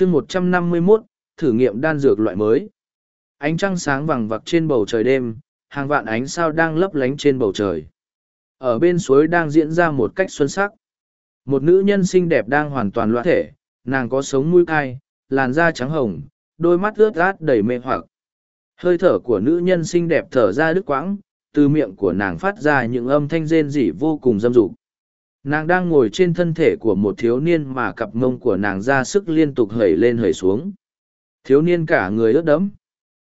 chương một trăm năm mươi 151, thử nghiệm đan dược loại mới. Ánh trăng sáng vằng vặc trên bầu trời đêm, hàng vạn ánh sao đang lấp lánh trên bầu trời. Ở bên suối đang diễn ra một cách xuân sắc. Một nữ nhân xinh đẹp đang hoàn toàn loạn thể, nàng có sống mũi cai, làn da trắng hồng, đôi mắt ướt át đầy mê hoặc. Hơi thở của nữ nhân xinh đẹp thở ra đứt quãng, từ miệng của nàng phát ra những âm thanh rên rỉ vô cùng dâm dục. Nàng đang ngồi trên thân thể của một thiếu niên mà cặp mông của nàng ra sức liên tục hẩy lên hẩy xuống. Thiếu niên cả người ướt đẫm.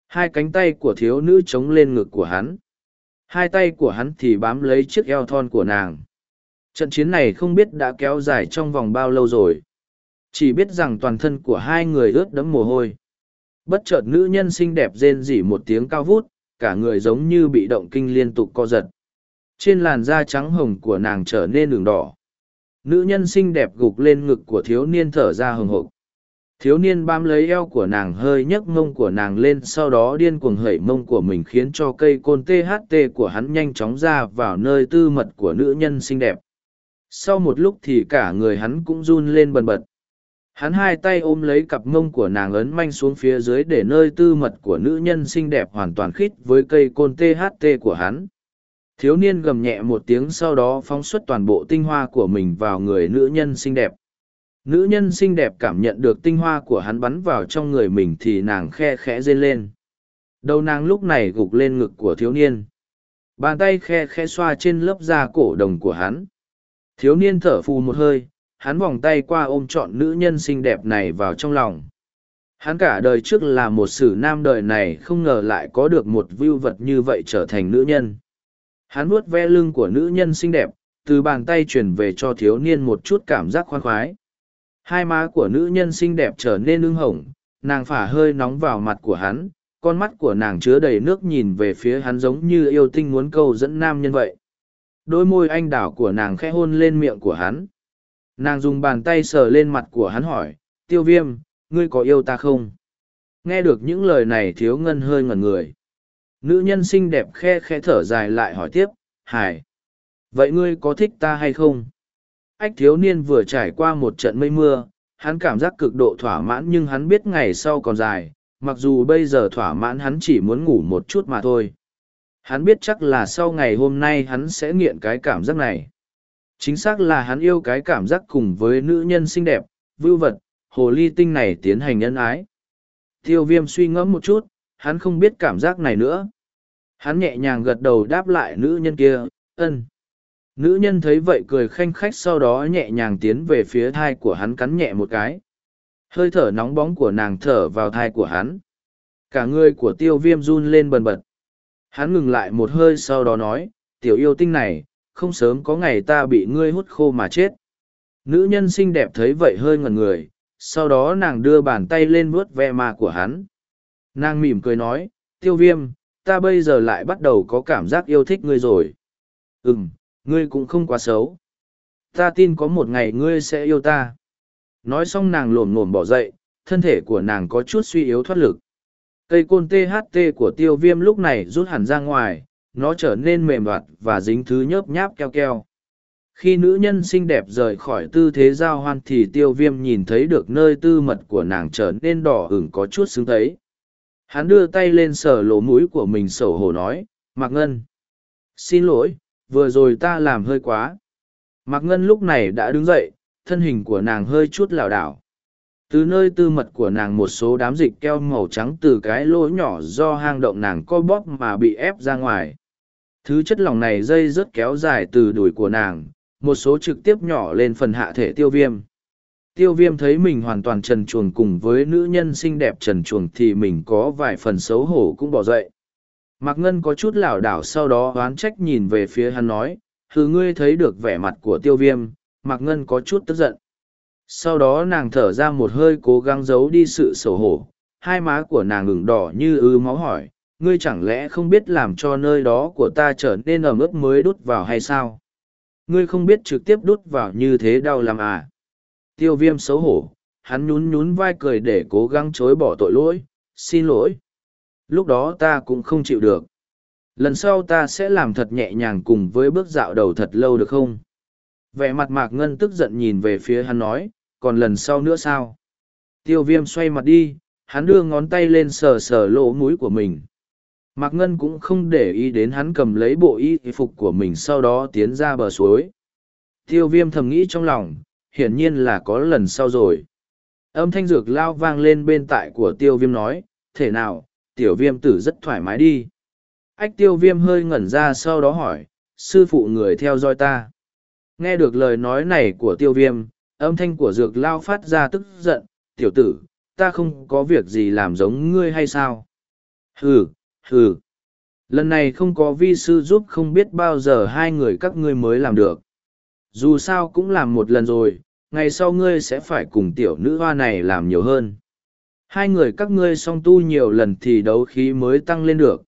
Hai cánh tay của thiếu nữ chống lên ngực của hắn. Hai tay của hắn thì bám lấy chiếc eo thon của nàng. Trận chiến này không biết đã kéo dài trong vòng bao lâu rồi. Chỉ biết rằng toàn thân của hai người ướt đẫm mồ hôi. Bất chợt nữ nhân xinh đẹp rên rỉ một tiếng cao vút, cả người giống như bị động kinh liên tục co giật. Trên làn da trắng hồng của nàng trở nên đường đỏ. Nữ nhân xinh đẹp gục lên ngực của thiếu niên thở ra hừng hộp Thiếu niên bám lấy eo của nàng hơi nhấc mông của nàng lên, sau đó điên cuồng hẩy mông của mình khiến cho cây côn THT của hắn nhanh chóng ra vào nơi tư mật của nữ nhân xinh đẹp. Sau một lúc thì cả người hắn cũng run lên bần bật. Hắn hai tay ôm lấy cặp mông của nàng ấn manh xuống phía dưới để nơi tư mật của nữ nhân xinh đẹp hoàn toàn khít với cây côn THT của hắn. Thiếu niên gầm nhẹ một tiếng sau đó phóng xuất toàn bộ tinh hoa của mình vào người nữ nhân xinh đẹp. Nữ nhân xinh đẹp cảm nhận được tinh hoa của hắn bắn vào trong người mình thì nàng khe khẽ rên lên. Đầu nàng lúc này gục lên ngực của thiếu niên. Bàn tay khe khẽ xoa trên lớp da cổ đồng của hắn. Thiếu niên thở phù một hơi, hắn vòng tay qua ôm trọn nữ nhân xinh đẹp này vào trong lòng. Hắn cả đời trước là một sử nam đời này không ngờ lại có được một vưu vật như vậy trở thành nữ nhân. Hắn vuốt ve lưng của nữ nhân xinh đẹp, từ bàn tay truyền về cho thiếu niên một chút cảm giác khoan khoái. Hai má của nữ nhân xinh đẹp trở nên ưng hồng, nàng phả hơi nóng vào mặt của hắn, con mắt của nàng chứa đầy nước nhìn về phía hắn giống như yêu tinh muốn câu dẫn nam nhân vậy. Đôi môi anh đảo của nàng khẽ hôn lên miệng của hắn. Nàng dùng bàn tay sờ lên mặt của hắn hỏi, tiêu viêm, ngươi có yêu ta không? Nghe được những lời này thiếu ngân hơi ngẩn người. Nữ nhân xinh đẹp khe khe thở dài lại hỏi tiếp, hải. Vậy ngươi có thích ta hay không? Ách thiếu niên vừa trải qua một trận mây mưa, hắn cảm giác cực độ thỏa mãn nhưng hắn biết ngày sau còn dài, mặc dù bây giờ thỏa mãn hắn chỉ muốn ngủ một chút mà thôi. Hắn biết chắc là sau ngày hôm nay hắn sẽ nghiện cái cảm giác này. Chính xác là hắn yêu cái cảm giác cùng với nữ nhân xinh đẹp, vưu vật, hồ ly tinh này tiến hành nhân ái. Tiêu viêm suy ngẫm một chút, hắn không biết cảm giác này nữa. Hắn nhẹ nhàng gật đầu đáp lại nữ nhân kia, ân. Nữ nhân thấy vậy cười khanh khách sau đó nhẹ nhàng tiến về phía thai của hắn cắn nhẹ một cái. Hơi thở nóng bóng của nàng thở vào thai của hắn. Cả người của tiêu viêm run lên bần bật. Hắn ngừng lại một hơi sau đó nói, tiểu yêu tinh này, không sớm có ngày ta bị ngươi hút khô mà chết. Nữ nhân xinh đẹp thấy vậy hơi ngẩn người, sau đó nàng đưa bàn tay lên vuốt ve ma của hắn. Nàng mỉm cười nói, tiêu viêm, ta bây giờ lại bắt đầu có cảm giác yêu thích ngươi rồi. Ừm, ngươi cũng không quá xấu. Ta tin có một ngày ngươi sẽ yêu ta. Nói xong nàng lồm lồm bỏ dậy, thân thể của nàng có chút suy yếu thoát lực. Cây côn THT của tiêu viêm lúc này rút hẳn ra ngoài, nó trở nên mềm đoạt và dính thứ nhớp nháp keo keo. Khi nữ nhân xinh đẹp rời khỏi tư thế giao hoan thì tiêu viêm nhìn thấy được nơi tư mật của nàng trở nên đỏ ửng có chút xứng thấy. Hắn đưa tay lên sờ lỗ mũi của mình sầu hổ nói, Mạc Ngân. Xin lỗi, vừa rồi ta làm hơi quá. Mạc Ngân lúc này đã đứng dậy, thân hình của nàng hơi chút lảo đảo. Từ nơi tư mật của nàng một số đám dịch keo màu trắng từ cái lỗ nhỏ do hang động nàng co bóp mà bị ép ra ngoài. Thứ chất lỏng này dây rất kéo dài từ đùi của nàng, một số trực tiếp nhỏ lên phần hạ thể tiêu viêm. Tiêu viêm thấy mình hoàn toàn trần chuồng cùng với nữ nhân xinh đẹp trần chuồng thì mình có vài phần xấu hổ cũng bỏ dậy. Mạc Ngân có chút lảo đảo sau đó oán trách nhìn về phía hắn nói, hừ ngươi thấy được vẻ mặt của tiêu viêm, Mạc Ngân có chút tức giận. Sau đó nàng thở ra một hơi cố gắng giấu đi sự xấu hổ, hai má của nàng ngừng đỏ như ư máu hỏi, ngươi chẳng lẽ không biết làm cho nơi đó của ta trở nên ẩm ướt mới đút vào hay sao? Ngươi không biết trực tiếp đút vào như thế đau làm à? Tiêu viêm xấu hổ, hắn nhún nhún vai cười để cố gắng chối bỏ tội lỗi, xin lỗi. Lúc đó ta cũng không chịu được. Lần sau ta sẽ làm thật nhẹ nhàng cùng với bước dạo đầu thật lâu được không? Vẻ mặt mạc ngân tức giận nhìn về phía hắn nói, còn lần sau nữa sao? Tiêu viêm xoay mặt đi, hắn đưa ngón tay lên sờ sờ lỗ mũi của mình. Mạc Ngân cũng không để ý đến hắn cầm lấy bộ y phục của mình sau đó tiến ra bờ suối. Tiêu viêm thầm nghĩ trong lòng, hiển nhiên là có lần sau rồi. Âm thanh dược lao vang lên bên tại của tiêu viêm nói, thể nào, tiểu viêm tử rất thoải mái đi. Ách tiêu viêm hơi ngẩn ra sau đó hỏi, sư phụ người theo dõi ta. Nghe được lời nói này của tiêu viêm, âm thanh của dược lao phát ra tức giận, tiểu tử, ta không có việc gì làm giống ngươi hay sao? Hừ, hừ. Lần này không có vi sư giúp không biết bao giờ hai người các ngươi mới làm được. Dù sao cũng làm một lần rồi, ngày sau ngươi sẽ phải cùng tiểu nữ hoa này làm nhiều hơn. Hai người các ngươi song tu nhiều lần thì đấu khí mới tăng lên được.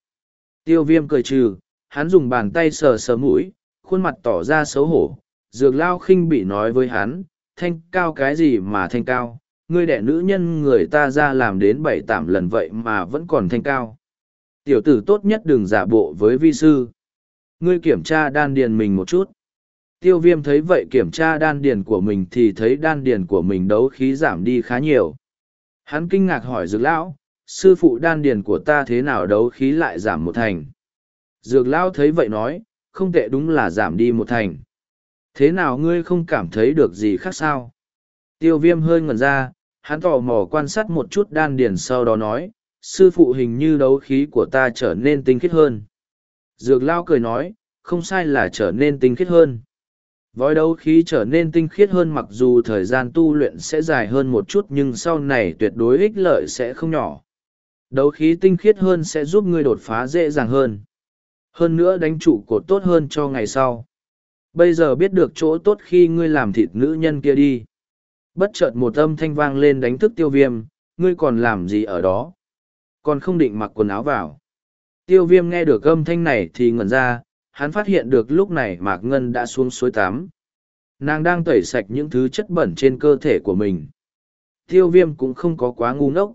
Tiêu viêm cười trừ, hắn dùng bàn tay sờ sờ mũi, khuôn mặt tỏ ra xấu hổ. Dược lao khinh bị nói với hắn, thanh cao cái gì mà thanh cao, ngươi đẻ nữ nhân người ta ra làm đến bảy tạm lần vậy mà vẫn còn thanh cao. Tiểu tử tốt nhất đừng giả bộ với vi sư. Ngươi kiểm tra đan điền mình một chút. Tiêu viêm thấy vậy kiểm tra đan điền của mình thì thấy đan điền của mình đấu khí giảm đi khá nhiều. Hắn kinh ngạc hỏi dược lão, sư phụ đan điền của ta thế nào đấu khí lại giảm một thành. Dược lão thấy vậy nói, không tệ đúng là giảm đi một thành. Thế nào ngươi không cảm thấy được gì khác sao? Tiêu viêm hơi ngẩn ra, hắn tò mò quan sát một chút đan điền sau đó nói, sư phụ hình như đấu khí của ta trở nên tinh khiết hơn. Dược lao cười nói, không sai là trở nên tinh khiết hơn. Vói đấu khí trở nên tinh khiết hơn mặc dù thời gian tu luyện sẽ dài hơn một chút nhưng sau này tuyệt đối ích lợi sẽ không nhỏ. Đấu khí tinh khiết hơn sẽ giúp ngươi đột phá dễ dàng hơn. Hơn nữa đánh trụ cột tốt hơn cho ngày sau. Bây giờ biết được chỗ tốt khi ngươi làm thịt nữ nhân kia đi. Bất chợt một âm thanh vang lên đánh thức tiêu viêm, ngươi còn làm gì ở đó? Còn không định mặc quần áo vào. Tiêu viêm nghe được âm thanh này thì ngẩn ra, hắn phát hiện được lúc này Mạc Ngân đã xuống suối tắm. Nàng đang tẩy sạch những thứ chất bẩn trên cơ thể của mình. Tiêu viêm cũng không có quá ngu ngốc.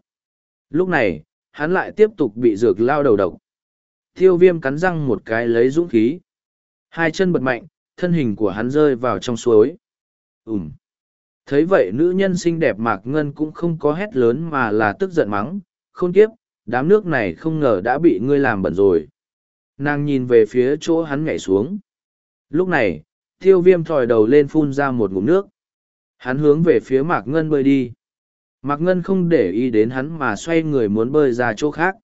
Lúc này, hắn lại tiếp tục bị dược lao đầu độc. Tiêu viêm cắn răng một cái lấy dũng khí. Hai chân bật mạnh, thân hình của hắn rơi vào trong suối. Ừm. Thấy vậy nữ nhân xinh đẹp Mạc Ngân cũng không có hét lớn mà là tức giận mắng. Khôn kiếp, đám nước này không ngờ đã bị ngươi làm bẩn rồi nàng nhìn về phía chỗ hắn nhảy xuống. Lúc này, tiêu viêm thòi đầu lên phun ra một ngụm nước. Hắn hướng về phía mạc ngân bơi đi. Mạc ngân không để ý đến hắn mà xoay người muốn bơi ra chỗ khác.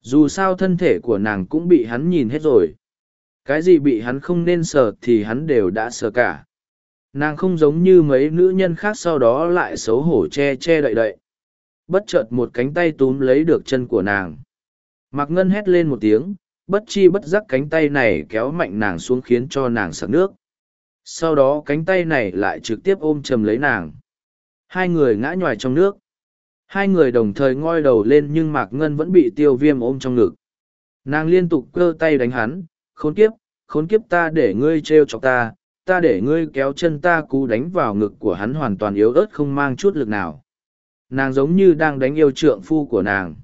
Dù sao thân thể của nàng cũng bị hắn nhìn hết rồi. Cái gì bị hắn không nên sờ thì hắn đều đã sờ cả. Nàng không giống như mấy nữ nhân khác sau đó lại xấu hổ che che đậy đậy. Bất chợt một cánh tay túm lấy được chân của nàng. Mạc ngân hét lên một tiếng bất chi bất giác cánh tay này kéo mạnh nàng xuống khiến cho nàng sặc nước. Sau đó cánh tay này lại trực tiếp ôm chầm lấy nàng. Hai người ngã nhoài trong nước. Hai người đồng thời ngoi đầu lên nhưng mạc ngân vẫn bị tiêu viêm ôm trong ngực. Nàng liên tục cơ tay đánh hắn, khốn kiếp khốn kiếp ta để ngươi t r e o chọc ta ta để ngươi kéo chân ta cú đánh vào ngực của hắn hoàn toàn yếu ớt không mang chút lực nào. Nàng giống như đang đánh yêu trượng phu của nàng.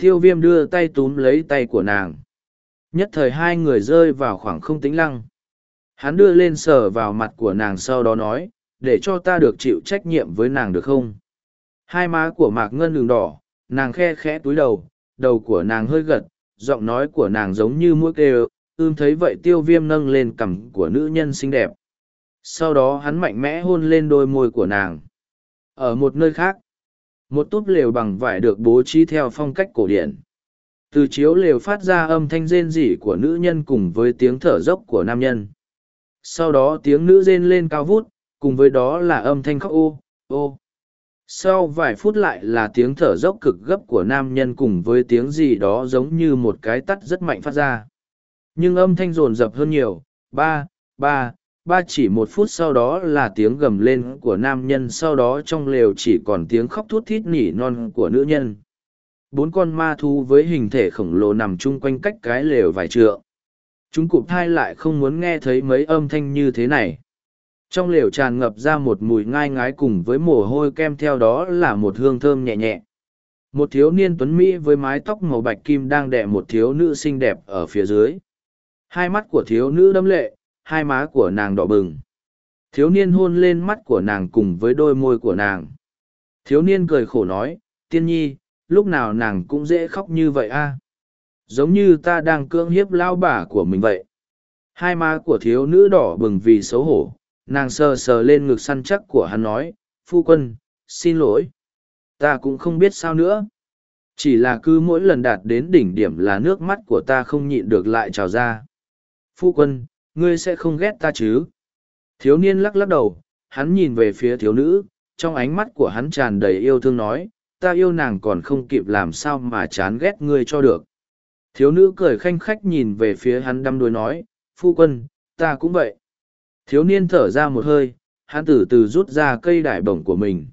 Tiêu viêm đưa tay túm lấy tay của nàng. Nhất thời hai người rơi vào khoảng không tĩnh lăng. Hắn đưa lên sờ vào mặt của nàng sau đó nói, để cho ta được chịu trách nhiệm với nàng được không? Hai má của Mạc Ngân đường đỏ, nàng khe khẽ túi đầu, đầu của nàng hơi gật, giọng nói của nàng giống như mũi kêu, ưm thấy vậy tiêu viêm nâng lên cằm của nữ nhân xinh đẹp. Sau đó hắn mạnh mẽ hôn lên đôi môi của nàng. Ở một nơi khác, một túp lều bằng vải được bố trí theo phong cách cổ điển từ chiếu lều phát ra âm thanh rên rỉ của nữ nhân cùng với tiếng thở dốc của nam nhân. Sau đó tiếng nữ rên lên cao vút, cùng với đó là âm thanh khóc ô ô. Sau vài phút lại là tiếng thở dốc cực gấp của nam nhân cùng với tiếng gì đó giống như một cái tắt rất mạnh phát ra. Nhưng âm thanh rồn rập hơn nhiều, ba ba ba chỉ một phút sau đó là tiếng gầm lên của nam nhân, sau đó trong lều chỉ còn tiếng khóc thút thít nỉ non của nữ nhân bốn con ma thú với hình thể khổng lồ nằm chung quanh cách cái lều vài trượng. Chúng cụp thai lại không muốn nghe thấy mấy âm thanh như thế này. Trong lều tràn ngập ra một mùi ngai ngái cùng với mồ hôi kem theo đó là một hương thơm nhẹ nhẹ. Một thiếu niên tuấn mỹ với mái tóc màu bạch kim đang đẻ một thiếu nữ xinh đẹp ở phía dưới. Hai mắt của thiếu nữ đâm lệ hai má của nàng đỏ bừng. Thiếu niên hôn lên mắt của nàng cùng với đôi môi của nàng. Thiếu niên cười khổ nói, tiên nhi, lúc nào nàng cũng dễ khóc như vậy a Giống như ta đang cưỡng hiếp lao bà của mình vậy. Hai má của thiếu nữ đỏ bừng vì xấu hổ, nàng sờ sờ lên ngực săn chắc của hắn nói, phu quân, xin lỗi. Ta cũng không biết sao nữa. Chỉ là cứ mỗi lần đạt đến đỉnh điểm là nước mắt của ta không nhịn được lại trào ra. Phu quân, ngươi sẽ không ghét ta chứ? Thiếu niên lắc lắc đầu, hắn nhìn về phía thiếu nữ, trong ánh mắt của hắn tràn đầy yêu thương nói, ta yêu nàng còn không kịp làm sao mà chán ghét ngươi cho được. Thiếu nữ cười khanh khách nhìn về phía hắn đăm đuôi nói, phu quân, ta cũng vậy. Thiếu niên thở ra một hơi, hắn từ từ rút ra cây đại bổng của mình.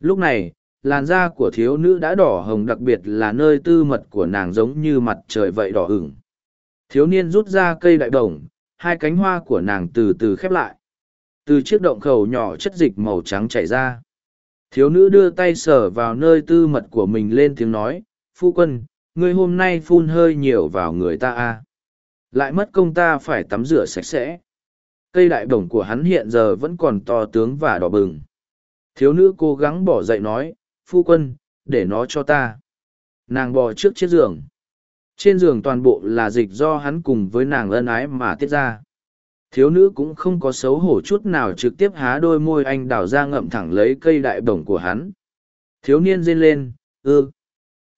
Lúc này, làn da của thiếu nữ đã đỏ hồng đặc biệt là nơi tư mật của nàng giống như mặt trời vậy đỏ ửng. Thiếu niên rút ra cây đại bổng, hai cánh hoa của nàng từ từ khép lại. Từ chiếc động khẩu nhỏ chất dịch màu trắng chảy ra. Thiếu nữ đưa tay sờ vào nơi tư mật của mình lên tiếng nói, phu quân, ngươi hôm nay phun hơi nhiều vào người ta a Lại mất công ta phải tắm rửa sạch sẽ. Cây đại bổng của hắn hiện giờ vẫn còn to tướng và đỏ bừng. Thiếu nữ cố gắng bỏ dậy nói, phu quân, để nó cho ta. Nàng bò trước chiếc giường. Trên giường toàn bộ là dịch do hắn cùng với nàng ân ái mà tiết ra. Thiếu nữ cũng không có xấu hổ chút nào trực tiếp há đôi môi anh đào ra ngậm thẳng lấy cây đại bổng của hắn. Thiếu niên rên lên, ư.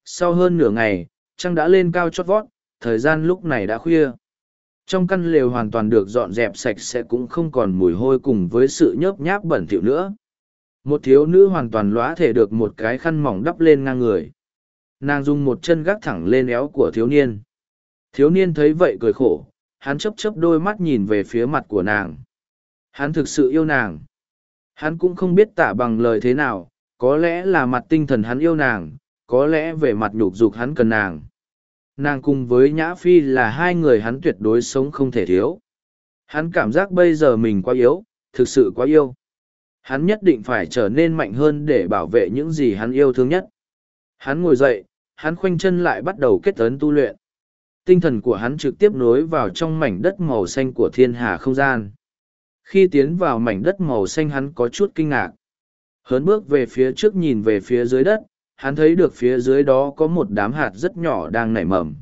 Sau hơn nửa ngày, trăng đã lên cao chót vót, thời gian lúc này đã khuya. Trong căn lều hoàn toàn được dọn dẹp sạch sẽ cũng không còn mùi hôi cùng với sự nhớp nháp bẩn thỉu nữa. Một thiếu nữ hoàn toàn lóa thể được một cái khăn mỏng đắp lên ngang người. Nàng dùng một chân gác thẳng lên éo của thiếu niên. Thiếu niên thấy vậy cười khổ, hắn chấp chấp đôi mắt nhìn về phía mặt của nàng. Hắn thực sự yêu nàng. Hắn cũng không biết tả bằng lời thế nào, có lẽ là mặt tinh thần hắn yêu nàng, có lẽ về mặt nhục dục hắn cần nàng. Nàng cùng với Nhã Phi là hai người hắn tuyệt đối sống không thể thiếu. Hắn cảm giác bây giờ mình quá yếu, thực sự quá yêu. Hắn nhất định phải trở nên mạnh hơn để bảo vệ những gì hắn yêu thương nhất. Hắn ngồi dậy, hắn khoanh chân lại bắt đầu kết ấn tu luyện. Tinh thần của hắn trực tiếp nối vào trong mảnh đất màu xanh của thiên hà không gian. Khi tiến vào mảnh đất màu xanh hắn có chút kinh ngạc. Hớn bước về phía trước nhìn về phía dưới đất, hắn thấy được phía dưới đó có một đám hạt rất nhỏ đang nảy mầm.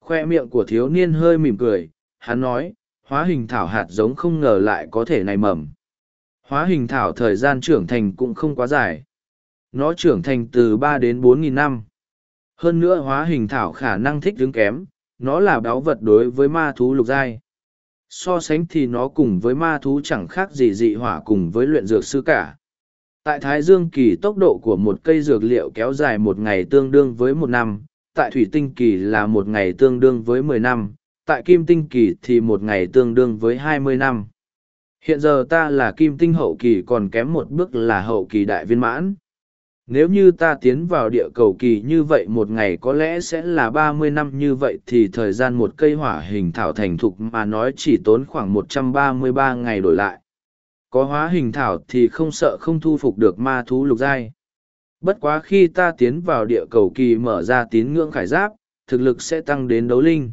Khoe miệng của thiếu niên hơi mỉm cười, hắn nói, hóa hình thảo hạt giống không ngờ lại có thể nảy mầm. Hóa hình thảo thời gian trưởng thành cũng không quá dài. Nó trưởng thành từ ba đến bốn nghìn năm. Hơn nữa hóa hình thảo khả năng thích đứng kém, nó là báu vật đối với ma thú lục giai. So sánh thì nó cùng với ma thú chẳng khác gì dị hỏa cùng với luyện dược sư cả. Tại Thái Dương kỳ tốc độ của một cây dược liệu kéo dài một ngày tương đương với một năm, tại Thủy Tinh kỳ là một ngày tương đương với mười năm, tại Kim Tinh kỳ thì một ngày tương đương với hai mươi năm. Hiện giờ ta là Kim Tinh hậu kỳ còn kém một bước là hậu kỳ đại viên mãn. Nếu như ta tiến vào địa cầu kỳ như vậy một ngày có lẽ sẽ là ba mươi năm như vậy thì thời gian một cây hỏa hình thảo thành thục mà nói chỉ tốn khoảng một trăm ba mươi ba ngày đổi lại. Có hóa hình thảo thì không sợ không thu phục được ma thú lục giai. Bất quá khi ta tiến vào địa cầu kỳ mở ra tín ngưỡng khải giáp, thực lực sẽ tăng đến đấu linh.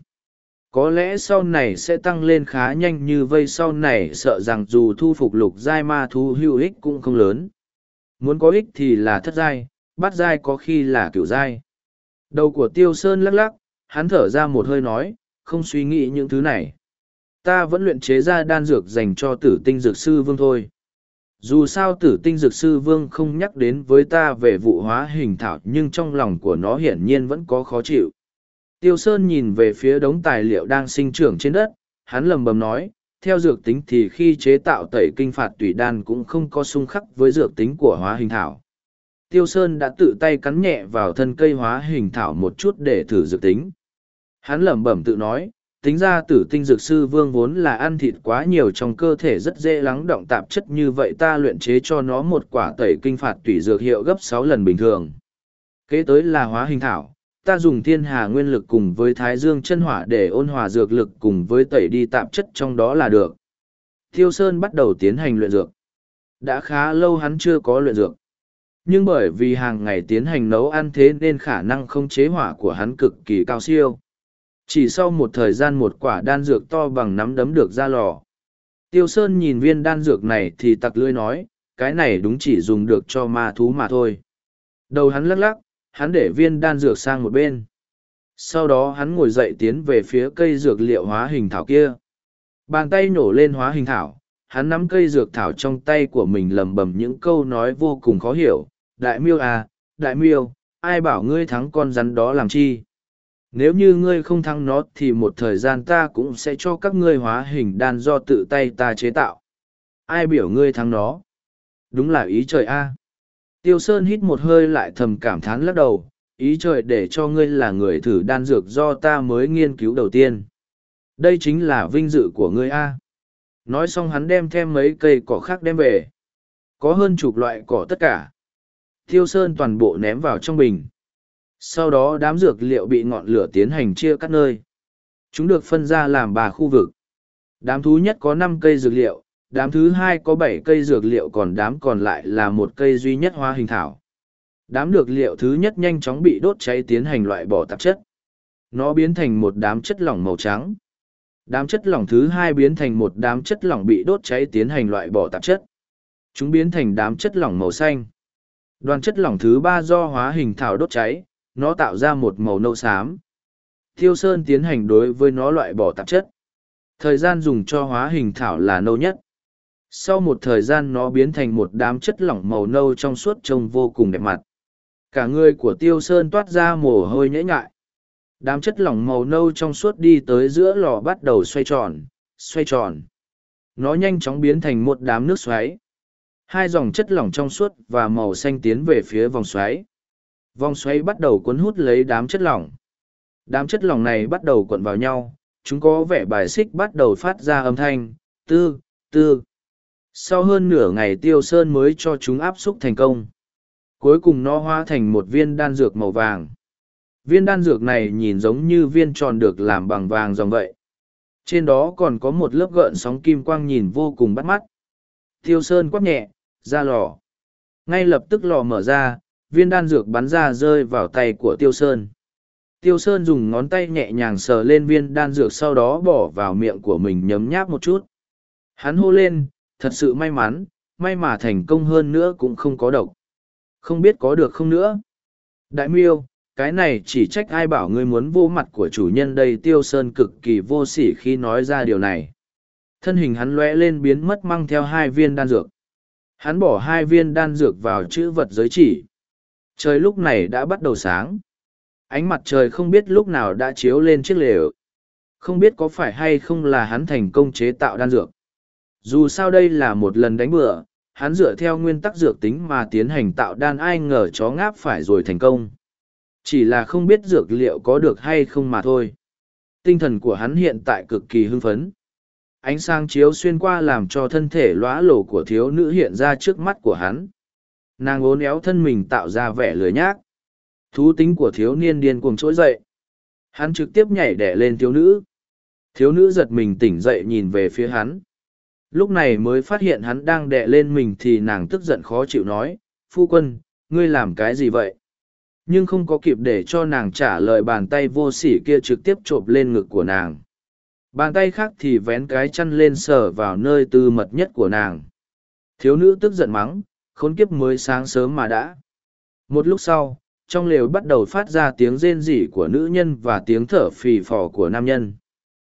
Có lẽ sau này sẽ tăng lên khá nhanh như vây sau này sợ rằng dù thu phục lục giai ma thú hữu ích cũng không lớn muốn có ích thì là thất giai, bát giai có khi là cửu giai. Đầu của Tiêu Sơn lắc lắc, hắn thở ra một hơi nói, không suy nghĩ những thứ này. Ta vẫn luyện chế ra đan dược dành cho tử tinh dược sư vương thôi. Dù sao tử tinh dược sư vương không nhắc đến với ta về vụ hóa hình thảo nhưng trong lòng của nó hiển nhiên vẫn có khó chịu. Tiêu Sơn nhìn về phía đống tài liệu đang sinh trưởng trên đất, hắn lầm bầm nói, theo dược tính thì khi chế tạo tẩy kinh phạt tùy đan cũng không có xung khắc với dược tính của hóa hình thảo. Tiêu Sơn đã tự tay cắn nhẹ vào thân cây hóa hình thảo một chút để thử dược tính. Hắn lẩm bẩm tự nói, tính ra tử tinh dược sư vương vốn là ăn thịt quá nhiều trong cơ thể rất dễ lắng động tạp chất như vậy ta luyện chế cho nó một quả tẩy kinh phạt tùy dược hiệu gấp sáu lần bình thường. Kế tới là hóa hình thảo, ta dùng thiên hà nguyên lực cùng với thái dương chân hỏa để ôn hòa dược lực cùng với tẩy đi tạp chất trong đó là được. Thiêu Sơn bắt đầu tiến hành luyện dược. Đã khá lâu hắn chưa có luyện dược. Nhưng bởi vì hàng ngày tiến hành nấu ăn thế nên khả năng không chế hỏa của hắn cực kỳ cao siêu. Chỉ sau một thời gian một quả đan dược to bằng nắm đấm được ra lò. Tiêu Sơn nhìn viên đan dược này thì tặc lưỡi nói, cái này đúng chỉ dùng được cho ma thú mà thôi. Đầu hắn lắc lắc, hắn để viên đan dược sang một bên. Sau đó hắn ngồi dậy tiến về phía cây dược liệu hóa hình thảo kia. Bàn tay nổ lên hóa hình thảo, hắn nắm cây dược thảo trong tay của mình lầm bầm những câu nói vô cùng khó hiểu. Đại miêu à, đại miêu, ai bảo ngươi thắng con rắn đó làm chi? Nếu như ngươi không thắng nó thì một thời gian ta cũng sẽ cho các ngươi hóa hình đan do tự tay ta chế tạo. Ai biểu ngươi thắng nó? Đúng là ý trời a. Tiêu Sơn hít một hơi lại thầm cảm thán lắc đầu, ý trời để cho ngươi là người thử đan dược do ta mới nghiên cứu đầu tiên. Đây chính là vinh dự của ngươi a. Nói xong hắn đem thêm mấy cây cỏ khác đem về. Có hơn chục loại cỏ tất cả. Tiêu Sơn toàn bộ ném vào trong bình. Sau đó đám dược liệu bị ngọn lửa tiến hành chia cắt nơi. Chúng được phân ra làm ba khu vực. Đám thứ nhất có năm cây dược liệu, đám thứ hai có bảy cây dược liệu còn đám còn lại là một cây duy nhất hoa hình thảo. Đám dược liệu thứ nhất nhanh chóng bị đốt cháy tiến hành loại bỏ tạp chất. Nó biến thành một đám chất lỏng màu trắng. Đám chất lỏng thứ hai biến thành một đám chất lỏng bị đốt cháy tiến hành loại bỏ tạp chất. Chúng biến thành đám chất lỏng màu xanh. Đoàn chất lỏng thứ ba do hóa hình thảo đốt cháy, nó tạo ra một màu nâu xám. Thiêu Sơn tiến hành đối với nó loại bỏ tạp chất. Thời gian dùng cho hóa hình thảo là nâu nhất. Sau một thời gian nó biến thành một đám chất lỏng màu nâu trong suốt trông vô cùng đẹp mặt. Cả người của Tiêu Sơn toát ra mồ hôi nhễ ngại. Đám chất lỏng màu nâu trong suốt đi tới giữa lò bắt đầu xoay tròn, xoay tròn. Nó nhanh chóng biến thành một đám nước xoáy. Hai dòng chất lỏng trong suốt và màu xanh tiến về phía vòng xoáy. Vòng xoáy bắt đầu cuốn hút lấy đám chất lỏng. Đám chất lỏng này bắt đầu cuộn vào nhau, chúng có vẻ bài xích bắt đầu phát ra âm thanh, tư, tư. Sau hơn nửa ngày tiêu sơn mới cho chúng áp xúc thành công. Cuối cùng nó hóa thành một viên đan dược màu vàng. Viên đan dược này nhìn giống như viên tròn được làm bằng vàng dòng vậy. Trên đó còn có một lớp gợn sóng kim quang nhìn vô cùng bắt mắt. Tiêu sơn quát nhẹ, ra lò. Ngay lập tức lò mở ra, viên đan dược bắn ra rơi vào tay của Tiêu Sơn. Tiêu Sơn dùng ngón tay nhẹ nhàng sờ lên viên đan dược sau đó bỏ vào miệng của mình nhấm nháp một chút. Hắn hô lên, thật sự may mắn, may mà thành công hơn nữa cũng không có độc. Không biết có được không nữa. Đại miêu, cái này chỉ trách ai bảo ngươi muốn vô mặt của chủ nhân đây Tiêu Sơn cực kỳ vô sỉ khi nói ra điều này. Thân hình hắn lóe lên biến mất mang theo hai viên đan dược. Hắn bỏ hai viên đan dược vào chữ vật giới chỉ. Trời lúc này đã bắt đầu sáng. Ánh mặt trời không biết lúc nào đã chiếu lên chiếc lều. Không biết có phải hay không là hắn thành công chế tạo đan dược. Dù sao đây là một lần đánh bừa, hắn dựa theo nguyên tắc dược tính mà tiến hành tạo đan ai ngờ chó ngáp phải rồi thành công. Chỉ là không biết dược liệu có được hay không mà thôi. Tinh thần của hắn hiện tại cực kỳ hưng phấn. Ánh sáng chiếu xuyên qua làm cho thân thể lõa lổ của thiếu nữ hiện ra trước mắt của hắn nàng ốn éo thân mình tạo ra vẻ lười nhác thú tính của thiếu niên điên cuồng trỗi dậy hắn trực tiếp nhảy đẻ lên thiếu nữ thiếu nữ giật mình tỉnh dậy nhìn về phía hắn lúc này mới phát hiện hắn đang đẻ lên mình thì nàng tức giận khó chịu nói phu quân ngươi làm cái gì vậy nhưng không có kịp để cho nàng trả lời bàn tay vô sỉ kia trực tiếp chộp lên ngực của nàng bàn tay khác thì vén cái chăn lên sờ vào nơi tư mật nhất của nàng thiếu nữ tức giận mắng khốn kiếp mới sáng sớm mà đã. Một lúc sau, trong lều bắt đầu phát ra tiếng rên rỉ của nữ nhân và tiếng thở phì phò của nam nhân.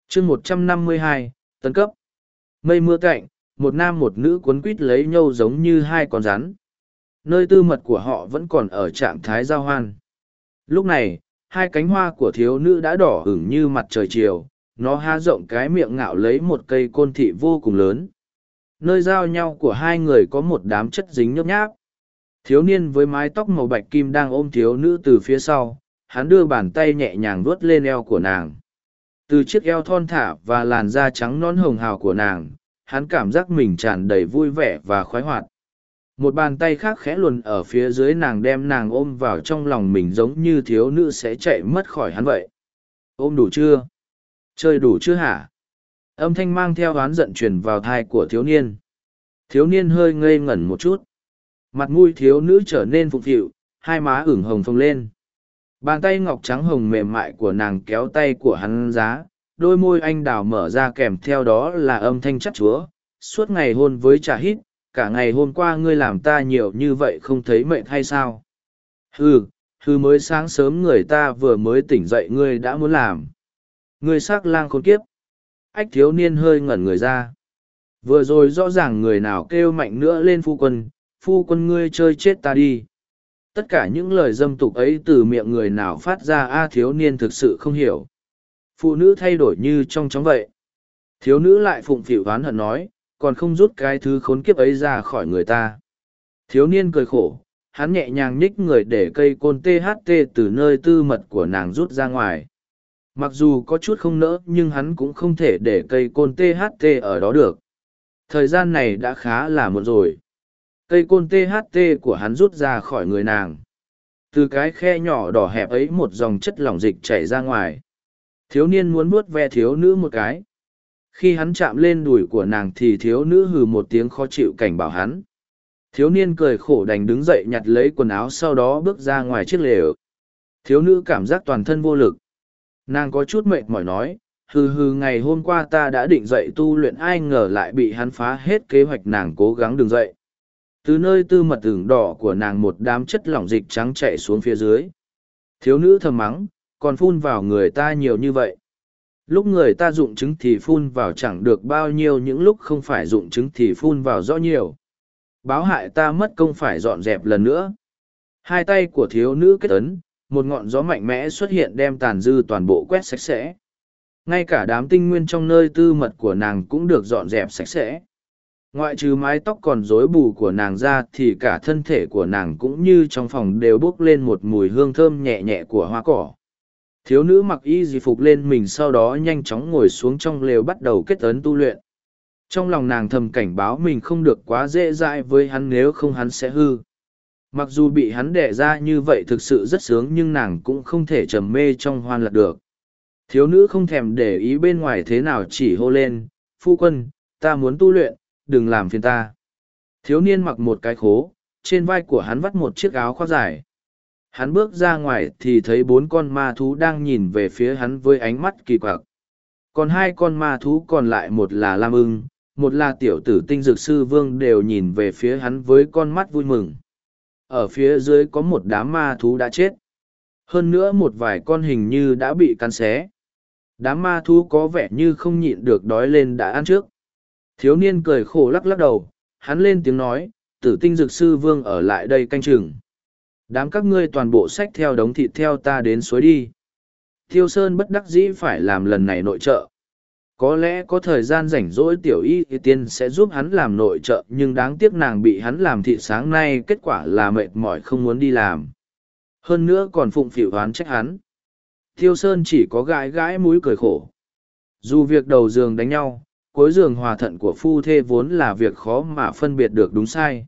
chương một trăm năm mươi hai, tấn cấp. Mây mưa cạnh, một nam một nữ cuốn quít lấy nhau giống như hai con rắn. Nơi tư mật của họ vẫn còn ở trạng thái giao hoan. Lúc này, hai cánh hoa của thiếu nữ đã đỏ ửng như mặt trời chiều, nó há rộng cái miệng ngạo lấy một cây côn thị vô cùng lớn nơi giao nhau của hai người có một đám chất dính nhấp nháp thiếu niên với mái tóc màu bạch kim đang ôm thiếu nữ từ phía sau hắn đưa bàn tay nhẹ nhàng vuốt lên eo của nàng từ chiếc eo thon thả và làn da trắng non hồng hào của nàng, hắn cảm giác mình tràn đầy vui vẻ và khoái hoạt. Một bàn tay khác khẽ luồn ở phía dưới nàng đem nàng ôm vào trong lòng mình giống như thiếu nữ sẽ chạy mất khỏi hắn vậy. Ôm đủ chưa? Chơi đủ chưa hả? Âm thanh mang theo oán giận truyền vào thai của thiếu niên. Thiếu niên hơi ngây ngẩn một chút. Mặt mũi thiếu nữ trở nên phụng phịu hai má ửng hồng phồng lên bàn tay ngọc trắng hồng mềm mại của nàng kéo tay của hắn giá đôi môi anh đào mở ra kèm theo đó là âm thanh chắc chúa suốt ngày hôn với trà hít cả ngày hôm qua ngươi làm ta nhiều như vậy không thấy mệt hay sao? Hừ, hừ mới sáng sớm người ta vừa mới tỉnh dậy ngươi đã muốn làm. Ngươi xác lang khốn kiếp. Ách thiếu niên hơi ngẩn người ra. Vừa rồi rõ ràng người nào kêu mạnh nữa lên phu quân, phu quân ngươi chơi chết ta đi. Tất cả những lời dâm tục ấy từ miệng người nào phát ra a thiếu niên thực sự không hiểu. Phụ nữ thay đổi như trong chóng vậy. Thiếu nữ lại phụng phịu oán hận nói, còn không rút cái thứ khốn kiếp ấy ra khỏi người ta. Thiếu niên cười khổ, hắn nhẹ nhàng nhích người để cây côn THT từ nơi tư mật của nàng rút ra ngoài. Mặc dù có chút không nỡ nhưng hắn cũng không thể để cây côn THT ở đó được. Thời gian này đã khá là muộn rồi. Cây côn THT của hắn rút ra khỏi người nàng. Từ cái khe nhỏ đỏ hẹp ấy một dòng chất lỏng dịch chảy ra ngoài. Thiếu niên muốn vuốt ve thiếu nữ một cái. Khi hắn chạm lên đùi của nàng thì thiếu nữ hừ một tiếng khó chịu cảnh bảo hắn. Thiếu niên cười khổ đành đứng dậy nhặt lấy quần áo sau đó bước ra ngoài chiếc lều. Thiếu nữ cảm giác toàn thân vô lực. Nàng có chút mệt mỏi nói, hừ hừ ngày hôm qua ta đã định dậy tu luyện ai ngờ lại bị hắn phá hết kế hoạch nàng cố gắng đứng dậy. Từ nơi tư mật ửng đỏ của nàng một đám chất lỏng dịch trắng chạy xuống phía dưới. Thiếu nữ thầm mắng, còn phun vào người ta nhiều như vậy. Lúc người ta dụng trứng thì phun vào chẳng được bao nhiêu những lúc không phải dụng trứng thì phun vào rõ nhiều. Báo hại ta mất công phải dọn dẹp lần nữa. Hai tay của thiếu nữ kết ấn, một ngọn gió mạnh mẽ xuất hiện đem tàn dư toàn bộ quét sạch sẽ. Ngay cả đám tinh nguyên trong nơi tư mật của nàng cũng được dọn dẹp sạch sẽ. Ngoại trừ mái tóc còn rối bù của nàng ra thì cả thân thể của nàng cũng như trong phòng đều bốc lên một mùi hương thơm nhẹ nhẹ của hoa cỏ. Thiếu nữ mặc y di phục lên mình sau đó nhanh chóng ngồi xuống trong lều bắt đầu kết ấn tu luyện. Trong lòng nàng thầm cảnh báo mình không được quá dễ dãi với hắn nếu không hắn sẽ hư. Mặc dù bị hắn đẻ ra như vậy thực sự rất sướng nhưng nàng cũng không thể trầm mê trong hoan lạc được. Thiếu nữ không thèm để ý bên ngoài thế nào chỉ hô lên, phu quân, ta muốn tu luyện, đừng làm phiền ta. Thiếu niên mặc một cái khố, trên vai của hắn vắt một chiếc áo khoác dài. Hắn bước ra ngoài thì thấy bốn con ma thú đang nhìn về phía hắn với ánh mắt kỳ quặc. Còn hai con ma thú còn lại một là Lam ưng, một là tiểu tử tinh dược sư vương đều nhìn về phía hắn với con mắt vui mừng. Ở phía dưới có một đám ma thú đã chết. Hơn nữa một vài con hình như đã bị cắn xé. Đám ma thú có vẻ như không nhịn được đói lên đã ăn trước. Thiếu niên cười khổ lắc lắc đầu, hắn lên tiếng nói, tử tinh dược sư vương ở lại đây canh chừng. Đám các ngươi toàn bộ sách theo đống thịt theo ta đến suối đi. Thiêu Sơn bất đắc dĩ phải làm lần này nội trợ. Có lẽ có thời gian rảnh rỗi tiểu y tiên sẽ giúp hắn làm nội trợ nhưng đáng tiếc nàng bị hắn làm thịt sáng nay kết quả là mệt mỏi không muốn đi làm. Hơn nữa còn phụng phịu hoán trách hắn. Thiêu Sơn chỉ có gãi gãi mũi cười khổ. Dù việc đầu giường đánh nhau, cuối giường hòa thận của phu thê vốn là việc khó mà phân biệt được đúng sai.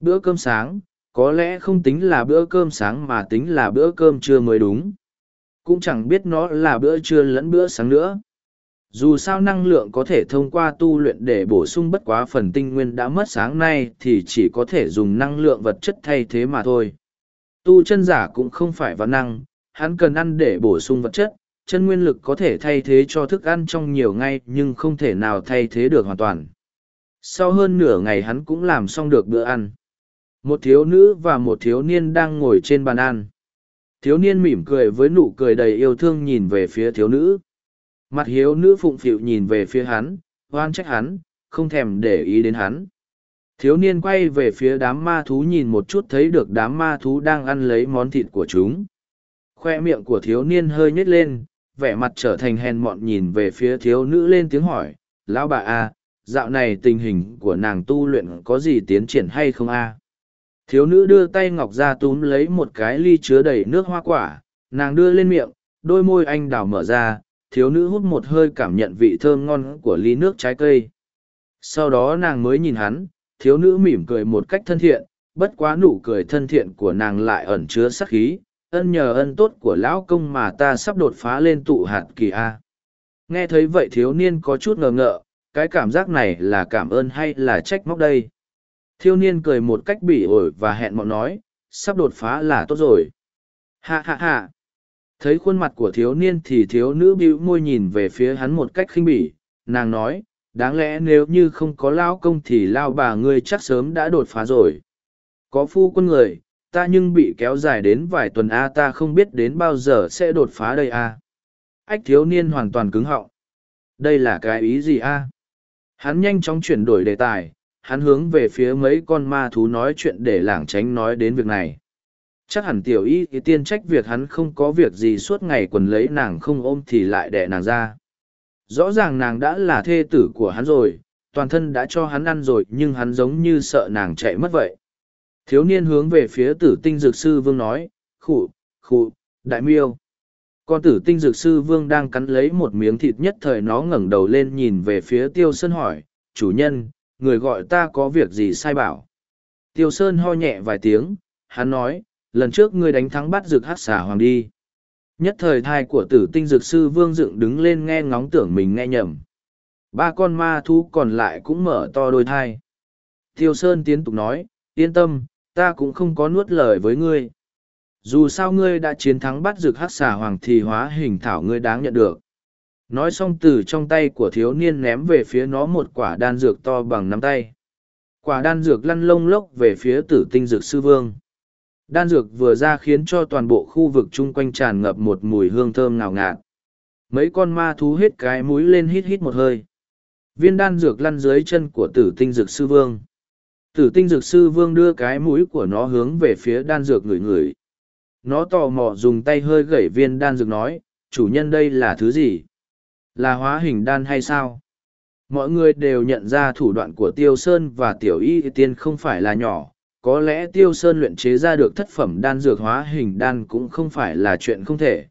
Bữa cơm sáng, có lẽ không tính là bữa cơm sáng mà tính là bữa cơm trưa mới đúng. Cũng chẳng biết nó là bữa trưa lẫn bữa sáng nữa. Dù sao năng lượng có thể thông qua tu luyện để bổ sung bất quá phần tinh nguyên đã mất sáng nay thì chỉ có thể dùng năng lượng vật chất thay thế mà thôi. Tu chân giả cũng không phải văn năng, hắn cần ăn để bổ sung vật chất, chân nguyên lực có thể thay thế cho thức ăn trong nhiều ngày nhưng không thể nào thay thế được hoàn toàn. Sau hơn nửa ngày hắn cũng làm xong được bữa ăn. Một thiếu nữ và một thiếu niên đang ngồi trên bàn ăn. Thiếu niên mỉm cười với nụ cười đầy yêu thương nhìn về phía thiếu nữ. Mặt hiếu nữ phụng phịu nhìn về phía hắn, hoan trách hắn, không thèm để ý đến hắn. Thiếu niên quay về phía đám ma thú nhìn một chút thấy được đám ma thú đang ăn lấy món thịt của chúng. Khoe miệng của thiếu niên hơi nhếch lên, vẻ mặt trở thành hèn mọn nhìn về phía thiếu nữ lên tiếng hỏi, lão bà a, dạo này tình hình của nàng tu luyện có gì tiến triển hay không a? Thiếu nữ đưa tay ngọc ra túm lấy một cái ly chứa đầy nước hoa quả, nàng đưa lên miệng, đôi môi anh đào mở ra, thiếu nữ hút một hơi cảm nhận vị thơm ngon của ly nước trái cây. Sau đó nàng mới nhìn hắn, thiếu nữ mỉm cười một cách thân thiện, bất quá nụ cười thân thiện của nàng lại ẩn chứa sắc khí, ân nhờ ân tốt của lão công mà ta sắp đột phá lên tụ hạt kỳ A. Nghe thấy vậy thiếu niên có chút ngờ ngợ, cái cảm giác này là cảm ơn hay là trách móc đây? Thiếu niên cười một cách bỉ ổi và hẹn mọn nói, sắp đột phá là tốt rồi. Ha ha ha. Thấy khuôn mặt của thiếu niên thì thiếu nữ bĩu môi nhìn về phía hắn một cách khinh bỉ, nàng nói, đáng lẽ nếu như không có lao công thì lao bà ngươi chắc sớm đã đột phá rồi có phu quân người ta nhưng bị kéo dài đến vài tuần a, ta không biết đến bao giờ sẽ đột phá đây a. Ách, thiếu niên hoàn toàn cứng họng. Đây là cái ý gì a? Hắn nhanh chóng chuyển đổi đề tài, hắn hướng về phía mấy con ma thú nói chuyện để lảng tránh nói đến việc này. Chắc hẳn tiểu y thì tiên trách việc hắn không có việc gì suốt ngày quần lấy nàng không ôm thì lại đẻ nàng ra. Rõ ràng nàng đã là thê tử của hắn rồi, toàn thân đã cho hắn ăn rồi nhưng hắn giống như sợ nàng chạy mất vậy thiếu niên hướng về phía tử tinh dược sư vương nói, khụ khụ, đại miêu. Con tử tinh dược sư vương đang cắn lấy một miếng thịt nhất thời nó ngẩng đầu lên nhìn về phía tiêu sơn hỏi, chủ nhân, người gọi ta có việc gì sai bảo? Tiêu sơn ho nhẹ vài tiếng, hắn nói, lần trước ngươi đánh thắng bắt dược hát xà hoàng đi. Nhất thời thai của tử tinh dược sư vương dựng đứng lên nghe ngóng tưởng mình nghe nhầm. Ba con ma thú còn lại cũng mở to đôi thai. Tiêu sơn tiến tục nói, yên tâm ta cũng không có nuốt lời với ngươi. Dù sao ngươi đã chiến thắng bắt rực hát xà hoàng thì hóa hình thảo ngươi đáng nhận được. Nói xong từ trong tay của thiếu niên ném về phía nó một quả đan dược to bằng nắm tay. Quả đan dược lăn lông lốc về phía tử tinh dược sư vương. Đan dược vừa ra khiến cho toàn bộ khu vực chung quanh tràn ngập một mùi hương thơm ngào ngạt. Mấy con ma thú hết cái mũi lên hít hít một hơi. Viên đan dược lăn dưới chân của tử tinh dược sư vương tử tinh dược sư vương đưa cái mũi của nó hướng về phía đan dược ngửi ngửi nó tò mò dùng tay hơi gẩy viên đan dược nói, chủ nhân đây là thứ gì? Là hóa hình đan hay sao? Mọi người đều nhận ra thủ đoạn của tiêu sơn và tiểu y tiên không phải là nhỏ. Có lẽ tiêu sơn luyện chế ra được thất phẩm đan dược hóa hình đan cũng không phải là chuyện không thể.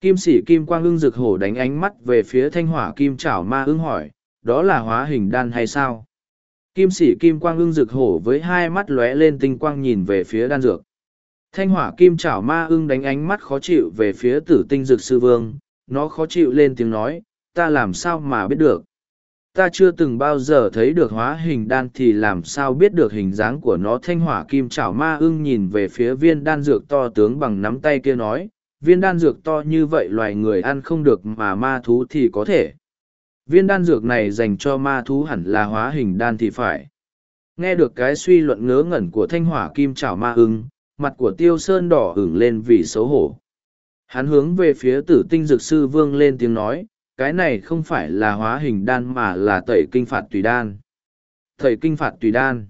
Kim sĩ kim quang ưng Dược hổ đánh ánh mắt về phía thanh hỏa kim chảo ma ưng hỏi, đó là hóa hình đan hay sao? Kim sĩ kim quang ưng rực hổ với hai mắt lóe lên tinh quang nhìn về phía đan dược. Thanh hỏa kim chảo ma ưng đánh ánh mắt khó chịu về phía tử tinh dược sư vương, nó khó chịu lên tiếng nói, ta làm sao mà biết được? Ta chưa từng bao giờ thấy được hóa hình đan thì làm sao biết được hình dáng của nó? Thanh hỏa kim chảo ma ưng nhìn về phía viên đan dược to tướng bằng nắm tay kia nói, viên đan dược to như vậy loài người ăn không được mà ma thú thì có thể viên đan dược này dành cho ma thú hẳn là hóa hình đan thì phải nghe được cái suy luận ngớ ngẩn của thanh hỏa kim chảo ma ưng mặt của tiêu sơn đỏ hửng lên vì xấu hổ hắn hướng về phía tử tinh dược sư vương lên tiếng nói cái này không phải là hóa hình đan mà là tẩy kinh phạt tùy đan. Tẩy kinh phạt tùy đan.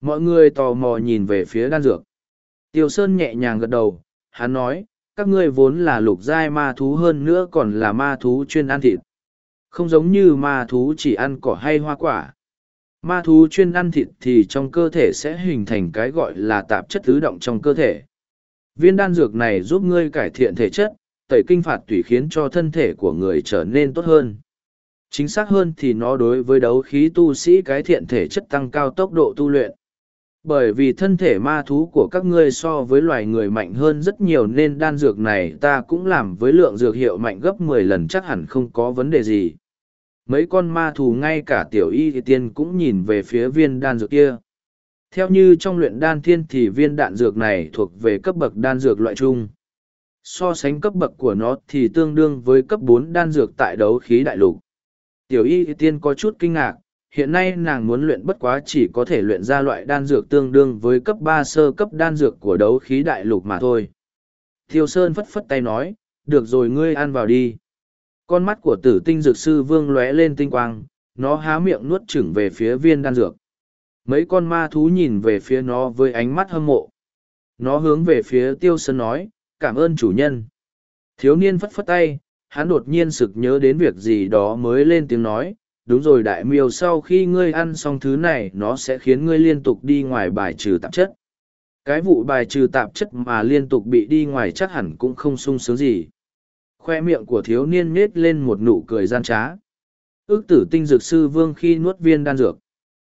Mọi người tò mò nhìn về phía đan dược. Tiêu Sơn nhẹ nhàng gật đầu, hắn nói, các ngươi vốn là lục giai ma thú hơn nữa còn là ma thú chuyên ăn thịt. Không giống như ma thú chỉ ăn cỏ hay hoa quả. Ma thú chuyên ăn thịt thì trong cơ thể sẽ hình thành cái gọi là tạp chất tứ động trong cơ thể. Viên đan dược này giúp ngươi cải thiện thể chất, tẩy kinh phạt tùy khiến cho thân thể của người trở nên tốt hơn. Chính xác hơn thì nó đối với đấu khí tu sĩ cái thiện thể chất tăng cao tốc độ tu luyện. Bởi vì thân thể ma thú của các ngươi so với loài người mạnh hơn rất nhiều nên đan dược này ta cũng làm với lượng dược hiệu mạnh gấp mười lần chắc hẳn không có vấn đề gì. Mấy con ma thù ngay cả tiểu y thì tiên cũng nhìn về phía viên đan dược kia. Theo như trong luyện đan thiên thì viên đạn dược này thuộc về cấp bậc đan dược loại trung so sánh cấp bậc của nó thì tương đương với cấp bốn đan dược tại đấu khí đại lục. Tiểu y tiên có chút kinh ngạc, hiện nay nàng muốn luyện bất quá chỉ có thể luyện ra loại đan dược tương đương với cấp ba sơ cấp đan dược của đấu khí đại lục mà thôi. Thiêu sơn phất phất tay nói, được rồi, ngươi ăn vào đi con mắt của tử tinh dược sư vương lóe lên tinh quang nó há miệng nuốt chửng về phía viên đan dược mấy con ma thú nhìn về phía nó với ánh mắt hâm mộ nó hướng về phía tiêu sơn nói cảm ơn chủ nhân. Thiếu niên phất phất tay, hắn đột nhiên sực nhớ đến việc gì đó mới lên tiếng nói, đúng rồi đại miêu sau khi ngươi ăn xong thứ này nó sẽ khiến ngươi liên tục đi ngoài bài trừ tạp chất. Cái vụ bài trừ tạp chất mà liên tục bị đi ngoài chắc hẳn cũng không sung sướng gì. Khoe miệng của thiếu niên nết lên một nụ cười gian trá. Ước tử tinh dược sư vương khi nuốt viên đan dược.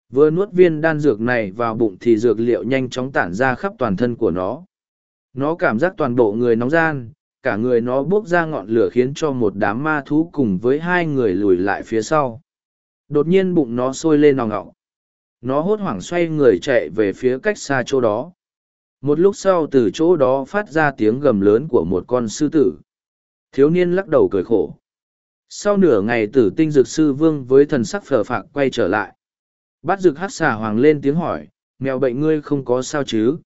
Vừa nuốt viên đan dược này vào bụng thì dược liệu nhanh chóng tản ra khắp toàn thân của nó nó cảm giác toàn bộ người nóng gian, cả người nó bốc ra ngọn lửa khiến cho một đám ma thú cùng với hai người lùi lại phía sau. Đột nhiên bụng nó sôi lên nòng ngọng. Nó hốt hoảng xoay người chạy về phía cách xa chỗ đó. Một lúc sau từ chỗ đó phát ra tiếng gầm lớn của một con sư tử. Thiếu niên lắc đầu cười khổ. sau nửa ngày tử tinh dược sư vương với thần sắc phờ phạc quay trở lại. Bắt dược hát xà hoàng lên tiếng hỏi, mèo bệnh ngươi không có sao chứ?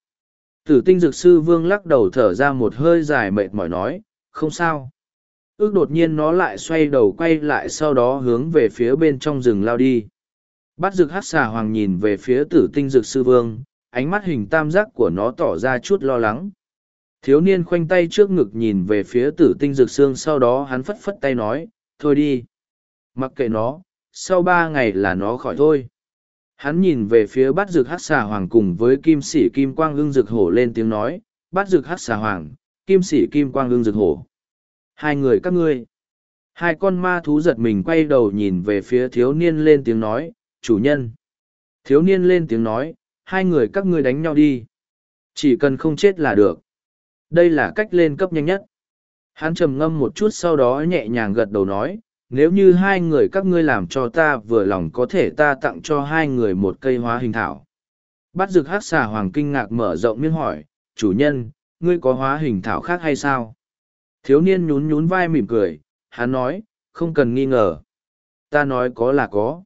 Tử tinh dược sư vương lắc đầu thở ra một hơi dài mệt mỏi nói, không sao. Ước đột nhiên nó lại xoay đầu quay lại sau đó hướng về phía bên trong rừng lao đi. Bắt dược hát xà hoàng nhìn về phía tử tinh dược sư vương, ánh mắt hình tam giác của nó tỏ ra chút lo lắng thiếu niên khoanh tay trước ngực nhìn về phía tử tinh dược xương sau đó hắn phất phất tay nói, thôi đi. Mặc kệ nó, sau ba ngày là nó khỏi thôi. Hắn nhìn về phía bát dược hát xà hoàng cùng với kim sĩ kim quang ưng dược hổ lên tiếng nói, bát dược hát xà hoàng, kim sĩ kim quang ưng dược hổ. Hai người các ngươi. Hai con ma thú giật mình quay đầu nhìn về phía thiếu niên lên tiếng nói, chủ nhân. Thiếu niên lên tiếng nói, hai người các ngươi đánh nhau đi. Chỉ cần không chết là được đây là cách lên cấp nhanh nhất. Hắn trầm ngâm một chút sau đó nhẹ nhàng gật đầu nói, nếu như hai người các ngươi làm cho ta vừa lòng có thể ta tặng cho hai người một cây hóa hình thảo. Bắt rực hát xà hoàng kinh ngạc mở rộng miếng hỏi, chủ nhân, ngươi có hóa hình thảo khác hay sao? Thiếu niên nhún nhún vai mỉm cười, hắn nói, không cần nghi ngờ. Ta nói có là có.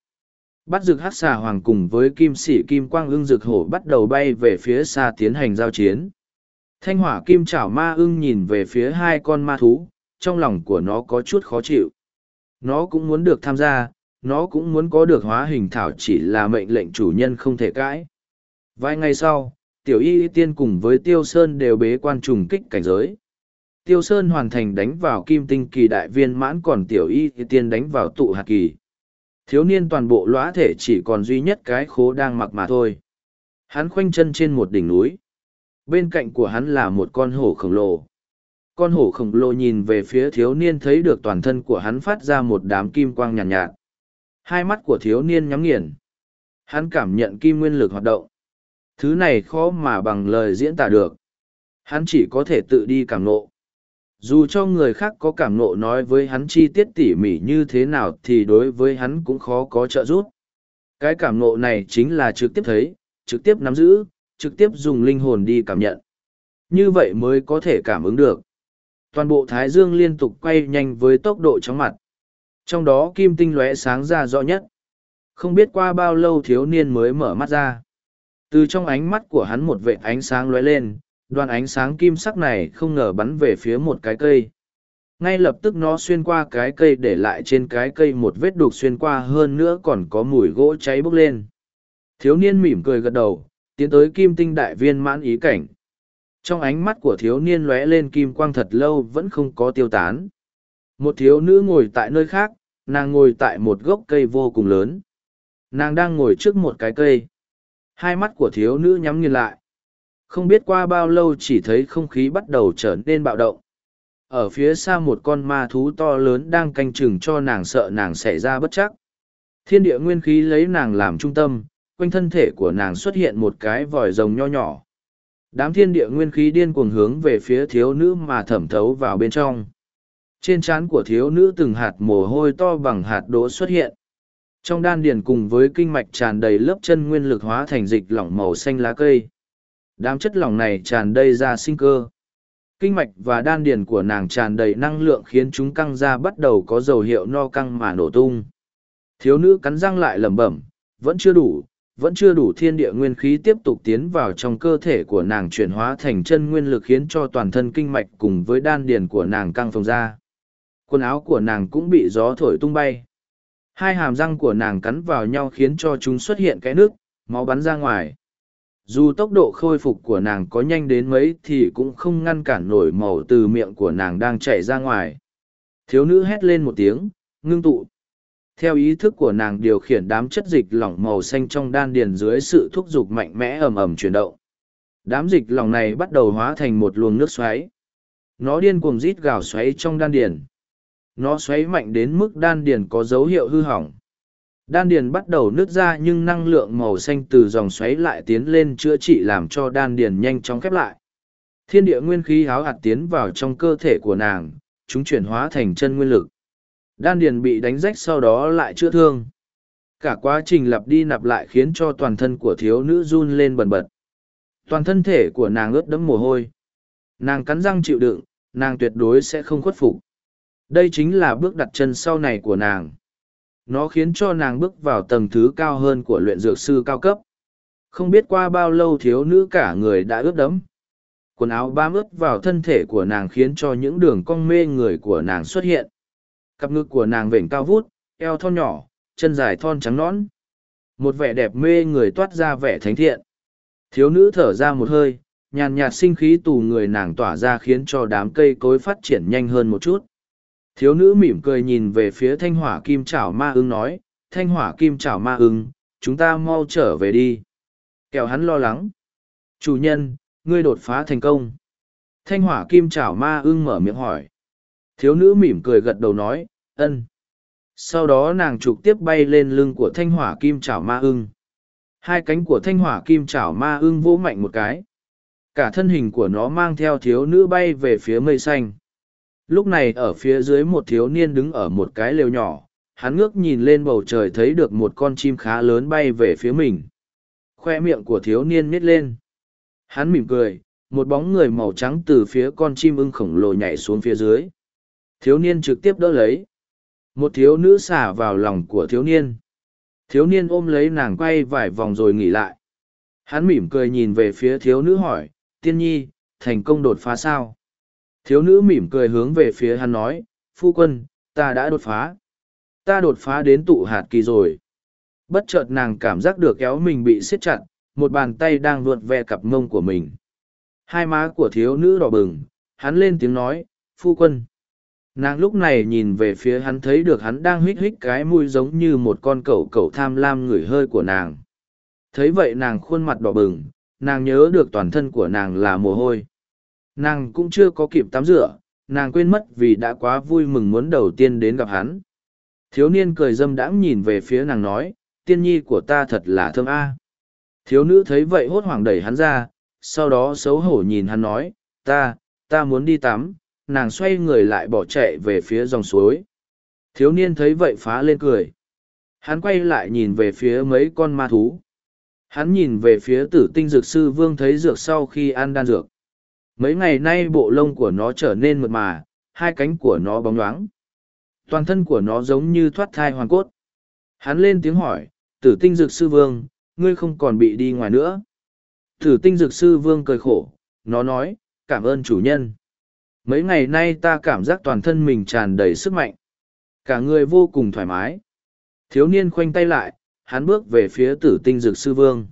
Bắt rực hát xà hoàng cùng với kim sĩ kim quang ưng rực hổ bắt đầu bay về phía xa tiến hành giao chiến thanh hỏa kim chảo ma ưng nhìn về phía hai con ma thú, trong lòng của nó có chút khó chịu. Nó cũng muốn được tham gia, nó cũng muốn có được hóa hình thảo chỉ là mệnh lệnh chủ nhân không thể cãi. Vài ngày sau, tiểu y tiên cùng với tiêu sơn đều bế quan trùng kích cảnh giới. Tiêu sơn hoàn thành đánh vào kim tinh kỳ đại viên mãn còn tiểu y tiên đánh vào tụ hạt kỳ. Thiếu niên toàn bộ lõa thể chỉ còn duy nhất cái khố đang mặc mà thôi. Hắn khoanh chân trên một đỉnh núi bên cạnh của hắn là một con hổ khổng lồ. Con hổ khổng lồ nhìn về phía thiếu niên thấy được toàn thân của hắn phát ra một đám kim quang nhàn nhạt, nhạt. Hai mắt của thiếu niên nhắm nghiền. Hắn cảm nhận kim nguyên lực hoạt động. Thứ này khó mà bằng lời diễn tả được. Hắn chỉ có thể tự đi cảm nộ. Dù cho người khác có cảm nộ nói với hắn chi tiết tỉ mỉ như thế nào thì đối với hắn cũng khó có trợ giúp. Cái cảm nộ này chính là trực tiếp thấy trực tiếp nắm giữ trực tiếp dùng linh hồn đi cảm nhận. Như vậy mới có thể cảm ứng được. Toàn bộ thái dương liên tục quay nhanh với tốc độ chóng mặt. Trong đó kim tinh lóe sáng ra rõ nhất. Không biết qua bao lâu thiếu niên mới mở mắt ra. Từ trong ánh mắt của hắn một vệ ánh sáng lóe lên, đoàn ánh sáng kim sắc này không ngờ bắn về phía một cái cây. Ngay lập tức nó xuyên qua cái cây để lại trên cái cây một vết đục xuyên qua hơn nữa còn có mùi gỗ cháy bốc lên. Thiếu niên mỉm cười gật đầu tiến tới kim tinh đại viên mãn ý cảnh. Trong ánh mắt của thiếu niên lóe lên kim quang thật lâu vẫn không có tiêu tán. Một thiếu nữ ngồi tại nơi khác, nàng ngồi tại một gốc cây vô cùng lớn. Nàng đang ngồi trước một cái cây. Hai mắt của thiếu nữ nhắm nghiền lại. Không biết qua bao lâu chỉ thấy không khí bắt đầu trở nên bạo động. Ở phía xa một con ma thú to lớn đang canh chừng cho nàng sợ nàng xảy ra bất chắc. Thiên địa nguyên khí lấy nàng làm trung tâm quanh thân thể của nàng xuất hiện một cái vòi rồng nho nhỏ. Đám thiên địa nguyên khí điên cuồng hướng về phía thiếu nữ mà thẩm thấu vào bên trong. Trên trán của thiếu nữ từng hạt mồ hôi to bằng hạt đỗ xuất hiện. Trong đan điền cùng với kinh mạch tràn đầy lớp chân nguyên lực hóa thành dịch lỏng màu xanh lá cây. Đám chất lỏng này tràn đầy ra sinh cơ. Kinh mạch và đan điền của nàng tràn đầy năng lượng khiến chúng căng ra bắt đầu có dầu hiệu no căng mà nổ tung. Thiếu nữ cắn răng lại lẩm bẩm, vẫn chưa đủ vẫn chưa đủ thiên địa nguyên khí tiếp tục tiến vào trong cơ thể của nàng chuyển hóa thành chân nguyên lực khiến cho toàn thân kinh mạch cùng với đan điền của nàng căng phồng ra. Quần áo của nàng cũng bị gió thổi tung bay. Hai hàm răng của nàng cắn vào nhau khiến cho chúng xuất hiện cái nước, máu bắn ra ngoài. Dù tốc độ khôi phục của nàng có nhanh đến mấy thì cũng không ngăn cản nổi màu từ miệng của nàng đang chảy ra ngoài. Thiếu nữ hét lên một tiếng, ngưng tụ theo ý thức của nàng điều khiển đám chất dịch lỏng màu xanh trong đan điền dưới sự thúc giục mạnh mẽ ầm ầm chuyển động. Đám dịch lỏng này bắt đầu hóa thành một luồng nước xoáy. Nó điên cuồng rít gào xoáy trong đan điền. Nó xoáy mạnh đến mức đan điền có dấu hiệu hư hỏng. Đan điền bắt đầu nứt ra nhưng năng lượng màu xanh từ dòng xoáy lại tiến lên chữa trị làm cho đan điền nhanh chóng khép lại. Thiên địa nguyên khí háo hạt tiến vào trong cơ thể của nàng, chúng chuyển hóa thành chân nguyên lực. Đan điền bị đánh rách sau đó lại chữa thương. Cả quá trình lặp đi lặp lại khiến cho toàn thân của thiếu nữ run lên bần bật. Toàn thân thể của nàng ướt đẫm mồ hôi. Nàng cắn răng chịu đựng, nàng tuyệt đối sẽ không khuất phục. Đây chính là bước đặt chân sau này của nàng. Nó khiến cho nàng bước vào tầng thứ cao hơn của luyện dược sư cao cấp. Không biết qua bao lâu thiếu nữ cả người đã ướt đẫm. Quần áo bám ướt vào thân thể của nàng khiến cho những đường cong mê người của nàng xuất hiện. Cặp ngực của nàng vểnh cao vút, eo thon nhỏ, chân dài thon trắng nõn. Một vẻ đẹp mê người toát ra vẻ thánh thiện. Thiếu nữ thở ra một hơi, nhàn nhạt sinh khí tù người nàng tỏa ra khiến cho đám cây cối phát triển nhanh hơn một chút. Thiếu nữ mỉm cười nhìn về phía thanh hỏa kim chảo ma ưng nói, thanh hỏa kim chảo ma ưng, chúng ta mau trở về đi. Kẹo hắn lo lắng. Chủ nhân, ngươi đột phá thành công. Thanh hỏa kim chảo ma ưng mở miệng hỏi. Thiếu nữ mỉm cười gật đầu nói, ân. Sau đó nàng trực tiếp bay lên lưng của thanh hỏa kim chảo ma ưng. Hai cánh của thanh hỏa kim chảo ma ưng vỗ mạnh một cái. Cả thân hình của nó mang theo thiếu nữ bay về phía mây xanh. Lúc này ở phía dưới một thiếu niên đứng ở một cái lều nhỏ, hắn ngước nhìn lên bầu trời thấy được một con chim khá lớn bay về phía mình. Khoe miệng của thiếu niên nít lên. Hắn mỉm cười, một bóng người màu trắng từ phía con chim ưng khổng lồ nhảy xuống phía dưới. Thiếu niên trực tiếp đỡ lấy. Một thiếu nữ xả vào lòng của thiếu niên. Thiếu niên ôm lấy nàng quay vài vòng rồi nghỉ lại. Hắn mỉm cười nhìn về phía thiếu nữ hỏi, tiên nhi, thành công đột phá sao? Thiếu nữ mỉm cười hướng về phía hắn nói, phu quân, ta đã đột phá. Ta đột phá đến tụ hạt kỳ rồi. Bất chợt nàng cảm giác được kéo mình bị siết chặt, một bàn tay đang vượt ve cặp mông của mình. Hai má của thiếu nữ đỏ bừng, hắn lên tiếng nói, phu quân. Nàng lúc này nhìn về phía hắn thấy được hắn đang hít hít cái mũi giống như một con cẩu cẩu tham lam ngửi hơi của nàng. Thấy vậy nàng khuôn mặt đỏ bừng, nàng nhớ được toàn thân của nàng là mồ hôi. Nàng cũng chưa có kịp tắm rửa, nàng quên mất vì đã quá vui mừng muốn đầu tiên đến gặp hắn. Thiếu niên cười dâm đãng nhìn về phía nàng nói, tiên nhi của ta thật là thơm a. Thiếu nữ thấy vậy hốt hoảng đẩy hắn ra, sau đó xấu hổ nhìn hắn nói, ta, ta muốn đi tắm, nàng xoay người lại bỏ chạy về phía dòng suối. Thiếu niên thấy vậy phá lên cười. Hắn quay lại nhìn về phía mấy con ma thú. Hắn nhìn về phía tử tinh dược sư vương thấy dược sau khi ăn đan dược. Mấy ngày nay bộ lông của nó trở nên mượt mà, hai cánh của nó bóng loáng. Toàn thân của nó giống như thoát thai hoàn cốt. Hắn lên tiếng hỏi, tử tinh dược sư vương, ngươi không còn bị đi ngoài nữa. Tử tinh dược sư vương cười khổ, nó nói, cảm ơn chủ nhân. Mấy ngày nay ta cảm giác toàn thân mình tràn đầy sức mạnh. Cả người vô cùng thoải mái. Thiếu niên khoanh tay lại, hắn bước về phía tử tinh dược sư vương.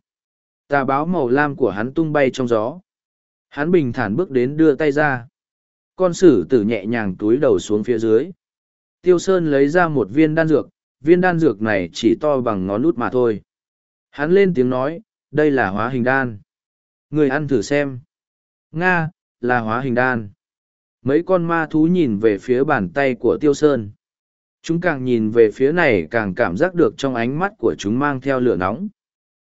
Tà báo màu lam của hắn tung bay trong gió. Hắn bình thản bước đến đưa tay ra. Con sử tử nhẹ nhàng túi đầu xuống phía dưới. Tiêu Sơn lấy ra một viên đan dược, viên đan dược này chỉ to bằng ngón út mà thôi. Hắn lên tiếng nói, đây là hóa hình đan. Người ăn thử xem. Nga, là hóa hình đan. Mấy con ma thú nhìn về phía bàn tay của Tiêu Sơn. Chúng càng nhìn về phía này càng cảm giác được trong ánh mắt của chúng mang theo lửa nóng.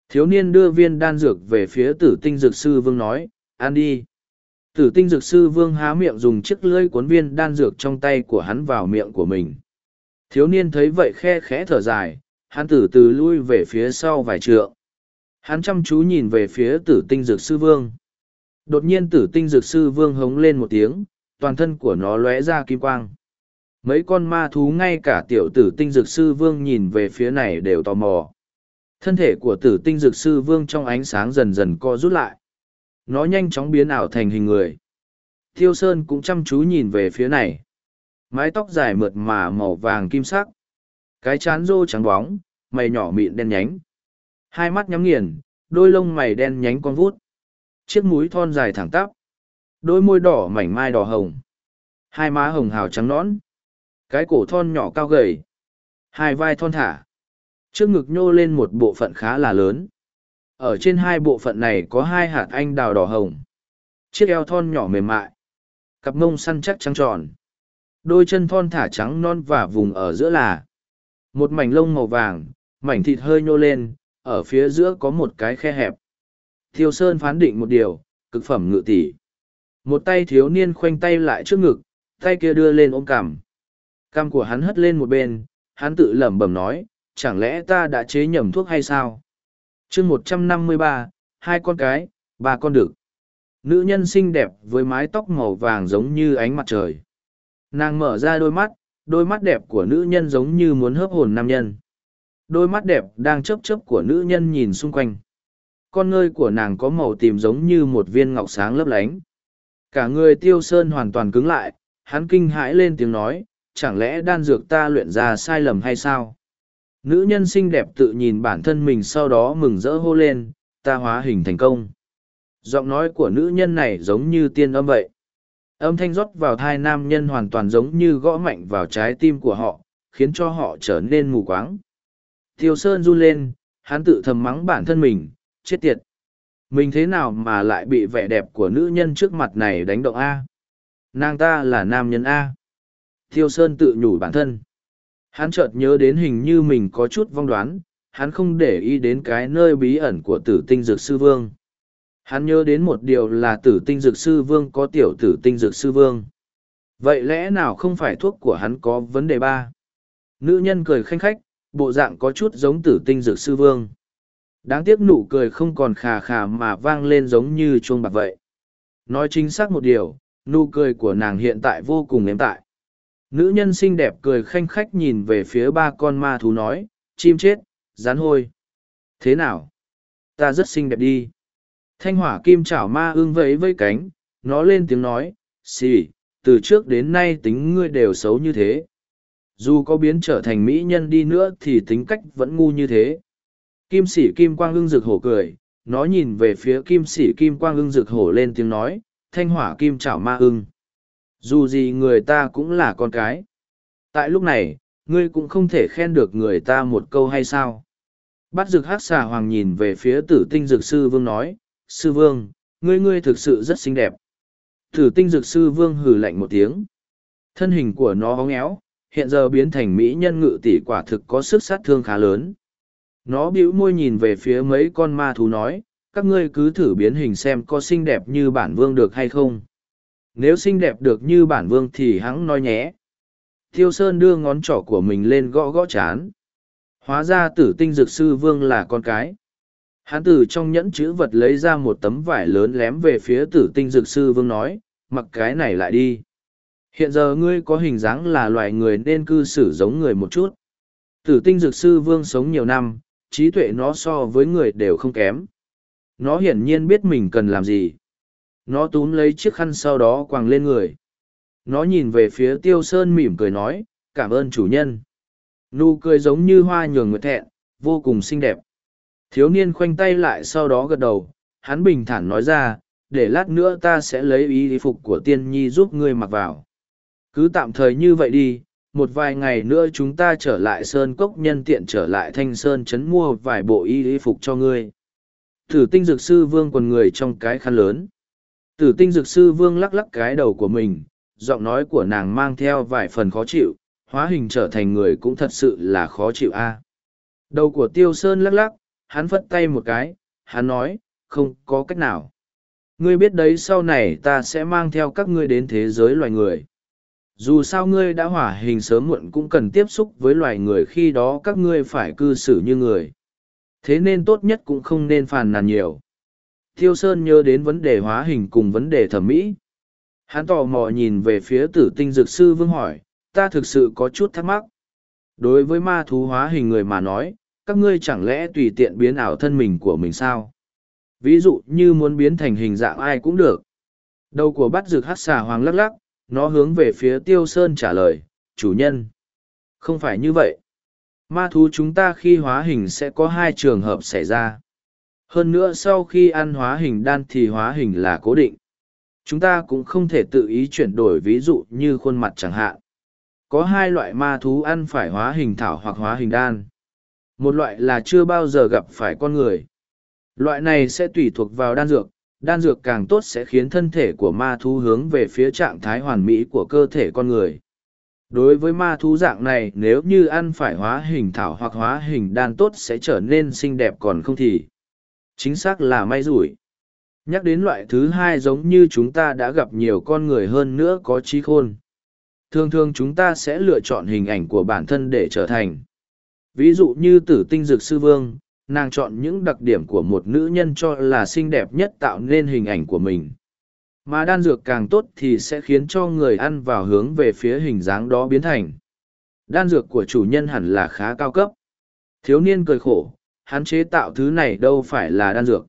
Thiếu niên đưa viên đan dược về phía tử tinh dược sư vương nói, ăn đi. Tử tinh dược sư vương há miệng dùng chiếc lưỡi cuốn viên đan dược trong tay của hắn vào miệng của mình. Thiếu niên thấy vậy khe khẽ thở dài, hắn từ từ lui về phía sau vài trượng. Hắn chăm chú nhìn về phía tử tinh dược sư vương. Đột nhiên tử tinh dược sư vương hống lên một tiếng, toàn thân của nó lóe ra kim quang. Mấy con ma thú ngay cả tiểu tử tinh dược sư vương nhìn về phía này đều tò mò. Thân thể của tử tinh dược sư vương trong ánh sáng dần dần co rút lại. Nó nhanh chóng biến ảo thành hình người. Thiêu Sơn cũng chăm chú nhìn về phía này. Mái tóc dài mượt mà màu vàng kim sắc. Cái chán rô trắng bóng, mày nhỏ mịn đen nhánh. Hai mắt nhắm nghiền, đôi lông mày đen nhánh con vút. Chiếc mũi thon dài thẳng tắp. Đôi môi đỏ mảnh mai đỏ hồng. Hai má hồng hào trắng nõn. Cái cổ thon nhỏ cao gầy. Hai vai thon thả. Trước ngực nhô lên một bộ phận khá là lớn. Ở trên hai bộ phận này có hai hạt anh đào đỏ hồng. Chiếc eo thon nhỏ mềm mại. Cặp mông săn chắc trắng tròn. Đôi chân thon thả trắng non và vùng ở giữa là. Một mảnh lông màu vàng, mảnh thịt hơi nhô lên, ở phía giữa có một cái khe hẹp. Thiêu Sơn phán định một điều, cực phẩm ngự tỷ. Một tay thiếu niên khoanh tay lại trước ngực, tay kia đưa lên ôm cằm. Cằm của hắn hất lên một bên, hắn tự lẩm bẩm nói, chẳng lẽ ta đã chế nhầm thuốc hay sao? chương một trăm năm mươi ba hai con cái ba con đực nữ nhân xinh đẹp với mái tóc màu vàng giống như ánh mặt trời Nàng mở ra đôi mắt, đôi mắt đẹp của nữ nhân giống như muốn hớp hồn nam nhân. Đôi mắt đẹp đang chấp chấp của nữ nhân nhìn xung quanh. Con ngươi của nàng có màu tím giống như một viên ngọc sáng lấp lánh. Cả người tiêu sơn hoàn toàn cứng lại, hắn kinh hãi lên tiếng nói, chẳng lẽ đan dược ta luyện ra sai lầm hay sao? Nữ nhân xinh đẹp tự nhìn bản thân mình sau đó mừng rỡ hô lên, ta hóa hình thành công. Giọng nói của nữ nhân này giống như tiên âm vậy. Âm thanh rót vào thai nam nhân hoàn toàn giống như gõ mạnh vào trái tim của họ, khiến cho họ trở nên mù quáng. Tiêu Sơn run lên, hắn tự thầm mắng bản thân mình, chết tiệt. Mình thế nào mà lại bị vẻ đẹp của nữ nhân trước mặt này đánh động A? Nàng ta là nam nhân A. Thiêu Sơn tự nhủ bản thân. Hắn chợt nhớ đến hình như mình có chút vong đoán, hắn không để ý đến cái nơi bí ẩn của tử tinh dược sư vương. Hắn nhớ đến một điều là tử tinh dược sư vương có tiểu tử tinh dược sư vương. Vậy lẽ nào không phải thuốc của hắn có vấn đề ba? Nữ nhân cười khanh khách, bộ dạng có chút giống tử tinh dược sư vương. Đáng tiếc nụ cười không còn khà khà mà vang lên giống như chuông bạc vậy. Nói chính xác một điều, nụ cười của nàng hiện tại vô cùng êm tại. Nữ nhân xinh đẹp cười khanh khách nhìn về phía ba con ma thú nói, chim chết, rán hôi. Thế nào? Ta rất xinh đẹp đi. Thanh hỏa kim chảo ma ương vẫy vẫy cánh, nó lên tiếng nói, xì, từ trước đến nay tính ngươi đều xấu như thế. Dù có biến trở thành mỹ nhân đi nữa thì tính cách vẫn ngu như thế. Kim sĩ kim quang ưng rực hổ cười, nó nhìn về phía kim sĩ kim quang ưng rực hổ lên tiếng nói, thanh hỏa kim chảo ma ưng. Dù gì người ta cũng là con cái. Tại lúc này, ngươi cũng không thể khen được người ta một câu hay sao. Bắt rực hát xà hoàng nhìn về phía tử tinh dược sư vương nói, sư vương, ngươi ngươi thực sự rất xinh đẹp. Tử tinh dược sư vương hừ lạnh một tiếng. Thân hình của nó hóng éo, hiện giờ biến thành mỹ nhân ngự tỷ quả thực có sức sát thương khá lớn. Nó bĩu môi nhìn về phía mấy con ma thú nói, các ngươi cứ thử biến hình xem có xinh đẹp như bản vương được hay không. Nếu xinh đẹp được như bản vương thì hắn nói nhé. Thiêu Sơn đưa ngón trỏ của mình lên gõ gõ chán. Hóa ra tử tinh dược sư vương là con cái. Hắn từ trong nhẫn chữ vật lấy ra một tấm vải lớn lém về phía tử tinh dược sư vương nói, mặc cái này lại đi. Hiện giờ ngươi có hình dáng là loài người nên cư xử giống người một chút. Tử tinh dược sư vương sống nhiều năm, trí tuệ nó so với người đều không kém. Nó hiển nhiên biết mình cần làm gì. Nó túm lấy chiếc khăn sau đó quàng lên người. Nó nhìn về phía tiêu sơn mỉm cười nói, cảm ơn chủ nhân. Nụ cười giống như hoa nhường nguyệt thẹn, vô cùng xinh đẹp. Thiếu niên khoanh tay lại sau đó gật đầu, hắn bình thản nói ra, để lát nữa ta sẽ lấy ý phục của tiên nhi giúp ngươi mặc vào. Cứ tạm thời như vậy đi, một vài ngày nữa chúng ta trở lại sơn cốc nhân tiện trở lại thanh sơn chấn mua vài bộ y y phục cho ngươi. Tử tinh dược sư vương quần người trong cái khăn lớn. Tử tinh dược sư vương lắc lắc cái đầu của mình, giọng nói của nàng mang theo vài phần khó chịu, hóa hình trở thành người cũng thật sự là khó chịu a. Đầu của tiêu sơn lắc lắc, hắn phất tay một cái, hắn nói, không có cách nào. Ngươi biết đấy, sau này ta sẽ mang theo các ngươi đến thế giới loài người dù sao ngươi đã hỏa hình sớm muộn cũng cần tiếp xúc với loài người khi đó các ngươi phải cư xử như người. Thế nên tốt nhất cũng không nên phàn nàn nhiều. Thiêu sơn nhớ đến vấn đề hóa hình cùng vấn đề thẩm mỹ. Hắn tò mò nhìn về phía tử tinh dược sư vương hỏi, ta thực sự có chút thắc mắc. Đối với ma thú hóa hình người mà nói, các ngươi chẳng lẽ tùy tiện biến ảo thân mình của mình sao? Ví dụ như muốn biến thành hình dạng ai cũng được. Đầu của bắt rực hát xà hoàng lắc lắc nó hướng về phía tiêu sơn trả lời, chủ nhân, không phải như vậy. Ma thú chúng ta khi hóa hình sẽ có hai trường hợp xảy ra. Hơn nữa sau khi ăn hóa hình đan thì hóa hình là cố định. Chúng ta cũng không thể tự ý chuyển đổi ví dụ như khuôn mặt chẳng hạn. Có hai loại ma thú ăn phải hóa hình thảo hoặc hóa hình đan. Một loại là chưa bao giờ gặp phải con người. Loại này sẽ tùy thuộc vào đan dược đan dược càng tốt sẽ khiến thân thể của ma thú hướng về phía trạng thái hoàn mỹ của cơ thể con người. Đối với ma thú dạng này nếu như ăn phải hóa hình thảo hoặc hóa hình đan tốt sẽ trở nên xinh đẹp còn không thì. Chính xác là may rủi. Nhắc đến loại thứ hai giống như chúng ta đã gặp nhiều con người hơn nữa có trí khôn. Thường thường chúng ta sẽ lựa chọn hình ảnh của bản thân để trở thành. Ví dụ như tử tinh dược sư vương, nàng chọn những đặc điểm của một nữ nhân cho là xinh đẹp nhất tạo nên hình ảnh của mình Mà đan dược càng tốt thì sẽ khiến cho người ăn vào hướng về phía hình dáng đó biến thành. Đan dược của chủ nhân hẳn là khá cao cấp. Thiếu niên cười khổ, hắn chế tạo thứ này đâu phải là đan dược.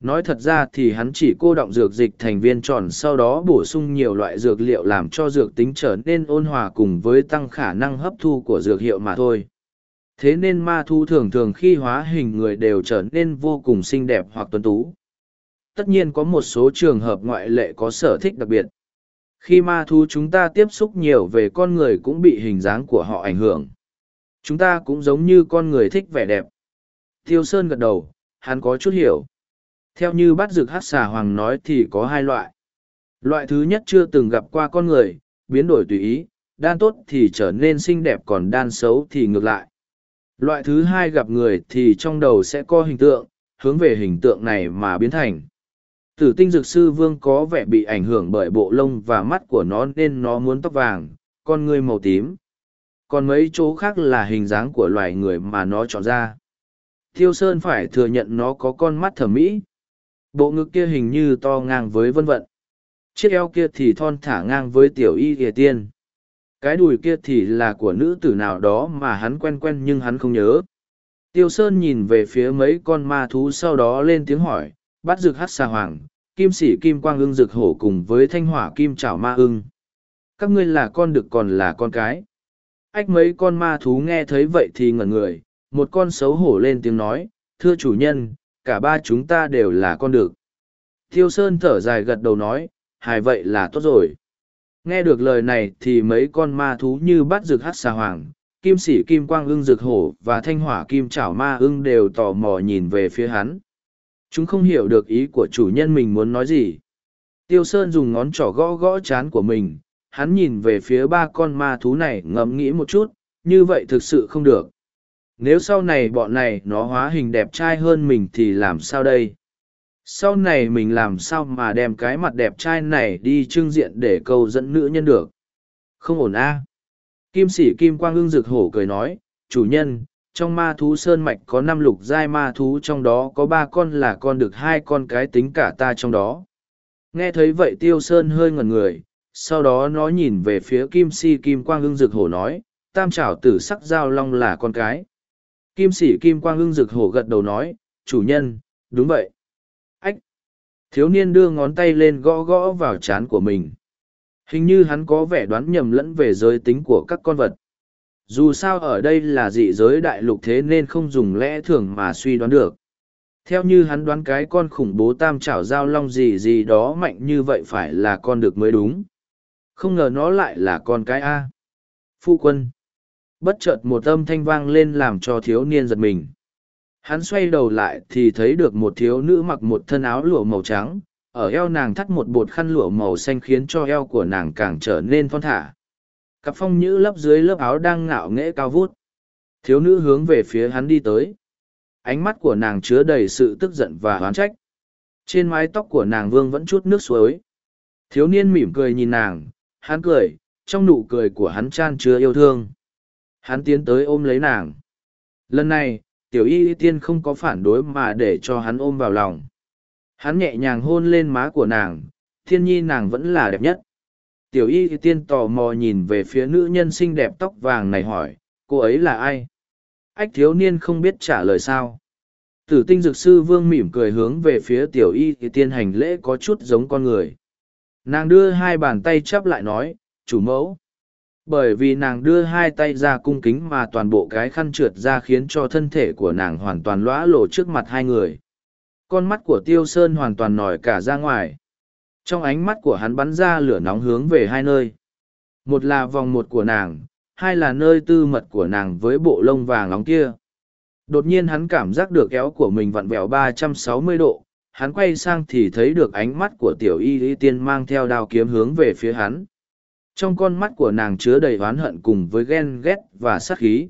Nói thật ra thì hắn chỉ cô động dược dịch thành viên tròn sau đó bổ sung nhiều loại dược liệu làm cho dược tính trở nên ôn hòa cùng với tăng khả năng hấp thu của dược hiệu mà thôi. Thế nên ma thu thường thường khi hóa hình người đều trở nên vô cùng xinh đẹp hoặc tuấn tú. Tất nhiên có một số trường hợp ngoại lệ có sở thích đặc biệt. Khi ma thu chúng ta tiếp xúc nhiều về con người cũng bị hình dáng của họ ảnh hưởng. Chúng ta cũng giống như con người thích vẻ đẹp. Tiêu Sơn gật đầu, hắn có chút hiểu. Theo như bát dược hát xà hoàng nói thì có hai loại. Loại thứ nhất chưa từng gặp qua con người, biến đổi tùy ý, đan tốt thì trở nên xinh đẹp còn đan xấu thì ngược lại. Loại thứ hai gặp người thì trong đầu sẽ có hình tượng, hướng về hình tượng này mà biến thành. Tử tinh dược sư vương có vẻ bị ảnh hưởng bởi bộ lông và mắt của nó nên nó muốn tóc vàng, con người màu tím. Còn mấy chỗ khác là hình dáng của loài người mà nó chọn ra. Thiêu Sơn phải thừa nhận nó có con mắt thẩm mỹ. Bộ ngực kia hình như to ngang với vân vận. Chiếc eo kia thì thon thả ngang với tiểu y kìa tiên. Cái đùi kia thì là của nữ tử nào đó mà hắn quen quen nhưng hắn không nhớ. Tiêu Sơn nhìn về phía mấy con ma thú sau đó lên tiếng hỏi, bắt rực hát xà hoàng, kim sĩ kim quang ưng rực hổ cùng với thanh hỏa kim chảo ma ưng. Các ngươi là con đực còn là con cái. Ách mấy con ma thú nghe thấy vậy thì ngẩn người, một con xấu hổ lên tiếng nói, thưa chủ nhân, cả ba chúng ta đều là con đực. Tiêu Sơn thở dài gật đầu nói, hài vậy là tốt rồi. Nghe được lời này thì mấy con ma thú như Bát rực hát xà hoàng, kim sĩ kim quang ưng rực hổ và thanh hỏa kim chảo ma ưng đều tò mò nhìn về phía hắn. Chúng không hiểu được ý của chủ nhân mình muốn nói gì. Tiêu Sơn dùng ngón trỏ gõ gõ chán của mình, hắn nhìn về phía ba con ma thú này ngẫm nghĩ một chút, như vậy thực sự không được. Nếu sau này bọn này nó hóa hình đẹp trai hơn mình thì làm sao đây? Sau này mình làm sao mà đem cái mặt đẹp trai này đi trưng diện để câu dẫn nữ nhân được? Không ổn a Kim sĩ Kim Quang ưng rực hổ cười nói, chủ nhân, trong ma thú sơn mạch có năm lục giai ma thú trong đó có ba con là con được hai con cái tính cả ta trong đó. Nghe thấy vậy tiêu sơn hơi ngẩn người, sau đó nó nhìn về phía kim si kim quang ưng rực hổ nói, tam trảo tử sắc giao long là con cái. Kim sĩ kim quang ưng rực hổ gật đầu nói, chủ nhân, đúng vậy. Thiếu niên đưa ngón tay lên gõ gõ vào trán của mình. Hình như hắn có vẻ đoán nhầm lẫn về giới tính của các con vật. Dù sao ở đây là dị giới đại lục thế nên không dùng lẽ thường mà suy đoán được. Theo như hắn đoán cái con khủng bố tam chảo giao long gì gì đó mạnh như vậy phải là con được mới đúng. Không ngờ nó lại là con cái A. Phu quân. Bất chợt một âm thanh vang lên làm cho thiếu niên giật mình. Hắn xoay đầu lại thì thấy được một thiếu nữ mặc một thân áo lụa màu trắng, ở eo nàng thắt một bột khăn lụa màu xanh khiến cho eo của nàng càng trở nên thon thả. Cặp phong nhữ lấp dưới lớp áo đang ngạo nghễ cao vút. Thiếu nữ hướng về phía hắn đi tới. Ánh mắt của nàng chứa đầy sự tức giận và oán trách. Trên mái tóc của nàng vương vẫn chút nước suối. Thiếu niên mỉm cười nhìn nàng hắn cười trong nụ cười của hắn chan chứa yêu thương. Hắn tiến tới ôm lấy nàng. Lần này tiểu y tiên không có phản đối mà để cho hắn ôm vào lòng. Hắn nhẹ nhàng hôn lên má của nàng, thiên nhi nàng vẫn là đẹp nhất. Tiểu y tiên tò mò nhìn về phía nữ nhân xinh đẹp tóc vàng này hỏi, cô ấy là ai? Ách thiếu niên không biết trả lời sao. Tử tinh dược sư vương mỉm cười hướng về phía tiểu y tiên hành lễ có chút giống con người. Nàng đưa hai bàn tay chắp lại nói, chủ mẫu bởi vì nàng đưa hai tay ra cung kính mà toàn bộ cái khăn trượt ra khiến cho thân thể của nàng hoàn toàn lõa lộ trước mặt hai người. Con mắt của tiêu sơn hoàn toàn nổi cả ra ngoài. Trong ánh mắt của hắn bắn ra lửa nóng hướng về hai nơi. Một là vòng một của nàng, hai là nơi tư mật của nàng với bộ lông vàng nóng kia. Đột nhiên hắn cảm giác được kéo của mình vặn vẹo ba trăm sáu mươi độ, hắn quay sang thì thấy được ánh mắt của tiểu y y tiên mang theo đao kiếm hướng về phía hắn trong con mắt của nàng chứa đầy oán hận cùng với ghen ghét và sát khí.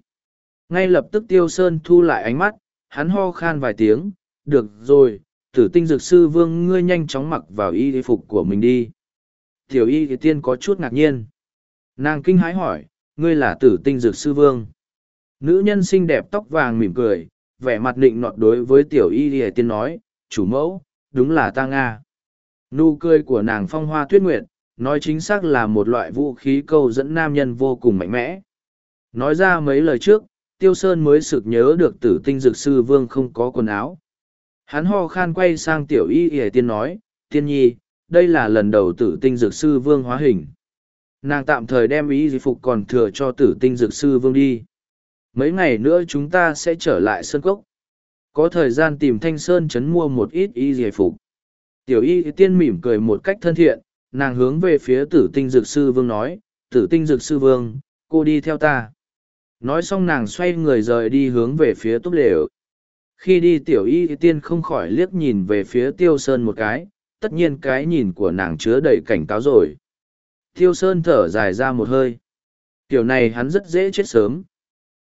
Ngay lập tức tiêu sơn thu lại ánh mắt, hắn ho khan vài tiếng, được rồi, tử tinh dược sư vương, ngươi nhanh chóng mặc vào y phục của mình đi. Tiểu y thì tiên có chút ngạc nhiên. Nàng kinh hái hỏi, ngươi là tử tinh dược sư vương? Nữ nhân xinh đẹp tóc vàng mỉm cười, vẻ mặt định nọt đối với tiểu y thì tiên nói, chủ mẫu, đúng là ta nga. Nụ cười của nàng phong hoa tuyết nguyệt nói chính xác là một loại vũ khí câu dẫn nam nhân vô cùng mạnh mẽ. Nói ra mấy lời trước, tiêu sơn mới sực nhớ được tử tinh dược sư vương không có quần áo. Hắn ho khan quay sang tiểu y ỉa tiên nói, tiên nhi, đây là lần đầu tử tinh dược sư vương hóa hình. Nàng tạm thời đem ý di phục còn thừa cho tử tinh dược sư vương đi. Mấy ngày nữa chúng ta sẽ trở lại sơn cốc. Có thời gian tìm thanh sơn chấn mua một ít y di phục. Tiểu y tiên mỉm cười một cách thân thiện nàng hướng về phía tử tinh dược sư vương nói, tử tinh dược sư vương, cô đi theo ta. Nói xong nàng xoay người rời đi hướng về phía túp lều. Khi đi tiểu y tiên không khỏi liếc nhìn về phía tiêu sơn một cái, tất nhiên cái nhìn của nàng chứa đầy cảnh cáo rồi. Tiêu sơn thở dài ra một hơi. Kiểu này hắn rất dễ chết sớm.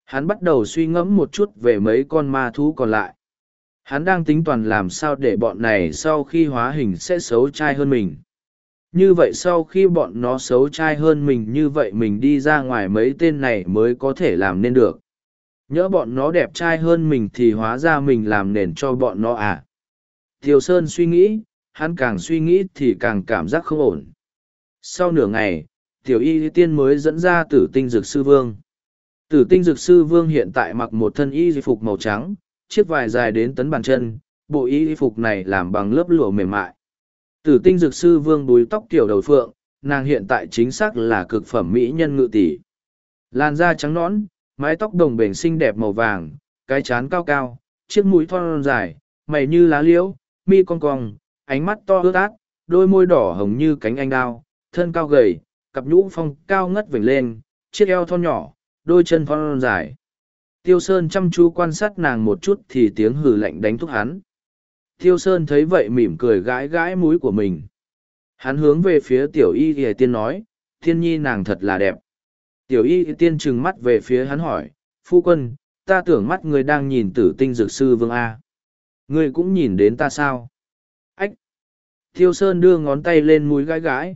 Hắn bắt đầu suy ngẫm một chút về mấy con ma thú còn lại. Hắn đang tính toàn làm sao để bọn này sau khi hóa hình sẽ xấu trai hơn mình như vậy sau khi bọn nó xấu trai hơn mình như vậy mình đi ra ngoài mấy tên này mới có thể làm nên được. Nhỡ bọn nó đẹp trai hơn mình thì hóa ra mình làm nền cho bọn nó à? Thiều sơn suy nghĩ, hắn càng suy nghĩ thì càng cảm giác không ổn. Sau nửa ngày, tiểu y tiên mới dẫn ra tử tinh dược sư vương. Tử tinh dược sư vương hiện tại mặc một thân y phục màu trắng, chiếc vải dài đến tấn bàn chân, bộ y phục này làm bằng lớp lụa mềm mại. Tử tinh dược sư vương đuối tóc kiểu đầu phượng, nàng hiện tại chính xác là cực phẩm mỹ nhân ngự tỷ. Làn da trắng nõn, mái tóc đồng bền xinh đẹp màu vàng, cái chán cao cao, chiếc mũi thon dài, mày như lá liễu, mi cong cong, ánh mắt to ướt át, đôi môi đỏ hồng như cánh anh đao, thân cao gầy, cặp nhũ phong cao ngất vểnh lên, chiếc eo thon nhỏ, đôi chân thon dài. Tiêu Sơn chăm chú quan sát nàng một chút thì tiếng hừ lạnh đánh thúc hắn. Thiêu Sơn thấy vậy mỉm cười gãi gãi mũi của mình. Hắn hướng về phía tiểu y y tiên nói, thiên nhi nàng thật là đẹp. Tiểu y y tiên trừng mắt về phía hắn hỏi, phu quân, ta tưởng mắt người đang nhìn tử tinh dược sư vương A. Người cũng nhìn đến ta sao? Ách! Thiêu Sơn đưa ngón tay lên mũi gãi gãi.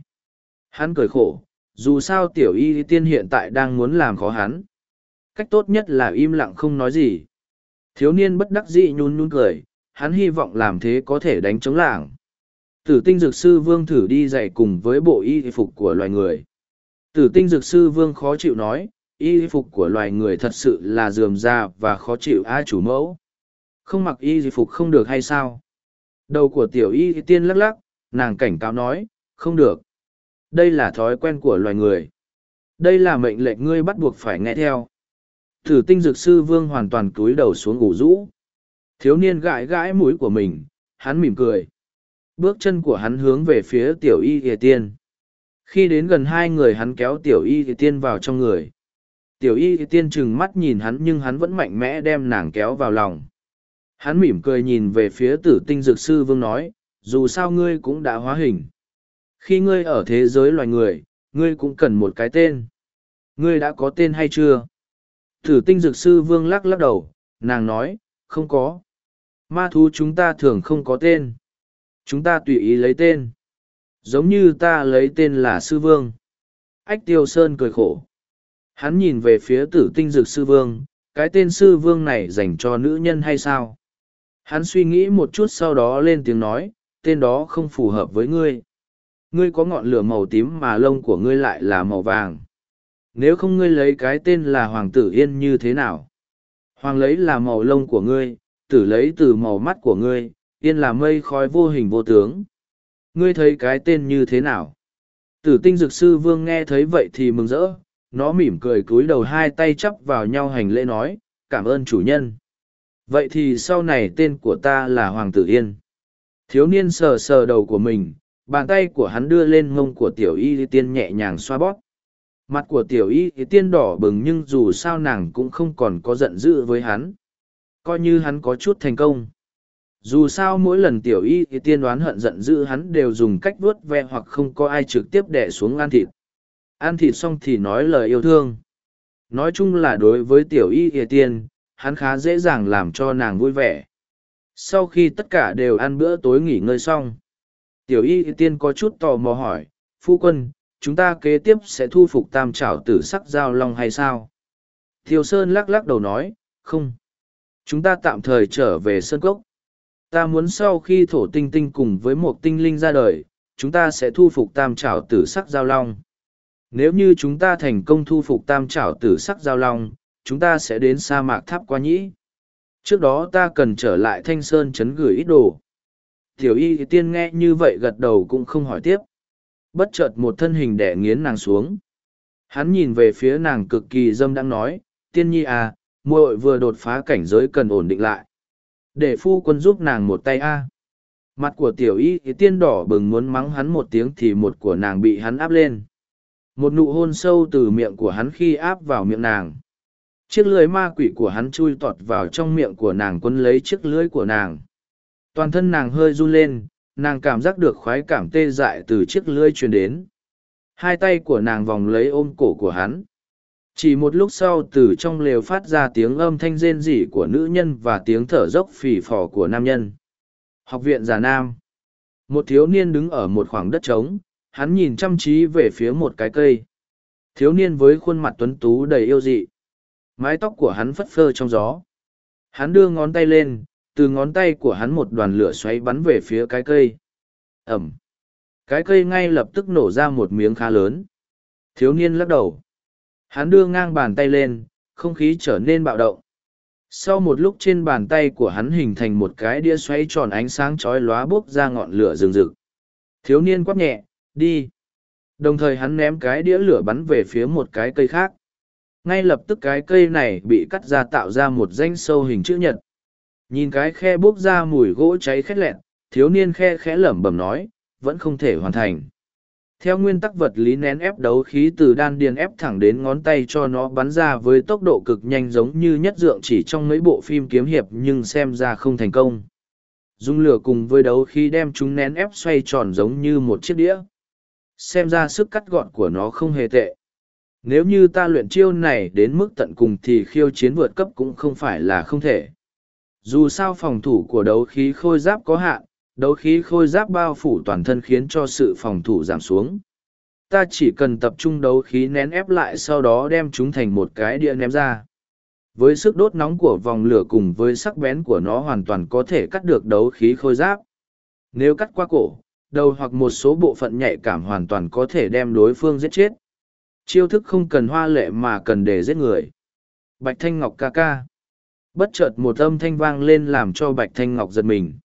Hắn cười khổ, dù sao tiểu y y tiên hiện tại đang muốn làm khó hắn. Cách tốt nhất là im lặng không nói gì. Thiếu niên bất đắc dĩ nhún nhún cười, hắn hy vọng làm thế có thể đánh chống lảng. Tử tinh dược sư vương thử đi dạy cùng với bộ y phục của loài người. Tử tinh dược sư vương khó chịu nói, y phục của loài người thật sự là dườm ra và khó chịu ai chủ mẫu. Không mặc y phục không được hay sao? Đầu của tiểu y tiên lắc lắc, nàng cảnh cáo nói, không được. Đây là thói quen của loài người. Đây là mệnh lệnh ngươi bắt buộc phải nghe theo. Tử tinh dược sư vương hoàn toàn cúi đầu xuống ngủ rũ. Thiếu niên gãi gãi mũi của mình, hắn mỉm cười. Bước chân của hắn hướng về phía tiểu y thìa tiên. Khi đến gần hai người hắn kéo tiểu y thìa tiên vào trong người. Tiểu y thìa tiên trừng mắt nhìn hắn nhưng hắn vẫn mạnh mẽ đem nàng kéo vào lòng. Hắn mỉm cười nhìn về phía tử tinh dược sư vương nói, dù sao ngươi cũng đã hóa hình. Khi ngươi ở thế giới loài người, ngươi cũng cần một cái tên. Ngươi đã có tên hay chưa? Tử tinh dược sư vương lắc lắc đầu, nàng nói, không có. Ma thú chúng ta thường không có tên. Chúng ta tùy ý lấy tên. Giống như ta lấy tên là Sư Vương. Ách Tiêu Sơn cười khổ. Hắn nhìn về phía tử tinh dược Sư Vương, cái tên Sư Vương này dành cho nữ nhân hay sao? Hắn suy nghĩ một chút sau đó lên tiếng nói, tên đó không phù hợp với ngươi. Ngươi có ngọn lửa màu tím mà lông của ngươi lại là màu vàng. Nếu không ngươi lấy cái tên là Hoàng tử Yên như thế nào? Hoàng lấy là màu lông của ngươi, tử lấy từ màu mắt của ngươi, yên là mây khói vô hình vô tướng. Ngươi thấy cái tên như thế nào? Tử tinh dược sư vương nghe thấy vậy thì mừng rỡ, nó mỉm cười cúi đầu hai tay chắp vào nhau hành lễ nói, cảm ơn chủ nhân. Vậy thì sau này tên của ta là Hoàng tử Yên. Thiếu niên sờ sờ đầu của mình, bàn tay của hắn đưa lên mông của tiểu y tiên nhẹ nhàng xoa bóp. Mặt của tiểu y tiên đỏ bừng nhưng dù sao nàng cũng không còn có giận dữ với hắn coi như hắn có chút thành công. Dù sao mỗi lần tiểu y thì tiên đoán hận giận dữ hắn đều dùng cách vuốt ve hoặc không có ai trực tiếp đẻ xuống ăn thịt. Ăn thịt xong thì nói lời yêu thương. Nói chung là đối với tiểu y thì tiên, hắn khá dễ dàng làm cho nàng vui vẻ. Sau khi tất cả đều ăn bữa tối nghỉ ngơi xong, tiểu y thì tiên có chút tò mò hỏi, phu quân, chúng ta kế tiếp sẽ thu phục tam trảo tử sắc giao long hay sao? Thiều sơn lắc lắc đầu nói, không chúng ta tạm thời trở về sơn cốc ta muốn sau khi thổ tinh tinh cùng với một tinh linh ra đời chúng ta sẽ thu phục tam trảo tử sắc giao long. Nếu như chúng ta thành công thu phục tam trảo tử sắc giao long, chúng ta sẽ đến sa mạc tháp qua nhĩ. Trước đó ta cần trở lại thanh sơn chấn gửi ít đồ. Tiểu y tiên nghe như vậy gật đầu cũng không hỏi tiếp. Bất chợt một thân hình đẻ nghiến nàng xuống. Hắn nhìn về phía nàng cực kỳ dâm đang nói, tiên nhi à, muội vừa đột phá cảnh giới cần ổn định lại. Để phu quân giúp nàng một tay a. Mặt của tiểu y tiên đỏ bừng muốn mắng hắn một tiếng thì một của nàng bị hắn áp lên. Một nụ hôn sâu từ miệng của hắn khi áp vào miệng nàng. Chiếc lưới ma quỷ của hắn chui tọt vào trong miệng của nàng quân lấy chiếc lưới của nàng. Toàn thân nàng hơi run lên, nàng cảm giác được khoái cảm tê dại từ chiếc lưới truyền đến. Hai tay của nàng vòng lấy ôm cổ của hắn. Chỉ một lúc sau từ trong lều phát ra tiếng âm thanh rên rỉ của nữ nhân và tiếng thở dốc phì phò của nam nhân. Học viện già nam. Một thiếu niên đứng ở một khoảng đất trống, hắn nhìn chăm trí về phía một cái cây. Thiếu niên với khuôn mặt tuấn tú đầy yêu dị. Mái tóc của hắn phất phơ trong gió. Hắn đưa ngón tay lên, từ ngón tay của hắn một đoàn lửa xoáy bắn về phía cái cây. Ẩm. Cái cây ngay lập tức nổ ra một miếng khá lớn. Thiếu niên lắc đầu. Hắn đưa ngang bàn tay lên, không khí trở nên bạo động. Sau một lúc trên bàn tay của hắn hình thành một cái đĩa xoáy tròn ánh sáng chói lóa bốc ra ngọn lửa rừng rực. Thiếu niên quát nhẹ, đi. Đồng thời hắn ném cái đĩa lửa bắn về phía một cái cây khác. Ngay lập tức cái cây này bị cắt ra tạo ra một danh sâu hình chữ nhật. Nhìn cái khe bốc ra mùi gỗ cháy khét lẹn, thiếu niên khe khẽ lẩm bẩm nói, vẫn không thể hoàn thành. Theo nguyên tắc vật lý nén ép đấu khí từ đan điền ép thẳng đến ngón tay cho nó bắn ra với tốc độ cực nhanh giống như nhất dượng chỉ trong mấy bộ phim kiếm hiệp nhưng xem ra không thành công. Dung lửa cùng với đấu khí đem chúng nén ép xoay tròn giống như một chiếc đĩa. Xem ra sức cắt gọn của nó không hề tệ. Nếu như ta luyện chiêu này đến mức tận cùng thì khiêu chiến vượt cấp cũng không phải là không thể. Dù sao phòng thủ của đấu khí khôi giáp có hạn, đấu khí khôi giáp bao phủ toàn thân khiến cho sự phòng thủ giảm xuống. Ta chỉ cần tập trung đấu khí nén ép lại sau đó đem chúng thành một cái đĩa ném ra. Với sức đốt nóng của vòng lửa cùng với sắc bén của nó hoàn toàn có thể cắt được đấu khí khôi giáp. Nếu cắt qua cổ, đầu hoặc một số bộ phận nhạy cảm hoàn toàn có thể đem đối phương giết chết. Chiêu thức không cần hoa lệ mà cần để giết người. Bạch Thanh Ngọc ca ca. Bất chợt một âm thanh vang lên làm cho Bạch Thanh Ngọc giật mình.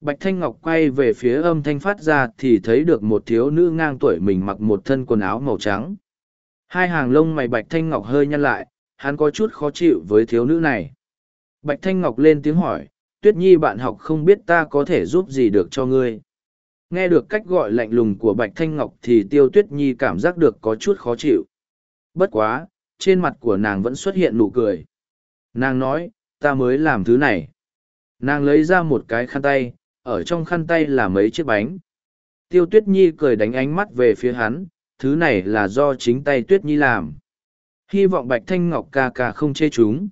Bạch Thanh Ngọc quay về phía âm thanh phát ra thì thấy được một thiếu nữ ngang tuổi mình mặc một thân quần áo màu trắng. Hai hàng lông mày Bạch Thanh Ngọc hơi nhăn lại, hắn có chút khó chịu với thiếu nữ này. Bạch Thanh Ngọc lên tiếng hỏi, Tuyết Nhi bạn học không biết ta có thể giúp gì được cho ngươi. Nghe được cách gọi lạnh lùng của Bạch Thanh Ngọc thì Tiêu Tuyết Nhi cảm giác được có chút khó chịu. Bất quá, trên mặt của nàng vẫn xuất hiện nụ cười. Nàng nói, ta mới làm thứ này. Nàng lấy ra một cái khăn tay, ở trong khăn tay là mấy chiếc bánh. Tiêu Tuyết Nhi cười đánh ánh mắt về phía hắn, thứ này là do chính tay Tuyết Nhi làm. Hy vọng Bạch Thanh Ngọc ca ca không chê chúng.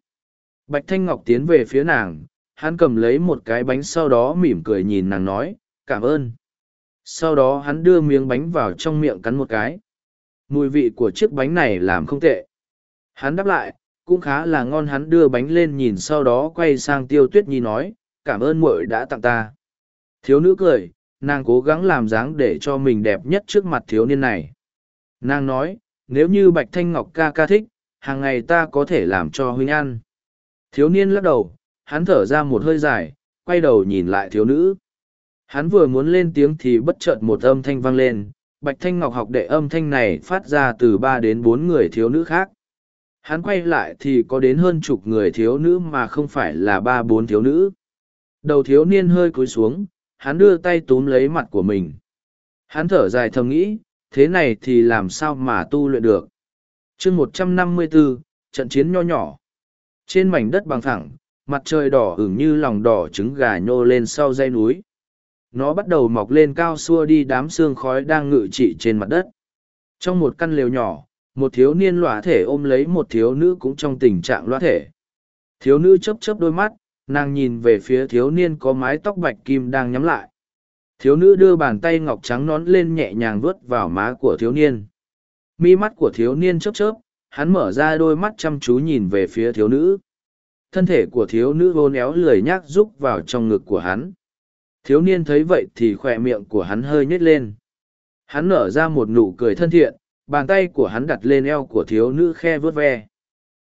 Bạch Thanh Ngọc tiến về phía nàng, hắn cầm lấy một cái bánh sau đó mỉm cười nhìn nàng nói, cảm ơn. Sau đó hắn đưa miếng bánh vào trong miệng cắn một cái. Mùi vị của chiếc bánh này làm không tệ. Hắn đáp lại, cũng khá là ngon hắn đưa bánh lên nhìn sau đó quay sang tiêu tuyết nhi nói, cảm ơn muội đã tặng ta. Thiếu nữ cười, nàng cố gắng làm dáng để cho mình đẹp nhất trước mặt thiếu niên này. Nàng nói, nếu như Bạch Thanh Ngọc ca ca thích, hàng ngày ta có thể làm cho huynh ăn. Thiếu niên lắc đầu, hắn thở ra một hơi dài, quay đầu nhìn lại thiếu nữ. Hắn vừa muốn lên tiếng thì bất chợt một âm thanh vang lên, Bạch Thanh Ngọc học đệ âm thanh này phát ra từ ba đến bốn người thiếu nữ khác. Hắn quay lại thì có đến hơn chục người thiếu nữ mà không phải là ba bốn thiếu nữ. Đầu thiếu niên hơi cúi xuống, hắn đưa tay túm lấy mặt của mình. Hắn thở dài thầm nghĩ, thế này thì làm sao mà tu luyện được. chương một trăm năm mươi 154, trận chiến nho nhỏ. Trên mảnh đất bằng thẳng, mặt trời đỏ ửng như lòng đỏ trứng gà nhô lên sau dây núi. Nó bắt đầu mọc lên cao xua đi đám xương khói đang ngự trị trên mặt đất. Trong một căn lều nhỏ, một thiếu niên lõa thể ôm lấy một thiếu nữ cũng trong tình trạng loa thể. Thiếu nữ chấp chấp đôi mắt, nàng nhìn về phía thiếu niên có mái tóc bạch kim đang nhắm lại. Thiếu nữ đưa bàn tay ngọc trắng nón lên nhẹ nhàng vuốt vào má của thiếu niên. Mi mắt của thiếu niên chớp chớp hắn mở ra đôi mắt chăm chú nhìn về phía thiếu nữ. Thân thể của thiếu nữ vô néo lười nhác rúc vào trong ngực của hắn. Thiếu niên thấy vậy thì khỏe miệng của hắn hơi nhếch lên. Hắn nở ra một nụ cười thân thiện, bàn tay của hắn đặt lên eo của thiếu nữ khe vớt ve.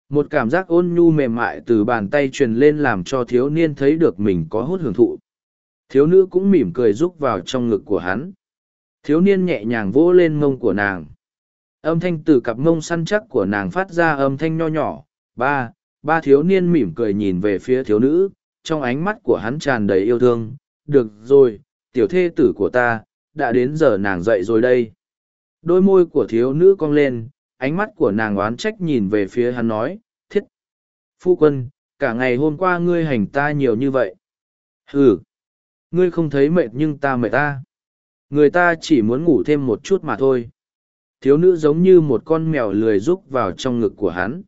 Một cảm giác ôn nhu mềm mại từ bàn tay truyền lên làm cho thiếu niên thấy được mình có hút hưởng thụ. Thiếu nữ cũng mỉm cười rúc vào trong ngực của hắn. Thiếu niên nhẹ nhàng vỗ lên mông của nàng. Âm thanh từ cặp mông săn chắc của nàng phát ra âm thanh nho nhỏ. Ba, ba thiếu niên mỉm cười nhìn về phía thiếu nữ, trong ánh mắt của hắn tràn đầy yêu thương. Được rồi, tiểu thê tử của ta, đã đến giờ nàng dậy rồi đây. Đôi môi của thiếu nữ cong lên, ánh mắt của nàng oán trách nhìn về phía hắn nói, thiết. Phu quân, cả ngày hôm qua ngươi hành ta nhiều như vậy. Ừ, ngươi không thấy mệt nhưng ta mệt ta. Người ta chỉ muốn ngủ thêm một chút mà thôi. Thiếu nữ giống như một con mèo lười rúc vào trong ngực của hắn.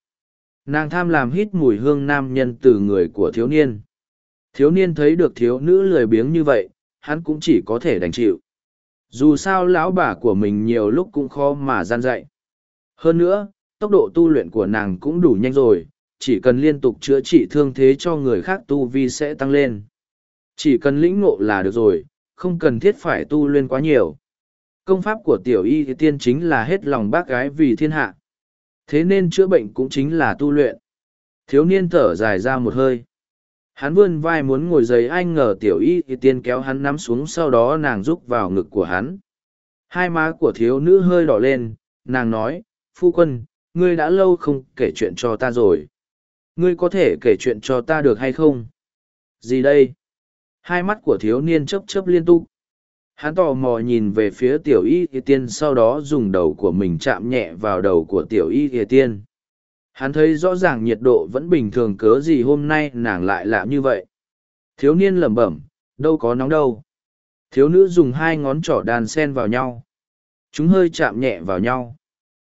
Nàng tham làm hít mùi hương nam nhân từ người của thiếu niên. Thiếu niên thấy được thiếu nữ lười biếng như vậy, hắn cũng chỉ có thể đành chịu. Dù sao lão bà của mình nhiều lúc cũng khó mà gian dạy. Hơn nữa, tốc độ tu luyện của nàng cũng đủ nhanh rồi, chỉ cần liên tục chữa trị thương thế cho người khác tu vi sẽ tăng lên. Chỉ cần lĩnh ngộ là được rồi, không cần thiết phải tu luyện quá nhiều. Công pháp của tiểu y thì tiên chính là hết lòng bác gái vì thiên hạ. Thế nên chữa bệnh cũng chính là tu luyện. Thiếu niên thở dài ra một hơi. Hắn vươn vai muốn ngồi dậy anh ngờ tiểu y thì tiên kéo hắn nắm xuống sau đó nàng rúc vào ngực của hắn. Hai má của thiếu nữ hơi đỏ lên, nàng nói, phu quân, ngươi đã lâu không kể chuyện cho ta rồi. Ngươi có thể kể chuyện cho ta được hay không? Gì đây? Hai mắt của thiếu niên chớp chớp liên tục. Hắn tò mò nhìn về phía tiểu y kỳ tiên sau đó dùng đầu của mình chạm nhẹ vào đầu của tiểu y kỳ tiên. Hắn thấy rõ ràng nhiệt độ vẫn bình thường cớ gì hôm nay nàng lại lạ như vậy. Thiếu niên lẩm bẩm, đâu có nóng đâu. Thiếu nữ dùng hai ngón trỏ đàn sen vào nhau. Chúng hơi chạm nhẹ vào nhau.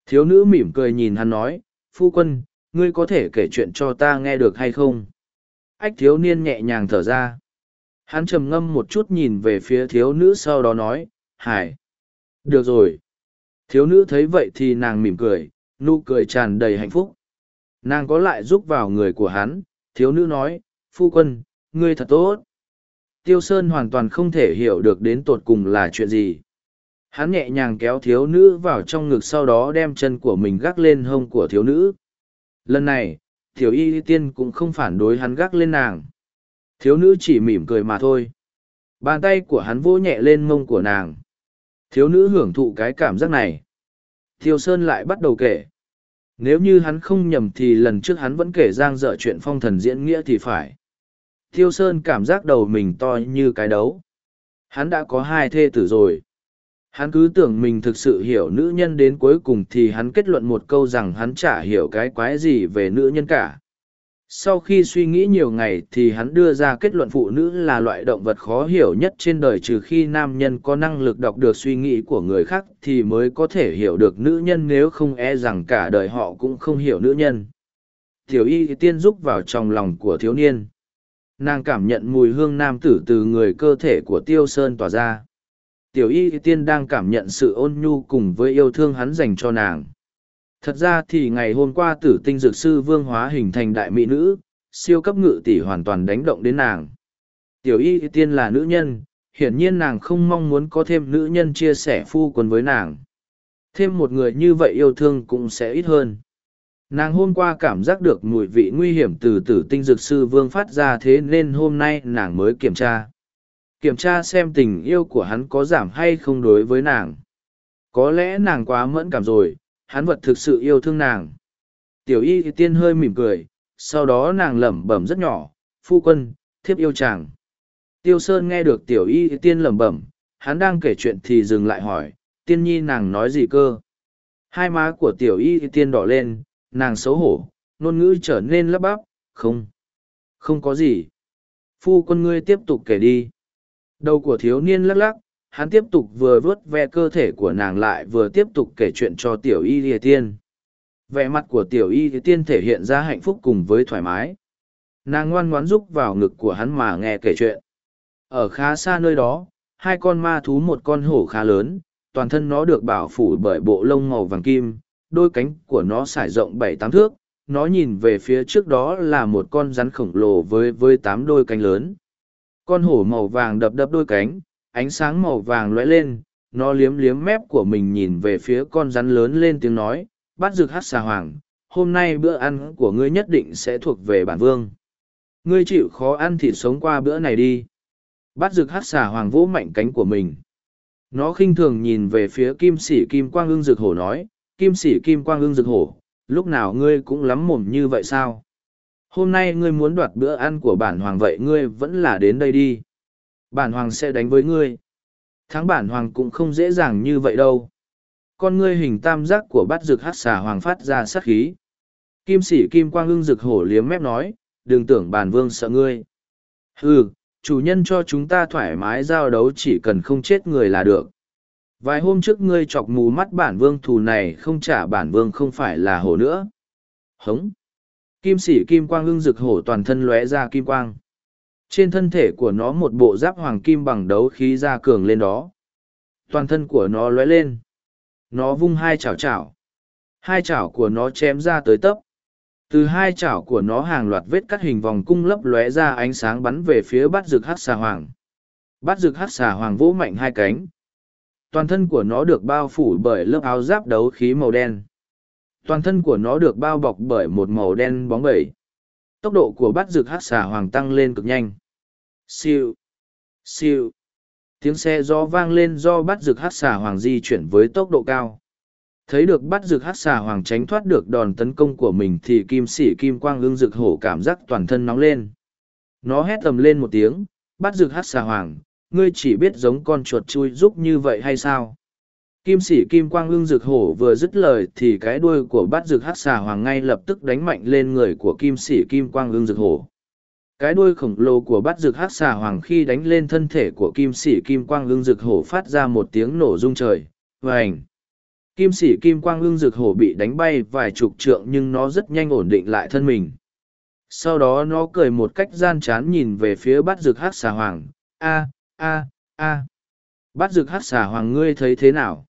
Thiếu nữ mỉm cười nhìn hắn nói, phu quân, ngươi có thể kể chuyện cho ta nghe được hay không? Ách thiếu niên nhẹ nhàng thở ra. Hắn trầm ngâm một chút nhìn về phía thiếu nữ sau đó nói, hải. Được rồi. Thiếu nữ thấy vậy thì nàng mỉm cười, nụ cười tràn đầy hạnh phúc. Nàng có lại giúp vào người của hắn, thiếu nữ nói, phu quân, ngươi thật tốt. Tiêu Sơn hoàn toàn không thể hiểu được đến tột cùng là chuyện gì. Hắn nhẹ nhàng kéo thiếu nữ vào trong ngực sau đó đem chân của mình gác lên hông của thiếu nữ. Lần này, thiểu y tiên cũng không phản đối hắn gác lên nàng. Thiếu nữ chỉ mỉm cười mà thôi. Bàn tay của hắn vỗ nhẹ lên mông của nàng. Thiếu nữ hưởng thụ cái cảm giác này. Thiêu Sơn lại bắt đầu kể. Nếu như hắn không nhầm thì lần trước hắn vẫn kể giang dở chuyện phong thần diễn nghĩa thì phải. Thiêu Sơn cảm giác đầu mình to như cái đấu. Hắn đã có hai thê tử rồi. Hắn cứ tưởng mình thực sự hiểu nữ nhân đến cuối cùng thì hắn kết luận một câu rằng hắn chả hiểu cái quái gì về nữ nhân cả. Sau khi suy nghĩ nhiều ngày thì hắn đưa ra kết luận phụ nữ là loại động vật khó hiểu nhất trên đời trừ khi nam nhân có năng lực đọc được suy nghĩ của người khác thì mới có thể hiểu được nữ nhân nếu không e rằng cả đời họ cũng không hiểu nữ nhân. Tiểu y tiên giúp vào trong lòng của thiếu niên. Nàng cảm nhận mùi hương nam tử từ người cơ thể của tiêu sơn tỏa ra tiểu y tiên đang cảm nhận sự ôn nhu cùng với yêu thương hắn dành cho nàng. Thật ra thì ngày hôm qua tử tinh dược sư vương hóa hình thành đại mỹ nữ, siêu cấp ngự tỷ hoàn toàn đánh động đến nàng. Tiểu y tiên là nữ nhân, hiển nhiên nàng không mong muốn có thêm nữ nhân chia sẻ phu quân với nàng. Thêm một người như vậy yêu thương cũng sẽ ít hơn. Nàng hôm qua cảm giác được mùi vị nguy hiểm từ tử tinh dược sư vương phát ra thế nên hôm nay nàng mới kiểm tra kiểm tra xem tình yêu của hắn có giảm hay không đối với nàng. Có lẽ nàng quá mẫn cảm rồi, hắn vật thực sự yêu thương nàng. Tiểu y thì tiên hơi mỉm cười, sau đó nàng lẩm bẩm rất nhỏ, phu quân, thiếp yêu chàng. Tiêu sơn nghe được tiểu y thì tiên lẩm bẩm, hắn đang kể chuyện thì dừng lại hỏi, tiên nhi nàng nói gì cơ? Hai má của tiểu y thì tiên đỏ lên, nàng xấu hổ, ngôn ngữ trở nên lấp bắp, không không có gì. Phu quân ngươi tiếp tục kể đi. Đầu của thiếu niên lắc lắc, hắn tiếp tục vừa vớt ve cơ thể của nàng lại vừa tiếp tục kể chuyện cho tiểu y lìa tiên. Vẻ mặt của tiểu y lìa tiên thể hiện ra hạnh phúc cùng với thoải mái. Nàng ngoan ngoãn rúc vào ngực của hắn mà nghe kể chuyện. Ở khá xa nơi đó, hai con ma thú một con hổ khá lớn, toàn thân nó được bảo phủ bởi bộ lông màu vàng kim, đôi cánh của nó xải rộng bảy tám thước, nó nhìn về phía trước đó là một con rắn khổng lồ với với tám đôi cánh lớn con hổ màu vàng đập đập đôi cánh, ánh sáng màu vàng lóe lên, nó liếm liếm mép của mình nhìn về phía con rắn lớn lên tiếng nói bắt rực hát xà hoàng, hôm nay bữa ăn của ngươi nhất định sẽ thuộc về bản vương. Ngươi chịu khó ăn thịt sống qua bữa này đi. Bắt rực hát xà hoàng vỗ mạnh cánh của mình. Nó khinh thường nhìn về phía kim sĩ kim quang ương rực hổ nói, kim sĩ kim quang ương rực hổ, lúc nào ngươi cũng lắm mồm như vậy sao? Hôm nay ngươi muốn đoạt bữa ăn của bản hoàng vậy ngươi vẫn là đến đây đi. Bản hoàng sẽ đánh với ngươi. Thắng bản hoàng cũng không dễ dàng như vậy đâu. Con ngươi hình tam giác của bát rực hát xà hoàng phát ra sát khí. Kim sĩ kim quang ưng rực hổ liếm mép nói, đừng tưởng bản vương sợ ngươi. Ừ chủ nhân cho chúng ta thoải mái giao đấu chỉ cần không chết người là được. Vài hôm trước ngươi chọc mù mắt bản vương thù này không trả bản vương không phải là hổ nữa. Hống kim sĩ kim quang ưng rực hổ toàn thân lóe ra kim quang. Trên thân thể của nó một bộ giáp hoàng kim bằng đấu khí ra cường lên đó. Toàn thân của nó lóe lên. Nó vung hai chảo chảo. Hai chảo của nó chém ra tới tấp. Từ hai chảo của nó hàng loạt vết cắt hình vòng cung lấp lóe ra ánh sáng bắn về phía bát rực hát xà hoàng. Bát rực hát xà hoàng vỗ mạnh hai cánh. Toàn thân của nó được bao phủ bởi lớp áo giáp đấu khí màu đen toàn thân của nó được bao bọc bởi một màu đen bóng bẩy. Tốc độ của bát rực hát xà hoàng tăng lên cực nhanh. Siêu. Siêu. Tiếng xe gió vang lên do Bát rực hát xà hoàng di chuyển với tốc độ cao. Thấy được Bát rực hát xà hoàng tránh thoát được đòn tấn công của mình thì kim sĩ kim quang lưng rực hổ cảm giác toàn thân nóng lên. Nó hét tầm lên một tiếng, Bát rực hát xà hoàng, ngươi chỉ biết giống con chuột chui rúc như vậy hay sao? Kim sĩ kim quang ưng rực hổ vừa dứt lời thì cái đuôi của bát rực hát xà hoàng ngay lập tức đánh mạnh lên người của kim sĩ kim quang ưng rực hổ. Cái đuôi khổng lồ của bát rực hát xà hoàng khi đánh lên thân thể của kim sĩ kim quang ưng rực hổ phát ra một tiếng nổ rung trời. Vảnh kim sĩ kim quang ưng rực hổ bị đánh bay vài chục trượng nhưng nó rất nhanh ổn định lại thân mình. Sau đó nó cười một cách gian chán nhìn về phía bát rực hát xà hoàng. A a a. Bát rực hát xà hoàng, ngươi thấy thế nào?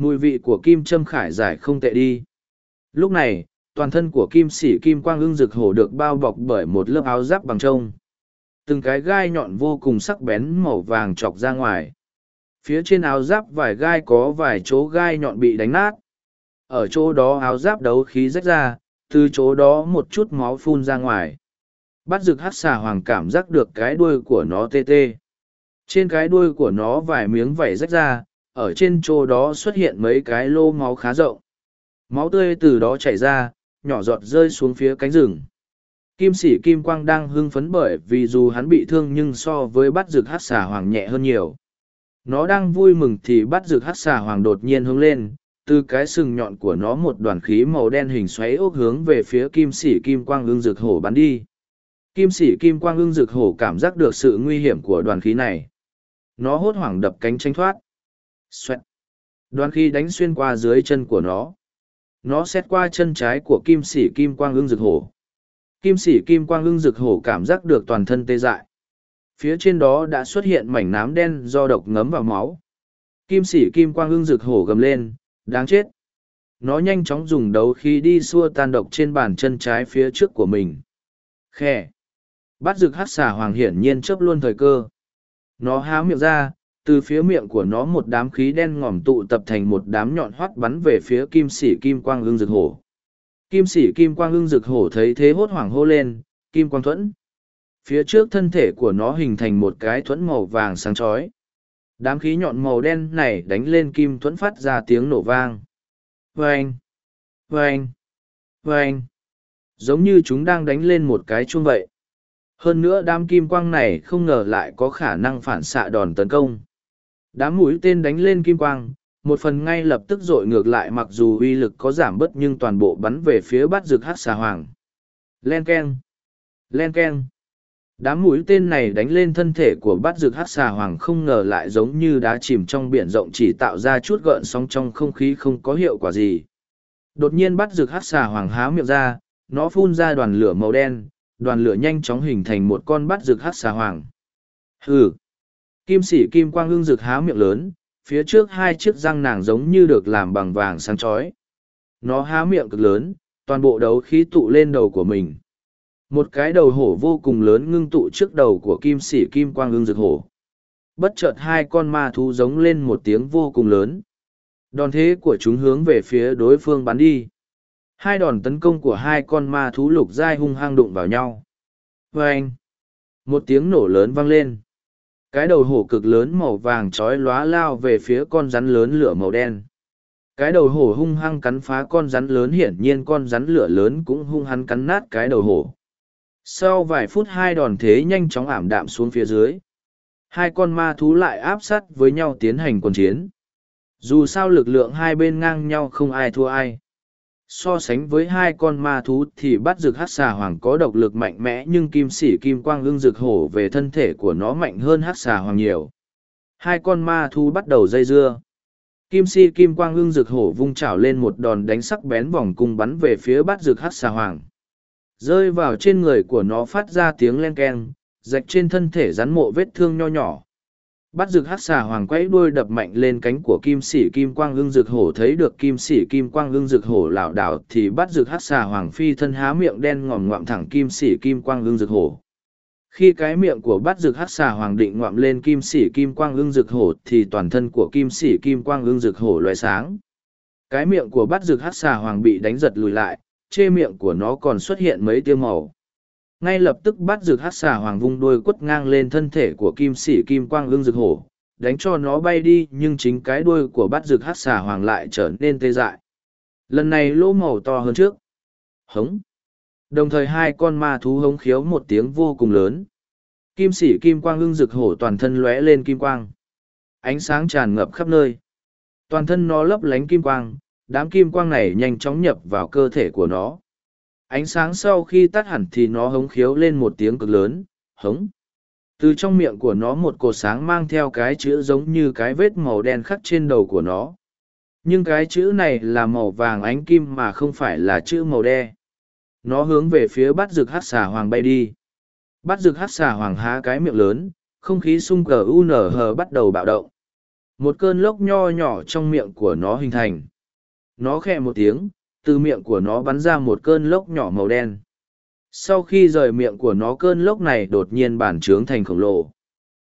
Mùi vị của kim trâm khải giải không tệ đi. Lúc này, toàn thân của kim sĩ kim quang ưng rực hổ được bao bọc bởi một lớp áo giáp bằng trông. Từng cái gai nhọn vô cùng sắc bén màu vàng chọc ra ngoài. Phía trên áo giáp vài gai có vài chỗ gai nhọn bị đánh nát. Ở chỗ đó áo giáp đấu khí rách ra, từ chỗ đó một chút máu phun ra ngoài. Bắt rực hát xà hoàng cảm giác được cái đuôi của nó tê tê. Trên cái đuôi của nó vài miếng vảy rách ra ở trên chỗ đó xuất hiện mấy cái lô máu khá rộng. Máu tươi từ đó chảy ra, nhỏ giọt rơi xuống phía cánh rừng. Kim sĩ kim quang đang hưng phấn bởi vì dù hắn bị thương nhưng so với bắt rực hát xà hoàng nhẹ hơn nhiều. Nó đang vui mừng thì bắt rực hát xà hoàng đột nhiên hướng lên, từ cái sừng nhọn của nó một đoàn khí màu đen hình xoáy ốc hướng về phía kim sĩ kim quang ưng rực hổ bắn đi. Kim sĩ kim quang ưng rực hổ cảm giác được sự nguy hiểm của đoàn khí này. Nó hốt hoảng đập cánh tranh thoát. Xoẹt. Đoán khi đánh xuyên qua dưới chân của nó. Nó xét qua chân trái của kim sĩ kim quang ưng rực hổ. Kim sĩ kim quang ưng rực hổ cảm giác được toàn thân tê dại. Phía trên đó đã xuất hiện mảnh nám đen do độc ngấm vào máu. Kim sĩ kim quang ưng rực hổ gầm lên, đáng chết. Nó nhanh chóng dùng đấu khí đi xua tan độc trên bàn chân trái phía trước của mình. Khe Bát rực hát xà hoàng hiển nhiên chớp luôn thời cơ. Nó há miệng ra từ phía miệng của nó một đám khí đen ngòm tụ tập thành một đám nhọn hoắt bắn về phía kim sĩ kim quang ưng rực hổ. Kim sĩ kim quang ưng rực hổ thấy thế hốt hoảng hô lên, kim quang thuẫn! Phía trước thân thể của nó hình thành một cái thuẫn màu vàng sáng chói. Đám khí nhọn màu đen này đánh lên kim thuẫn phát ra tiếng nổ vang. Vênh vênh vênh giống như chúng đang đánh lên một cái chuông vậy. Hơn nữa đám kim quang này không ngờ lại có khả năng phản xạ đòn tấn công đám mũi tên đánh lên kim quang, một phần ngay lập tức dội ngược lại mặc dù uy lực có giảm bớt nhưng toàn bộ bắn về phía bát rực hát xà hoàng. Len k e n len k e n đám mũi tên này đánh lên thân thể của bát rực hát xà hoàng không ngờ lại giống như đá chìm trong biển rộng chỉ tạo ra chút gợn sóng trong không khí không có hiệu quả gì. Đột nhiên bát rực hát xà hoàng há miệng ra, nó phun ra đoàn lửa màu đen, đoàn lửa nhanh chóng hình thành một con bát rực hát xà hoàng. Hừ! Kim sĩ kim quang hương rực há miệng lớn, phía trước hai chiếc răng nàng giống như được làm bằng vàng sáng chói. Nó há miệng cực lớn, toàn bộ đấu khí tụ lên đầu của mình. Một cái đầu hổ vô cùng lớn ngưng tụ trước đầu của kim sĩ kim quang hương rực hổ. bất chợt hai con ma thú giống lên một tiếng vô cùng lớn. Đòn thế của chúng hướng về phía đối phương bắn đi. Hai đòn tấn công của hai con ma thú lục dai hung hăng đụng vào nhau. Vâng! Một tiếng nổ lớn vang lên. Cái đầu hổ cực lớn màu vàng trói lóa lao về phía con rắn lớn lửa màu đen. Cái đầu hổ hung hăng cắn phá con rắn lớn, hiển nhiên con rắn lửa lớn cũng hung hăng cắn nát cái đầu hổ. Sau vài phút hai đòn thế nhanh chóng ảm đạm xuống phía dưới. Hai con ma thú lại áp sát với nhau tiến hành quần chiến. Dù sao lực lượng hai bên ngang nhau không ai thua ai so sánh với hai con ma thú thì bắt rực hát xà hoàng có độc lực mạnh mẽ nhưng kim sĩ kim quang ưng rực hổ về thân thể của nó mạnh hơn hát xà hoàng nhiều. Hai con ma thú bắt đầu dây dưa. Kim si kim quang ưng rực hổ vung chảo lên một đòn đánh sắc bén vòng cung bắn về phía bắt rực hát xà hoàng. Rơi vào trên người của nó phát ra tiếng len keng, rạch trên thân thể rắn mộ vết thương nho nhỏ bắt rực hát xà hoàng quẫy đuôi đập mạnh lên cánh của kim sĩ kim quang ưng rực hổ thấy được kim sĩ kim quang ưng rực hổ lảo đảo thì bắt rực hát xà hoàng phi thân há miệng đen ngòm ngoạm thẳng kim sĩ kim quang ưng rực hổ. Khi cái miệng của bắt rực hát xà hoàng định ngoạm lên kim sĩ kim quang ưng rực hổ thì toàn thân của kim sĩ kim quang ưng rực hổ loé sáng. Cái miệng của bắt rực hát xà hoàng bị đánh giật lùi lại, chê miệng của nó còn xuất hiện mấy tiêu màu ngay lập tức bắt rực hát xà hoàng vung đôi quất ngang lên thân thể của kim sĩ kim quang ương rực hổ, đánh cho nó bay đi, nhưng chính cái đuôi của bắt rực hát xà hoàng lại trở nên tê dại. Lần này lỗ màu to hơn trước. Hống. Đồng thời hai con ma thú hống khiếu một tiếng vô cùng lớn. Kim sĩ kim quang ương rực hổ toàn thân lóe lên kim quang. Ánh sáng tràn ngập khắp nơi. Toàn thân nó lấp lánh kim quang. Đám kim quang này nhanh chóng nhập vào cơ thể của nó ánh sáng sau khi tắt hẳn thì nó hống khiếu lên một tiếng cực lớn, hống. Từ trong miệng của nó một cột sáng mang theo cái chữ giống như cái vết màu đen khắc trên đầu của nó. Nhưng cái chữ này là màu vàng ánh kim mà không phải là chữ màu đe. Nó hướng về phía bắt rực hát xà hoàng bay đi. Bắt rực hát xà hoàng há cái miệng lớn, không khí sung cờ u nở hờ bắt đầu bạo động. Một cơn lốc nho nhỏ trong miệng của nó hình thành. Nó khẽ một tiếng từ miệng của nó bắn ra một cơn lốc nhỏ màu đen. Sau khi rời miệng của nó, cơn lốc này đột nhiên bản trướng thành khổng lồ.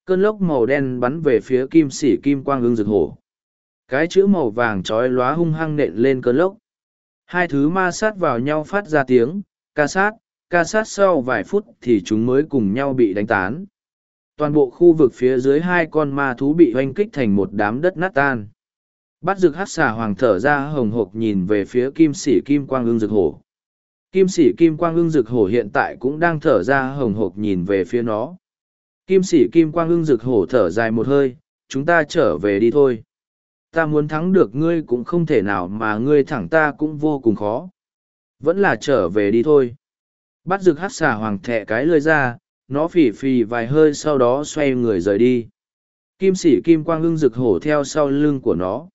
Cơn lốc màu đen bắn về phía kim Sỉ kim quang ưng rực hổ. Cái chữ màu vàng trói lóa hung hăng nện lên cơn lốc. Hai thứ ma sát vào nhau phát ra tiếng, ca sát ca sát sau vài phút thì chúng mới cùng nhau bị đánh tán. Toàn bộ khu vực phía dưới hai con ma thú bị oanh kích thành một đám đất nát tan. Bắt rực hát xà hoàng thở ra hồng hộc nhìn về phía kim sĩ kim quang ưng rực hổ. Kim sĩ kim quang ưng rực hổ hiện tại cũng đang thở ra hồng hộc nhìn về phía nó. Kim sĩ kim quang ưng rực hổ thở dài một hơi, chúng ta trở về đi thôi. Ta muốn thắng được ngươi cũng không thể nào mà ngươi thẳng ta cũng vô cùng khó. Vẫn là trở về đi thôi. Bắt rực hát xà hoàng thẻ cái lơi ra, nó phì phì vài hơi sau đó xoay người rời đi. Kim sĩ kim quang ưng rực hổ theo sau lưng của nó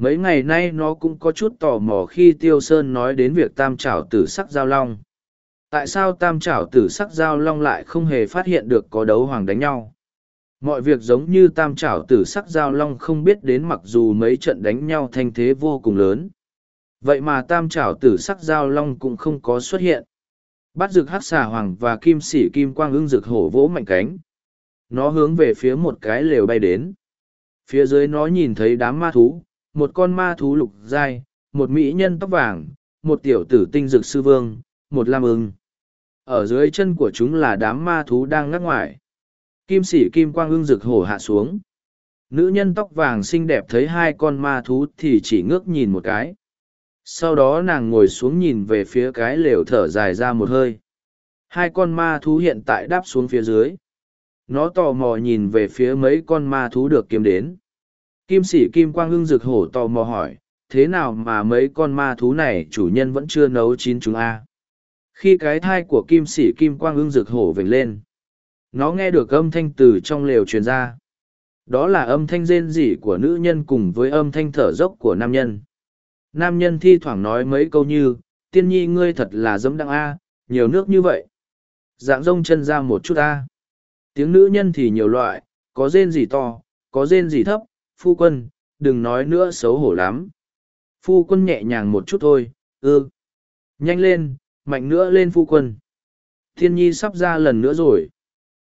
mấy ngày nay nó cũng có chút tò mò khi tiêu sơn nói đến việc tam trảo tử sắc giao long. Tại sao tam trảo tử sắc giao long lại không hề phát hiện được có đấu hoàng đánh nhau? Mọi việc giống như tam trảo tử sắc giao long không biết đến mặc dù mấy trận đánh nhau thanh thế vô cùng lớn. Vậy mà tam trảo tử sắc giao long cũng không có xuất hiện. Bắt rực hát xà hoàng và kim sĩ kim quang ưng rực hổ vỗ mạnh cánh. Nó hướng về phía một cái lều bay đến. Phía dưới nó nhìn thấy đám ma thú một con ma thú lục giai, một mỹ nhân tóc vàng, một tiểu tử tinh dực sư vương, một lam ưng. Ở dưới chân của chúng là đám ma thú đang ngắc ngoài. Kim sĩ kim quang ưng rực hổ hạ xuống. Nữ nhân tóc vàng xinh đẹp thấy hai con ma thú thì chỉ ngước nhìn một cái. Sau đó nàng ngồi xuống nhìn về phía cái lều thở dài ra một hơi. Hai con ma thú hiện tại đáp xuống phía dưới. Nó tò mò nhìn về phía mấy con ma thú được kiếm đến. Kim sĩ Kim Quang hưng rực hổ tò mò hỏi, thế nào mà mấy con ma thú này chủ nhân vẫn chưa nấu chín chúng a? Khi cái thai của kim sĩ Kim Quang hưng rực hổ vểnh lên, nó nghe được âm thanh từ trong lều truyền ra. Đó là âm thanh rên rỉ của nữ nhân cùng với âm thanh thở dốc của nam nhân. Nam nhân thi thoảng nói mấy câu như, tiên nhi ngươi thật là dẫm đặng a, nhiều nước như vậy. Dạng rông chân ra một chút a. Tiếng nữ nhân thì nhiều loại, có rên rỉ to, có rên rỉ thấp, phu quân, đừng nói nữa xấu hổ lắm. Phu quân nhẹ nhàng một chút thôi, ư. Nhanh lên, mạnh nữa lên phu quân. Thiên nhi sắp ra lần nữa rồi.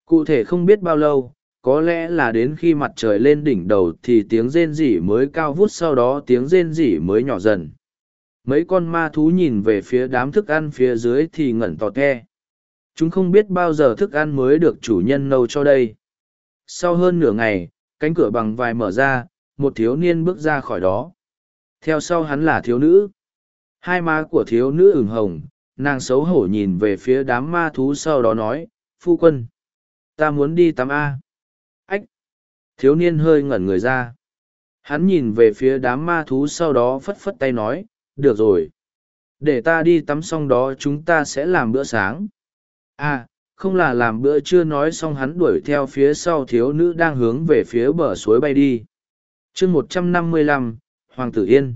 Cụ thể không biết bao lâu, có lẽ là đến khi mặt trời lên đỉnh đầu thì tiếng rên rỉ mới cao vút sau đó tiếng rên rỉ mới nhỏ dần mấy con ma thú nhìn về phía đám thức ăn phía dưới thì ngẩn tò the chúng không biết bao giờ thức ăn mới được chủ nhân nâu cho đây sau hơn nửa ngày cánh cửa bằng vài mở ra, một thiếu niên bước ra khỏi đó. Theo sau hắn là thiếu nữ. Hai má của thiếu nữ ửng hồng, nàng xấu hổ nhìn về phía đám ma thú sau đó nói, phu quân, ta muốn đi tắm a. Ách! Thiếu niên hơi ngẩn người ra. Hắn nhìn về phía đám ma thú sau đó phất phất tay nói, được rồi. Để ta đi tắm xong đó chúng ta sẽ làm bữa sáng. À không là làm bữa chưa nói xong hắn đuổi theo phía sau thiếu nữ đang hướng về phía bờ suối bay đi. Chương một trăm năm mươi lăm, hoàng tử yên.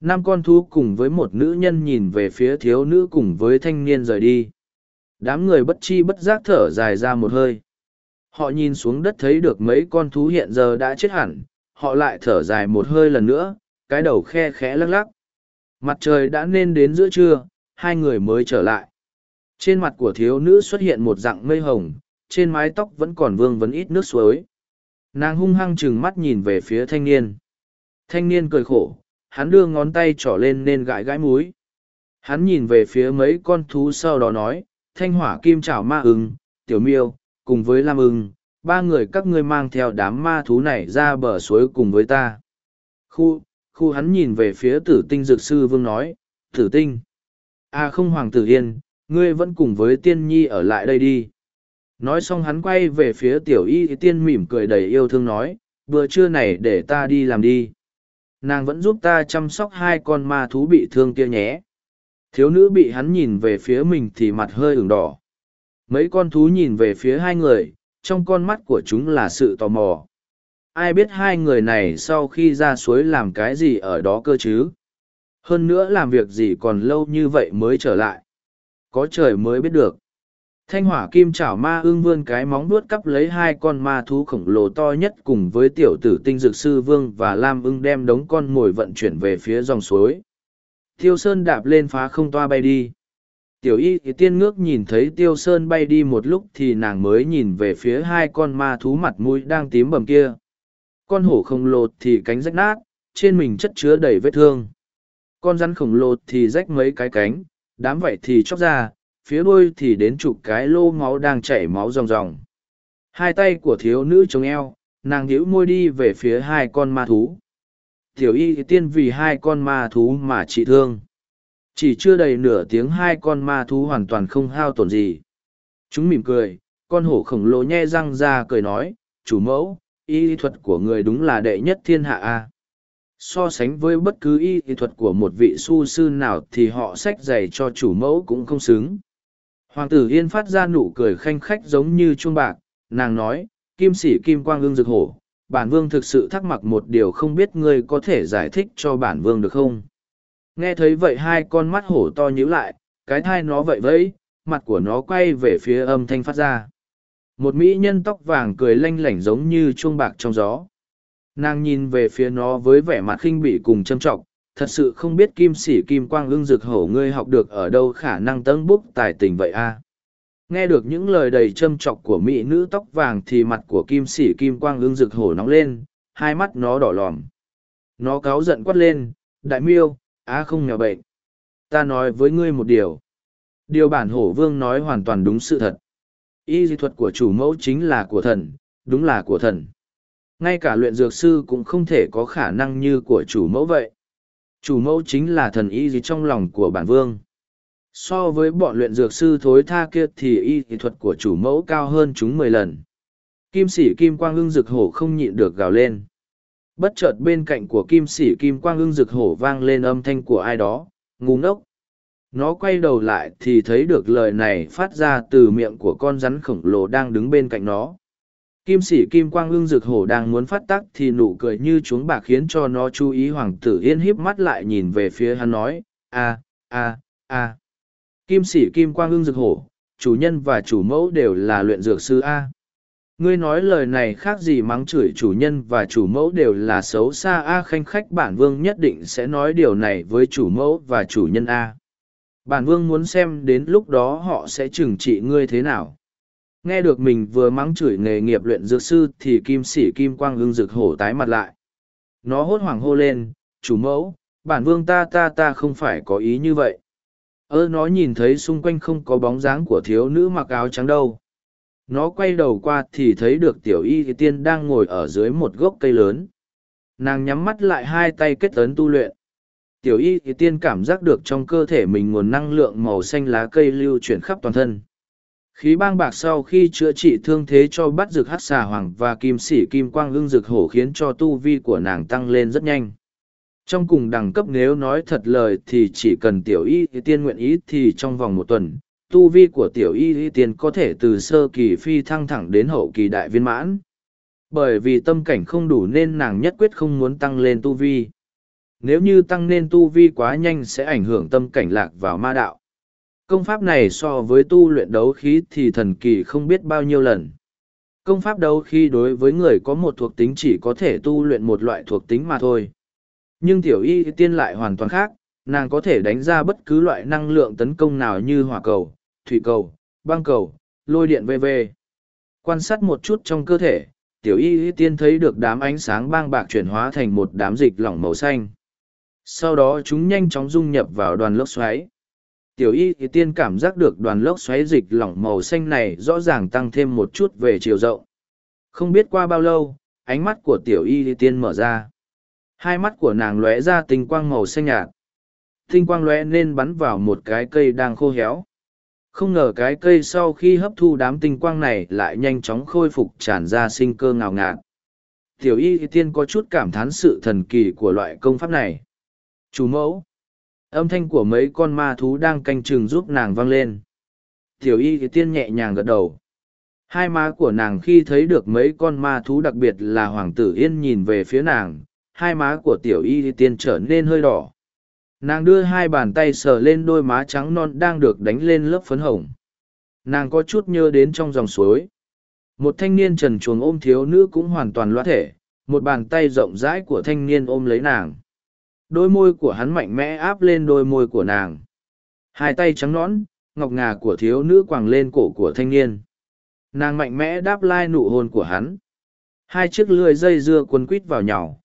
Năm con thú cùng với một nữ nhân nhìn về phía thiếu nữ cùng với thanh niên rời đi. Đám người bất chi bất giác thở dài ra một hơi. Họ nhìn xuống đất thấy được mấy con thú hiện giờ đã chết hẳn, họ lại thở dài một hơi lần nữa, cái đầu khe khẽ lắc lắc. Mặt trời đã nên đến giữa trưa, hai người mới trở lại trên mặt của thiếu nữ xuất hiện một dạng mây hồng, trên mái tóc vẫn còn vương vấn ít nước suối. Nàng hung hăng chừng mắt nhìn về phía thanh niên. Thanh niên cười khổ, hắn đưa ngón tay trỏ lên nên gãi gãi múi hắn nhìn về phía mấy con thú sau đó nói, thanh hỏa kim chảo ma ưng, tiểu miêu, cùng với lam ưng, ba người các ngươi mang theo đám ma thú này ra bờ suối cùng với ta. Khu khu hắn nhìn về phía tử tinh dược sư vương nói, tử tinh. A à không, hoàng tử yên ngươi vẫn cùng với tiên nhi ở lại đây đi. Nói xong hắn quay về phía tiểu y tiên mỉm cười đầy yêu thương nói bữa trưa này để ta đi làm đi. Nàng vẫn giúp ta chăm sóc hai con ma thú bị thương kia nhé. Thiếu nữ bị hắn nhìn về phía mình thì mặt hơi ửng đỏ. Mấy con thú nhìn về phía hai người, trong con mắt của chúng là sự tò mò. Ai biết hai người này sau khi ra suối làm cái gì ở đó cơ chứ? Hơn nữa làm việc gì còn lâu như vậy mới trở lại? Có trời mới biết được. Thanh hỏa kim chảo ma ương vươn cái móng vuốt cắp lấy hai con ma thú khổng lồ to nhất cùng với tiểu tử tinh dược sư vương và lam ưng đem đống con mồi vận chuyển về phía dòng suối. Tiêu sơn đạp lên phá không toa bay đi. Tiểu y thì tiên ngước nhìn thấy tiêu sơn bay đi một lúc thì nàng mới nhìn về phía hai con ma thú mặt mũi đang tím bầm kia. Con hổ khổng lồ thì cánh rách nát, trên mình chất chứa đầy vết thương. Con rắn khổng lồ thì rách mấy cái cánh đám vậy thì chóc ra, phía đuôi thì đến chục cái lô máu đang chảy máu ròng ròng. Hai tay của thiếu nữ chống eo, nàng hữu môi đi về phía hai con ma thú. Tiểu y tiên vì hai con ma thú mà trị thương. Chỉ chưa đầy nửa tiếng hai con ma thú hoàn toàn không hao tổn gì. Chúng mỉm cười, con hổ khổng lồ nhe răng ra cười nói, chủ mẫu, y thuật của người đúng là đệ nhất thiên hạ a so sánh với bất cứ y thuật của một vị su sư nào thì họ sách giày cho chủ mẫu cũng không xứng. Hoàng tử yên phát ra nụ cười khanh khách giống như chuông bạc. Nàng nói, kim sĩ kim quang ương rực hổ, bản vương thực sự thắc mặc một điều không biết ngươi có thể giải thích cho bản vương được không? Nghe thấy vậy hai con mắt hổ to nhíu lại, cái thai nó vậy vẫy, mặt của nó quay về phía âm thanh phát ra. Một mỹ nhân tóc vàng cười lanh lảnh giống như chuông bạc trong gió nàng nhìn về phía nó với vẻ mặt khinh bỉ cùng châm trọng, thật sự không biết kim sĩ kim quang ưng rực hổ ngươi học được ở đâu khả năng tâng búc tài tình vậy a? Nghe được những lời đầy châm chọc của mỹ nữ tóc vàng thì mặt của kim sĩ kim quang ưng rực hổ nóng lên, hai mắt nó đỏ lòm. Nó cáu giận quát lên, đại miêu, á không nhỏ bệnh. Ta nói với ngươi một điều. Điều bản hổ vương nói hoàn toàn đúng sự thật. Y di thuật của chủ mẫu chính là của thần, đúng là của thần ngay cả luyện dược sư cũng không thể có khả năng như của chủ mẫu vậy. Chủ mẫu chính là thần y gì trong lòng của bản vương. So với bọn luyện dược sư thối tha kia thì y kỹ thuật của chủ mẫu cao hơn chúng mười lần. Kim sĩ kim quang ưng rực hổ không nhịn được gào lên. Bất chợt bên cạnh của kim sĩ kim quang ưng rực hổ vang lên âm thanh của ai đó, ngu ngốc. Nó quay đầu lại thì thấy được lời này phát ra từ miệng của con rắn khổng lồ đang đứng bên cạnh nó kim sĩ kim quang ưng rực hổ đang muốn phát tắc thì nụ cười như chuống bạc khiến cho nó chú ý hoàng tử yên híp mắt lại nhìn về phía hắn nói, a a a. Kim sĩ kim quang ưng rực hổ, chủ nhân và chủ mẫu đều là luyện dược sư a. Ngươi nói lời này khác gì mắng chửi chủ nhân và chủ mẫu đều là xấu xa a, khanh khách bản vương nhất định sẽ nói điều này với chủ mẫu và chủ nhân a. Bản vương muốn xem đến lúc đó họ sẽ trừng trị ngươi thế nào. Nghe được mình vừa mắng chửi nghề nghiệp luyện dược sư thì kim sĩ kim quang ưng rực hổ tái mặt lại. Nó hốt hoảng hô lên, chủ mẫu, bản vương ta ta ta không phải có ý như vậy. Ơ nó nhìn thấy xung quanh không có bóng dáng của thiếu nữ mặc áo trắng đâu. Nó quay đầu qua thì thấy được tiểu y tiên đang ngồi ở dưới một gốc cây lớn. Nàng nhắm mắt lại hai tay kết ấn tu luyện. Tiểu y tiên cảm giác được trong cơ thể mình nguồn năng lượng màu xanh lá cây lưu chuyển khắp toàn thân khí bang bạc sau khi chữa trị thương thế cho bắt rực hát xà hoàng và kim sĩ kim quang ưng rực hổ khiến cho tu vi của nàng tăng lên rất nhanh. Trong cùng đẳng cấp nếu nói thật lời thì chỉ cần tiểu y tiên nguyện ý thì trong vòng một tuần, tu vi của tiểu y tiên có thể từ sơ kỳ phi thăng thẳng đến hậu kỳ đại viên mãn. Bởi vì tâm cảnh không đủ nên nàng nhất quyết không muốn tăng lên tu vi. Nếu như tăng lên tu vi quá nhanh sẽ ảnh hưởng tâm cảnh lạc vào ma đạo công pháp này so với tu luyện đấu khí thì thần kỳ không biết bao nhiêu lần. Công pháp đấu khí đối với người có một thuộc tính chỉ có thể tu luyện một loại thuộc tính mà thôi. Nhưng tiểu y tiên lại hoàn toàn khác, nàng có thể đánh ra bất cứ loại năng lượng tấn công nào như hỏa cầu, thủy cầu, băng cầu, lôi điện vv quan sát một chút trong cơ thể, tiểu y tiên thấy được đám ánh sáng bang bạc chuyển hóa thành một đám dịch lỏng màu xanh. Sau đó chúng nhanh chóng dung nhập vào đoàn lốc xoáy tiểu y thì tiên cảm giác được đoàn lốc xoáy dịch lỏng màu xanh này rõ ràng tăng thêm một chút về chiều rộng. Không biết qua bao lâu, ánh mắt của tiểu y thì tiên mở ra. Hai mắt của nàng lóe ra tinh quang màu xanh nhạt. Tinh quang lóe nên bắn vào một cái cây đang khô héo. Không ngờ cái cây sau khi hấp thu đám tinh quang này lại nhanh chóng khôi phục tràn ra sinh cơ ngào ngạt. Tiểu y thì tiên có chút cảm thán sự thần kỳ của loại công pháp này. Chủ mẫu âm thanh của mấy con ma thú đang canh chừng giúp nàng vang lên. Tiểu y thì tiên nhẹ nhàng gật đầu. Hai má của nàng khi thấy được mấy con ma thú đặc biệt là hoàng tử yên nhìn về phía nàng, hai má của tiểu y thì tiên trở nên hơi đỏ. Nàng đưa hai bàn tay sờ lên đôi má trắng non đang được đánh lên lớp phấn hồng. Nàng có chút nhớ đến trong dòng suối. Một thanh niên trần chuồng ôm thiếu nữ cũng hoàn toàn loa thể, một bàn tay rộng rãi của thanh niên ôm lấy nàng đôi môi của hắn mạnh mẽ áp lên đôi môi của nàng. Hai tay trắng nõn, ngọc ngà của thiếu nữ quàng lên cổ của thanh niên. Nàng mạnh mẽ đáp lai nụ hôn của hắn. Hai chiếc lưới dây dưa quấn quít vào nhau.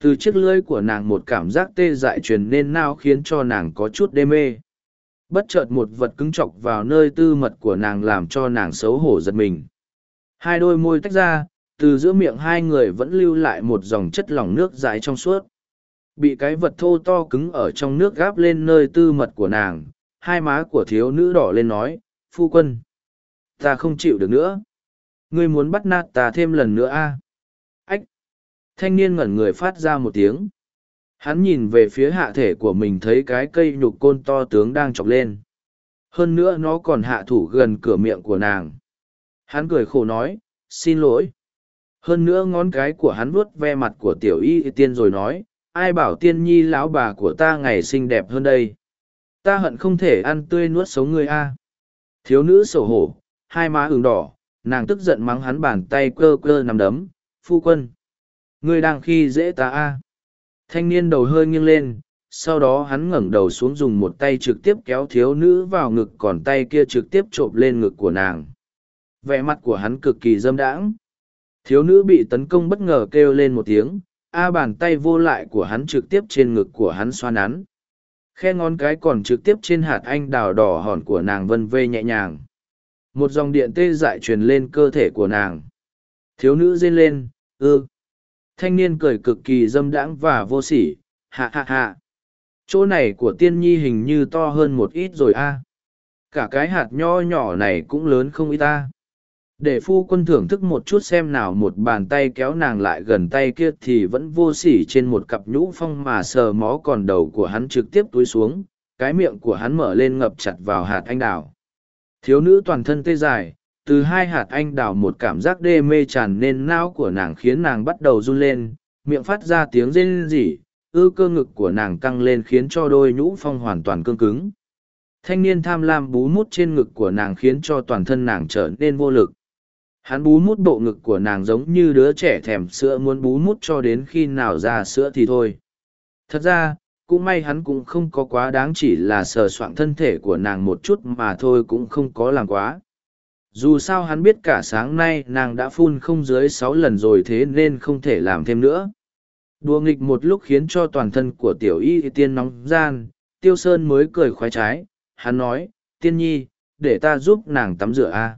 Từ chiếc lưới của nàng một cảm giác tê dại truyền nên nao khiến cho nàng có chút đê mê. Bất chợt một vật cứng chọc vào nơi tư mật của nàng làm cho nàng xấu hổ giật mình. Hai đôi môi tách ra, từ giữa miệng hai người vẫn lưu lại một dòng chất lỏng nước dài trong suốt bị cái vật thô to cứng ở trong nước gáp lên nơi tư mật của nàng, hai má của thiếu nữ đỏ lên nói, phu quân, ta không chịu được nữa. Ngươi muốn bắt nạt ta thêm lần nữa a à? ách! Thanh niên ngẩn người phát ra một tiếng. Hắn nhìn về phía hạ thể của mình thấy cái cây nhục côn to tướng đang chọc lên. Hơn nữa nó còn hạ thủ gần cửa miệng của nàng. Hắn cười khổ nói, xin lỗi. Hơn nữa ngón cái của hắn vuốt ve mặt của tiểu y tiên rồi nói ai bảo tiên nhi lão bà của ta ngày xinh đẹp hơn đây? Ta hận không thể ăn tươi nuốt sống ngươi a. Thiếu nữ sầu hổ, hai má ửng đỏ, nàng tức giận mắng hắn bàn tay cơ cơ nằm đấm, phu quân, ngươi đang khi dễ ta a. Thanh niên đầu hơi nghiêng lên, sau đó hắn ngẩng đầu xuống dùng một tay trực tiếp kéo thiếu nữ vào ngực, còn tay kia trực tiếp trộm lên ngực của nàng. Vẻ mặt của hắn cực kỳ dâm đãng. Thiếu nữ bị tấn công bất ngờ kêu lên một tiếng a bàn tay vô lại của hắn trực tiếp trên ngực của hắn xoa nắn. Khe ngón cái còn trực tiếp trên hạt anh đào đỏ hòn của nàng vân vê nhẹ nhàng. Một dòng điện tê dại truyền lên cơ thể của nàng. Thiếu nữ rên lên, ư. Thanh niên cười cực kỳ dâm đãng và vô sỉ hạ hạ hạ chỗ này của tiên nhi hình như to hơn một ít rồi a. Cả cái hạt nho nhỏ này cũng lớn không ít ta để phu quân thưởng thức một chút xem nào một bàn tay kéo nàng lại gần tay kia thì vẫn vô sỉ trên một cặp nhũ phong mà sờ mó còn đầu của hắn trực tiếp túi xuống, cái miệng của hắn mở lên ngập chặt vào hạt anh đào. Thiếu nữ toàn thân tê dài từ hai hạt anh đào một cảm giác đê mê tràn nên não của nàng khiến nàng bắt đầu run lên, miệng phát ra tiếng rên rỉ, ư cơ ngực của nàng căng lên khiến cho đôi nhũ phong hoàn toàn cương cứng. Thanh niên tham lam bú mút trên ngực của nàng khiến cho toàn thân nàng trở nên vô lực hắn bú mút bộ ngực của nàng giống như đứa trẻ thèm sữa muốn bú mút cho đến khi nào ra sữa thì thôi. Thật ra, cũng may hắn cũng không có quá đáng chỉ là sờ soạng thân thể của nàng một chút mà thôi cũng không có làm quá. Dù sao hắn biết cả sáng nay nàng đã phun không dưới sáu lần rồi thế nên không thể làm thêm nữa. Đùa nghịch một lúc khiến cho toàn thân của tiểu y tiên nóng gian, tiêu sơn mới cười khoái trái, hắn nói, tiên nhi, để ta giúp nàng tắm rửa a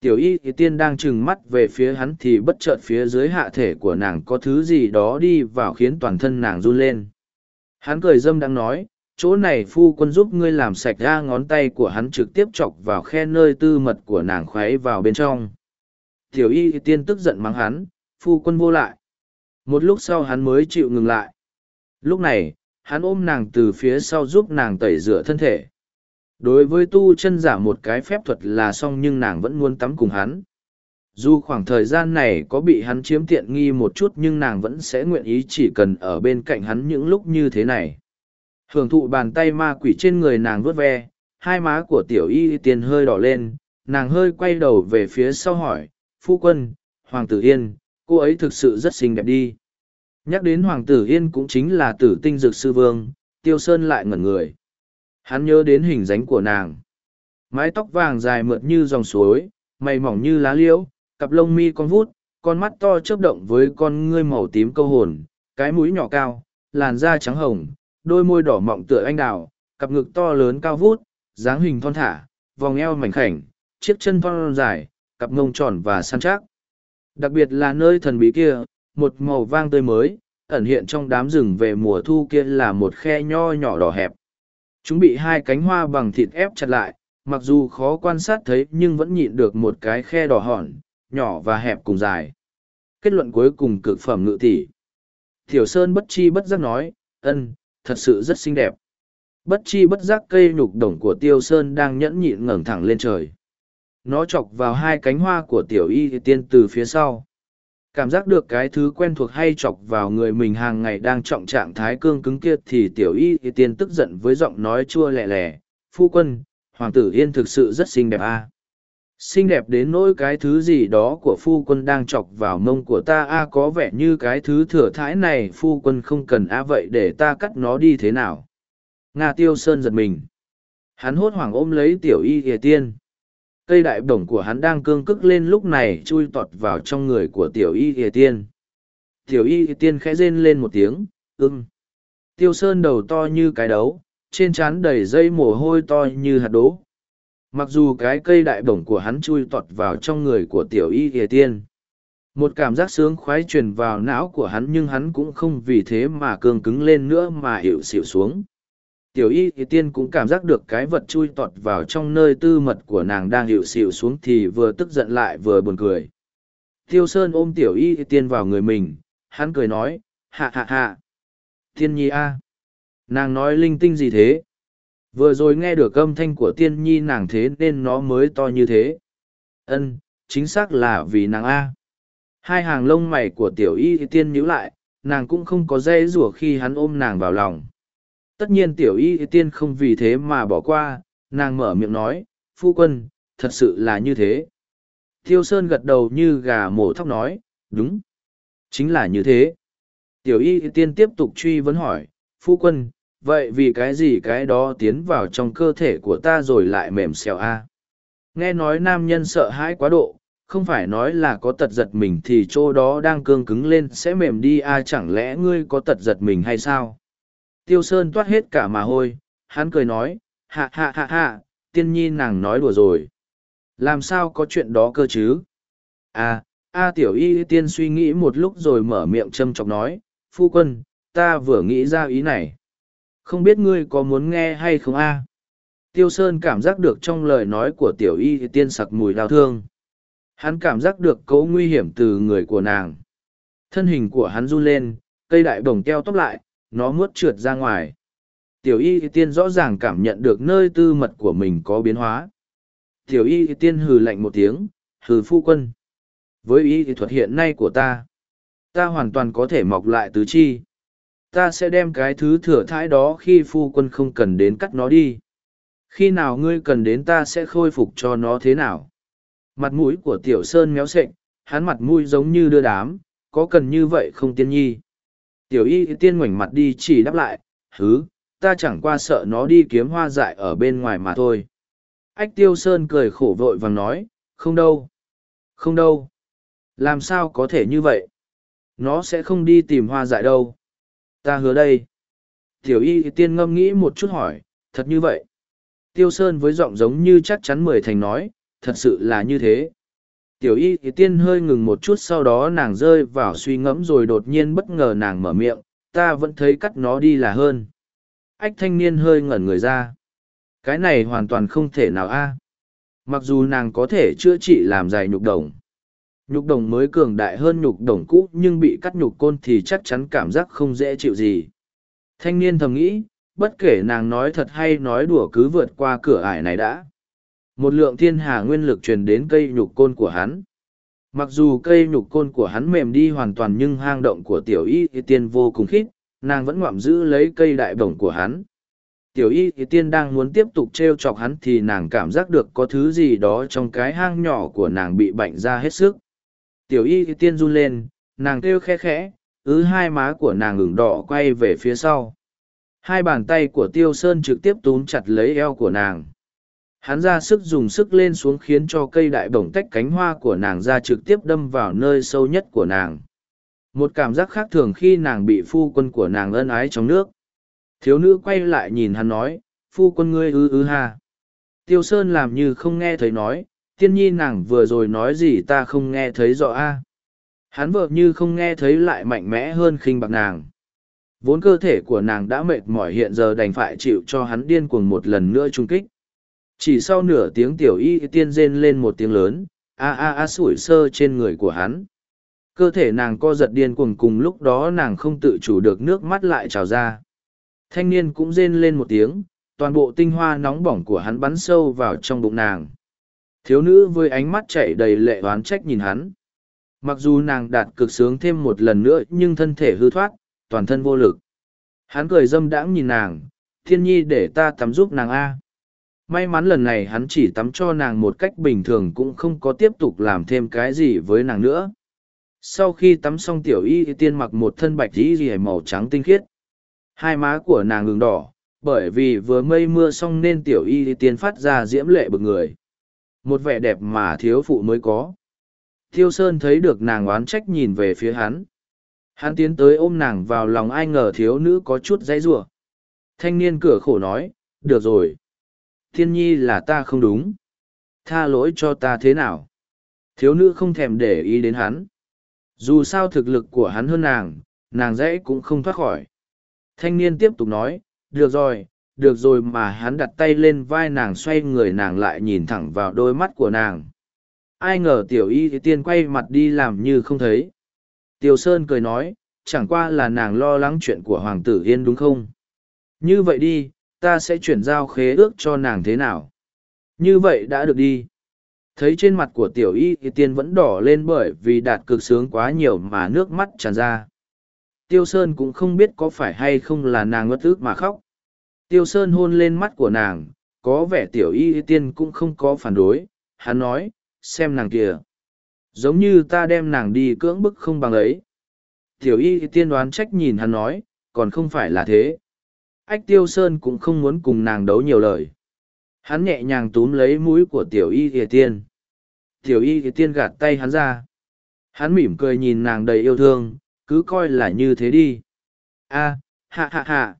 tiểu y thì tiên đang trừng mắt về phía hắn thì bất chợt phía dưới hạ thể của nàng có thứ gì đó đi vào khiến toàn thân nàng run lên. Hắn cười dâm đang nói, chỗ này phu quân giúp ngươi làm sạch ra ngón tay của hắn trực tiếp chọc vào khe nơi tư mật của nàng khoáy vào bên trong. Tiểu y thì tiên tức giận mắng hắn, phu quân vô lại. Một lúc sau hắn mới chịu ngừng lại. Lúc này, hắn ôm nàng từ phía sau giúp nàng tẩy rửa thân thể đối với tu chân giả một cái phép thuật là xong nhưng nàng vẫn muốn tắm cùng hắn. Dù khoảng thời gian này có bị hắn chiếm tiện nghi một chút nhưng nàng vẫn sẽ nguyện ý chỉ cần ở bên cạnh hắn những lúc như thế này. Hưởng thụ bàn tay ma quỷ trên người nàng vuốt ve, hai má của tiểu y tiền hơi đỏ lên, nàng hơi quay đầu về phía sau hỏi, phu quân, hoàng tử yên, cô ấy thực sự rất xinh đẹp đi. Nhắc đến hoàng tử yên cũng chính là tử tinh dược sư vương, tiêu sơn lại ngẩn người. Hắn nhớ đến hình dáng của nàng. Mái tóc vàng dài mượt như dòng suối, mày mỏng như lá liễu, cặp lông mi con vút, con mắt to chớp động với con ngươi màu tím câu hồn, cái mũi nhỏ cao, làn da trắng hồng, đôi môi đỏ mọng tựa anh đào, cặp ngực to lớn cao vút, dáng hình thon thả, vòng eo mảnh khảnh, chiếc chân thon dài, cặp ngông tròn và săn chắc. Đặc biệt là nơi thần bí kia, một màu vang tươi mới, ẩn hiện trong đám rừng về mùa thu kia là một khe nho nhỏ đỏ hẹp, Chúng bị hai cánh hoa bằng thịt ép chặt lại, mặc dù khó quan sát thấy nhưng vẫn nhịn được một cái khe đỏ hòn, nhỏ và hẹp cùng dài. Kết luận cuối cùng cực phẩm ngự tỷ. Thiểu Sơn bất chi bất giác nói, ân, thật sự rất xinh đẹp. Bất chi bất giác cây nhục đồng của Tiêu Sơn đang nhẫn nhịn ngẩng thẳng lên trời. Nó chọc vào hai cánh hoa của tiểu y tiên từ phía sau cảm giác được cái thứ quen thuộc hay chọc vào người mình hàng ngày đang trọng trạng thái cương cứng kia thì tiểu y thì tiên tức giận với giọng nói chua lẹ lẻ phu quân, hoàng tử yên thực sự rất xinh đẹp a. À? xinh đẹp đến nỗi cái thứ gì đó của phu quân đang chọc vào mông của ta a, có vẻ như cái thứ thừa thãi này phu quân không cần a, vậy để ta cắt nó đi thế nào? Nga tiêu sơn giật mình. Hắn hốt hoảng ôm lấy tiểu y ỉa tiên cây đại bổng của hắn đang cương cức lên lúc này chui tọt vào trong người của tiểu y ỉa tiên. Tiểu y ỉa tiên khẽ rên lên một tiếng ưng tiêu sơn đầu to như cái đấu, trên trán đầy dây mồ hôi to như hạt đố. Mặc dù cái cây đại bổng của hắn chui tọt vào trong người của tiểu y ỉa tiên, một cảm giác sướng khoái truyền vào não của hắn nhưng hắn cũng không vì thế mà cương cứng lên nữa mà hiệu xịu xuống tiểu y thì tiên cũng cảm giác được cái vật chui tọt vào trong nơi tư mật của nàng đang hiệu xịu xuống thì vừa tức giận lại vừa buồn cười. Tiêu sơn ôm tiểu y thì tiên vào người mình, hắn cười nói, hạ hạ hạ. Tiên nhi a. Nàng nói linh tinh gì thế? Vừa rồi nghe được âm thanh của tiên nhi nàng thế nên nó mới to như thế. Ân, chính xác là vì nàng a. Hai hàng lông mày của tiểu y thì tiên nhíu lại, nàng cũng không có dây rủa khi hắn ôm nàng vào lòng tất nhiên tiểu y tiên không vì thế mà bỏ qua, nàng mở miệng nói, phu quân, thật sự là như thế. Thiêu sơn gật đầu như gà mổ thóc nói, đúng, chính là như thế. Tiểu y tiên tiếp tục truy vấn hỏi, phu quân, vậy vì cái gì cái đó tiến vào trong cơ thể của ta rồi lại mềm xèo a? Nghe nói nam nhân sợ hãi quá độ, không phải nói là có tật giật mình thì chỗ đó đang cương cứng lên sẽ mềm đi a, chẳng lẽ ngươi có tật giật mình hay sao? Tiêu Sơn toát hết cả mà hôi, hắn cười nói, hạ hạ hạ hạ, tiên nhi nàng nói đùa rồi. Làm sao có chuyện đó cơ chứ? À, A tiểu y tiên suy nghĩ một lúc rồi mở miệng châm chọc nói, phu quân, ta vừa nghĩ ra ý này. Không biết ngươi có muốn nghe hay không a? Tiêu Sơn cảm giác được trong lời nói của tiểu y tiên sặc mùi đau thương. Hắn cảm giác được cấu nguy hiểm từ người của nàng. Thân hình của hắn run lên, cây đại bồng keo tóc lại, nó muốt trượt ra ngoài. Tiểu y tiên rõ ràng cảm nhận được nơi tư mật của mình có biến hóa. Tiểu y tiên hừ lạnh một tiếng, hừ phu quân. Với y thuật hiện nay của ta, ta hoàn toàn có thể mọc lại tứ chi. Ta sẽ đem cái thứ thừa thãi đó khi phu quân không cần đến cắt nó đi. Khi nào ngươi cần đến ta sẽ khôi phục cho nó thế nào? Mặt mũi của tiểu sơn méo sệch, hắn mặt mũi giống như đưa đám, có cần như vậy không tiên nhi? Tiểu y tiên ngoảnh mặt đi chỉ đáp lại, hứ, ta chẳng qua sợ nó đi kiếm hoa dại ở bên ngoài mà thôi. Ách tiêu sơn cười khổ vội vàng nói, không đâu không đâu. Làm sao có thể như vậy? Nó sẽ không đi tìm hoa dại đâu. Ta hứa đây. Tiểu y tiên ngâm nghĩ một chút hỏi thật như vậy? Tiêu sơn với giọng giống như chắc chắn mười thành nói thật sự là như thế tiểu y thì tiên hơi ngừng một chút sau đó nàng rơi vào suy ngẫm rồi đột nhiên bất ngờ nàng mở miệng, ta vẫn thấy cắt nó đi là hơn. Ách thanh niên hơi ngẩn người ra. Cái này hoàn toàn không thể nào a. Mặc dù nàng có thể chữa trị làm dài nhục đồng. Nhục đồng mới cường đại hơn nhục đồng cũ, nhưng bị cắt nhục côn thì chắc chắn cảm giác không dễ chịu gì. Thanh niên thầm nghĩ, bất kể nàng nói thật hay nói đùa cứ vượt qua cửa ải này đã một lượng thiên hà nguyên lực truyền đến cây nhục côn của hắn. Mặc dù cây nhục côn của hắn mềm đi hoàn toàn nhưng hang động của tiểu y tiên vô cùng khít, nàng vẫn ngoạm giữ lấy cây đại bổng của hắn. Tiểu y thì tiên đang muốn tiếp tục t r e o chọc hắn thì nàng cảm giác được có thứ gì đó trong cái hang nhỏ của nàng bị bệnh ra hết sức. Tiểu y thì tiên run lên, nàng kêu khe khẽ, ứ hai má của nàng ngừng đỏ quay về phía sau. Hai bàn tay của tiêu sơn trực tiếp túm chặt lấy eo của nàng hắn ra sức dùng sức lên xuống khiến cho cây đại bổng tách cánh hoa của nàng ra trực tiếp đâm vào nơi sâu nhất của nàng. Một cảm giác khác thường khi nàng bị phu quân của nàng ân ái trong nước. Thiếu nữ quay lại nhìn hắn nói, phu quân ngươi ư ư ha. Tiêu sơn làm như không nghe thấy nói, tiên nhi nàng vừa rồi nói gì ta không nghe thấy rõ a? Hắn vợ như không nghe thấy lại mạnh mẽ hơn khinh bạc nàng. Vốn cơ thể của nàng đã mệt mỏi hiện giờ đành phải chịu cho hắn điên cuồng một lần nữa trung kích chỉ sau nửa tiếng tiểu y tiên rên lên một tiếng lớn, a a a sủi sơ trên người của hắn. Cơ thể nàng co giật điên cuồng cùng lúc đó nàng không tự chủ được nước mắt lại trào ra. Thanh niên cũng rên lên một tiếng, toàn bộ tinh hoa nóng bỏng của hắn bắn sâu vào trong bụng nàng. Thiếu nữ với ánh mắt chảy đầy lệ oán trách nhìn hắn. Mặc dù nàng đạt cực sướng thêm một lần nữa nhưng thân thể hư thoát, toàn thân vô lực. Hắn cười dâm đãng nhìn nàng, thiên nhi để ta tắm giúp nàng a may mắn lần này hắn chỉ tắm cho nàng một cách bình thường cũng không có tiếp tục làm thêm cái gì với nàng nữa. Sau khi tắm xong tiểu y tiên mặc một thân bạch y rìa màu trắng tinh khiết. Hai má của nàng ngừng đỏ, bởi vì vừa mây mưa xong nên tiểu y tiên phát ra diễm lệ bực người. Một vẻ đẹp mà thiếu phụ mới có. Thiêu sơn thấy được nàng oán trách nhìn về phía hắn. Hắn tiến tới ôm nàng vào lòng ai ngờ thiếu nữ có chút dãy giụa thanh niên cửa khổ nói, được rồi thiên nhi là ta không đúng. Tha lỗi cho ta thế nào? Thiếu nữ không thèm để ý đến hắn. Dù sao thực lực của hắn hơn nàng nàng dễ cũng không thoát khỏi. Thanh niên tiếp tục nói, được rồi được rồi mà hắn đặt tay lên vai nàng xoay người nàng lại nhìn thẳng vào đôi mắt của nàng. Ai ngờ tiểu y thì tiên quay mặt đi làm như không thấy. Tiểu sơn cười nói, chẳng qua là nàng lo lắng chuyện của hoàng tử yên đúng không? Như vậy đi ta sẽ chuyển giao khế ước cho nàng thế nào? Như vậy đã được đi. Thấy trên mặt của tiểu y thì tiên vẫn đỏ lên bởi vì đạt cực sướng quá nhiều mà nước mắt tràn ra. Tiêu sơn cũng không biết có phải hay không là nàng ngất ước mà khóc. Tiêu sơn hôn lên mắt của nàng, có vẻ tiểu y tiên cũng không có phản đối. Hắn nói, xem nàng kìa. Giống như ta đem nàng đi cưỡng bức không bằng ấy. Tiểu y tiên đoán trách nhìn hắn nói, còn không phải là thế ách tiêu sơn cũng không muốn cùng nàng đấu nhiều lời. Hắn nhẹ nhàng túm lấy mũi của tiểu y ỉa tiên. Tiểu y ỉa tiên gạt tay hắn ra. Hắn mỉm cười nhìn nàng đầy yêu thương, cứ coi là như thế đi. A hạ hạ hạ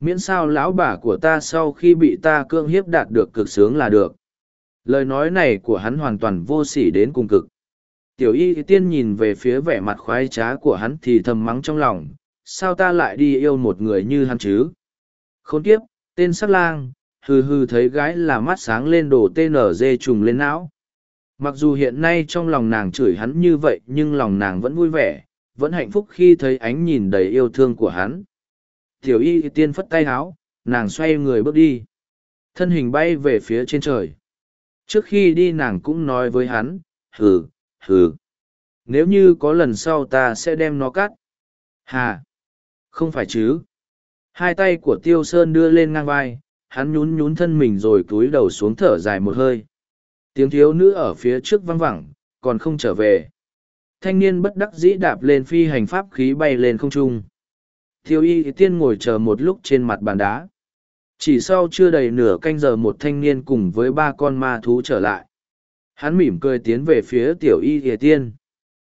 miễn sao lão bà của ta sau khi bị ta cưỡng hiếp đạt được cực sướng là được. Lời nói này của hắn hoàn toàn vô sỉ đến cùng cực. Tiểu y tiên nhìn về phía vẻ mặt khoái trá của hắn thì thầm mắng trong lòng, sao ta lại đi yêu một người như hắn chứ? Khốn kiếp, tên sắc lang, hừ hừ thấy gái là mắt sáng lên đồ tnz trùng lên não. Mặc dù hiện nay trong lòng nàng chửi hắn như vậy nhưng lòng nàng vẫn vui vẻ, vẫn hạnh phúc khi thấy ánh nhìn đầy yêu thương của hắn. Tiểu y tiên phất tay háo, nàng xoay người bước đi. Thân hình bay về phía trên trời. Trước khi đi nàng cũng nói với hắn, hừ hừ. Nếu như có lần sau ta sẽ đem nó cắt. Hà, không phải chứ? Hai tay của tiêu sơn đưa lên ngang vai hắn nhún nhún thân mình rồi cúi đầu xuống thở dài một hơi tiếng thiếu nữ ở phía trước văng vẳng còn không trở về thanh niên bất đắc dĩ đạp lên phi hành pháp khí bay lên không trung Tiêu y tiên ngồi chờ một lúc trên mặt bàn đá. Chỉ sau chưa đầy nửa canh giờ một thanh niên cùng với ba con ma thú trở lại. Hắn mỉm cười tiến về phía tiểu y thìa tiên.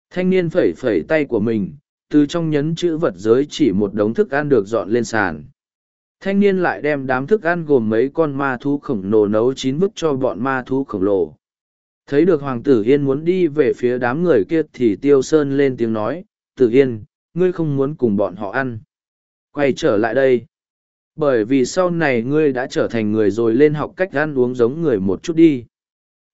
Thanh niên phẩy phẩy tay của mình, từ trong nhấn chữ vật giới chỉ một đống thức ăn được dọn lên sàn. Thanh niên lại đem đám thức ăn gồm mấy con ma thú khổng lồ nấu chín vứt cho bọn ma thú khổng lồ. Thấy được Hoàng tử Yên muốn đi về phía đám người kia thì Tiêu Sơn lên tiếng nói, Tử Yên, ngươi không muốn cùng bọn họ ăn. Quay trở lại đây. Bởi vì sau này ngươi đã trở thành người rồi lên học cách ăn uống giống người một chút đi.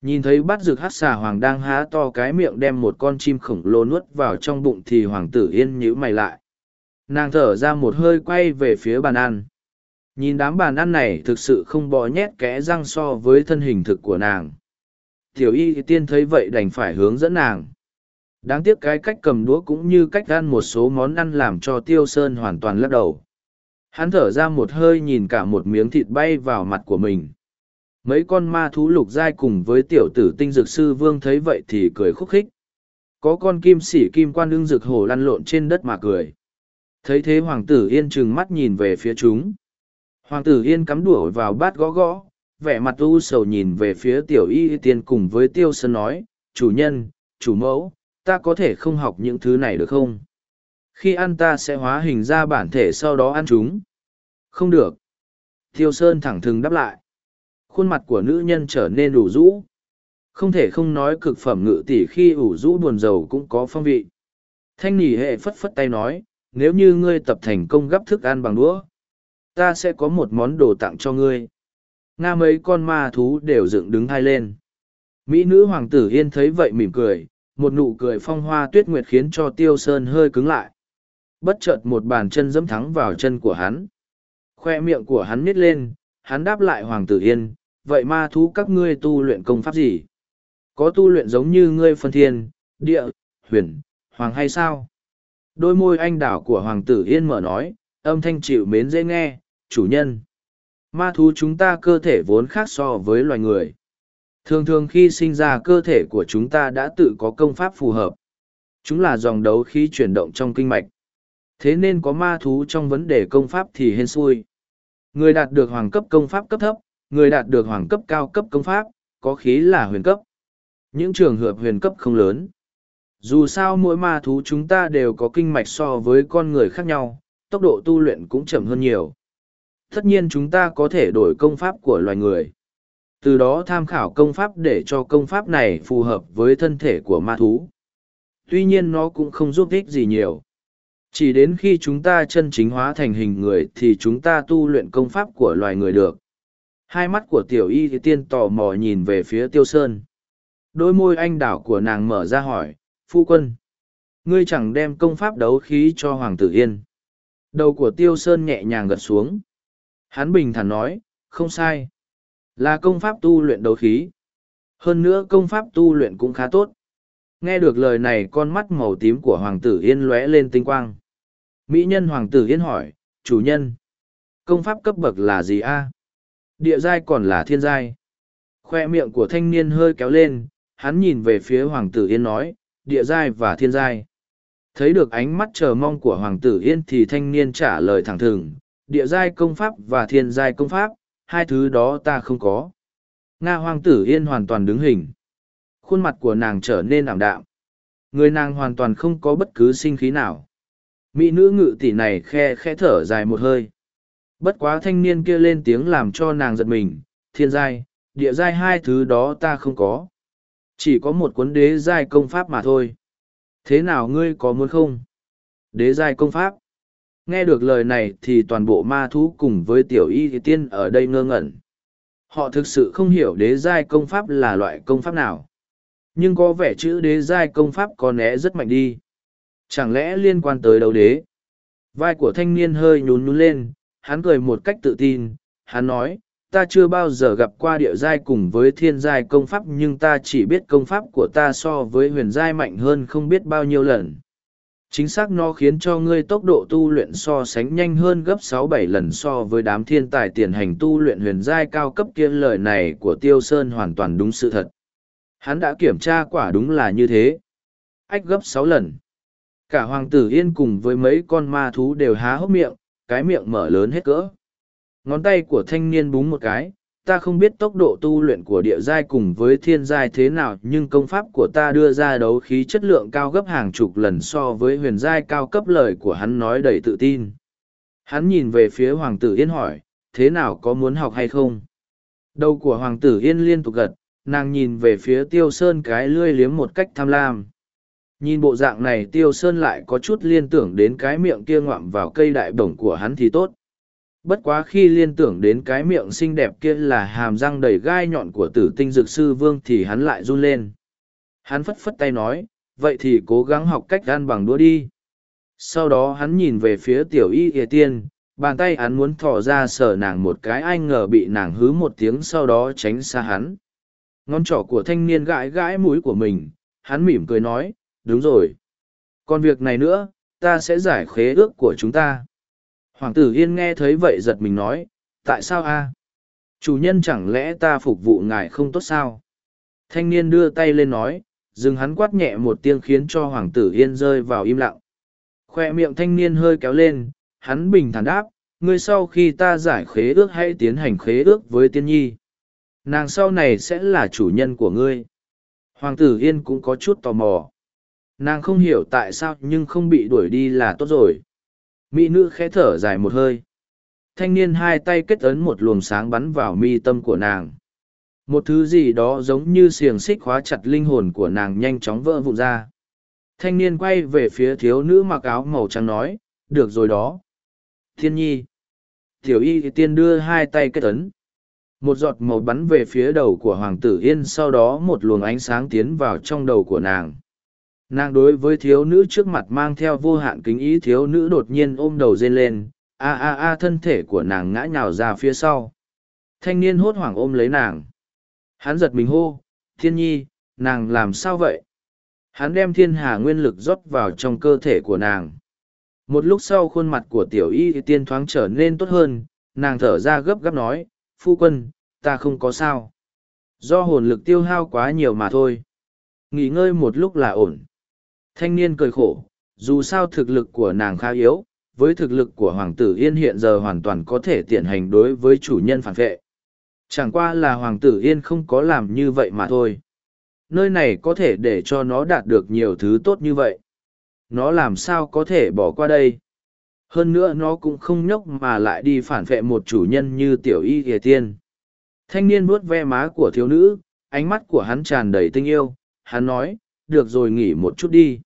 Nhìn thấy bát rực hát xà hoàng đang há to cái miệng đem một con chim khổng lồ nuốt vào trong bụng thì hoàng tử yên nhíu mày lại. Nàng thở ra một hơi quay về phía bàn ăn. Nhìn đám bàn ăn này thực sự không bỏ nhét kẽ răng so với thân hình thực của nàng. Tiểu y tiên thấy vậy đành phải hướng dẫn nàng. Đáng tiếc cái cách cầm đũa cũng như cách ăn một số món ăn làm cho Tiêu Sơn hoàn toàn lắc đầu. Hắn thở ra một hơi nhìn cả một miếng thịt bay vào mặt của mình. Mấy con ma thú lục giai cùng với tiểu tử tinh dược sư vương thấy vậy thì cười khúc khích. Có con kim sĩ kim quan ưng dược hổ lăn lộn trên đất mà cười. Thấy thế hoàng tử yên trừng mắt nhìn về phía chúng. Hoàng tử yên cắm đũa vào bát gõ gõ, vẻ mặt u sầu nhìn về phía tiểu y tiên cùng với tiêu sơn nói, chủ nhân, chủ mẫu, ta có thể không học những thứ này được không? Khi ăn ta sẽ hóa hình ra bản thể sau đó ăn chúng. Không được. Tiêu sơn thẳng thừng đáp lại khuôn mặt của nữ nhân trở nên ủ rũ. Không thể không nói cực phẩm ngự tỷ khi ủ rũ buồn rầu cũng có phong vị. Thanh nỉ hệ phất phất tay nói, nếu như ngươi tập thành công gắp thức ăn bằng đũa, ta sẽ có một món đồ tặng cho ngươi. Nga mấy con ma thú đều dựng đứng hai lên. Mỹ nữ hoàng tử yên thấy vậy mỉm cười, một nụ cười phong hoa tuyết nguyệt khiến cho tiêu sơn hơi cứng lại. Bất chợt một bàn chân dẫm thắng vào chân của hắn. Khoe miệng của hắn nít lên, hắn đáp lại hoàng tử yên vậy ma thú các ngươi tu luyện công pháp gì? Có tu luyện giống như ngươi phân thiên, địa, huyền, hoàng hay sao? Đôi môi anh đảo của hoàng tử yên mở nói, âm thanh chịu mến dễ nghe, chủ nhân. Ma thú chúng ta cơ thể vốn khác so với loài người. Thường thường khi sinh ra cơ thể của chúng ta đã tự có công pháp phù hợp. Chúng là dòng đấu khí chuyển động trong kinh mạch. Thế nên có ma thú trong vấn đề công pháp thì hên xui. Người đạt được hoàng cấp công pháp cấp thấp, người đạt được hoàng cấp cao cấp công pháp, có khí là huyền cấp. Những trường hợp huyền cấp không lớn. Dù sao mỗi ma thú chúng ta đều có kinh mạch so với con người khác nhau, tốc độ tu luyện cũng chậm hơn nhiều. Tất nhiên chúng ta có thể đổi công pháp của loài người. Từ đó tham khảo công pháp để cho công pháp này phù hợp với thân thể của ma thú. Tuy nhiên nó cũng không giúp ích gì nhiều. Chỉ đến khi chúng ta chân chính hóa thành hình người thì chúng ta tu luyện công pháp của loài người được. Hai mắt của tiểu y thì tiên tò mò nhìn về phía tiêu sơn. Đôi môi anh đảo của nàng mở ra hỏi, phu quân. Ngươi chẳng đem công pháp đấu khí cho Hoàng tử Yên. Đầu của tiêu sơn nhẹ nhàng gật xuống. Hắn bình thản nói, không sai. Là công pháp tu luyện đấu khí. Hơn nữa công pháp tu luyện cũng khá tốt. Nghe được lời này con mắt màu tím của Hoàng tử Yên lóe lên tinh quang. Mỹ nhân Hoàng tử Yên hỏi, chủ nhân. Công pháp cấp bậc là gì a? Địa giai còn là thiên giai. Khoe miệng của thanh niên hơi kéo lên, hắn nhìn về phía Hoàng tử Yên nói, địa giai và thiên giai. Thấy được ánh mắt chờ mong của Hoàng tử Yên thì thanh niên trả lời thẳng thừng, địa giai công pháp và thiên giai công pháp, hai thứ đó ta không có. Nga Hoàng tử Yên hoàn toàn đứng hình. Khuôn mặt của nàng trở nên ảm đạm. Người nàng hoàn toàn không có bất cứ sinh khí nào. Mỹ nữ ngự tỷ này khe khẽ thở dài một hơi. Bất quá thanh niên kia lên tiếng làm cho nàng giật mình, thiên giai, địa giai hai thứ đó ta không có. Chỉ có một cuốn đế giai công pháp mà thôi. Thế nào ngươi có muốn không? Đế giai công pháp. Nghe được lời này thì toàn bộ ma thú cùng với tiểu y tiên ở đây ngơ ngẩn. Họ thực sự không hiểu đế giai công pháp là loại công pháp nào. Nhưng có vẻ chữ đế giai công pháp có lẽ rất mạnh đi. Chẳng lẽ liên quan tới đấu đế? Vai của thanh niên hơi nhún nhún lên, hắn cười một cách tự tin, hắn nói, ta chưa bao giờ gặp qua địa giai cùng với thiên giai công pháp nhưng ta chỉ biết công pháp của ta so với huyền giai mạnh hơn không biết bao nhiêu lần. Chính xác nó khiến cho ngươi tốc độ tu luyện so sánh nhanh hơn gấp sáu bảy lần so với đám thiên tài tiền hành tu luyện huyền giai cao cấp kia lời này của Tiêu Sơn hoàn toàn đúng sự thật. Hắn đã kiểm tra quả đúng là như thế. Ách gấp sáu lần. Cả Hoàng tử Yên cùng với mấy con ma thú đều há hốc miệng, cái miệng mở lớn hết cỡ. Ngón tay của thanh niên búng một cái, ta không biết tốc độ tu luyện của địa giai cùng với thiên giai thế nào nhưng công pháp của ta đưa ra đấu khí chất lượng cao gấp hàng chục lần so với huyền giai cao cấp lời của hắn nói đầy tự tin. Hắn nhìn về phía Hoàng tử Yên hỏi, thế nào có muốn học hay không? Đầu của Hoàng tử Yên liên tục gật, nàng nhìn về phía Tiêu Sơn cái lươi liếm một cách tham lam. Nhìn bộ dạng này Tiêu Sơn lại có chút liên tưởng đến cái miệng kia ngoạm vào cây đại bổng của hắn thì tốt Bất quá khi liên tưởng đến cái miệng xinh đẹp kia là hàm răng đầy gai nhọn của tử tinh dược sư vương thì hắn lại run lên. Hắn phất phất tay nói, vậy thì cố gắng học cách gan bằng đũa đi. Sau đó hắn nhìn về phía tiểu y ỉa tiên, bàn tay hắn muốn thò ra sờ nàng một cái ai ngờ bị nàng hứ một tiếng sau đó tránh xa hắn. Ngón trỏ của thanh niên gãi gãi mũi của mình, hắn mỉm cười nói, đúng rồi. Còn việc này nữa, ta sẽ giải khế ước của chúng ta. Hoàng tử Yên nghe thấy vậy giật mình nói, tại sao a? Chủ nhân chẳng lẽ ta phục vụ ngài không tốt sao? Thanh niên đưa tay lên nói, dừng hắn quát nhẹ một tiếng khiến cho Hoàng tử Yên rơi vào im lặng. Khoe miệng thanh niên hơi kéo lên, hắn bình thản đáp, ngươi sau khi ta giải khế ước hãy tiến hành khế ước với tiên nhi. Nàng sau này sẽ là chủ nhân của ngươi. Hoàng tử Yên cũng có chút tò mò. Nàng không hiểu tại sao nhưng không bị đuổi đi là tốt rồi. Mỹ nữ khẽ thở dài một hơi. Thanh niên hai tay kết ấn một luồng sáng bắn vào mi tâm của nàng. Một thứ gì đó giống như xiềng xích khóa chặt linh hồn của nàng nhanh chóng vỡ vụn ra. Thanh niên quay về phía thiếu nữ mặc áo màu trắng nói, được rồi đó. Thiên nhi. Tiểu y tiên đưa hai tay kết ấn. Một giọt màu bắn về phía đầu của hoàng tử yên, sau đó một luồng ánh sáng tiến vào trong đầu của nàng nàng đối với thiếu nữ trước mặt mang theo vô hạn kính ý thiếu nữ đột nhiên ôm đầu rên lên, a a a thân thể của nàng ngã nhào ra phía sau. Thanh niên hốt hoảng ôm lấy nàng. Hắn giật mình hô, thiên nhi, nàng làm sao vậy? Hắn đem thiên hà nguyên lực rót vào trong cơ thể của nàng. Một lúc sau khuôn mặt của tiểu y tiên thoáng trở nên tốt hơn, nàng thở ra gấp gáp nói, phu quân, ta không có sao. Do hồn lực tiêu hao quá nhiều mà thôi. Nghỉ ngơi một lúc là ổn. Thanh niên cười khổ, dù sao thực lực của nàng khá yếu, với thực lực của Hoàng tử Yên hiện giờ hoàn toàn có thể tiện hành đối với chủ nhân phản vệ. Chẳng qua là Hoàng tử Yên không có làm như vậy mà thôi. Nơi này có thể để cho nó đạt được nhiều thứ tốt như vậy. Nó làm sao có thể bỏ qua đây? Hơn nữa nó cũng không nhốc mà lại đi phản vệ một chủ nhân như tiểu y kìa tiên. Thanh niên vuốt ve má của thiếu nữ, ánh mắt của hắn tràn đầy tình yêu. Hắn nói, được rồi nghỉ một chút đi.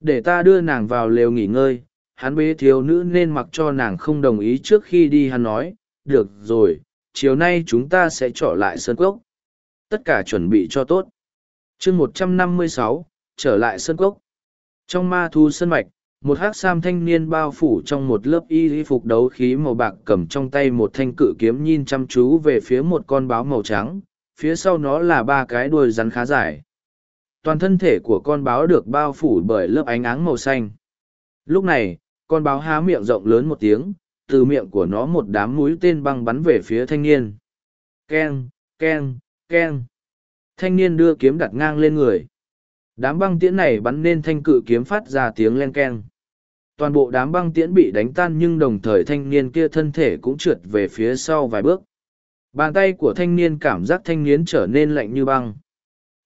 Để ta đưa nàng vào lều nghỉ ngơi, hắn bế thiếu nữ nên mặc cho nàng không đồng ý trước khi đi hắn nói, được rồi, chiều nay chúng ta sẽ trở lại sân cốc. Tất cả chuẩn bị cho tốt. chương một trăm năm mươi sáu trở lại sân cốc. Trong ma thu sân mạch, một hắc sam thanh niên bao phủ trong một lớp y phục đấu khí màu bạc cầm trong tay một thanh cự kiếm nhìn chăm chú về phía một con báo màu trắng, phía sau nó là ba cái đuôi rắn khá dài toàn thân thể của con báo được bao phủ bởi lớp ánh áng màu xanh. Lúc này, con báo há miệng rộng lớn một tiếng, từ miệng của nó một đám mũi tên băng bắn về phía thanh niên. Keng, keng, keng. Thanh niên đưa kiếm đặt ngang lên người. Đám băng tiễn này bắn nên thanh cự kiếm phát ra tiếng len keng. Toàn bộ đám băng tiễn bị đánh tan nhưng đồng thời thanh niên kia thân thể cũng trượt về phía sau vài bước. Bàn tay của thanh niên cảm giác thanh niên trở nên lạnh như băng.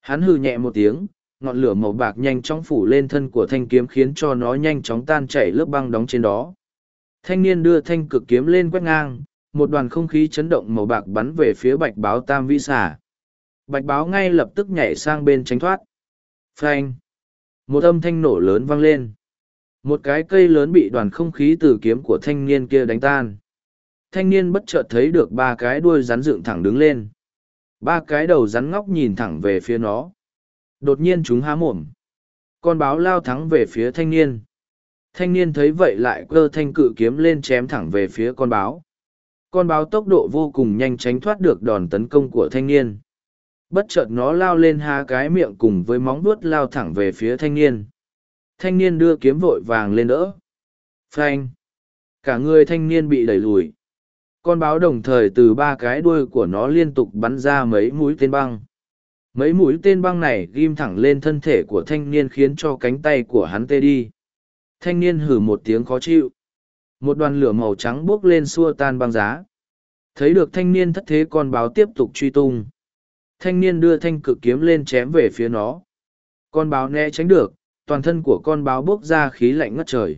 Hắn hừ nhẹ một tiếng, ngọn lửa màu bạc nhanh chóng phủ lên thân của thanh kiếm khiến cho nó nhanh chóng tan chảy lớp băng đóng trên đó. Thanh niên đưa thanh cực kiếm lên quét ngang, một đoàn không khí chấn động màu bạc bắn về phía bạch báo tam vĩ xả. Bạch báo ngay lập tức nhảy sang bên tránh thoát. Phanh! Một âm thanh nổ lớn vang lên. Một cái cây lớn bị đoàn không khí từ kiếm của thanh niên kia đánh tan. Thanh niên bất chợt thấy được ba cái đuôi rắn dựng thẳng đứng lên ba cái đầu rắn ngóc nhìn thẳng về phía nó. Đột nhiên chúng há mồm. Con báo lao thắng về phía thanh niên. Thanh niên thấy vậy lại cơ thanh cự kiếm lên chém thẳng về phía con báo. Con báo tốc độ vô cùng nhanh tránh thoát được đòn tấn công của thanh niên. Bất chợt nó lao lên há cái miệng cùng với móng vuốt lao thẳng về phía thanh niên. Thanh niên đưa kiếm vội vàng lên đỡ. Phanh. Cả người thanh niên bị đẩy lùi con báo đồng thời từ ba cái đuôi của nó liên tục bắn ra mấy mũi tên băng mấy mũi tên băng này ghim thẳng lên thân thể của thanh niên khiến cho cánh tay của hắn tê đi thanh niên hử một tiếng khó chịu một đoàn lửa màu trắng buốc lên xua tan băng giá Thấy được thanh niên thất thế con báo tiếp tục truy tung. Thanh niên đưa thanh cự kiếm lên chém về phía nó. Con báo né tránh được, toàn thân của con báo bốc ra khí lạnh ngất trời.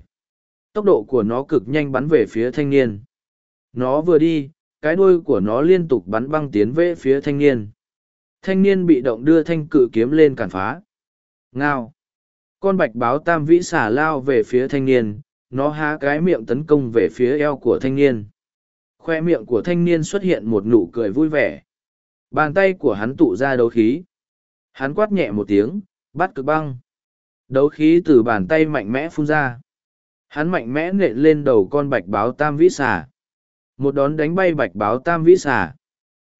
Tốc độ của nó cực nhanh bắn về phía thanh niên. Nó vừa đi, cái đuôi của nó liên tục bắn băng tiến về phía thanh niên. Thanh niên bị động đưa thanh cự kiếm lên cản phá. Ngao. Con bạch báo tam vĩ xả lao về phía thanh niên, nó há cái miệng tấn công về phía eo của thanh niên. Khoe miệng của thanh niên xuất hiện một nụ cười vui vẻ. Bàn tay của hắn tụ ra đấu khí. Hắn quát nhẹ một tiếng, bắt cực băng. Đấu khí từ bàn tay mạnh mẽ phun ra. Hắn mạnh mẽ nện lên đầu con bạch báo tam vĩ xả. Một đón đánh bay bạch báo tam vĩ xà.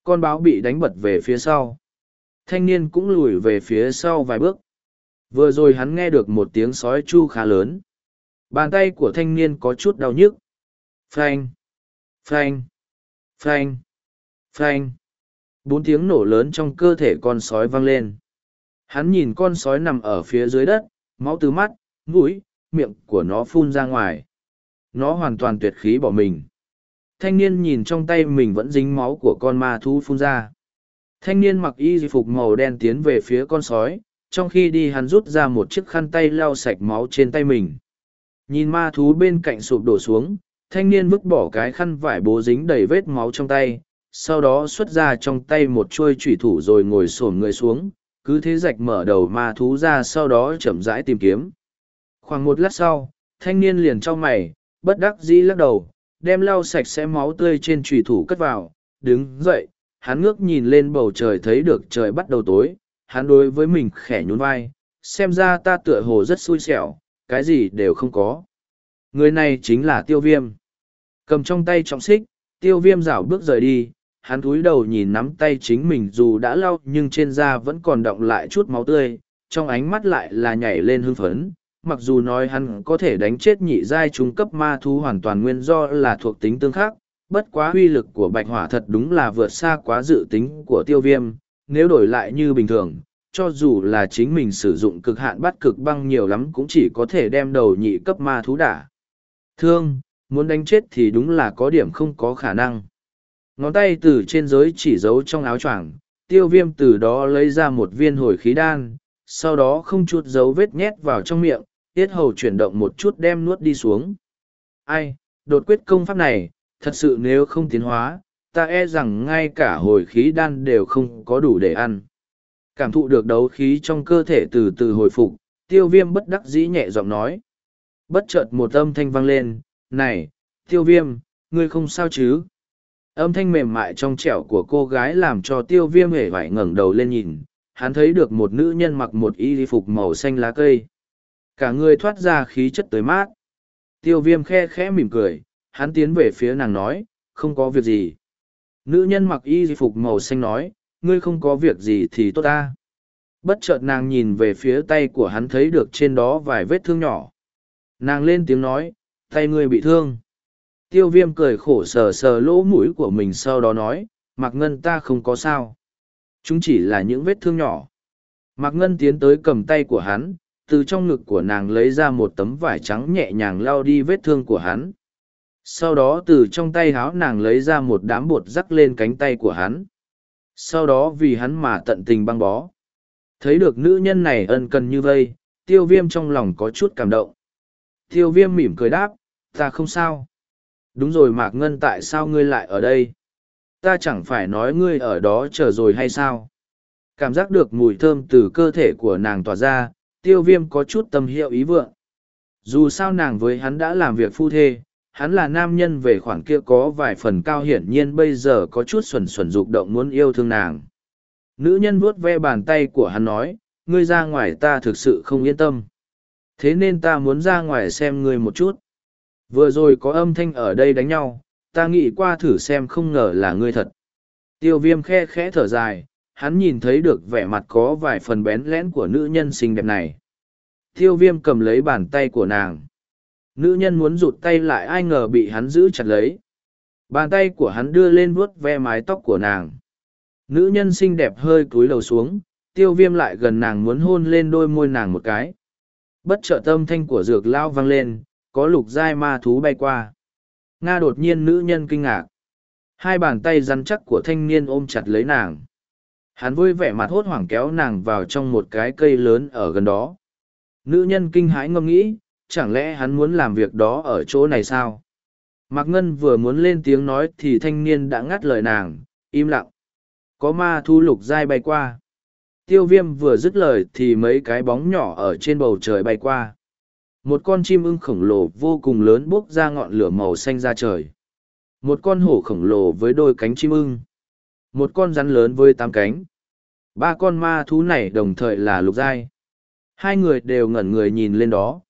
Con báo bị đánh bật về phía sau. Thanh niên cũng lùi về phía sau vài bước. Vừa rồi hắn nghe được một tiếng sói chu khá lớn. Bàn tay của thanh niên có chút đau nhức. Phanh! Phanh! Phanh! Phanh! Bốn tiếng nổ lớn trong cơ thể con sói vang lên. Hắn nhìn con sói nằm ở phía dưới đất, máu từ mắt, mũi, miệng của nó phun ra ngoài. Nó hoàn toàn tuyệt khí bỏ mình. Thanh niên nhìn trong tay mình vẫn dính máu của con ma thú phun ra. Thanh niên mặc y phục màu đen tiến về phía con sói, trong khi đi hắn rút ra một chiếc khăn tay lau sạch máu trên tay mình. Nhìn ma thú bên cạnh sụp đổ xuống, thanh niên vứt bỏ cái khăn vải bố dính đầy vết máu trong tay, sau đó xuất ra trong tay một chuôi trùy thủ rồi ngồi xổm người xuống, cứ thế rạch mở đầu ma thú ra sau đó chậm rãi tìm kiếm. Khoảng một lát sau, thanh niên liền cho mày, bất đắc dĩ lắc đầu, đem lau sạch sẽ máu tươi trên trùy thủ cất vào, đứng dậy, hắn ngước nhìn lên bầu trời thấy được trời bắt đầu tối, hắn đối với mình khẽ nhún vai, xem ra ta tựa hồ rất xui xẻo, cái gì đều không có. Người này chính là tiêu viêm. Cầm trong tay trọng xích, tiêu viêm rảo bước rời đi, hắn cúi đầu nhìn nắm tay chính mình dù đã lau nhưng trên da vẫn còn động lại chút máu tươi, trong ánh mắt lại là nhảy lên hưng phấn. Mặc dù nói hắn có thể đánh chết nhị giai trung cấp ma thú hoàn toàn nguyên do là thuộc tính tương khắc, bất quá uy lực của bạch hỏa thật đúng là vượt xa quá dự tính của tiêu viêm, nếu đổi lại như bình thường, cho dù là chính mình sử dụng cực hạn bắt cực băng nhiều lắm cũng chỉ có thể đem đầu nhị cấp ma thú đả. Thương, muốn đánh chết thì đúng là có điểm không có khả năng. Ngón tay từ trên giới chỉ giấu trong áo choàng, tiêu viêm từ đó lấy ra một viên hồi khí đan, sau đó không chút dấu vết nhét vào trong miệng, tiết hầu chuyển động một chút đem nuốt đi xuống. Ai, đột quyết công pháp này, thật sự nếu không tiến hóa, ta e rằng ngay cả hồi khí đan đều không có đủ để ăn. Cảm thụ được đấu khí trong cơ thể từ từ hồi phục, tiêu viêm bất đắc dĩ nhẹ giọng nói. Bất chợt một âm thanh vang lên, này, tiêu viêm, ngươi không sao chứ? Âm thanh mềm mại trong trẻo của cô gái làm cho tiêu viêm hề vải ngẩng đầu lên nhìn, hắn thấy được một nữ nhân mặc một y phục màu xanh lá cây. Cả người thoát ra khí chất tới mát. Tiêu viêm khe khẽ mỉm cười, hắn tiến về phía nàng nói, không có việc gì. Nữ nhân mặc y phục màu xanh nói, ngươi không có việc gì thì tốt ta. Bất chợt nàng nhìn về phía tay của hắn thấy được trên đó vài vết thương nhỏ. Nàng lên tiếng nói, tay ngươi bị thương. Tiêu viêm cười khổ sờ sờ lỗ mũi của mình sau đó nói, Mạc Ngân ta không có sao. Chúng chỉ là những vết thương nhỏ. Mạc Ngân tiến tới cầm tay của hắn, từ trong ngực của nàng lấy ra một tấm vải trắng nhẹ nhàng lau đi vết thương của hắn. Sau đó từ trong tay háo nàng lấy ra một đám bột rắc lên cánh tay của hắn. Sau đó vì hắn mà tận tình băng bó. Thấy được nữ nhân này ân cần như vây, tiêu viêm trong lòng có chút cảm động. Tiêu viêm mỉm cười đáp, ta không sao. Đúng rồi Mạc Ngân tại sao ngươi lại ở đây? Ta chẳng phải nói ngươi ở đó chờ rồi hay sao? Cảm giác được mùi thơm từ cơ thể của nàng tỏa ra, tiêu viêm có chút tâm hiệu ý vượng. Dù sao nàng với hắn đã làm việc phu thê, hắn là nam nhân về khoản kia có vài phần cao hiển nhiên bây giờ có chút xuẩn xuẩn dục động muốn yêu thương nàng. Nữ nhân vuốt ve bàn tay của hắn nói, ngươi ra ngoài ta thực sự không yên tâm. Thế nên ta muốn ra ngoài xem ngươi một chút. Vừa rồi có âm thanh ở đây đánh nhau, ta nghĩ qua thử xem không ngờ là ngươi thật. Tiêu viêm khe khẽ thở dài, hắn nhìn thấy được vẻ mặt có vài phần bén lẽn của nữ nhân xinh đẹp này. Tiêu viêm cầm lấy bàn tay của nàng. Nữ nhân muốn rụt tay lại ai ngờ bị hắn giữ chặt lấy. Bàn tay của hắn đưa lên vuốt ve mái tóc của nàng. Nữ nhân xinh đẹp hơi cúi đầu xuống, tiêu viêm lại gần nàng muốn hôn lên đôi môi nàng một cái. Bất trợ tâm thanh của dược lao vang lên, có lục giai ma thú bay qua. Nga đột nhiên nữ nhân kinh ngạc. hai bàn tay rắn chắc của thanh niên ôm chặt lấy nàng hắn vui vẻ mặt hốt hoảng kéo nàng vào trong một cái cây lớn ở gần đó. Nữ nhân kinh hãi ngâm nghĩ, chẳng lẽ hắn muốn làm việc đó ở chỗ này sao? Mạc ngân vừa muốn lên tiếng nói thì thanh niên đã ngắt lời nàng, im lặng. Có ma thu lục dai bay qua. Tiêu viêm vừa dứt lời thì mấy cái bóng nhỏ ở trên bầu trời bay qua. Một con chim ưng khổng lồ vô cùng lớn buốc ra ngọn lửa màu xanh ra trời. Một con hổ khổng lồ với đôi cánh chim ưng một con rắn lớn với tám cánh. Ba con ma thú này đồng thời là lục giai. Hai người đều ngẩn người nhìn lên đó.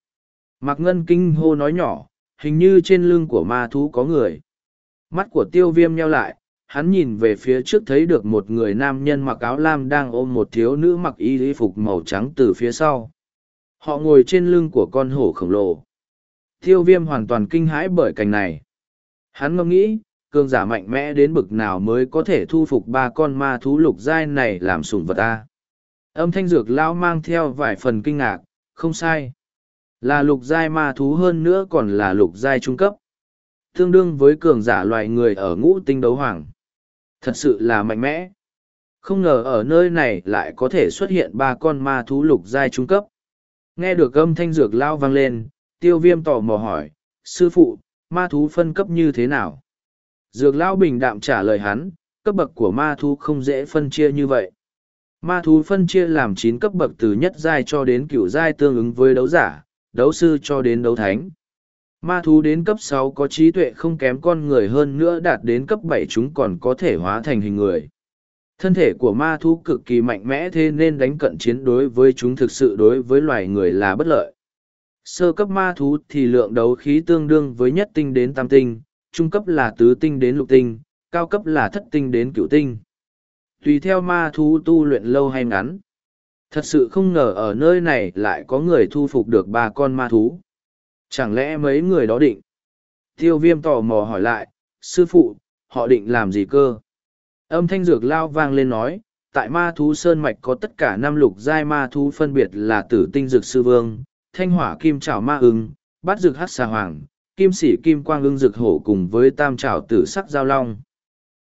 Mạc ngân kinh hô nói nhỏ, hình như trên lưng của ma thú có người. Mắt của tiêu viêm nheo lại, hắn nhìn về phía trước thấy được một người nam nhân mặc áo lam đang ôm một thiếu nữ mặc y y phục màu trắng từ phía sau. Họ ngồi trên lưng của con hổ khổng lồ. Tiêu viêm hoàn toàn kinh hãi bởi cảnh này. Hắn ngẫm nghĩ cường giả mạnh mẽ đến bực nào mới có thể thu phục ba con ma thú lục giai này làm sủng vật ta âm thanh dược lão mang theo vài phần kinh ngạc, không sai. Là lục giai ma thú hơn nữa còn là lục giai trung cấp. Tương đương với cường giả loài người ở ngũ tinh đấu hoàng. Thật sự là mạnh mẽ. Không ngờ ở nơi này lại có thể xuất hiện ba con ma thú lục giai trung cấp. Nghe được âm thanh dược lao vang lên, tiêu viêm tò mò hỏi, sư phụ, ma thú phân cấp như thế nào? Dược Lão bình đạm trả lời hắn, cấp bậc của ma thú không dễ phân chia như vậy. Ma thú phân chia làm chín cấp bậc từ nhất giai cho đến cựu giai tương ứng với đấu giả, đấu sư cho đến đấu thánh. Ma thú đến cấp sáu có trí tuệ không kém con người hơn nữa đạt đến cấp bảy chúng còn có thể hóa thành hình người. Thân thể của ma thú cực kỳ mạnh mẽ thế nên đánh cận chiến đối với chúng thực sự đối với loài người là bất lợi. Sơ cấp ma thú thì lượng đấu khí tương đương với nhất tinh đến tam tinh trung cấp là tứ tinh đến lục tinh, cao cấp là thất tinh đến cửu tinh. Tùy theo ma thú tu luyện lâu hay ngắn, thật sự không ngờ ở nơi này lại có người thu phục được ba con ma thú. Chẳng lẽ mấy người đó định? Tiêu viêm tò mò hỏi lại, sư phụ, họ định làm gì cơ? Âm thanh dược lao vang lên nói, tại ma thú sơn mạch có tất cả năm lục giai ma thú phân biệt là tử tinh dược sư vương, thanh hỏa kim trảo ma ưng, bát dược hát xà hoàng kim sĩ kim quang ưng rực hổ cùng với tam trảo tử sắc giao long.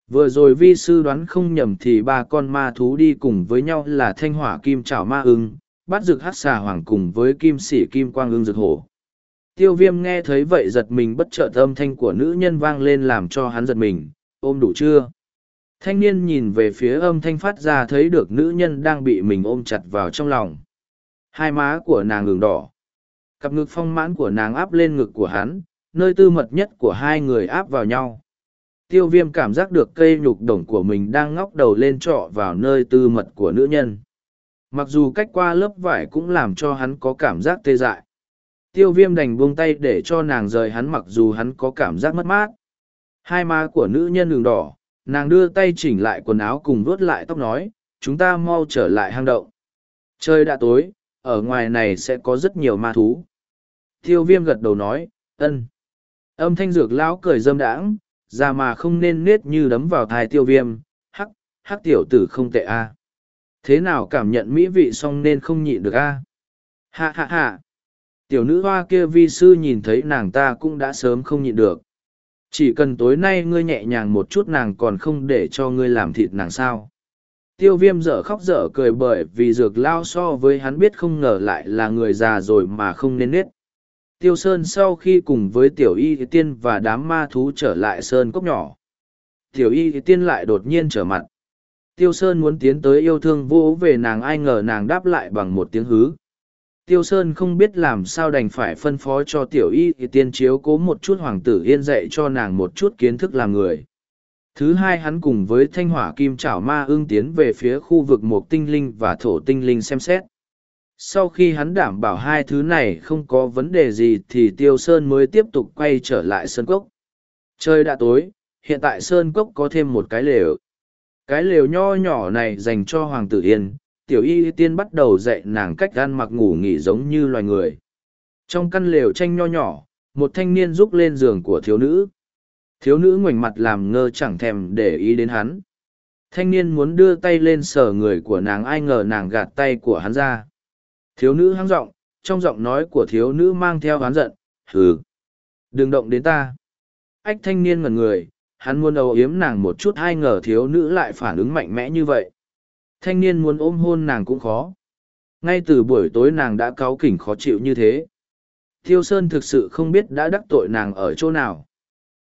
Vừa rồi vi sư đoán không nhầm thì ba con ma thú đi cùng với nhau là thanh hỏa kim trảo ma ưng bát rực hát xà hoàng cùng với kim sĩ kim quang ưng rực hổ. Tiêu viêm nghe thấy vậy giật mình bất chợt âm thanh của nữ nhân vang lên làm cho hắn giật mình, ôm đủ chưa? Thanh niên nhìn về phía âm thanh phát ra thấy được nữ nhân đang bị mình ôm chặt vào trong lòng. Hai má của nàng ngừng đỏ. Cặp ngực phong mãn của nàng áp lên ngực của hắn nơi tư mật nhất của hai người áp vào nhau. Tiêu viêm cảm giác được cây nhục đồng của mình đang ngóc đầu lên trọ vào nơi tư mật của nữ nhân. Mặc dù cách qua lớp vải cũng làm cho hắn có cảm giác tê dại. Tiêu viêm đành buông tay để cho nàng rời hắn mặc dù hắn có cảm giác mất mát. Hai má của nữ nhân đường đỏ, nàng đưa tay chỉnh lại quần áo cùng vuốt lại tóc nói, chúng ta mau trở lại hang động. Trời đã tối, ở ngoài này sẽ có rất nhiều ma thú. Tiêu viêm gật đầu nói, ân âm thanh dược lão cười dâm đãng, ra mà không nên nết như đấm vào thai tiêu viêm, hắc hắc tiểu tử không tệ a. Thế nào cảm nhận mỹ vị xong nên không nhịn được a? Hạ hạ hạ tiểu nữ hoa kia vi sư nhìn thấy nàng ta cũng đã sớm không nhịn được. Chỉ cần tối nay ngươi nhẹ nhàng một chút nàng còn không để cho ngươi làm thịt nàng sao? Tiêu viêm dở khóc dở cười bởi vì dược lao so với hắn biết không ngờ lại là người già rồi mà không nên nết tiêu sơn sau khi cùng với tiểu y tiên và đám ma thú trở lại sơn cốc nhỏ tiểu y tiên lại đột nhiên trở mặt tiêu sơn muốn tiến tới yêu thương vô về nàng, ai ngờ nàng đáp lại bằng một tiếng hứ Tiêu Sơn không biết làm sao đành phải phân phó cho tiểu y thì tiên chiếu cố một chút hoàng tử, yên dạy cho nàng một chút kiến thức làm người. Thứ hai, hắn cùng với thanh hỏa kim chảo ma ương tiến về phía khu vực mộc tinh linh và thổ tinh linh xem xét. Sau khi hắn đảm bảo hai thứ này không có vấn đề gì thì Tiêu Sơn mới tiếp tục quay trở lại Sơn Cốc. Trời đã tối, hiện tại Sơn Cốc có thêm một cái lều. Cái lều nho nhỏ này dành cho Hoàng tử Yên, tiểu y tiên bắt đầu dạy nàng cách gan mặc ngủ nghỉ giống như loài người. Trong căn lều tranh nho nhỏ, một thanh niên rúc lên giường của thiếu nữ. Thiếu nữ ngoảnh mặt làm ngơ chẳng thèm để ý đến hắn. Thanh niên muốn đưa tay lên sờ người của nàng ai ngờ nàng gạt tay của hắn ra. Thiếu nữ hăng giọng, trong giọng nói của thiếu nữ mang theo hán giận, hừ. Đừng động đến ta. Ách thanh niên ngẩn người, hắn muốn âu yếm nàng một chút ai ngờ thiếu nữ lại phản ứng mạnh mẽ như vậy. Thanh niên muốn ôm hôn nàng cũng khó. Ngay từ buổi tối nàng đã cáu kỉnh khó chịu như thế. Thiêu Sơn thực sự không biết đã đắc tội nàng ở chỗ nào.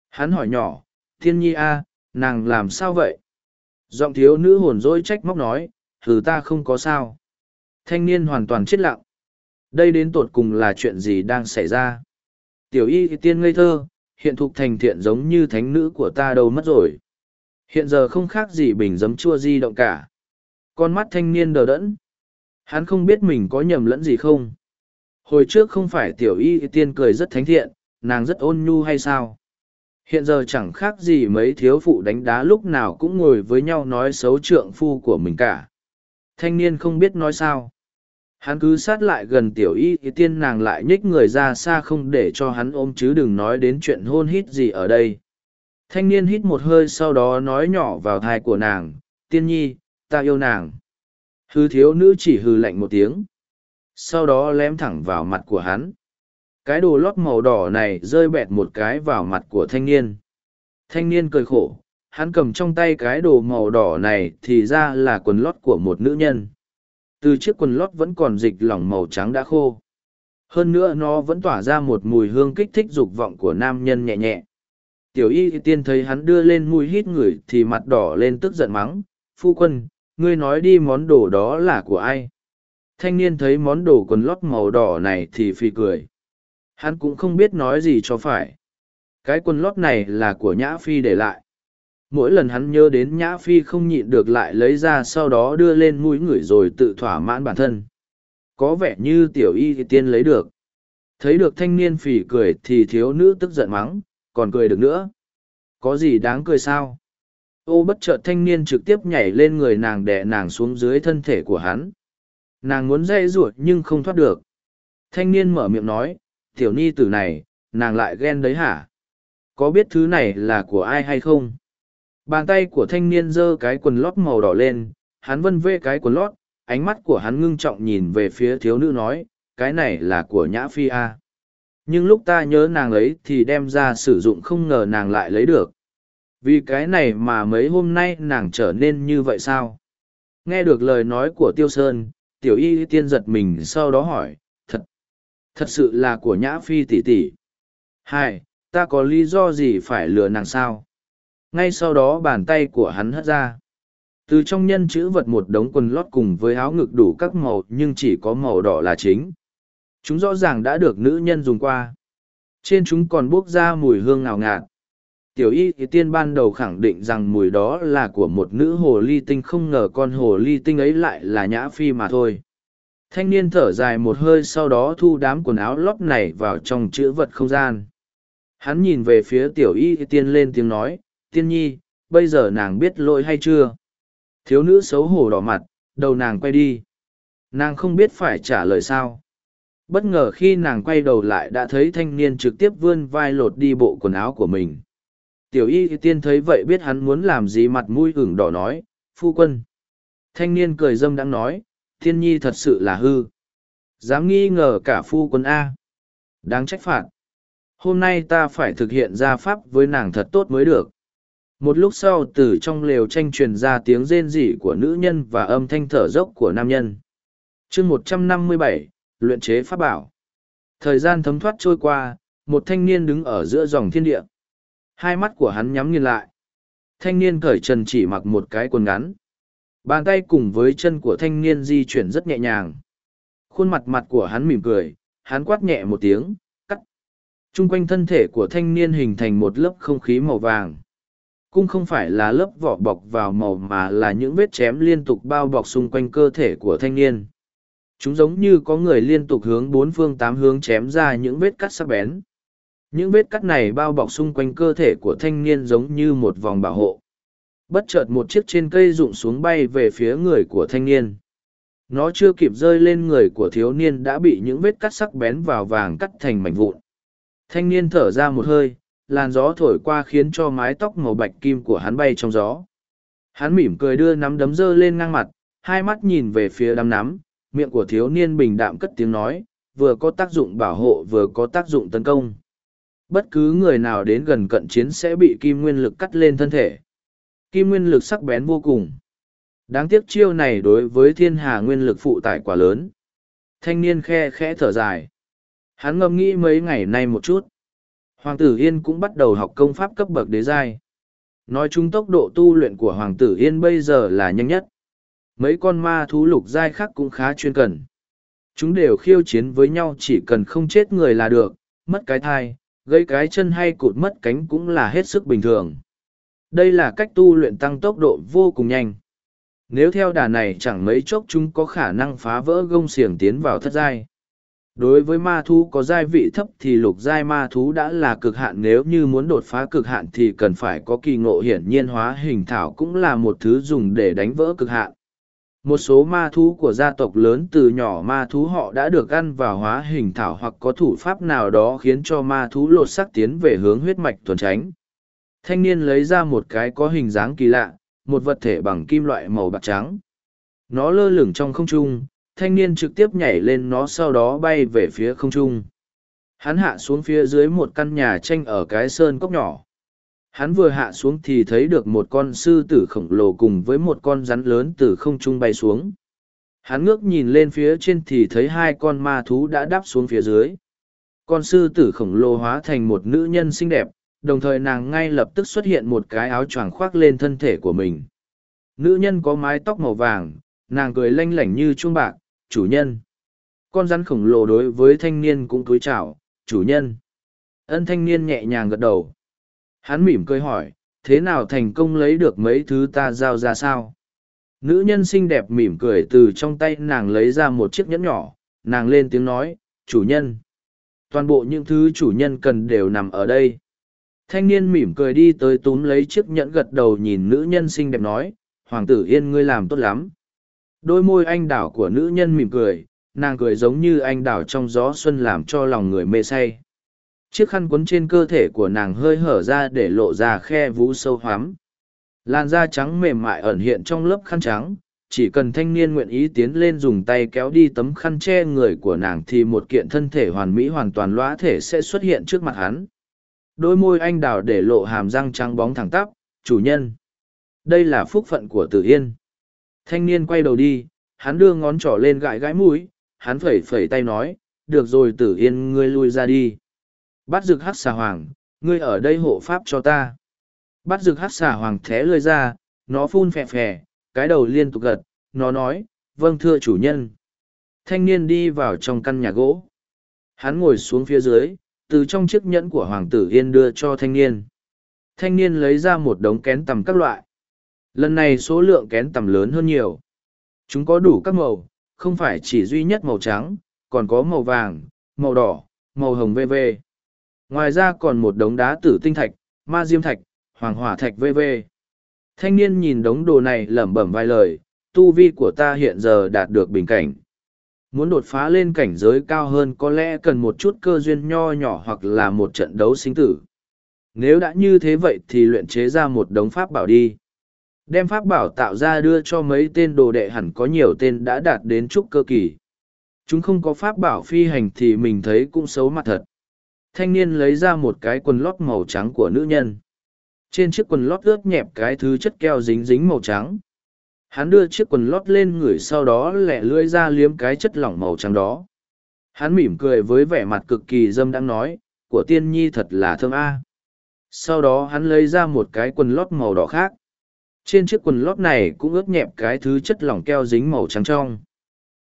Hắn hỏi nhỏ, thiên nhi a, nàng làm sao vậy? Giọng thiếu nữ hồn dỗi trách móc nói, thử ta không có sao. Thanh niên hoàn toàn chết lặng. Đây đến tột cùng là chuyện gì đang xảy ra? Tiểu y tiên ngây thơ, hiện thục thành thiện giống như thánh nữ của ta đâu mất rồi. Hiện giờ không khác gì bình giấm chua di động cả. Con mắt thanh niên đờ đẫn. Hắn không biết mình có nhầm lẫn gì không. Hồi trước không phải tiểu y tiên cười rất thánh thiện, nàng rất ôn nhu hay sao? Hiện giờ chẳng khác gì mấy thiếu phụ đánh đá lúc nào cũng ngồi với nhau nói xấu trượng phu của mình cả. Thanh niên không biết nói sao. Hắn cứ sát lại gần tiểu y thì tiên nàng lại nhích người ra xa không để cho hắn ôm chứ đừng nói đến chuyện hôn hít gì ở đây. Thanh niên hít một hơi sau đó nói nhỏ vào thai của nàng, tiên nhi, ta yêu nàng. Hư thiếu nữ chỉ hư lạnh một tiếng. Sau đó lém thẳng vào mặt của hắn. Cái đồ lót màu đỏ này rơi bẹt một cái vào mặt của thanh niên. Thanh niên cười khổ, hắn cầm trong tay cái đồ màu đỏ này thì ra là quần lót của một nữ nhân từ chiếc quần lót vẫn còn dịch lỏng màu trắng đã khô. Hơn nữa nó vẫn tỏa ra một mùi hương kích thích dục vọng của nam nhân nhẹ nhẹ. Tiểu y tiên thấy hắn đưa lên mùi hít ngửi thì mặt đỏ lên tức giận mắng, phu quân, ngươi nói đi món đồ đó là của ai? Thanh niên thấy món đồ quần lót màu đỏ này thì phì cười. Hắn cũng không biết nói gì cho phải. Cái quần lót này là của nhã phi để lại mỗi lần hắn nhớ đến nhã phi không nhịn được lại lấy ra sau đó đưa lên mũi ngửi rồi tự thỏa mãn bản thân. Có vẻ như tiểu y thì tiên lấy được. Thấy được thanh niên phì cười thì thiếu nữ tức giận mắng, còn cười được nữa. Có gì đáng cười sao? Ô bất chợt thanh niên trực tiếp nhảy lên người nàng đẻ nàng xuống dưới thân thể của hắn. Nàng muốn dây ruột nhưng không thoát được. Thanh niên mở miệng nói, tiểu ni tử này, nàng lại ghen đấy hả? Có biết thứ này là của ai hay không? Bàn tay của thanh niên giơ cái quần lót màu đỏ lên, hắn vân vê cái quần lót, ánh mắt của hắn ngưng trọng nhìn về phía thiếu nữ nói, cái này là của Nhã Phi A. Nhưng lúc ta nhớ nàng ấy thì đem ra sử dụng không ngờ nàng lại lấy được. Vì cái này mà mấy hôm nay nàng trở nên như vậy sao? Nghe được lời nói của Tiêu Sơn, tiểu y tiên giật mình sau đó hỏi, thật, thật sự là của Nhã Phi tỷ tỷ. Hai, ta có lý do gì phải lừa nàng sao? Ngay sau đó bàn tay của hắn hất ra. Từ trong nhân chữ vật một đống quần lót cùng với áo ngực đủ các màu, nhưng chỉ có màu đỏ là chính. Chúng rõ ràng đã được nữ nhân dùng qua. Trên chúng còn buốc ra mùi hương ngào ngạt. Tiểu y thì tiên ban đầu khẳng định rằng mùi đó là của một nữ hồ ly tinh, không ngờ con hồ ly tinh ấy lại là nhã phi mà thôi. Thanh niên thở dài một hơi sau đó thu đám quần áo lót này vào trong chữ vật không gian. Hắn nhìn về phía tiểu y thì tiên lên tiếng nói tiên nhi, bây giờ nàng biết lỗi hay chưa? Thiếu nữ xấu hổ đỏ mặt, đầu nàng quay đi. Nàng không biết phải trả lời sao. Bất ngờ khi nàng quay đầu lại đã thấy thanh niên trực tiếp vươn vai lột đi bộ quần áo của mình. Tiểu y tiên thấy vậy biết hắn muốn làm gì mặt mũi ửng đỏ nói, phu quân. Thanh niên cười dâm đang nói, thiên nhi thật sự là hư. Dám nghi ngờ cả phu quân A. Đáng trách phạt. Hôm nay ta phải thực hiện gia pháp với nàng thật tốt mới được một lúc sau từ trong lều tranh truyền ra tiếng rên rỉ của nữ nhân và âm thanh thở dốc của nam nhân. Chương một trăm năm mươi bảy, luyện chế pháp bảo. Thời gian thấm thoát trôi qua, một thanh niên đứng ở giữa dòng thiên địa. Hai mắt của hắn nhắm nghiền lại. Thanh niên cởi trần chỉ mặc một cái quần ngắn. Bàn tay cùng với chân của thanh niên di chuyển rất nhẹ nhàng. Khuôn mặt mặt của hắn mỉm cười, hắn quát nhẹ một tiếng, cắt. T r u n g quanh thân thể của thanh niên hình thành một lớp không khí màu vàng cung không phải là lớp vỏ bọc vào màu mà là những vết chém liên tục bao bọc xung quanh cơ thể của thanh niên. Chúng giống như có người liên tục hướng bốn phương tám hướng chém ra những vết cắt sắc bén. Những vết cắt này bao bọc xung quanh cơ thể của thanh niên giống như một vòng bảo hộ. Bất chợt một chiếc trên cây rụng xuống bay về phía người của thanh niên. Nó chưa kịp rơi lên người của thiếu niên đã bị những vết cắt sắc bén vào vàng cắt thành mảnh vụn. Thanh niên thở ra một hơi làn gió thổi qua khiến cho mái tóc màu bạch kim của hắn bay trong gió. Hắn mỉm cười đưa nắm đấm dơ lên ngang mặt, hai mắt nhìn về phía đám nắm, miệng của thiếu niên bình đạm cất tiếng nói, vừa có tác dụng bảo hộ vừa có tác dụng tấn công. Bất cứ người nào đến gần cận chiến sẽ bị kim nguyên lực cắt lên thân thể. Kim nguyên lực sắc bén vô cùng. Đáng tiếc chiêu này đối với thiên hà nguyên lực phụ tải quá lớn. Thanh niên khe khẽ thở dài. Hắn ngâm nghĩ mấy ngày nay một chút. Hoàng tử Yên cũng bắt đầu học công pháp cấp bậc đế giai. Nói chung tốc độ tu luyện của Hoàng tử Yên bây giờ là nhanh nhất. Mấy con ma thú lục giai khác cũng khá chuyên cần. Chúng đều khiêu chiến với nhau chỉ cần không chết người là được, mất cái thai, gây cái chân hay cụt mất cánh cũng là hết sức bình thường. Đây là cách tu luyện tăng tốc độ vô cùng nhanh. Nếu theo đà này chẳng mấy chốc chúng có khả năng phá vỡ gông xiềng tiến vào thất giai. Đối với ma thú có giai vị thấp thì lục giai ma thú đã là cực hạn nếu như muốn đột phá cực hạn thì cần phải có kỳ ngộ hiển nhiên hóa hình thảo cũng là một thứ dùng để đánh vỡ cực hạn. Một số ma thú của gia tộc lớn từ nhỏ ma thú họ đã được ăn vào hóa hình thảo hoặc có thủ pháp nào đó khiến cho ma thú lột sắc tiến về hướng huyết mạch thuần tránh. Thanh niên lấy ra một cái có hình dáng kỳ lạ, một vật thể bằng kim loại màu bạc trắng. Nó lơ lửng trong không trung, thanh niên trực tiếp nhảy lên nó sau đó bay về phía không trung. Hắn hạ xuống phía dưới một căn nhà tranh ở cái sơn cốc nhỏ. Hắn vừa hạ xuống thì thấy được một con sư tử khổng lồ cùng với một con rắn lớn từ không trung bay xuống. Hắn ngước nhìn lên phía trên thì thấy hai con ma thú đã đáp xuống phía dưới. Con sư tử khổng lồ hóa thành một nữ nhân xinh đẹp, đồng thời nàng ngay lập tức xuất hiện một cái áo choàng khoác lên thân thể của mình. Nữ nhân có mái tóc màu vàng, nàng cười lanh lảnh như chuông bạc, chủ nhân. Con rắn khổng lồ đối với thanh niên cũng cúi chào, chủ nhân. Ân thanh niên nhẹ nhàng gật đầu. Hắn mỉm cười hỏi, thế nào thành công lấy được mấy thứ ta giao ra sao? Nữ nhân xinh đẹp mỉm cười từ trong tay nàng lấy ra một chiếc nhẫn nhỏ, nàng lên tiếng nói, chủ nhân. Toàn bộ những thứ chủ nhân cần đều nằm ở đây. Thanh niên mỉm cười đi tới túm lấy chiếc nhẫn gật đầu nhìn nữ nhân xinh đẹp nói, Hoàng tử yên ngươi làm tốt lắm. Đôi môi anh đảo của nữ nhân mỉm cười, nàng cười giống như anh đảo trong gió xuân làm cho lòng người mê say. Chiếc khăn quấn trên cơ thể của nàng hơi hở ra để lộ ra khe vú sâu hoắm. Làn da trắng mềm mại ẩn hiện trong lớp khăn trắng, chỉ cần thanh niên nguyện ý tiến lên dùng tay kéo đi tấm khăn che người của nàng thì một kiện thân thể hoàn mỹ hoàn toàn lõa thể sẽ xuất hiện trước mặt hắn. Đôi môi anh đào để lộ hàm răng trắng bóng thẳng tắp, chủ nhân. Đây là phúc phận của tử yên. Thanh niên quay đầu đi, hắn đưa ngón trỏ lên gãi gãi mũi, hắn phẩy phẩy tay nói, được rồi tử yên ngươi lui ra đi. Bắt rực hát xà hoàng, ngươi ở đây hộ pháp cho ta. Bắt rực hát xà hoàng thế lơi ra, nó phun phè phè, cái đầu liên tục gật, nó nói, vâng thưa chủ nhân. Thanh niên đi vào trong căn nhà gỗ. Hắn ngồi xuống phía dưới, từ trong chiếc nhẫn của hoàng tử yên đưa cho thanh niên. Thanh niên lấy ra một đống kén tầm các loại. Lần này số lượng kén tầm lớn hơn nhiều. Chúng có đủ các màu, không phải chỉ duy nhất màu trắng, còn có màu vàng, màu đỏ, màu hồng vv. Ngoài ra còn một đống đá tử tinh thạch, ma diêm thạch, hoàng hỏa thạch vv. Thanh niên nhìn đống đồ này lẩm bẩm vài lời, tu vi của ta hiện giờ đạt được bình cảnh. Muốn đột phá lên cảnh giới cao hơn có lẽ cần một chút cơ duyên nho nhỏ hoặc là một trận đấu sinh tử. Nếu đã như thế vậy thì luyện chế ra một đống pháp bảo đi. Đem pháp bảo tạo ra đưa cho mấy tên đồ đệ hẳn có nhiều tên đã đạt đến trúc cơ kỳ. Chúng không có pháp bảo phi hành thì mình thấy cũng xấu mặt thật. Thanh niên lấy ra một cái quần lót màu trắng của nữ nhân. Trên chiếc quần lót ướt nhẹp cái thứ chất keo dính dính màu trắng. Hắn đưa chiếc quần lót lên người sau đó lẹ lưỡi ra liếm cái chất lỏng màu trắng đó. Hắn mỉm cười với vẻ mặt cực kỳ dâm đang nói, của tiên nhi thật là thơm a. Sau đó hắn lấy ra một cái quần lót màu đỏ khác. Trên chiếc quần lót này cũng ướt nhẹp cái thứ chất lỏng keo dính màu trắng trong.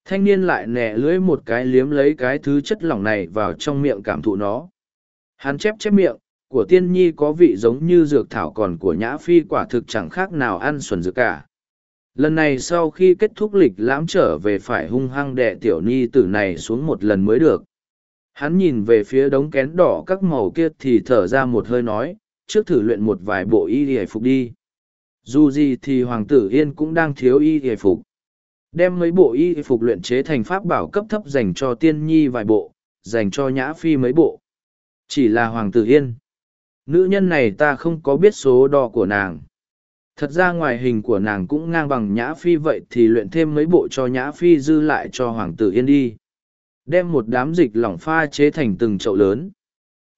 Thanh niên lại nẹ lưỡi một cái liếm lấy cái thứ chất lỏng này vào trong miệng cảm thụ nó. Hắn chép chép miệng, của tiên nhi có vị giống như dược thảo còn của nhã phi quả thực chẳng khác nào ăn xuẩn dược cả lần này sau khi kết thúc lịch lãm trở về phải hung hăng đệ tiểu ni tử này xuống một lần mới được hắn nhìn về phía đống kén đỏ các màu kia thì thở ra một hơi nói trước thử luyện một vài bộ y hề phục đi dù gì thì hoàng tử yên cũng đang thiếu y y phục. Đem mấy bộ y phục luyện chế thành pháp bảo cấp thấp dành cho tiên nhi vài bộ, dành cho nhã phi mấy bộ. Chỉ là hoàng tử yên. Nữ nhân này ta không có biết số đo của nàng. Thật ra ngoài hình của nàng cũng ngang bằng nhã phi vậy thì luyện thêm mấy bộ cho nhã phi dư lại cho hoàng tử yên đi. Đem một đám dịch lỏng pha chế thành từng chậu lớn.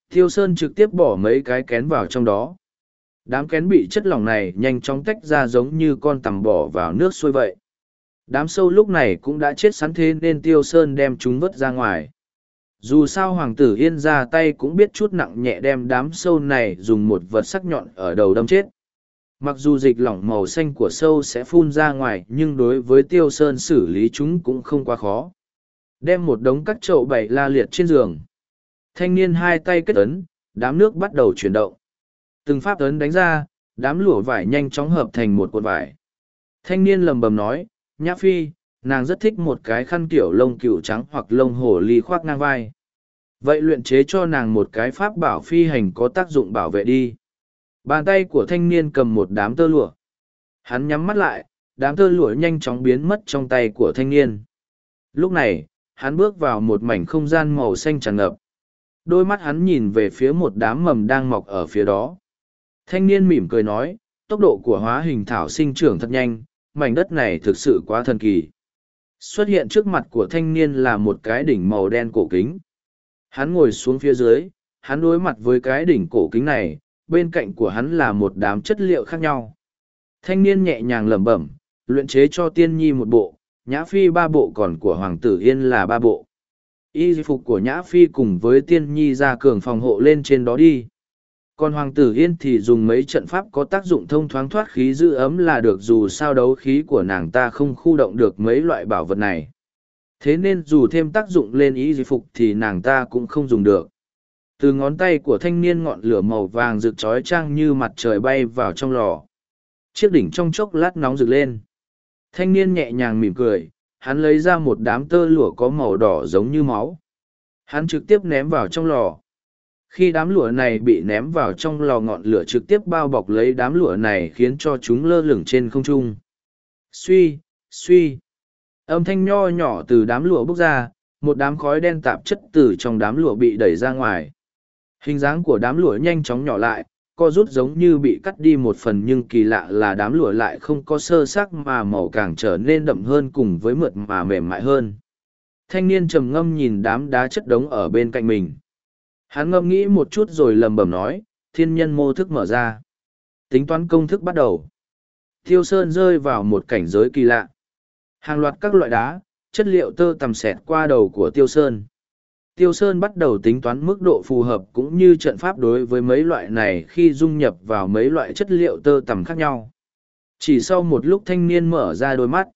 Thiêu Sơn trực tiếp bỏ mấy cái kén vào trong đó. Đám kén bị chất lỏng này nhanh chóng tách ra giống như con tằm bỏ vào nước sôi vậy. Đám sâu lúc này cũng đã chết sắn thế nên Tiêu Sơn đem chúng vứt ra ngoài. Dù sao Hoàng tử Yên ra tay cũng biết chút nặng nhẹ đem đám sâu này dùng một vật sắc nhọn ở đầu đâm chết. Mặc dù dịch lỏng màu xanh của sâu sẽ phun ra ngoài nhưng đối với Tiêu Sơn xử lý chúng cũng không quá khó. Đem một đống các chậu bày la liệt trên giường. Thanh niên hai tay kết ấn, đám nước bắt đầu chuyển động. Từng pháp ấn đánh ra, đám lụa vải nhanh chóng hợp thành một cuộn vải. Thanh niên lầm bầm nói, Nhã Phi, nàng rất thích một cái khăn kiểu lông cừu trắng hoặc lông hổ ly khoác ngang vai. Vậy luyện chế cho nàng một cái pháp bảo phi hành có tác dụng bảo vệ đi. Bàn tay của thanh niên cầm một đám tơ lụa. Hắn nhắm mắt lại, đám tơ lụa nhanh chóng biến mất trong tay của thanh niên. Lúc này, hắn bước vào một mảnh không gian màu xanh tràn ngập. Đôi mắt hắn nhìn về phía một đám mầm đang mọc ở phía đó. Thanh niên mỉm cười nói, tốc độ của hóa hình thảo sinh trưởng thật nhanh, mảnh đất này thực sự quá thần kỳ. Xuất hiện trước mặt của thanh niên là một cái đỉnh màu đen cổ kính. Hắn ngồi xuống phía dưới, hắn đối mặt với cái đỉnh cổ kính này, bên cạnh của hắn là một đám chất liệu khác nhau. Thanh niên nhẹ nhàng lẩm bẩm, luyện chế cho tiên nhi một bộ, nhã phi ba bộ còn của hoàng tử yên là ba bộ. Y phục của nhã phi cùng với tiên nhi ra cường phòng hộ lên trên đó đi. Còn hoàng tử yên thì dùng mấy trận pháp có tác dụng thông thoáng thoát khí giữ ấm là được dù sao đấu khí của nàng ta không khu động được mấy loại bảo vật này. Thế nên dù thêm tác dụng lên ý di phục thì nàng ta cũng không dùng được. Từ ngón tay của thanh niên ngọn lửa màu vàng rực trói trang như mặt trời bay vào trong lò. Chiếc đỉnh trong chốc lát nóng rực lên. Thanh niên nhẹ nhàng mỉm cười, hắn lấy ra một đám tơ lụa có màu đỏ giống như máu. Hắn trực tiếp ném vào trong lò. Khi đám lụa này bị ném vào trong lò ngọn lửa trực tiếp bao bọc lấy đám lụa này khiến cho chúng lơ lửng trên không trung. Suy, suy. Âm thanh nho nhỏ từ đám lụa bốc ra, một đám khói đen tạp chất từ trong đám lụa bị đẩy ra ngoài. Hình dáng của đám lụa nhanh chóng nhỏ lại, co rút giống như bị cắt đi một phần nhưng kỳ lạ là đám lụa lại không có sơ sắc mà màu càng trở nên đậm hơn cùng với mượt mà mềm mại hơn. Thanh niên trầm ngâm nhìn đám đá chất đống ở bên cạnh mình. Hắn ngâm nghĩ một chút rồi lầm bầm nói, thiên nhân mô thức mở ra. Tính toán công thức bắt đầu. Thiêu sơn rơi vào một cảnh giới kỳ lạ. Hàng loạt các loại đá, chất liệu tơ tầm xẹt qua đầu của tiêu sơn. Tiêu Sơn bắt đầu tính toán mức độ phù hợp cũng như trận pháp đối với mấy loại này khi dung nhập vào mấy loại chất liệu tơ tầm khác nhau. Chỉ sau một lúc thanh niên mở ra đôi mắt,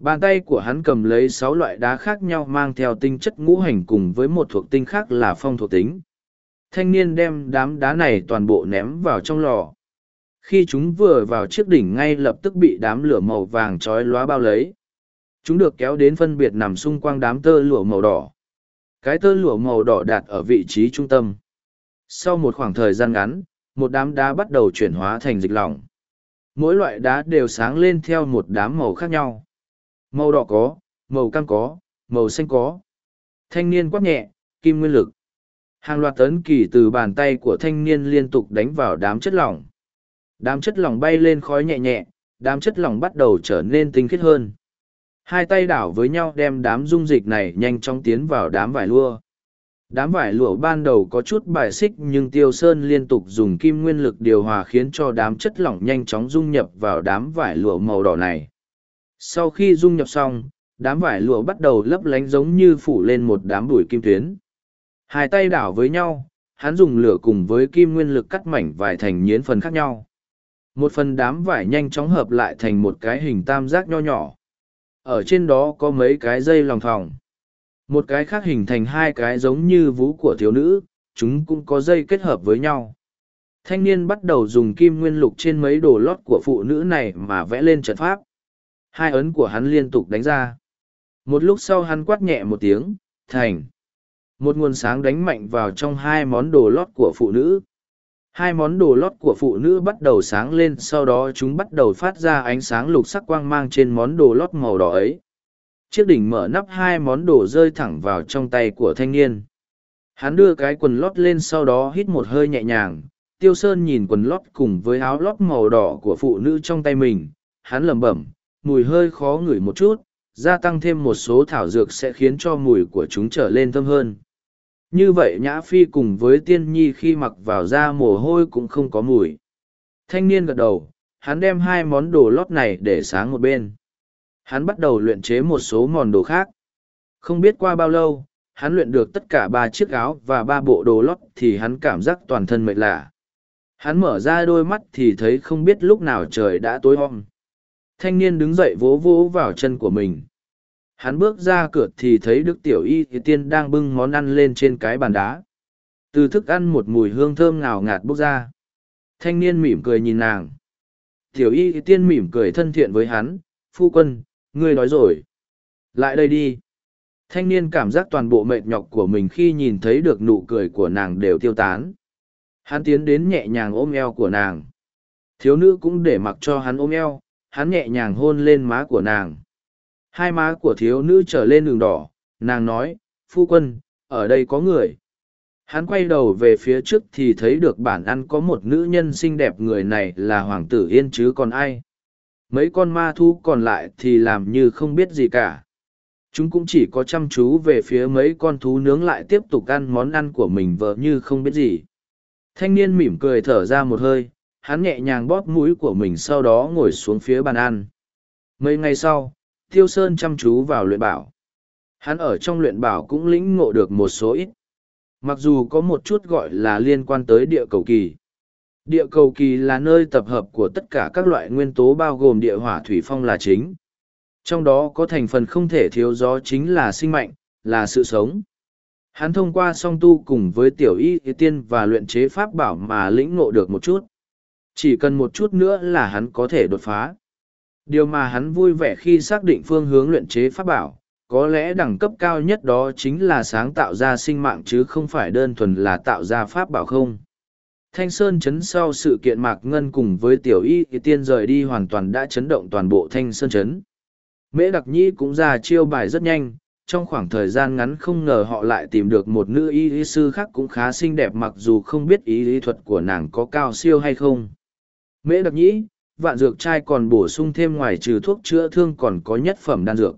bàn tay của hắn cầm lấy sáu loại đá khác nhau mang theo tinh chất ngũ hành cùng với một thuộc tinh khác là phong thuộc tính. Thanh niên đem đám đá này toàn bộ ném vào trong lò. Khi chúng vừa vào chiếc đỉnh ngay lập tức bị đám lửa màu vàng trói lóa bao lấy. Chúng được kéo đến phân biệt nằm xung quanh đám tơ lụa màu đỏ cái tơ lụa màu đỏ đạt ở vị trí trung tâm. Sau một khoảng thời gian ngắn, một đám đá bắt đầu chuyển hóa thành dịch lỏng. Mỗi loại đá đều sáng lên theo một đám màu khác nhau. Màu đỏ có, màu cam có, màu xanh có. Thanh niên quát nhẹ, kim nguyên lực. Hàng loạt tấn kỳ từ bàn tay của thanh niên liên tục đánh vào đám chất lỏng. Đám chất lỏng bay lên khói nhẹ nhẹ, đám chất lỏng bắt đầu trở nên tinh khiết hơn. Hai tay đảo với nhau đem đám dung dịch này nhanh chóng tiến vào đám vải lụa. Đám vải lụa ban đầu có chút bài xích nhưng Tiêu Sơn liên tục dùng kim nguyên lực điều hòa khiến cho đám chất lỏng nhanh chóng dung nhập vào đám vải lụa màu đỏ này. Sau khi dung nhập xong, đám vải lụa bắt đầu lấp lánh giống như phủ lên một đám bụi kim tuyến. Hai tay đảo với nhau, hắn dùng lửa cùng với kim nguyên lực cắt mảnh vải thành nhiến phần khác nhau. Một phần đám vải nhanh chóng hợp lại thành một cái hình tam giác nho nhỏ ở trên đó có mấy cái dây lòng thòng một cái khác hình thành hai cái giống như vú của thiếu nữ chúng cũng có dây kết hợp với nhau thanh niên bắt đầu dùng kim nguyên lục trên mấy đồ lót của phụ nữ này mà vẽ lên trận pháp hai ấn của hắn liên tục đánh ra một lúc sau hắn quát nhẹ một tiếng thành một nguồn sáng đánh mạnh vào trong hai món đồ lót của phụ nữ Hai món đồ lót của phụ nữ bắt đầu sáng lên sau đó chúng bắt đầu phát ra ánh sáng lục sắc quang mang trên món đồ lót màu đỏ ấy. Chiếc đỉnh mở nắp hai món đồ rơi thẳng vào trong tay của thanh niên. Hắn đưa cái quần lót lên sau đó hít một hơi nhẹ nhàng. Tiêu Sơn nhìn quần lót cùng với áo lót màu đỏ của phụ nữ trong tay mình. Hắn lẩm bẩm, mùi hơi khó ngửi một chút, gia tăng thêm một số thảo dược sẽ khiến cho mùi của chúng trở lên thơm hơn. như vậy nhã phi cùng với tiên nhi khi mặc vào da mồ hôi cũng không có mùi. Thanh niên gật đầu hắn đem hai món đồ lót này để sáng một bên. Hắn bắt đầu luyện chế một số món đồ khác. Không biết qua bao lâu hắn luyện được tất cả ba chiếc áo và ba bộ đồ lót thì hắn cảm giác toàn thân mệt lạ. Hắn mở ra đôi mắt thì thấy không biết lúc nào trời đã tối om thanh niên đứng dậy vỗ vỗ vào chân của mình. Hắn bước ra cửa thì thấy đức tiểu y thì tiên đang bưng món ăn lên trên cái bàn đá. Từ thức ăn một mùi hương thơm ngào ngạt bốc ra. Thanh niên mỉm cười nhìn nàng. Tiểu y thì tiên mỉm cười thân thiện với hắn. Phu quân, ngươi nói rồi. Lại đây đi. Thanh niên cảm giác toàn bộ mệt nhọc của mình khi nhìn thấy được nụ cười của nàng đều tiêu tán. Hắn tiến đến nhẹ nhàng ôm eo của nàng. Thiếu nữ cũng để mặc cho hắn ôm eo hắn nhẹ nhàng hôn lên má của nàng. Hai má của thiếu nữ trở lên đường đỏ, nàng nói, phu quân, ở đây có người. Hắn quay đầu về phía trước thì thấy được bản ăn có một nữ nhân xinh đẹp, người này là hoàng tử yên chứ còn ai? Mấy con ma thu còn lại thì làm như không biết gì cả. Chúng cũng chỉ có chăm chú về phía mấy con thú nướng lại tiếp tục ăn món ăn của mình vợ như không biết gì. Thanh niên mỉm cười thở ra một hơi hắn nhẹ nhàng bóp mũi của mình sau đó ngồi xuống phía bàn ăn. Mấy ngày sau, tiêu sơn chăm chú vào luyện bảo. Hắn ở trong luyện bảo cũng lĩnh ngộ được một số ít. Mặc dù có một chút gọi là liên quan tới địa cầu kỳ. Địa cầu kỳ là nơi tập hợp của tất cả các loại nguyên tố bao gồm địa hỏa thủy phong là chính. Trong đó có thành phần không thể thiếu gió chính là sinh mạnh là sự sống. Hắn thông qua song tu cùng với tiểu y tiên và luyện chế pháp bảo mà lĩnh ngộ được một chút chỉ cần một chút nữa là hắn có thể đột phá. Điều mà hắn vui vẻ khi xác định phương hướng luyện chế pháp bảo, có lẽ đẳng cấp cao nhất đó chính là sáng tạo ra sinh mạng chứ không phải đơn thuần là tạo ra pháp bảo không. Thanh sơn chấn sau sự kiện mạc ngân cùng với tiểu y tiên rời đi hoàn toàn đã chấn động toàn bộ thanh sơn chấn. Mễ đặc nhĩ cũng ra chiêu bài rất nhanh, trong khoảng thời gian ngắn không ngờ họ lại tìm được một nữ y y sư khác cũng khá xinh đẹp mặc dù không biết ý lý thuật của nàng có cao siêu hay không mễ đặc nhĩ, vạn dược trai còn bổ sung thêm ngoài trừ thuốc chữa thương còn có nhất phẩm đan dược.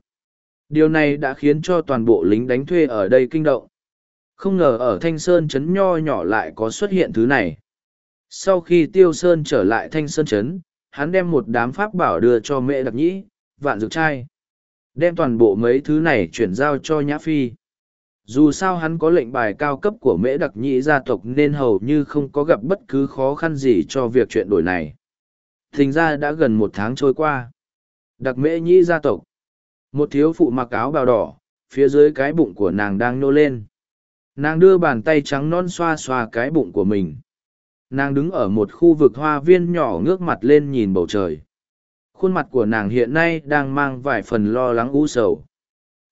Điều này đã khiến cho toàn bộ lính đánh thuê ở đây kinh động. Không ngờ ở thanh sơn trấn nho nhỏ lại có xuất hiện thứ này. Sau khi tiêu sơn trở lại thanh sơn trấn, hắn đem một đám pháp bảo đưa cho mẹ đặc nhĩ, vạn dược trai đem toàn bộ mấy thứ này chuyển giao cho nhã phi dù sao hắn có lệnh bài cao cấp của mễ đặc nhĩ gia tộc nên hầu như không có gặp bất cứ khó khăn gì cho việc chuyển đổi này. Thình ra đã gần một tháng trôi qua. Đặc mễ nhĩ gia tộc. Một thiếu phụ mặc áo bào đỏ, phía dưới cái bụng của nàng đang nô lên. Nàng đưa bàn tay trắng non xoa xoa cái bụng của mình. Nàng đứng ở một khu vực hoa viên nhỏ ngước mặt lên nhìn bầu trời. Khuôn mặt của nàng hiện nay đang mang vài phần lo lắng u sầu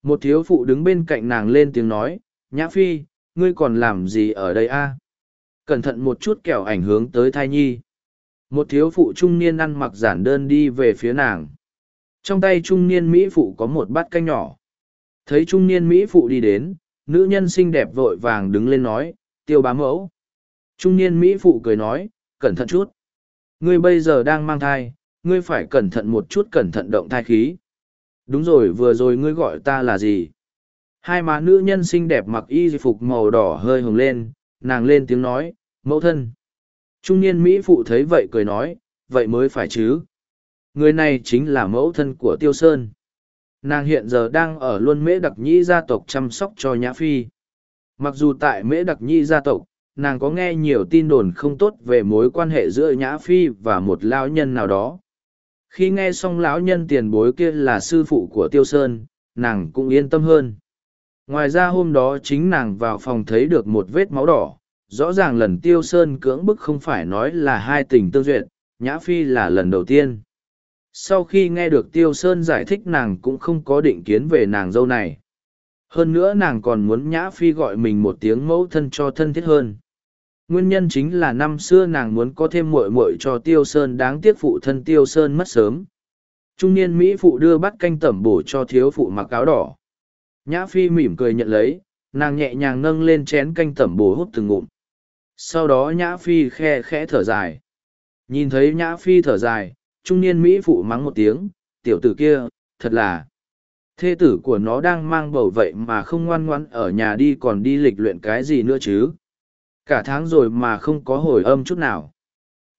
một thiếu phụ đứng bên cạnh nàng lên tiếng nói, nhã phi, ngươi còn làm gì ở đây a? Cẩn thận một chút kẻo ảnh hướng tới thai nhi. Một thiếu phụ trung niên ăn mặc giản đơn đi về phía nàng. Trong tay trung niên mỹ phụ có một bát canh nhỏ. Thấy trung niên mỹ phụ đi đến, nữ nhân xinh đẹp vội vàng đứng lên nói, tiêu bá mẫu. Trung niên mỹ phụ cười nói, cẩn thận chút. Ngươi bây giờ đang mang thai, ngươi phải cẩn thận một chút cẩn thận động thai khí đúng rồi, vừa rồi ngươi gọi ta là gì? Hai má nữ nhân xinh đẹp mặc y phục màu đỏ hơi hồng lên, nàng lên tiếng nói, mẫu thân. Trung niên mỹ phụ thấy vậy cười nói, vậy mới phải chứ. Người này chính là mẫu thân của tiêu sơn. Nàng hiện giờ đang ở luôn mễ đặc nhĩ gia tộc chăm sóc cho nhã phi. Mặc dù tại mễ đặc nhĩ gia tộc, nàng có nghe nhiều tin đồn không tốt về mối quan hệ giữa nhã phi và một lao nhân nào đó khi nghe xong lão nhân tiền bối kia là sư phụ của tiêu sơn, nàng cũng yên tâm hơn. Ngoài ra hôm đó chính nàng vào phòng thấy được một vết máu đỏ, rõ ràng lần tiêu sơn cưỡng bức không phải nói là hai tình tương duyệt, nhã phi là lần đầu tiên. Sau khi nghe được tiêu sơn giải thích nàng cũng không có định kiến về nàng dâu này. Hơn nữa nàng còn muốn nhã phi gọi mình một tiếng mẫu thân cho thân thiết hơn nguyên nhân chính là năm xưa nàng muốn có thêm muội muội cho tiêu sơn đáng tiếc phụ thân tiêu sơn mất sớm. Trung niên mỹ phụ đưa bắt canh tẩm bổ cho thiếu phụ mặc áo đỏ. Nhã phi mỉm cười nhận lấy, nàng nhẹ nhàng nâng lên chén canh tẩm bổ hút từng ngụm. Sau đó nhã phi khe khẽ thở dài. Nhìn thấy nhã phi thở dài, trung niên mỹ phụ mắng một tiếng, tiểu tử kia, thật là thê tử của nó đang mang bầu vậy mà không ngoan ngoãn ở nhà đi còn đi lịch luyện cái gì nữa chứ? Cả tháng rồi mà không có hồi âm chút nào.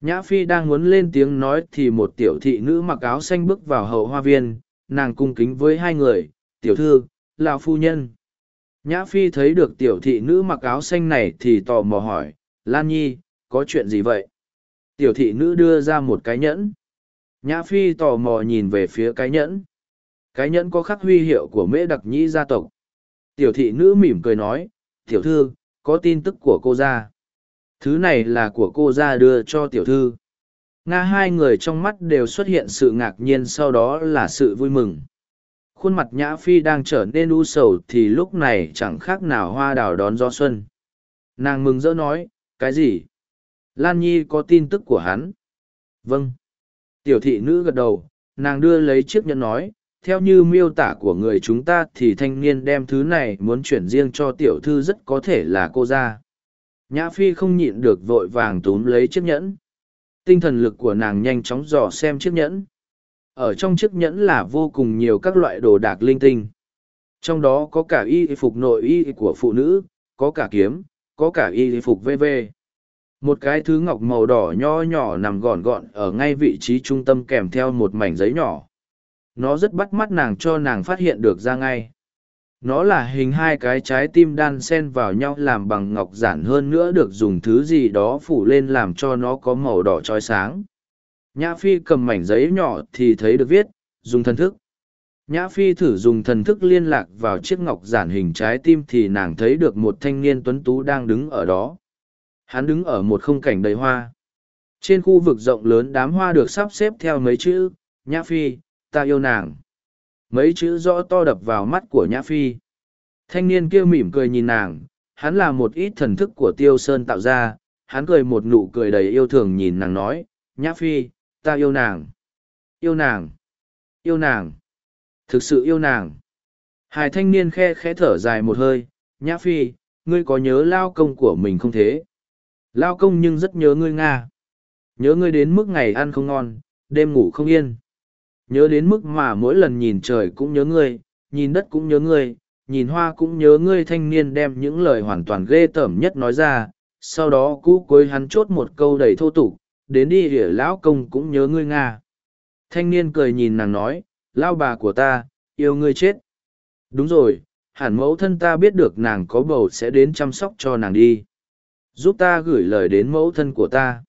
Nhã phi đang muốn lên tiếng nói thì một tiểu thị nữ mặc áo xanh bước vào hậu hoa viên, nàng cung kính với hai người, tiểu thư, lão phu nhân. Nhã phi thấy được tiểu thị nữ mặc áo xanh này thì tò mò hỏi, lan nhi, có chuyện gì vậy? Tiểu thị nữ đưa ra một cái nhẫn. Nhã phi tò mò nhìn về phía cái nhẫn. Cái nhẫn có khắc huy hiệu của mễ đặc nhĩ gia tộc. Tiểu thị nữ mỉm cười nói, tiểu thư có tin tức của cô ra. Thứ này là của cô ra đưa cho tiểu thư. Nga hai người trong mắt đều xuất hiện sự ngạc nhiên sau đó là sự vui mừng. Khuôn mặt nhã phi đang trở nên u sầu thì lúc này chẳng khác nào hoa đào đón gió xuân. Nàng mừng rỡ nói, cái gì? Lan nhi có tin tức của hắn? Vâng. Tiểu thị nữ gật đầu, nàng đưa lấy chiếc nhẫn nói theo như miêu tả của người chúng ta thì thanh niên đem thứ này muốn chuyển riêng cho tiểu thư rất có thể là cô ra nhã phi không nhịn được vội vàng túm lấy chiếc nhẫn. Tinh thần lực của nàng nhanh chóng dò xem chiếc nhẫn. Ở trong chiếc nhẫn là vô cùng nhiều các loại đồ đạc linh tinh. Trong đó có cả y phục nội y của phụ nữ, có cả kiếm, có cả y phục vv một cái thứ ngọc màu đỏ nho nhỏ nằm gọn gọn ở ngay vị trí trung tâm kèm theo một mảnh giấy nhỏ nó rất bắt mắt nàng cho nàng phát hiện được ra ngay. Nó là hình hai cái trái tim đan sen vào nhau làm bằng ngọc giản hơn nữa được dùng thứ gì đó phủ lên làm cho nó có màu đỏ trói sáng. Nhã phi cầm mảnh giấy nhỏ thì thấy được viết, dùng thần thức. Nhã phi thử dùng thần thức liên lạc vào chiếc ngọc giản hình trái tim thì nàng thấy được một thanh niên tuấn tú đang đứng ở đó. Hắn đứng ở một không cảnh đầy hoa. Trên khu vực rộng lớn đám hoa được sắp xếp theo mấy chữ, nhã phi ta yêu nàng. Mấy chữ rõ to đập vào mắt của nhã phi. Thanh niên kia mỉm cười nhìn nàng, hắn là một ít thần thức của tiêu sơn tạo ra, hắn cười một nụ cười đầy yêu thương nhìn nàng nói, nhã phi, ta yêu nàng. Yêu nàng. Yêu nàng. Thực sự yêu nàng. Hai thanh niên khe khẽ thở dài một hơi, nhã phi, ngươi có nhớ lao công của mình không thế? Lao công nhưng rất nhớ ngươi nga. Nhớ ngươi đến mức ngày ăn không ngon, đêm ngủ không yên nhớ đến mức mà mỗi lần nhìn trời cũng nhớ ngươi, nhìn đất cũng nhớ ngươi, nhìn hoa cũng nhớ ngươi thanh niên đem những lời hoàn toàn ghê tởm nhất nói ra. Sau đó cũ cuối hắn chốt một câu đầy thô tục, đến đi địa lão công cũng nhớ ngươi nga. Thanh niên cười nhìn nàng nói lao bà của ta, yêu ngươi chết. Đúng rồi, hẳn mẫu thân ta biết được nàng có bầu sẽ đến chăm sóc cho nàng đi. Giúp ta gửi lời đến mẫu thân của ta.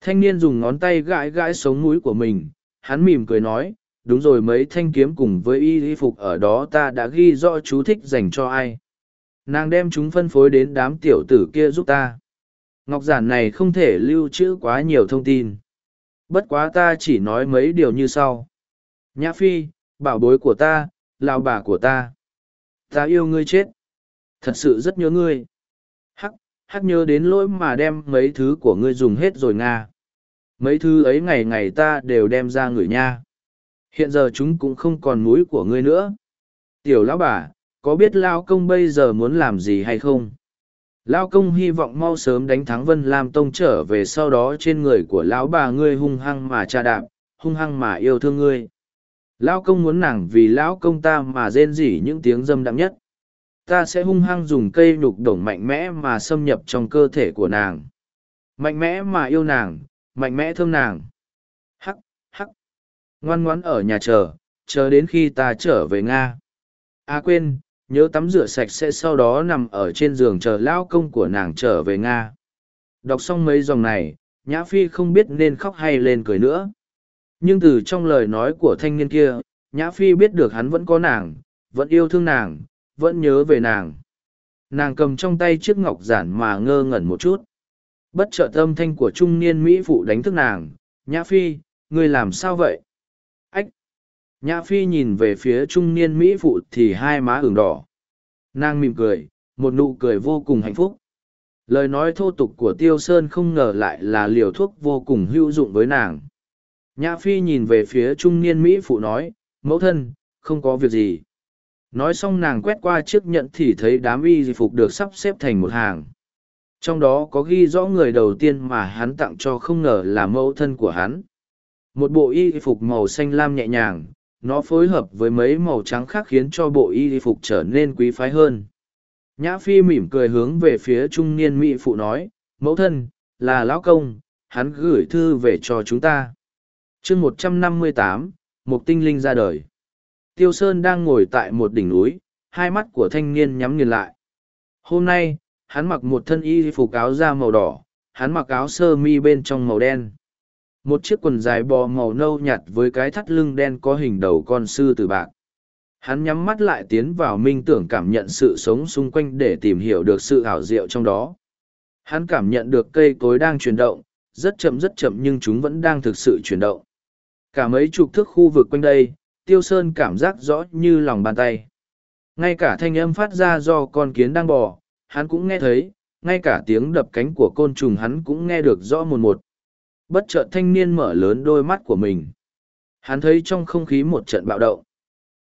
Thanh niên dùng ngón tay gãi gãi sống mũi của mình hắn mỉm cười nói, đúng rồi mấy thanh kiếm cùng với y y phục ở đó ta đã ghi rõ chú thích dành cho ai. Nàng đem chúng phân phối đến đám tiểu tử kia giúp ta. Ngọc giản này không thể lưu trữ quá nhiều thông tin. Bất quá ta chỉ nói mấy điều như sau. Nhã Phi, bảo bối của ta, lão bà của ta. Ta yêu ngươi chết. Thật sự rất nhớ ngươi. Hắc, hắc nhớ đến lỗi mà đem mấy thứ của ngươi dùng hết rồi Nga mấy thứ ấy ngày ngày ta đều đem ra ngửi nha. Hiện giờ chúng cũng không còn mũi của ngươi nữa. Tiểu lão bà, có biết lao công bây giờ muốn làm gì hay không? Lao công hy vọng mau sớm đánh thắng vân lam tông trở về sau đó trên người của lão bà ngươi hung hăng mà tra đạp, hung hăng mà yêu thương ngươi. Lão công muốn nàng vì lão công ta mà rên rỉ những tiếng dâm đậm nhất. Ta sẽ hung hăng dùng cây nhục đổng mạnh mẽ mà xâm nhập trong cơ thể của nàng. Mạnh mẽ mà yêu nàng mạnh mẽ thương nàng. Hắc, hắc. Ngoan ngoãn ở nhà chờ, chờ đến khi ta trở về Nga. À quên, nhớ tắm rửa sạch sẽ sau đó nằm ở trên giường chờ lao công của nàng trở về Nga. Đọc xong mấy dòng này, Nhã Phi không biết nên khóc hay lên cười nữa. Nhưng từ trong lời nói của thanh niên kia, Nhã Phi biết được hắn vẫn có nàng, vẫn yêu thương nàng, vẫn nhớ về nàng. Nàng cầm trong tay chiếc ngọc giản mà ngơ ngẩn một chút. Bất trợ tâm thanh của trung niên Mỹ phụ đánh thức nàng, Nhã Phi, ngươi làm sao vậy? Ách! Nhã Phi nhìn về phía trung niên Mỹ phụ thì hai má ửng đỏ. Nàng mỉm cười, một nụ cười vô cùng hạnh phúc. Lời nói thô tục của Tiêu Sơn không ngờ lại là liều thuốc vô cùng hữu dụng với nàng. Nhã Phi nhìn về phía trung niên Mỹ phụ nói, mẫu thân, không có việc gì. Nói xong nàng quét qua chiếc nhẫn thì thấy đám y phục được sắp xếp thành một hàng. Trong đó có ghi rõ người đầu tiên mà hắn tặng cho không ngờ là mẫu thân của hắn. Một bộ y phục màu xanh lam nhẹ nhàng, nó phối hợp với mấy màu trắng khác khiến cho bộ y phục trở nên quý phái hơn. Nhã phi mỉm cười hướng về phía trung niên mỹ phụ nói mẫu thân là lão công hắn gửi thư về cho chúng ta. Chương một trăm năm mươi tám một tinh linh ra đời. Tiêu sơn đang ngồi tại một đỉnh núi hai mắt của thanh niên nhắm nghiền lại. Hôm nay hắn mặc một thân y phục áo da màu đỏ, hắn mặc áo sơ mi bên trong màu đen. Một chiếc quần dài bò màu nâu nhạt với cái thắt lưng đen có hình đầu con sư tử bạc. Hắn nhắm mắt lại tiến vào minh tưởng cảm nhận sự sống xung quanh để tìm hiểu được sự ảo diệu trong đó. Hắn cảm nhận được cây cối đang chuyển động, rất chậm rất chậm nhưng chúng vẫn đang thực sự chuyển động. Cả mấy chục thước khu vực quanh đây, tiêu sơn cảm giác rõ như lòng bàn tay. Ngay cả thanh âm phát ra do con kiến đang bò hắn cũng nghe thấy, ngay cả tiếng đập cánh của côn trùng hắn cũng nghe được rõ một một. Bất chợt thanh niên mở lớn đôi mắt của mình. Hắn thấy trong không khí một trận bạo động.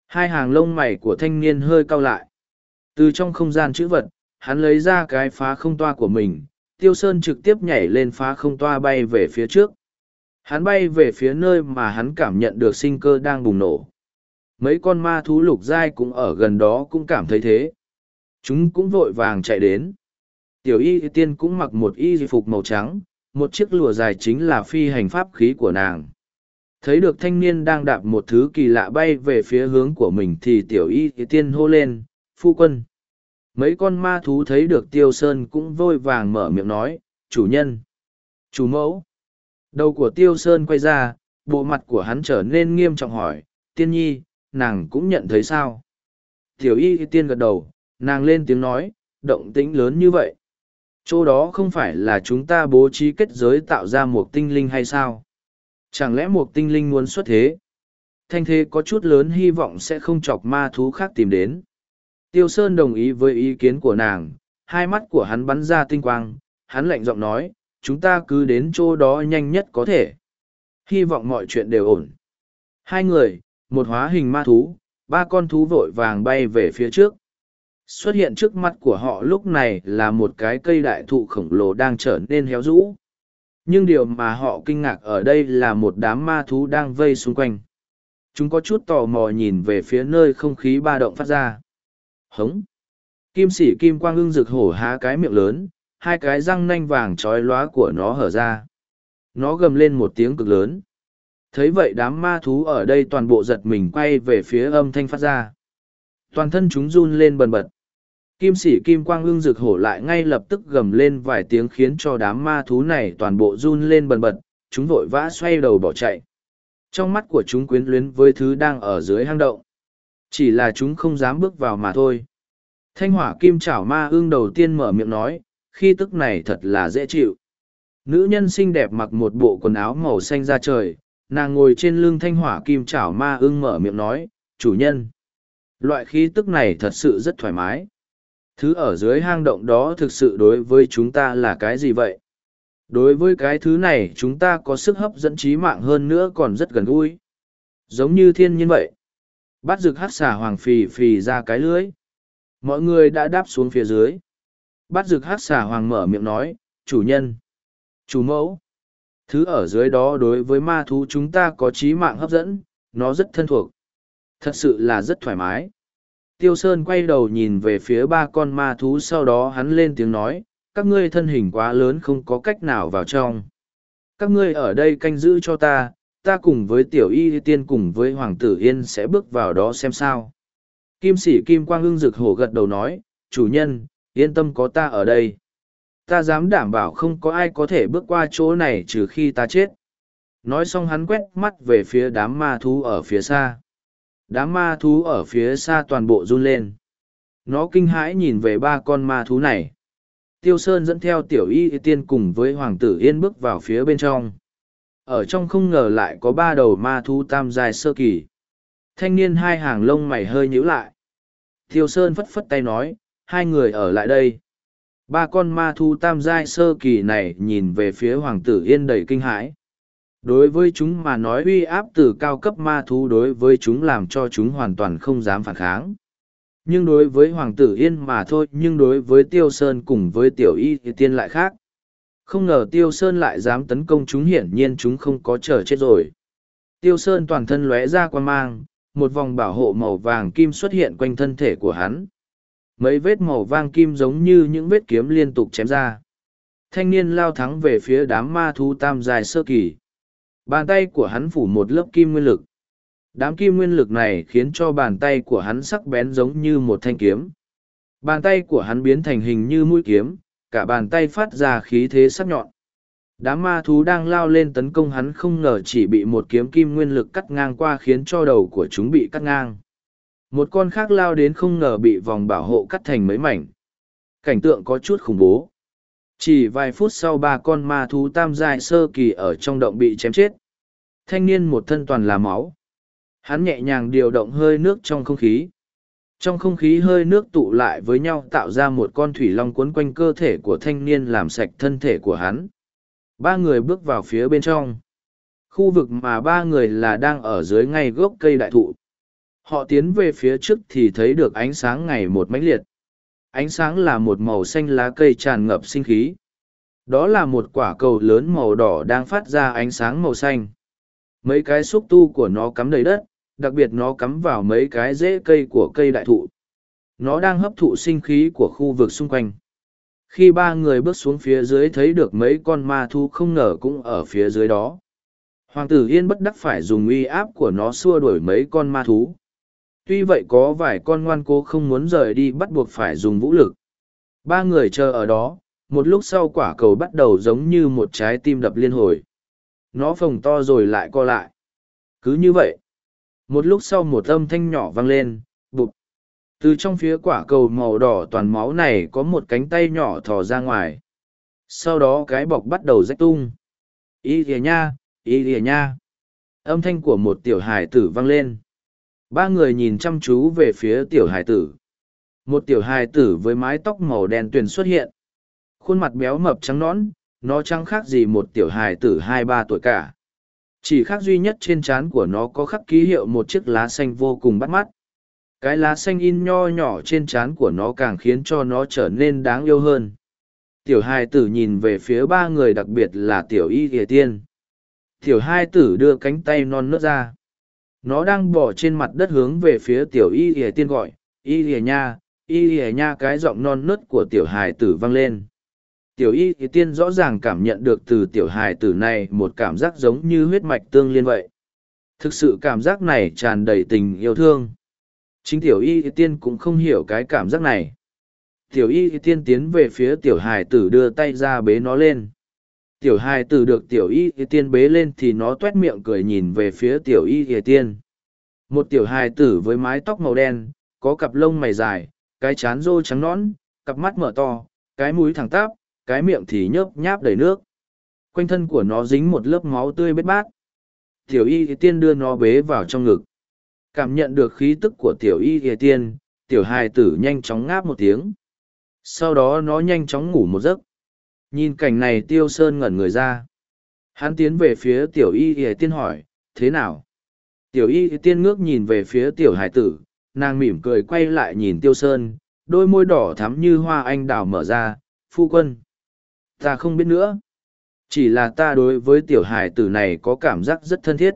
Hai hàng lông mày của thanh niên hơi cau lại. Từ trong không gian chữ vật, hắn lấy ra cái phá không toa của mình, tiêu sơn trực tiếp nhảy lên phá không toa bay về phía trước. Hắn bay về phía nơi mà hắn cảm nhận được sinh cơ đang bùng nổ. Mấy con ma thú lục giai cũng ở gần đó cũng cảm thấy thế chúng cũng vội vàng chạy đến. Tiểu y tiên cũng mặc một y phục màu trắng, một chiếc lụa dài chính là phi hành pháp khí của nàng. Thấy được thanh niên đang đạp một thứ kỳ lạ bay về phía hướng của mình thì tiểu y tiên hô lên, phu quân. Mấy con ma thú thấy được tiêu sơn cũng vội vàng mở miệng nói, chủ nhân, chủ mẫu. Đầu của tiêu sơn quay ra, bộ mặt của hắn trở nên nghiêm trọng hỏi, tiên nhi, nàng cũng nhận thấy sao? Tiểu y tiên gật đầu nàng lên tiếng nói, động tĩnh lớn như vậy. Chỗ đó không phải là chúng ta bố trí kết giới tạo ra một tinh linh hay sao? Chẳng lẽ một tinh linh muốn xuất thế? Thanh thế có chút lớn hy vọng sẽ không chọc ma thú khác tìm đến. Tiêu sơn đồng ý với ý kiến của nàng, hai mắt của hắn bắn ra tinh quang, hắn lạnh giọng nói, chúng ta cứ đến chỗ đó nhanh nhất có thể. Hy vọng mọi chuyện đều ổn. Hai người, một hóa hình ma thú, ba con thú vội vàng bay về phía trước xuất hiện trước mắt của họ lúc này là một cái cây đại thụ khổng lồ đang trở nên héo rũ. Nhưng điều mà họ kinh ngạc ở đây là một đám ma thú đang vây xung quanh. Chúng có chút tò mò nhìn về phía nơi không khí ba động phát ra. Hống! Kim sĩ kim quang ưng rực hổ há cái miệng lớn, hai cái răng nanh vàng trói lóa của nó hở ra. Nó gầm lên một tiếng cực lớn. Thấy vậy đám ma thú ở đây toàn bộ giật mình quay về phía âm thanh phát ra. Toàn thân chúng run lên bần bật. Kim sĩ kim quang ưng rực hổ lại ngay lập tức gầm lên vài tiếng khiến cho đám ma thú này toàn bộ run lên bần bật, chúng vội vã xoay đầu bỏ chạy. Trong mắt của chúng quyến luyến với thứ đang ở dưới hang động. Chỉ là chúng không dám bước vào mà thôi. Thanh hỏa kim chảo ma ưng đầu tiên mở miệng nói, khi tức này thật là dễ chịu. Nữ nhân xinh đẹp mặc một bộ quần áo màu xanh ra trời, nàng ngồi trên lưng thanh hỏa kim chảo ma ưng mở miệng nói, chủ nhân. Loại khí tức này thật sự rất thoải mái Thứ ở dưới hang động đó thực sự đối với chúng ta là cái gì vậy? Đối với cái thứ này chúng ta có sức hấp dẫn trí mạng hơn nữa còn rất gần gũi. Giống như thiên nhiên vậy. Bắt rực hát xà hoàng phì phì ra cái lưới. Mọi người đã đáp xuống phía dưới. Bắt rực hát xà hoàng mở miệng nói, chủ nhân, chủ mẫu. Thứ ở dưới đó đối với ma thú chúng ta có trí mạng hấp dẫn, nó rất thân thuộc. Thật sự là rất thoải mái. Tiêu Sơn quay đầu nhìn về phía ba con ma thú sau đó hắn lên tiếng nói, các ngươi thân hình quá lớn không có cách nào vào trong. Các ngươi ở đây canh giữ cho ta, ta cùng với tiểu y tiên cùng với hoàng tử yên sẽ bước vào đó xem sao. Kim sĩ Kim Quang ưng rực hổ gật đầu nói, chủ nhân, yên tâm có ta ở đây. Ta dám đảm bảo không có ai có thể bước qua chỗ này trừ khi ta chết. Nói xong hắn quét mắt về phía đám ma thú ở phía xa đám ma thú ở phía xa toàn bộ run lên. Nó kinh hãi nhìn về ba con ma thú này. Tiêu sơn dẫn theo tiểu y tiên cùng với hoàng tử yên bước vào phía bên trong. Ở trong không ngờ lại có ba đầu ma thú tam dài sơ kỳ. Thanh niên hai hàng lông mày hơi nhíu lại. Tiêu sơn phất phất tay nói, hai người ở lại đây. Ba con ma thú tam giai sơ kỳ này nhìn về phía hoàng tử yên đầy kinh hãi đối với chúng mà nói uy áp từ cao cấp ma thú đối với chúng làm cho chúng hoàn toàn không dám phản kháng nhưng đối với hoàng tử yên mà thôi, nhưng đối với tiêu sơn cùng với tiểu y thì tiên lại khác không ngờ tiêu sơn lại dám tấn công chúng, hiển nhiên chúng không có chờ chết rồi tiêu sơn toàn thân lóe ra quan mang, một vòng bảo hộ màu vàng kim xuất hiện quanh thân thể của hắn. Mấy vết màu vàng kim giống như những vết kiếm liên tục chém ra. Thanh niên lao thắng về phía đám ma thú tam dài sơ kỳ. Bàn tay của hắn phủ một lớp kim nguyên lực. Đám kim nguyên lực này khiến cho bàn tay của hắn sắc bén giống như một thanh kiếm. Bàn tay của hắn biến thành hình như mũi kiếm, cả bàn tay phát ra khí thế sắc nhọn. Đám ma thú đang lao lên tấn công hắn không ngờ chỉ bị một kiếm kim nguyên lực cắt ngang qua khiến cho đầu của chúng bị cắt ngang. Một con khác lao đến không ngờ bị vòng bảo hộ cắt thành mấy mảnh. Cảnh tượng có chút khủng bố. Chỉ vài phút sau ba con ma thú tam giai sơ kỳ ở trong động bị chém chết. Thanh niên một thân toàn là máu. Hắn nhẹ nhàng điều động hơi nước trong không khí. Trong không khí hơi nước tụ lại với nhau tạo ra một con thủy long cuốn quanh cơ thể của thanh niên làm sạch thân thể của hắn. Ba người bước vào phía bên trong. Khu vực mà ba người là đang ở dưới ngay gốc cây đại thụ. Họ tiến về phía trước thì thấy được ánh sáng ngày một mãnh liệt. Ánh sáng là một màu xanh lá cây tràn ngập sinh khí. Đó là một quả cầu lớn màu đỏ đang phát ra ánh sáng màu xanh. Mấy cái xúc tu của nó cắm đầy đất, đặc biệt nó cắm vào mấy cái rễ cây của cây đại thụ. Nó đang hấp thụ sinh khí của khu vực xung quanh. Khi ba người bước xuống phía dưới thấy được mấy con ma thú không ngờ cũng ở phía dưới đó. Hoàng tử Yên bất đắc phải dùng uy áp của nó xua đuổi mấy con ma thú. Tuy vậy có vài con ngoan cố không muốn rời đi bắt buộc phải dùng vũ lực. Ba người chờ ở đó, một lúc sau quả cầu bắt đầu giống như một trái tim đập liên hồi. Nó phồng to rồi lại co lại. Cứ như vậy. Một lúc sau một âm thanh nhỏ vang lên, bụp. Từ trong phía quả cầu màu đỏ toàn máu này có một cánh tay nhỏ thò ra ngoài. Sau đó cái bọc bắt đầu rách tung. ý kìa nha, ý kìa nha. Âm thanh của một tiểu hải tử vang lên. Ba người nhìn chăm chú về phía tiểu hải tử. Một tiểu hải tử với mái tóc màu đen tuyền xuất hiện. Khuôn mặt béo mập trắng nõn, nó chẳng khác gì một tiểu hải tử hai ba tuổi cả. Chỉ khác duy nhất trên trán của nó có khắc ký hiệu một chiếc lá xanh vô cùng bắt mắt. Cái lá xanh in nho nhỏ trên trán của nó càng khiến cho nó trở nên đáng yêu hơn. Tiểu hai tử nhìn về phía ba người đặc biệt là tiểu y thìa tiên. Tiểu hai tử đưa cánh tay non nớt ra. Nó đang bỏ trên mặt đất hướng về phía tiểu y ỉa tiên gọi, y ỉa nha, y ỉa nha cái giọng non nớt của tiểu hài tử vang lên. Tiểu y ỉa tiên rõ ràng cảm nhận được từ tiểu hài tử này một cảm giác giống như huyết mạch tương liên vậy. Thực sự cảm giác này tràn đầy tình yêu thương. Chính tiểu y ỉa tiên cũng không hiểu cái cảm giác này. Tiểu y ỉa tiên tiến về phía tiểu hài tử đưa tay ra bế nó lên tiểu hài tử được tiểu y thì tiên bế lên thì nó t u é t miệng cười nhìn về phía tiểu y thì tiên một tiểu hài tử với mái tóc màu đen có cặp lông mày dài cái chán rô trắng nõn cặp mắt mở to cái mũi thẳng tắp cái miệng thì nhớp nháp đầy nước. Quanh thân của nó dính một lớp máu tươi bết bát. Tiểu y tiên đưa nó bế vào trong ngực. Cảm nhận được khí tức của tiểu y tiên, tiểu hài tử nhanh chóng ngáp một tiếng. Sau đó nó nhanh chóng ngủ một giấc. Nhìn cảnh này tiêu sơn ngẩn người ra. Hắn tiến về phía tiểu y tiên hỏi, thế nào? Tiểu y tiên ngước nhìn về phía tiểu Hải tử, nàng mỉm cười quay lại nhìn tiêu sơn, đôi môi đỏ thắm như hoa anh đào mở ra, phu quân ta không biết nữa chỉ là ta đối với tiểu hải tử này có cảm giác rất thân thiết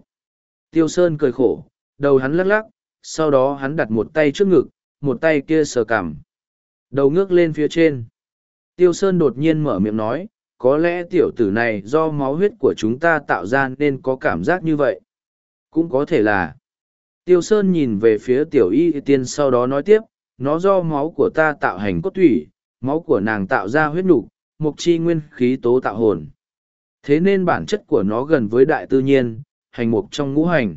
tiêu sơn cười khổ đầu hắn lắc lắc sau đó hắn đặt một tay trước ngực một tay kia sờ cằm đầu ngước lên phía trên tiêu sơn đột nhiên mở miệng nói có lẽ tiểu tử này do máu huyết của chúng ta tạo ra nên có cảm giác như vậy cũng có thể là tiêu sơn nhìn về phía tiểu y tiên sau đó nói tiếp nó do máu của ta tạo hành cốt thủy máu của nàng tạo ra huyết nục mục chi nguyên khí tố tạo hồn. Thế nên bản chất của nó gần với đại tự nhiên, hành mục trong ngũ hành.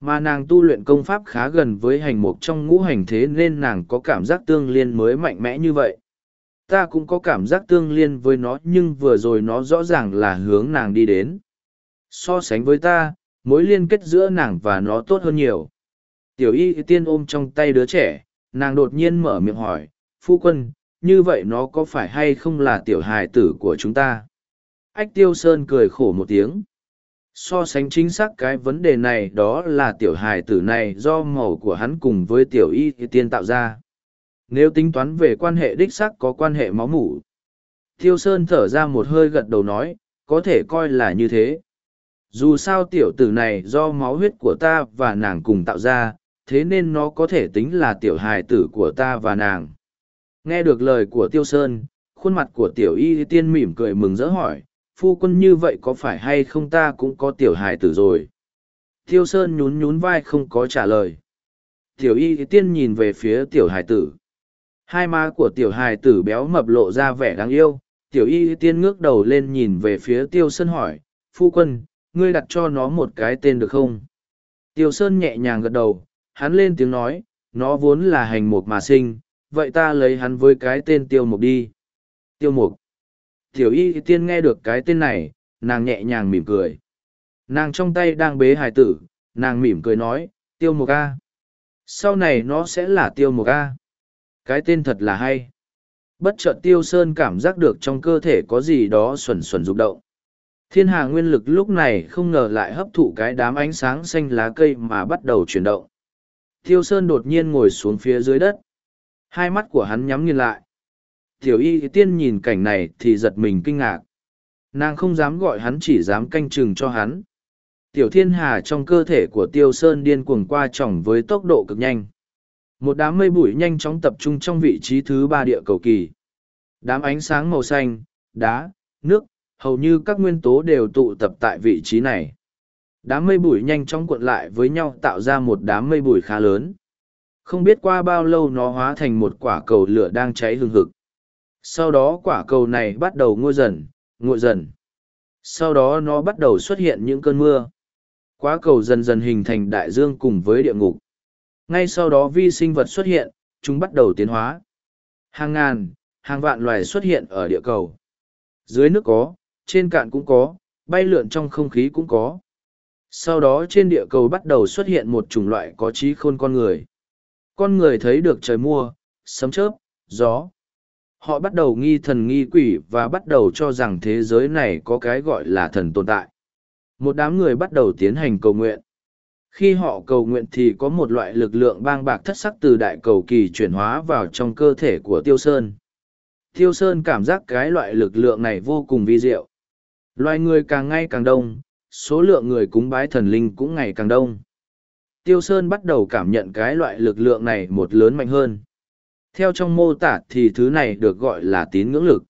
Mà nàng tu luyện công pháp khá gần với hành mục trong ngũ hành thế nên nàng có cảm giác tương liên mới mạnh mẽ như vậy. Ta cũng có cảm giác tương liên với nó nhưng vừa rồi nó rõ ràng là hướng nàng đi đến. So sánh với ta, mối liên kết giữa nàng và nó tốt hơn nhiều. Tiểu y tiên ôm trong tay đứa trẻ, nàng đột nhiên mở miệng hỏi, phu quân, như vậy nó có phải hay không là tiểu hài tử của chúng ta ách tiêu sơn cười khổ một tiếng so sánh chính xác cái vấn đề này đó là tiểu hài tử này do màu của hắn cùng với tiểu y tiên tạo ra nếu tính toán về quan hệ đích sắc có quan hệ máu mủ. Tiêu sơn thở ra một hơi gật đầu nói, có thể coi là như thế. Dù sao tiểu tử này do máu huyết của ta và nàng cùng tạo ra, thế nên nó có thể tính là tiểu hài tử của ta và nàng. Nghe được lời của tiêu sơn, khuôn mặt của tiểu y tiên mỉm cười mừng rỡ hỏi, phu quân như vậy có phải hay không ta cũng có tiểu hài tử rồi? Tiêu sơn nhún nhún vai không có trả lời. Tiểu y tiên nhìn về phía tiểu hài tử hai má của tiểu hài tử béo mập lộ ra vẻ đáng yêu, tiểu y tiên ngước đầu lên nhìn về phía tiêu sơn hỏi, phu quân, ngươi đặt cho nó một cái tên được không? Tiêu sơn nhẹ nhàng gật đầu, hắn lên tiếng nói, nó vốn là hành mục mà sinh, vậy ta lấy hắn với cái tên tiêu mục đi. Tiêu mục. Tiểu y tiên nghe được cái tên này, nàng nhẹ nhàng mỉm cười. Nàng trong tay đang bế hài tử, nàng mỉm cười nói, tiêu mục a. Sau này nó sẽ là tiêu mục a cái tên thật là hay. Bất chợt tiêu sơn cảm giác được trong cơ thể có gì đó xuẩn xuẩn rụng động. Thiên hà nguyên lực lúc này không ngờ lại hấp thụ cái đám ánh sáng xanh lá cây mà bắt đầu chuyển động. Tiêu sơn đột nhiên ngồi xuống phía dưới đất. Hai mắt của hắn nhắm nghiền lại. Tiểu y tiên nhìn cảnh này thì giật mình kinh ngạc. Nàng không dám gọi hắn chỉ dám canh chừng cho hắn. Tiểu thiên hà trong cơ thể của tiêu sơn điên cuồng qua trỏng với tốc độ cực nhanh một đám mây bụi nhanh chóng tập trung trong vị trí thứ ba địa cầu kỳ. Đám ánh sáng màu xanh, đá, nước, hầu như các nguyên tố đều tụ tập tại vị trí này. Đám mây bụi nhanh chóng cuộn lại với nhau tạo ra một đám mây bụi khá lớn. Không biết qua bao lâu nó hóa thành một quả cầu lửa đang cháy hừng hực. Sau đó quả cầu này bắt đầu ngôi dần nguội dần. Sau đó nó bắt đầu xuất hiện những cơn mưa. Quả cầu dần dần hình thành đại dương cùng với địa ngục ngay sau đó vi sinh vật xuất hiện, chúng bắt đầu tiến hóa. Hàng ngàn, hàng vạn loài xuất hiện ở địa cầu. Dưới nước có, trên cạn cũng có, bay lượn trong không khí cũng có. Sau đó trên địa cầu bắt đầu xuất hiện một chủng loại có trí khôn con người. Con người thấy được trời mưa sấm chớp, gió. Họ bắt đầu nghi thần nghi quỷ và bắt đầu cho rằng thế giới này có cái gọi là thần tồn tại. Một đám người bắt đầu tiến hành cầu nguyện khi họ cầu nguyện thì có một loại lực lượng bang bạc thất sắc từ đại cầu kỳ chuyển hóa vào trong cơ thể của tiêu sơn. Tiêu sơn cảm giác cái loại lực lượng này vô cùng vi diệu. Loài người càng ngày càng đông, số lượng người cúng bái thần linh cũng ngày càng đông. Tiêu sơn bắt đầu cảm nhận cái loại lực lượng này một lớn mạnh hơn. Theo trong mô tả thì thứ này được gọi là tín ngưỡng lực.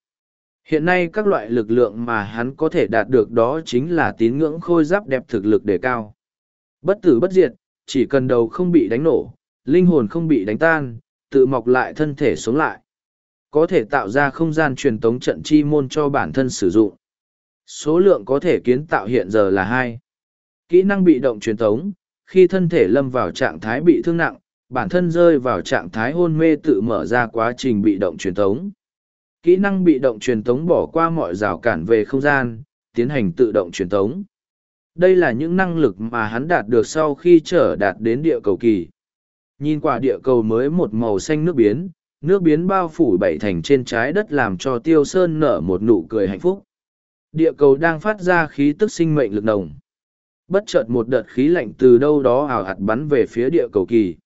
Hiện nay các loại lực lượng mà hắn có thể đạt được đó chính là tín ngưỡng khôi giáp đẹp thực lực đề cao bất tử bất diệt, chỉ cần đầu không bị đánh nổ, linh hồn không bị đánh tan, tự mọc lại thân thể sống lại. Có thể tạo ra không gian truyền tống trận chi môn cho bản thân sử dụng. Số lượng có thể kiến tạo hiện giờ là hai. Kỹ năng bị động truyền tống, khi thân thể lâm vào trạng thái bị thương nặng, bản thân rơi vào trạng thái hôn mê tự mở ra quá trình bị động truyền tống. Kỹ năng bị động truyền tống bỏ qua mọi rào cản về không gian, tiến hành tự động truyền tống đây là những năng lực mà hắn đạt được sau khi trở đạt đến địa cầu kỳ. Nhìn qua địa cầu mới một màu xanh nước biến nước biến bao phủ bảy thành trên trái đất làm cho tiêu sơn nở một nụ cười hạnh phúc. Địa cầu đang phát ra khí tức sinh mệnh lực nồng. Bất chợt một đợt khí lạnh từ đâu đó ảo hạt bắn về phía địa cầu kỳ.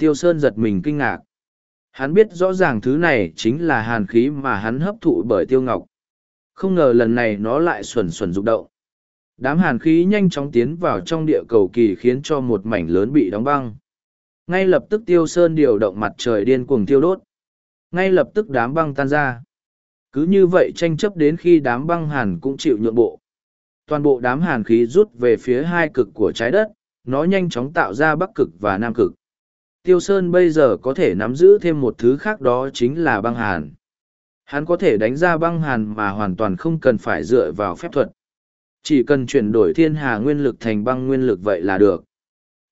Tiêu sơn giật mình kinh ngạc. Hắn biết rõ ràng thứ này chính là hàn khí mà hắn hấp thụ bởi tiêu ngọc. Không ngờ lần này nó lại xuẩn xuẩn rụng động đám hàn khí nhanh chóng tiến vào trong địa cầu kỳ khiến cho một mảnh lớn bị đóng băng. Ngay lập tức tiêu sơn điều động mặt trời điên cuồng tiêu đốt. Ngay lập tức đám băng tan ra. Cứ như vậy tranh chấp đến khi đám băng hàn cũng chịu nhượng bộ. Toàn bộ đám hàn khí rút về phía hai cực của trái đất, nó nhanh chóng tạo ra bắc cực và nam cực. Tiêu sơn bây giờ có thể nắm giữ thêm một thứ khác đó chính là băng hàn. Hắn có thể đánh ra băng hàn mà hoàn toàn không cần phải dựa vào phép thuật chỉ cần chuyển đổi thiên hà nguyên lực thành băng nguyên lực vậy là được.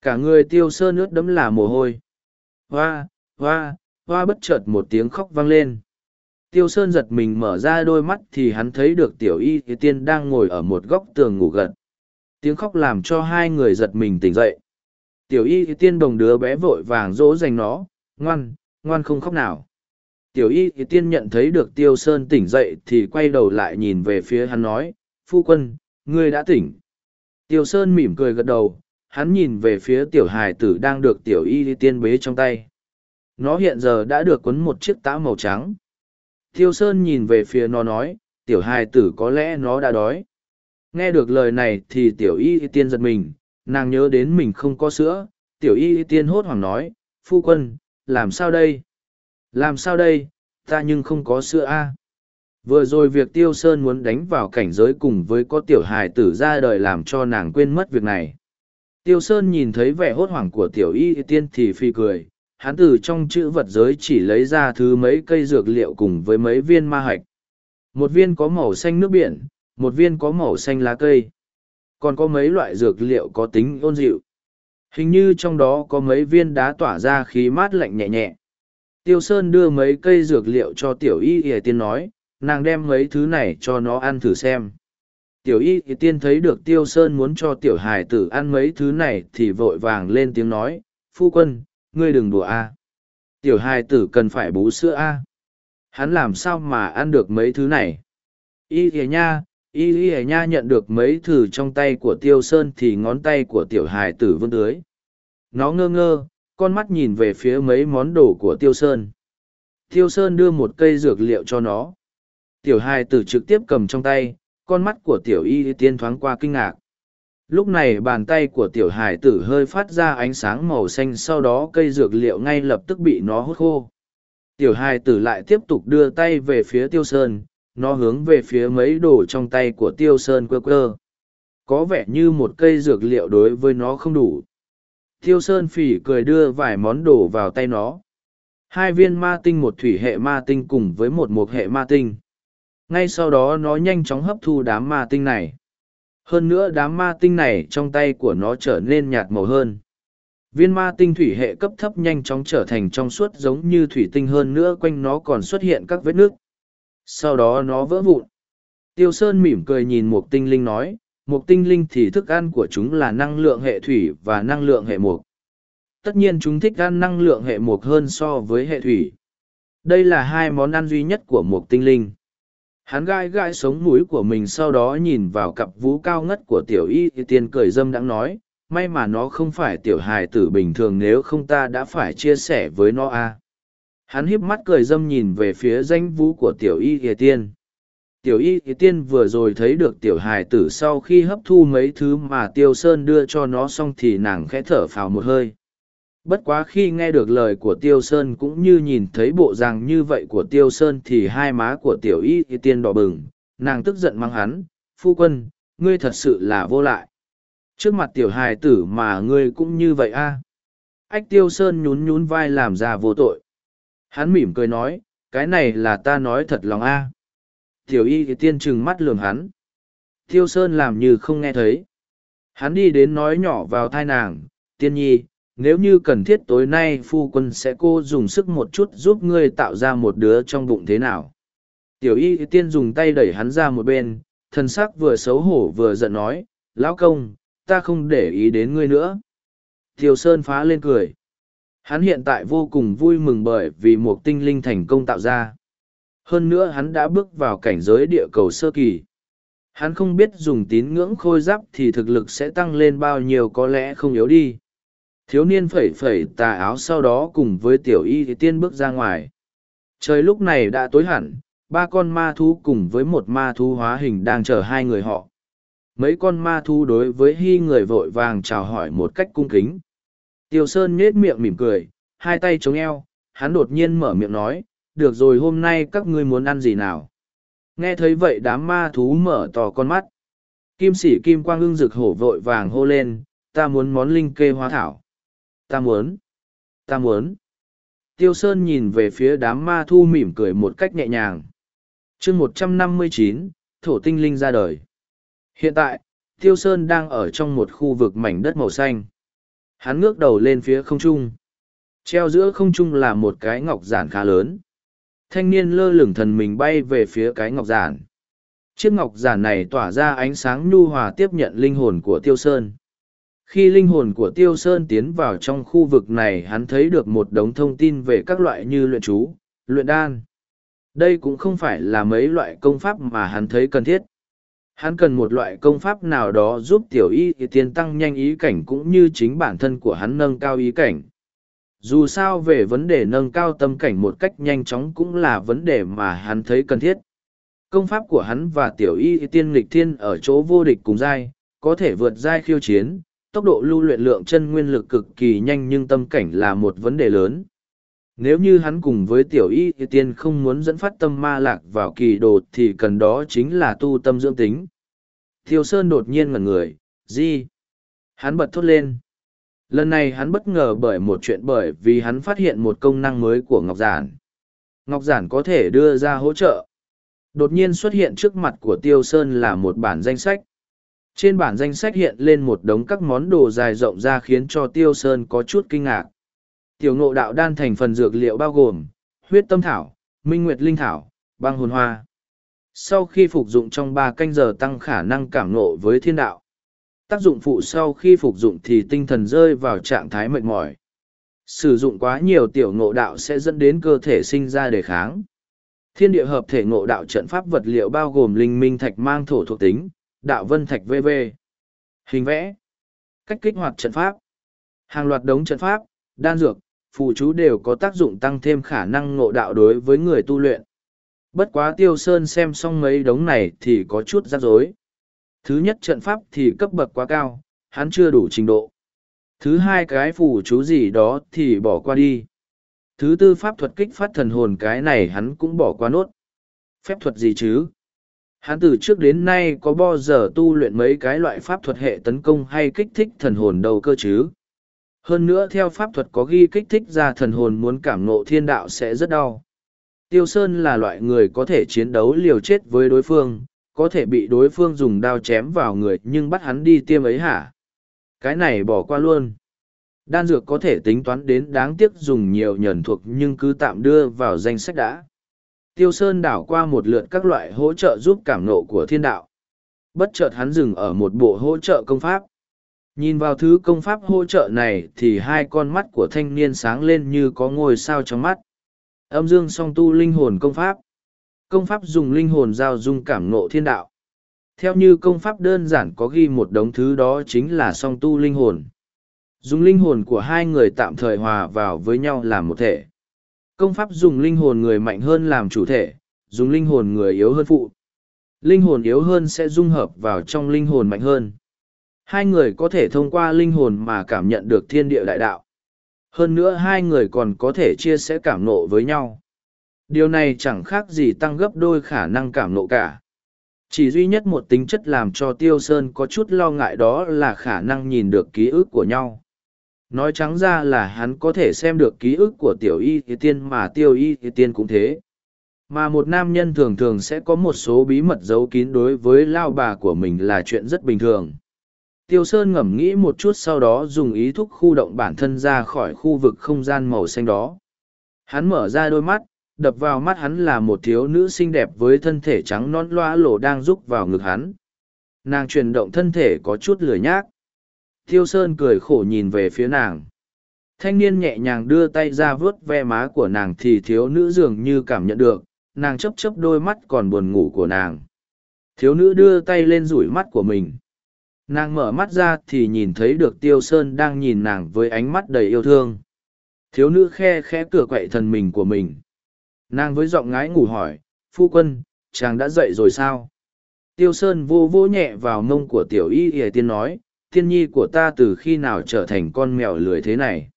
Cả người tiêu sơn nước đấm là mồ hôi. Hoa hoa hoa bất chợt một tiếng khóc vang lên. Tiêu sơn giật mình mở ra đôi mắt thì hắn thấy được tiểu y thì tiên đang ngồi ở một góc tường ngủ gật. Tiếng khóc làm cho hai người giật mình tỉnh dậy. Tiểu y thì tiên đồng đứa bé vội vàng dỗ dành nó. Ngoan ngoan không khóc nào. Tiểu y thì tiên nhận thấy được tiêu sơn tỉnh dậy thì quay đầu lại nhìn về phía hắn nói, phu quân ngươi đã tỉnh. Tiểu sơn mỉm cười gật đầu hắn nhìn về phía tiểu hài tử đang được tiểu y tiên bế trong tay. Nó hiện giờ đã được quấn một chiếc tã màu trắng. Tiêu Sơn nhìn về phía nó nói, tiểu hài tử có lẽ nó đã đói. Nghe được lời này thì tiểu y tiên giật mình, nàng nhớ đến mình không có sữa, tiểu y tiên hốt hoảng nói, phu quân, làm sao đây? Làm sao đây, ta nhưng không có sữa a. Vừa rồi việc Tiêu Sơn muốn đánh vào cảnh giới cùng với có tiểu hài tử ra đời làm cho nàng quên mất việc này. Tiêu Sơn nhìn thấy vẻ hốt hoảng của tiểu y tiên thì phi cười, hắn từ trong chữ vật giới chỉ lấy ra thứ mấy cây dược liệu cùng với mấy viên ma hạch. Một viên có màu xanh nước biển, một viên có màu xanh lá cây. Còn có mấy loại dược liệu có tính ôn dịu. Hình như trong đó có mấy viên đá tỏa ra khí mát lạnh nhẹ nhẹ. Tiêu Sơn đưa mấy cây dược liệu cho tiểu y y tiên nói, nàng đem mấy thứ này cho nó ăn thử xem. Tiểu y thì tiên thấy được Tiêu Sơn muốn cho tiểu hài tử ăn mấy thứ này thì vội vàng lên tiếng nói, phu quân, ngươi đừng đùa a Tiểu hài tử cần phải bú sữa a Hắn làm sao mà ăn được mấy thứ này? Y thì nha, y thì nha nhận được mấy thứ trong tay của Tiêu Sơn thì ngón tay của tiểu hài tử vươn tưới. Nó ngơ ngơ, con mắt nhìn về phía mấy món đồ của Tiêu Sơn. Tiêu Sơn đưa một cây dược liệu cho nó. Tiểu hai tử trực tiếp cầm trong tay, con mắt của tiểu y tiên thoáng qua kinh ngạc. Lúc này bàn tay của tiểu Hải tử hơi phát ra ánh sáng màu xanh sau đó cây dược liệu ngay lập tức bị nó hút khô. Tiểu Hải tử lại tiếp tục đưa tay về phía tiêu sơn, nó hướng về phía mấy đồ trong tay của tiêu sơn quơ quơ. Có vẻ như một cây dược liệu đối với nó không đủ. Tiêu sơn phỉ cười đưa vài món đồ vào tay nó. Hai viên ma tinh một thủy hệ ma tinh cùng với một mục hệ ma tinh. Ngay sau đó nó nhanh chóng hấp thu đám ma tinh này. Hơn nữa đám ma tinh này trong tay của nó trở nên nhạt màu hơn. Viên ma tinh thủy hệ cấp thấp nhanh chóng trở thành trong suốt giống như thủy tinh hơn nữa quanh nó còn xuất hiện các vết nước. Sau đó nó vỡ vụn. Tiêu Sơn mỉm cười nhìn một tinh linh nói, một tinh linh thì thức ăn của chúng là năng lượng hệ thủy và năng lượng hệ mục. Tất nhiên chúng thích ăn năng lượng hệ mục hơn so với hệ thủy. Đây là hai món ăn duy nhất của một tinh linh. Hắn gai gai sống mũi của mình sau đó nhìn vào cặp vú cao ngất của tiểu y tiên cười dâm đãng nói, may mà nó không phải tiểu hài tử bình thường nếu không ta đã phải chia sẻ với nó a à. hắn híp mắt cười dâm nhìn về phía danh vú của tiểu y ghề tiên tiểu y ghề tiên vừa rồi thấy được tiểu hài tử sau khi hấp thu mấy thứ mà tiêu sơn đưa cho nó xong thì nàng khẽ thở phào một hơi bất quá khi nghe được lời của tiêu sơn cũng như nhìn thấy bộ ràng như vậy của tiêu sơn thì hai má của tiểu y thì tiên đỏ bừng nàng tức giận mang hắn phu quân ngươi thật sự là vô lại Trước mặt tiểu hài tử mà ngươi cũng như vậy a à? Ách tiêu sơn nhún nhún vai làm ra vô tội. Hắn mỉm cười nói, cái này là ta nói thật lòng a à? Tiểu y thì tiên trừng mắt lường hắn. Tiêu sơn làm như không nghe thấy. Hắn đi đến nói nhỏ vào thai nàng, tiên nhi, nếu như cần thiết tối nay phu quân sẽ cô dùng sức một chút giúp ngươi tạo ra một đứa trong bụng thế nào. Tiểu y tiên dùng tay đẩy hắn ra một bên, thân sắc vừa xấu hổ vừa giận nói, lão công, ta không để ý đến ngươi nữa. Thiều Sơn phá lên cười. Hắn hiện tại vô cùng vui mừng bởi vì một tinh linh thành công tạo ra. Hơn nữa hắn đã bước vào cảnh giới địa cầu sơ kỳ. Hắn không biết dùng tín ngưỡng khôi giáp thì thực lực sẽ tăng lên bao nhiêu có lẽ không yếu đi. Thiếu niên phẩy phẩy tà áo sau đó cùng với tiểu y thì tiên bước ra ngoài. Trời lúc này đã tối hẳn, ba con ma thú cùng với một ma thú hóa hình đang chờ hai người họ. Mấy con ma thú đối với hy người vội vàng chào hỏi một cách cung kính. Tiêu sơn nhết miệng mỉm cười hai tay chống eo hắn đột nhiên mở miệng nói được rồi hôm nay các ngươi muốn ăn gì nào? Nghe thấy vậy đám ma thú mở to con mắt. Kim sĩ kim quang ưng rực hổ vội vàng hô lên ta muốn món linh kê hoa thảo ta muốn ta muốn tiêu sơn nhìn về phía đám ma thu mỉm cười một cách nhẹ nhàng chương một trăm năm mươi chín thổ tinh linh ra đời Hiện tại, Tiêu Sơn đang ở trong một khu vực mảnh đất màu xanh. Hắn ngước đầu lên phía không trung. Treo giữa không trung là một cái ngọc giản khá lớn. Thanh niên lơ lửng thần mình bay về phía cái ngọc giản. Chiếc ngọc giản này tỏa ra ánh sáng nhu hòa tiếp nhận linh hồn của Tiêu Sơn. Khi linh hồn của Tiêu Sơn tiến vào trong khu vực này hắn thấy được một đống thông tin về các loại như luyện chú, luyện đan. Đây cũng không phải là mấy loại công pháp mà hắn thấy cần thiết. Hắn cần một loại công pháp nào đó giúp tiểu y tiến tăng nhanh ý cảnh cũng như chính bản thân của hắn nâng cao ý cảnh. Dù sao về vấn đề nâng cao tâm cảnh một cách nhanh chóng cũng là vấn đề mà hắn thấy cần thiết. công pháp của hắn và tiểu y tiên nghịch thiên ở chỗ vô địch cùng giai, có thể vượt giai khiêu chiến, tốc độ lưu luyện lượng chân nguyên lực cực kỳ nhanh nhưng tâm cảnh là một vấn đề lớn. Nếu như hắn cùng với tiểu y tiên không muốn dẫn phát tâm ma lạc vào kỳ đồ thì cần đó chính là tu tâm dưỡng tính. Thiêu Sơn đột nhiên ngẩn người, gì? Hắn bật thốt lên. Lần này hắn bất ngờ bởi một chuyện bởi vì hắn phát hiện một công năng mới của Ngọc Giản. Ngọc Giản có thể đưa ra hỗ trợ. Đột nhiên xuất hiện trước mặt của Tiêu Sơn là một bản danh sách. Trên bản danh sách hiện lên một đống các món đồ dài rộng ra khiến cho Tiêu Sơn có chút kinh ngạc. Tiểu ngộ đạo đan thành phần dược liệu bao gồm, huyết tâm thảo, minh nguyệt linh thảo, băng hồn hoa. Sau khi phục dụng trong ba canh giờ tăng khả năng cảm ngộ với thiên đạo. Tác dụng phụ sau khi phục dụng thì tinh thần rơi vào trạng thái mệt mỏi. Sử dụng quá nhiều tiểu ngộ đạo sẽ dẫn đến cơ thể sinh ra đề kháng. Thiên địa hợp thể ngộ đạo trận pháp vật liệu bao gồm linh minh thạch mang thổ thuộc tính, đạo vân thạch VV. Hình vẽ. Cách kích hoạt trận pháp. Hàng loạt đống trận pháp, đan dược, phù chú đều có tác dụng tăng thêm khả năng ngộ đạo đối với người tu luyện. Bất quá tiêu sơn xem xong mấy đống này thì có chút rắc rối. Thứ nhất trận pháp thì cấp bậc quá cao, hắn chưa đủ trình độ. Thứ hai cái phù chú gì đó thì bỏ qua đi. Thứ tư pháp thuật kích phát thần hồn cái này hắn cũng bỏ qua nốt. Phép thuật gì chứ? Hắn từ trước đến nay có bao giờ tu luyện mấy cái loại pháp thuật hệ tấn công hay kích thích thần hồn đầu cơ chứ? Hơn nữa theo pháp thuật có ghi kích thích ra thần hồn muốn cảm ngộ thiên đạo sẽ rất đau. Tiêu Sơn là loại người có thể chiến đấu liều chết với đối phương, có thể bị đối phương dùng đao chém vào người nhưng bắt hắn đi tiêm ấy hả? Cái này bỏ qua luôn. Đan dược có thể tính toán đến đáng tiếc dùng nhiều nhẫn thuộc nhưng cứ tạm đưa vào danh sách đã. Tiêu Sơn đảo qua một lượt các loại hỗ trợ giúp cảm nộ của thiên đạo. Bất chợt hắn dừng ở một bộ hỗ trợ công pháp. Nhìn vào thứ công pháp hỗ trợ này thì hai con mắt của thanh niên sáng lên như có ngôi sao trong mắt. Âm dương song tu linh hồn công pháp. Công pháp dùng linh hồn giao dung cảm nộ thiên đạo. Theo như công pháp đơn giản có ghi một đống thứ đó chính là song tu linh hồn. Dùng linh hồn của hai người tạm thời hòa vào với nhau làm một thể. Công pháp dùng linh hồn người mạnh hơn làm chủ thể, dùng linh hồn người yếu hơn phụ. Linh hồn yếu hơn sẽ dung hợp vào trong linh hồn mạnh hơn. Hai người có thể thông qua linh hồn mà cảm nhận được thiên địa đại đạo. Hơn nữa hai người còn có thể chia sẻ cảm nộ với nhau. Điều này chẳng khác gì tăng gấp đôi khả năng cảm nộ cả. Chỉ duy nhất một tính chất làm cho Tiêu Sơn có chút lo ngại đó là khả năng nhìn được ký ức của nhau. Nói trắng ra là hắn có thể xem được ký ức của tiểu y thì tiên mà tiêu y thì tiên cũng thế. Mà một nam nhân thường thường sẽ có một số bí mật giấu kín đối với lao bà của mình là chuyện rất bình thường. Tiêu Sơn ngẫm nghĩ một chút sau đó dùng ý thúc khu động bản thân ra khỏi khu vực không gian màu xanh đó. Hắn mở ra đôi mắt, đập vào mắt hắn là một thiếu nữ xinh đẹp với thân thể trắng non loa lổ đang rúc vào ngực hắn. Nàng chuyển động thân thể có chút lười nhác. Tiêu Sơn cười khổ nhìn về phía nàng. Thanh niên nhẹ nhàng đưa tay ra vớt ve má của nàng thì thiếu nữ dường như cảm nhận được, nàng chấp chấp đôi mắt còn buồn ngủ của nàng. Thiếu nữ đưa tay lên rủi mắt của mình. Nàng mở mắt ra thì nhìn thấy được Tiêu Sơn đang nhìn nàng với ánh mắt đầy yêu thương. Thiếu nữ khe khẽ cửa quậy thần mình của mình. Nàng với giọng ngái ngủ hỏi, phu quân, chàng đã dậy rồi sao? Tiêu Sơn vô vô nhẹ vào mông của tiểu y y tiên nói, tiên nhi của ta từ khi nào trở thành con mèo lười thế này.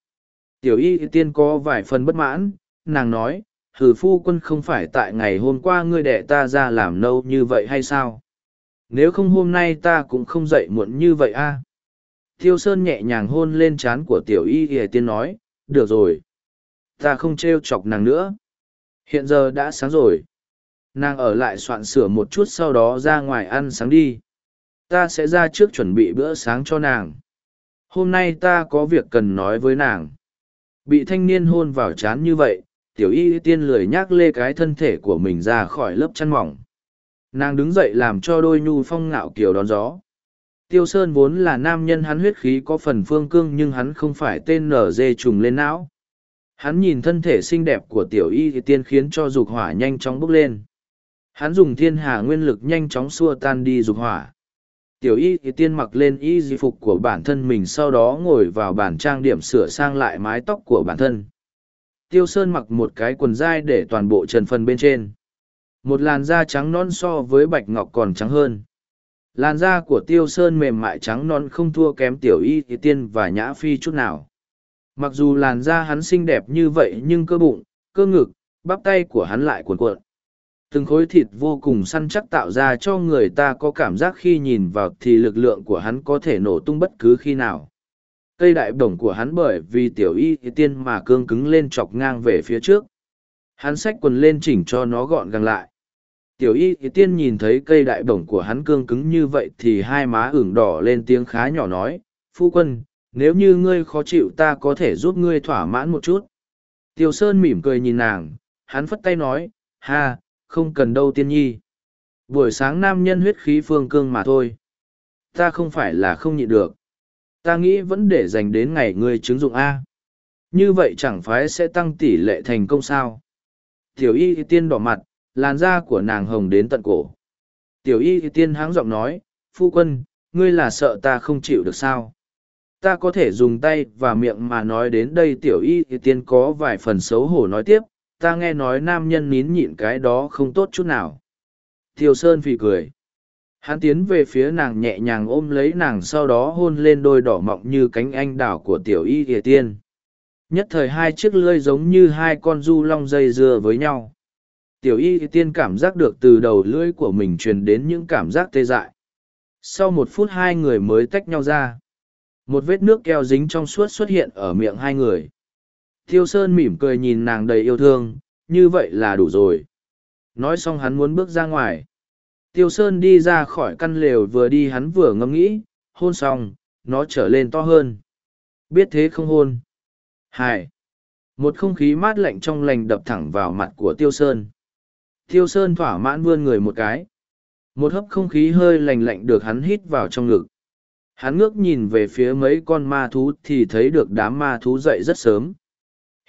Tiểu y tiên có vài phần bất mãn, nàng nói, hừ phu quân không phải tại ngày hôm qua ngươi đẻ ta ra làm nâu như vậy hay sao? Nếu không hôm nay ta cũng không dậy muộn như vậy a. À? Sơn nhẹ nhàng hôn lên trán của tiểu y y tiên nói, được rồi. Ta không trêu chọc nàng nữa. Hiện giờ đã sáng rồi. Nàng ở lại soạn sửa một chút sau đó ra ngoài ăn sáng đi ta sẽ ra trước chuẩn bị bữa sáng cho nàng. Hôm nay ta có việc cần nói với nàng. Bị thanh niên hôn vào chán như vậy, tiểu y tiên lười nhác lê cái thân thể của mình ra khỏi lớp chăn mỏng. Nàng đứng dậy làm cho đôi nhu phong ngạo kiều đón gió. Tiêu sơn vốn là nam nhân hắn huyết khí có phần phương cương nhưng hắn không phải tên nở dê trùng lên não. Hắn nhìn thân thể xinh đẹp của tiểu y tiên khiến cho dục hỏa nhanh chóng bốc lên. Hắn dùng thiên hà nguyên lực nhanh chóng xua tan đi dục hỏa. Tiểu y thì tiên mặc lên y di phục của bản thân mình, sau đó ngồi vào bàn trang điểm sửa sang lại mái tóc của bản thân. Tiêu Sơn mặc một cái quần dai để toàn bộ trần phần bên trên. một làn da trắng non so với bạch ngọc còn trắng hơn làn da của tiêu sơn mềm mại trắng non không thua kém tiểu y thì tiên và nhã phi chút nào mặc dù làn da hắn xinh đẹp như vậy nhưng cơ bụng, cơ ngực, bắp tay của hắn lại cuồn cuộn từng khối thịt vô cùng săn chắc tạo ra cho người ta có cảm giác khi nhìn vào thì lực lượng của hắn có thể nổ tung bất cứ khi nào. Cây đại bổng của hắn bởi vì tiểu y tiên mà cương cứng lên chọc ngang về phía trước. Hắn xách quần lên chỉnh cho nó gọn gàng lại. Tiểu y tiên nhìn thấy cây đại bổng của hắn cương cứng như vậy thì hai má ửng đỏ lên tiếng khá nhỏ nói, phu quân, nếu như ngươi khó chịu ta có thể giúp ngươi thỏa mãn một chút. Tiêu sơn mỉm cười nhìn nàng, hắn phất tay nói, ha không cần đâu tiên nhi. Buổi sáng nam nhân huyết khí phương cương mà thôi. Ta không phải là không nhịn được. Ta nghĩ vẫn để dành đến ngày ngươi chứng dụng a. Như vậy chẳng phải sẽ tăng tỷ lệ thành công sao? Tiểu y tiên đỏ mặt, làn da của nàng hồng đến tận cổ. Tiểu y tiên háng giọng nói, phu quân, ngươi là sợ ta không chịu được sao? Ta có thể dùng tay và miệng mà nói đến đây. Tiểu y tiên có vài phần xấu hổ nói tiếp ta nghe nói nam nhân nín nhịn cái đó không tốt chút nào. Thiều sơn phì cười. Hắn tiến về phía nàng nhẹ nhàng ôm lấy nàng sau đó hôn lên đôi đỏ mọng như cánh anh đảo của tiểu y ỉa tiên. Nhất thời hai chiếc lưỡi giống như hai con du long dây dưa với nhau. Tiểu y tiên cảm giác được từ đầu lưỡi của mình truyền đến những cảm giác tê dại. Sau một phút hai người mới tách nhau ra. Một vết nước keo dính trong suốt xuất hiện ở miệng hai người. Thiêu Sơn mỉm cười nhìn nàng đầy yêu thương, như vậy là đủ rồi. Nói xong hắn muốn bước ra ngoài. Tiêu Sơn đi ra khỏi căn lều vừa đi hắn vừa ngẫm nghĩ, hôn xong, nó trở lên to hơn. Biết thế không hôn. Hai. Một không khí mát lạnh trong lành đập thẳng vào mặt của Tiêu Sơn. Tiêu Sơn thỏa mãn vươn người một cái. Một hấp không khí hơi lành lạnh được hắn hít vào trong ngực. Hắn ngước nhìn về phía mấy con ma thú thì thấy được đám ma thú dậy rất sớm.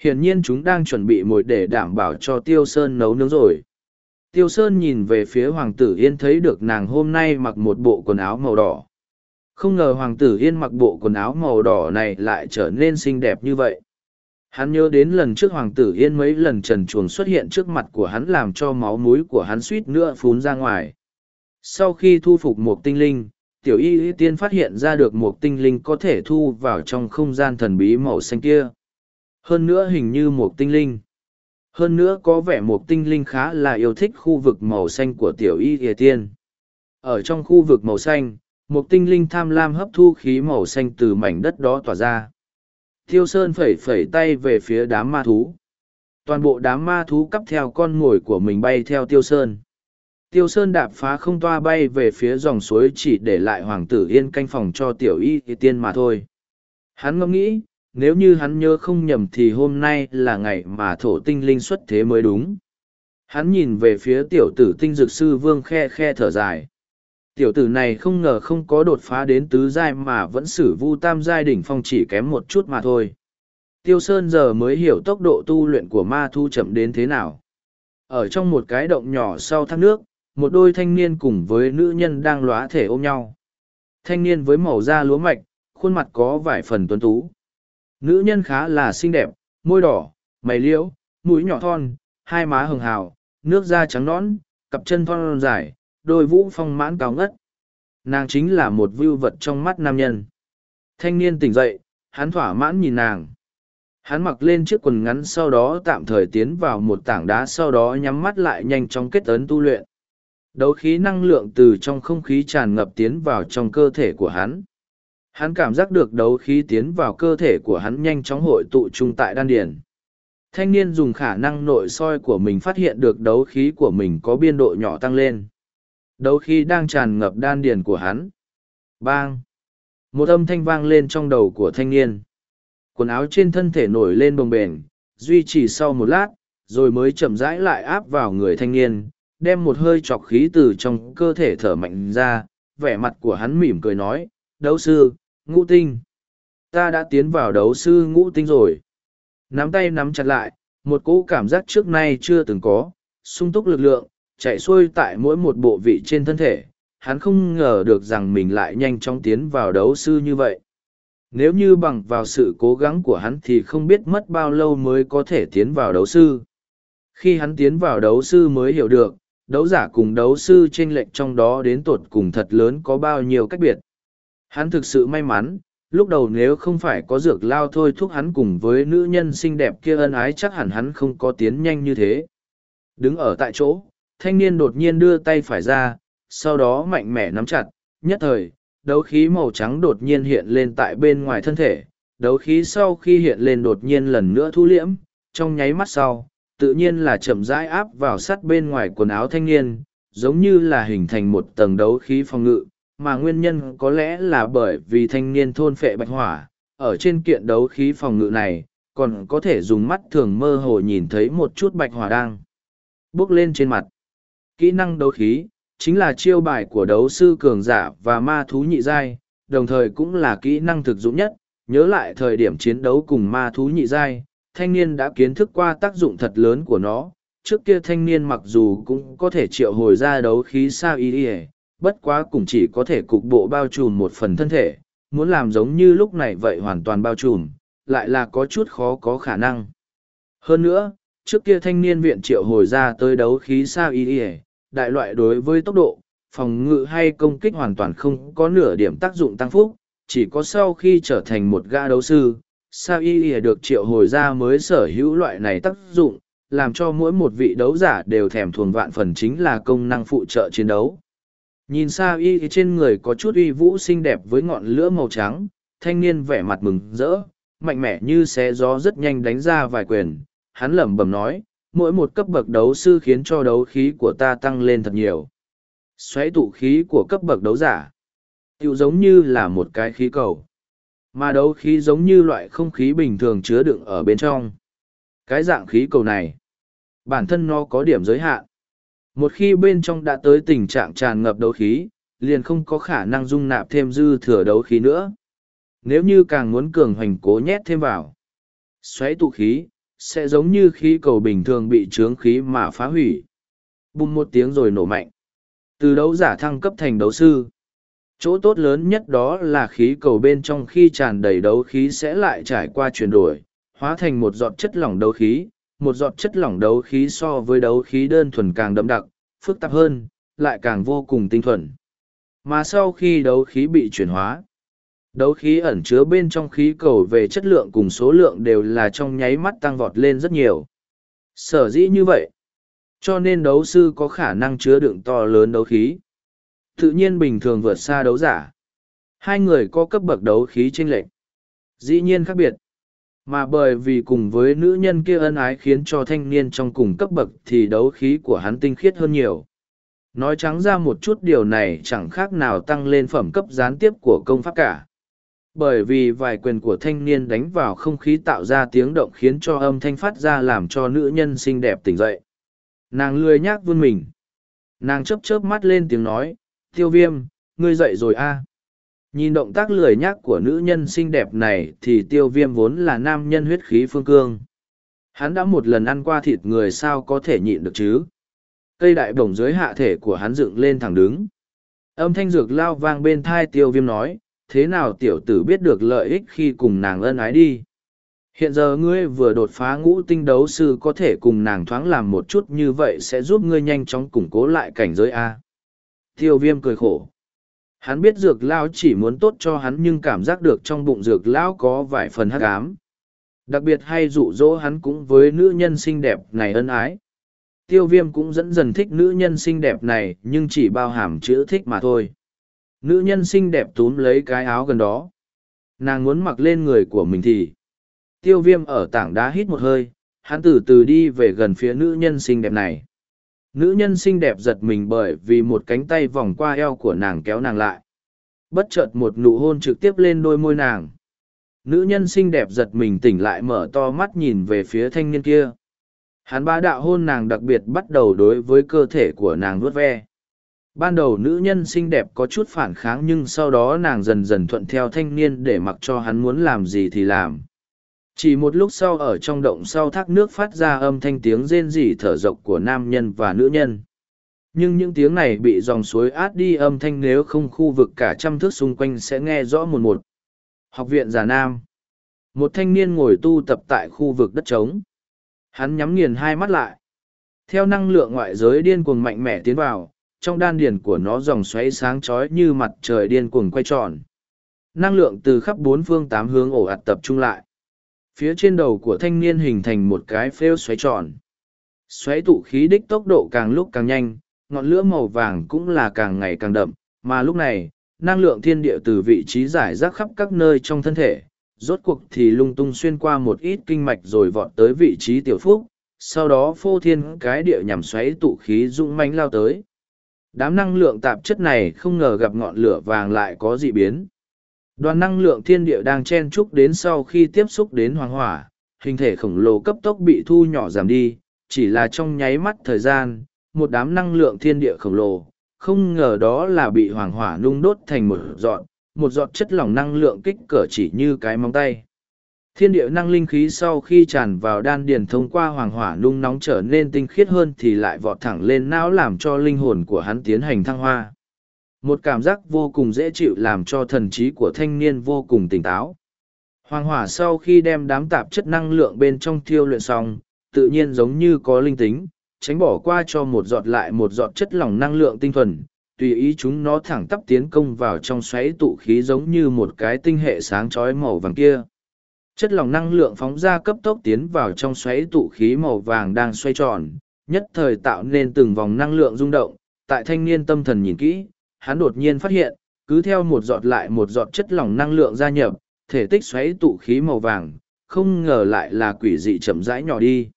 Hiển nhiên chúng đang chuẩn bị mồi để đảm bảo cho Tiêu Sơn nấu nướng rồi. Tiêu Sơn nhìn về phía Hoàng tử Yên thấy được nàng hôm nay mặc một bộ quần áo màu đỏ. Không ngờ Hoàng tử Yên mặc bộ quần áo màu đỏ này lại trở nên xinh đẹp như vậy. Hắn nhớ đến lần trước Hoàng tử Yên mấy lần trần chuồng xuất hiện trước mặt của hắn làm cho máu mũi của hắn suýt nữa phún ra ngoài. Sau khi thu phục một tinh linh, tiểu y y tiên phát hiện ra được một tinh linh có thể thu vào trong không gian thần bí màu xanh kia hơn nữa hình như một tinh linh. Hơn nữa có vẻ một tinh linh khá là yêu thích khu vực màu xanh của tiểu y ỉa tiên. Ở trong khu vực màu xanh, một tinh linh tham lam hấp thu khí màu xanh từ mảnh đất đó tỏa ra. Thiêu sơn phẩy phẩy tay về phía đám ma thú. Toàn bộ đám ma thú cắp theo con ngồi của mình bay theo tiêu sơn. Tiêu sơn đạp phá không toa bay về phía dòng suối chỉ để lại hoàng tử yên canh phòng cho tiểu y tiên mà thôi. Hắn ngẫm nghĩ nếu như hắn nhớ không nhầm thì hôm nay là ngày mà thổ tinh linh xuất thế mới đúng. Hắn nhìn về phía tiểu tử tinh dược sư vương khe khe thở dài. Tiểu tử này không ngờ không có đột phá đến tứ giai mà vẫn xử vu tam giai đỉnh phong chỉ kém một chút mà thôi. Tiêu sơn giờ mới hiểu tốc độ tu luyện của ma thu chậm đến thế nào. Ở trong một cái động nhỏ sau thác nước, một đôi thanh niên cùng với nữ nhân đang lóa thể ôm nhau. Thanh niên với màu da lúa mạch, khuôn mặt có vài phần tuấn tú. Nữ nhân khá là xinh đẹp, môi đỏ, mày liễu, mũi nhỏ thon, hai má hường hào, nước da trắng nõn, cặp chân thon dài, đôi vũ phong mãn cao ngất. Nàng chính là một vưu vật trong mắt nam nhân. Thanh niên tỉnh dậy, hắn thỏa mãn nhìn nàng. Hắn mặc lên chiếc quần ngắn sau đó tạm thời tiến vào một tảng đá sau đó nhắm mắt lại nhanh chóng kết ấn tu luyện. Đấu khí năng lượng từ trong không khí tràn ngập tiến vào trong cơ thể của hắn. Hắn cảm giác được đấu khí tiến vào cơ thể của hắn nhanh chóng hội tụ trung tại đan điền. Thanh niên dùng khả năng nội soi của mình phát hiện được đấu khí của mình có biên độ nhỏ tăng lên. Đấu khí đang tràn ngập đan điền của hắn. Bang! Một âm thanh vang lên trong đầu của thanh niên. Quần áo trên thân thể nổi lên bồng bềnh, duy trì sau một lát, rồi mới chậm rãi lại áp vào người thanh niên, đem một hơi chọc khí từ trong cơ thể thở mạnh ra, vẻ mặt của hắn mỉm cười nói, đấu sư, ngũ tinh. Ta đã tiến vào đấu sư ngũ tinh rồi. Nắm tay nắm chặt lại, một cỗ cảm giác trước nay chưa từng có, sung túc lực lượng, chạy xuôi tại mỗi một bộ vị trên thân thể. Hắn không ngờ được rằng mình lại nhanh chóng tiến vào đấu sư như vậy. Nếu như bằng vào sự cố gắng của hắn thì không biết mất bao lâu mới có thể tiến vào đấu sư. Khi hắn tiến vào đấu sư mới hiểu được, đấu giả cùng đấu sư chênh lệch trong đó đến tột cùng thật lớn có bao nhiêu cách biệt. Hắn thực sự may mắn, lúc đầu nếu không phải có dược lao thôi thúc hắn cùng với nữ nhân xinh đẹp kia ân ái chắc hẳn hắn không có tiến nhanh như thế. Đứng ở tại chỗ, thanh niên đột nhiên đưa tay phải ra, sau đó mạnh mẽ nắm chặt, nhất thời, đấu khí màu trắng đột nhiên hiện lên tại bên ngoài thân thể, đấu khí sau khi hiện lên đột nhiên lần nữa thu liễm, trong nháy mắt sau, tự nhiên là chậm rãi áp vào sắt bên ngoài quần áo thanh niên, giống như là hình thành một tầng đấu khí phòng ngự, mà nguyên nhân có lẽ là bởi vì thanh niên thôn phệ bạch hỏa, ở trên kiện đấu khí phòng ngự này, còn có thể dùng mắt thường mơ hồ nhìn thấy một chút bạch hỏa đang bước lên trên mặt. Kỹ năng đấu khí, chính là chiêu bài của đấu sư cường giả và ma thú nhị giai, đồng thời cũng là kỹ năng thực dụng nhất, nhớ lại thời điểm chiến đấu cùng ma thú nhị giai, thanh niên đã kiến thức qua tác dụng thật lớn của nó. Trước kia thanh niên mặc dù cũng có thể triệu hồi ra đấu khí sao y bất quá cũng chỉ có thể cục bộ bao trùm một phần thân thể, muốn làm giống như lúc này vậy hoàn toàn bao trùm, lại là có chút khó có khả năng. Hơn nữa, trước kia thanh niên viện triệu hồi ra tới đấu khí sao y y đại loại đối với tốc độ, phòng ngự hay công kích hoàn toàn không có nửa điểm tác dụng tăng phúc, chỉ có sau khi trở thành một gã đấu sư, sao y y được triệu hồi ra mới sở hữu loại này tác dụng, làm cho mỗi một vị đấu giả đều thèm thuồng vạn phần chính là công năng phụ trợ chiến đấu. Nhìn xa y trên người có chút uy vũ xinh đẹp với ngọn lửa màu trắng, thanh niên vẻ mặt mừng rỡ, mạnh mẽ như xé gió rất nhanh đánh ra vài quyền, hắn lẩm bẩm nói, mỗi một cấp bậc đấu sư khiến cho đấu khí của ta tăng lên thật nhiều. Xoáy tụ khí của cấp bậc đấu giả, tự giống như là một cái khí cầu. Mà đấu khí giống như loại không khí bình thường chứa đựng ở bên trong. Cái dạng khí cầu này, bản thân nó có điểm giới hạn. Một khi bên trong đã tới tình trạng tràn ngập đấu khí, liền không có khả năng dung nạp thêm dư thừa đấu khí nữa. Nếu như càng muốn cường hoành cố nhét thêm vào, xoáy tụ khí, sẽ giống như khí cầu bình thường bị trướng khí mà phá hủy. Bùng một tiếng rồi nổ mạnh. Từ đấu giả thăng cấp thành đấu sư. Chỗ tốt lớn nhất đó là khí cầu bên trong khi tràn đầy đấu khí sẽ lại trải qua chuyển đổi, hóa thành một giọt chất lỏng đấu khí. Một giọt chất lỏng đấu khí so với đấu khí đơn thuần càng đậm đặc, phức tạp hơn, lại càng vô cùng tinh thuần. Mà sau khi đấu khí bị chuyển hóa, Đấu khí ẩn chứa bên trong khí cầu về chất lượng cùng số lượng đều là trong nháy mắt tăng vọt lên rất nhiều. Sở dĩ như vậy, cho nên đấu sư có khả năng chứa đựng to lớn đấu khí. Tự nhiên bình thường vượt xa đấu giả. Hai người có cấp bậc đấu khí chênh lệch. Dĩ nhiên khác biệt. Mà bởi vì cùng với nữ nhân kia ân ái khiến cho thanh niên trong cùng cấp bậc thì đấu khí của hắn tinh khiết hơn nhiều. Nói trắng ra một chút điều này chẳng khác nào tăng lên phẩm cấp gián tiếp của công pháp cả. Bởi vì vài quyền của thanh niên đánh vào không khí tạo ra tiếng động khiến cho âm thanh phát ra làm cho nữ nhân xinh đẹp tỉnh dậy. Nàng lười nhác vươn mình. Nàng chớp chớp mắt lên tiếng nói, tiêu viêm, ngươi dậy rồi a? Nhìn động tác lười nhác của nữ nhân xinh đẹp này thì tiêu viêm vốn là nam nhân huyết khí phương cương hắn đã một lần ăn qua thịt người sao có thể nhịn được chứ cây đại bổng dưới hạ thể của hắn dựng lên thẳng đứng âm thanh dược lao vang bên thai tiêu viêm nói, thế nào tiểu tử biết được lợi ích khi cùng nàng ân ái đi. Hiện giờ ngươi vừa đột phá ngũ tinh đấu sư có thể cùng nàng thoáng làm một chút như vậy sẽ giúp ngươi nhanh chóng củng cố lại cảnh giới A. Tiêu viêm cười khổ. Hắn biết dược lao chỉ muốn tốt cho hắn nhưng cảm giác được trong bụng dược lão có vài phần hắc ám. Đặc biệt hay dụ dỗ hắn cũng với nữ nhân xinh đẹp này ân ái. Tiêu viêm cũng dẫn dần thích nữ nhân xinh đẹp này nhưng chỉ bao hàm chữ thích mà thôi. Nữ nhân xinh đẹp túm lấy cái áo gần đó. Nàng muốn mặc lên người của mình thì. Tiêu viêm ở tảng đá hít một hơi, hắn từ từ đi về gần phía nữ nhân xinh đẹp này. Nữ nhân xinh đẹp giật mình bởi vì một cánh tay vòng qua eo của nàng kéo nàng lại. Bất chợt một nụ hôn trực tiếp lên đôi môi nàng. Nữ nhân xinh đẹp giật mình tỉnh lại mở to mắt nhìn về phía thanh niên kia. Hắn ba đạo hôn nàng đặc biệt bắt đầu đối với cơ thể của nàng vuốt ve. Ban đầu nữ nhân xinh đẹp có chút phản kháng nhưng sau đó nàng dần dần thuận theo thanh niên để mặc cho hắn muốn làm gì thì làm. Chỉ một lúc sau ở trong động sau thác nước phát ra âm thanh tiếng rên rỉ thở dốc của nam nhân và nữ nhân. Nhưng những tiếng này bị dòng suối át đi âm thanh nếu không khu vực cả trăm thước xung quanh sẽ nghe rõ một một. Học viện Già Nam Một thanh niên ngồi tu tập tại khu vực đất trống. Hắn nhắm nghiền hai mắt lại. Theo năng lượng ngoại giới điên cuồng mạnh mẽ tiến vào, trong đan điền của nó dòng xoáy sáng chói như mặt trời điên cuồng quay tròn. Năng lượng từ khắp bốn phương tám hướng ổ ạt tập trung lại. Phía trên đầu của thanh niên hình thành một cái phêu xoáy tròn. Xoáy tụ khí đích tốc độ càng lúc càng nhanh, ngọn lửa màu vàng cũng là càng ngày càng đậm, mà lúc này, năng lượng thiên địa từ vị trí giải rác khắp các nơi trong thân thể, rốt cuộc thì lung tung xuyên qua một ít kinh mạch rồi vọt tới vị trí tiểu phúc, sau đó phô thiên cái địa nhằm xoáy tụ khí dũng mãnh lao tới. Đám năng lượng tạp chất này không ngờ gặp ngọn lửa vàng lại có dị biến. Đoàn năng lượng thiên địa đang chen chúc đến sau khi tiếp xúc đến hoàng hỏa, hình thể khổng lồ cấp tốc bị thu nhỏ giảm đi, chỉ là trong nháy mắt thời gian, một đám năng lượng thiên địa khổng lồ, không ngờ đó là bị hoàng hỏa nung đốt thành một giọt, một giọt chất lỏng năng lượng kích cỡ chỉ như cái móng tay. Thiên địa năng linh khí sau khi tràn vào đan điền thông qua hoàng hỏa nung nóng trở nên tinh khiết hơn thì lại vọt thẳng lên não làm cho linh hồn của hắn tiến hành thăng hoa. Một cảm giác vô cùng dễ chịu làm cho thần trí của thanh niên vô cùng tỉnh táo. Hoàng hỏa sau khi đem đám tạp chất năng lượng bên trong thiêu luyện xong, tự nhiên giống như có linh tính, tránh bỏ qua cho một giọt lại một giọt chất lỏng năng lượng tinh thuần, tùy ý chúng nó thẳng tắp tiến công vào trong xoáy tụ khí giống như một cái tinh hệ sáng chói màu vàng kia. Chất lỏng năng lượng phóng ra cấp tốc tiến vào trong xoáy tụ khí màu vàng đang xoay tròn, nhất thời tạo nên từng vòng năng lượng rung động, tại thanh niên tâm thần nhìn kỹ, hắn đột nhiên phát hiện, cứ theo một giọt lại một giọt chất lỏng năng lượng gia nhập, thể tích xoáy tụ khí màu vàng, không ngờ lại là quỷ dị chậm rãi nhỏ đi.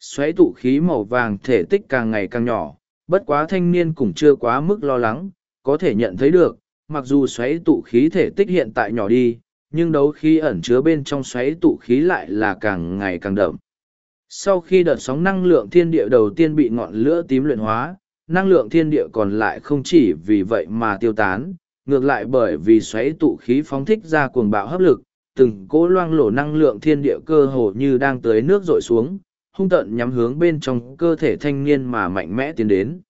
Xoáy tụ khí màu vàng thể tích càng ngày càng nhỏ, bất quá thanh niên cũng chưa quá mức lo lắng, có thể nhận thấy được, mặc dù xoáy tụ khí thể tích hiện tại nhỏ đi, nhưng đấu khí ẩn chứa bên trong xoáy tụ khí lại là càng ngày càng đậm. Sau khi đợt sóng năng lượng thiên địa đầu tiên bị ngọn lửa tím luyện hóa, năng lượng thiên địa còn lại không chỉ vì vậy mà tiêu tán, ngược lại bởi vì xoáy tụ khí phóng thích ra cuồng bạo hấp lực, từng cỗ loang lổ năng lượng thiên địa cơ hồ như đang tới nước rội xuống, hung tận nhắm hướng bên trong cơ thể thanh niên mà mạnh mẽ tiến đến.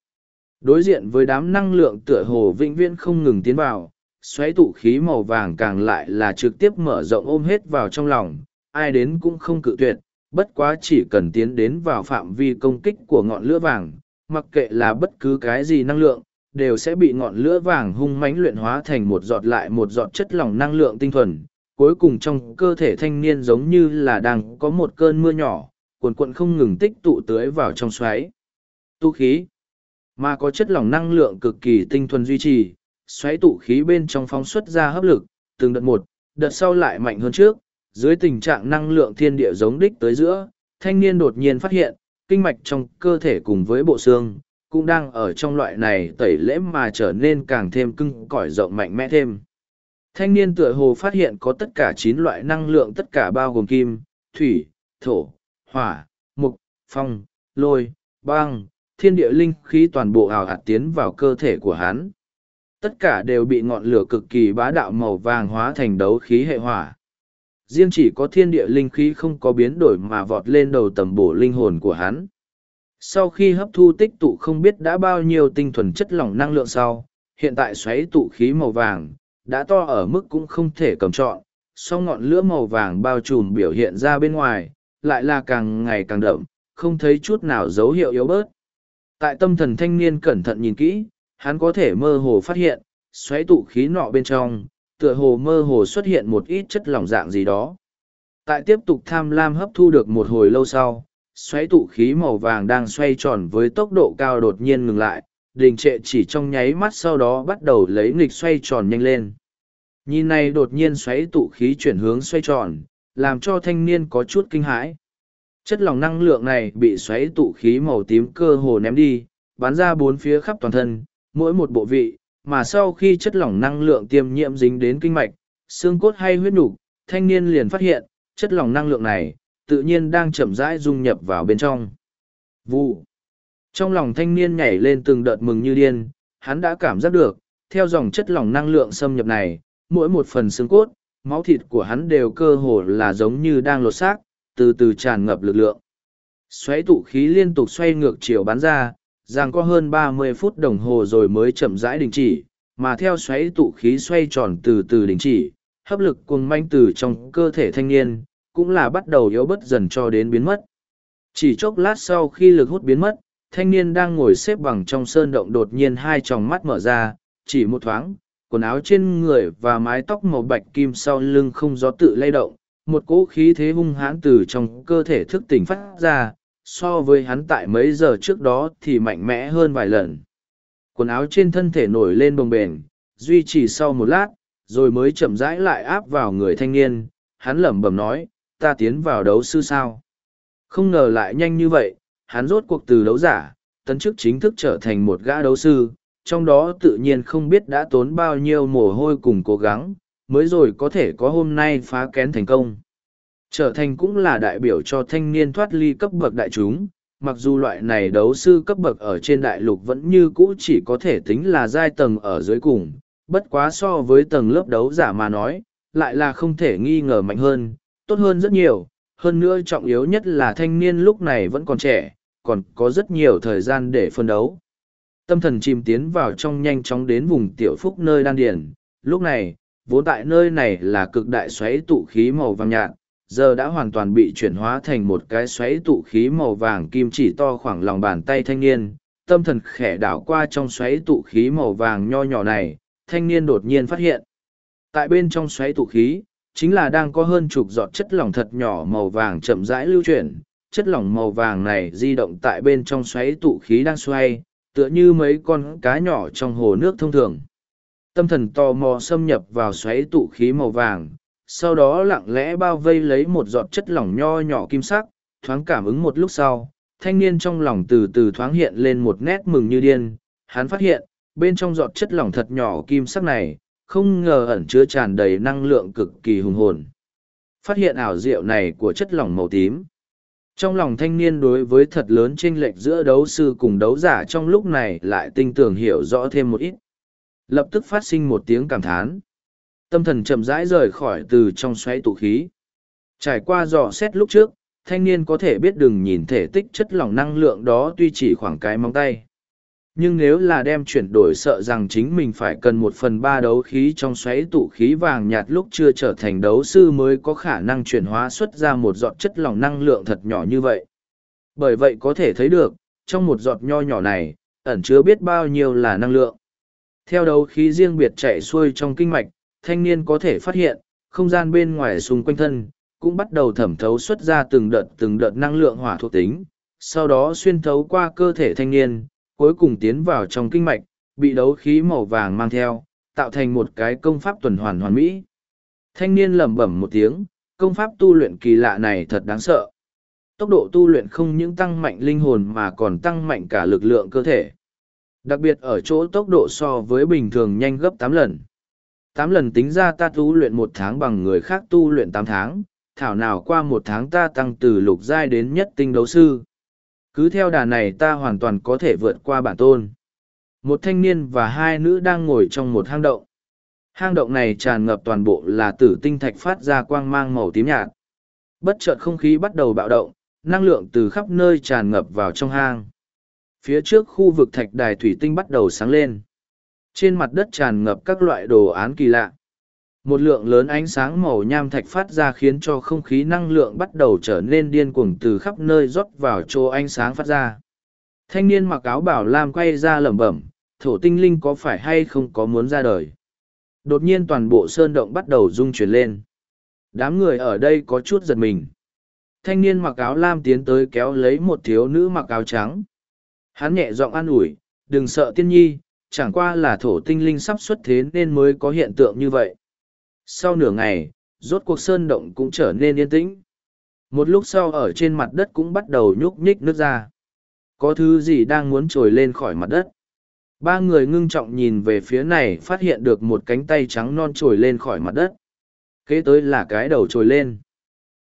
Đối diện với đám năng lượng tựa hồ vĩnh viễn không ngừng tiến vào, xoáy tụ khí màu vàng càng lại là trực tiếp mở rộng ôm hết vào trong lòng, ai đến cũng không cự tuyệt, bất quá chỉ cần tiến đến vào phạm vi công kích của ngọn lửa vàng, mặc kệ là bất cứ cái gì năng lượng, đều sẽ bị ngọn lửa vàng hung mãnh luyện hóa thành một giọt lại một giọt chất lỏng năng lượng tinh thuần. Cuối cùng trong cơ thể thanh niên giống như là đang có một cơn mưa nhỏ, cuồn cuộn không ngừng tích tụ tưới vào trong xoáy. Tu khí, mà có chất lỏng năng lượng cực kỳ tinh thuần duy trì, xoáy tụ khí bên trong phóng xuất ra hấp lực, từng đợt một, đợt sau lại mạnh hơn trước, dưới tình trạng năng lượng thiên địa giống đích tới giữa, thanh niên đột nhiên phát hiện, kinh mạch trong cơ thể cùng với bộ xương, cũng đang ở trong loại này tẩy lễ mà trở nên càng thêm cưng cỏi rộng mạnh mẽ thêm. Thanh niên tựa hồ phát hiện có tất cả chín loại năng lượng tất cả bao gồm kim, thủy, thổ, hỏa, mục, phong, lôi, băng, thiên địa linh khí toàn bộ ảo hạt tiến vào cơ thể của hắn. Tất cả đều bị ngọn lửa cực kỳ bá đạo màu vàng hóa thành đấu khí hệ hỏa. Riêng chỉ có thiên địa linh khí không có biến đổi mà vọt lên đầu tầm bổ linh hồn của hắn. Sau khi hấp thu tích tụ không biết đã bao nhiêu tinh thuần chất lỏng năng lượng sau, hiện tại xoáy tụ khí màu vàng, đã to ở mức cũng không thể cầm trọn, sau ngọn lửa màu vàng bao trùm biểu hiện ra bên ngoài, lại là càng ngày càng đậm, không thấy chút nào dấu hiệu yếu bớt. Tại tâm thần thanh niên cẩn thận nhìn kỹ, hắn có thể mơ hồ phát hiện, xoáy tụ khí nọ bên trong, tựa hồ mơ hồ xuất hiện một ít chất lỏng dạng gì đó. Tại tiếp tục tham lam hấp thu được một hồi lâu sau, xoáy tụ khí màu vàng đang xoay tròn với tốc độ cao đột nhiên ngừng lại, đình trệ chỉ trong nháy mắt sau đó bắt đầu lấy nghịch xoay tròn nhanh lên. Nhìn này đột nhiên xoáy tụ khí chuyển hướng xoay tròn, làm cho thanh niên có chút kinh hãi. Chất lỏng năng lượng này bị xoáy tụ khí màu tím cơ hồ ném đi, bắn ra bốn phía khắp toàn thân, mỗi một bộ vị, mà sau khi chất lỏng năng lượng tiêm nhiễm dính đến kinh mạch, xương cốt hay huyết nhục, thanh niên liền phát hiện, chất lỏng năng lượng này, tự nhiên đang chậm rãi dung nhập vào bên trong. Vụ. Trong lòng thanh niên nhảy lên từng đợt mừng như điên, hắn đã cảm giác được, theo dòng chất lỏng năng lượng xâm nhập này, mỗi một phần xương cốt, máu thịt của hắn đều cơ hồ là giống như đang lột xác, từ từ tràn ngập lực lượng. Xoáy tụ khí liên tục xoay ngược chiều bắn ra, rằng có hơn ba mươi phút đồng hồ rồi mới chậm rãi đình chỉ, mà theo xoáy tụ khí xoay tròn từ từ đình chỉ, hấp lực cuồng manh từ trong cơ thể thanh niên, cũng là bắt đầu yếu bớt dần cho đến biến mất. Chỉ chốc lát sau khi lực hút biến mất, thanh niên đang ngồi xếp bằng trong sơn động đột nhiên hai tròng mắt mở ra, chỉ một thoáng, quần áo trên người và mái tóc màu bạch kim sau lưng không gió tự lay động, một cỗ khí thế hung hãn từ trong cơ thể thức tỉnh phát ra, so với hắn tại mấy giờ trước đó thì mạnh mẽ hơn vài lần. Quần áo trên thân thể nổi lên bồng bềnh, duy trì sau một lát, rồi mới chậm rãi lại áp vào người thanh niên, hắn lẩm bẩm nói, ta tiến vào đấu sư sao. Không ngờ lại nhanh như vậy, hắn rốt cuộc từ đấu giả, tấn chức chính thức trở thành một gã đấu sư, trong đó tự nhiên không biết đã tốn bao nhiêu mồ hôi cùng cố gắng, mới rồi có thể có hôm nay phá kén thành công. Trở thành cũng là đại biểu cho thanh niên thoát ly cấp bậc đại chúng, mặc dù loại này đấu sư cấp bậc ở trên đại lục vẫn như cũ chỉ có thể tính là giai tầng ở dưới cùng, bất quá so với tầng lớp đấu giả mà nói, lại là không thể nghi ngờ mạnh hơn, tốt hơn rất nhiều, hơn nữa trọng yếu nhất là thanh niên lúc này vẫn còn trẻ, còn có rất nhiều thời gian để phân đấu. Tâm thần chìm tiến vào trong nhanh chóng đến vùng tiểu phúc nơi đan điển, lúc này, vốn tại nơi này là cực đại xoáy tụ khí màu vàng nhạt, giờ đã hoàn toàn bị chuyển hóa thành một cái xoáy tụ khí màu vàng kim chỉ to khoảng lòng bàn tay thanh niên. Tâm thần khẽ đảo qua trong xoáy tụ khí màu vàng nho nhỏ này, thanh niên đột nhiên phát hiện. Tại bên trong xoáy tụ khí, chính là đang có hơn chục giọt chất lỏng thật nhỏ màu vàng chậm rãi lưu chuyển. Chất lỏng màu vàng này di động tại bên trong xoáy tụ khí đang xoay, tựa như mấy con cá nhỏ trong hồ nước thông thường. Tâm thần tò mò xâm nhập vào xoáy tụ khí màu vàng, sau đó lặng lẽ bao vây lấy một giọt chất lỏng nho nhỏ kim sắc, thoáng cảm ứng một lúc sau, thanh niên trong lòng từ từ thoáng hiện lên một nét mừng như điên, hắn phát hiện, bên trong giọt chất lỏng thật nhỏ kim sắc này, không ngờ ẩn chứa tràn đầy năng lượng cực kỳ hùng hồn. Phát hiện ảo diệu này của chất lỏng màu tím. Trong lòng thanh niên đối với thật lớn chênh lệch giữa đấu sư cùng đấu giả trong lúc này lại tinh tường hiểu rõ thêm một ít. Lập tức phát sinh một tiếng cảm thán. Tâm thần chậm rãi rời khỏi từ trong xoáy tụ khí. Trải qua dò xét lúc trước, thanh niên có thể biết đừng nhìn thể tích chất lỏng năng lượng đó tuy chỉ khoảng cái móng tay. Nhưng nếu là đem chuyển đổi sợ rằng chính mình phải cần một phần ba đấu khí trong xoáy tụ khí vàng nhạt lúc chưa trở thành đấu sư mới có khả năng chuyển hóa xuất ra một giọt chất lỏng năng lượng thật nhỏ như vậy. Bởi vậy có thể thấy được trong một giọt nho nhỏ này ẩn chứa biết bao nhiêu là năng lượng. Theo đấu khí riêng biệt chạy xuôi trong kinh mạch thanh niên có thể phát hiện không gian bên ngoài xung quanh thân cũng bắt đầu thẩm thấu xuất ra từng đợt từng đợt năng lượng hỏa thuộc tính sau đó xuyên thấu qua cơ thể thanh niên cuối cùng tiến vào trong kinh mạch, bị đấu khí màu vàng mang theo, tạo thành một cái công pháp tuần hoàn hoàn mỹ. Thanh niên lẩm bẩm một tiếng, công pháp tu luyện kỳ lạ này thật đáng sợ. Tốc độ tu luyện không những tăng mạnh linh hồn mà còn tăng mạnh cả lực lượng cơ thể. Đặc biệt ở chỗ tốc độ so với bình thường nhanh gấp tám lần. Tám lần tính ra ta tu luyện một tháng bằng người khác tu luyện tám tháng, thảo nào qua một tháng ta tăng từ lục giai đến nhất tinh đấu sư. Cứ theo đà này ta hoàn toàn có thể vượt qua bản tôn. Một thanh niên và hai nữ đang ngồi trong một hang động. Hang động này tràn ngập toàn bộ là tử tinh thạch phát ra quang mang màu tím nhạt. Bất chợt không khí bắt đầu bạo động, năng lượng từ khắp nơi tràn ngập vào trong hang. Phía trước khu vực thạch đài thủy tinh bắt đầu sáng lên. Trên mặt đất tràn ngập các loại đồ án kỳ lạ. Một lượng lớn ánh sáng màu nham thạch phát ra khiến cho không khí năng lượng bắt đầu trở nên điên cuồng từ khắp nơi rót vào chỗ ánh sáng phát ra. Thanh niên mặc áo bảo lam quay ra lẩm bẩm, thổ tinh linh có phải hay không có muốn ra đời. Đột nhiên toàn bộ sơn động bắt đầu rung chuyển lên. Đám người ở đây có chút giật mình. Thanh niên mặc áo lam tiến tới kéo lấy một thiếu nữ mặc áo trắng. Hắn nhẹ giọng an ủi, đừng sợ tiên nhi, chẳng qua là thổ tinh linh sắp xuất thế nên mới có hiện tượng như vậy. Sau nửa ngày, rốt cuộc sơn động cũng trở nên yên tĩnh. Một lúc sau ở trên mặt đất cũng bắt đầu nhúc nhích nước ra. Có thứ gì đang muốn trồi lên khỏi mặt đất? Ba người ngưng trọng nhìn về phía này, phát hiện được một cánh tay trắng non trồi lên khỏi mặt đất. Kế tới là cái đầu trồi lên.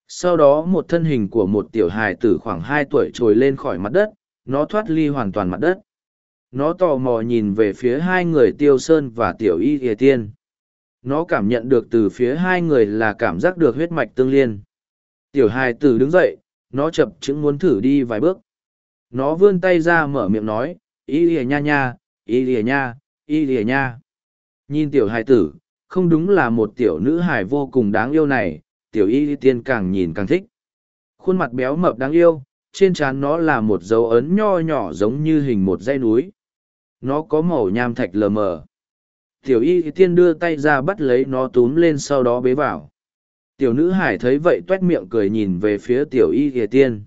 Sau đó một thân hình của một tiểu hài tử khoảng hai tuổi trồi lên khỏi mặt đất, nó thoát ly hoàn toàn mặt đất nó tò mò nhìn về phía hai người tiêu sơn và tiểu y ỉa tiên. Nó cảm nhận được từ phía hai người là cảm giác được huyết mạch tương liên. Tiểu hài tử đứng dậy, nó chập chững muốn thử đi vài bước. Nó vươn tay ra mở miệng nói, y ỉa nha nha, y ỉa nha, y ỉa nha. Nhìn tiểu hài tử, không đúng là một tiểu nữ hài vô cùng đáng yêu này, tiểu y tiên càng nhìn càng thích. Khuôn mặt béo mập đáng yêu, trên trán nó là một dấu ấn nho nhỏ giống như hình một dãy núi nó có màu nham thạch lờ mờ. Tiểu y tiên đưa tay ra bắt lấy nó túm lên sau đó bế vào. Tiểu nữ hải thấy vậy t u é t miệng cười nhìn về phía tiểu y ỉa tiên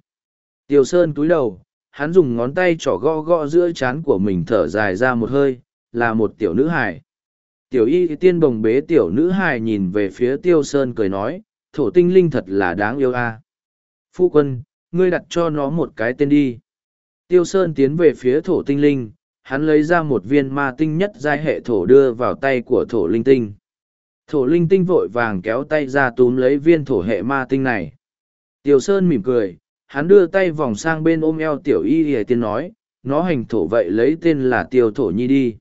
tiểu sơn cúi đầu, hắn dùng ngón tay trỏ gõ gõ giữa trán của mình thở dài ra một hơi, là một tiểu nữ hải. Tiểu y tiên bồng bế tiểu nữ hải nhìn về phía tiêu sơn cười nói, thổ tinh linh thật là đáng yêu a. Phu quân, ngươi đặt cho nó một cái tên đi. Tiêu sơn tiến về phía thổ tinh linh hắn lấy ra một viên ma tinh nhất giai hệ thổ đưa vào tay của thổ linh tinh. Thổ linh tinh vội vàng kéo tay ra túm lấy viên thổ hệ ma tinh này. Tiểu Sơn mỉm cười, hắn đưa tay vòng sang bên ôm eo tiểu y hề tiên nói, nó hành thổ vậy lấy tên là tiêu thổ nhi đi.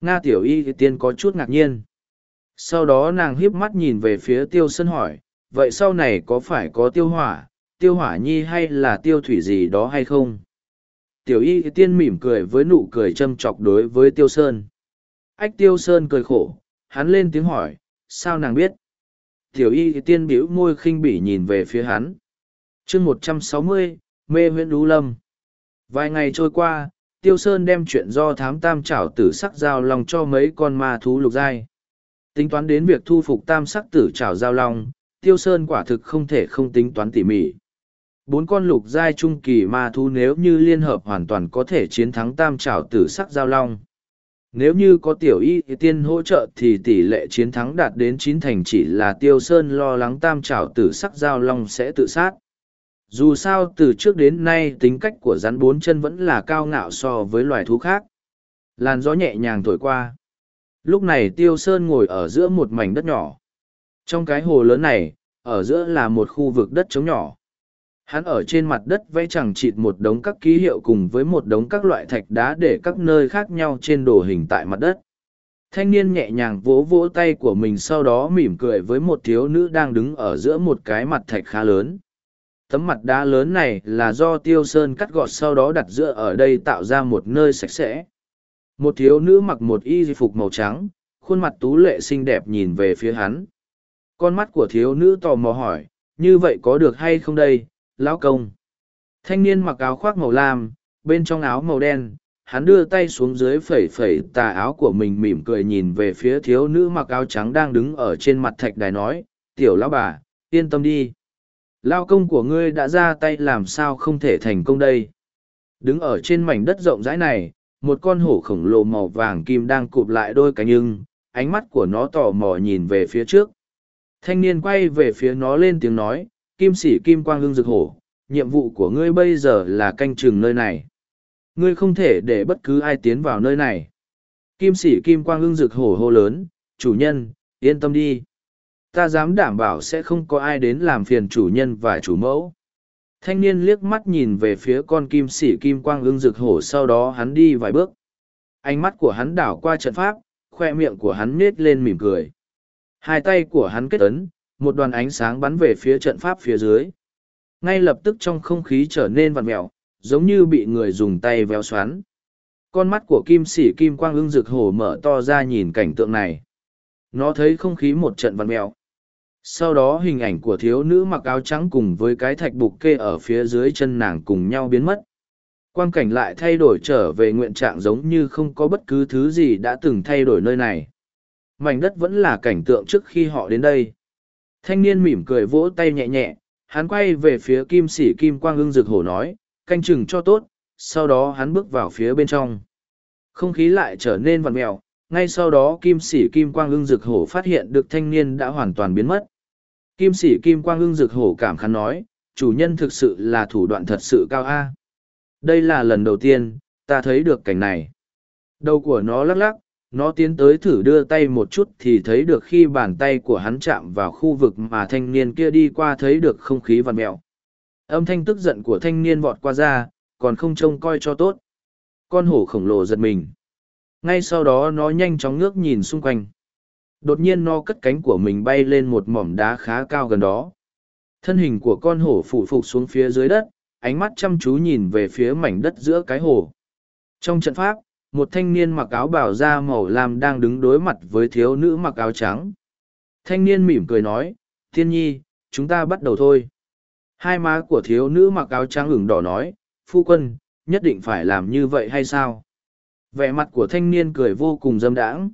Nga tiểu y hề tiên có chút ngạc nhiên. Sau đó nàng hiếp mắt nhìn về phía tiêu sơn hỏi, vậy sau này có phải có tiêu hỏa, tiêu hỏa nhi hay là tiêu thủy gì đó hay không? Tiểu y tiên mỉm cười với nụ cười châm chọc đối với tiêu sơn. Ách, tiêu sơn cười khổ, hắn lên tiếng hỏi, sao nàng biết? Tiểu y tiên bĩu môi khinh bỉ nhìn về phía hắn. Chương một trăm sáu mươi, mê huyện Đu lâm. Vài ngày trôi qua, tiêu sơn đem chuyện do thám tam trảo tử sắc giao long cho mấy con ma thú lục giai. Tính toán đến việc thu phục tam sắc tử trảo giao long, tiêu sơn quả thực không thể không tính toán tỉ mỉ bốn con lục giai trung kỳ ma thú nếu như liên hợp hoàn toàn có thể chiến thắng tam trảo tử sắc giao long. Nếu như có tiểu y tiên hỗ trợ thì tỷ lệ chiến thắng đạt đến chín thành chỉ là tiêu sơn lo lắng tam trảo tử sắc giao long sẽ tự sát. Dù sao từ trước đến nay tính cách của rắn bốn chân vẫn là cao ngạo so với loài thú khác. Làn gió nhẹ nhàng thổi qua. Lúc này tiêu sơn ngồi ở giữa một mảnh đất nhỏ. Trong cái hồ lớn này, ở giữa là một khu vực đất trống nhỏ hắn ở trên mặt đất vẽ chẳng chịt một đống các ký hiệu cùng với một đống các loại thạch đá để các nơi khác nhau trên đồ hình tại mặt đất. Thanh niên nhẹ nhàng vỗ vỗ tay của mình sau đó mỉm cười với một thiếu nữ đang đứng ở giữa một cái mặt thạch khá lớn. Tấm mặt đá lớn này là do tiêu sơn cắt gọt sau đó đặt giữa ở đây tạo ra một nơi sạch sẽ. Một thiếu nữ mặc một y phục màu trắng, khuôn mặt tú lệ xinh đẹp nhìn về phía hắn. Con mắt của thiếu nữ tò mò hỏi, như vậy có được hay không đây? Lão công. Thanh niên mặc áo khoác màu lam, bên trong áo màu đen, hắn đưa tay xuống dưới phẩy phẩy tà áo của mình mỉm cười nhìn về phía thiếu nữ mặc áo trắng đang đứng ở trên mặt thạch đài nói, tiểu lão bà, yên tâm đi. Lao công của ngươi đã ra tay làm sao không thể thành công đây? Đứng ở trên mảnh đất rộng rãi này, một con hổ khổng lồ màu vàng kim đang cụp lại đôi cánh ưng, ánh mắt của nó tò mò nhìn về phía trước. Thanh niên quay về phía nó lên tiếng nói kim sĩ kim quang hương dực hổ, nhiệm vụ của ngươi bây giờ là canh chừng nơi này. Ngươi không thể để bất cứ ai tiến vào nơi này. Kim sĩ kim quang hương dực hổ hô lớn, chủ nhân, yên tâm đi. Ta dám đảm bảo sẽ không có ai đến làm phiền chủ nhân và chủ mẫu. Thanh niên liếc mắt nhìn về phía con kim sĩ kim quang ưng rực hổ sau đó hắn đi vài bước. Ánh mắt của hắn đảo qua trận pháp, khoe miệng của hắn nết lên mỉm cười. Hai tay của hắn kết ấn, một đoàn ánh sáng bắn về phía trận pháp phía dưới. Ngay lập tức trong không khí trở nên vặn mẹo, giống như bị người dùng tay véo xoắn. Con mắt của kim sĩ kim quang ưng rực hổ mở to ra nhìn cảnh tượng này. Nó thấy không khí một trận vặn mẹo. Sau đó hình ảnh của thiếu nữ mặc áo trắng cùng với cái thạch bục kê ở phía dưới chân nàng cùng nhau biến mất. Quang cảnh lại thay đổi trở về nguyện trạng giống như không có bất cứ thứ gì đã từng thay đổi nơi này. Mảnh đất vẫn là cảnh tượng trước khi họ đến đây. Thanh niên mỉm cười vỗ tay nhẹ nhẹ, hắn quay về phía kim sĩ kim quang ưng rực hổ nói, canh chừng cho tốt, sau đó hắn bước vào phía bên trong. Không khí lại trở nên vằn mèo, ngay sau đó kim sĩ kim quang ưng rực hổ phát hiện được thanh niên đã hoàn toàn biến mất. Kim sĩ kim quang ưng rực hổ cảm khán nói, chủ nhân thực sự là thủ đoạn thật sự cao a. Đây là lần đầu tiên, ta thấy được cảnh này. Đầu của nó lắc lắc, nó tiến tới thử đưa tay một chút thì thấy được khi bàn tay của hắn chạm vào khu vực mà thanh niên kia đi qua thấy được không khí vằn mẹo. Âm thanh tức giận của thanh niên vọt qua ra còn không trông coi cho tốt. Con hổ khổng lồ giật mình. Ngay sau đó nó nhanh chóng ngước nhìn xung quanh. Đột nhiên nó cất cánh của mình bay lên một mỏm đá khá cao gần đó. Thân hình của con hổ phủ phục xuống phía dưới đất, ánh mắt chăm chú nhìn về phía mảnh đất giữa cái hồ. Trong trận pháp một thanh niên mặc áo bảo da màu lam đang đứng đối mặt với thiếu nữ mặc áo trắng. Thanh niên mỉm cười nói, thiên nhi, chúng ta bắt đầu thôi. Hai má của thiếu nữ mặc áo trắng ửng đỏ nói, phu quân, nhất định phải làm như vậy hay sao? Vẻ mặt của thanh niên cười vô cùng dâm đãng.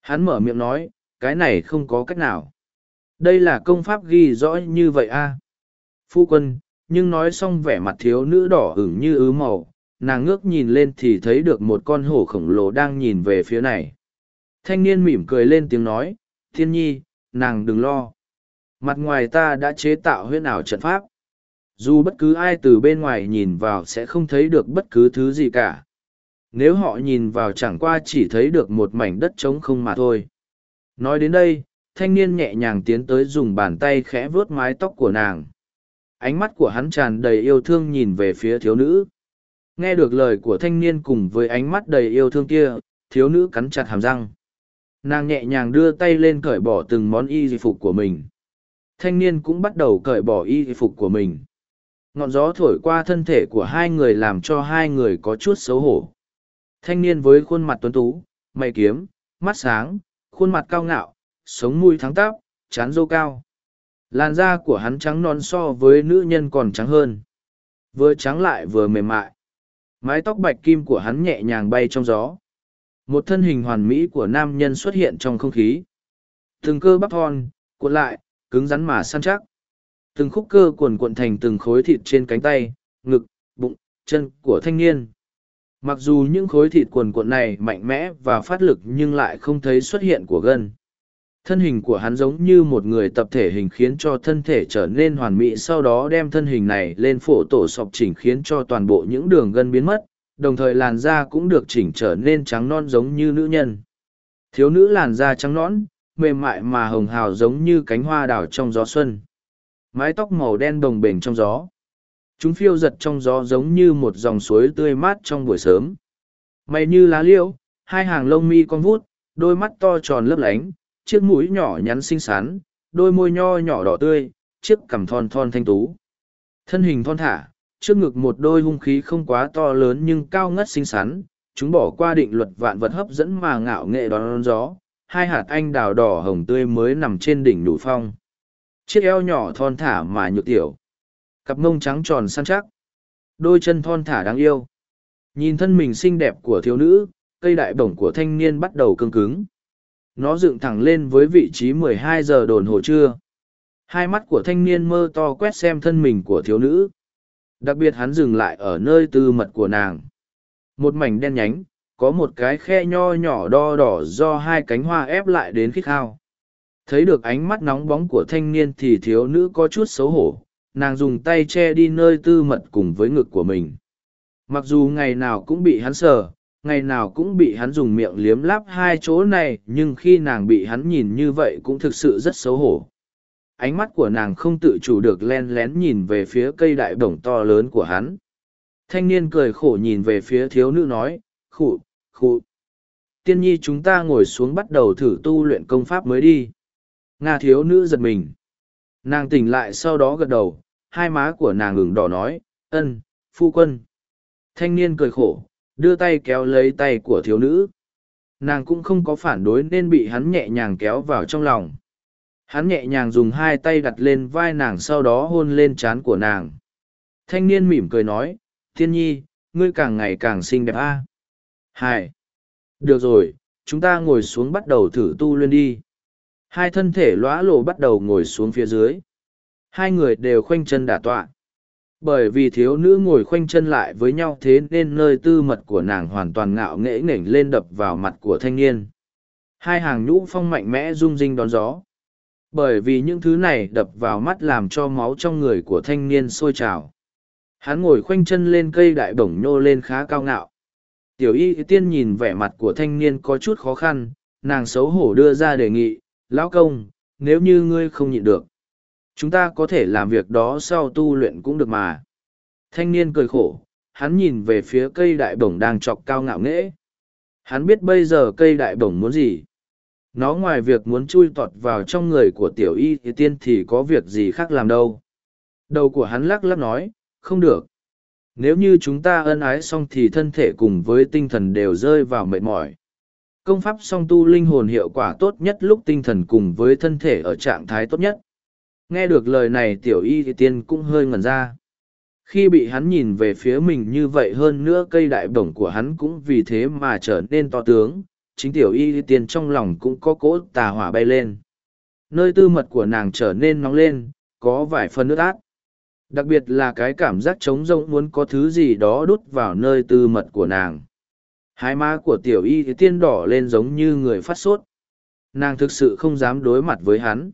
Hắn mở miệng nói, cái này không có cách nào. Đây là công pháp ghi rõ như vậy a Phu quân, nhưng nói xong vẻ mặt thiếu nữ đỏ ửng như ứ màu, nàng ngước nhìn lên thì thấy được một con hổ khổng lồ đang nhìn về phía này. Thanh niên mỉm cười lên tiếng nói, thiên nhi, nàng đừng lo. Mặt ngoài ta đã chế tạo huyết ảo trận pháp. Dù bất cứ ai từ bên ngoài nhìn vào sẽ không thấy được bất cứ thứ gì cả. Nếu họ nhìn vào chẳng qua chỉ thấy được một mảnh đất trống không mà thôi. Nói đến đây, thanh niên nhẹ nhàng tiến tới dùng bàn tay khẽ vuốt mái tóc của nàng. Ánh mắt của hắn tràn đầy yêu thương nhìn về phía thiếu nữ. Nghe được lời của thanh niên cùng với ánh mắt đầy yêu thương kia, thiếu nữ cắn chặt hàm răng. Nàng nhẹ nhàng đưa tay lên cởi bỏ từng món y phục của mình. Thanh niên cũng bắt đầu cởi bỏ y phục của mình. Ngọn gió thổi qua thân thể của hai người làm cho hai người có chút xấu hổ. Thanh niên với khuôn mặt tuấn tú, mày kiếm, mắt sáng, khuôn mặt cao ngạo, sống mùi thắng táp, chán dâu cao. Làn da của hắn trắng non so với nữ nhân còn trắng hơn. Vừa trắng lại vừa mềm mại. Mái tóc bạch kim của hắn nhẹ nhàng bay trong gió. Một thân hình hoàn mỹ của nam nhân xuất hiện trong không khí. Từng cơ bắp thon, cuộn lại, cứng rắn mà săn chắc. Từng khúc cơ cuộn cuộn thành từng khối thịt trên cánh tay, ngực, bụng, chân của thanh niên. Mặc dù những khối thịt cuộn cuộn này mạnh mẽ và phát lực nhưng lại không thấy xuất hiện của gân. Thân hình của hắn giống như một người tập thể hình khiến cho thân thể trở nên hoàn mỹ sau đó đem thân hình này lên phổ tổ sọc chỉnh khiến cho toàn bộ những đường gân biến mất, đồng thời làn da cũng được chỉnh trở nên trắng non giống như nữ nhân. Thiếu nữ làn da trắng nõn, mềm mại mà hồng hào giống như cánh hoa đào trong gió xuân. Mái tóc màu đen đồng bền trong gió. Chúng phiêu giật trong gió giống như một dòng suối tươi mát trong buổi sớm. Mày như lá liễu, hai hàng lông mi con vút, đôi mắt to tròn lấp lánh, chiếc mũi nhỏ nhắn xinh xắn, đôi môi nho nhỏ đỏ tươi, chiếc cằm thon thon thanh tú. Thân hình thon thả, trước ngực một đôi hung khí không quá to lớn nhưng cao ngất xinh xắn, chúng bỏ qua định luật vạn vật hấp dẫn mà ngạo nghệ đón gió, hai hạt anh đào đỏ hồng tươi mới nằm trên đỉnh đủ phong. Chiếc eo nhỏ thon thả mà nhược tiểu. Cặp mông trắng tròn săn chắc. Đôi chân thon thả đáng yêu. Nhìn thân mình xinh đẹp của thiếu nữ, cây đại bổng của thanh niên bắt đầu cương cứng nó dựng thẳng lên với vị trí 12 giờ đồn hồ trưa. Hai mắt của thanh niên mơ to quét xem thân mình của thiếu nữ. Đặc biệt hắn dừng lại ở nơi tư mật của nàng. Một mảnh đen nhánh, có một cái khe nho nhỏ đo đỏ do hai cánh hoa ép lại đến khích khao. Thấy được ánh mắt nóng bóng của thanh niên thì thiếu nữ có chút xấu hổ. Nàng dùng tay che đi nơi tư mật cùng với ngực của mình. Mặc dù ngày nào cũng bị hắn sờ ngày nào cũng bị hắn dùng miệng liếm láp hai chỗ này, nhưng khi nàng bị hắn nhìn như vậy cũng thực sự rất xấu hổ. Ánh mắt của nàng không tự chủ được len lén nhìn về phía cây đại bổng to lớn của hắn. Thanh niên cười khổ nhìn về phía thiếu nữ nói, khụ khụ. Tiên nhi chúng ta ngồi xuống bắt đầu thử tu luyện công pháp mới đi. Nga thiếu nữ giật mình. Nàng tỉnh lại sau đó gật đầu, hai má của nàng ngừng đỏ nói, ân, phu quân. Thanh niên cười khổ đưa tay kéo lấy tay của thiếu nữ. Nàng cũng không có phản đối nên bị hắn nhẹ nhàng kéo vào trong lòng. Hắn nhẹ nhàng dùng hai tay đặt lên vai nàng sau đó hôn lên trán của nàng. Thanh niên mỉm cười nói, thiên nhi, ngươi càng ngày càng xinh đẹp a. À? hai được rồi, chúng ta ngồi xuống bắt đầu thử tu lên đi. Hai thân thể lõa lộ bắt đầu ngồi xuống phía dưới. Hai người đều khoanh chân đả tọa bởi vì thiếu nữ ngồi khoanh chân lại với nhau thế nên nơi tư mật của nàng hoàn toàn ngạo nghễ nghểnh lên đập vào mặt của thanh niên. Hai hàng nhũ phong mạnh mẽ rung rinh đón gió. Bởi vì những thứ này đập vào mắt làm cho máu trong người của thanh niên sôi trào. Hắn ngồi khoanh chân lên cây đại bổng nhô lên khá cao ngạo. Tiểu y tiên nhìn vẻ mặt của thanh niên có chút khó khăn, nàng xấu hổ đưa ra đề nghị, lão công, nếu như ngươi không nhịn được Chúng ta có thể làm việc đó sau tu luyện cũng được mà. Thanh niên cười khổ, hắn nhìn về phía cây đại bổng đang chọc cao ngạo nghễ. Hắn biết bây giờ cây đại bổng muốn gì. Nó ngoài việc muốn chui tọt vào trong người của tiểu y thì tiên thì có việc gì khác làm đâu. Đầu của hắn lắc lắc nói, không được. Nếu như chúng ta ân ái xong thì thân thể cùng với tinh thần đều rơi vào mệt mỏi. Công pháp song tu linh hồn hiệu quả tốt nhất lúc tinh thần cùng với thân thể ở trạng thái tốt nhất Nghe được lời này tiểu y thì tiên cũng hơi ngẩn ra. Khi bị hắn nhìn về phía mình như vậy hơn nữa cây đại bổng của hắn cũng vì thế mà trở nên to tướng, chính tiểu y thì tiên trong lòng cũng có cỗ tà hỏa bay lên. Nơi tư mật của nàng trở nên nóng lên, có vài phần nước át. Đặc biệt là cái cảm giác trống rỗng muốn có thứ gì đó đút vào nơi tư mật của nàng. Hai má của tiểu y thì tiên đỏ lên giống như người phát sốt. Nàng thực sự không dám đối mặt với hắn.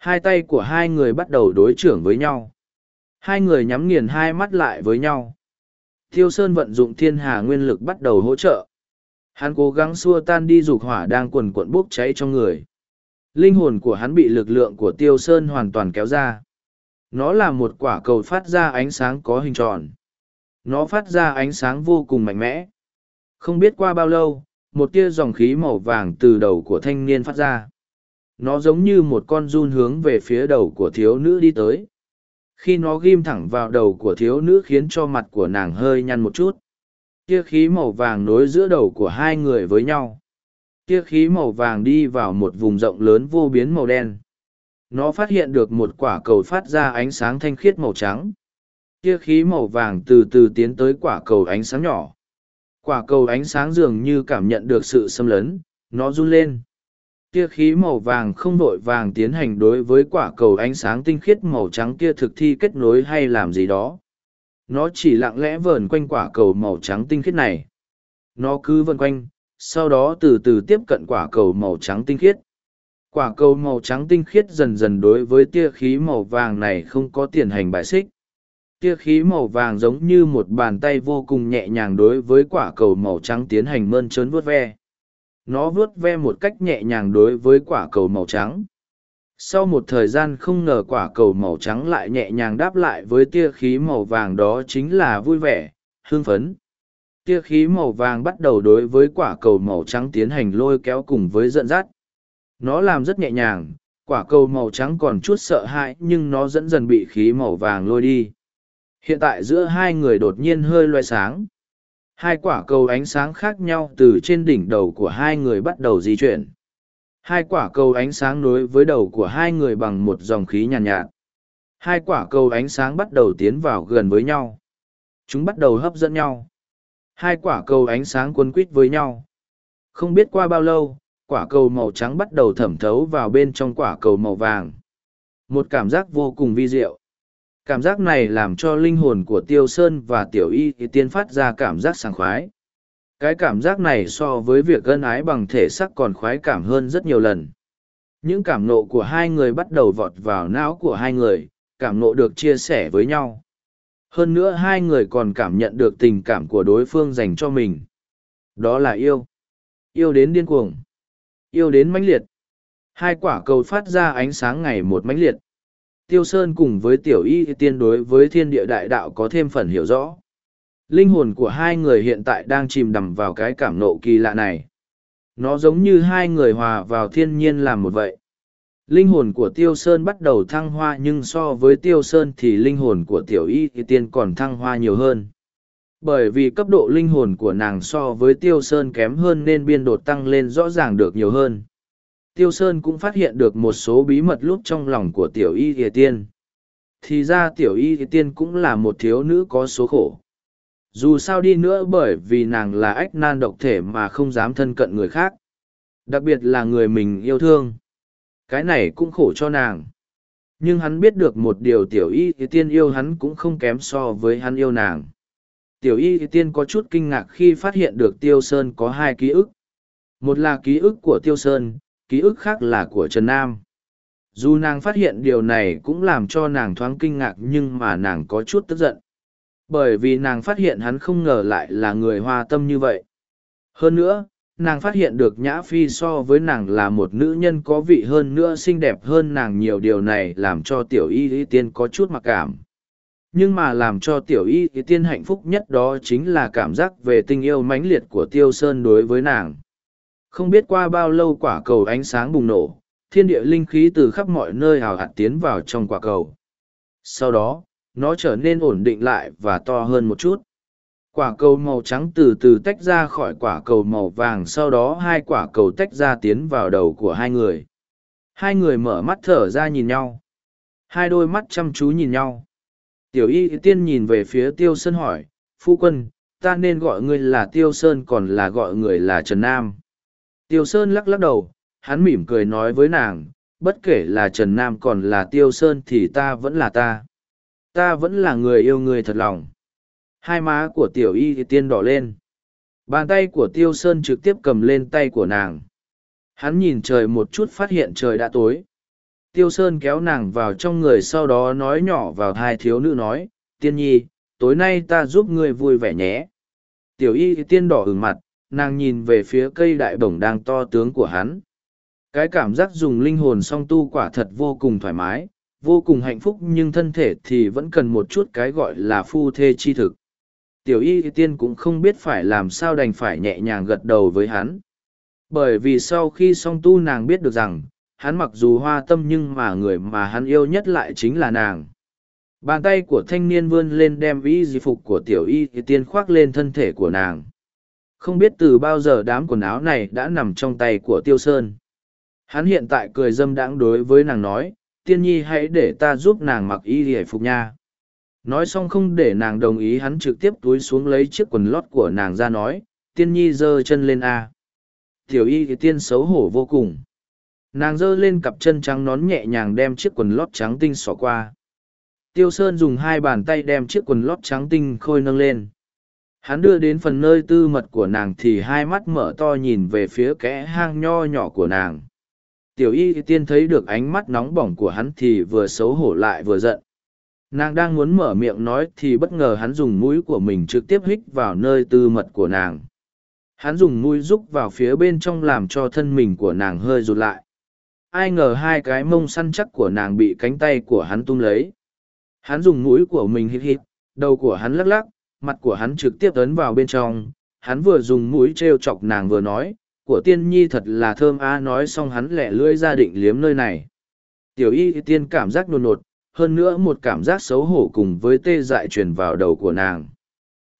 Hai tay của hai người bắt đầu đối trưởng với nhau. Hai người nhắm nghiền hai mắt lại với nhau. Thiêu Sơn vận dụng thiên hà nguyên lực bắt đầu hỗ trợ. Hắn cố gắng xua tan đi dục hỏa đang quần cuộn bốc cháy trong người. Linh hồn của hắn bị lực lượng của Tiêu Sơn hoàn toàn kéo ra. Nó là một quả cầu phát ra ánh sáng có hình tròn. Nó phát ra ánh sáng vô cùng mạnh mẽ. Không biết qua bao lâu, một tia dòng khí màu vàng từ đầu của thanh niên phát ra nó giống như một con run hướng về phía đầu của thiếu nữ đi tới. Khi nó ghim thẳng vào đầu của thiếu nữ khiến cho mặt của nàng hơi nhăn một chút. Tia khí màu vàng nối giữa đầu của hai người với nhau. Tia khí màu vàng đi vào một vùng rộng lớn vô biến màu đen. Nó phát hiện được một quả cầu phát ra ánh sáng thanh khiết màu trắng. Tia khí màu vàng từ từ tiến tới quả cầu ánh sáng nhỏ. Quả cầu ánh sáng dường như cảm nhận được sự xâm lấn. Nó run lên tia khí màu vàng không vội vàng tiến hành đối với quả cầu ánh sáng tinh khiết màu trắng kia thực thi kết nối hay làm gì đó. Nó chỉ lặng lẽ vờn quanh quả cầu màu trắng tinh khiết này. Nó cứ vân quanh, sau đó từ từ tiếp cận quả cầu màu trắng tinh khiết. Quả cầu màu trắng tinh khiết dần dần đối với tia khí màu vàng này không có tiền hành bài xích. Tia khí màu vàng giống như một bàn tay vô cùng nhẹ nhàng đối với quả cầu màu trắng tiến hành mơn trớn vuốt ve nó vuốt ve một cách nhẹ nhàng đối với quả cầu màu trắng. Sau một thời gian không ngờ quả cầu màu trắng lại nhẹ nhàng đáp lại với tia khí màu vàng đó chính là vui vẻ hương phấn. Tia khí màu vàng bắt đầu đối với quả cầu màu trắng tiến hành lôi kéo cùng với dẫn dắt. Nó làm rất nhẹ nhàng, quả cầu màu trắng còn chút sợ hãi nhưng nó dẫn dần bị khí màu vàng lôi đi. Hiện tại giữa hai người đột nhiên hơi loay sáng hai quả cầu ánh sáng khác nhau từ trên đỉnh đầu của hai người bắt đầu di chuyển. Hai quả cầu ánh sáng nối với đầu của hai người bằng một dòng khí nhàn nhạt, nhạt. Hai quả cầu ánh sáng bắt đầu tiến vào gần với nhau. Chúng bắt đầu hấp dẫn nhau. Hai quả cầu ánh sáng quấn quít với nhau. Không biết qua bao lâu quả cầu màu trắng bắt đầu thẩm thấu vào bên trong quả cầu màu vàng. Một cảm giác vô cùng vi diệu cảm giác này làm cho linh hồn của tiêu sơn và tiểu y thì tiên phát ra cảm giác sảng khoái. Cái cảm giác này so với việc gân ái bằng thể sắc còn khoái cảm hơn rất nhiều lần. Những cảm nộ của hai người bắt đầu vọt vào não của hai người, cảm nộ được chia sẻ với nhau. Hơn nữa hai người còn cảm nhận được tình cảm của đối phương dành cho mình. Đó là yêu. Yêu đến điên cuồng. Yêu đến mãnh liệt. Hai quả cầu phát ra ánh sáng ngày một mãnh liệt. Tiêu Sơn cùng với tiểu y tiên đối với thiên địa đại đạo có thêm phần hiểu rõ. Linh hồn của hai người hiện tại đang chìm đầm vào cái cảm nộ kỳ lạ này. Nó giống như hai người hòa vào thiên nhiên làm một vậy. Linh hồn của Tiêu Sơn bắt đầu thăng hoa nhưng so với Tiêu Sơn thì linh hồn của tiểu y tiên còn thăng hoa nhiều hơn. Bởi vì cấp độ linh hồn của nàng so với Tiêu Sơn kém hơn nên biên đột tăng lên rõ ràng được nhiều hơn. Tiêu Sơn cũng phát hiện được một số bí mật lúc trong lòng của tiểu y thìa tiên. Thì ra tiểu y thìa tiên cũng là một thiếu nữ có số khổ. Dù sao đi nữa bởi vì nàng là ách nan độc thể mà không dám thân cận người khác. Đặc biệt là người mình yêu thương. Cái này cũng khổ cho nàng. Nhưng hắn biết được một điều tiểu y thì tiên yêu hắn cũng không kém so với hắn yêu nàng. Tiểu y thì tiên có chút kinh ngạc khi phát hiện được Tiêu Sơn có hai ký ức. Một là ký ức của Tiêu Sơn, ký ức khác là của Trần Nam. Dù nàng phát hiện điều này cũng làm cho nàng thoáng kinh ngạc nhưng mà nàng có chút tức giận. Bởi vì nàng phát hiện hắn không ngờ lại là người hoa tâm như vậy. Hơn nữa, nàng phát hiện được Nhã Phi so với nàng là một nữ nhân có vị hơn nữa xinh đẹp hơn nàng nhiều điều này làm cho tiểu y y tiên có chút mặc cảm. Nhưng mà làm cho tiểu y y tiên hạnh phúc nhất đó chính là cảm giác về tình yêu mãnh liệt của Tiêu Sơn đối với nàng. Không biết qua bao lâu quả cầu ánh sáng bùng nổ, thiên địa linh khí từ khắp mọi nơi hào hạt tiến vào trong quả cầu. Sau đó, nó trở nên ổn định lại và to hơn một chút. Quả cầu màu trắng từ từ tách ra khỏi quả cầu màu vàng sau đó hai quả cầu tách ra tiến vào đầu của hai người. Hai người mở mắt thở ra nhìn nhau. Hai đôi mắt chăm chú nhìn nhau. Tiểu y tiên nhìn về phía tiêu sơn hỏi, phu quân, ta nên gọi ngươi là tiêu sơn còn là gọi người là Trần Nam. Tiêu sơn lắc lắc đầu, hắn mỉm cười nói với nàng, bất kể là Trần Nam còn là Tiêu Sơn thì ta vẫn là ta. Ta vẫn là người yêu người thật lòng. Hai má của tiểu y tiên đỏ lên. Bàn tay của Tiêu Sơn trực tiếp cầm lên tay của nàng. Hắn nhìn trời một chút phát hiện trời đã tối. Tiêu Sơn kéo nàng vào trong người sau đó nói nhỏ vào hai thiếu nữ nói, tiên nhi, tối nay ta giúp ngươi vui vẻ nhé. Tiểu y tiên đỏ ửng mặt, nàng nhìn về phía cây đại bổng đang to tướng của hắn. Cái cảm giác dùng linh hồn song tu quả thật vô cùng thoải mái, vô cùng hạnh phúc nhưng thân thể thì vẫn cần một chút cái gọi là phu thê chi thực. Tiểu y tiên cũng không biết phải làm sao đành phải nhẹ nhàng gật đầu với hắn. Bởi vì sau khi song tu nàng biết được rằng, hắn mặc dù hoa tâm nhưng mà người mà hắn yêu nhất lại chính là nàng. Bàn tay của thanh niên vươn lên đem y di phục của tiểu y tiên khoác lên thân thể của nàng. Không biết từ bao giờ đám quần áo này đã nằm trong tay của tiêu sơn. Hắn hiện tại cười dâm đãng đối với nàng nói, tiên nhi hãy để ta giúp nàng mặc y hề phục nha. Nói xong không để nàng đồng ý hắn trực tiếp túi xuống lấy chiếc quần lót của nàng ra nói, tiên nhi giơ chân lên a. Tiểu y thì tiên xấu hổ vô cùng. Nàng giơ lên cặp chân trắng nón nhẹ nhàng đem chiếc quần lót trắng tinh xỏ qua. Tiêu Sơn dùng hai bàn tay đem chiếc quần lót trắng tinh khôi nâng lên. Hắn đưa đến phần nơi tư mật của nàng thì hai mắt mở to nhìn về phía kẽ hang nho nhỏ của nàng. Tiểu y tiên thấy được ánh mắt nóng bỏng của hắn thì vừa xấu hổ lại vừa giận. Nàng đang muốn mở miệng nói thì bất ngờ hắn dùng mũi của mình trực tiếp hích vào nơi tư mật của nàng. Hắn dùng mũi rúc vào phía bên trong làm cho thân mình của nàng hơi rụt lại. Ai ngờ hai cái mông săn chắc của nàng bị cánh tay của hắn tung lấy. Hắn dùng mũi của mình hít hít, đầu của hắn lắc lắc mặt của hắn trực tiếp ấn vào bên trong, hắn vừa dùng mũi t r e o chọc nàng vừa nói, của tiên nhi thật là thơm a nói xong hắn lẹ lưỡi ra định liếm nơi này. Tiểu y tiên cảm giác nôn nột, hơn nữa một cảm giác xấu hổ cùng với tê dại truyền vào đầu của nàng.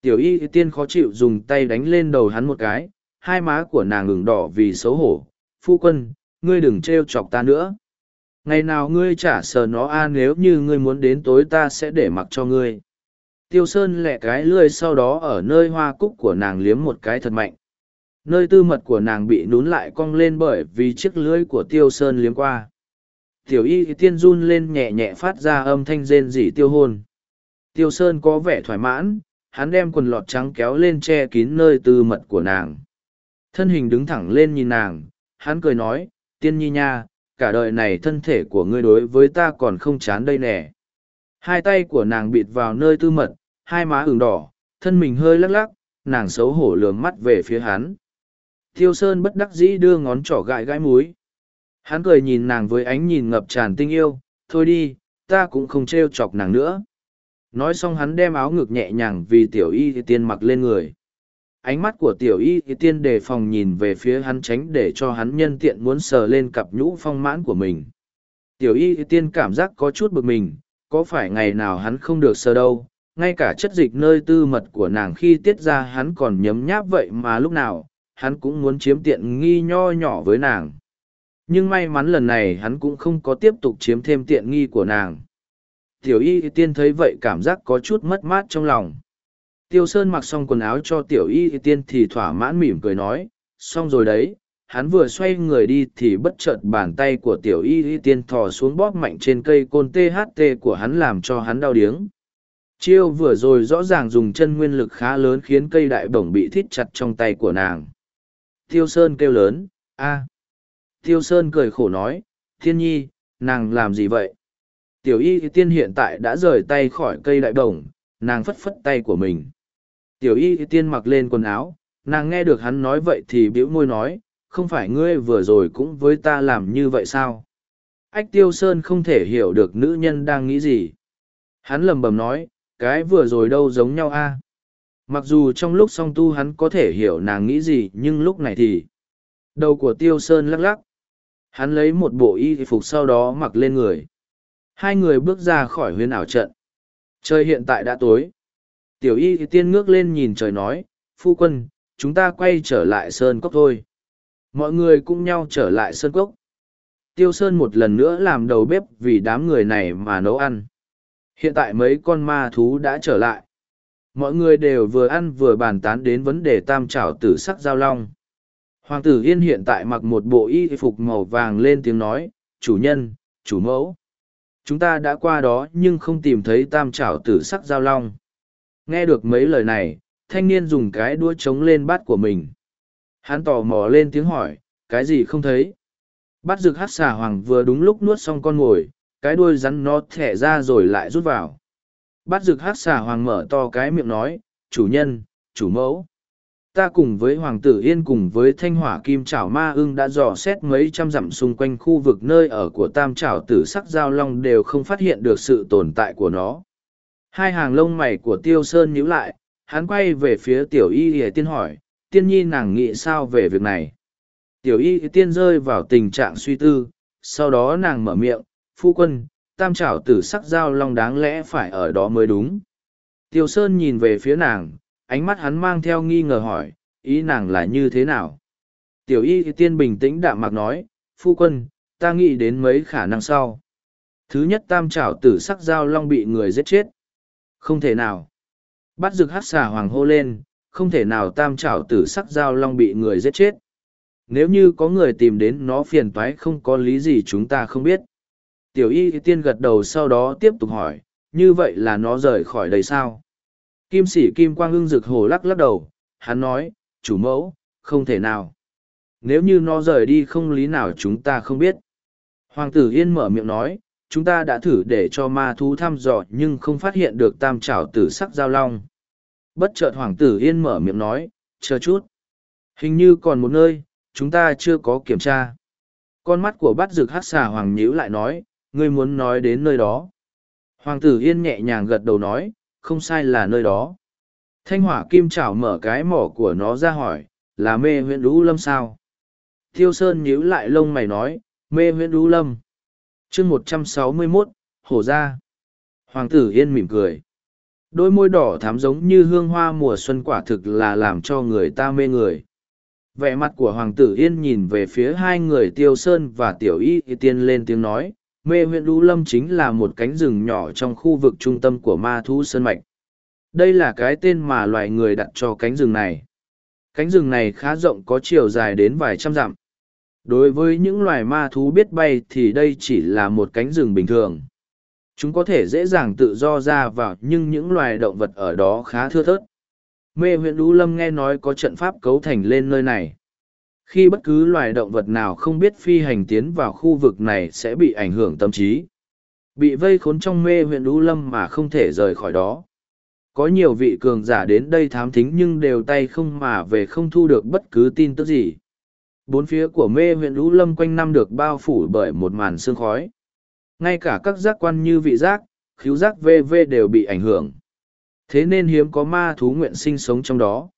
Tiểu y tiên khó chịu dùng tay đánh lên đầu hắn một cái, hai má của nàng ngừng đỏ vì xấu hổ. Phu quân, ngươi đừng t r e o chọc ta nữa. Ngày nào ngươi trả sờ nó a nếu như ngươi muốn đến tối ta sẽ để mặc cho ngươi tiêu sơn lẹ cái lươi sau đó ở nơi hoa cúc của nàng liếm một cái thật mạnh. Nơi tư mật của nàng bị nún lại cong lên bởi vì chiếc lưới của tiêu sơn liếm qua. Tiểu y tiên run lên nhẹ nhẹ phát ra âm thanh rên rỉ tiêu hôn. Tiêu sơn có vẻ thoải mãn, hắn đem quần lọt trắng kéo lên che kín nơi tư mật của nàng. Thân hình đứng thẳng lên nhìn nàng, hắn cười nói, tiên nhi nha, cả đời này thân thể của ngươi đối với ta còn không chán đây nè. Hai tay của nàng bịt vào nơi tư mật hai má ửng đỏ thân mình hơi lắc lắc nàng xấu hổ lườm mắt về phía hắn Thiêu Sơn bất đắc dĩ đưa ngón trỏ gãi gãi múi. Hắn cười nhìn nàng với ánh nhìn ngập tràn tình yêu, thôi đi, ta cũng không trêu chọc nàng nữa. Nói xong hắn đem áo ngực nhẹ nhàng vì tiểu y thì tiên mặc lên người. Ánh mắt của tiểu y thì tiên đề phòng nhìn về phía hắn tránh để cho hắn nhân tiện muốn sờ lên cặp nhũ phong mãn của mình. Tiểu y thì tiên cảm giác có chút bực mình, có phải ngày nào hắn không được sờ đâu, ngay cả chất dịch nơi tư mật của nàng khi tiết ra hắn còn nhấm nháp vậy mà lúc nào, hắn cũng muốn chiếm tiện nghi nho nhỏ với nàng. Nhưng may mắn lần này hắn cũng không có tiếp tục chiếm thêm tiện nghi của nàng. Tiểu y tiên thấy vậy cảm giác có chút mất mát trong lòng. Tiêu Sơn mặc xong quần áo cho tiểu y tiên thì thỏa mãn mỉm cười nói, xong rồi đấy, hắn vừa xoay người đi thì bất chợt bàn tay của tiểu y tiên thò xuống bóp mạnh trên cây côn THT của hắn làm cho hắn đau điếng. Chiêu vừa rồi rõ ràng dùng chân nguyên lực khá lớn khiến cây đại bổng bị thít chặt trong tay của nàng. Tiêu Sơn kêu lớn, a. Tiêu Sơn cười khổ nói, thiên nhi, nàng làm gì vậy? Tiểu y tiên hiện tại đã rời tay khỏi cây đại đồng, nàng phất phất tay của mình. Tiểu y tiên mặc lên quần áo, nàng nghe được hắn nói vậy thì bĩu môi nói, không phải ngươi vừa rồi cũng với ta làm như vậy sao? Ách tiêu sơn không thể hiểu được nữ nhân đang nghĩ gì. Hắn lầm bầm nói, cái vừa rồi đâu giống nhau a? Mặc dù trong lúc song tu hắn có thể hiểu nàng nghĩ gì, nhưng lúc này thì đầu của tiêu sơn lắc lắc. Hắn lấy một bộ y phục sau đó mặc lên người. Hai người bước ra khỏi huyền ảo trận. Trời hiện tại đã tối. Tiểu y tiên ngước lên nhìn trời nói, phu quân, chúng ta quay trở lại sơn cốc thôi. Mọi người cùng nhau trở lại sơn cốc. Tiêu Sơn một lần nữa làm đầu bếp vì đám người này mà nấu ăn. Hiện tại mấy con ma thú đã trở lại. Mọi người đều vừa ăn vừa bàn tán đến vấn đề tam trảo tử sắc giao long. Hoàng tử Yên hiện tại mặc một bộ y phục màu vàng lên tiếng nói, chủ nhân, chủ mẫu. Chúng ta đã qua đó nhưng không tìm thấy tam trảo tử sắc giao long. Nghe được mấy lời này, thanh niên dùng cái đũa trống lên bát của mình. Hắn tò mò lên tiếng hỏi, cái gì không thấy? Bát rực hát xà hoàng vừa đúng lúc nuốt xong con ngồi, cái đuôi rắn nó thẻ ra rồi lại rút vào. Bát rực hát xà hoàng mở to cái miệng nói, chủ nhân, chủ mẫu. Ta cùng với Hoàng tử Yên cùng với thanh hỏa kim trảo ma ưng đã dò xét mấy trăm dặm xung quanh khu vực nơi ở của tam trảo tử sắc giao long đều không phát hiện được sự tồn tại của nó. Hai hàng lông mày của Tiêu Sơn nhíu lại, hắn quay về phía tiểu y hề tiên hỏi, tiên nhi nàng nghĩ sao về việc này. Tiểu y tiên rơi vào tình trạng suy tư, sau đó nàng mở miệng, phu quân, tam trảo tử sắc giao long đáng lẽ phải ở đó mới đúng. Tiêu Sơn nhìn về phía nàng, ánh mắt hắn mang theo nghi ngờ hỏi, ý nàng là như thế nào? Tiểu y tiên bình tĩnh đạm mạc nói, phu quân, ta nghĩ đến mấy khả năng sau. Thứ nhất tam trảo tử sắc giao long bị người giết chết. Không thể nào. Bắt rực hát xà hoàng hô lên, không thể nào tam trảo tử sắc giao long bị người giết chết. Nếu như có người tìm đến nó phiền toái không có lý gì chúng ta không biết. Tiểu y tiên gật đầu sau đó tiếp tục hỏi, như vậy là nó rời khỏi đây sao? Kim sĩ kim quang ưng rực hồ lắc lắc đầu, hắn nói, chủ mẫu, không thể nào. Nếu như nó rời đi không lý nào chúng ta không biết. Hoàng tử Yên mở miệng nói, chúng ta đã thử để cho ma thú thăm dò nhưng không phát hiện được tam trảo tử sắc giao long. Bất chợt Hoàng tử Yên mở miệng nói, chờ chút. Hình như còn một nơi, chúng ta chưa có kiểm tra. Con mắt của bát rực hát xà Hoàng nhíu lại nói, ngươi muốn nói đến nơi đó. Hoàng tử Yên nhẹ nhàng gật đầu nói, không sai là nơi đó. Thanh hỏa kim chảo mở cái mỏ của nó ra hỏi, là mê huyện đũ lâm sao? Thiêu Sơn nhíu lại lông mày nói, mê huyện đũ lâm. chương một trăm sáu mươi 161, hổ ra. Hoàng tử Yên mỉm cười. Đôi môi đỏ thắm giống như hương hoa mùa xuân quả thực là làm cho người ta mê người. Vẻ mặt của Hoàng tử Yên nhìn về phía hai người Tiêu Sơn và Tiểu Y tiên lên tiếng nói, mê huyện đu lâm chính là một cánh rừng nhỏ trong khu vực trung tâm của ma thú sơn mạch. Đây là cái tên mà loài người đặt cho cánh rừng này. Cánh rừng này khá rộng có chiều dài đến vài trăm dặm. Đối với những loài ma thú biết bay thì đây chỉ là một cánh rừng bình thường. Chúng có thể dễ dàng tự do ra vào nhưng những loài động vật ở đó khá thưa thớt. Mê huyện đu lâm nghe nói có trận pháp cấu thành lên nơi này khi bất cứ loài động vật nào không biết phi hành tiến vào khu vực này sẽ bị ảnh hưởng tâm trí. Bị vây khốn trong mê huyện đũ lâm mà không thể rời khỏi đó. Có nhiều vị cường giả đến đây thám thính nhưng đều tay không mà về không thu được bất cứ tin tức gì. Bốn phía của mê huyện đũ lâm quanh năm được bao phủ bởi một màn sương khói. Ngay cả các giác quan như vị giác, khíu giác vv đều bị ảnh hưởng. Thế nên hiếm có ma thú nguyện sinh sống trong đó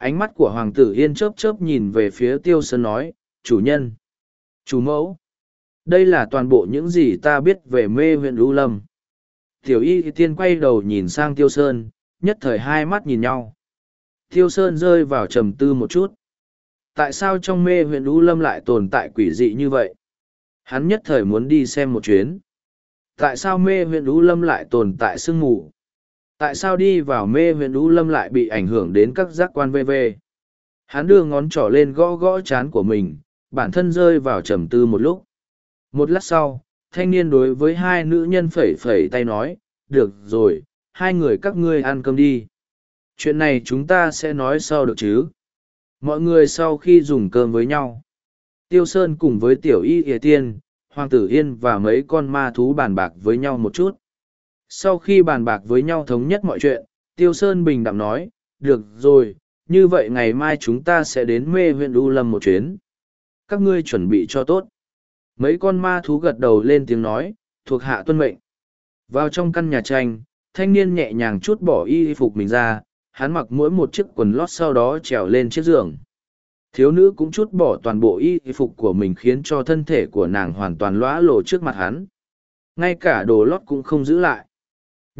ánh mắt của hoàng tử yên chớp chớp nhìn về phía tiêu sơn nói, chủ nhân, chủ mẫu, đây là toàn bộ những gì ta biết về mê huyện lưu lâm. Tiểu y tiên quay đầu nhìn sang tiêu sơn, nhất thời hai mắt nhìn nhau. Tiêu sơn rơi vào trầm tư một chút. Tại sao trong mê huyện lưu lâm lại tồn tại quỷ dị như vậy? Hắn nhất thời muốn đi xem một chuyến. Tại sao mê huyện lũ lâm lại tồn tại sương mù? Tại sao đi vào mê huyện lũ lâm lại bị ảnh hưởng đến các giác quan vv hắn đưa ngón trỏ lên gõ gõ chán của mình, bản thân rơi vào trầm tư một lúc. Một lát sau, thanh niên đối với hai nữ nhân phẩy phẩy tay nói, được rồi, hai người các ngươi ăn cơm đi. Chuyện này chúng ta sẽ nói sau được chứ? Mọi người sau khi dùng cơm với nhau, tiêu sơn cùng với tiểu y ỉa tiên, hoàng tử yên và mấy con ma thú bàn bạc với nhau một chút sau khi bàn bạc với nhau thống nhất mọi chuyện, Tiêu Sơn bình đạm nói, được rồi, như vậy ngày mai chúng ta sẽ đến mê huyện U Lâm một chuyến. Các ngươi chuẩn bị cho tốt. Mấy con ma thú gật đầu lên tiếng nói, thuộc hạ tuân mệnh. Vào trong căn nhà tranh, thanh niên nhẹ nhàng chút bỏ y phục mình ra, hắn mặc mỗi một chiếc quần lót sau đó trèo lên chiếc giường. Thiếu nữ cũng chút bỏ toàn bộ y phục của mình khiến cho thân thể của nàng hoàn toàn lõa lộ trước mặt hắn. Ngay cả đồ lót cũng không giữ lại.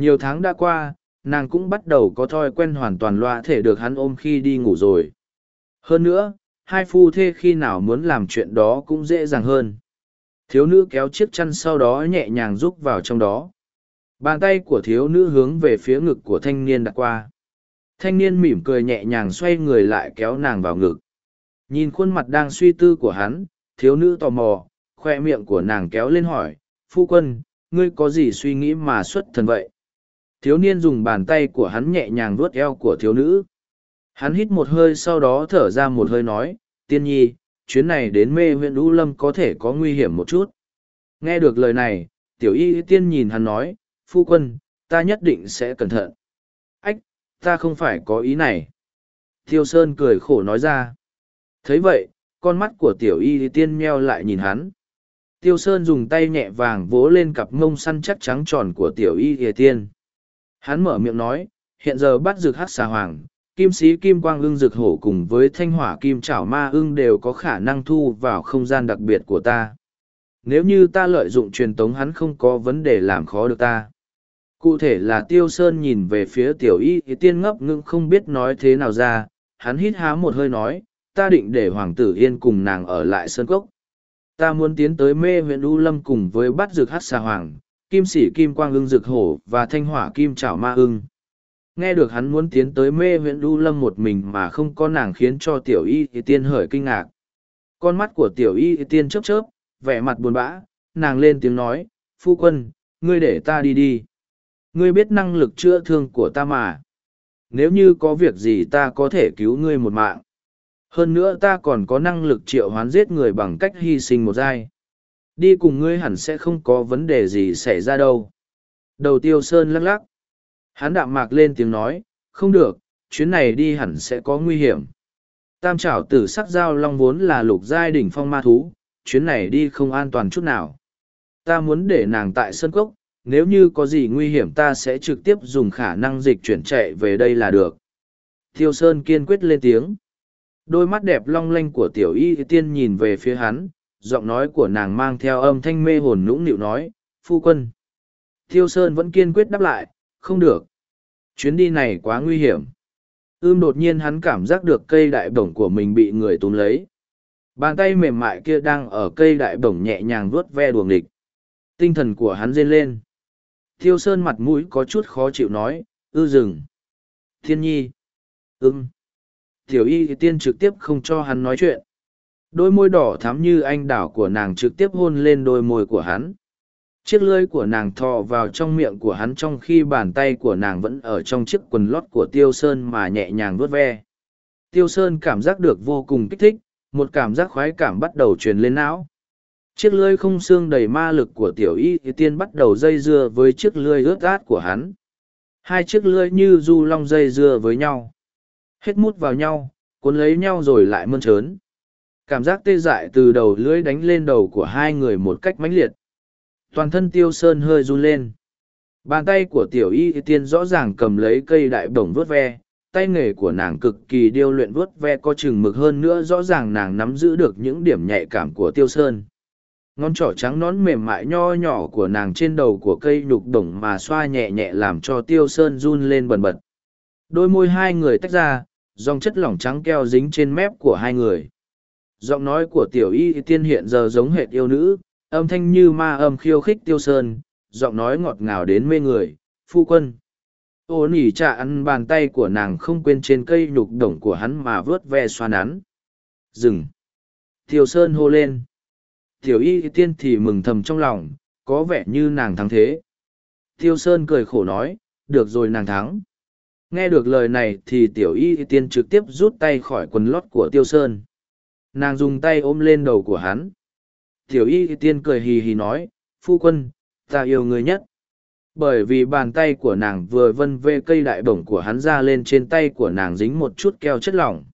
Nhiều tháng đã qua, nàng cũng bắt đầu có thói quen hoàn toàn loa thể được hắn ôm khi đi ngủ rồi. Hơn nữa, hai phu thê khi nào muốn làm chuyện đó cũng dễ dàng hơn. Thiếu nữ kéo chiếc chăn sau đó nhẹ nhàng rúc vào trong đó. Bàn tay của thiếu nữ hướng về phía ngực của thanh niên đặt qua. Thanh niên mỉm cười nhẹ nhàng xoay người lại kéo nàng vào ngực. Nhìn khuôn mặt đang suy tư của hắn, thiếu nữ tò mò, khoe miệng của nàng kéo lên hỏi, phu quân, ngươi có gì suy nghĩ mà xuất thần vậy? Thiếu niên dùng bàn tay của hắn nhẹ nhàng vuốt eo của thiếu nữ. Hắn hít một hơi sau đó thở ra một hơi nói, tiên nhi, chuyến này đến mê huyện U Lâm có thể có nguy hiểm một chút. Nghe được lời này, tiểu y tiên nhìn hắn nói, phu quân, ta nhất định sẽ cẩn thận. Ách, ta không phải có ý này. Tiêu Sơn cười khổ nói ra. thấy vậy, con mắt của tiểu y tiên meo lại nhìn hắn. Tiêu Sơn dùng tay nhẹ vàng vỗ lên cặp mông săn chắc trắng tròn của tiểu y tiên. Hắn mở miệng nói, hiện giờ bắt rực hát xà hoàng, kim sĩ kim quang ưng rực hổ cùng với thanh hỏa kim chảo ma ưng đều có khả năng thu vào không gian đặc biệt của ta. Nếu như ta lợi dụng truyền tống hắn không có vấn đề làm khó được ta. Cụ thể là Tiêu Sơn nhìn về phía tiểu y thì tiên ngấp ngưng không biết nói thế nào ra, hắn hít há một hơi nói, ta định để Hoàng tử Yên cùng nàng ở lại Sơn Cốc. Ta muốn tiến tới mê huyện U Lâm cùng với bắt rực hát xà hoàng, kim sĩ kim quang ưng rực hổ và thanh hỏa kim chảo ma ưng. Nghe được hắn muốn tiến tới mê huyện đu lâm một mình mà không có nàng khiến cho tiểu y thì tiên hởi kinh ngạc. Con mắt của tiểu y thì tiên chớp chớp, vẻ mặt buồn bã, nàng lên tiếng nói, phu quân, ngươi để ta đi đi. Ngươi biết năng lực chữa thương của ta mà. Nếu như có việc gì ta có thể cứu ngươi một mạng. Hơn nữa ta còn có năng lực triệu hoán giết người bằng cách hy sinh một giai đi cùng ngươi hẳn sẽ không có vấn đề gì xảy ra đâu đầu tiêu sơn lắc lắc Hắn đạm mạc lên tiếng nói, không được, chuyến này đi hẳn sẽ có nguy hiểm. Tam trảo tử sắc giao long vốn là lục giai đỉnh phong ma thú, chuyến này đi không an toàn chút nào. Ta muốn để nàng tại sân cốc, nếu như có gì nguy hiểm ta sẽ trực tiếp dùng khả năng dịch chuyển chạy về đây là được. Thiêu Sơn kiên quyết lên tiếng. Đôi mắt đẹp long lanh của tiểu y tiên nhìn về phía hắn, giọng nói của nàng mang theo âm thanh mê hồn nũng nịu nói, phu quân. Thiêu Sơn vẫn kiên quyết đáp lại, không được. Chuyến đi này quá nguy hiểm. Ưm đột nhiên hắn cảm giác được cây đại bổng của mình bị người túm lấy. Bàn tay mềm mại kia đang ở cây đại bổng nhẹ nhàng vuốt ve đuồng địch. Tinh thần của hắn rên lên. Thiêu sơn mặt mũi có chút khó chịu nói, ư dừng. Thiên nhi. Ưm. Tiểu y tiên trực tiếp không cho hắn nói chuyện. Đôi môi đỏ thắm như anh đảo của nàng trực tiếp hôn lên đôi môi của hắn. Chiếc lưỡi của nàng thò vào trong miệng của hắn trong khi bàn tay của nàng vẫn ở trong chiếc quần lót của tiêu sơn mà nhẹ nhàng vuốt ve. Tiêu sơn cảm giác được vô cùng kích thích, một cảm giác khoái cảm bắt đầu truyền lên não. Chiếc lưỡi không xương đầy ma lực của tiểu y thì tiên bắt đầu dây dưa với chiếc lưỡi ướt át của hắn. Hai chiếc lưỡi như du long dây dưa với nhau. Hết mút vào nhau, cuốn lấy nhau rồi lại mơn trớn cảm giác tê dại từ đầu lưỡi đánh lên đầu của hai người một cách mãnh liệt. Toàn thân tiêu sơn hơi run lên. Bàn tay của tiểu y tiên rõ ràng cầm lấy cây đại bổng vuốt ve, tay nghề của nàng cực kỳ điêu luyện vuốt ve có chừng mực hơn nữa rõ ràng nàng nắm giữ được những điểm nhạy cảm của tiêu sơn. Ngón trỏ trắng nón mềm mại nho nhỏ của nàng trên đầu của cây nhục đồng mà xoa nhẹ nhẹ làm cho tiêu sơn run lên bần bật. Đôi môi hai người tách ra, dòng chất lỏng trắng keo dính trên mép của hai người giọng nói của tiểu y tiên hiện giờ giống hệt yêu nữ âm thanh như ma âm khiêu khích tiêu sơn, giọng nói ngọt ngào đến mê người, phu quân. Ô nỉ trà ăn bàn tay của nàng không quên trên cây nhục đổng của hắn mà vớt ve xoa nắn. Dừng. Tiêu sơn hô lên. Tiểu y tiên thì mừng thầm trong lòng, có vẻ như nàng thắng thế. Tiêu sơn cười khổ nói, được rồi nàng thắng. Nghe được lời này thì tiểu y tiên trực tiếp rút tay khỏi quần lót của tiêu sơn. Nàng dùng tay ôm lên đầu của hắn. Tiểu y tiên cười hì hì nói, phu quân, ta yêu người nhất. Bởi vì bàn tay của nàng vừa vân vê cây đại bổng của hắn ra lên trên tay của nàng dính một chút keo chất lỏng.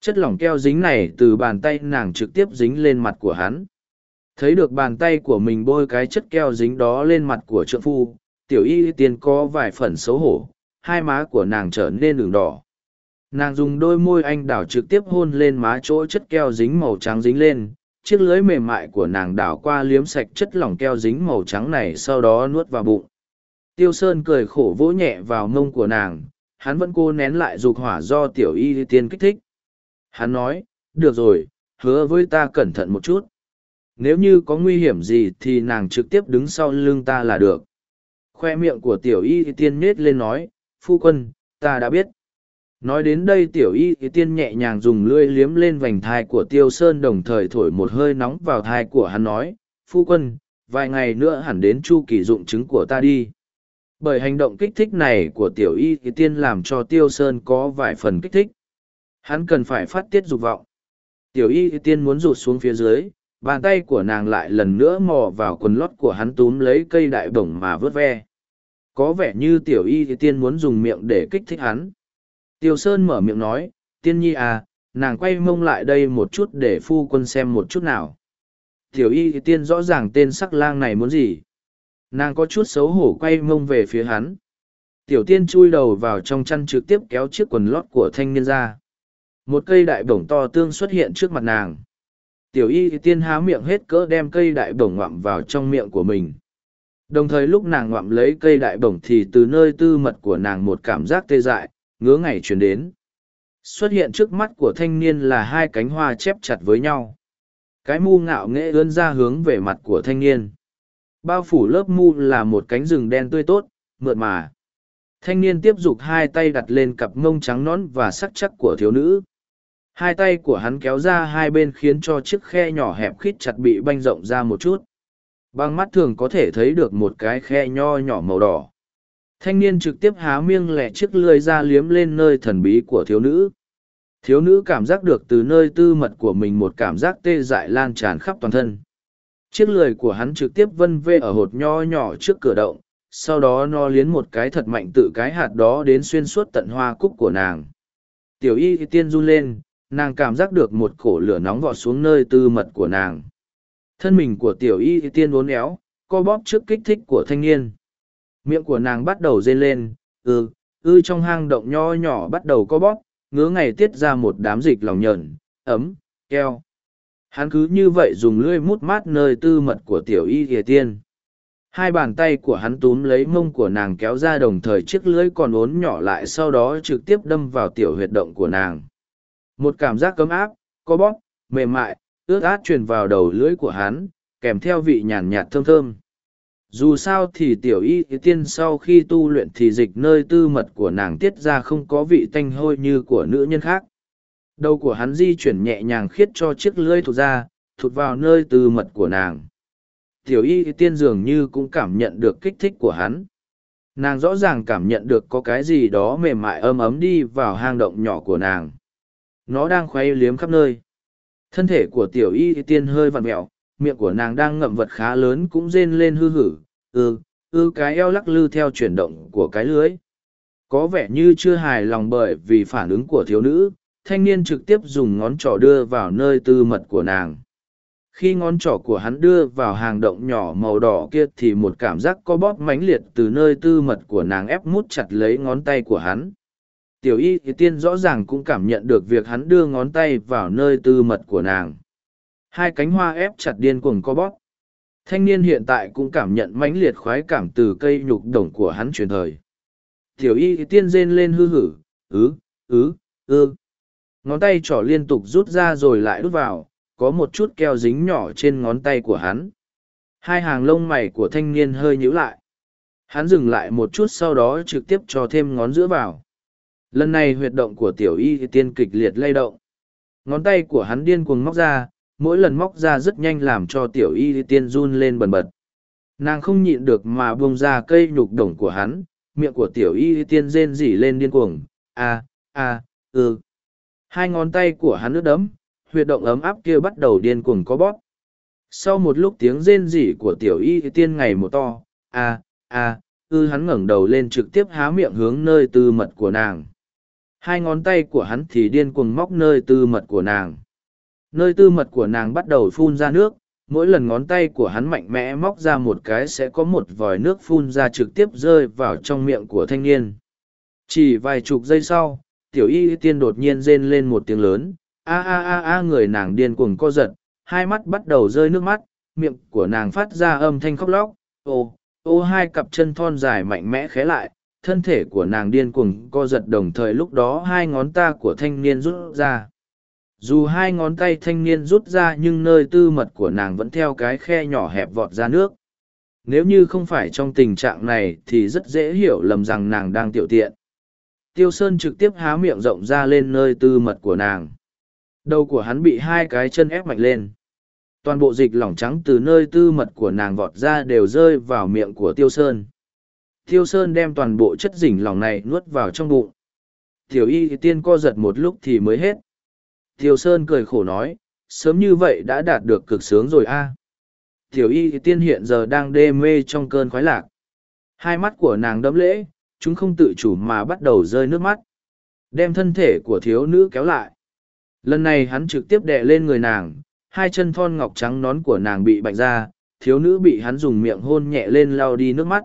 Chất lỏng keo dính này từ bàn tay nàng trực tiếp dính lên mặt của hắn. Thấy được bàn tay của mình bôi cái chất keo dính đó lên mặt của trượng phu, tiểu y tiên có vài phần xấu hổ, hai má của nàng trở nên đường đỏ nàng dùng đôi môi anh đảo trực tiếp hôn lên má chỗ chất keo dính màu trắng dính lên, chiếc lưới mềm mại của nàng đảo qua liếm sạch chất lỏng keo dính màu trắng này sau đó nuốt vào bụng. Tiêu sơn cười khổ vỗ nhẹ vào mông của nàng, hắn vẫn cô nén lại dục hỏa do tiểu y tiên kích thích. Hắn nói, được rồi, hứa với ta cẩn thận một chút. Nếu như có nguy hiểm gì thì nàng trực tiếp đứng sau lưng ta là được. Khoe miệng của tiểu y tiên nết lên nói, phu quân, ta đã biết nói đến đây tiểu y tiên nhẹ nhàng dùng lưỡi liếm lên vành thai của tiêu sơn đồng thời thổi một hơi nóng vào thai của hắn nói, phu quân, vài ngày nữa hẳn đến chu kỳ dụng chứng của ta đi. Bởi hành động kích thích này của tiểu y tiên làm cho tiêu sơn có vài phần kích thích. Hắn cần phải phát tiết dục vọng. Tiểu y tiên muốn rụt xuống phía dưới, bàn tay của nàng lại lần nữa mò vào quần lót của hắn túm lấy cây đại bổng mà vớt ve. Có vẻ như tiểu y tiên muốn dùng miệng để kích thích hắn tiêu sơn mở miệng nói, tiên nhi à nàng quay mông lại đây một chút để phu quân xem một chút nào. Tiểu y tiên rõ ràng tên sắc lang này muốn gì. Nàng có chút xấu hổ quay mông về phía hắn. Tiểu tiên chui đầu vào trong chăn trực tiếp kéo chiếc quần lót của thanh niên ra. Một cây đại bổng to tương xuất hiện trước mặt nàng. Tiểu y tiên há miệng hết cỡ đem cây đại bổng ngoạm vào trong miệng của mình. Đồng thời lúc nàng ngoạm lấy cây đại bổng thì từ nơi tư mật của nàng một cảm giác tê dại ngứa ngày chuyển đến. Xuất hiện trước mắt của thanh niên là hai cánh hoa chép chặt với nhau. Cái mu ngạo nghễ ươn ra hướng về mặt của thanh niên. Bao phủ lớp mu là một cánh rừng đen tươi tốt, mượt mà. Thanh niên tiếp dục hai tay đặt lên cặp ngông trắng nón và sắc chắc của thiếu nữ. Hai tay của hắn kéo ra hai bên khiến cho chiếc khe nhỏ hẹp khít chặt bị banh rộng ra một chút. Bằng mắt thường có thể thấy được một cái khe nho nhỏ màu đỏ thanh niên trực tiếp há miêng lẹ chiếc lưới ra liếm lên nơi thần bí của thiếu nữ. Thiếu nữ cảm giác được từ nơi tư mật của mình một cảm giác tê dại lan tràn khắp toàn thân. Chiếc lưới của hắn trực tiếp vân vê ở hột nho nhỏ trước cửa động, sau đó no liến một cái thật mạnh tự cái hạt đó đến xuyên suốt tận hoa cúc của nàng. Tiểu y tiên run lên, nàng cảm giác được một cổ lửa nóng vọt xuống nơi tư mật của nàng. Thân mình của tiểu y tiên uốn éo, co bóp trước kích thích của thanh niên miệng của nàng bắt đầu rên lên ư ư trong hang động nho nhỏ bắt đầu co bóp, ngứa ngày tiết ra một đám dịch lòng nhờn, ấm, keo. Hắn cứ như vậy dùng lưỡi mút mát nơi tư mật của tiểu y thìa tiên. Hai bàn tay của hắn túm lấy mông của nàng kéo ra đồng thời chiếc lưỡi còn ốn nhỏ lại sau đó trực tiếp đâm vào tiểu huyệt động của nàng. Một cảm giác cấm áp có bóp, mềm mại, ướt át truyền vào đầu lưỡi của hắn, kèm theo vị nhàn nhạt thơm thơm dù sao thì tiểu y tiên sau khi tu luyện thì dịch nơi tư mật của nàng tiết ra không có vị tanh hôi như của nữ nhân khác. Đầu của hắn di chuyển nhẹ nhàng khiết cho chiếc lưỡi thụt ra, thụt vào nơi tư mật của nàng. Tiểu y tiên dường như cũng cảm nhận được kích thích của hắn. Nàng rõ ràng cảm nhận được có cái gì đó mềm mại ấm ấm đi vào hang động nhỏ của nàng. Nó đang khoay liếm khắp nơi. Thân thể của tiểu y tiên hơi vặn mẹo miệng của nàng đang ngậm vật khá lớn cũng rên lên hư hử. Ư ư cái eo lắc lư theo chuyển động của cái lưới. Có vẻ như chưa hài lòng bởi vì phản ứng của thiếu nữ, thanh niên trực tiếp dùng ngón trỏ đưa vào nơi tư mật của nàng. Khi ngón trỏ của hắn đưa vào hàng động nhỏ màu đỏ kia thì một cảm giác co bóp mãnh liệt từ nơi tư mật của nàng ép mút chặt lấy ngón tay của hắn. Tiểu y thì tiên rõ ràng cũng cảm nhận được việc hắn đưa ngón tay vào nơi tư mật của nàng hai cánh hoa ép chặt điên cuồng co bóp. Thanh niên hiện tại cũng cảm nhận mãnh liệt khoái cảm từ cây nhục đồng của hắn truyền thời. Tiểu y tiên rên lên hư hử, ứ ứ, ư. Ngón tay trỏ liên tục rút ra rồi lại đút vào, có một chút keo dính nhỏ trên ngón tay của hắn. Hai hàng lông mày của thanh niên hơi nhíu lại. Hắn dừng lại một chút sau đó trực tiếp cho thêm ngón giữa vào. Lần này huyệt động của tiểu y tiên kịch liệt lay động. Ngón tay của hắn điên cuồng móc ra mỗi lần móc ra rất nhanh làm cho tiểu y tiên run lên bần bật. Nàng không nhịn được mà buông ra cây nhục đồng của hắn, miệng của tiểu y tiên rên rỉ lên điên cuồng. A a ừ. Hai ngón tay của hắn ướt đẫm, huyệt động ấm áp kia bắt đầu điên cuồng có bóp. Sau một lúc tiếng rên rỉ của tiểu y tiên ngày một to, a a ư hắn ngẩng đầu lên trực tiếp há miệng hướng nơi tư mật của nàng. Hai ngón tay của hắn thì điên cuồng móc nơi tư mật của nàng nơi tư mật của nàng bắt đầu phun ra nước, mỗi lần ngón tay của hắn mạnh mẽ móc ra một cái sẽ có một vòi nước phun ra trực tiếp rơi vào trong miệng của thanh niên. Chỉ vài chục giây sau, tiểu y tiên đột nhiên rên lên một tiếng lớn, a a a a người nàng điên cuồng co giật, hai mắt bắt đầu rơi nước mắt, miệng của nàng phát ra âm thanh khóc lóc, ô ô hai cặp chân thon dài mạnh mẽ khé lại, thân thể của nàng điên cuồng co giật đồng thời lúc đó hai ngón ta của thanh niên rút ra dù hai ngón tay thanh niên rút ra nhưng nơi tư mật của nàng vẫn theo cái khe nhỏ hẹp vọt ra nước. Nếu như không phải trong tình trạng này thì rất dễ hiểu lầm rằng nàng đang tiểu tiện. Tiêu sơn trực tiếp há miệng rộng ra lên nơi tư mật của nàng. Đầu của hắn bị hai cái chân ép mạnh lên. Toàn bộ dịch lỏng trắng từ nơi tư mật của nàng vọt ra đều rơi vào miệng của tiêu sơn. Tiêu sơn đem toàn bộ chất dỉnh lỏng này nuốt vào trong bụng. Tiểu y tiên co giật một lúc thì mới hết. Tiểu sơn cười khổ nói, sớm như vậy đã đạt được cực sướng rồi a. Tiểu y tiên hiện giờ đang đê mê trong cơn khoái lạc. Hai mắt của nàng đẫm lễ, chúng không tự chủ mà bắt đầu rơi nước mắt. Đem thân thể của thiếu nữ kéo lại. Lần này hắn trực tiếp đè lên người nàng, hai chân thon ngọc trắng nón của nàng bị bạch ra, thiếu nữ bị hắn dùng miệng hôn nhẹ lên lau đi nước mắt.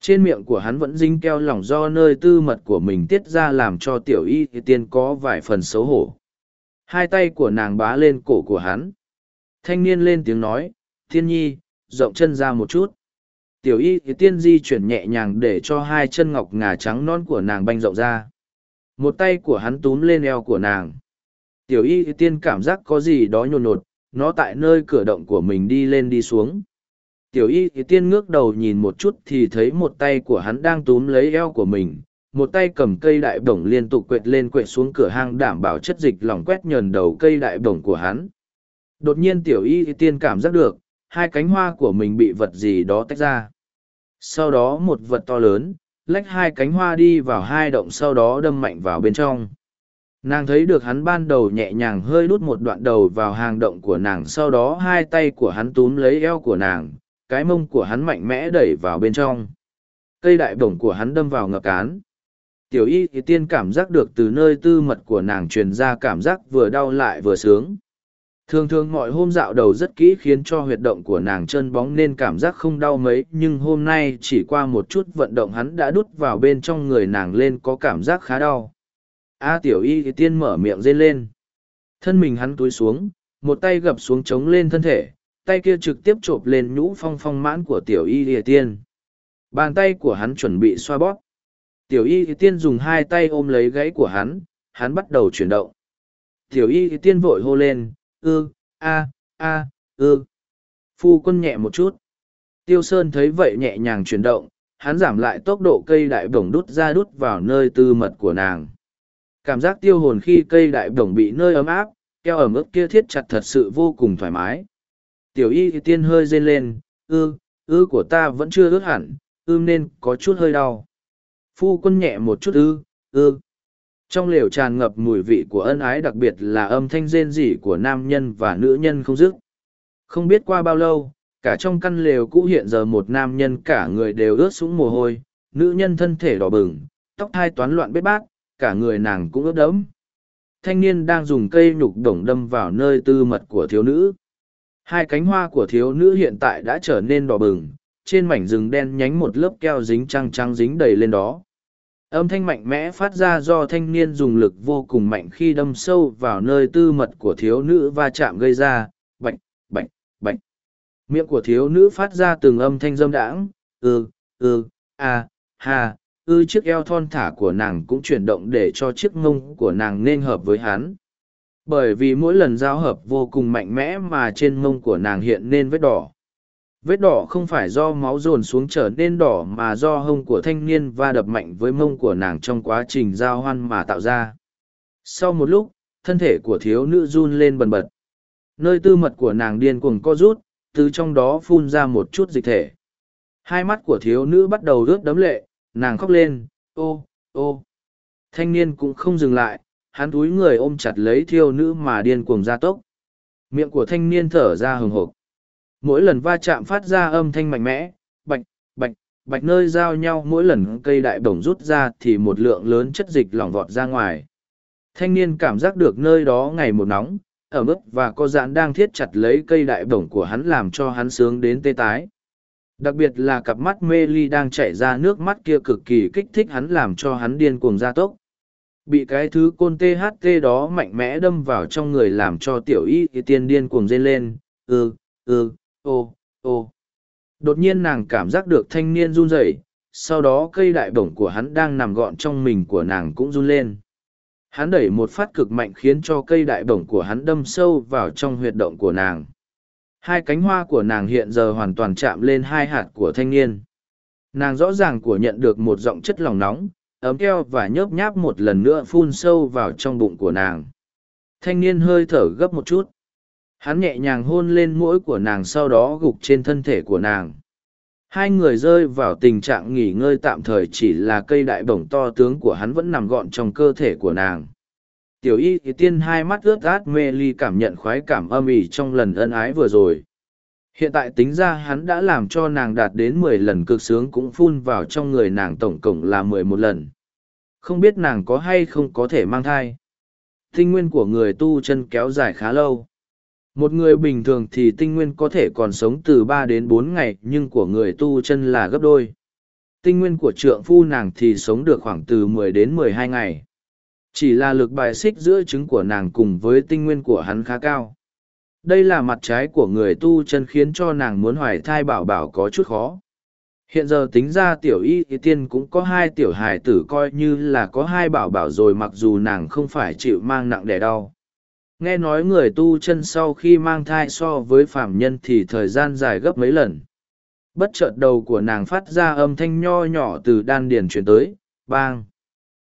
Trên miệng của hắn vẫn dính keo lỏng do nơi tư mật của mình tiết ra làm cho tiểu y tiên có vài phần xấu hổ hai tay của nàng bá lên cổ của hắn. Thanh niên lên tiếng nói, thiên nhi, rộng chân ra một chút. Tiểu y tiên di chuyển nhẹ nhàng để cho hai chân ngọc ngà trắng non của nàng banh rộng ra. Một tay của hắn túm lên eo của nàng. Tiểu y tiên cảm giác có gì đó nhồn nhột, nó tại nơi cửa động của mình đi lên đi xuống. Tiểu y tiên ngước đầu nhìn một chút thì thấy một tay của hắn đang túm lấy eo của mình một tay cầm cây đại bổng liên tục quệt lên quệt xuống cửa hang đảm bảo chất dịch lỏng quét nhờn đầu cây đại bổng của hắn. Đột nhiên tiểu y tiên cảm giác được, hai cánh hoa của mình bị vật gì đó tách ra. Sau đó một vật to lớn, lách hai cánh hoa đi vào hai động sau đó đâm mạnh vào bên trong. Nàng thấy được hắn ban đầu nhẹ nhàng hơi đút một đoạn đầu vào hang động của nàng, sau đó hai tay của hắn túm lấy eo của nàng, cái mông của hắn mạnh mẽ đẩy vào bên trong. Cây đại bổng của hắn đâm vào ngập cán tiểu y thì tiên cảm giác được từ nơi tư mật của nàng truyền ra cảm giác vừa đau lại vừa sướng. Thường thường mọi hôm dạo đầu rất kỹ khiến cho huyệt động của nàng chân bóng nên cảm giác không đau mấy, nhưng hôm nay chỉ qua một chút vận động hắn đã đút vào bên trong người nàng lên có cảm giác khá đau. A tiểu y thì tiên mở miệng rên lên. Thân mình hắn túi xuống, một tay gập xuống trống lên thân thể, tay kia trực tiếp chộp lên nhũ phong phong mãn của tiểu y thì tiên. Bàn tay của hắn chuẩn bị xoa bóp tiểu y tiên dùng hai tay ôm lấy gãy của hắn hắn bắt đầu chuyển động. Tiểu y tiên vội hô lên, ư, a a, ư. Phu quân nhẹ một chút. Tiêu sơn thấy vậy nhẹ nhàng chuyển động, hắn giảm lại tốc độ cây đại bổng đút ra đút vào nơi tư mật của nàng. Cảm giác tiêu hồn khi cây đại bổng bị nơi ấm áp, keo ẩm ướt kia thiết chặt thật sự vô cùng thoải mái. Tiểu y tiên hơi rên lên, ư ư của ta vẫn chưa ướt hẳn, ư nên có chút hơi đau phu quân nhẹ một chút ư ư. Trong lều tràn ngập mùi vị của ân ái đặc biệt là âm thanh rên rỉ của nam nhân và nữ nhân không dứt. Không biết qua bao lâu, cả trong căn lều cũ hiện giờ một nam nhân cả người đều ướt sũng mồ hôi, nữ nhân thân thể đỏ bừng, tóc thai toán loạn bết bát, cả người nàng cũng ướt đẫm. Thanh niên đang dùng cây nhục đồng đâm vào nơi tư mật của thiếu nữ. Hai cánh hoa của thiếu nữ hiện tại đã trở nên đỏ bừng trên mảnh rừng đen nhánh một lớp keo dính trăng trăng dính đầy lên đó. Âm thanh mạnh mẽ phát ra do thanh niên dùng lực vô cùng mạnh khi đâm sâu vào nơi tư mật của thiếu nữ va chạm gây ra, bạch bạch bạch. Miệng của thiếu nữ phát ra từng âm thanh dâm đãng ư ư a ha ư chiếc eo thon thả của nàng cũng chuyển động để cho chiếc mông của nàng nên hợp với hắn. Bởi vì mỗi lần giao hợp vô cùng mạnh mẽ mà trên mông của nàng hiện nên vết đỏ vết đỏ không phải do máu dồn xuống trở nên đỏ mà do hông của thanh niên va đập mạnh với mông của nàng trong quá trình giao hoan mà tạo ra. Sau một lúc, thân thể của thiếu nữ run lên bần bật. Nơi tư mật của nàng điên cuồng co rút, từ trong đó phun ra một chút dịch thể. Hai mắt của thiếu nữ bắt đầu rướt đấm lệ, nàng khóc lên, ô ô. Thanh niên cũng không dừng lại, hắn túi người ôm chặt lấy thiêu nữ mà điên cuồng ra tốc. Miệng của thanh niên thở ra hừng hộp mỗi lần va chạm phát ra âm thanh mạnh mẽ, bạch bạch bạch nơi giao nhau, mỗi lần cây đại bổng rút ra thì một lượng lớn chất dịch lỏng vọt ra ngoài. Thanh niên cảm giác được nơi đó ngày một nóng ở mức và có giãn đang thiết chặt lấy cây đại bổng của hắn làm cho hắn sướng đến tê tái. Đặc biệt là cặp mắt mê ly đang chảy ra nước mắt kia cực kỳ kích thích hắn làm cho hắn điên cuồng gia tốc. Bị cái thứ côn tht đó mạnh mẽ đâm vào trong người làm cho tiểu y tiên điên cuồng dây lên ừ ừ ô ô đột nhiên nàng cảm giác được thanh niên run rẩy sau đó cây đại bổng của hắn đang nằm gọn trong mình của nàng cũng run lên Hắn đẩy một phát cực mạnh khiến cho cây đại bổng của hắn đâm sâu vào trong huyệt động của nàng. Hai cánh hoa của nàng hiện giờ hoàn toàn chạm lên hai hạt của thanh niên. Nàng rõ ràng của nhận được một giọng chất lỏng nóng, ấm keo và nhớp nháp một lần nữa phun sâu vào trong bụng của nàng. Thanh niên hơi thở gấp một chút. Hắn nhẹ nhàng hôn lên mũi của nàng sau đó gục trên thân thể của nàng. Hai người rơi vào tình trạng nghỉ ngơi tạm thời chỉ là cây đại bổng to tướng của hắn vẫn nằm gọn trong cơ thể của nàng. Tiểu y thì tiên hai mắt ướt át mê ly cảm nhận khoái cảm âm ỉ trong lần ân ái vừa rồi. Hiện tại tính ra hắn đã làm cho nàng đạt đến mười lần cực sướng cũng phun vào trong người nàng tổng cộng là mười một lần. Không biết nàng có hay không có thể mang thai. Thinh nguyên của người tu chân kéo dài khá lâu. Một người bình thường thì tinh nguyên có thể còn sống từ ba đến bốn ngày, nhưng của người tu chân là gấp đôi. Tinh nguyên của trượng phu nàng thì sống được khoảng từ mười đến mười hai ngày. Chỉ là lực bài xích giữa trứng của nàng cùng với tinh nguyên của hắn khá cao. Đây là mặt trái của người tu chân khiến cho nàng muốn hoài thai bảo bảo có chút khó. Hiện giờ tính ra tiểu y thì tiên cũng có hai tiểu hài tử coi như là có hai bảo bảo rồi mặc dù nàng không phải chịu mang nặng đẻ đau. Nghe nói người tu chân sau khi mang thai so với phạm nhân thì thời gian dài gấp mấy lần. Bất chợt đầu của nàng phát ra âm thanh nho nhỏ từ đan điền chuyển tới, bang.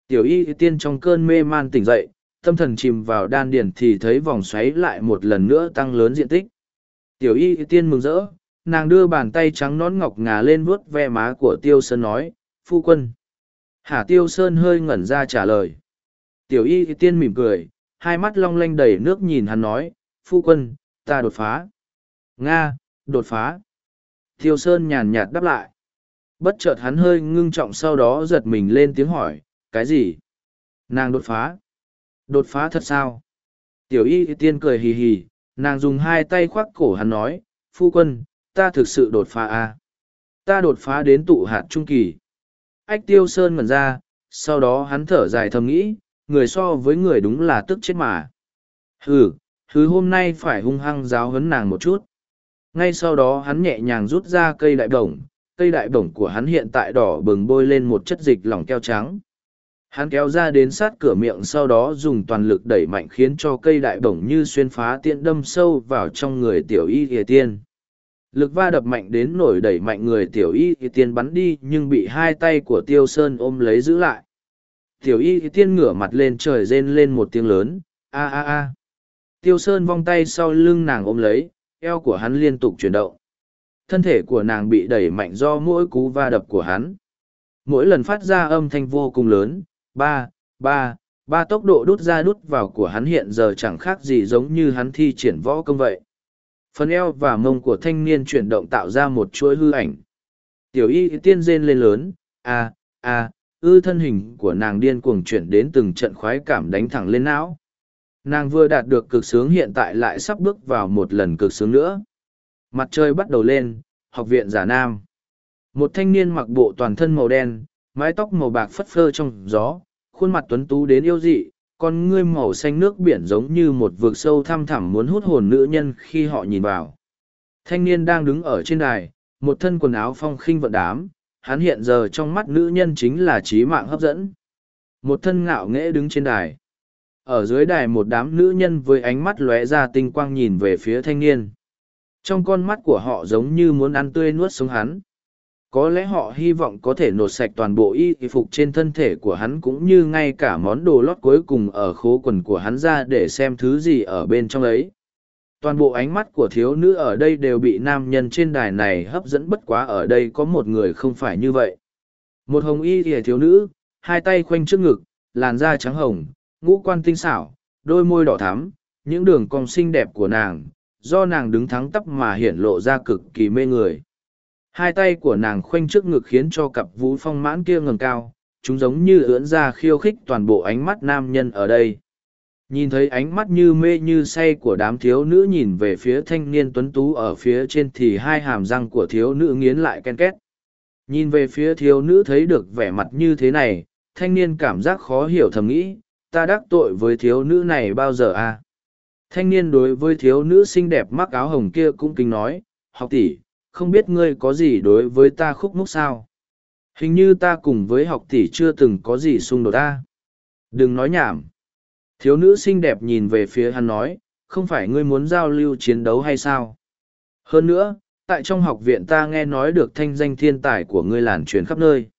Tiểu y tiên trong cơn mê man tỉnh dậy, tâm thần chìm vào đan điền thì thấy vòng xoáy lại một lần nữa tăng lớn diện tích. Tiểu y tiên mừng rỡ, nàng đưa bàn tay trắng nón ngọc ngà lên vuốt ve má của tiêu sơn nói, phu quân. Hà tiêu sơn hơi ngẩn ra trả lời. Tiểu y tiên mỉm cười, hai mắt long lanh đầy nước nhìn hắn nói, phu quân, ta đột phá. Nga, đột phá. Thiêu sơn nhàn nhạt đáp lại. Bất chợt hắn hơi ngưng trọng sau đó giật mình lên tiếng hỏi, cái gì? Nàng đột phá. Đột phá thật sao? Tiểu y tiên cười hì hì, nàng dùng hai tay khoác cổ hắn nói, phu quân, ta thực sự đột phá à? Ta đột phá đến tụ hạt trung kỳ. Ách tiêu sơn ngẩn ra, sau đó hắn thở dài thầm nghĩ, người so với người đúng là tức chết mà. Hừ, thứ hôm nay phải hung hăng giáo huấn nàng một chút. Ngay sau đó hắn nhẹ nhàng rút ra cây đại bổng, cây đại bổng của hắn hiện tại đỏ bừng bôi lên một chất dịch lỏng keo trắng. Hắn kéo ra đến sát cửa miệng sau đó dùng toàn lực đẩy mạnh khiến cho cây đại bổng như xuyên phá tiện đâm sâu vào trong người tiểu y thìa tiên. Lực va đập mạnh đến nổi đẩy mạnh người tiểu y thìa tiên bắn đi nhưng bị hai tay của tiêu sơn ôm lấy giữ lại. Tiểu y tiên ngửa mặt lên trời rên lên một tiếng lớn, a a a. Tiêu sơn vong tay sau lưng nàng ôm lấy, eo của hắn liên tục chuyển động. Thân thể của nàng bị đẩy mạnh do mỗi cú va đập của hắn. Mỗi lần phát ra âm thanh vô cùng lớn, ba ba ba tốc độ đút ra đút vào của hắn hiện giờ chẳng khác gì giống như hắn thi triển võ công vậy phần eo và mông của thanh niên chuyển động tạo ra một chuỗi hư ảnh tiểu y tiên rên lên lớn a a ư thân hình của nàng điên cuồng chuyển đến từng trận khoái cảm đánh thẳng lên não. Nàng vừa đạt được cực sướng hiện tại lại sắp bước vào một lần cực sướng nữa. Mặt trời bắt đầu lên học viện giả nam. Một thanh niên mặc bộ toàn thân màu đen mái tóc màu bạc phất phơ trong gió, khuôn mặt tuấn tú đến yêu dị, con ngươi màu xanh nước biển giống như một vực sâu thăm thẳm muốn hút hồn nữ nhân khi họ nhìn vào. Thanh niên đang đứng ở trên đài, một thân quần áo phong khinh vận đám, hắn hiện giờ trong mắt nữ nhân chính là trí mạng hấp dẫn. Một thân ngạo nghễ đứng trên đài. Ở dưới đài một đám nữ nhân với ánh mắt lóe ra tinh quang nhìn về phía thanh niên. Trong con mắt của họ giống như muốn ăn tươi nuốt sống hắn có lẽ họ hy vọng có thể nột sạch toàn bộ y phục trên thân thể của hắn cũng như ngay cả món đồ lót cuối cùng ở khố quần của hắn ra để xem thứ gì ở bên trong ấy toàn bộ ánh mắt của thiếu nữ ở đây đều bị nam nhân trên đài này hấp dẫn bất quá ở đây có một người không phải như vậy một hồng y thìa thiếu nữ hai tay khoanh trước ngực làn da trắng hồng ngũ quan tinh xảo đôi môi đỏ thắm những đường cong xinh đẹp của nàng do nàng đứng thắng tắp mà hiển lộ ra cực kỳ mê người Hai tay của nàng khoanh trước ngực khiến cho cặp vũ phong mãn kia ngầm cao, chúng giống như ưỡn ra khiêu khích toàn bộ ánh mắt nam nhân ở đây. Nhìn thấy ánh mắt như mê như say của đám thiếu nữ nhìn về phía thanh niên tuấn tú ở phía trên thì hai hàm răng của thiếu nữ nghiến lại ken két. Nhìn về phía thiếu nữ thấy được vẻ mặt như thế này, thanh niên cảm giác khó hiểu thầm nghĩ, ta đắc tội với thiếu nữ này bao giờ à? Thanh niên đối với thiếu nữ xinh đẹp mắc áo hồng kia cũng kinh nói, học tỷ, không biết ngươi có gì đối với ta khúc múc sao hình như ta cùng với học tỷ chưa từng có gì xung đột ta đừng nói nhảm Thiếu nữ xinh đẹp nhìn về phía hắn nói, không phải ngươi muốn giao lưu chiến đấu hay sao? Hơn nữa, tại trong học viện ta nghe nói được thanh danh thiên tài của ngươi làn truyền khắp nơi.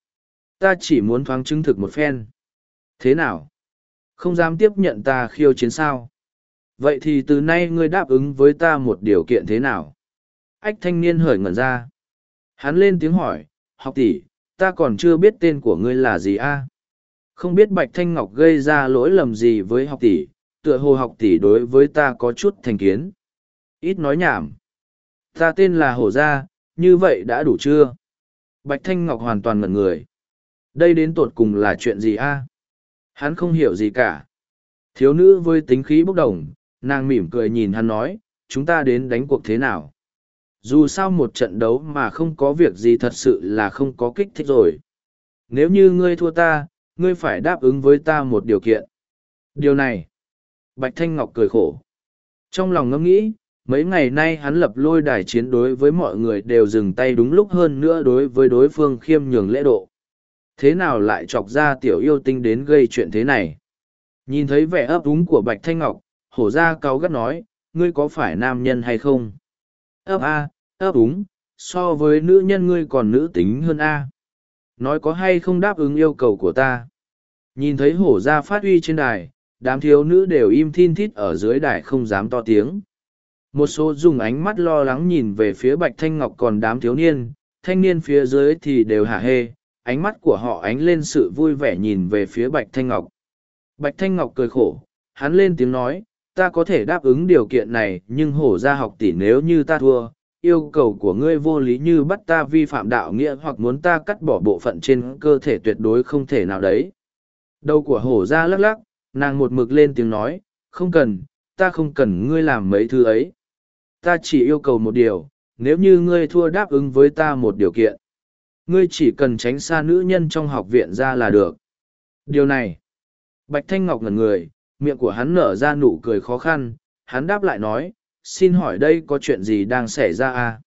Ta chỉ muốn thoáng chứng thực một phen. Thế nào? Không dám tiếp nhận ta khiêu chiến sao? Vậy thì từ nay ngươi đáp ứng với ta một điều kiện thế nào? Ách thanh niên hởi ngẩn ra. Hắn lên tiếng hỏi, học tỷ, ta còn chưa biết tên của ngươi là gì a? Không biết Bạch Thanh Ngọc gây ra lỗi lầm gì với học tỷ, tựa hồ học tỷ đối với ta có chút thành kiến. Ít nói nhảm. Ta tên là Hổ Gia, như vậy đã đủ chưa? Bạch Thanh Ngọc hoàn toàn ngẩn người. Đây đến tột cùng là chuyện gì a? Hắn không hiểu gì cả. Thiếu nữ với tính khí bốc đồng, nàng mỉm cười nhìn hắn nói, chúng ta đến đánh cuộc thế nào? Dù sao một trận đấu mà không có việc gì thật sự là không có kích thích rồi. Nếu như ngươi thua ta, ngươi phải đáp ứng với ta một điều kiện. Điều này, Bạch Thanh Ngọc cười khổ. Trong lòng ngẫm nghĩ, mấy ngày nay hắn lập lôi đài chiến đối với mọi người đều dừng tay đúng lúc hơn nữa đối với đối phương khiêm nhường lễ độ. Thế nào lại chọc ra tiểu yêu tinh đến gây chuyện thế này? Nhìn thấy vẻ ấp úng của Bạch Thanh Ngọc, hổ ra cáo gắt nói, ngươi có phải nam nhân hay không? ấp a, ấp úng, so với nữ nhân ngươi còn nữ tính hơn a. Nói có hay không đáp ứng yêu cầu của ta? Nhìn thấy hổ ra phát uy trên đài, đám thiếu nữ đều im thin thít ở dưới đài không dám to tiếng. Một số dùng ánh mắt lo lắng nhìn về phía Bạch Thanh Ngọc còn đám thiếu niên, thanh niên phía dưới thì đều hả hê, ánh mắt của họ ánh lên sự vui vẻ nhìn về phía Bạch Thanh Ngọc. Bạch Thanh Ngọc cười khổ, hắn lên tiếng nói, ta có thể đáp ứng điều kiện này nhưng hổ ra học tỷ nếu như ta thua, yêu cầu của ngươi vô lý như bắt ta vi phạm đạo nghĩa hoặc muốn ta cắt bỏ bộ phận trên cơ thể tuyệt đối không thể nào đấy. Đầu của hổ ra lắc lắc, nàng một mực lên tiếng nói, không cần, ta không cần ngươi làm mấy thứ ấy. Ta chỉ yêu cầu một điều, nếu như ngươi thua đáp ứng với ta một điều kiện. Ngươi chỉ cần tránh xa nữ nhân trong học viện ra là được. Điều này, Bạch Thanh Ngọc ngẩn người, miệng của hắn nở ra nụ cười khó khăn, hắn đáp lại nói, xin hỏi đây có chuyện gì đang xảy ra à?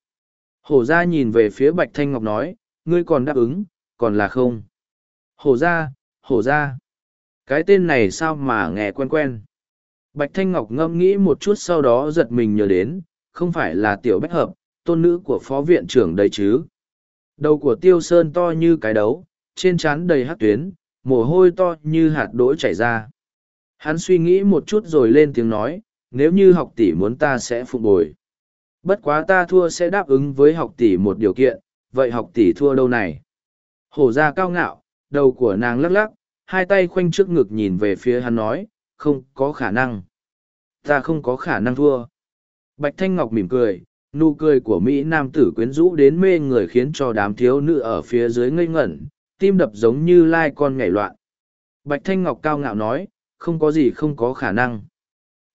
Hổ ra nhìn về phía Bạch Thanh Ngọc nói, ngươi còn đáp ứng, còn là không? Hổ ra, hổ ra. Cái tên này sao mà nghe quen quen? Bạch Thanh Ngọc ngâm nghĩ một chút sau đó giật mình nhớ đến, không phải là tiểu bách hợp, tôn nữ của phó viện trưởng đây chứ. Đầu của tiêu sơn to như cái đấu, trên trán đầy hát tuyến, mồ hôi to như hạt đỗ chảy ra. Hắn suy nghĩ một chút rồi lên tiếng nói, nếu như học tỷ muốn ta sẽ phục bồi. Bất quá ta thua sẽ đáp ứng với học tỷ một điều kiện, vậy học tỷ thua đâu này? Hổ ra cao ngạo, đầu của nàng lắc lắc, hai tay khoanh trước ngực nhìn về phía hắn nói, không có khả năng. Ta không có khả năng thua. Bạch Thanh Ngọc mỉm cười, nụ cười của Mỹ Nam tử quyến rũ đến mê người khiến cho đám thiếu nữ ở phía dưới ngây ngẩn, tim đập giống như lai con nhảy loạn. Bạch Thanh Ngọc cao ngạo nói, không có gì không có khả năng.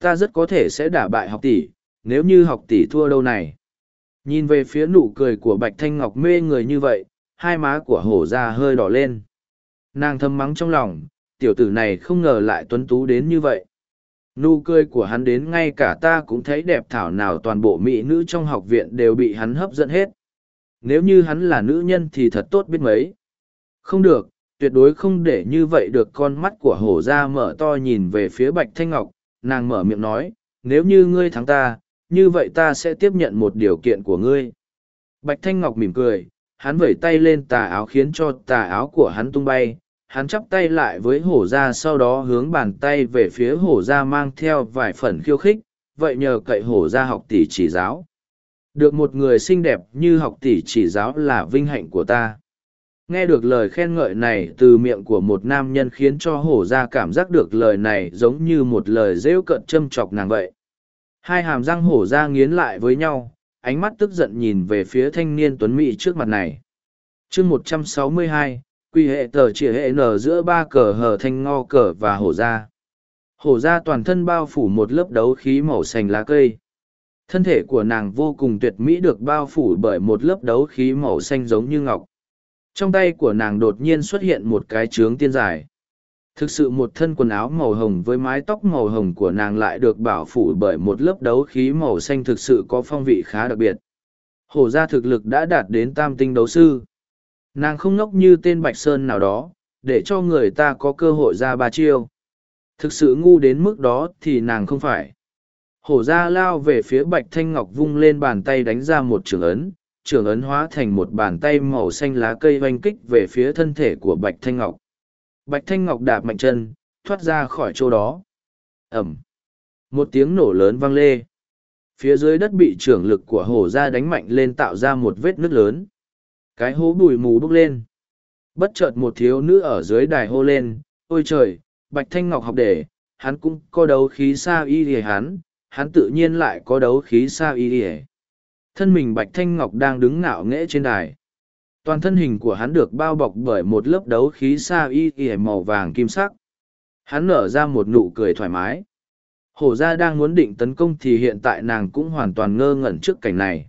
Ta rất có thể sẽ đả bại học tỷ, nếu như học tỷ thua đâu này. Nhìn về phía nụ cười của Bạch Thanh Ngọc mê người như vậy, hai má của hổ ra hơi đỏ lên. Nàng thầm mắng trong lòng, tiểu tử này không ngờ lại tuấn tú đến như vậy. Nụ cười của hắn đến ngay cả ta cũng thấy đẹp thảo nào toàn bộ mỹ nữ trong học viện đều bị hắn hấp dẫn hết. Nếu như hắn là nữ nhân thì thật tốt biết mấy. Không được, tuyệt đối không để như vậy được con mắt của hổ ra mở to nhìn về phía bạch thanh ngọc nàng mở miệng nói, nếu như ngươi thắng ta, như vậy ta sẽ tiếp nhận một điều kiện của ngươi. Bạch thanh ngọc mỉm cười, hắn vẩy tay lên tà áo khiến cho tà áo của hắn tung bay, hắn chắp tay lại với hổ ra sau đó hướng bàn tay về phía hổ ra mang theo vài phần khiêu khích, vậy nhờ cậy hổ ra học tỷ chỉ giáo. Được một người xinh đẹp như học tỷ chỉ giáo là vinh hạnh của ta nghe được lời khen ngợi này từ miệng của một nam nhân khiến cho hổ ra cảm giác được lời này giống như một lời rêu cận châm chọc nàng vậy. Hai hàm răng hổ ra nghiến lại với nhau, ánh mắt tức giận nhìn về phía thanh niên tuấn mỹ trước mặt này. Chương một trăm sáu mươi hai, quy hệ tờ chỉ hệ nở giữa ba cờ hờ thanh ngo cờ và hổ ra. Hổ ra toàn thân bao phủ một lớp đấu khí màu xanh lá cây. Thân thể của nàng vô cùng tuyệt mỹ được bao phủ bởi một lớp đấu khí màu xanh giống như ngọc trong tay của nàng đột nhiên xuất hiện một cái trướng tiên dài. Thực sự một thân quần áo màu hồng với mái tóc màu hồng của nàng lại được bảo phủ bởi một lớp đấu khí màu xanh thực sự có phong vị khá đặc biệt. Hổ ra thực lực đã đạt đến tam tinh đấu sư. Nàng không ngốc như tên Bạch Sơn nào đó, để cho người ta có cơ hội ra ba chiêu. Thực sự ngu đến mức đó thì nàng không phải. Hổ ra lao về phía Bạch Thanh Ngọc vung lên bàn tay đánh ra một trường ấn, trường ấn hóa thành một bàn tay màu xanh lá cây oanh kích về phía thân thể của Bạch Thanh Ngọc. Bạch Thanh Ngọc đạp mạnh chân, thoát ra khỏi chỗ đó. Ẩm. Một tiếng nổ lớn vang lê. Phía dưới đất bị trưởng lực của hổ ra đánh mạnh lên tạo ra một vết nứt lớn. Cái hố bụi mù bốc lên. Bất chợt một thiếu nữ ở dưới đài hô lên, ôi trời, Bạch Thanh Ngọc học để, hắn cũng có đấu khí xa y hề hắn, hắn tự nhiên lại có đấu khí xa y hề. Thân mình Bạch Thanh Ngọc đang đứng ngạo nghễ trên đài. Toàn thân hình của hắn được bao bọc bởi một lớp đấu khí xa y ỉa màu vàng kim sắc. Hắn nở ra một nụ cười thoải mái. Hổ gia đang muốn định tấn công thì hiện tại nàng cũng hoàn toàn ngơ ngẩn trước cảnh này.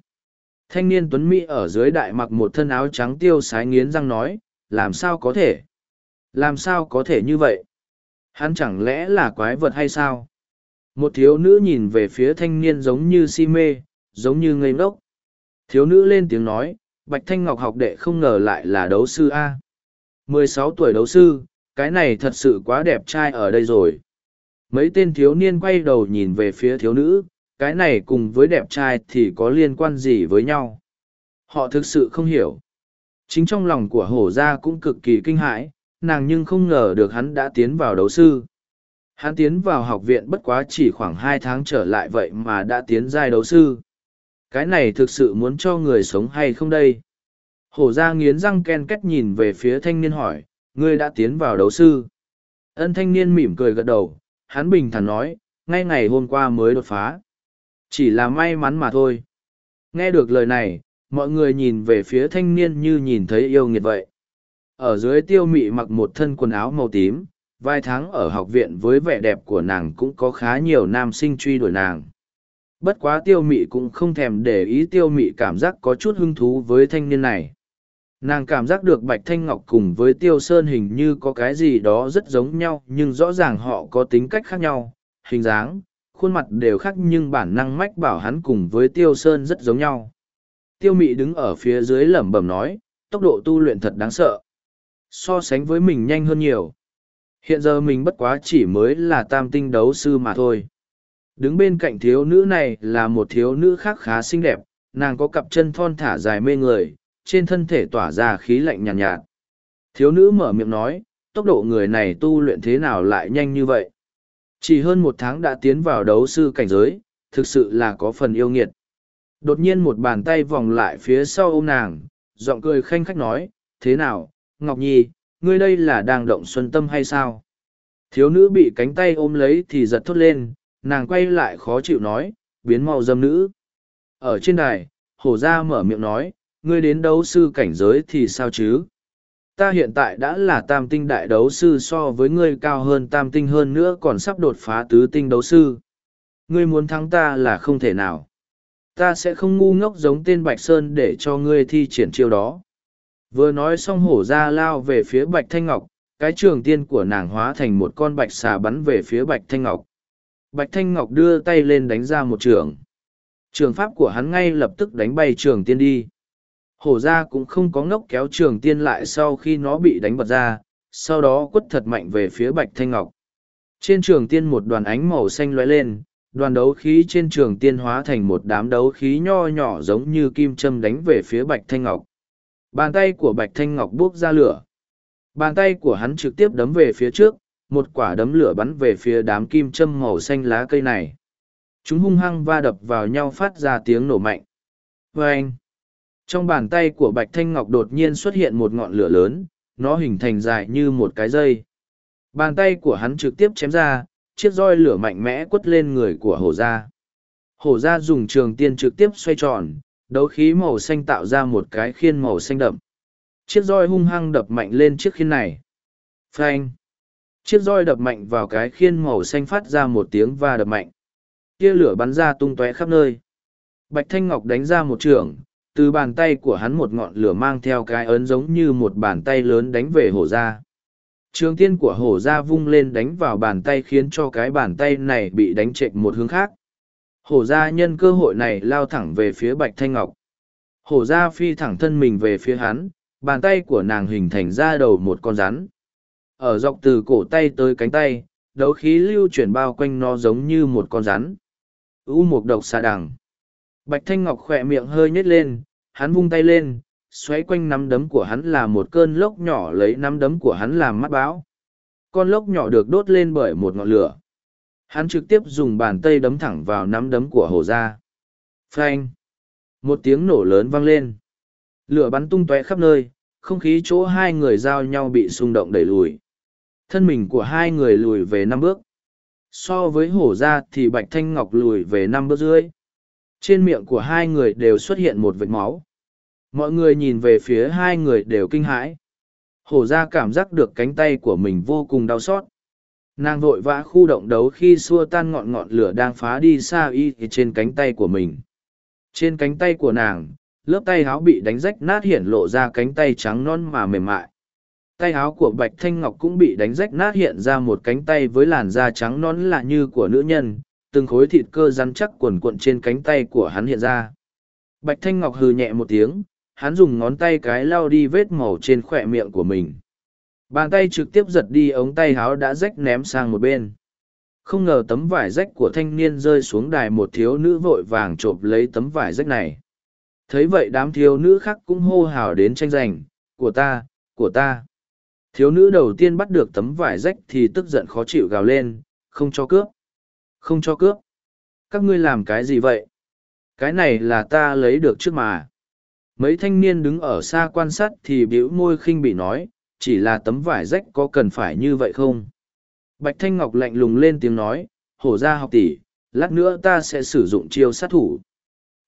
Thanh niên Tuấn Mỹ ở dưới đại mặc một thân áo trắng tiêu sái nghiến răng nói, làm sao có thể? Làm sao có thể như vậy? Hắn chẳng lẽ là quái vật hay sao? Một thiếu nữ nhìn về phía thanh niên giống như si mê, giống như ngây ngốc. Thiếu nữ lên tiếng nói, Bạch Thanh Ngọc học đệ không ngờ lại là đấu sư A. mười sáu tuổi đấu sư, cái này thật sự quá đẹp trai ở đây rồi. Mấy tên thiếu niên quay đầu nhìn về phía thiếu nữ, cái này cùng với đẹp trai thì có liên quan gì với nhau. Họ thực sự không hiểu. Chính trong lòng của hổ gia cũng cực kỳ kinh hãi, nàng nhưng không ngờ được hắn đã tiến vào đấu sư. Hắn tiến vào học viện bất quá chỉ khoảng hai tháng trở lại vậy mà đã tiến giai đấu sư. Cái này thực sự muốn cho người sống hay không đây? Hổ gia nghiến răng ken két nhìn về phía thanh niên hỏi, ngươi đã tiến vào đấu sư. Ân thanh niên mỉm cười gật đầu, hắn bình thản nói, ngay ngày hôm qua mới đột phá. Chỉ là may mắn mà thôi. Nghe được lời này, mọi người nhìn về phía thanh niên như nhìn thấy yêu nghiệt vậy. Ở dưới tiêu mị mặc một thân quần áo màu tím, vài tháng ở học viện với vẻ đẹp của nàng cũng có khá nhiều nam sinh truy đuổi nàng. Bất quá tiêu mị cũng không thèm để ý tiêu mị cảm giác có chút hứng thú với thanh niên này. Nàng cảm giác được Bạch Thanh Ngọc cùng với Tiêu Sơn hình như có cái gì đó rất giống nhau nhưng rõ ràng họ có tính cách khác nhau, hình dáng, khuôn mặt đều khác nhưng bản năng mách bảo hắn cùng với Tiêu Sơn rất giống nhau. Tiêu Mị đứng ở phía dưới lẩm bẩm nói, tốc độ tu luyện thật đáng sợ. So sánh với mình nhanh hơn nhiều. Hiện giờ mình bất quá chỉ mới là tam tinh đấu sư mà thôi. Đứng bên cạnh thiếu nữ này là một thiếu nữ khác khá xinh đẹp, nàng có cặp chân thon thả dài mê người, trên thân thể tỏa ra khí lạnh nhàn nhạt, nhạt. Thiếu nữ mở miệng nói, tốc độ người này tu luyện thế nào lại nhanh như vậy? Chỉ hơn một tháng đã tiến vào đấu sư cảnh giới, thực sự là có phần yêu nghiệt. Đột nhiên một bàn tay vòng lại phía sau ôm nàng, giọng cười khanh khách nói, thế nào, Ngọc Nhi, ngươi đây là đang động xuân tâm hay sao? Thiếu nữ bị cánh tay ôm lấy thì giật thốt lên, nàng quay lại khó chịu nói, biến mau dâm nữ. Ở trên đài, hổ ra mở miệng nói, ngươi đến đấu sư cảnh giới thì sao chứ? Ta hiện tại đã là tam tinh đại đấu sư so với ngươi cao hơn tam tinh hơn nữa còn sắp đột phá tứ tinh đấu sư. Ngươi muốn thắng ta là không thể nào. Ta sẽ không ngu ngốc giống tên Bạch Sơn để cho ngươi thi triển chiêu đó. Vừa nói xong hổ ra lao về phía Bạch Thanh Ngọc, cái trường tiên của nàng hóa thành một con bạch xà bắn về phía Bạch Thanh Ngọc. Bạch Thanh Ngọc đưa tay lên đánh ra một trường. Trường pháp của hắn ngay lập tức đánh bay trường tiên đi. Hổ ra cũng không có ngốc kéo trường tiên lại sau khi nó bị đánh bật ra, sau đó quất thật mạnh về phía bạch thanh ngọc. Trên trường tiên một đoàn ánh màu xanh lóe lên, đoàn đấu khí trên trường tiên hóa thành một đám đấu khí nho nhỏ giống như kim châm đánh về phía bạch thanh ngọc. Bàn tay của bạch thanh ngọc buốc ra lửa. Bàn tay của hắn trực tiếp đấm về phía trước một quả đấm lửa bắn về phía đám kim châm màu xanh lá cây này chúng hung hăng va đập vào nhau phát ra tiếng nổ mạnh vê anh trong bàn tay của Bạch Thanh Ngọc đột nhiên xuất hiện một ngọn lửa lớn, nó hình thành dài như một cái dây. Bàn tay của hắn trực tiếp chém ra, chiếc roi lửa mạnh mẽ quất lên người của hổ gia. Hổ gia dùng trường tiên trực tiếp xoay tròn, đấu khí màu xanh tạo ra một cái khiên màu xanh đậm. Chiếc roi hung hăng đập mạnh lên chiếc khiên này. Phanh! Chiếc roi đập mạnh vào cái khiên màu xanh phát ra một tiếng va đập mạnh. Tia lửa bắn ra tung tóe khắp nơi. Bạch Thanh Ngọc đánh ra một trường, từ bàn tay của hắn một ngọn lửa mang theo cái ấn giống như một bàn tay lớn đánh về hổ ra trường tiên của hổ ra vung lên đánh vào bàn tay khiến cho cái bàn tay này bị đánh trệch một hướng khác hổ ra nhân cơ hội này lao thẳng về phía bạch thanh ngọc hổ ra phi thẳng thân mình về phía hắn bàn tay của nàng hình thành ra đầu một con rắn ở dọc từ cổ tay tới cánh tay đấu khí lưu chuyển bao quanh nó giống như một con rắn. U mục độc xà đằng. Bạch Thanh Ngọc khỏe miệng hơi nhếch lên, hắn vung tay lên, xoáy quanh nắm đấm của hắn là một cơn lốc nhỏ lấy nắm đấm của hắn làm mắt bão. Con lốc nhỏ được đốt lên bởi một ngọn lửa. Hắn trực tiếp dùng bàn tay đấm thẳng vào nắm đấm của hồ gia. Phanh! Một tiếng nổ lớn vang lên. Lửa bắn tung tóe khắp nơi, không khí chỗ hai người giao nhau bị xung động đẩy lùi. Thân mình của hai người lùi về năm bước. So với hổ ra thì Bạch Thanh Ngọc lùi về năm bước dưới. Trên miệng của hai người đều xuất hiện một vệt máu. Mọi người nhìn về phía hai người đều kinh hãi. Hổ ra cảm giác được cánh tay của mình vô cùng đau xót. Nàng vội vã khu động đấu khi xua tan ngọn ngọn lửa đang phá đi xa y trên cánh tay của mình. Trên cánh tay của nàng, lớp tay áo bị đánh rách nát hiện lộ ra cánh tay trắng non mà mềm mại. Tay áo của Bạch Thanh Ngọc cũng bị đánh rách nát hiện ra một cánh tay với làn da trắng non lạ như của nữ nhân, từng khối thịt cơ rắn chắc quần cuộn trên cánh tay của hắn hiện ra. Bạch Thanh Ngọc hừ nhẹ một tiếng, hắn dùng ngón tay cái lau đi vết màu trên khỏe miệng của mình. Bàn tay trực tiếp giật đi ống tay áo đã rách ném sang một bên. Không ngờ tấm vải rách của thanh niên rơi xuống đài một thiếu nữ vội vàng chộp lấy tấm vải rách này. Thấy vậy đám thiếu nữ khác cũng hô hào đến tranh giành, của ta, của ta. Thiếu nữ đầu tiên bắt được tấm vải rách thì tức giận khó chịu gào lên, không cho cướp. Không cho cướp. Các ngươi làm cái gì vậy? Cái này là ta lấy được trước mà. Mấy thanh niên đứng ở xa quan sát thì bĩu môi khinh bị nói, chỉ là tấm vải rách có cần phải như vậy không? Bạch Thanh Ngọc lạnh lùng lên tiếng nói, hổ ra học tỷ, lát nữa ta sẽ sử dụng chiêu sát thủ.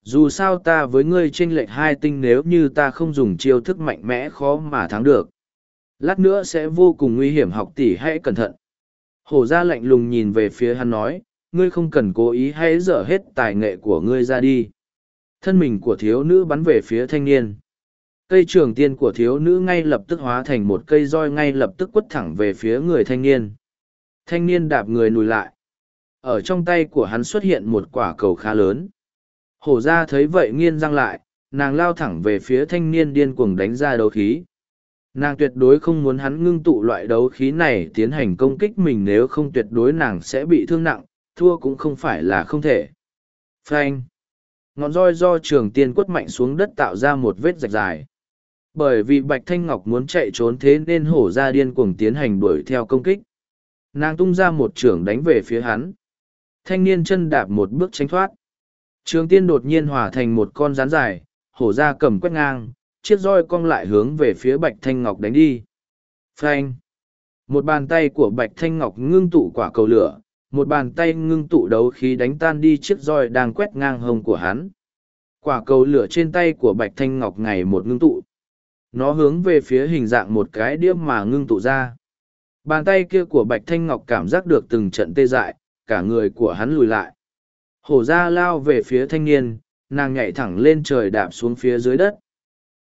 Dù sao ta với ngươi tranh lệch hai tinh nếu như ta không dùng chiêu thức mạnh mẽ khó mà thắng được. Lát nữa sẽ vô cùng nguy hiểm học tỷ hãy cẩn thận. Hổ ra lạnh lùng nhìn về phía hắn nói, ngươi không cần cố ý hãy dở hết tài nghệ của ngươi ra đi. Thân mình của thiếu nữ bắn về phía thanh niên. Cây trường tiên của thiếu nữ ngay lập tức hóa thành một cây roi ngay lập tức quất thẳng về phía người thanh niên. Thanh niên đạp người lùi lại. Ở trong tay của hắn xuất hiện một quả cầu khá lớn. Hổ ra thấy vậy nghiên răng lại, nàng lao thẳng về phía thanh niên điên cuồng đánh ra đấu khí. Nàng tuyệt đối không muốn hắn ngưng tụ loại đấu khí này tiến hành công kích mình nếu không tuyệt đối nàng sẽ bị thương nặng, thua cũng không phải là không thể. Frank! Ngọn roi do trường tiên quất mạnh xuống đất tạo ra một vết rạch dài. Bởi vì Bạch Thanh Ngọc muốn chạy trốn thế nên hổ ra điên cuồng tiến hành đuổi theo công kích. Nàng tung ra một trường đánh về phía hắn. Thanh niên chân đạp một bước tránh thoát. Trường tiên đột nhiên hòa thành một con rắn dài, hổ ra cầm quét ngang, chiếc roi cong lại hướng về phía Bạch Thanh Ngọc đánh đi. Phanh! Một bàn tay của Bạch Thanh Ngọc ngưng tụ quả cầu lửa, một bàn tay ngưng tụ đấu khí đánh tan đi chiếc roi đang quét ngang hông của hắn. Quả cầu lửa trên tay của Bạch Thanh Ngọc ngày một ngưng tụ. Nó hướng về phía hình dạng một cái đĩa mà ngưng tụ ra. Bàn tay kia của Bạch Thanh Ngọc cảm giác được từng trận tê dại, cả người của hắn lùi lại. Hổ ra lao về phía thanh niên, nàng nhảy thẳng lên trời đạp xuống phía dưới đất.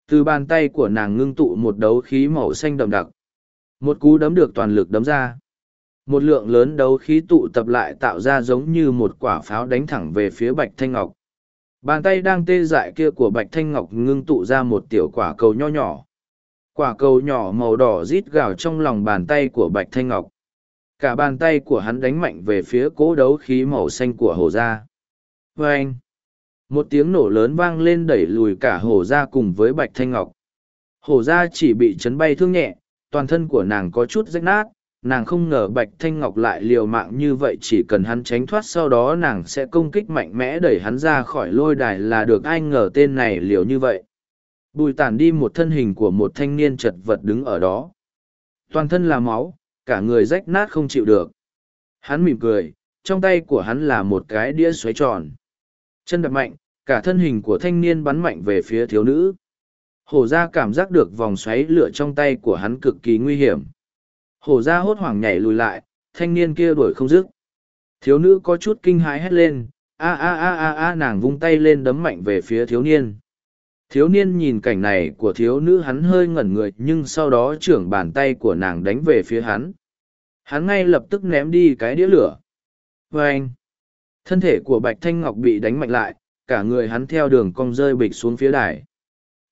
Từ bàn tay của nàng ngưng tụ một đấu khí màu xanh đậm đặc. Một cú đấm được toàn lực đấm ra. Một lượng lớn đấu khí tụ tập lại tạo ra giống như một quả pháo đánh thẳng về phía Bạch Thanh Ngọc. Bàn tay đang tê dại kia của Bạch Thanh Ngọc ngưng tụ ra một tiểu quả cầu nho nhỏ. Quả cầu nhỏ màu đỏ rít gào trong lòng bàn tay của Bạch Thanh Ngọc. Cả bàn tay của hắn đánh mạnh về phía cố đấu khí màu xanh của hồ gia. vê anh, một tiếng nổ lớn vang lên đẩy lùi cả Hổ gia cùng với Bạch Thanh Ngọc. Hổ gia chỉ bị chấn bay thương nhẹ, toàn thân của nàng có chút rách nát, nàng không ngờ bạch thanh ngọc lại liều mạng như vậy chỉ cần hắn tránh thoát sau đó nàng sẽ công kích mạnh mẽ đẩy hắn ra khỏi lôi đài là được ai ngờ tên này liều như vậy. Bùi tản đi một thân hình của một thanh niên chật vật đứng ở đó. Toàn thân là máu cả người rách nát không chịu được. Hắn mỉm cười trong tay của hắn là một cái đĩa xoáy tròn chân đập mạnh cả thân hình của thanh niên bắn mạnh về phía thiếu nữ hổ ra cảm giác được vòng xoáy lửa trong tay của hắn cực kỳ nguy hiểm Hổ ra hốt hoảng nhảy lùi lại, thanh niên kia đuổi không dứt. Thiếu nữ có chút kinh hãi hét lên, a a a a a nàng vung tay lên đấm mạnh về phía thiếu niên. Thiếu niên nhìn cảnh này của thiếu nữ hắn hơi ngẩn người nhưng sau đó trưởng bàn tay của nàng đánh về phía hắn. Hắn ngay lập tức ném đi cái đĩa lửa. Và anh, thân thể của Bạch Thanh Ngọc bị đánh mạnh lại, cả người hắn theo đường cong rơi bịch xuống phía đài.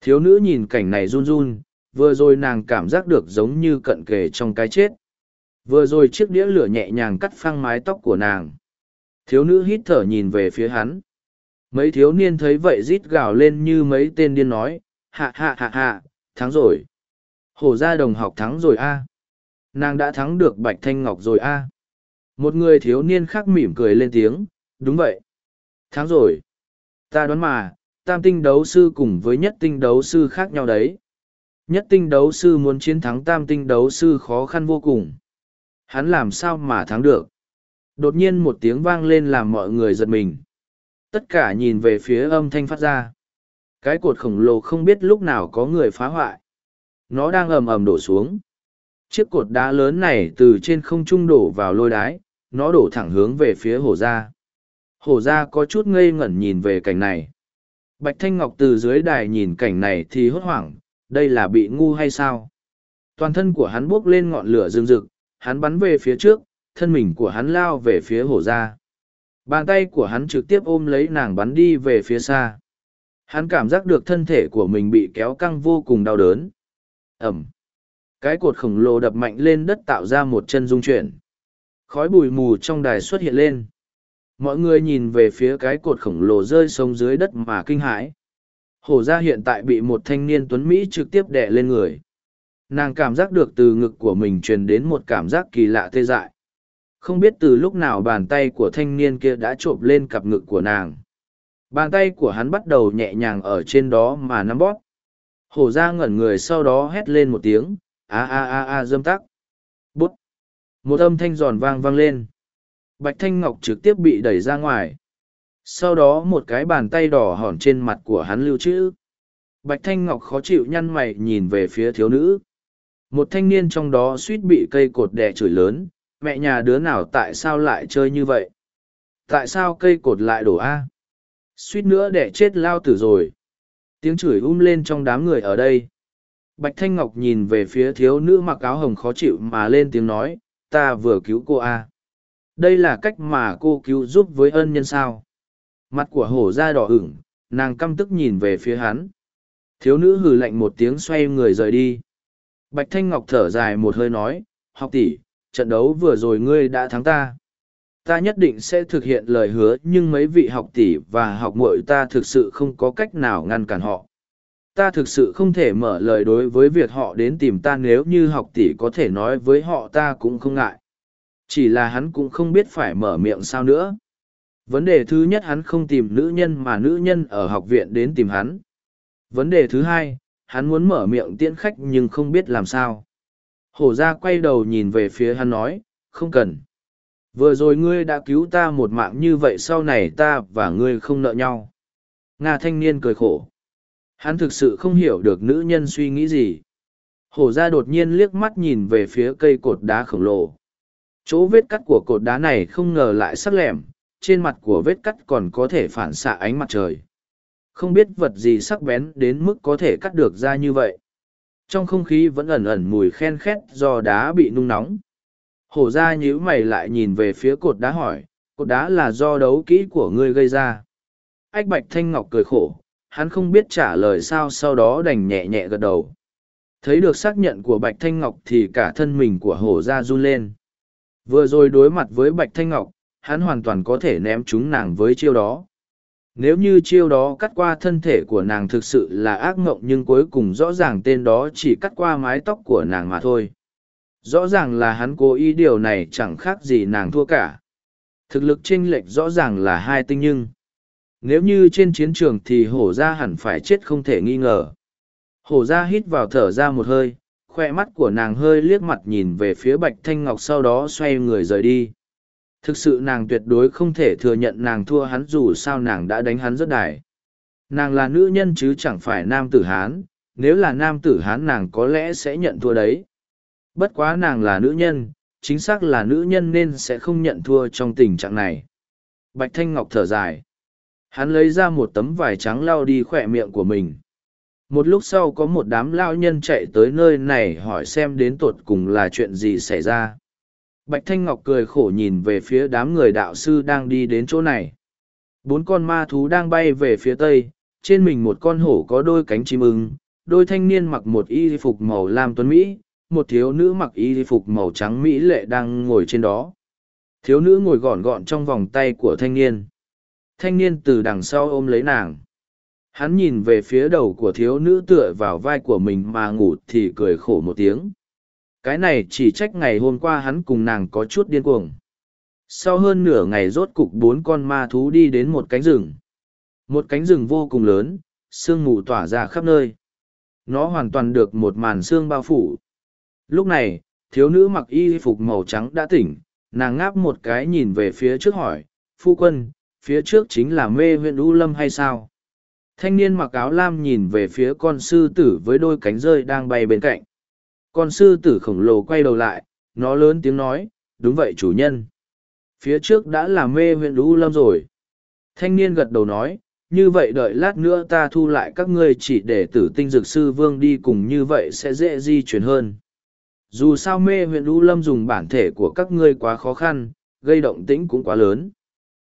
Thiếu nữ nhìn cảnh này run run, vừa rồi nàng cảm giác được giống như cận kề trong cái chết Vừa rồi chiếc đĩa lửa nhẹ nhàng cắt phăng mái tóc của nàng. Thiếu nữ hít thở nhìn về phía hắn. Mấy thiếu niên thấy vậy rít gào lên như mấy tên điên nói, hạ hạ hạ hạ, thắng rồi. Hổ ra đồng học thắng rồi a Nàng đã thắng được Bạch Thanh Ngọc rồi a Một người thiếu niên khác mỉm cười lên tiếng, đúng vậy. Thắng rồi. Ta đoán mà, tam tinh đấu sư cùng với nhất tinh đấu sư khác nhau đấy. Nhất tinh đấu sư muốn chiến thắng tam tinh đấu sư khó khăn vô cùng. Hắn làm sao mà thắng được? Đột nhiên một tiếng vang lên làm mọi người giật mình. Tất cả nhìn về phía âm thanh phát ra. Cái cột khổng lồ không biết lúc nào có người phá hoại. Nó đang ầm ầm đổ xuống. Chiếc cột đá lớn này từ trên không trung đổ vào lôi đái, nó đổ thẳng hướng về phía hổ ra. Hổ ra có chút ngây ngẩn nhìn về cảnh này. Bạch Thanh Ngọc từ dưới đài nhìn cảnh này thì hốt hoảng, đây là bị ngu hay sao? Toàn thân của hắn buốc lên ngọn lửa rừng rực, hắn bắn về phía trước, thân mình của hắn lao về phía hổ ra. Bàn tay của hắn trực tiếp ôm lấy nàng bắn đi về phía xa. Hắn cảm giác được thân thể của mình bị kéo căng vô cùng đau đớn. Ẩm. Cái cột khổng lồ đập mạnh lên đất tạo ra một chân dung chuyển. Khói bụi mù trong đài xuất hiện lên. Mọi người nhìn về phía cái cột khổng lồ rơi xuống dưới đất mà kinh hãi. Hổ ra hiện tại bị một thanh niên tuấn Mỹ trực tiếp đè lên người. Nàng cảm giác được từ ngực của mình truyền đến một cảm giác kỳ lạ tê dại. Không biết từ lúc nào bàn tay của thanh niên kia đã trộm lên cặp ngực của nàng. Bàn tay của hắn bắt đầu nhẹ nhàng ở trên đó mà nắm bóp. Hổ ra ngẩn người sau đó hét lên một tiếng, a a a a dâm tắc. Bút. Một âm thanh giòn vang vang lên. Bạch Thanh Ngọc trực tiếp bị đẩy ra ngoài. Sau đó một cái bàn tay đỏ hòn trên mặt của hắn lưu trữ. Bạch Thanh Ngọc khó chịu nhăn mày nhìn về phía thiếu nữ. Một thanh niên trong đó suýt bị cây cột đè chửi lớn, mẹ nhà đứa nào tại sao lại chơi như vậy? Tại sao cây cột lại đổ A? Suýt nữa đẻ chết lao tử rồi. Tiếng chửi um lên trong đám người ở đây. Bạch Thanh Ngọc nhìn về phía thiếu nữ mặc áo hồng khó chịu mà lên tiếng nói, ta vừa cứu cô A. Đây là cách mà cô cứu giúp với ân nhân sao. Mặt của hổ ra đỏ ửng, nàng căm tức nhìn về phía hắn. Thiếu nữ hừ lạnh một tiếng xoay người rời đi. Bạch Thanh Ngọc thở dài một hơi nói, học tỷ, trận đấu vừa rồi ngươi đã thắng ta. Ta nhất định sẽ thực hiện lời hứa nhưng mấy vị học tỷ và học muội ta thực sự không có cách nào ngăn cản họ. Ta thực sự không thể mở lời đối với việc họ đến tìm ta nếu như học tỷ có thể nói với họ ta cũng không ngại. Chỉ là hắn cũng không biết phải mở miệng sao nữa. Vấn đề thứ nhất hắn không tìm nữ nhân mà nữ nhân ở học viện đến tìm hắn. Vấn đề thứ hai, hắn muốn mở miệng tiễn khách nhưng không biết làm sao. Hổ ra quay đầu nhìn về phía hắn nói, không cần. Vừa rồi ngươi đã cứu ta một mạng như vậy sau này ta và ngươi không nợ nhau. Nga thanh niên cười khổ. Hắn thực sự không hiểu được nữ nhân suy nghĩ gì. Hổ ra đột nhiên liếc mắt nhìn về phía cây cột đá khổng lồ. Chỗ vết cắt của cột đá này không ngờ lại sắc lẻm, trên mặt của vết cắt còn có thể phản xạ ánh mặt trời. Không biết vật gì sắc bén đến mức có thể cắt được ra như vậy. Trong không khí vẫn ẩn ẩn mùi khen khét do đá bị nung nóng. Hổ ra nhíu mày lại nhìn về phía cột đá hỏi, cột đá là do đấu kỹ của ngươi gây ra. Ách Bạch Thanh Ngọc cười khổ, hắn không biết trả lời sao sau đó đành nhẹ nhẹ gật đầu. Thấy được xác nhận của Bạch Thanh Ngọc thì cả thân mình của hổ ra run lên. Vừa rồi đối mặt với Bạch Thanh Ngọc, hắn hoàn toàn có thể ném chúng nàng với chiêu đó. Nếu như chiêu đó cắt qua thân thể của nàng thực sự là ác ngộng nhưng cuối cùng rõ ràng tên đó chỉ cắt qua mái tóc của nàng mà thôi. Rõ ràng là hắn cố ý điều này chẳng khác gì nàng thua cả. Thực lực chênh lệch rõ ràng là hai tinh nhưng. Nếu như trên chiến trường thì hổ ra hẳn phải chết không thể nghi ngờ. Hổ ra hít vào thở ra một hơi, khoe mắt của nàng hơi liếc mặt nhìn về phía bạch thanh ngọc sau đó xoay người rời đi. Thực sự nàng tuyệt đối không thể thừa nhận nàng thua hắn dù sao nàng đã đánh hắn rất đài. Nàng là nữ nhân chứ chẳng phải nam tử hán, nếu là nam tử hán nàng có lẽ sẽ nhận thua đấy. Bất quá nàng là nữ nhân, chính xác là nữ nhân nên sẽ không nhận thua trong tình trạng này. Bạch thanh ngọc thở dài. Hắn lấy ra một tấm vải trắng lau đi khỏe miệng của mình một lúc sau có một đám lao nhân chạy tới nơi này hỏi xem đến tột cùng là chuyện gì xảy ra. Bạch thanh ngọc cười khổ nhìn về phía đám người đạo sư đang đi đến chỗ này. Bốn con ma thú đang bay về phía tây, trên mình một con hổ có đôi cánh chim ưng, đôi thanh niên mặc một y phục màu lam tuấn mỹ, một thiếu nữ mặc y phục màu trắng mỹ lệ đang ngồi trên đó. Thiếu nữ ngồi gọn gọn trong vòng tay của thanh niên. Thanh niên từ đằng sau ôm lấy nàng hắn nhìn về phía đầu của thiếu nữ tựa vào vai của mình mà ngủ thì cười khổ một tiếng. Cái này chỉ trách ngày hôm qua hắn cùng nàng có chút điên cuồng. Sau hơn nửa ngày rốt cục bốn con ma thú đi đến một cánh rừng. Một cánh rừng vô cùng lớn, sương mù tỏa ra khắp nơi. Nó hoàn toàn được một màn xương bao phủ. Lúc này, thiếu nữ mặc y phục màu trắng đã tỉnh, nàng ngáp một cái nhìn về phía trước hỏi, phu quân, phía trước chính là mê huyện u lâm hay sao? Thanh niên mặc áo lam nhìn về phía con sư tử với đôi cánh rơi đang bay bên cạnh. Con sư tử khổng lồ quay đầu lại, nó lớn tiếng nói, đúng vậy chủ nhân. Phía trước đã là mê huyện u lâm rồi. Thanh niên gật đầu nói, như vậy đợi lát nữa ta thu lại các ngươi chỉ để tử tinh dược sư vương đi cùng như vậy sẽ dễ di chuyển hơn. Dù sao mê huyện u lâm dùng bản thể của các ngươi quá khó khăn, gây động tĩnh cũng quá lớn.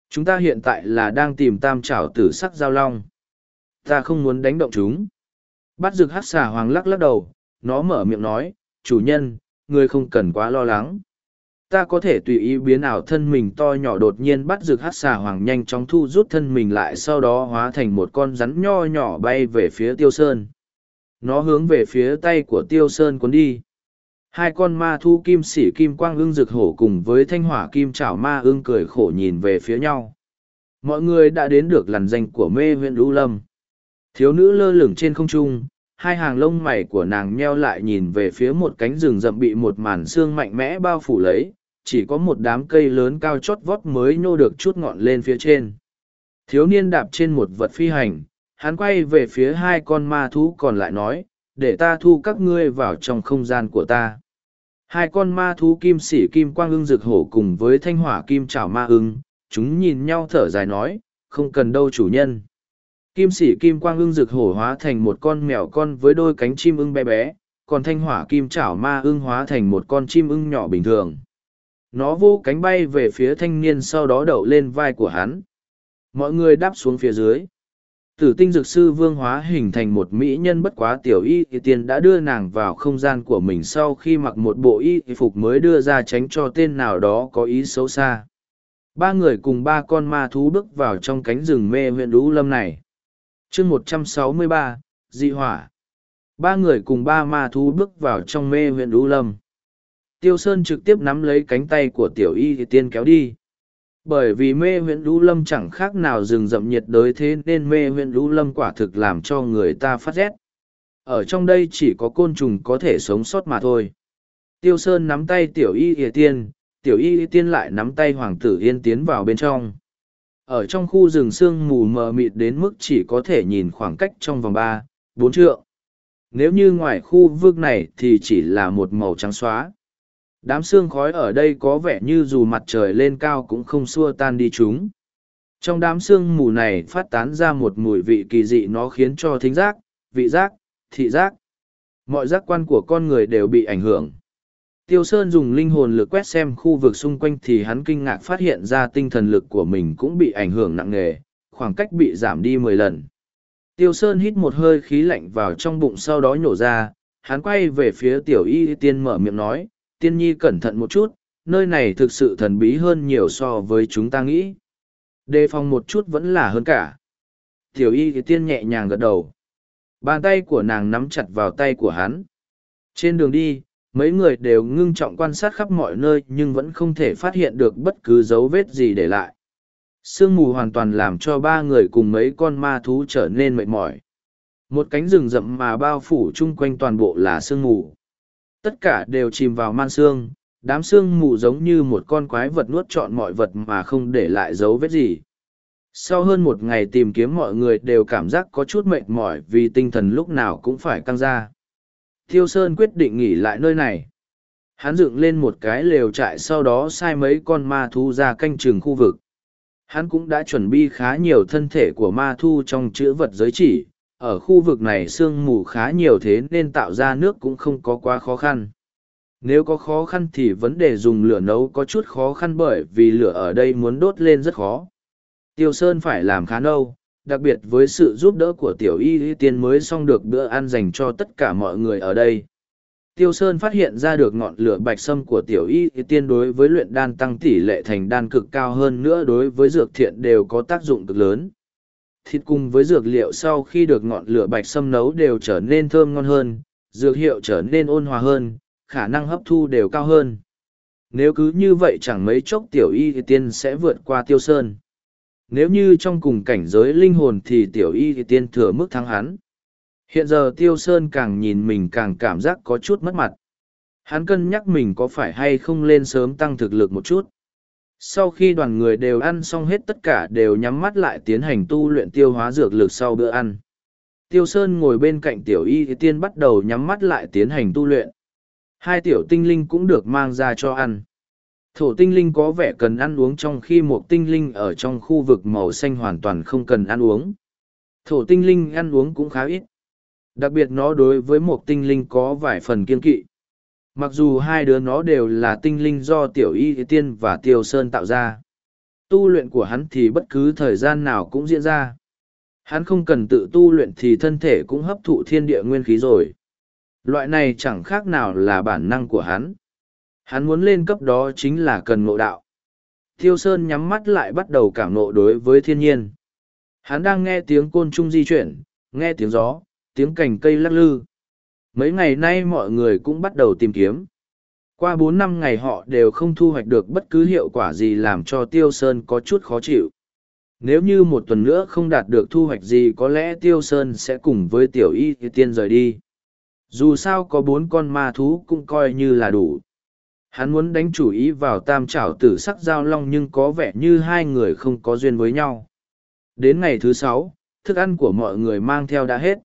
Chúng ta hiện tại là đang tìm tam trảo tử sắc giao long ta không muốn đánh động chúng. Bắt rực hát xà hoàng lắc lắc đầu, nó mở miệng nói, chủ nhân ngươi không cần quá lo lắng. Ta có thể tùy ý biến ảo thân mình to nhỏ đột nhiên bắt rực hát xà hoàng nhanh chóng thu rút thân mình lại sau đó hóa thành một con rắn nho nhỏ bay về phía tiêu sơn. Nó hướng về phía tay của tiêu sơn cuốn đi. Hai con ma thu kim sỉ kim quang ưng rực hổ cùng với thanh hỏa kim chảo ma ưng cười khổ nhìn về phía nhau. Mọi người đã đến được làn danh của mê huyện lũ lâm thiếu nữ lơ lửng trên không trung, hai hàng lông mày của nàng nheo lại nhìn về phía một cánh rừng rậm bị một màn xương mạnh mẽ bao phủ lấy, chỉ có một đám cây lớn cao chót vót mới nhô được chút ngọn lên phía trên. Thiếu niên đạp trên một vật phi hành, hắn quay về phía hai con ma thú còn lại nói, để ta thu các ngươi vào trong không gian của ta. Hai con ma thú kim sĩ kim quang ưng rực hổ cùng với thanh hỏa kim chảo ma ưng, chúng nhìn nhau thở dài nói, không cần đâu chủ nhân kim sĩ kim quang ưng rực hổ hóa thành một con mèo con với đôi cánh chim ưng bé bé, còn thanh hỏa kim Chảo ma ưng hóa thành một con chim ưng nhỏ bình thường. Nó vô cánh bay về phía thanh niên sau đó đậu lên vai của hắn. Mọi người đáp xuống phía dưới. Tử tinh dược sư vương hóa hình thành một mỹ nhân bất quá tiểu y thì tiên đã đưa nàng vào không gian của mình sau khi mặc một bộ y phục mới đưa ra tránh cho tên nào đó có ý xấu xa. Ba người cùng ba con ma thú bước vào trong cánh rừng mê huyện lũ lâm này chương một trăm sáu mươi ba, dị hỏa. Ba người cùng ba ma thú bước vào trong mê huyện lũ lâm. Tiêu sơn trực tiếp nắm lấy cánh tay của tiểu y thì tiên kéo đi. Bởi vì mê huyện lũ lâm chẳng khác nào rừng rậm nhiệt đới thế nên mê huyện lũ lâm quả thực làm cho người ta phát rét. Ở trong đây chỉ có côn trùng có thể sống sót mà thôi. Tiêu sơn nắm tay tiểu y ỉa tiên, tiểu y ỉa tiên lại nắm tay hoàng tử yên tiến vào bên trong ở trong khu rừng sương mù mờ mịt đến mức chỉ có thể nhìn khoảng cách trong vòng ba, bốn trượng. Nếu như ngoài khu vực này thì chỉ là một màu trắng xóa. Đám xương khói ở đây có vẻ như dù mặt trời lên cao cũng không xua tan đi chúng. Trong đám xương mù này phát tán ra một mùi vị kỳ dị nó khiến cho thính giác, vị giác, thị giác, mọi giác quan của con người đều bị ảnh hưởng tiêu sơn dùng linh hồn lực quét xem khu vực xung quanh thì hắn kinh ngạc phát hiện ra tinh thần lực của mình cũng bị ảnh hưởng nặng nề khoảng cách bị giảm đi mười lần tiêu sơn hít một hơi khí lạnh vào trong bụng sau đó nhổ ra hắn quay về phía tiểu y tiên mở miệng nói tiên nhi cẩn thận một chút, nơi này thực sự thần bí hơn nhiều so với chúng ta nghĩ. Đề phòng một chút vẫn là hơn cả. Tiểu y tiên nhẹ nhàng gật đầu. Bàn tay của nàng nắm chặt vào tay của hắn. Trên đường đi, mấy người đều ngưng trọng quan sát khắp mọi nơi nhưng vẫn không thể phát hiện được bất cứ dấu vết gì để lại. Sương mù hoàn toàn làm cho ba người cùng mấy con ma thú trở nên mệt mỏi. Một cánh rừng rậm mà bao phủ chung quanh toàn bộ là sương mù tất cả đều chìm vào man sương. đám sương mù giống như một con quái vật nuốt trọn mọi vật mà không để lại dấu vết gì sau hơn một ngày tìm kiếm mọi người đều cảm giác có chút mệt mỏi vì tinh thần lúc nào cũng phải căng ra thiêu sơn quyết định nghỉ lại nơi này. Hắn dựng lên một cái lều trại sau đó sai mấy con ma thu ra canh chừng khu vực. Hắn cũng đã chuẩn bị khá nhiều thân thể của ma thu trong chữ vật giới chỉ. Ở khu vực này sương mù khá nhiều thế nên tạo ra nước cũng không có quá khó khăn. Nếu có khó khăn thì vấn đề dùng lửa nấu có chút khó khăn bởi vì lửa ở đây muốn đốt lên rất khó. Tiêu sơn phải làm khá nâu đặc biệt với sự giúp đỡ của tiểu y y tiên mới xong được bữa ăn dành cho tất cả mọi người ở đây Tiêu Sơn phát hiện ra được ngọn lửa bạch sâm của tiểu y tiên đối với luyện đan tăng tỷ lệ thành đan cực cao hơn nữa đối với dược thiện đều có tác dụng cực lớn. Thịt cùng với dược liệu sau khi được ngọn lửa bạch sâm nấu đều trở nên thơm ngon hơn, dược hiệu trở nên ôn hòa hơn, khả năng hấp thu đều cao hơn. Nếu cứ như vậy chẳng mấy chốc tiểu y tiên sẽ vượt qua tiêu sơn. Nếu như trong cùng cảnh giới linh hồn thì tiểu y tiên thừa mức thắng hắn. Hiện giờ tiêu sơn càng nhìn mình càng cảm giác có chút mất mặt. Hắn cân nhắc mình có phải hay không lên sớm tăng thực lực một chút. Sau khi đoàn người đều ăn xong hết tất cả đều nhắm mắt lại tiến hành tu luyện tiêu hóa dược lực sau bữa ăn. Tiêu Sơn ngồi bên cạnh tiểu y tiên bắt đầu nhắm mắt lại tiến hành tu luyện. Hai tiểu tinh linh cũng được mang ra cho ăn. Thổ tinh linh có vẻ cần ăn uống trong khi một tinh linh ở trong khu vực màu xanh hoàn toàn không cần ăn uống. Thổ tinh linh ăn uống cũng khá ít. Đặc biệt nó đối với một tinh linh có vài phần kiên kỵ. Mặc dù hai đứa nó đều là tinh linh do tiểu y tiên và tiêu sơn tạo ra. Tu luyện của hắn thì bất cứ thời gian nào cũng diễn ra. Hắn không cần tự tu luyện thì thân thể cũng hấp thụ thiên địa nguyên khí rồi. Loại này chẳng khác nào là bản năng của hắn. Hắn muốn lên cấp đó chính là cần ngộ đạo. Tiêu Sơn nhắm mắt lại bắt đầu cảm ngộ đối với thiên nhiên. Hắn đang nghe tiếng côn trùng di chuyển, nghe tiếng gió, tiếng cành cây lắc lư. Mấy ngày nay mọi người cũng bắt đầu tìm kiếm. Qua bốn năm ngày họ đều không thu hoạch được bất cứ hiệu quả gì làm cho Tiêu Sơn có chút khó chịu. Nếu như một tuần nữa không đạt được thu hoạch gì có lẽ Tiêu Sơn sẽ cùng với Tiểu Y Tiên rời đi. Dù sao có bốn con ma thú cũng coi như là đủ. Hắn muốn đánh chủ ý vào tam trảo tử sắc giao long nhưng có vẻ như hai người không có duyên với nhau. Đến ngày thứ sáu, thức ăn của mọi người mang theo đã hết.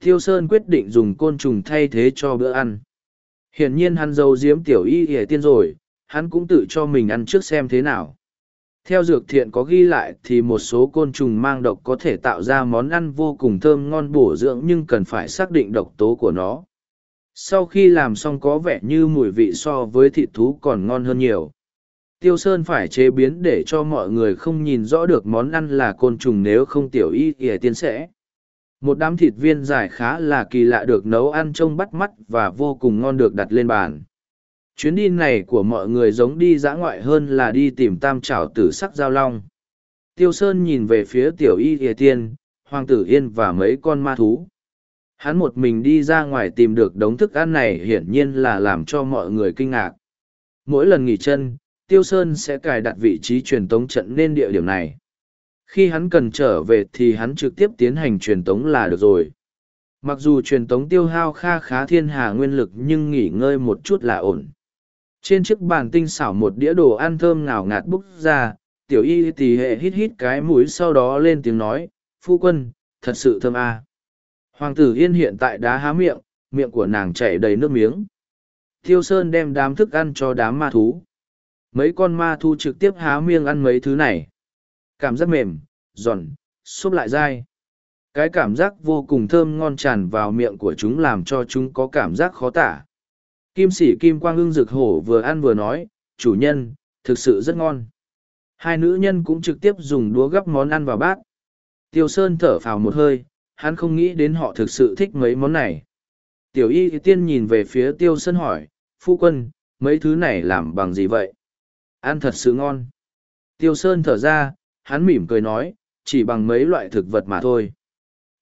Thiêu Sơn quyết định dùng côn trùng thay thế cho bữa ăn. Hiển nhiên hắn giấu giếm tiểu y hề tiên rồi, hắn cũng tự cho mình ăn trước xem thế nào. Theo dược thiện có ghi lại thì một số côn trùng mang độc có thể tạo ra món ăn vô cùng thơm ngon bổ dưỡng nhưng cần phải xác định độc tố của nó. Sau khi làm xong có vẻ như mùi vị so với thịt thú còn ngon hơn nhiều. Tiêu Sơn phải chế biến để cho mọi người không nhìn rõ được món ăn là côn trùng nếu không tiểu y thì tiên sẽ. Một đám thịt viên dài khá là kỳ lạ được nấu ăn trông bắt mắt và vô cùng ngon được đặt lên bàn. Chuyến đi này của mọi người giống đi dã ngoại hơn là đi tìm tam trảo tử sắc giao long. Tiêu Sơn nhìn về phía tiểu y thìa tiên, hoàng tử yên và mấy con ma thú. Hắn một mình đi ra ngoài tìm được đống thức ăn này hiển nhiên là làm cho mọi người kinh ngạc. Mỗi lần nghỉ chân, Tiêu Sơn sẽ cài đặt vị trí truyền tống trận lên địa điểm này. Khi hắn cần trở về thì hắn trực tiếp tiến hành truyền tống là được rồi. Mặc dù truyền tống tiêu hao kha khá thiên hà nguyên lực nhưng nghỉ ngơi một chút là ổn. Trên chiếc bàn tinh xảo một đĩa đồ ăn thơm ngào ngạt bốc ra, tiểu y tì hệ hít hít cái mũi sau đó lên tiếng nói, phu quân, thật sự thơm à. Hoàng tử yên hiện tại đá há miệng, miệng của nàng chảy đầy nước miếng. Tiêu Sơn đem đám thức ăn cho đám ma thú. Mấy con ma thú trực tiếp há miệng ăn mấy thứ này. Cảm giác mềm, giòn, xốp lại dai. Cái cảm giác vô cùng thơm ngon tràn vào miệng của chúng làm cho chúng có cảm giác khó tả. Kim sĩ kim quang ưng rực hổ vừa ăn vừa nói, chủ nhân, thực sự rất ngon. Hai nữ nhân cũng trực tiếp dùng đũa gắp món ăn vào bát. Tiêu Sơn thở phào một hơi, hắn không nghĩ đến họ thực sự thích mấy món này. Tiểu y tiên nhìn về phía Tiêu Sơn hỏi, phu quân, mấy thứ này làm bằng gì vậy? Ăn thật sự ngon. Tiêu Sơn thở ra, hắn mỉm cười nói, chỉ bằng mấy loại thực vật mà thôi.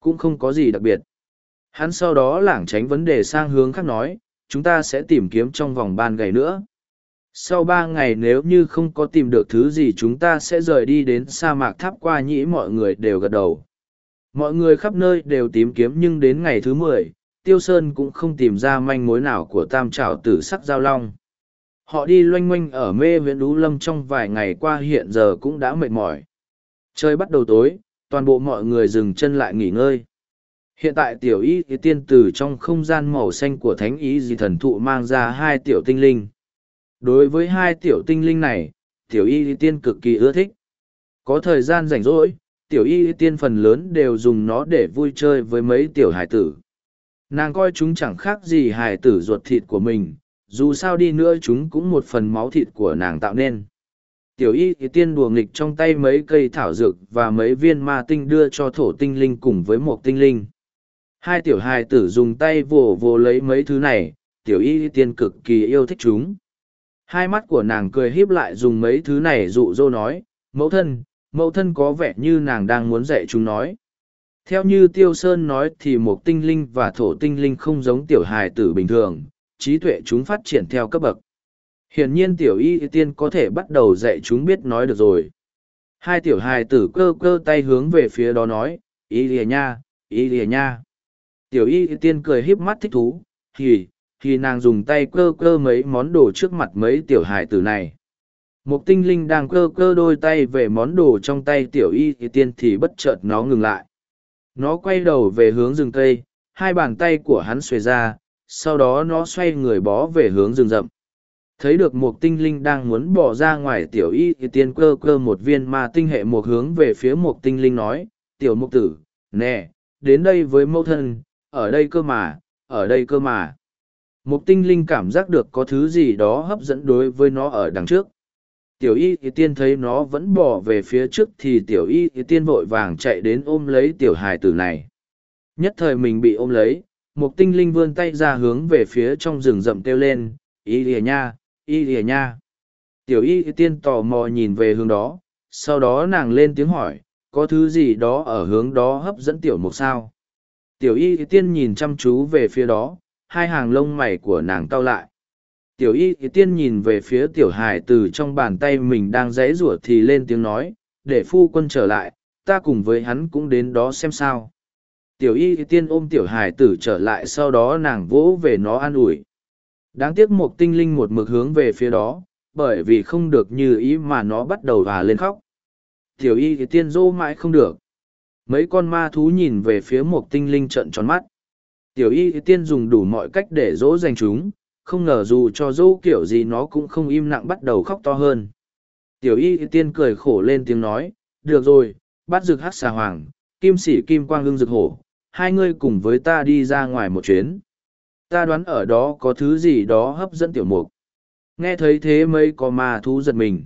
Cũng không có gì đặc biệt. Hắn sau đó lảng tránh vấn đề sang hướng khác nói, chúng ta sẽ tìm kiếm trong vòng ban ngày nữa. Sau ba ngày nếu như không có tìm được thứ gì chúng ta sẽ rời đi đến sa mạc tháp qua nhĩ mọi người đều gật đầu. Mọi người khắp nơi đều tìm kiếm nhưng đến ngày thứ mười, Tiêu Sơn cũng không tìm ra manh mối nào của tam trảo tử sắc giao long. Họ đi loanh quanh ở mê viện đú lâm trong vài ngày qua hiện giờ cũng đã mệt mỏi. Trời bắt đầu tối, toàn bộ mọi người dừng chân lại nghỉ ngơi. Hiện tại tiểu y thì tiên tử trong không gian màu xanh của thánh ý dì thần thụ mang ra hai tiểu tinh linh. Đối với hai tiểu tinh linh này, tiểu y thì tiên cực kỳ ưa thích. Có thời gian rảnh rỗi, tiểu y tiên phần lớn đều dùng nó để vui chơi với mấy tiểu hải tử. Nàng coi chúng chẳng khác gì hải tử ruột thịt của mình, dù sao đi nữa chúng cũng một phần máu thịt của nàng tạo nên tiểu y tiên đùa nghịch trong tay mấy cây thảo dược và mấy viên ma tinh đưa cho thổ tinh linh cùng với một tinh linh hai tiểu hài tử dùng tay vồ vồ lấy mấy thứ này tiểu y tiên cực kỳ yêu thích chúng. Hai mắt của nàng cười híp lại dùng mấy thứ này dụ dỗ nói, mẫu thân, mẫu thân có vẻ như nàng đang muốn dạy chúng nói. Theo như Tiêu Sơn nói thì một tinh linh và thổ tinh linh không giống tiểu hài tử bình thường, trí tuệ chúng phát triển theo cấp bậc. Hiển nhiên tiểu y tiên có thể bắt đầu dạy chúng biết nói được rồi. Hai tiểu hài tử cơ cơ tay hướng về phía đó nói, y lìa nha, y lìa nha. Tiểu y tiên cười híp mắt thích thú, thì thì nàng dùng tay cơ cơ mấy món đồ trước mặt mấy tiểu hài tử này. Một tinh linh đang cơ cơ đôi tay về món đồ trong tay tiểu y tiên thì bất chợt nó ngừng lại. Nó quay đầu về hướng rừng cây, hai bàn tay của hắn xuề ra, sau đó nó xoay người bó về hướng rừng rậm. Thấy được một tinh linh đang muốn bỏ ra ngoài tiểu y thì tiên cơ cơ một viên ma tinh hệ một hướng về phía một tinh linh nói, tiểu mục tử, nè, đến đây với mẫu thân, ở đây cơ mà, ở đây cơ mà. Một tinh linh cảm giác được có thứ gì đó hấp dẫn đối với nó ở đằng trước. Tiểu y thì tiên thấy nó vẫn bỏ về phía trước thì tiểu y thì tiên vội vàng chạy đến ôm lấy tiểu hài tử này. Nhất thời mình bị ôm lấy, một tinh linh vươn tay ra hướng về phía trong rừng rậm kêu lên, y lìa nha, y lìa nha. Tiểu y thì tiên tò mò nhìn về hướng đó, sau đó nàng lên tiếng hỏi, có thứ gì đó ở hướng đó hấp dẫn tiểu mục sao? Tiểu y thì tiên nhìn chăm chú về phía đó, hai hàng lông mày của nàng cau lại tiểu y tiên nhìn về phía tiểu hải từ trong bàn tay mình đang dãy rủa thì lên tiếng nói, để phu quân trở lại, ta cùng với hắn cũng đến đó xem sao. Tiểu y tiên ôm tiểu hải tử trở lại, sau đó nàng vỗ về nó an ủi. Đáng tiếc một tinh linh một mực hướng về phía đó, bởi vì không được như ý mà nó bắt đầu và lên khóc. Tiểu y tiên dỗ mãi không được. Mấy con ma thú nhìn về phía một tinh linh trận tròn mắt. Tiểu y tiên dùng đủ mọi cách để dỗ dành chúng không ngờ dù cho dỗ kiểu gì nó cũng không im lặng bắt đầu khóc to hơn. Tiểu y tiên cười khổ lên tiếng nói, được rồi, bắt rực hát xà hoàng, kim sĩ kim quang hương rực hổ, hai ngươi cùng với ta đi ra ngoài một chuyến. Ta đoán ở đó có thứ gì đó hấp dẫn tiểu mục. Nghe thấy thế mấy có ma thú giật mình.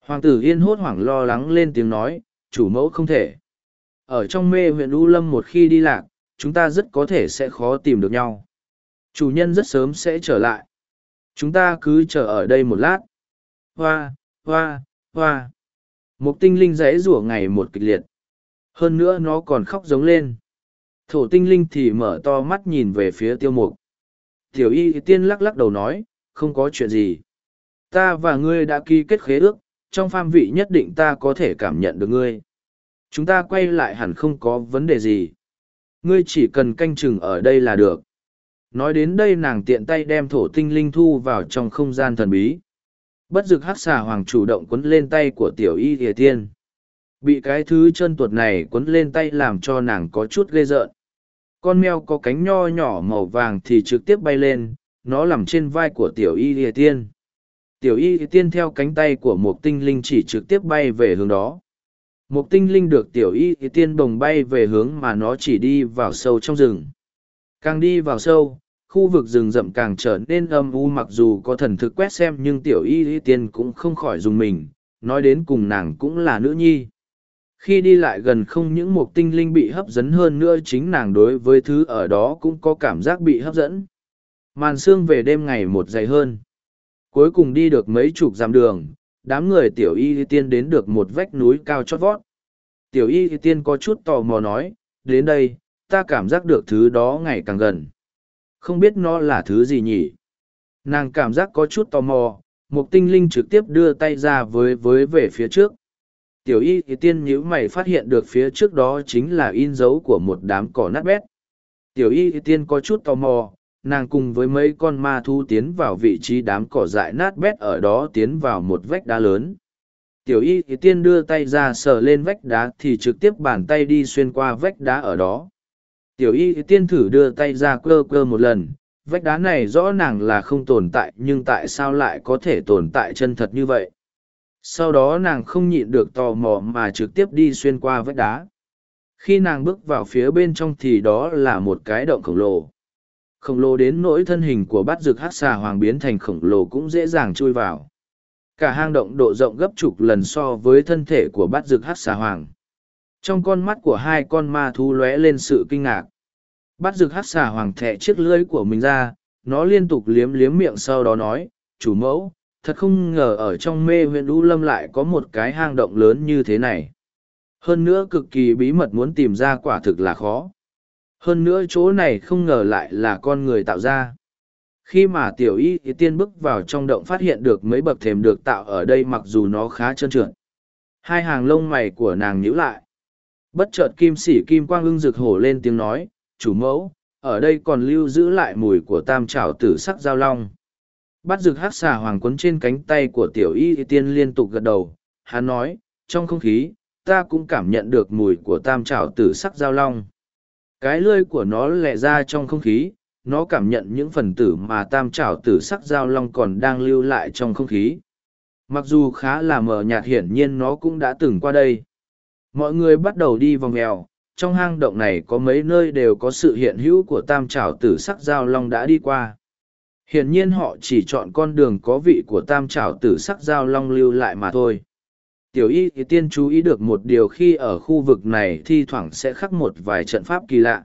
Hoàng tử yên hốt hoảng lo lắng lên tiếng nói, chủ mẫu không thể. Ở trong mê huyện U Lâm một khi đi lạc, chúng ta rất có thể sẽ khó tìm được nhau chủ nhân rất sớm sẽ trở lại. Chúng ta cứ chờ ở đây một lát. Hoa hoa hoa. Một tinh linh rẽ rủa ngày một kịch liệt. Hơn nữa nó còn khóc giống lên. Thổ tinh linh thì mở to mắt nhìn về phía tiêu mục. Tiểu y tiên lắc lắc đầu nói, không có chuyện gì. Ta và ngươi đã ký kết khế ước, trong phạm vị nhất định ta có thể cảm nhận được ngươi. Chúng ta quay lại hẳn không có vấn đề gì. Ngươi chỉ cần canh chừng ở đây là được nói đến đây nàng tiện tay đem thổ tinh linh thu vào trong không gian thần bí. Bất dực hát xà hoàng chủ động quấn lên tay của tiểu y thìa tiên bị cái thứ chân tuột này quấn lên tay làm cho nàng có chút ghê rợn. Con meo có cánh nho nhỏ màu vàng thì trực tiếp bay lên, nó nằm trên vai của tiểu y thìa tiên tiểu y thìa tiên theo cánh tay của một tinh linh chỉ trực tiếp bay về hướng đó. Một tinh linh được tiểu y thìa tiên bồng bay về hướng mà nó chỉ đi vào sâu trong rừng. Càng đi vào sâu khu vực rừng rậm càng trở nên âm u mặc dù có thần thực quét xem nhưng tiểu y y tiên cũng không khỏi dùng mình, nói đến cùng nàng cũng là nữ nhi. Khi đi lại gần không những một tinh linh bị hấp dẫn hơn nữa chính nàng đối với thứ ở đó cũng có cảm giác bị hấp dẫn. Màn sương về đêm ngày một dày hơn. Cuối cùng đi được mấy chục dặm đường, đám người tiểu y tiên đến được một vách núi cao chót vót. Tiểu y tiên có chút tò mò nói, đến đây, ta cảm giác được thứ đó ngày càng gần không biết nó là thứ gì nhỉ? Nàng cảm giác có chút tò mò một tinh linh trực tiếp đưa tay ra với với về phía trước. Tiểu y thì tiên nhữ mày phát hiện được phía trước đó chính là in dấu của một đám cỏ nát bét. Tiểu y thì tiên có chút tò mò, nàng cùng với mấy con ma thu tiến vào vị trí đám cỏ dại nát bét ở đó tiến vào một vách đá lớn. Tiểu y thì tiên đưa tay ra sờ lên vách đá thì trực tiếp bàn tay đi xuyên qua vách đá ở đó. Tiểu y tiên thử đưa tay ra cơ cơ một lần, vách đá này rõ nàng là không tồn tại nhưng tại sao lại có thể tồn tại chân thật như vậy. Sau đó nàng không nhịn được tò mò mà trực tiếp đi xuyên qua vách đá. Khi nàng bước vào phía bên trong thì đó là một cái động khổng lồ. Khổng lồ đến nỗi thân hình của bát rực hát xà hoàng biến thành khổng lồ cũng dễ dàng chui vào. Cả hang động độ rộng gấp chục lần so với thân thể của bát rực hát xà hoàng trong con mắt của hai con ma thú lóe lên sự kinh ngạc bắt rực hát xà hoàng thẹ chiếc lưỡi của mình ra nó liên tục liếm liếm miệng sau đó nói, chủ mẫu, thật không ngờ ở trong mê huyện lũ lâm lại có một cái hang động lớn như thế này. Hơn nữa cực kỳ bí mật muốn tìm ra quả thực là khó. Hơn nữa chỗ này không ngờ lại là con người tạo ra. Khi mà tiểu y thì tiên bước vào trong động phát hiện được mấy bậc thềm được tạo ở đây mặc dù nó khá trơn trượt. Hai hàng lông mày của nàng nhíu lại. Bất chợt kim sĩ kim quang ưng rực hổ lên tiếng nói, chủ mẫu, ở đây còn lưu giữ lại mùi của tam trảo tử sắc giao long. Bắt rực hát xà hoàng quấn trên cánh tay của tiểu y tiên liên tục gật đầu, hắn nói, trong không khí, ta cũng cảm nhận được mùi của tam trảo tử sắc giao long. Cái lươi của nó lẹ ra trong không khí, nó cảm nhận những phần tử mà tam trảo tử sắc giao long còn đang lưu lại trong không khí. Mặc dù khá là mờ nhạt hiển nhiên nó cũng đã từng qua đây. Mọi người bắt đầu đi vòng mèo, trong hang động này có mấy nơi đều có sự hiện hữu của tam trảo tử sắc giao long đã đi qua. Hiển nhiên họ chỉ chọn con đường có vị của tam trảo tử sắc giao long lưu lại mà thôi. Tiểu y thì tiên chú ý được một điều khi ở khu vực này thi thoảng sẽ khắc một vài trận pháp kỳ lạ.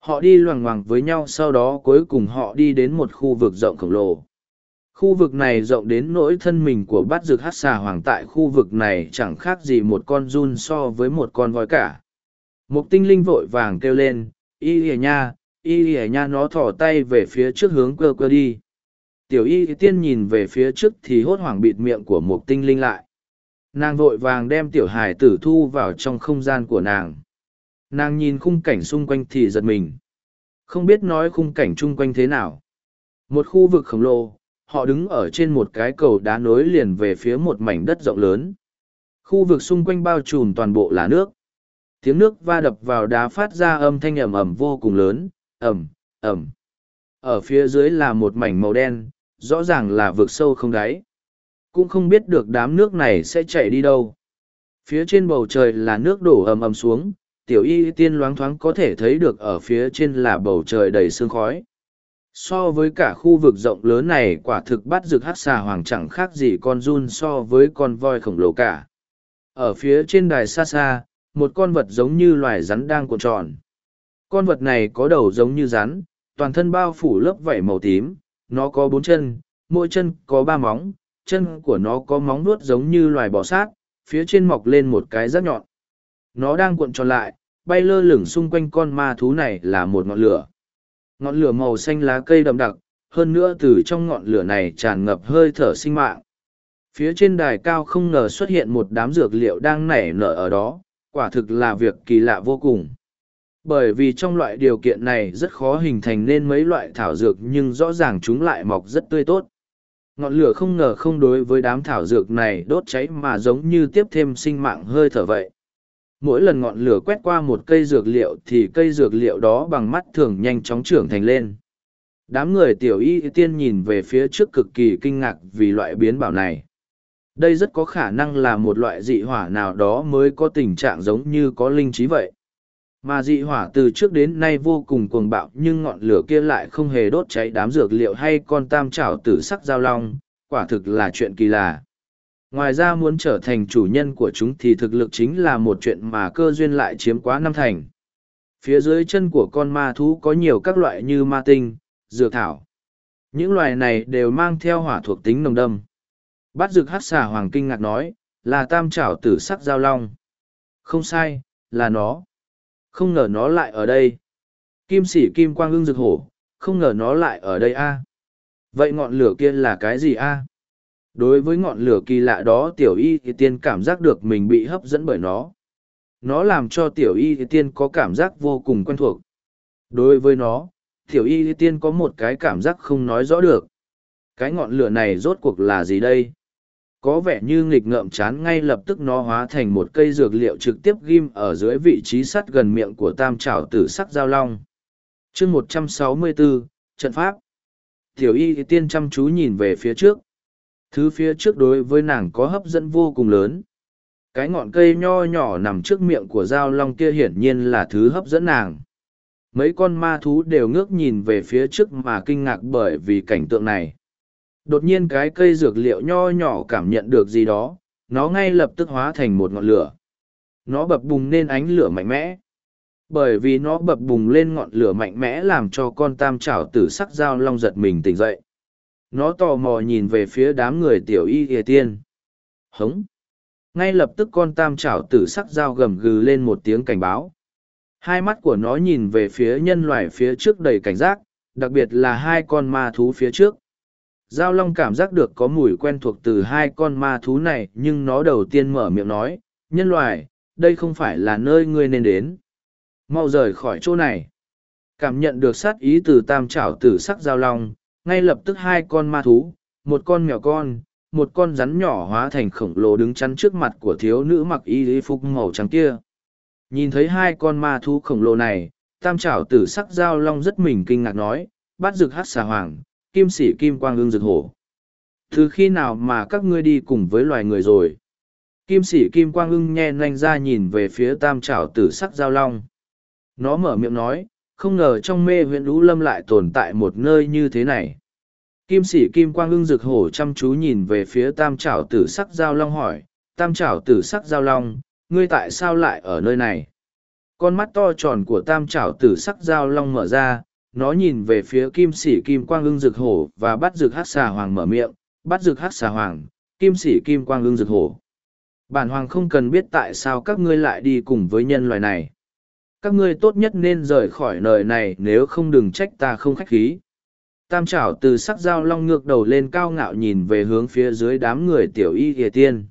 Họ đi loằng ngoằng với nhau sau đó cuối cùng họ đi đến một khu vực rộng khổng lồ. Khu vực này rộng đến nỗi thân mình của bát dược hát xà hoàng tại khu vực này chẳng khác gì một con run so với một con voi cả. Một tinh linh vội vàng kêu lên, y ỉa nha, y ỉa nha nó thỏ tay về phía trước hướng cơ cơ đi. Tiểu y tiên nhìn về phía trước thì hốt hoảng bịt miệng của một tinh linh lại. Nàng vội vàng đem tiểu hải tử thu vào trong không gian của nàng. Nàng nhìn khung cảnh xung quanh thì giật mình. Không biết nói khung cảnh chung quanh thế nào. Một khu vực khổng lồ, họ đứng ở trên một cái cầu đá nối liền về phía một mảnh đất rộng lớn. Khu vực xung quanh bao trùm toàn bộ là nước. Tiếng nước va đập vào đá phát ra âm thanh ầm ầm vô cùng lớn, ầm ầm. Ở phía dưới là một mảnh màu đen, rõ ràng là vực sâu không đáy. Cũng không biết được đám nước này sẽ chảy đi đâu. Phía trên bầu trời là nước đổ ầm ầm xuống, tiểu y tiên loáng thoáng có thể thấy được ở phía trên là bầu trời đầy sương khói so với cả khu vực rộng lớn này quả thực bắt rực hát xà hoàng chẳng khác gì con run so với con voi khổng lồ cả. Ở phía trên đài xa xa, một con vật giống như loài rắn đang cuộn tròn. Con vật này có đầu giống như rắn, toàn thân bao phủ lớp vảy màu tím, nó có bốn chân, mỗi chân có ba móng, chân của nó có móng nuốt giống như loài bò sát, phía trên mọc lên một cái rác nhọn. Nó đang cuộn tròn lại, bay lơ lửng xung quanh con ma thú này là một ngọn lửa ngọn lửa màu xanh lá cây đậm đặc, hơn nữa từ trong ngọn lửa này tràn ngập hơi thở sinh mạng. Phía trên đài cao không ngờ xuất hiện một đám dược liệu đang nảy nở ở đó, quả thực là việc kỳ lạ vô cùng. Bởi vì trong loại điều kiện này rất khó hình thành nên mấy loại thảo dược nhưng rõ ràng chúng lại mọc rất tươi tốt. Ngọn lửa không ngờ không đối với đám thảo dược này đốt cháy mà giống như tiếp thêm sinh mạng hơi thở vậy mỗi lần ngọn lửa quét qua một cây dược liệu thì cây dược liệu đó bằng mắt thường nhanh chóng trưởng thành lên. Đám người tiểu y tiên nhìn về phía trước cực kỳ kinh ngạc vì loại biến bảo này. Đây rất có khả năng là một loại dị hỏa nào đó mới có tình trạng giống như có linh trí vậy. Mà dị hỏa từ trước đến nay vô cùng cuồng bạo nhưng ngọn lửa kia lại không hề đốt cháy đám dược liệu hay con tam trảo tử sắc giao long, quả thực là chuyện kỳ lạ. Ngoài ra muốn trở thành chủ nhân của chúng thì thực lực chính là một chuyện mà cơ duyên lại chiếm quá năm thành. Phía dưới chân của con ma thú có nhiều các loại như ma tinh, dược thảo. Những loài này đều mang theo hỏa thuộc tính nồng đâm. Bát dược hát xà hoàng kinh ngạc nói, là tam trảo tử sắc giao long. Không sai, là nó. Không ngờ nó lại ở đây. Kim sĩ kim quang ưng dược hổ, không ngờ nó lại ở đây a. Vậy ngọn lửa kia là cái gì a? Đối với ngọn lửa kỳ lạ đó tiểu y thì tiên cảm giác được mình bị hấp dẫn bởi nó. Nó làm cho tiểu y thì tiên có cảm giác vô cùng quen thuộc. Đối với nó, tiểu y thì tiên có một cái cảm giác không nói rõ được. Cái ngọn lửa này rốt cuộc là gì đây? Có vẻ như nghịch ngợm chán ngay lập tức nó hóa thành một cây dược liệu trực tiếp ghim ở dưới vị trí sắt gần miệng của tam trảo tử sắc giao long. Chương một trăm sáu mươi bốn, trận pháp. Tiểu y thì tiên chăm chú nhìn về phía trước. Thứ phía trước đối với nàng có hấp dẫn vô cùng lớn. Cái ngọn cây nho nhỏ nằm trước miệng của dao long kia hiển nhiên là thứ hấp dẫn nàng. Mấy con ma thú đều ngước nhìn về phía trước mà kinh ngạc bởi vì cảnh tượng này. Đột nhiên cái cây dược liệu nho nhỏ cảm nhận được gì đó, nó ngay lập tức hóa thành một ngọn lửa. Nó bập bùng nên ánh lửa mạnh mẽ. bởi vì nó bập bùng lên ngọn lửa mạnh mẽ làm cho con tam trảo tử sắc dao long giật mình tỉnh dậy nó tò mò nhìn về phía đám người tiểu y ỉa tiên. Hống. Ngay lập tức con tam trảo tử sắc dao gầm gừ lên một tiếng cảnh báo. Hai mắt của nó nhìn về phía nhân loại phía trước đầy cảnh giác, đặc biệt là hai con ma thú phía trước. Giao long cảm giác được có mùi quen thuộc từ hai con ma thú này, nhưng nó đầu tiên mở miệng nói, nhân loại, đây không phải là nơi ngươi nên đến. Mau rời khỏi chỗ này. Cảm nhận được sát ý từ tam trảo tử sắc giao long ngay lập tức hai con ma thú, một con mèo con, một con rắn nhỏ hóa thành khổng lồ đứng chắn trước mặt của thiếu nữ mặc y lý phục màu trắng kia. Nhìn thấy hai con ma thú khổng lồ này, tam trảo tử sắc giao long rất mình kinh ngạc nói bắt rực hát xà hoàng, kim sĩ kim quang ương rực hổ. Từ khi nào mà các ngươi đi cùng với loài người rồi? Kim sĩ kim quang ưng nhe nanh ra nhìn về phía tam trảo tử sắc giao long. Nó mở miệng nói không ngờ trong mê huyện lũ lâm lại tồn tại một nơi như thế này. Kim sĩ kim quang ưng rực hổ chăm chú nhìn về phía tam trảo tử sắc giao long hỏi, tam trảo tử sắc giao long, ngươi tại sao lại ở nơi này? Con mắt to tròn của tam trảo tử sắc giao long mở ra, nó nhìn về phía kim sĩ kim quang ưng rực hổ và bắt rực hát xà hoàng mở miệng, bắt rực hát xà hoàng, kim sĩ kim quang ưng rực hổ. Bản hoàng không cần biết tại sao các ngươi lại đi cùng với nhân loài này các ngươi tốt nhất nên rời khỏi nơi này nếu không đừng trách ta không khách khí. Tam trảo từ sắc dao long ngược đầu lên cao ngạo nhìn về hướng phía dưới đám người tiểu y ỉa tiên.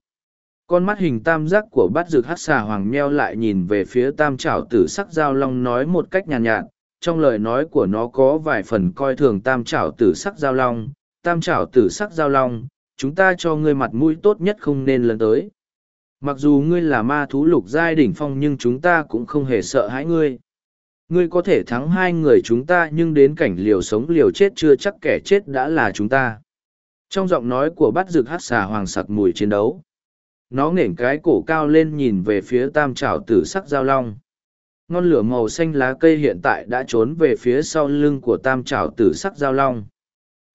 Con mắt hình tam giác của bát dược hát xà hoàng meo lại nhìn về phía tam trảo tử sắc dao long nói một cách nhàn nhạt, nhạt trong lời nói của nó có vài phần coi thường tam trảo tử sắc dao long. Tam trảo tử sắc dao long chúng ta cho ngươi mặt mũi tốt nhất không nên lần tới mặc dù ngươi là ma thú lục giai đỉnh phong nhưng chúng ta cũng không hề sợ hãi ngươi. Ngươi có thể thắng hai người chúng ta nhưng đến cảnh liều sống liều chết chưa chắc kẻ chết đã là chúng ta. Trong giọng nói của bắt rực hát xà hoàng sặc mùi chiến đấu. Nó nghển cái cổ cao lên nhìn về phía tam trảo tử sắc giao long. Ngọn lửa màu xanh lá cây hiện tại đã trốn về phía sau lưng của tam trảo tử sắc giao long.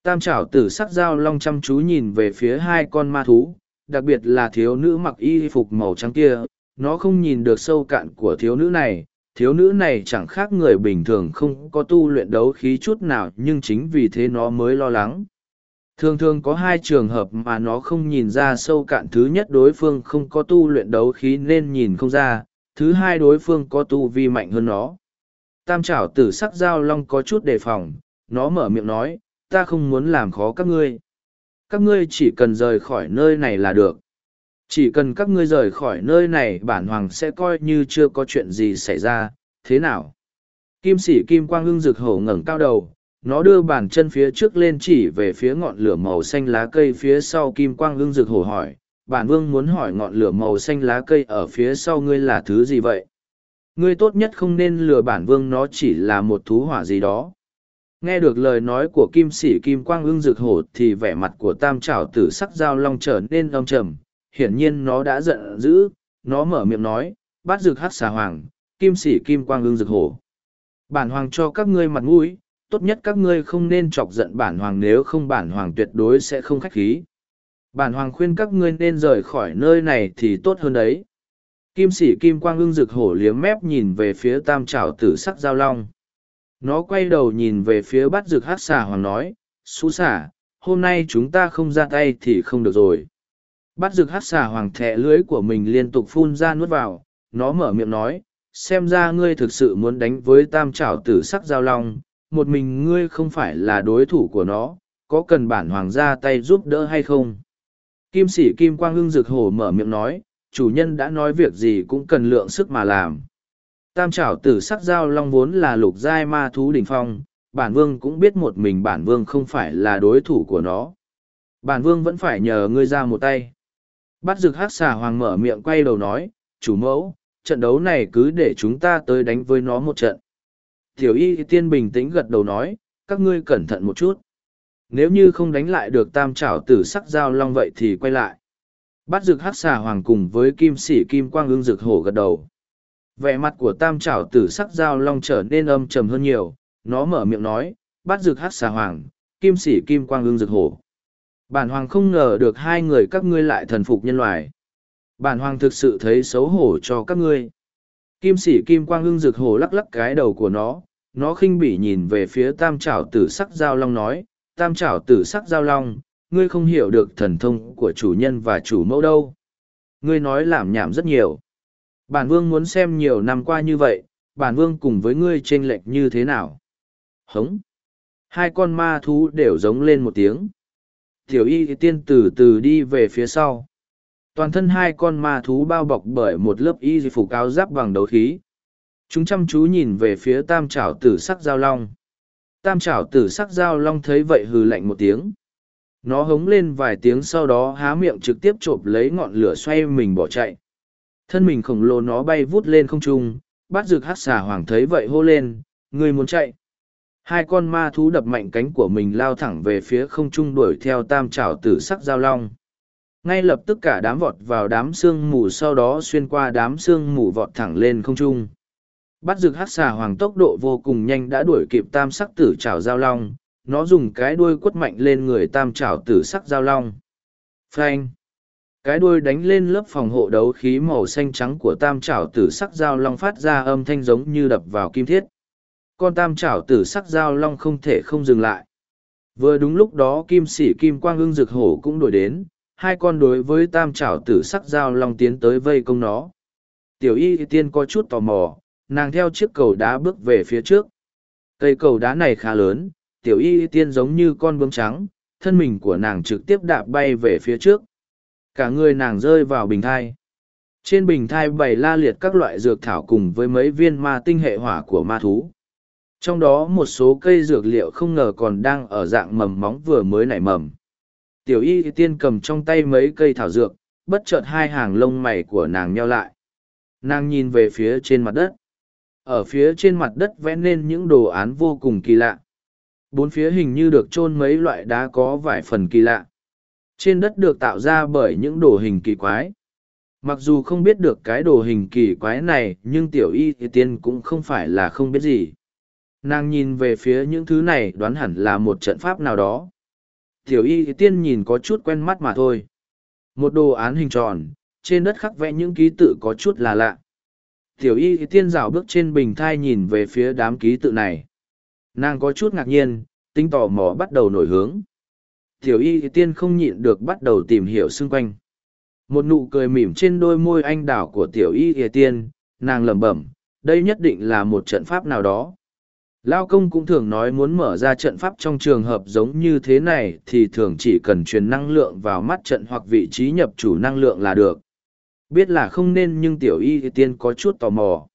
Tam trảo tử sắc giao long chăm chú nhìn về phía hai con ma thú đặc biệt là thiếu nữ mặc y phục màu trắng kia, nó không nhìn được sâu cạn của thiếu nữ này. Thiếu nữ này chẳng khác người bình thường không có tu luyện đấu khí chút nào nhưng chính vì thế nó mới lo lắng. Thường thường có hai trường hợp mà nó không nhìn ra sâu cạn. Thứ nhất, đối phương không có tu luyện đấu khí nên nhìn không ra. Thứ hai, đối phương có tu vi mạnh hơn nó. Tam trảo tử sắc dao long có chút đề phòng. Nó mở miệng nói, ta không muốn làm khó các ngươi các ngươi chỉ cần rời khỏi nơi này là được. Chỉ cần các ngươi rời khỏi nơi này, bản hoàng sẽ coi như chưa có chuyện gì xảy ra. Thế nào? Kim sĩ kim quang hưng rực hổ ngẩng cao đầu, nó đưa bàn chân phía trước lên chỉ về phía ngọn lửa màu xanh lá cây phía sau. Kim quang hưng rực hổ hỏi, bản vương muốn hỏi ngọn lửa màu xanh lá cây ở phía sau ngươi là thứ gì vậy? Ngươi tốt nhất không nên lừa bản vương, nó chỉ là một thú hỏa gì đó nghe được lời nói của kim sĩ kim quang ưng rực hổ thì vẻ mặt của tam trảo tử sắc dao long trở nên âm trầm, hiển nhiên nó đã giận dữ. Nó mở miệng nói bắt rực hát xà hoàng, kim sĩ kim quang ưng rực hổ, bản hoàng cho các ngươi mặt mũi, tốt nhất các ngươi không nên chọc giận bản hoàng, nếu không bản hoàng tuyệt đối sẽ không khách khí. Bản hoàng khuyên các ngươi nên rời khỏi nơi này thì tốt hơn đấy. Kim sĩ kim quang ưng rực hổ liếm mép nhìn về phía tam trảo tử sắc giao long nó quay đầu nhìn về phía bắt rực hát xà hoàng nói, xú xả hôm nay chúng ta không ra tay thì không được rồi. Bắt rực hát xà hoàng thẹ lưới của mình liên tục phun ra nuốt vào, nó mở miệng nói, xem ra ngươi thực sự muốn đánh với tam trảo tử sắc giao long, một mình ngươi không phải là đối thủ của nó, có cần bản hoàng ra tay giúp đỡ hay không? Kim sĩ kim quang hưng rực hổ mở miệng nói, chủ nhân đã nói việc gì cũng cần lượng sức mà làm. Tam trảo tử sắc giao long vốn là lục giai ma thú đỉnh phong, bản vương cũng biết một mình bản vương không phải là đối thủ của nó. Bản vương vẫn phải nhờ ngươi ra một tay. Bắt rực hát xà hoàng mở miệng quay đầu nói, chủ mẫu, trận đấu này cứ để chúng ta tới đánh với nó một trận. Tiểu y tiên bình tĩnh gật đầu nói, các ngươi cẩn thận một chút. Nếu như không đánh lại được tam trảo tử sắc giao long vậy thì quay lại. Bắt rực hát xà hoàng cùng với kim sĩ kim quang ương rực hổ gật đầu vẻ mặt của tam trảo tử sắc dao long trở nên âm trầm hơn nhiều. Nó mở miệng nói bắt rực hát xà hoàng kim sĩ kim quang ương rực hổ. Bản hoàng không ngờ được hai người các ngươi lại thần phục nhân loại. Bản hoàng thực sự thấy xấu hổ cho các ngươi. Kim sĩ kim quang ương rực hổ lắc lắc cái đầu của nó, nó khinh bỉ nhìn về phía tam trảo tử sắc giao long nói, tam trảo tử sắc giao long, ngươi không hiểu được thần thông của chủ nhân và chủ mẫu đâu. Ngươi nói làm nhảm rất nhiều. Bản vương muốn xem nhiều năm qua như vậy, bản vương cùng với ngươi chênh lệch như thế nào. Hống. Hai con ma thú đều giống lên một tiếng. Tiểu y tiên từ từ đi về phía sau. Toàn thân hai con ma thú bao bọc bởi một lớp y phục áo giáp bằng đấu khí. Chúng chăm chú nhìn về phía tam trảo tử sắc giao long. Tam trảo tử sắc giao long thấy vậy hừ lạnh một tiếng. Nó hống lên vài tiếng sau đó há miệng trực tiếp chộp lấy ngọn lửa xoay mình bỏ chạy. Thân mình khổng lồ nó bay vút lên không trung, bắt rực hát xà hoàng thấy vậy hô lên, người muốn chạy. Hai con ma thú đập mạnh cánh của mình lao thẳng về phía không trung đuổi theo tam trảo tử sắc giao long. Ngay lập tức cả đám vọt vào đám sương mù sau đó xuyên qua đám sương mù vọt thẳng lên không trung. Bắt rực hát xà hoàng tốc độ vô cùng nhanh đã đuổi kịp tam sắc tử trảo giao long, nó dùng cái đuôi quất mạnh lên người tam trảo tử sắc giao long. Frank! Cái đuôi đánh lên lớp phòng hộ đấu khí màu xanh trắng của tam trảo tử sắc Dao long phát ra âm thanh giống như đập vào kim thiết. Con tam trảo tử sắc Dao long không thể không dừng lại. Vừa đúng lúc đó kim sĩ kim quang ưng rực hổ cũng đuổi đến, hai con đối với tam trảo tử sắc Dao long tiến tới vây công nó. Tiểu y tiên có chút tò mò, nàng theo chiếc cầu đá bước về phía trước. Cây cầu đá này khá lớn, tiểu y tiên giống như con bướm trắng, thân mình của nàng trực tiếp đạp bay về phía trước. Cả người nàng rơi vào bình thai. Trên bình thai bày la liệt các loại dược thảo cùng với mấy viên ma tinh hệ hỏa của ma thú. Trong đó một số cây dược liệu không ngờ còn đang ở dạng mầm móng vừa mới nảy mầm. Tiểu y tiên cầm trong tay mấy cây thảo dược, bất chợt hai hàng lông mày của nàng nheo lại. Nàng nhìn về phía trên mặt đất. Ở phía trên mặt đất vẽ nên những đồ án vô cùng kỳ lạ. Bốn phía hình như được chôn mấy loại đá có vài phần kỳ lạ. Trên đất được tạo ra bởi những đồ hình kỳ quái. Mặc dù không biết được cái đồ hình kỳ quái này, nhưng tiểu y thì tiên cũng không phải là không biết gì. Nàng nhìn về phía những thứ này đoán hẳn là một trận pháp nào đó. Tiểu y thì tiên nhìn có chút quen mắt mà thôi. Một đồ án hình tròn, trên đất khắc vẽ những ký tự có chút là lạ. Tiểu y thì tiên rào bước trên bình thai nhìn về phía đám ký tự này. Nàng có chút ngạc nhiên, tính tò mò bắt đầu nổi hướng. Tiểu y tiên không nhịn được bắt đầu tìm hiểu xung quanh. Một nụ cười mỉm trên đôi môi anh đảo của tiểu y y tiên, nàng lẩm bẩm, đây nhất định là một trận pháp nào đó. Lao công cũng thường nói muốn mở ra trận pháp trong trường hợp giống như thế này thì thường chỉ cần truyền năng lượng vào mắt trận hoặc vị trí nhập chủ năng lượng là được. Biết là không nên nhưng tiểu y thì tiên có chút tò mò.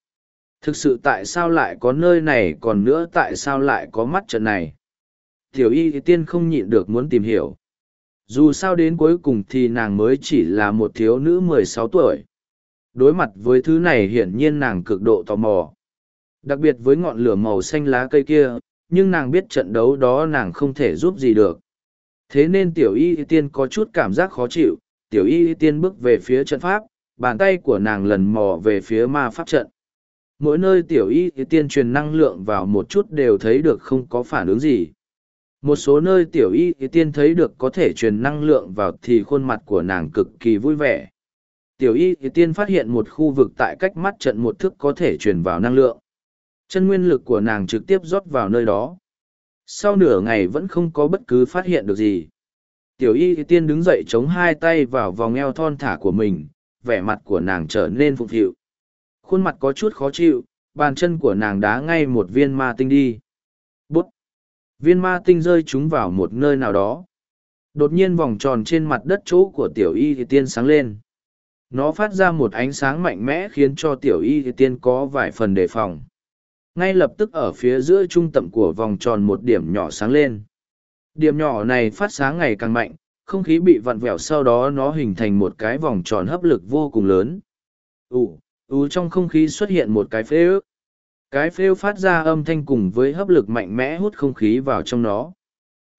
Thực sự tại sao lại có nơi này còn nữa tại sao lại có mắt trận này? Tiểu y tiên không nhịn được muốn tìm hiểu. Dù sao đến cuối cùng thì nàng mới chỉ là một thiếu nữ mười sáu tuổi. Đối mặt với thứ này hiển nhiên nàng cực độ tò mò. Đặc biệt với ngọn lửa màu xanh lá cây kia, nhưng nàng biết trận đấu đó nàng không thể giúp gì được. Thế nên tiểu y tiên có chút cảm giác khó chịu, tiểu y tiên bước về phía trận pháp, bàn tay của nàng lần mò về phía ma pháp trận. Mỗi nơi tiểu y tiên truyền năng lượng vào một chút đều thấy được không có phản ứng gì. Một số nơi tiểu y tiên thấy được có thể truyền năng lượng vào thì khuôn mặt của nàng cực kỳ vui vẻ. Tiểu y tiên phát hiện một khu vực tại cách mắt trận một thức có thể truyền vào năng lượng. Chân nguyên lực của nàng trực tiếp rót vào nơi đó. Sau nửa ngày vẫn không có bất cứ phát hiện được gì. Tiểu y tiên đứng dậy chống hai tay vào vòng eo thon thả của mình, vẻ mặt của nàng trở nên phụng phịu. Khuôn mặt có chút khó chịu, bàn chân của nàng đá ngay một viên ma tinh đi. Viên ma tinh rơi chúng vào một nơi nào đó. Đột nhiên vòng tròn trên mặt đất chỗ của tiểu y thì tiên sáng lên. Nó phát ra một ánh sáng mạnh mẽ khiến cho tiểu y thì tiên có vài phần đề phòng ngay lập tức ở phía giữa trung tâm của vòng tròn một điểm nhỏ sáng lên điểm nhỏ này phát sáng ngày càng mạnh, không khí bị vặn vẹo sau đó nó hình thành một cái vòng tròn hấp lực vô cùng lớn ù ù trong không khí xuất hiện một cái phế ước cái phêu phát ra âm thanh cùng với hấp lực mạnh mẽ hút không khí vào trong nó.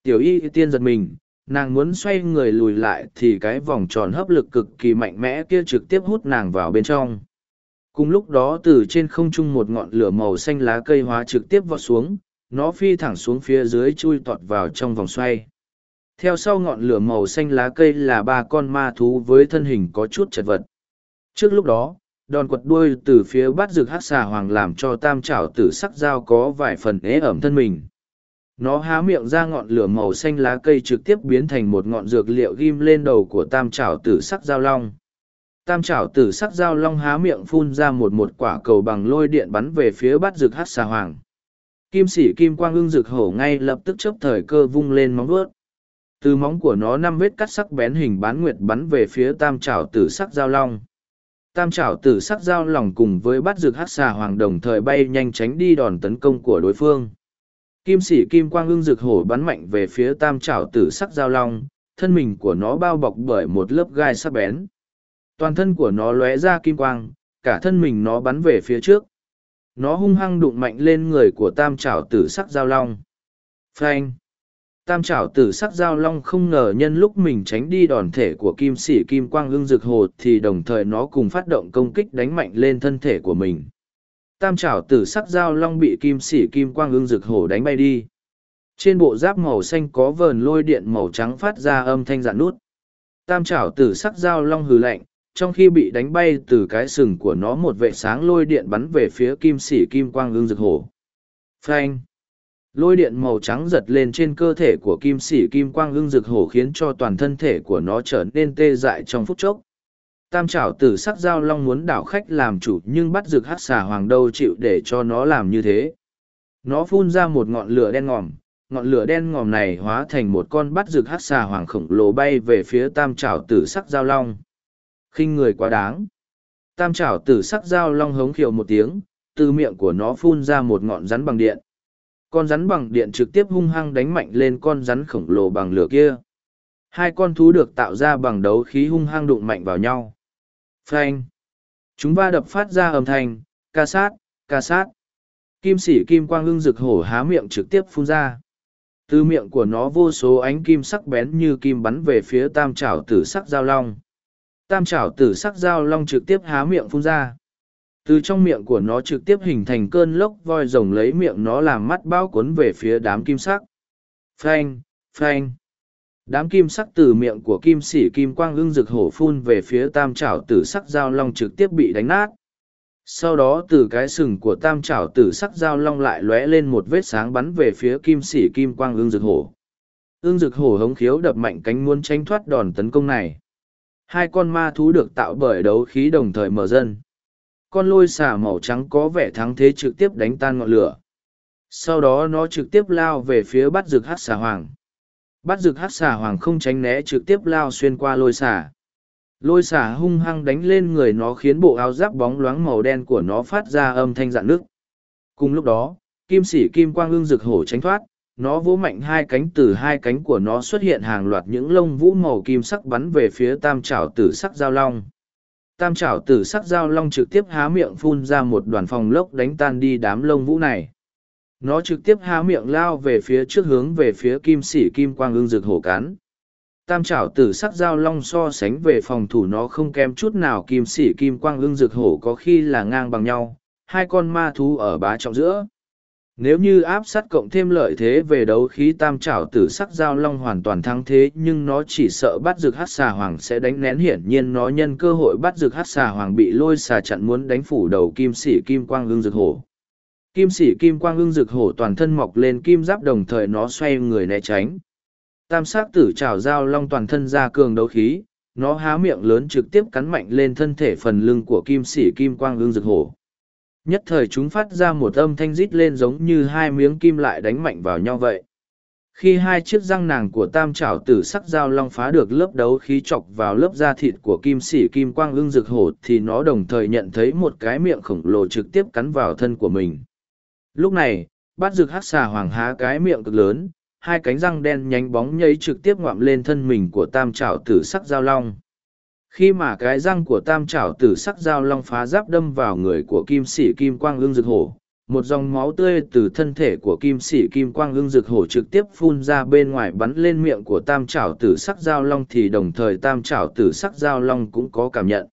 Tiểu y tiên giật mình, nàng muốn xoay người lùi lại thì cái vòng tròn hấp lực cực kỳ mạnh mẽ kia trực tiếp hút nàng vào bên trong. Cùng lúc đó từ trên không trung một ngọn lửa màu xanh lá cây hóa trực tiếp vọt xuống, nó phi thẳng xuống phía dưới chui tọt vào trong vòng xoay. Theo sau ngọn lửa màu xanh lá cây là ba con ma thú với thân hình có chút chật vật. Trước lúc đó đòn quật đuôi từ phía bát rực hát xà hoàng làm cho tam trảo tử sắc dao có vài phần ế ẩm thân mình. Nó há miệng ra ngọn lửa màu xanh lá cây trực tiếp biến thành một ngọn dược liệu ghim lên đầu của tam trảo tử sắc dao long. Tam trảo tử sắc dao long há miệng phun ra một một quả cầu bằng lôi điện bắn về phía bát rực hát xà hoàng. Kim sĩ kim quang ưng rực hổ ngay lập tức chấp thời cơ vung lên móng vuốt. Từ móng của nó năm vết cắt sắc bén hình bán nguyệt bắn về phía tam trảo tử sắc dao long tam trảo tử sắc dao lòng cùng với bắt rực hát xà hoàng đồng thời bay nhanh tránh đi đòn tấn công của đối phương. Kim sĩ kim quang ưng rực hổ bắn mạnh về phía tam trảo tử sắc dao long thân mình của nó bao bọc bởi một lớp gai sắc bén. Toàn thân của nó lóe ra kim quang, cả thân mình nó bắn về phía trước. Nó hung hăng đụng mạnh lên người của tam trảo tử sắc dao long phanh! Tam trảo tử sắc Giao long không ngờ nhân lúc mình tránh đi đòn thể của kim sĩ kim quang ưng rực hồ thì đồng thời nó cùng phát động công kích đánh mạnh lên thân thể của mình. Tam trảo tử sắc Giao long bị kim sĩ kim quang ưng rực hổ đánh bay đi. Trên bộ giáp màu xanh có vờn lôi điện màu trắng phát ra âm thanh dạn nút. Tam trảo tử sắc Giao long hừ lạnh, trong khi bị đánh bay từ cái sừng của nó một vệ sáng lôi điện bắn về phía kim sĩ kim quang ưng rực hổ phanh! Lôi điện màu trắng giật lên trên cơ thể của kim sĩ kim quang ưng rực hổ khiến cho toàn thân thể của nó trở nên tê dại trong phút chốc. Tam trảo tử sắc giao long muốn đảo khách làm chủ nhưng bắt rực hát xà hoàng đâu chịu để cho nó làm như thế. Nó phun ra một ngọn lửa đen ngòm, ngọn lửa đen ngòm này hóa thành một con bắt rực hát xà hoàng khổng lồ bay về phía tam trảo tử sắc giao long. Khinh người quá đáng. Tam trảo tử sắc giao long hống khiệu một tiếng, từ miệng của nó phun ra một ngọn rắn bằng điện con rắn bằng điện trực tiếp hung hăng đánh mạnh lên con rắn khổng lồ bằng lửa kia. Hai con thú được tạo ra bằng đấu khí hung hăng đụng mạnh vào nhau. Phanh. Chúng va đập phát ra âm thanh, ca sát ca sát. Kim sĩ kim quang ưng rực hổ há miệng trực tiếp phun ra. Từ miệng của nó vô số ánh kim sắc bén như kim bắn về phía tam trảo tử sắc giao long. Tam trảo tử sắc giao long trực tiếp há miệng phun ra từ trong miệng của nó trực tiếp hình thành cơn lốc voi rồng lấy miệng nó làm mắt bao cuốn về phía đám kim sắc. Phanh phanh. Đám kim sắc từ miệng của kim sĩ kim quang ưng rực hổ phun về phía tam trảo tử sắc giao long trực tiếp bị đánh nát. Sau đó từ cái sừng của tam trảo tử sắc giao long lại lóe lên một vết sáng bắn về phía kim sĩ kim quang ưng rực hổ. Ưng rực hổ hống khiếu đập mạnh cánh muốn tránh thoát đòn tấn công này. Hai con ma thú được tạo bởi đấu khí đồng thời mở dân con lôi xà màu trắng có vẻ thắng thế trực tiếp đánh tan ngọn lửa. Sau đó nó trực tiếp lao về phía bắt rực hát xà hoàng. Bắt rực hát xà hoàng không tránh né trực tiếp lao xuyên qua lôi xà. Lôi xà hung hăng đánh lên người nó khiến bộ áo giáp bóng loáng màu đen của nó phát ra âm thanh dạn nước cùng lúc đó, kim sĩ kim quang ương rực hổ tránh thoát, nó vỗ mạnh hai cánh từ hai cánh của nó xuất hiện hàng loạt những lông vũ màu kim sắc bắn về phía tam trảo tử sắc giao long tam trảo tử sắc Dao long trực tiếp há miệng phun ra một đoàn phòng lốc đánh tan đi đám lông vũ này. Nó trực tiếp há miệng lao về phía trước hướng về phía kim sĩ kim quang ương rực hổ cán. Tam trảo tử sắc Dao long so sánh về phòng thủ nó không kém chút nào kim sĩ kim quang ương rực hổ có khi là ngang bằng nhau, hai con ma thú ở bá trọng giữa nếu như áp sát cộng thêm lợi thế về đấu khí tam trảo tử sắc giao long hoàn toàn thắng thế, nhưng nó chỉ sợ bắt rực hát xà hoàng sẽ đánh nén hiển nhiên nó nhân cơ hội bắt rực hát xà hoàng bị lôi xà chặn muốn đánh phủ đầu kim sĩ kim quang ương rực hổ. Kim sĩ kim quang ương rực hổ toàn thân mọc lên kim giáp đồng thời nó xoay người né tránh. Tam s á c tử trào giao long toàn thân ra cường đấu khí, nó há miệng lớn trực tiếp cắn mạnh lên thân thể phần lưng của kim sĩ kim quang ương rực hổ nhất thời chúng phát ra một âm thanh rít lên giống như hai miếng kim lại đánh mạnh vào nhau vậy. Khi hai chiếc răng nàng của tam trảo tử sắc dao long phá được lớp đấu khí chọc vào lớp da thịt của kim sĩ kim quang ưng rực hổ thì nó đồng thời nhận thấy một cái miệng khổng lồ trực tiếp cắn vào thân của mình. Lúc này, bát rực hắc xà hoàng há cái miệng cực lớn, hai cánh răng đen nhánh bóng nhấy trực tiếp ngoạm lên thân mình của tam trảo tử sắc dao long khi mà cái răng của tam trảo tử sắc dao long phá giáp đâm vào người của kim sĩ kim quang ương rực hổ, một dòng máu tươi từ thân thể của kim sĩ kim quang ương rực hổ trực tiếp phun ra bên ngoài bắn lên miệng của tam trảo tử sắc dao long thì đồng thời tam trảo tử sắc dao long cũng có cảm nhận.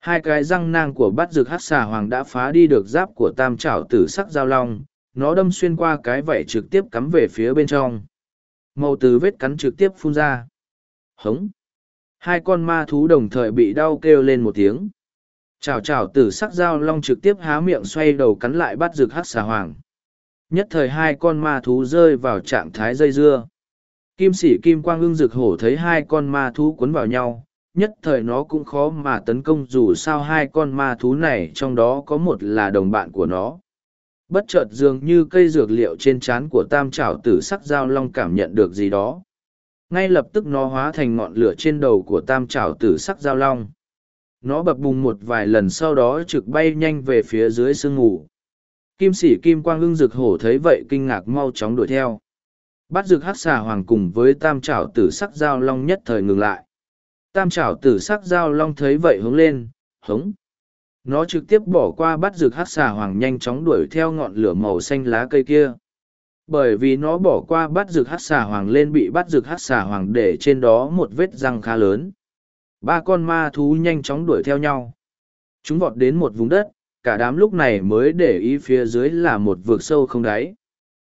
Hai cái răng nang của bát rực hát xà hoàng đã phá đi được giáp của tam trảo tử sắc dao long, nó đâm xuyên qua cái vảy trực tiếp cắm về phía bên trong. Màu từ vết cắn trực tiếp phun ra. Hống. Hai con ma thú đồng thời bị đau kêu lên một tiếng. Chào chào tử sắc dao long trực tiếp há miệng xoay đầu cắn lại bắt rực hắc xà hoàng. Nhất thời hai con ma thú rơi vào trạng thái dây dưa. Kim sĩ kim quang ưng rực hổ thấy hai con ma thú cuốn vào nhau, nhất thời nó cũng khó mà tấn công dù sao hai con ma thú này trong đó có một là đồng bạn của nó. Bất chợt dường như cây dược liệu trên trán của tam trảo tử sắc dao long cảm nhận được gì đó. Ngay lập tức nó hóa thành ngọn lửa trên đầu của tam trảo tử sắc Giao long. Nó bập bùng một vài lần sau đó trực bay nhanh về phía dưới sương mù. Kim sĩ kim quang ưng rực hổ thấy vậy kinh ngạc mau chóng đuổi theo. Bắt rực hắc xà hoàng cùng với tam trảo tử sắc Giao long nhất thời ngừng lại. Tam trảo tử sắc Giao long thấy vậy hướng lên, hống. Nó trực tiếp bỏ qua bắt rực hắc xà hoàng nhanh chóng đuổi theo ngọn lửa màu xanh lá cây kia. Bởi vì nó bỏ qua bắt rực hát xà hoàng lên bị bắt rực hát xà hoàng để trên đó một vết răng khá lớn. Ba con ma thú nhanh chóng đuổi theo nhau. Chúng vọt đến một vùng đất, cả đám lúc này mới để ý phía dưới là một vực sâu không đáy.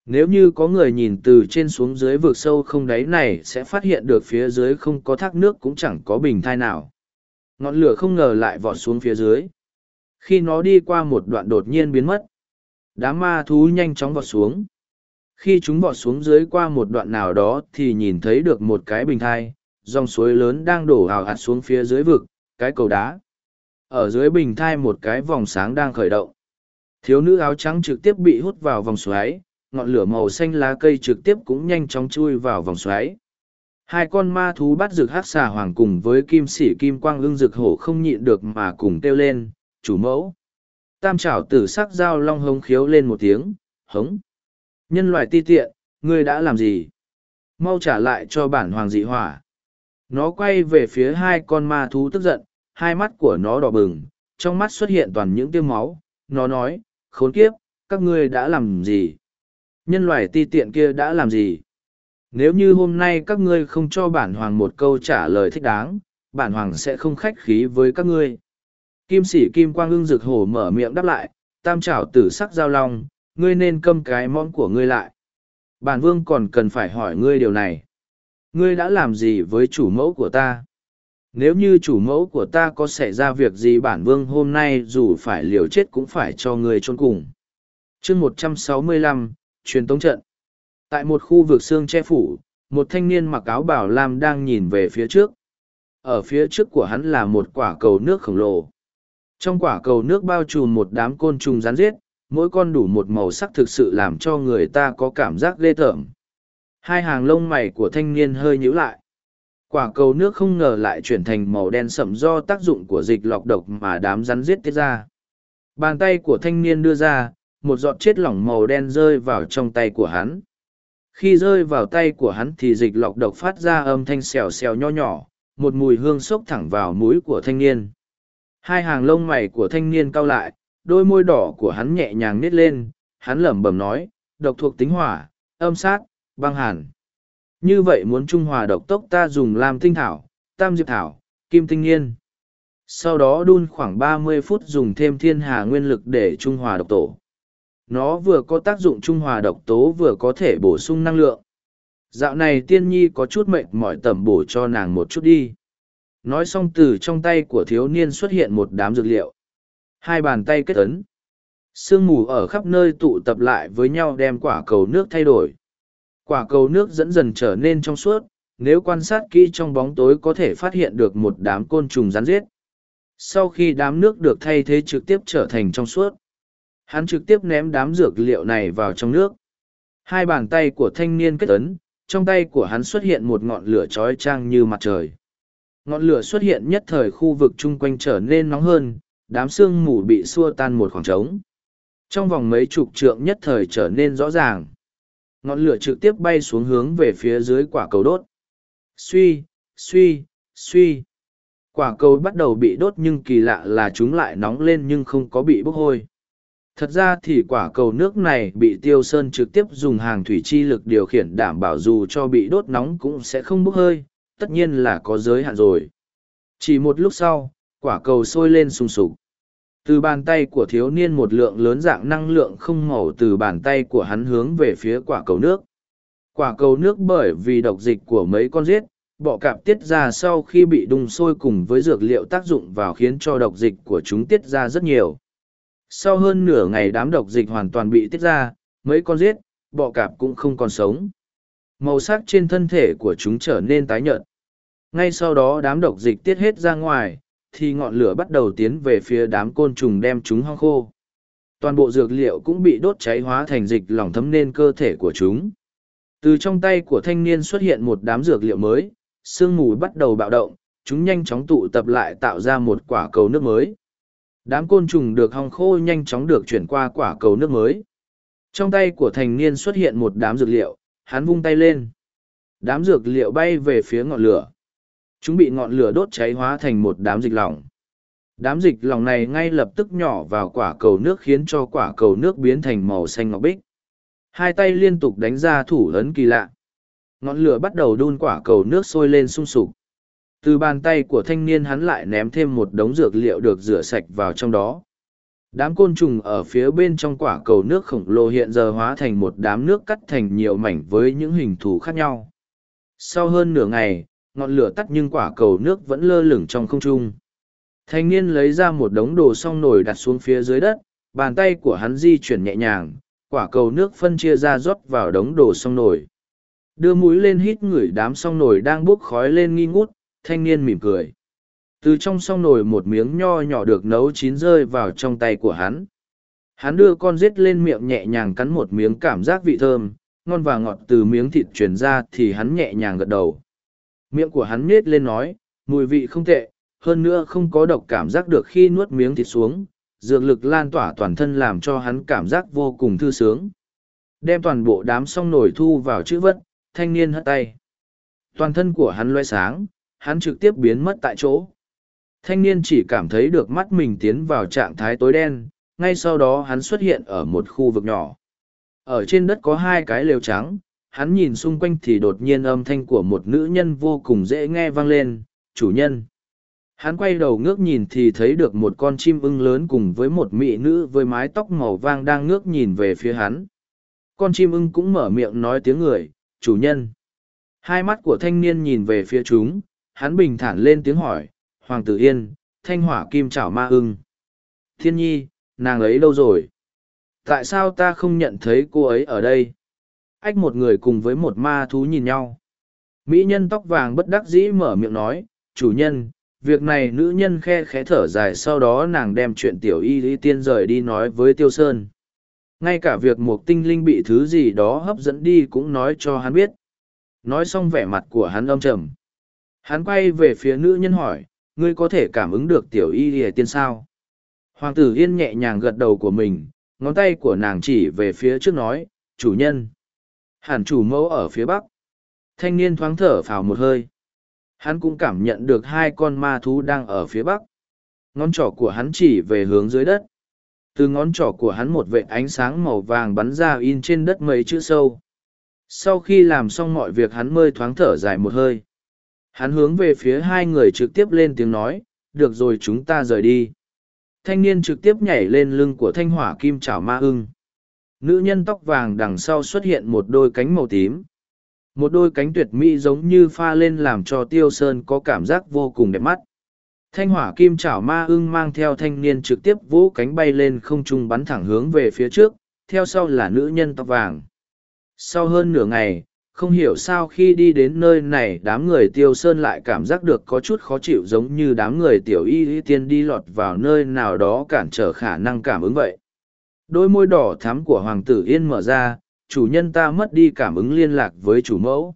Nếu như có người nhìn từ trên xuống dưới vực sâu không đáy này sẽ phát hiện được phía dưới không có thác nước cũng chẳng có bình thai nào. Ngọn lửa không ngờ lại vọt xuống phía dưới. Khi nó đi qua một đoạn đột nhiên biến mất, đám ma thú nhanh chóng vọt xuống. Khi chúng vọt xuống dưới qua một đoạn nào đó thì nhìn thấy được một cái bình thai, dòng suối lớn đang đổ hào hạt xuống phía dưới vực, cái cầu đá. Ở dưới bình thai một cái vòng sáng đang khởi động. Thiếu nữ áo trắng trực tiếp bị hút vào vòng xoáy, ngọn lửa màu xanh lá cây trực tiếp cũng nhanh chóng chui vào vòng xoáy. Hai con ma thú bắt rực hát xà hoàng cùng với kim sĩ kim quang ưng rực hổ không nhịn được mà cùng kêu lên, chủ mẫu. Tam trảo tử sắc dao long hống khiếu lên một tiếng, hống. Nhân loại ti tiện, ngươi đã làm gì? Mau trả lại cho bản hoàng dị hỏa. Nó quay về phía hai con ma thú tức giận, hai mắt của nó đỏ bừng, trong mắt xuất hiện toàn những tiêu máu. Nó nói, khốn kiếp, các ngươi đã làm gì? Nhân loại ti tiện kia đã làm gì? Nếu như hôm nay các ngươi không cho bản hoàng một câu trả lời thích đáng, bản hoàng sẽ không khách khí với các ngươi. Kim sĩ kim quang ưng rực hổ mở miệng đáp lại, tam trảo tử sắc giao long, ngươi nên câm cái mõm của ngươi lại. Bản vương còn cần phải hỏi ngươi điều này. Ngươi đã làm gì với chủ mẫu của ta? Nếu như chủ mẫu của ta có xảy ra việc gì bản vương hôm nay dù phải liều chết cũng phải cho ngươi chôn cùng. chương một trăm sáu mươi lăm truyền tống trận. Tại một khu vực xương che phủ, một thanh niên mặc áo bảo lam đang nhìn về phía trước. Ở phía trước của hắn là một quả cầu nước khổng lồ. Trong quả cầu nước bao trùm một đám côn trùng rắn giết, mỗi con đủ một màu sắc thực sự làm cho người ta có cảm giác ghê tởm. Hai hàng lông mày của thanh niên hơi nhíu lại. Quả cầu nước không ngờ lại chuyển thành màu đen sậm do tác dụng của dịch lọc độc mà đám rắn giết tiết ra. Bàn tay của thanh niên đưa ra, một giọt chết lỏng màu đen rơi vào trong tay của hắn. Khi rơi vào tay của hắn thì dịch lọc độc phát ra âm thanh xèo xèo nho nhỏ, một mùi hương xốc thẳng vào mũi của thanh niên. Hai hàng lông mày của thanh niên cau lại, đôi môi đỏ của hắn nhẹ nhàng nít lên, hắn lẩm bẩm nói, độc thuộc tính hỏa, âm sát, băng hàn. Như vậy muốn trung hòa độc tốc ta dùng làm tinh thảo, tam diệp thảo, kim tinh nghiên. Sau đó đun khoảng ba mươi phút dùng thêm thiên hà nguyên lực để trung hòa độc tổ. Nó vừa có tác dụng trung hòa độc tố vừa có thể bổ sung năng lượng. Dạo này tiên nhi có chút mệt mỏi tẩm bổ cho nàng một chút đi. Nói xong từ trong tay của thiếu niên xuất hiện một đám dược liệu. Hai bàn tay kết ấn. Sương mù ở khắp nơi tụ tập lại với nhau đem quả cầu nước thay đổi. Quả cầu nước dẫn dần trở nên trong suốt, nếu quan sát kỹ trong bóng tối có thể phát hiện được một đám côn trùng rắn giết. Sau khi đám nước được thay thế trực tiếp trở thành trong suốt, hắn trực tiếp ném đám dược liệu này vào trong nước. Hai bàn tay của thanh niên kết ấn, trong tay của hắn xuất hiện một ngọn lửa trói trang như mặt trời. Ngọn lửa xuất hiện nhất thời khu vực chung quanh trở nên nóng hơn, đám sương mù bị xua tan một khoảng trống. Trong vòng mấy chục trượng nhất thời trở nên rõ ràng. Ngọn lửa trực tiếp bay xuống hướng về phía dưới quả cầu đốt. Suy, suy, suy. Quả cầu bắt đầu bị đốt nhưng kỳ lạ là chúng lại nóng lên nhưng không có bị bốc hôi. Thật ra thì quả cầu nước này bị tiêu sơn trực tiếp dùng hàng thủy chi lực điều khiển đảm bảo dù cho bị đốt nóng cũng sẽ không bốc hơi, tất nhiên là có giới hạn rồi. Chỉ một lúc sau, quả cầu sôi lên sùng sục. Từ bàn tay của thiếu niên một lượng lớn dạng năng lượng không màu từ bàn tay của hắn hướng về phía quả cầu nước. Quả cầu nước bởi vì độc dịch của mấy con giết, bọ cạp tiết ra sau khi bị đun sôi cùng với dược liệu tác dụng vào khiến cho độc dịch của chúng tiết ra rất nhiều. Sau hơn nửa ngày đám độc dịch hoàn toàn bị tiết ra mấy con giết bọ cạp cũng không còn sống. Màu sắc trên thân thể của chúng trở nên tái nhợt. Ngay sau đó đám độc dịch tiết hết ra ngoài thì ngọn lửa bắt đầu tiến về phía đám côn trùng đem chúng hong khô. Toàn bộ dược liệu cũng bị đốt cháy hóa thành dịch lỏng thấm lên cơ thể của chúng. Từ trong tay của thanh niên xuất hiện một đám dược liệu mới, sương mù bắt đầu bạo động, chúng nhanh chóng tụ tập lại tạo ra một quả cầu nước mới. Đám côn trùng được hong khô nhanh chóng được chuyển qua quả cầu nước mới. Trong tay của thành niên xuất hiện một đám dược liệu, hắn vung tay lên. Đám dược liệu bay về phía ngọn lửa chúng bị ngọn lửa đốt cháy hóa thành một đám dịch lỏng. Đám dịch lỏng này ngay lập tức nhỏ vào quả cầu nước khiến cho quả cầu nước biến thành màu xanh ngọc bích. Hai tay liên tục đánh ra thủ ấn kỳ lạ. Ngọn lửa bắt đầu đun quả cầu nước sôi lên sung sục. Từ bàn tay của thanh niên hắn lại ném thêm một đống dược liệu được rửa sạch vào trong đó. Đám côn trùng ở phía bên trong quả cầu nước khổng lồ hiện giờ hóa thành một đám nước cắt thành nhiều mảnh với những hình thù khác nhau. Sau hơn nửa ngày ngọn lửa tắt nhưng quả cầu nước vẫn lơ lửng trong không trung. Thanh niên lấy ra một đống đồ xong nồi đặt xuống phía dưới đất, bàn tay của hắn di chuyển nhẹ nhàng, quả cầu nước phân chia ra rót vào đống đồ xong nồi. Đưa mũi lên hít ngửi đám xong nồi đang bốc khói lên nghi ngút, thanh niên mỉm cười. Từ trong xong nồi một miếng nho nhỏ được nấu chín rơi vào trong tay của hắn. Hắn đưa con rết lên miệng nhẹ nhàng cắn một miếng cảm giác vị thơm, ngon và ngọt từ miếng thịt truyền ra thì hắn nhẹ nhàng gật đầu miệng của hắn nết lên nói, mùi vị không tệ, hơn nữa không có độc cảm giác được khi nuốt miếng thịt xuống, dược lực lan tỏa toàn thân làm cho hắn cảm giác vô cùng thư sướng. Đem toàn bộ đám song nổi thu vào chữ vất, thanh niên hất tay. Toàn thân của hắn loe sáng, hắn trực tiếp biến mất tại chỗ. Thanh niên chỉ cảm thấy được mắt mình tiến vào trạng thái tối đen, ngay sau đó hắn xuất hiện ở một khu vực nhỏ. Ở trên đất có hai cái lều trắng hắn nhìn xung quanh thì đột nhiên âm thanh của một nữ nhân vô cùng dễ nghe vang lên, chủ nhân. Hắn quay đầu ngước nhìn thì thấy được một con chim ưng lớn cùng với một mỹ nữ với mái tóc màu vang đang ngước nhìn về phía hắn. Con chim ưng cũng mở miệng nói tiếng người, chủ nhân. Hai mắt của thanh niên nhìn về phía chúng, hắn bình thản lên tiếng hỏi, hoàng tử yên, thanh hỏa kim chảo ma ưng. Thiên nhi, nàng ấy đâu rồi? Tại sao ta không nhận thấy cô ấy ở đây? Ách một người cùng với một ma thú nhìn nhau. Mỹ nhân tóc vàng bất đắc dĩ mở miệng nói, chủ nhân, việc này nữ nhân khe khẽ thở dài sau đó nàng đem chuyện tiểu y lý tiên rời đi nói với tiêu sơn. Ngay cả việc một tinh linh bị thứ gì đó hấp dẫn đi cũng nói cho hắn biết. Nói xong vẻ mặt của hắn âm trầm. Hắn quay về phía nữ nhân hỏi, ngươi có thể cảm ứng được tiểu y lý tiên sao? Hoàng tử yên nhẹ nhàng gật đầu của mình, ngón tay của nàng chỉ về phía trước nói, chủ nhân Hàn chủ mẫu ở phía bắc. Thanh niên thoáng thở phào một hơi. Hắn cũng cảm nhận được hai con ma thú đang ở phía bắc. Ngón trỏ của hắn chỉ về hướng dưới đất. Từ ngón trỏ của hắn một vệ ánh sáng màu vàng bắn ra in trên đất mấy chữ sâu. Sau khi làm xong mọi việc hắn mơi thoáng thở dài một hơi. Hắn hướng về phía hai người trực tiếp lên tiếng nói, được rồi, chúng ta rời đi. Thanh niên trực tiếp nhảy lên lưng của thanh hỏa kim chảo ma ưng nữ nhân tóc vàng đằng sau xuất hiện một đôi cánh màu tím. Một đôi cánh tuyệt mỹ giống như pha lên làm cho tiêu sơn có cảm giác vô cùng đẹp mắt. Thanh hỏa kim chảo ma ưng mang theo thanh niên trực tiếp vỗ cánh bay lên không trung bắn thẳng hướng về phía trước, theo sau là nữ nhân tóc vàng. Sau hơn nửa ngày, không hiểu sao khi đi đến nơi này, đám người tiêu sơn lại cảm giác được có chút khó chịu giống như đám người tiểu y y tiên đi lọt vào nơi nào đó cản trở khả năng cảm ứng vậy đôi môi đỏ thắm của hoàng tử yên mở ra, chủ nhân ta mất đi cảm ứng liên lạc với chủ mẫu.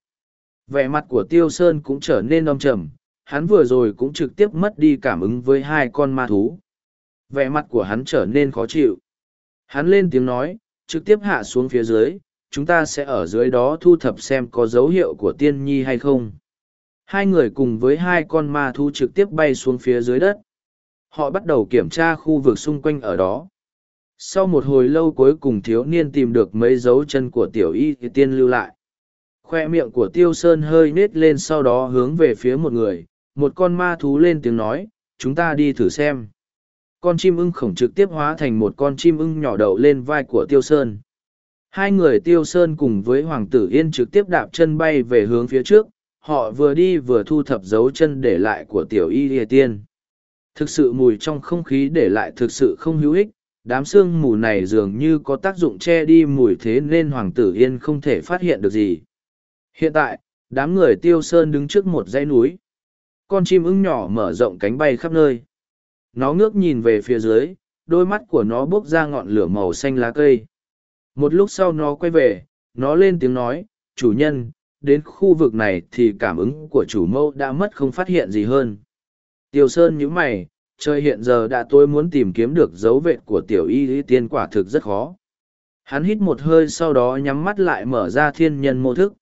Vẻ mặt của tiêu sơn cũng trở nên âm trầm, hắn vừa rồi cũng trực tiếp mất đi cảm ứng với hai con ma thú. Vẻ mặt của hắn trở nên khó chịu. Hắn lên tiếng nói, trực tiếp hạ xuống phía dưới, chúng ta sẽ ở dưới đó thu thập xem có dấu hiệu của tiên nhi hay không. Hai người cùng với hai con ma thú trực tiếp bay xuống phía dưới đất. Họ bắt đầu kiểm tra khu vực xung quanh ở đó sau một hồi lâu cuối cùng thiếu niên tìm được mấy dấu chân của tiểu y thì tiên lưu lại. Khoe miệng của tiêu sơn hơi nết lên sau đó hướng về phía một người, một con ma thú lên tiếng nói, chúng ta đi thử xem. Con chim ưng khổng trực tiếp hóa thành một con chim ưng nhỏ đậu lên vai của tiêu sơn. Hai người tiêu sơn cùng với hoàng tử yên trực tiếp đạp chân bay về hướng phía trước, họ vừa đi vừa thu thập dấu chân để lại của tiểu y lìa tiên. Thực sự mùi trong không khí để lại thực sự không hữu ích đám sương mù này dường như có tác dụng che đi mùi thế nên hoàng tử yên không thể phát hiện được gì. Hiện tại, đám người tiêu sơn đứng trước một dãy núi. Con chim ưng nhỏ mở rộng cánh bay khắp nơi. Nó ngước nhìn về phía dưới, đôi mắt của nó bốc ra ngọn lửa màu xanh lá cây. Một lúc sau nó quay về, nó lên tiếng nói, chủ nhân, đến khu vực này thì cảm ứng của chủ mẫu đã mất không phát hiện gì hơn. Tiêu sơn nhíu mày trời hiện giờ đã tôi muốn tìm kiếm được dấu vết của tiểu y y tiên quả thực rất khó. Hắn hít một hơi sau đó nhắm mắt lại mở ra thiên nhân mô thức.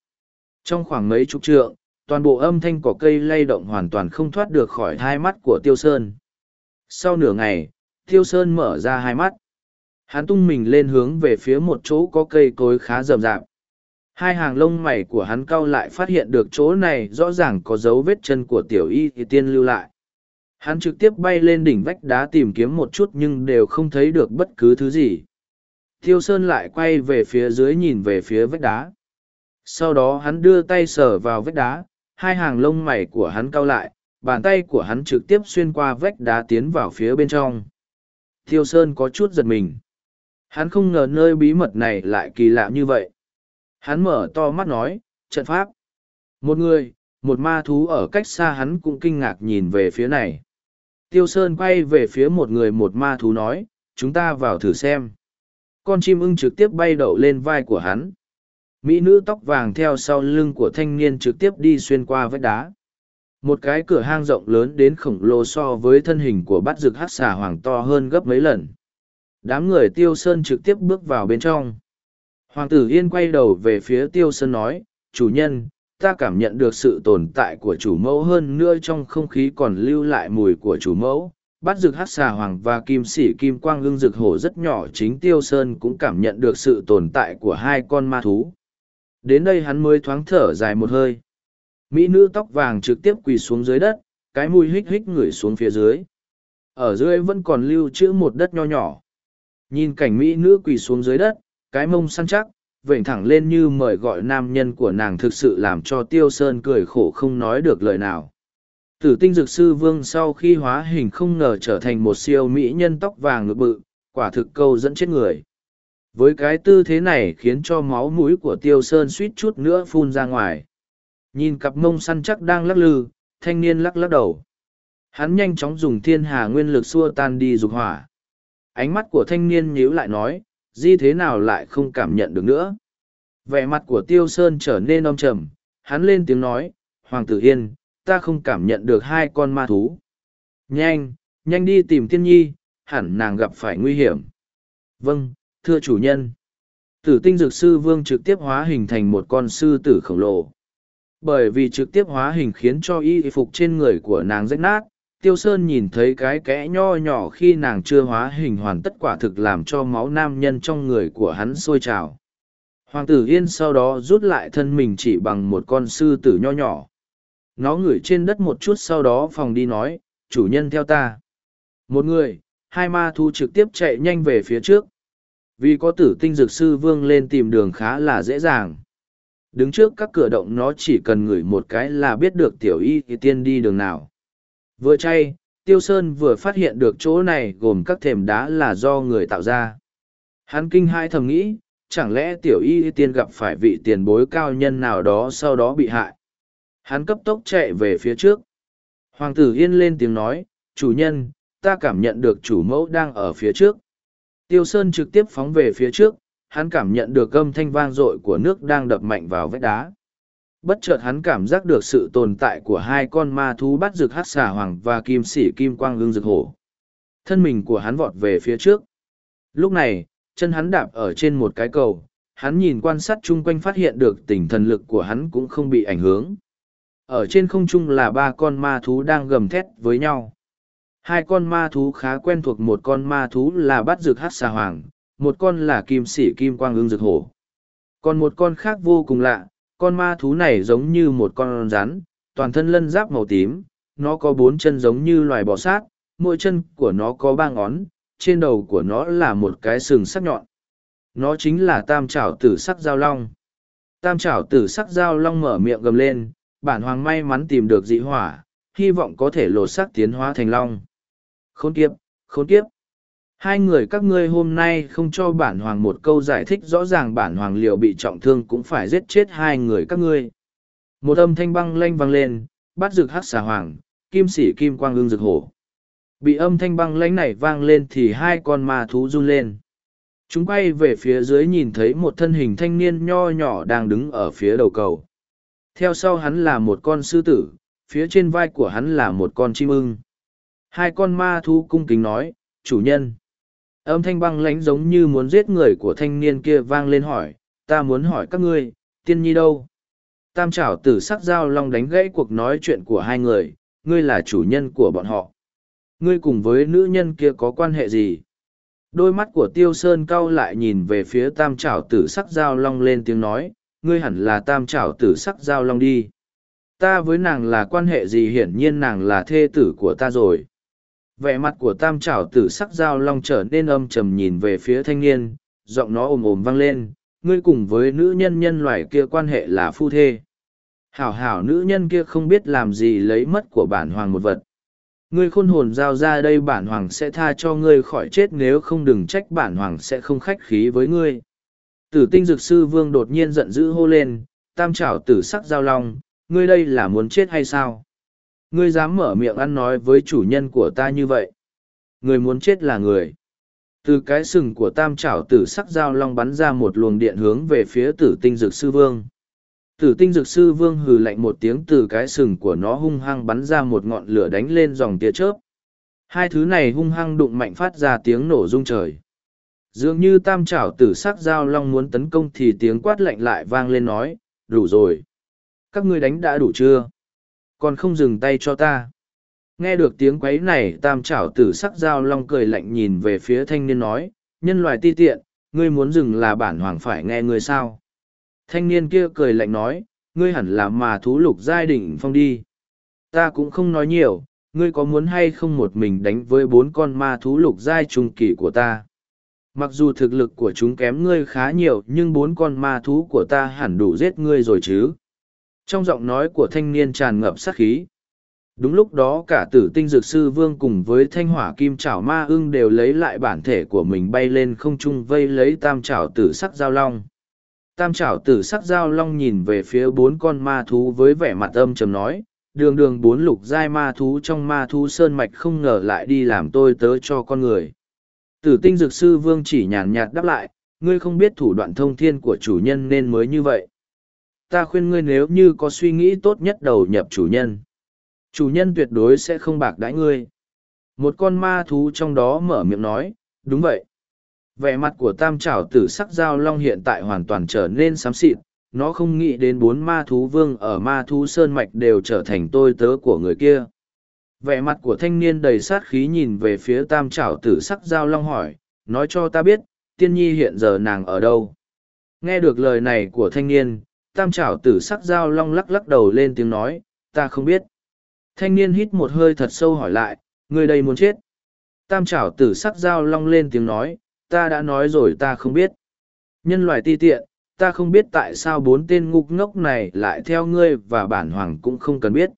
Trong khoảng mấy chục trượng, toàn bộ âm thanh cỏ cây lay động hoàn toàn không thoát được khỏi hai mắt của tiêu sơn. Sau nửa ngày, tiêu sơn mở ra hai mắt. Hắn tung mình lên hướng về phía một chỗ có cây cối khá rậm rạp. Hai hàng lông mày của hắn cau lại phát hiện được chỗ này rõ ràng có dấu vết chân của tiểu y thì tiên lưu lại hắn trực tiếp bay lên đỉnh vách đá tìm kiếm một chút nhưng đều không thấy được bất cứ thứ gì. Tiêu sơn lại quay về phía dưới nhìn về phía vách đá. Sau đó hắn đưa tay sờ vào vách đá, hai hàng lông mày của hắn cau lại, bàn tay của hắn trực tiếp xuyên qua vách đá tiến vào phía bên trong. Tiêu sơn có chút giật mình. Hắn không ngờ nơi bí mật này lại kỳ lạ như vậy. Hắn mở to mắt nói, trận pháp. Một người, một ma thú ở cách xa hắn cũng kinh ngạc nhìn về phía này tiêu sơn quay về phía một người một ma thú nói, chúng ta vào thử xem. Con chim ưng trực tiếp bay đậu lên vai của hắn. Mỹ nữ tóc vàng theo sau lưng của thanh niên trực tiếp đi xuyên qua vách đá. Một cái cửa hang rộng lớn đến khổng lồ so với thân hình của bát rực hát xà hoàng to hơn gấp mấy lần. Đám người tiêu sơn trực tiếp bước vào bên trong. Hoàng tử yên quay đầu về phía tiêu sơn nói, chủ nhân ta cảm nhận được sự tồn tại của chủ mẫu hơn nữa trong không khí còn lưu lại mùi của chủ mẫu. Bắt rực hát xà hoàng và kim sĩ kim quang lưng rực hổ rất nhỏ chính tiêu sơn cũng cảm nhận được sự tồn tại của hai con ma thú. Đến đây hắn mới thoáng thở dài một hơi. Mỹ nữ tóc vàng trực tiếp quỳ xuống dưới đất, cái mùi hích hích ngửi xuống phía dưới. Ở dưới vẫn còn lưu trữ một đất nho nhỏ. Nhìn cảnh mỹ nữ quỳ xuống dưới đất, cái mông săn chắc vểnh thẳng lên như mời gọi nam nhân của nàng thực sự làm cho tiêu sơn cười khổ không nói được lời nào. Tử tinh dược sư vương sau khi hóa hình không ngờ trở thành một siêu mỹ nhân tóc vàng ngực bự, quả thực câu dẫn chết người. Với cái tư thế này khiến cho máu mũi của tiêu sơn suýt chút nữa phun ra ngoài. Nhìn cặp mông săn chắc đang lắc lư, thanh niên lắc lắc đầu. Hắn nhanh chóng dùng thiên hà nguyên lực xua tan đi dục hỏa. Ánh mắt của thanh niên nhíu lại nói di thế nào lại không cảm nhận được nữa? Vẻ mặt của tiêu sơn trở nên âm trầm, hắn lên tiếng nói, hoàng tử yên, ta không cảm nhận được hai con ma thú. Nhanh nhanh đi tìm tiên nhi, hẳn nàng gặp phải nguy hiểm. Vâng thưa chủ nhân. Tử tinh dược sư vương trực tiếp hóa hình thành một con sư tử khổng lồ. Bởi vì trực tiếp hóa hình khiến cho y phục trên người của nàng rách nát tiêu sơn nhìn thấy cái kẽ nho nhỏ khi nàng chưa hóa hình hoàn tất quả thực làm cho máu nam nhân trong người của hắn sôi trào. Hoàng tử yên sau đó rút lại thân mình chỉ bằng một con sư tử nho nhỏ. Nó ngửi trên đất một chút sau đó phòng đi nói, chủ nhân theo ta. Một người, hai ma thu trực tiếp chạy nhanh về phía trước. Vì có tử tinh dược sư vương lên tìm đường khá là dễ dàng. Đứng trước các cửa động nó chỉ cần ngửi một cái là biết được tiểu y thì tiên đi đường nào vừa chay, tiêu sơn vừa phát hiện được chỗ này gồm các thềm đá là do người tạo ra. Hắn kinh hai thầm nghĩ, chẳng lẽ tiểu y tiên gặp phải vị tiền bối cao nhân nào đó sau đó bị hại? Hắn cấp tốc chạy về phía trước. Hoàng tử yên lên tiếng nói, chủ nhân, ta cảm nhận được chủ mẫu đang ở phía trước. Tiêu sơn trực tiếp phóng về phía trước, hắn cảm nhận được âm thanh vang dội của nước đang đập mạnh vào vách đá bất chợt hắn cảm giác được sự tồn tại của hai con ma thú bắt rực hát xà hoàng và kim sĩ kim quang gương rực hổ. Thân mình của hắn vọt về phía trước. Lúc này, chân hắn đạp ở trên một cái cầu, hắn nhìn quan sát chung quanh phát hiện được tình thần lực của hắn cũng không bị ảnh hưởng. Ở trên không trung là ba con ma thú đang gầm thét với nhau. Hai con ma thú khá quen thuộc, một con ma thú là bắt rực hát xà hoàng, một con là kim sĩ kim quang ương rực hổ. Còn một con khác vô cùng lạ con ma thú này giống như một con rắn toàn thân lân giáp màu tím nó có bốn chân giống như loài bò sát mỗi chân của nó có ba ngón trên đầu của nó là một cái sừng sắc nhọn nó chính là tam trảo tử sắc giao long tam trảo tử sắc giao long mở miệng gầm lên bản hoàng may mắn tìm được dị hỏa, hy vọng có thể lột xác tiến hóa thành long. Khốn kiếp, khốn kiếp. Hai người các ngươi hôm nay không cho bản hoàng một câu giải thích rõ ràng bản hoàng liệu bị trọng thương cũng phải giết chết hai người các ngươi. Một âm thanh băng lanh vang lên, bắt rực hắc xà hoàng, kim sĩ kim quang ương rực hổ. Bị âm thanh băng lãnh này vang lên thì hai con ma thú run lên. Chúng bay về phía dưới nhìn thấy một thân hình thanh niên nho nhỏ đang đứng ở phía đầu cầu. Theo sau hắn là một con sư tử, phía trên vai của hắn là một con chim ưng. Hai con ma thú cung kính nói, chủ nhân. Âm thanh băng lãnh giống như muốn giết người của thanh niên kia vang lên hỏi, ta muốn hỏi các ngươi, tiên nhi đâu? Tam trảo tử sắc dao long đánh gãy cuộc nói chuyện của hai người, ngươi là chủ nhân của bọn họ. Ngươi cùng với nữ nhân kia có quan hệ gì? Đôi mắt của tiêu sơn cau lại nhìn về phía tam trảo tử sắc dao long lên tiếng nói, ngươi hẳn là tam trảo tử sắc dao long đi. Ta với nàng là quan hệ gì hiển nhiên nàng là thê tử của ta rồi vẻ mặt của tam trảo tử sắc dao long trở nên âm trầm nhìn về phía thanh niên, giọng nó ồm ồm vang lên, ngươi cùng với nữ nhân nhân loại kia quan hệ là phu thê. Hảo hảo, nữ nhân kia không biết làm gì lấy mất của bản hoàng một vật. Ngươi khôn hồn giao ra đây bản hoàng sẽ tha cho ngươi khỏi chết, nếu không đừng trách bản hoàng sẽ không khách khí với ngươi. Tử tinh dực sư vương đột nhiên giận dữ hô lên, tam trảo tử sắc giao long, ngươi đây là muốn chết hay sao? Ngươi dám mở miệng ăn nói với chủ nhân của ta như vậy. Người muốn chết là người. Từ cái sừng của tam trảo tử sắc dao long bắn ra một luồng điện hướng về phía tử tinh dược sư vương. Tử tinh dược sư vương hừ lạnh một tiếng từ cái sừng của nó hung hăng bắn ra một ngọn lửa đánh lên dòng tia chớp. Hai thứ này hung hăng đụng mạnh phát ra tiếng nổ rung trời. Dường như tam trảo tử sắc dao long muốn tấn công thì tiếng quát lạnh lại vang lên nói, đủ rồi. Các ngươi đánh đã đủ chưa? Còn không dừng tay cho ta. Nghe được tiếng quấy này, tam Chảo tử sắc dao long cười lạnh nhìn về phía thanh niên nói, nhân loại ti tiện, ngươi muốn dừng là bản hoàng phải nghe ngươi sao? Thanh niên kia cười lạnh nói, ngươi hẳn là mà thú lục giai đỉnh phong đi. Ta cũng không nói nhiều, ngươi có muốn hay không một mình đánh với bốn con ma thú lục giai trung kỳ của ta? Mặc dù thực lực của chúng kém ngươi khá nhiều, nhưng bốn con ma thú của ta hẳn đủ giết ngươi rồi chứ trong giọng nói của thanh niên tràn ngập sát khí. Đúng lúc đó cả tử tinh dược sư vương cùng với thanh hỏa kim chảo ma ưng đều lấy lại bản thể của mình bay lên không trung vây lấy tam chảo tử sắc giao long. Tam chảo tử sắc giao long nhìn về phía bốn con ma thú với vẻ mặt âm trầm nói, đường đường bốn lục giai ma thú trong ma thú sơn mạch không ngờ lại đi làm tôi tớ cho con người. Tử tinh dược sư vương chỉ nhàn nhạt đáp lại, ngươi không biết thủ đoạn thông thiên của chủ nhân nên mới như vậy ta khuyên ngươi nếu như có suy nghĩ tốt nhất đầu nhập chủ nhân. Chủ nhân tuyệt đối sẽ không bạc đãi ngươi. Một con ma thú trong đó mở miệng nói, đúng vậy. Vẻ mặt của tam trảo tử sắc giao long hiện tại hoàn toàn trở nên xám xịt, nó không nghĩ đến bốn ma thú vương ở ma thú sơn mạch đều trở thành tôi tớ của người kia. Vẻ mặt của thanh niên đầy sát khí nhìn về phía tam trảo tử sắc giao long hỏi, nói cho ta biết, tiên nhi hiện giờ nàng ở đâu. Nghe được lời này của thanh niên, tam trảo tử sắc dao long lắc lắc đầu lên tiếng nói, ta không biết. Thanh niên hít một hơi thật sâu hỏi lại, người đây muốn chết. Tam trảo tử sắc dao long lên tiếng nói, ta đã nói rồi ta không biết. Nhân loại ti tiện, ta không biết tại sao bốn tên ngục ngốc này lại theo ngươi và bản hoàng cũng không cần biết.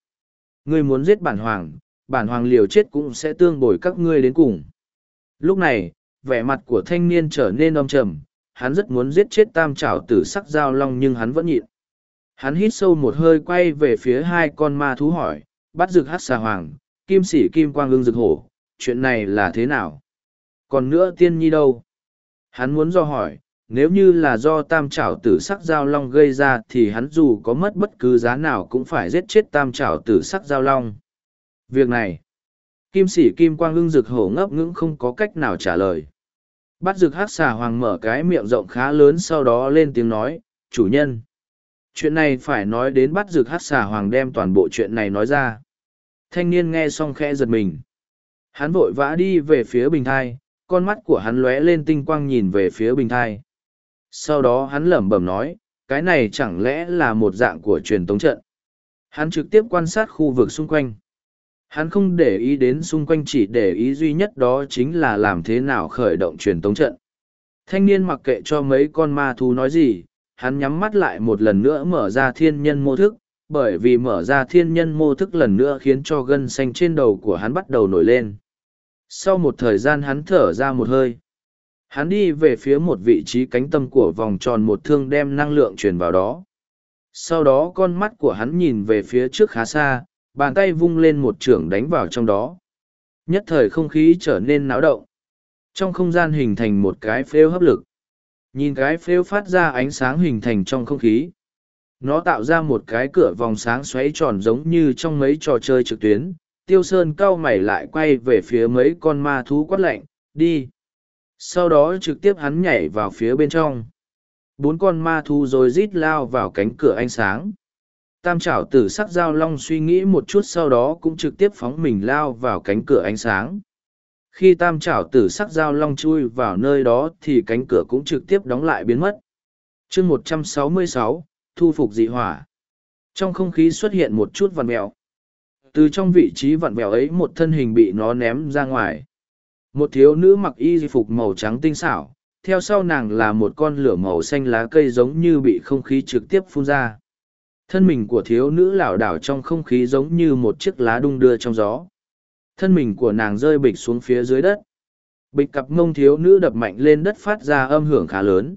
Ngươi muốn giết bản hoàng, bản hoàng liều chết cũng sẽ tương bồi các ngươi đến cùng. Lúc này, vẻ mặt của thanh niên trở nên âm trầm, hắn rất muốn giết chết tam trảo tử sắc dao long nhưng hắn vẫn nhịn. Hắn hít sâu một hơi quay về phía hai con ma thú hỏi, bắt rực hát xà hoàng, kim sĩ kim quang ương rực hổ, chuyện này là thế nào? Còn nữa tiên nhi đâu? Hắn muốn do hỏi, nếu như là do tam trảo tử sắc dao long gây ra thì hắn dù có mất bất cứ giá nào cũng phải giết chết tam trảo tử sắc dao long. Việc này, kim sĩ kim quang ưng rực hổ ngấp ngưỡng không có cách nào trả lời. Bắt rực hát xà hoàng mở cái miệng rộng khá lớn sau đó lên tiếng nói, chủ nhân. Chuyện này phải nói đến bắt rực hát xà hoàng đem toàn bộ chuyện này nói ra. Thanh niên nghe xong khẽ giật mình. Hắn vội vã đi về phía bình thai, con mắt của hắn lóe lên tinh quang nhìn về phía bình thai. Sau đó hắn lẩm bẩm nói, cái này chẳng lẽ là một dạng của truyền tống trận. Hắn trực tiếp quan sát khu vực xung quanh hắn không để ý đến xung quanh chỉ để ý duy nhất đó chính là làm thế nào khởi động truyền tống trận thanh niên mặc kệ cho mấy con ma thú nói gì hắn nhắm mắt lại một lần nữa mở ra thiên nhân mô thức bởi vì mở ra thiên nhân mô thức lần nữa khiến cho gân xanh trên đầu của hắn bắt đầu nổi lên. Sau một thời gian hắn thở ra một hơi. Hắn đi về phía một vị trí cánh tâm của vòng tròn một thương đem năng lượng truyền vào đó. Sau đó con mắt của hắn nhìn về phía trước khá xa, bàn tay vung lên một trưởng đánh vào trong đó. Nhất thời không khí trở nên náo động. Trong không gian hình thành một cái phêu hấp lực. Nhìn cái phêu phát ra ánh sáng hình thành trong không khí. Nó tạo ra một cái cửa vòng sáng xoáy tròn giống như trong mấy trò chơi trực tuyến. Tiêu Sơn cau mày lại quay về phía mấy con ma thú quát lạnh, đi. Sau đó trực tiếp hắn nhảy vào phía bên trong. Bốn con ma thú rồi rít lao vào cánh cửa ánh sáng. Tam trảo tử sắc giao long suy nghĩ một chút sau đó cũng trực tiếp phóng mình lao vào cánh cửa ánh sáng. Khi tam trảo tử sắc giao long chui vào nơi đó thì cánh cửa cũng trực tiếp đóng lại biến mất. chương một trăm sáu mươi sáu thu phục dị hỏa. Trong không khí xuất hiện một chút vặn mẹo. Từ trong vị trí vặn mẹo ấy một thân hình bị nó ném ra ngoài. Một thiếu nữ mặc y phục màu trắng tinh xảo, theo sau nàng là một con lửa màu xanh lá cây giống như bị không khí trực tiếp phun ra. Thân mình của thiếu nữ lảo đảo trong không khí giống như một chiếc lá đung đưa trong gió. Thân mình của nàng rơi bịch xuống phía dưới đất. Bịch cặp ngông thiếu nữ đập mạnh lên đất phát ra âm hưởng khá lớn.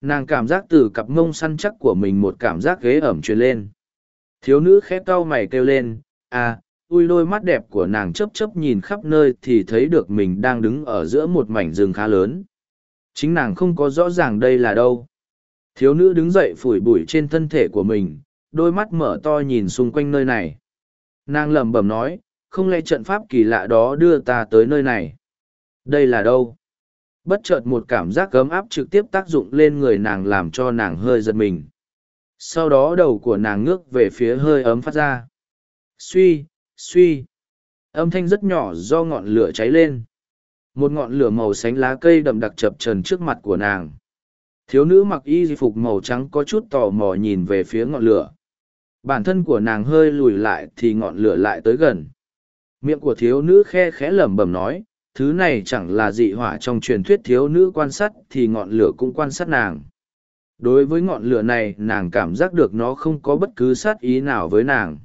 Nàng cảm giác từ cặp ngông săn chắc của mình một cảm giác ghế ẩm truyền lên. Thiếu nữ khẽ cau mày kêu lên, à, ui đôi mắt đẹp của nàng chấp chấp nhìn khắp nơi thì thấy được mình đang đứng ở giữa một mảnh rừng khá lớn. Chính nàng không có rõ ràng đây là đâu. Thiếu nữ đứng dậy phủi bụi trên thân thể của mình, đôi mắt mở to nhìn xung quanh nơi này. Nàng lẩm bẩm nói, không lẽ trận pháp kỳ lạ đó đưa ta tới nơi này. Đây là đâu? Bất chợt một cảm giác cấm áp trực tiếp tác dụng lên người nàng làm cho nàng hơi giật mình. Sau đó đầu của nàng ngước về phía hơi ấm phát ra. Suy, suy. Âm thanh rất nhỏ do ngọn lửa cháy lên. Một ngọn lửa màu xanh lá cây đậm đặc chập trần trước mặt của nàng. Thiếu nữ mặc y phục màu trắng có chút tò mò nhìn về phía ngọn lửa. Bản thân của nàng hơi lùi lại thì ngọn lửa lại tới gần. Miệng của thiếu nữ khe khẽ lẩm bẩm nói, thứ này chẳng là dị hỏa trong truyền thuyết thiếu nữ quan sát thì ngọn lửa cũng quan sát nàng. Đối với ngọn lửa này nàng cảm giác được nó không có bất cứ sát ý nào với nàng.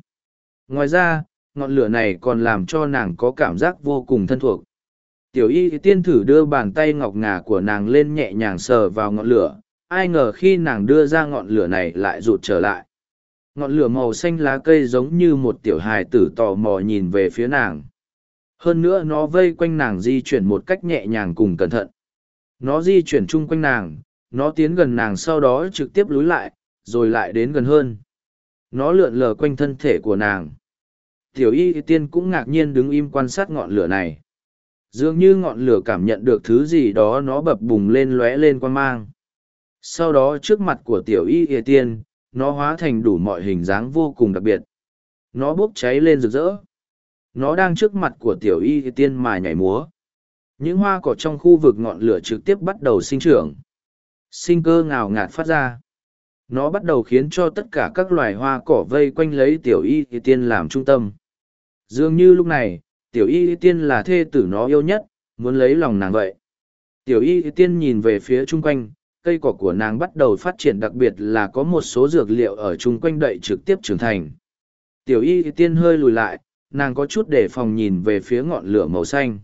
Ngoài ra, ngọn lửa này còn làm cho nàng có cảm giác vô cùng thân thuộc. Tiểu y tiên thử đưa bàn tay ngọc ngà của nàng lên nhẹ nhàng sờ vào ngọn lửa, ai ngờ khi nàng đưa ra ngọn lửa này lại rụt trở lại. Ngọn lửa màu xanh lá cây giống như một tiểu hài tử tò mò nhìn về phía nàng. Hơn nữa nó vây quanh nàng di chuyển một cách nhẹ nhàng cùng cẩn thận. Nó di chuyển chung quanh nàng, nó tiến gần nàng sau đó trực tiếp lúi lại, rồi lại đến gần hơn. Nó lượn lờ quanh thân thể của nàng. Tiểu y tiên cũng ngạc nhiên đứng im quan sát ngọn lửa này dường như ngọn lửa cảm nhận được thứ gì đó nó bập bùng lên lóe lên quan mang sau đó trước mặt của tiểu y y tiên nó hóa thành đủ mọi hình dáng vô cùng đặc biệt. Nó bốc cháy lên rực rỡ. Nó đang trước mặt của tiểu y tiên mà nhảy múa. Những hoa cỏ trong khu vực ngọn lửa trực tiếp bắt đầu sinh trưởng. Sinh cơ ngào ngạt phát ra. Nó bắt đầu khiến cho tất cả các loài hoa cỏ vây quanh lấy tiểu y tiên làm trung tâm. Dường như lúc này tiểu y tiên là thê tử nó yêu nhất, muốn lấy lòng nàng vậy. Tiểu y tiên nhìn về phía chung quanh, cây cỏ của nàng bắt đầu phát triển đặc biệt là có một số dược liệu ở chung quanh đậy trực tiếp trưởng thành. Tiểu y tiên hơi lùi lại, nàng có chút để phòng nhìn về phía ngọn lửa màu xanh.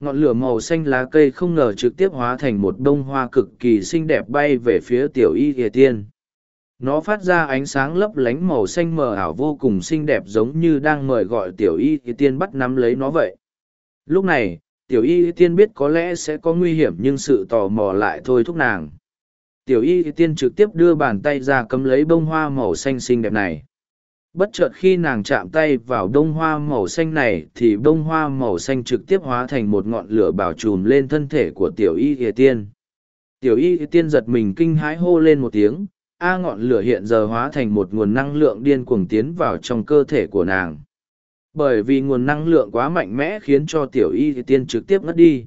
Ngọn lửa màu xanh lá cây không ngờ trực tiếp hóa thành một bông hoa cực kỳ xinh đẹp bay về phía tiểu y tiên nó phát ra ánh sáng lấp lánh màu xanh mờ ảo vô cùng xinh đẹp giống như đang mời gọi tiểu y tiên bắt nắm lấy nó vậy lúc này tiểu y tiên biết có lẽ sẽ có nguy hiểm nhưng sự tò mò lại thôi thúc nàng tiểu y tiên trực tiếp đưa bàn tay ra cấm lấy bông hoa màu xanh xinh đẹp này bất chợt khi nàng chạm tay vào bông hoa màu xanh này thì bông hoa màu xanh trực tiếp hóa thành một ngọn lửa bảo trùm lên thân thể của tiểu y tiên tiểu y tiên giật mình kinh hãi hô lên một tiếng A ngọn lửa hiện giờ hóa thành một nguồn năng lượng điên cuồng tiến vào trong cơ thể của nàng. Bởi vì nguồn năng lượng quá mạnh mẽ khiến cho tiểu y tiên trực tiếp ngất đi.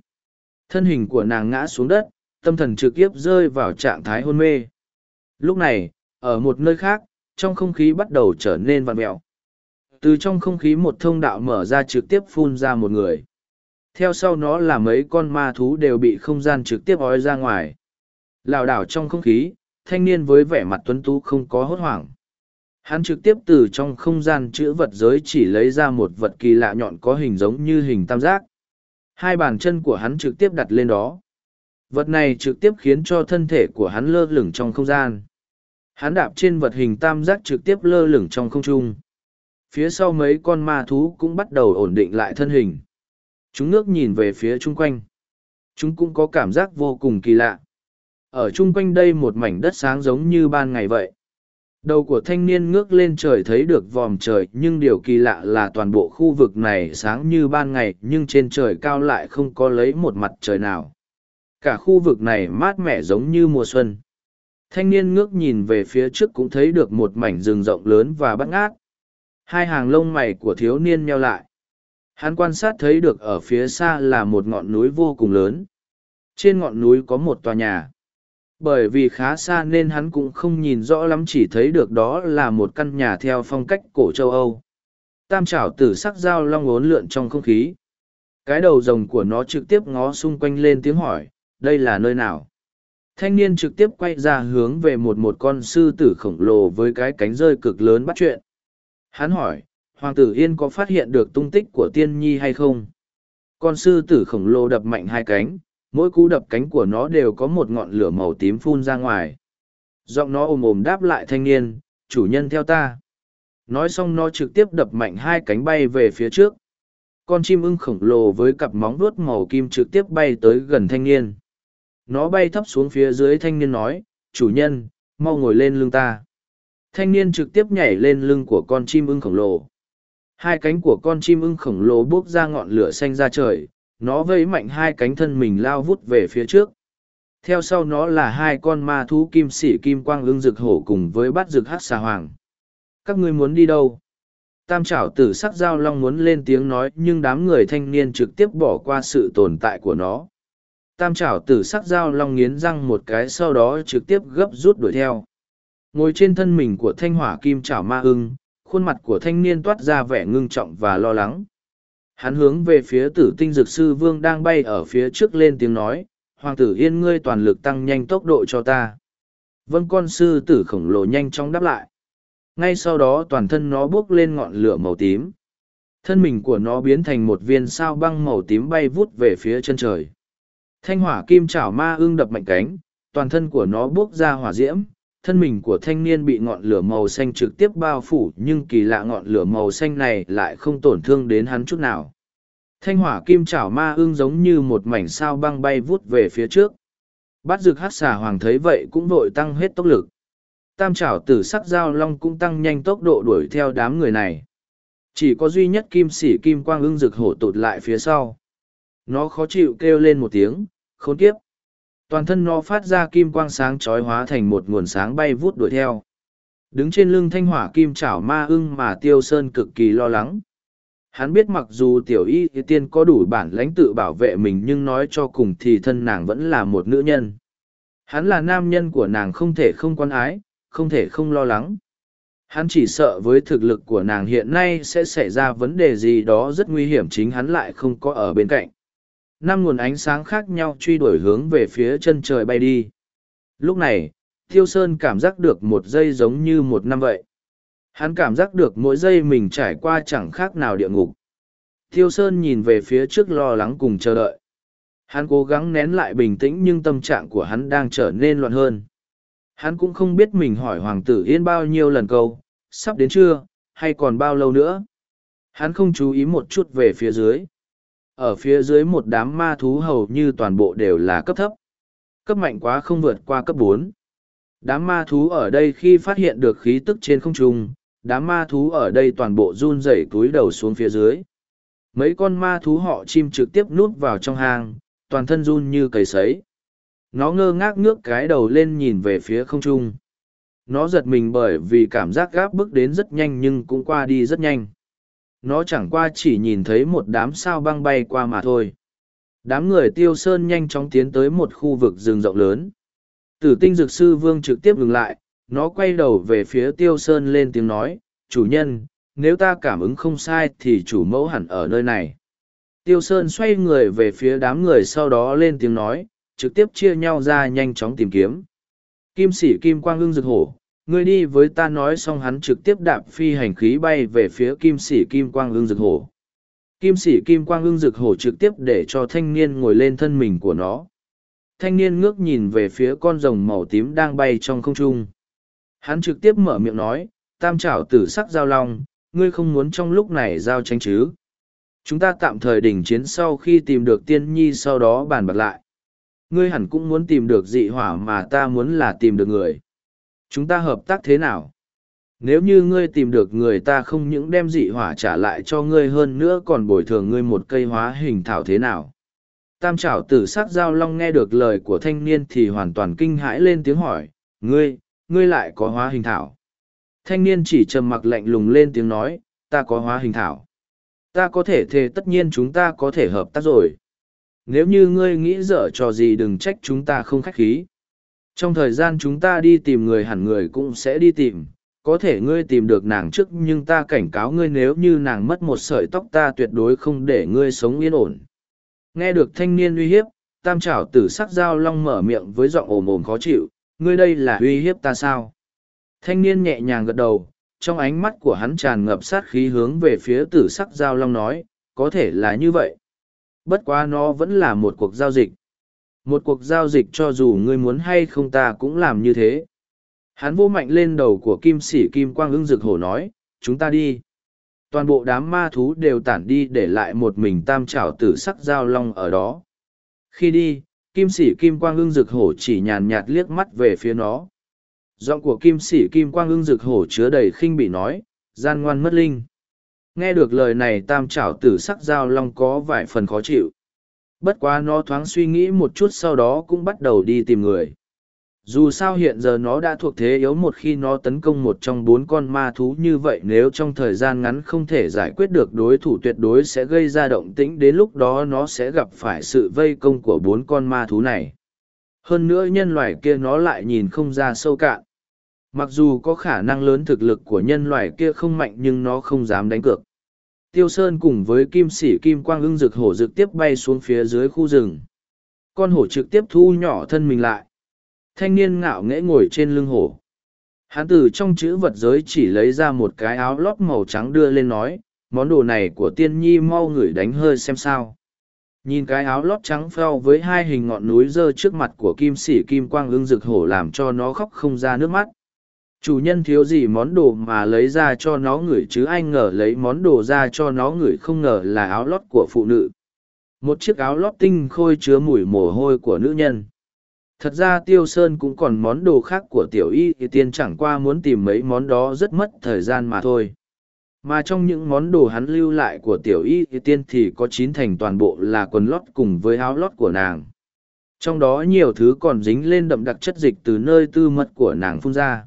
Thân hình của nàng ngã xuống đất, tâm thần trực tiếp rơi vào trạng thái hôn mê. Lúc này, ở một nơi khác, trong không khí bắt đầu trở nên vặn mẹo. Từ trong không khí một thông đạo mở ra trực tiếp phun ra một người. Theo sau nó là mấy con ma thú đều bị không gian trực tiếp ói ra ngoài. Lào đảo trong không khí, thanh niên với vẻ mặt tuấn tú không có hốt hoảng. Hắn trực tiếp từ trong không gian chữ vật giới chỉ lấy ra một vật kỳ lạ nhọn có hình giống như hình tam giác. Hai bàn chân của hắn trực tiếp đặt lên đó. Vật này trực tiếp khiến cho thân thể của hắn lơ lửng trong không gian. Hắn đạp trên vật hình tam giác trực tiếp lơ lửng trong không trung. Phía sau mấy con ma thú cũng bắt đầu ổn định lại thân hình. Chúng ngước nhìn về phía chung quanh. Chúng cũng có cảm giác vô cùng kỳ lạ. Ở chung quanh đây một mảnh đất sáng giống như ban ngày vậy. Đầu của thanh niên ngước lên trời thấy được vòm trời, nhưng điều kỳ lạ là toàn bộ khu vực này sáng như ban ngày, nhưng trên trời cao lại không có lấy một mặt trời nào. Cả khu vực này mát mẻ giống như mùa xuân. Thanh niên ngước nhìn về phía trước cũng thấy được một mảnh rừng rộng lớn và bắt ngát. Hai hàng lông mày của thiếu niên nheo lại. Hắn quan sát thấy được ở phía xa là một ngọn núi vô cùng lớn. Trên ngọn núi có một tòa nhà bởi vì khá xa nên hắn cũng không nhìn rõ lắm chỉ thấy được đó là một căn nhà theo phong cách cổ châu âu tam trảo tử sắc dao long ốn lượn trong không khí cái đầu rồng của nó trực tiếp ngó xung quanh lên tiếng hỏi đây là nơi nào? Thanh niên trực tiếp quay ra hướng về một một con sư tử khổng lồ với cái cánh rơi cực lớn bắt chuyện. Hắn hỏi, hoàng tử yên có phát hiện được tung tích của tiên nhi hay không? Con sư tử khổng lồ đập mạnh hai cánh, mỗi cú đập cánh của nó đều có một ngọn lửa màu tím phun ra ngoài. Giọng nó ồm ồm đáp lại thanh niên, chủ nhân theo ta. Nói xong nó trực tiếp đập mạnh hai cánh bay về phía trước. Con chim ưng khổng lồ với cặp móng vuốt màu kim trực tiếp bay tới gần thanh niên nó bay thấp xuống phía dưới thanh niên nói, chủ nhân, mau ngồi lên lưng ta. Thanh niên trực tiếp nhảy lên lưng của con chim ưng khổng lồ. Hai cánh của con chim ưng khổng lồ buốc ra ngọn lửa xanh ra trời, nó vẫy mạnh hai cánh thân mình lao vút về phía trước. Theo sau nó là hai con ma thú kim sĩ kim quang ưng rực hổ cùng với bát rực hát xà hoàng. Các ngươi muốn đi đâu? Tam trảo tử sắc giao long muốn lên tiếng nói, nhưng đám người thanh niên trực tiếp bỏ qua sự tồn tại của nó tam trảo tử sắc dao long nghiến răng một cái sau đó trực tiếp gấp rút đuổi theo ngồi trên thân mình của thanh hỏa kim trảo ma ưng khuôn mặt của thanh niên toát ra vẻ ngưng trọng và lo lắng Hắn hướng về phía tử tinh dược sư vương đang bay ở phía trước lên tiếng nói, Hoàng tử yên ngươi toàn lực tăng nhanh tốc độ cho ta. Vân con sư tử khổng lồ nhanh chóng đáp lại. Ngay sau đó toàn thân nó bốc lên ngọn lửa màu tím. Thân mình của nó biến thành một viên sao băng màu tím bay vút về phía chân trời. Thanh hỏa kim chảo ma ương đập mạnh cánh, toàn thân của nó bốc ra hỏa diễm, thân mình của thanh niên bị ngọn lửa màu xanh trực tiếp bao phủ nhưng kỳ lạ ngọn lửa màu xanh này lại không tổn thương đến hắn chút nào. Thanh hỏa kim chảo ma ưng giống như một mảnh sao băng bay vút về phía trước. Bát Dược hát xà hoàng thấy vậy cũng vội tăng hết tốc lực. Tam chảo tử sắc dao long cũng tăng nhanh tốc độ đuổi theo đám người này. Chỉ có duy nhất kim Sỉ kim quang ưng rực hổ tụt lại phía sau. Nó khó chịu kêu lên một tiếng khốn kiếp. Toàn thân nó phát ra kim quang sáng trói hóa thành một nguồn sáng bay vút đuổi theo. Đứng trên lưng thanh hỏa kim chảo ma ưng mà tiêu sơn cực kỳ lo lắng. Hắn biết mặc dù tiểu y tiên có đủ bản lãnh tự bảo vệ mình nhưng nói cho cùng thì thân nàng vẫn là một nữ nhân. Hắn là nam nhân của nàng không thể không quan ái, không thể không lo lắng. Hắn chỉ sợ với thực lực của nàng hiện nay sẽ xảy ra vấn đề gì đó rất nguy hiểm chính hắn lại không có ở bên cạnh năm nguồn ánh sáng khác nhau truy đuổi hướng về phía chân trời bay đi. Lúc này, Tiêu Sơn cảm giác được một giây giống như một năm vậy. Hắn cảm giác được mỗi giây mình trải qua chẳng khác nào địa ngục. Tiêu Sơn nhìn về phía trước lo lắng cùng chờ đợi. Hắn cố gắng nén lại bình tĩnh nhưng tâm trạng của hắn đang trở nên loạn hơn. Hắn cũng không biết mình hỏi Hoàng tử Yên bao nhiêu lần câu, sắp đến chưa, hay còn bao lâu nữa. Hắn không chú ý một chút về phía dưới ở phía dưới một đám ma thú hầu như toàn bộ đều là cấp thấp. Cấp mạnh quá không vượt qua cấp bốn. Đám ma thú ở đây khi phát hiện được khí tức trên không trung, đám ma thú ở đây toàn bộ run rẩy túi đầu xuống phía dưới. Mấy con ma thú họ chim trực tiếp núp vào trong hang, toàn thân run như cầy sấy. Nó ngơ ngác ngước cái đầu lên nhìn về phía không trung. Nó giật mình bởi vì cảm giác gáp bước đến rất nhanh nhưng cũng qua đi rất nhanh nó chẳng qua chỉ nhìn thấy một đám sao băng bay qua mà thôi. Đám người tiêu sơn nhanh chóng tiến tới một khu vực rừng rộng lớn. Tử tinh dược sư vương trực tiếp ngừng lại, nó quay đầu về phía tiêu sơn lên tiếng nói, chủ nhân, nếu ta cảm ứng không sai thì chủ mẫu hẳn ở nơi này. Tiêu sơn xoay người về phía đám người sau đó lên tiếng nói, trực tiếp chia nhau ra nhanh chóng tìm kiếm. Kim sĩ kim quang ưng rực hổ ngươi đi với ta nói xong hắn trực tiếp đạp phi hành khí bay về phía kim sĩ kim quang ương rực hổ kim sĩ kim quang ương rực hổ trực tiếp để cho thanh niên ngồi lên thân mình của nó. Thanh niên ngước nhìn về phía con rồng màu tím đang bay trong không trung. Hắn trực tiếp mở miệng nói, tam trảo tử sắc giao long, ngươi không muốn trong lúc này giao tranh chứ? Chúng ta tạm thời đình chiến sau khi tìm được tiên nhi sau đó bàn bạc lại. Ngươi hẳn cũng muốn tìm được dị hỏa mà ta muốn là tìm được người chúng ta hợp tác thế nào? Nếu như ngươi tìm được người ta không những đem dị hỏa trả lại cho ngươi hơn nữa còn bồi thường ngươi một cây hóa hình thảo thế nào? Tam trảo tử sắc giao long nghe được lời của thanh niên thì hoàn toàn kinh hãi lên tiếng hỏi, ngươi ngươi lại có hóa hình thảo? Thanh niên chỉ trầm mặc lạnh lùng lên tiếng nói, ta có hóa hình thảo. Ta có thể thề tất nhiên chúng ta có thể hợp tác rồi. Nếu như ngươi nghĩ dở trò gì đừng trách chúng ta không khách khí trong thời gian chúng ta đi tìm người hẳn người cũng sẽ đi tìm, có thể ngươi tìm được nàng trước nhưng ta cảnh cáo ngươi nếu như nàng mất một sợi tóc ta tuyệt đối không để ngươi sống yên ổn. Nghe được thanh niên uy hiếp, tam trảo tử sắc dao long mở miệng với giọng ồm ồm khó chịu, ngươi đây là uy hiếp ta sao? Thanh niên nhẹ nhàng gật đầu, trong ánh mắt của hắn tràn ngập sát khí hướng về phía tử sắc Giao long nói, có thể là như vậy. Bất quá nó vẫn là một cuộc giao dịch một cuộc giao dịch cho dù ngươi muốn hay không ta cũng làm như thế. Hắn vô mạnh lên đầu của kim sĩ kim quang ưng rực hổ nói, chúng ta đi. Toàn bộ đám ma thú đều tản đi để lại một mình tam trảo tử sắc Giao long ở đó. Khi đi, kim sĩ kim quang ưng rực hổ chỉ nhàn nhạt liếc mắt về phía nó. Giọng của kim sĩ kim quang ưng rực hổ chứa đầy khinh bị nói, gian ngoan mất linh. Nghe được lời này, tam trảo tử sắc Giao long có vài phần khó chịu bất quá nó thoáng suy nghĩ một chút sau đó cũng bắt đầu đi tìm người. Dù sao hiện giờ nó đã thuộc thế yếu một khi nó tấn công một trong bốn con ma thú như vậy nếu trong thời gian ngắn không thể giải quyết được đối thủ tuyệt đối sẽ gây ra động tĩnh đến lúc đó nó sẽ gặp phải sự vây công của bốn con ma thú này. Hơn nữa nhân loại kia nó lại nhìn không ra sâu cạn. Mặc dù có khả năng lớn thực lực của nhân loại kia không mạnh nhưng nó không dám đánh cược tiêu sơn cùng với kim sĩ kim quang ưng rực hổ rực tiếp bay xuống phía dưới khu rừng. Con hổ trực tiếp thu nhỏ thân mình lại. Thanh niên ngạo nghễ ngồi trên lưng hổ. Hán Tử trong chữ vật giới chỉ lấy ra một cái áo lót màu trắng đưa lên nói, món đồ này của tiên nhi mau ngửi đánh hơi xem sao. Nhìn cái áo lót trắng pheo với hai hình ngọn núi dơ trước mặt của kim sĩ kim quang ưng rực hổ làm cho nó khóc không ra nước mắt chủ nhân thiếu gì món đồ mà lấy ra cho nó ngửi chứ anh ngờ lấy món đồ ra cho nó ngửi không ngờ là áo lót của phụ nữ. Một chiếc áo lót tinh khôi chứa mùi mồ hôi của nữ nhân. Thật ra tiêu sơn cũng còn món đồ khác của tiểu y, thì tiên chẳng qua muốn tìm mấy món đó rất mất thời gian mà thôi. Mà trong những món đồ hắn lưu lại của tiểu y, thì tiên thì có chín thành toàn bộ là quần lót cùng với áo lót của nàng. Trong đó nhiều thứ còn dính lên đậm đặc chất dịch từ nơi tư mật của nàng phun ra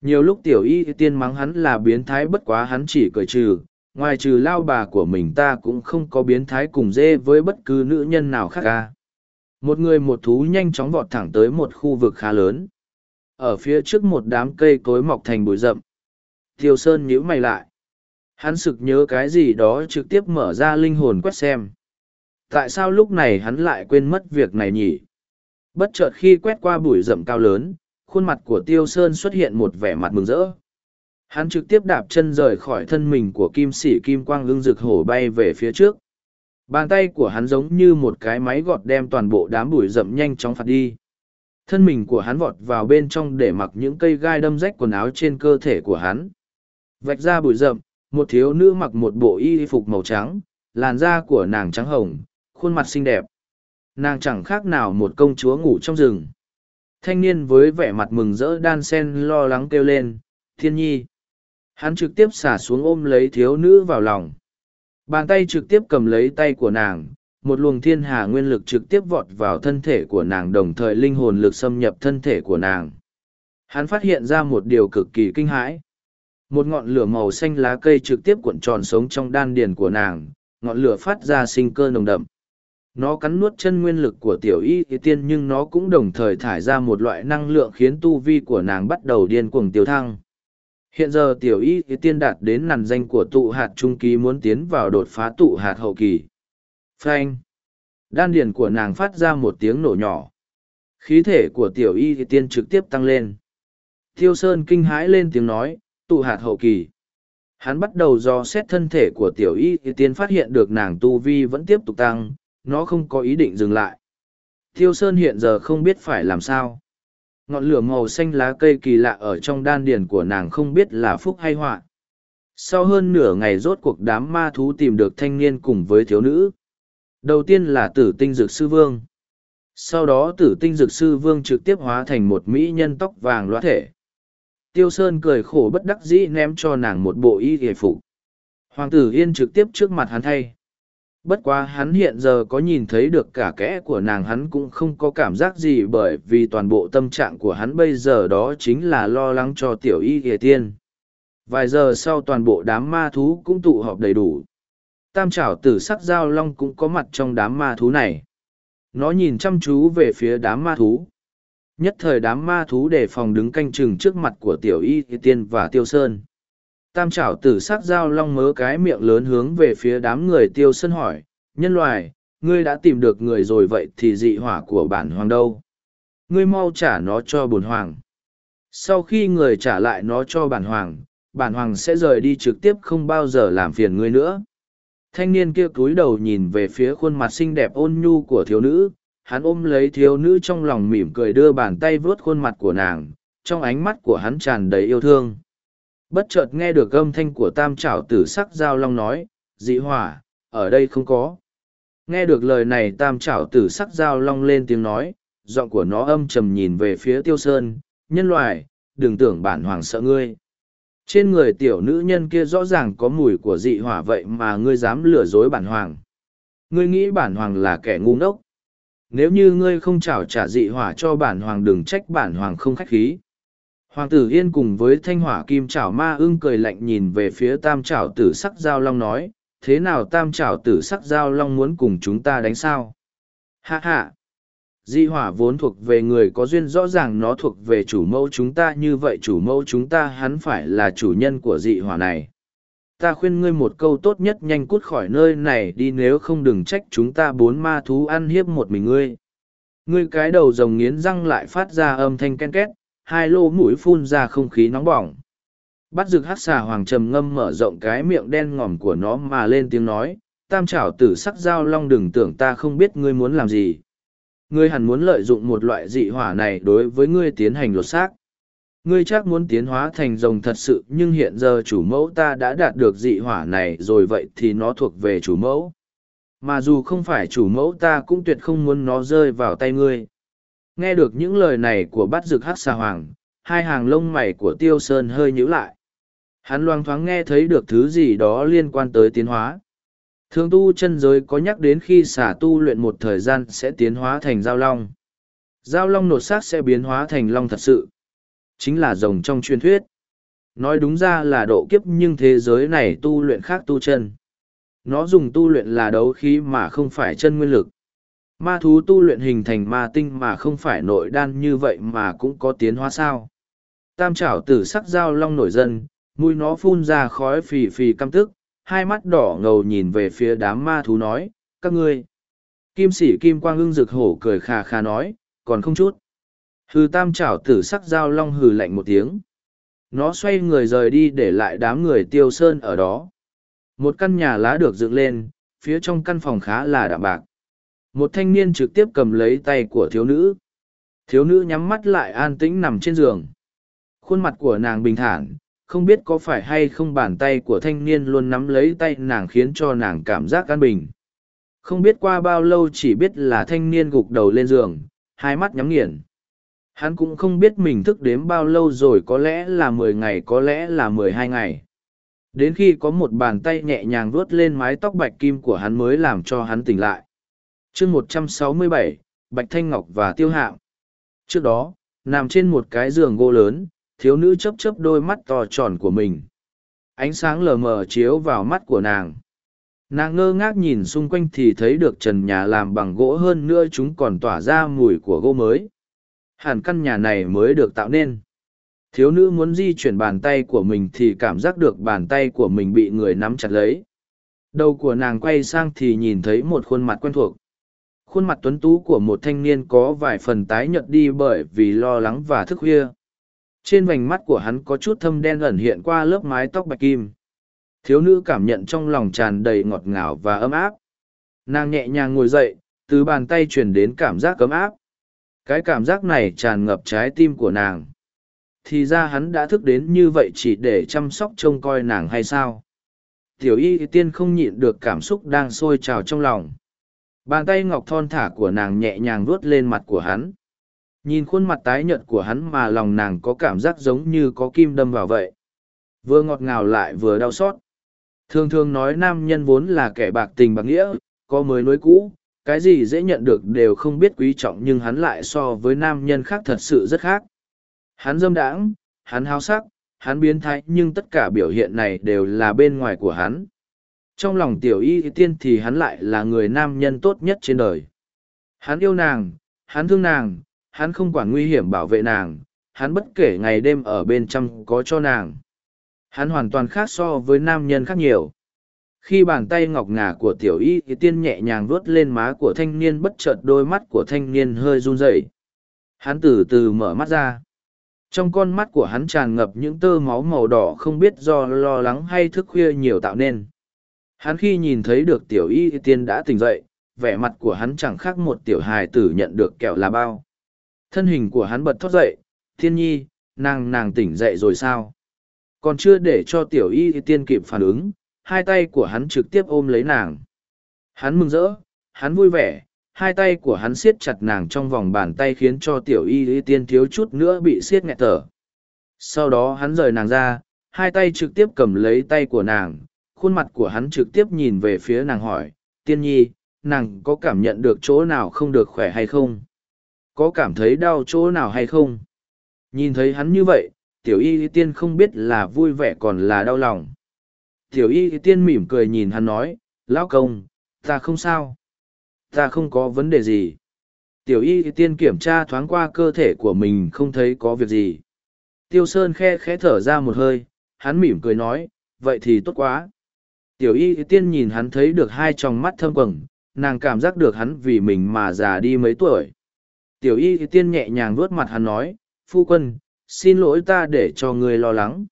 nhiều lúc tiểu y tiên mắng hắn là biến thái bất quá hắn chỉ cởi trừ, ngoài trừ lao bà của mình ta cũng không có biến thái cùng dê với bất cứ nữ nhân nào khác ca một người một thú nhanh chóng vọt thẳng tới một khu vực khá lớn. Ở phía trước một đám cây cối mọc thành bụi rậm. Tiêu sơn nhíu mày lại. Hắn sực nhớ cái gì đó trực tiếp mở ra linh hồn quét xem. Tại sao lúc này hắn lại quên mất việc này nhỉ? Bất chợt khi quét qua bụi rậm cao lớn khuôn mặt của tiêu sơn xuất hiện một vẻ mặt mừng rỡ. Hắn trực tiếp đạp chân rời khỏi thân mình của kim sĩ kim quang lưng rực hổ bay về phía trước. Bàn tay của hắn giống như một cái máy gọt đem toàn bộ đám bụi rậm nhanh chóng phạt đi. Thân mình của hắn vọt vào bên trong để mặc những cây gai đâm rách quần áo trên cơ thể của hắn. Vạch ra bụi rậm, một thiếu nữ mặc một bộ y phục màu trắng, làn da của nàng trắng hồng, khuôn mặt xinh đẹp. Nàng chẳng khác nào một công chúa ngủ trong rừng thanh niên với vẻ mặt mừng rỡ đan sen lo lắng kêu lên, thiên nhi. Hắn trực tiếp xả xuống ôm lấy thiếu nữ vào lòng. Bàn tay trực tiếp cầm lấy tay của nàng, một luồng thiên hà nguyên lực trực tiếp vọt vào thân thể của nàng đồng thời linh hồn lực xâm nhập thân thể của nàng. Hắn phát hiện ra một điều cực kỳ kinh hãi. Một ngọn lửa màu xanh lá cây trực tiếp cuộn tròn sống trong đan điền của nàng, ngọn lửa phát ra sinh cơ nồng đậm nó cắn nuốt chân nguyên lực của tiểu y thì tiên nhưng nó cũng đồng thời thải ra một loại năng lượng khiến tu vi của nàng bắt đầu điên cuồng tiêu thăng. Hiện giờ tiểu y thì tiên đạt đến nằn danh của tụ hạt trung kỳ muốn tiến vào đột phá tụ hạt hậu kỳ. Frank đan điền của nàng phát ra một tiếng nổ nhỏ. Khí thể của tiểu y thì tiên trực tiếp tăng lên. Tiêu Sơn kinh hãi lên tiếng nói, tụ hạt hậu kỳ. Hắn bắt đầu do xét thân thể của tiểu y thì tiên phát hiện được nàng tu vi vẫn tiếp tục tăng, nó không có ý định dừng lại. Thiêu Sơn hiện giờ không biết phải làm sao. Ngọn lửa màu xanh lá cây kỳ lạ ở trong đan điền của nàng không biết là phúc hay họa. Sau hơn nửa ngày rốt cuộc đám ma thú tìm được thanh niên cùng với thiếu nữ. Đầu tiên là tử tinh dược sư vương. Sau đó tử tinh dược sư vương trực tiếp hóa thành một mỹ nhân tóc vàng loa thể. Tiêu Sơn cười khổ bất đắc dĩ ném cho nàng một bộ y hề phục. Hoàng tử Yên trực tiếp trước mặt hắn thay. Bất quá hắn hiện giờ có nhìn thấy được cả kẽ của nàng hắn cũng không có cảm giác gì bởi vì toàn bộ tâm trạng của hắn bây giờ đó chính là lo lắng cho tiểu y hề tiên. Vài giờ sau toàn bộ đám ma thú cũng tụ họp đầy đủ. Tam trảo tử sắc giao long cũng có mặt trong đám ma thú này. Nó nhìn chăm chú về phía đám ma thú. Nhất thời đám ma thú đề phòng đứng canh chừng trước mặt của tiểu y tiên và tiêu sơn. Tam trảo tử sắc dao long mớ cái miệng lớn hướng về phía đám người tiêu Sân hỏi, nhân loại, ngươi đã tìm được người rồi vậy thì dị hỏa của bản hoàng đâu? Ngươi mau trả nó cho bổn hoàng. Sau khi người trả lại nó cho bản hoàng, bản hoàng sẽ rời đi trực tiếp không bao giờ làm phiền ngươi nữa. Thanh niên kia cúi đầu nhìn về phía khuôn mặt xinh đẹp ôn nhu của thiếu nữ, hắn ôm lấy thiếu nữ trong lòng mỉm cười đưa bàn tay vuốt khuôn mặt của nàng, trong ánh mắt của hắn tràn đầy yêu thương. Bất chợt nghe được âm thanh của tam trảo tử sắc giao long nói, dị hỏa, ở đây không có. Nghe được lời này tam trảo tử sắc giao long lên tiếng nói, giọng của nó âm trầm nhìn về phía tiêu sơn, nhân loại, đừng tưởng bản hoàng sợ ngươi. Trên người tiểu nữ nhân kia rõ ràng có mùi của dị hỏa vậy mà ngươi dám lừa dối bản hoàng. Ngươi nghĩ bản hoàng là kẻ ngu ngốc. Nếu như ngươi không chảo trả dị hỏa cho bản hoàng đừng trách bản hoàng không khách khí. Hoàng tử yên cùng với thanh hỏa kim chảo ma ưng cười lạnh nhìn về phía tam chảo tử sắc giao long nói, thế nào tam chảo tử sắc giao long muốn cùng chúng ta đánh sao? Hạ hạ! Dị hỏa vốn thuộc về người có duyên rõ ràng nó thuộc về chủ mẫu chúng ta như vậy chủ mẫu chúng ta hắn phải là chủ nhân của dị hỏa này. Ta khuyên ngươi một câu tốt nhất nhanh cút khỏi nơi này đi nếu không đừng trách chúng ta bốn ma thú ăn hiếp một mình ngươi. Ngươi cái đầu rồng nghiến răng lại phát ra âm thanh ken két, hai lô mũi phun ra không khí nóng bỏng. Bắt rực hát xà hoàng trầm ngâm mở rộng cái miệng đen ngòm của nó mà lên tiếng nói, tam trảo tử sắc dao long đừng tưởng ta không biết ngươi muốn làm gì Ngươi hẳn muốn lợi dụng một loại dị hỏa này đối với ngươi tiến hành lột xác. Ngươi chắc muốn tiến hóa thành rồng thật sự nhưng hiện giờ chủ mẫu ta đã đạt được dị hỏa này rồi vậy thì nó thuộc về chủ mẫu. Mà dù không phải chủ mẫu ta cũng tuyệt không muốn nó rơi vào tay ngươi. Nghe được những lời này của bát dực hát xà hoàng, hai hàng lông mày của tiêu sơn hơi nhíu lại. Hắn loang thoáng nghe thấy được thứ gì đó liên quan tới tiến hóa. Thường tu chân giới có nhắc đến khi xả tu luyện một thời gian sẽ tiến hóa thành giao long. Giao long nột xác sẽ biến hóa thành long thật sự. Chính là rồng trong truyền thuyết. Nói đúng ra là độ kiếp nhưng thế giới này tu luyện khác tu chân. Nó dùng tu luyện là đấu khí mà không phải chân nguyên lực. Ma thú tu luyện hình thành ma tinh mà không phải nội đan như vậy mà cũng có tiến hóa sao. Tam trảo tử sắc dao long nổi dân, mũi nó phun ra khói phì phì căm tức, hai mắt đỏ ngầu nhìn về phía đám ma thú nói, các ngươi. Kim sĩ kim quang ưng rực hổ cười khà khà nói, còn không chút. Hừ tam chảo tử sắc dao long hừ lạnh một tiếng. Nó xoay người rời đi để lại đám người tiêu sơn ở đó. Một căn nhà lá được dựng lên, phía trong căn phòng khá là đạm bạc. Một thanh niên trực tiếp cầm lấy tay của thiếu nữ. Thiếu nữ nhắm mắt lại an tĩnh nằm trên giường. Khuôn mặt của nàng bình thản, không biết có phải hay không bàn tay của thanh niên luôn nắm lấy tay nàng khiến cho nàng cảm giác an bình không biết qua bao lâu chỉ biết là thanh niên gục đầu lên giường hai mắt nhắm nghiền hắn cũng không biết mình thức đếm bao lâu rồi có lẽ là mười ngày có lẽ là mười hai ngày đến khi có một bàn tay nhẹ nhàng vuốt lên mái tóc bạch kim của hắn mới làm cho hắn tỉnh lại chương một trăm sáu mươi bảy, bạch thanh ngọc và tiêu hạm trước đó, nằm trên một cái giường gỗ lớn, thiếu nữ chấp chấp đôi mắt to tròn của mình. Ánh sáng lờ mờ chiếu vào mắt của nàng. Nàng ngơ ngác nhìn xung quanh thì thấy được trần nhà làm bằng gỗ hơn nữa chúng còn tỏa ra mùi của gỗ mới. Hẳn căn nhà này mới được tạo nên. Thiếu nữ muốn di chuyển bàn tay của mình thì cảm giác được bàn tay của mình bị người nắm chặt lấy. Đầu của nàng quay sang thì nhìn thấy một khuôn mặt quen thuộc khuôn mặt tuấn tú của một thanh niên có vài phần tái nhợt đi bởi vì lo lắng và thức khuya Trên vành mắt của hắn có chút thâm đen ẩn hiện qua lớp mái tóc bạch kim. Thiếu nữ cảm nhận trong lòng tràn đầy ngọt ngào và ấm áp. Nàng nhẹ nhàng ngồi dậy, từ bàn tay truyền đến cảm giác ấm áp. Cái cảm giác này tràn ngập trái tim của nàng. Thì ra hắn đã thức đến như vậy chỉ để chăm sóc trông coi nàng hay sao? Tiểu y tiên không nhịn được cảm xúc đang sôi trào trong lòng. Bàn tay ngọc thon thả của nàng nhẹ nhàng vuốt lên mặt của hắn. Nhìn khuôn mặt tái nhợt của hắn mà lòng nàng có cảm giác giống như có kim đâm vào vậy. Vừa ngọt ngào lại vừa đau xót. Thường thường nói nam nhân vốn là kẻ bạc tình bạc nghĩa, có mới nối cũ, cái gì dễ nhận được đều không biết quý trọng nhưng hắn lại so với nam nhân khác thật sự rất khác. Hắn dâm đãng, hắn háo sắc, hắn biến thái nhưng tất cả biểu hiện này đều là bên ngoài của hắn. Trong lòng tiểu y tiên thì hắn lại là người nam nhân tốt nhất trên đời. Hắn yêu nàng, hắn thương nàng, hắn không quản nguy hiểm bảo vệ nàng, hắn bất kể ngày đêm ở bên trong có cho nàng. Hắn hoàn toàn khác so với nam nhân khác nhiều. Khi bàn tay ngọc ngà của tiểu y thì tiên nhẹ nhàng vuốt lên má của thanh niên bất chợt đôi mắt của thanh niên hơi run rẩy. Hắn từ từ mở mắt ra. Trong con mắt của hắn tràn ngập những tơ máu màu đỏ không biết do lo lắng hay thức khuya nhiều tạo nên. Hắn khi nhìn thấy được tiểu y tiên đã tỉnh dậy, vẻ mặt của hắn chẳng khác một tiểu hài tử nhận được kẹo là bao. Thân hình của hắn bật thoát dậy, thiên nhi, nàng nàng tỉnh dậy rồi sao? Còn chưa để cho tiểu y tiên kịp phản ứng, hai tay của hắn trực tiếp ôm lấy nàng. Hắn mừng rỡ, hắn vui vẻ, hai tay của hắn siết chặt nàng trong vòng bàn tay khiến cho tiểu y y tiên thiếu chút nữa bị siết nghẹt thở. Sau đó hắn rời nàng ra, hai tay trực tiếp cầm lấy tay của nàng, khuôn mặt của hắn trực tiếp nhìn về phía nàng hỏi, tiên nhi, nàng có cảm nhận được chỗ nào không được khỏe hay không? Có cảm thấy đau chỗ nào hay không? Nhìn thấy hắn như vậy, tiểu y tiên không biết là vui vẻ còn là đau lòng. Tiểu y tiên mỉm cười nhìn hắn nói, lão công, ta không sao. Ta không có vấn đề gì. Tiểu y tiên kiểm tra thoáng qua cơ thể của mình không thấy có việc gì. Tiêu Sơn khe khẽ thở ra một hơi, hắn mỉm cười nói, vậy thì tốt quá. Tiểu y tiên nhìn hắn thấy được hai tròng mắt thâm quầng, nàng cảm giác được hắn vì mình mà già đi mấy tuổi. Tiểu y tiên nhẹ nhàng vuốt mặt hắn nói, phu quân, xin lỗi ta để cho ngươi lo lắng.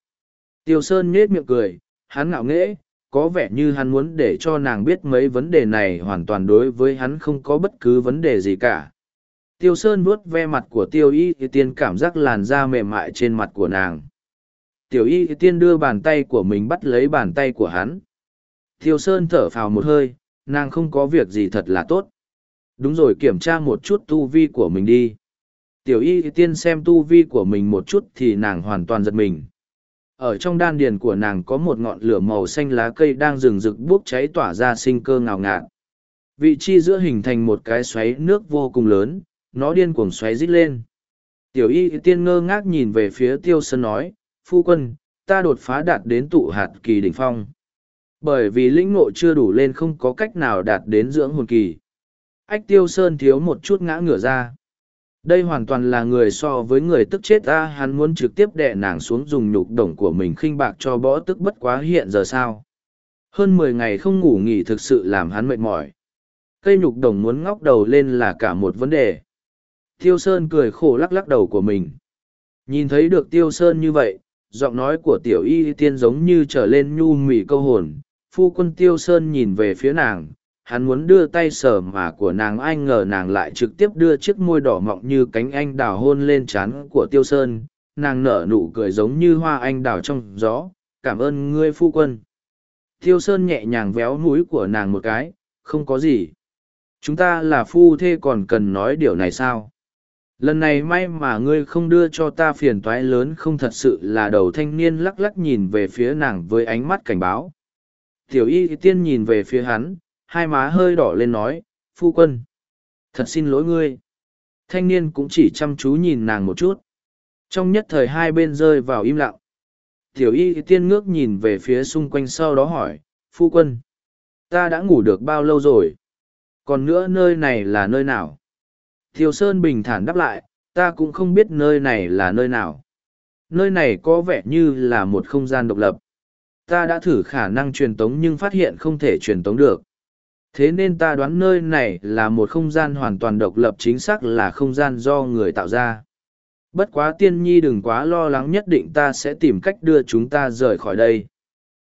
Tiêu Sơn nhết miệng cười, hắn ngạo nghễ, có vẻ như hắn muốn để cho nàng biết mấy vấn đề này hoàn toàn đối với hắn không có bất cứ vấn đề gì cả. Tiêu Sơn vuốt ve mặt của Tiêu Y thì tiên cảm giác làn da mềm mại trên mặt của nàng. Tiểu Y thì tiên đưa bàn tay của mình bắt lấy bàn tay của hắn. Tiêu Sơn thở phào một hơi, nàng không có việc gì thật là tốt. Đúng rồi kiểm tra một chút tu vi của mình đi. Tiểu Y tiên xem tu vi của mình một chút thì nàng hoàn toàn giật mình ở trong đan điền của nàng có một ngọn lửa màu xanh lá cây đang rừng rực bốc cháy tỏa ra sinh cơ ngào ngạt vị trí giữa hình thành một cái xoáy nước vô cùng lớn nó điên cuồng xoáy rít lên tiểu y tiên ngơ ngác nhìn về phía tiêu sơn nói phu quân ta đột phá đạt đến tụ hạt kỳ đỉnh phong bởi vì lĩnh ngộ chưa đủ lên không có cách nào đạt đến dưỡng hồn kỳ. Ách tiêu sơn thiếu một chút ngã ngửa ra. Đây hoàn toàn là người so với người tức chết ta, hắn muốn trực tiếp đè nàng xuống dùng nhục đồng của mình khinh bạc cho bõ tức bất quá hiện giờ sao. Hơn mười ngày không ngủ nghỉ thực sự làm hắn mệt mỏi. Cây nhục đồng muốn ngóc đầu lên là cả một vấn đề. Tiêu sơn cười khổ lắc lắc đầu của mình. Nhìn thấy được tiêu sơn như vậy, giọng nói của tiểu y tiên giống như trở lên nhu mị câu hồn phu quân tiêu sơn nhìn về phía nàng, hắn muốn đưa tay sờ mà của nàng anh ngờ nàng lại trực tiếp đưa chiếc môi đỏ mọng như cánh anh đào hôn lên trán của tiêu sơn. Nàng nở nụ cười giống như hoa anh đào trong gió. Cảm ơn ngươi, phu quân. Tiêu sơn nhẹ nhàng véo núi của nàng một cái. Không có gì. Chúng ta là phu thê còn cần nói điều này sao? Lần này may mà ngươi không đưa cho ta phiền toái lớn không thật sự là đầu thanh niên lắc lắc nhìn về phía nàng với ánh mắt cảnh báo tiểu y tiên nhìn về phía hắn hai má hơi đỏ lên nói, phu quân. Thật xin lỗi ngươi. Thanh niên cũng chỉ chăm chú nhìn nàng một chút. Trong nhất thời hai bên rơi vào im lặng. Tiểu y tiên ngước nhìn về phía xung quanh sau đó hỏi, phu quân. Ta đã ngủ được bao lâu rồi? Còn nữa nơi này là nơi nào? Thiều Sơn bình thản đáp lại, ta cũng không biết nơi này là nơi nào. Nơi này có vẻ như là một không gian độc lập. Ta đã thử khả năng truyền tống nhưng phát hiện không thể truyền tống được thế nên ta đoán nơi này là một không gian hoàn toàn độc lập chính xác là không gian do người tạo ra Bất quá tiên nhi đừng quá lo lắng nhất định ta sẽ tìm cách đưa chúng ta rời khỏi đây.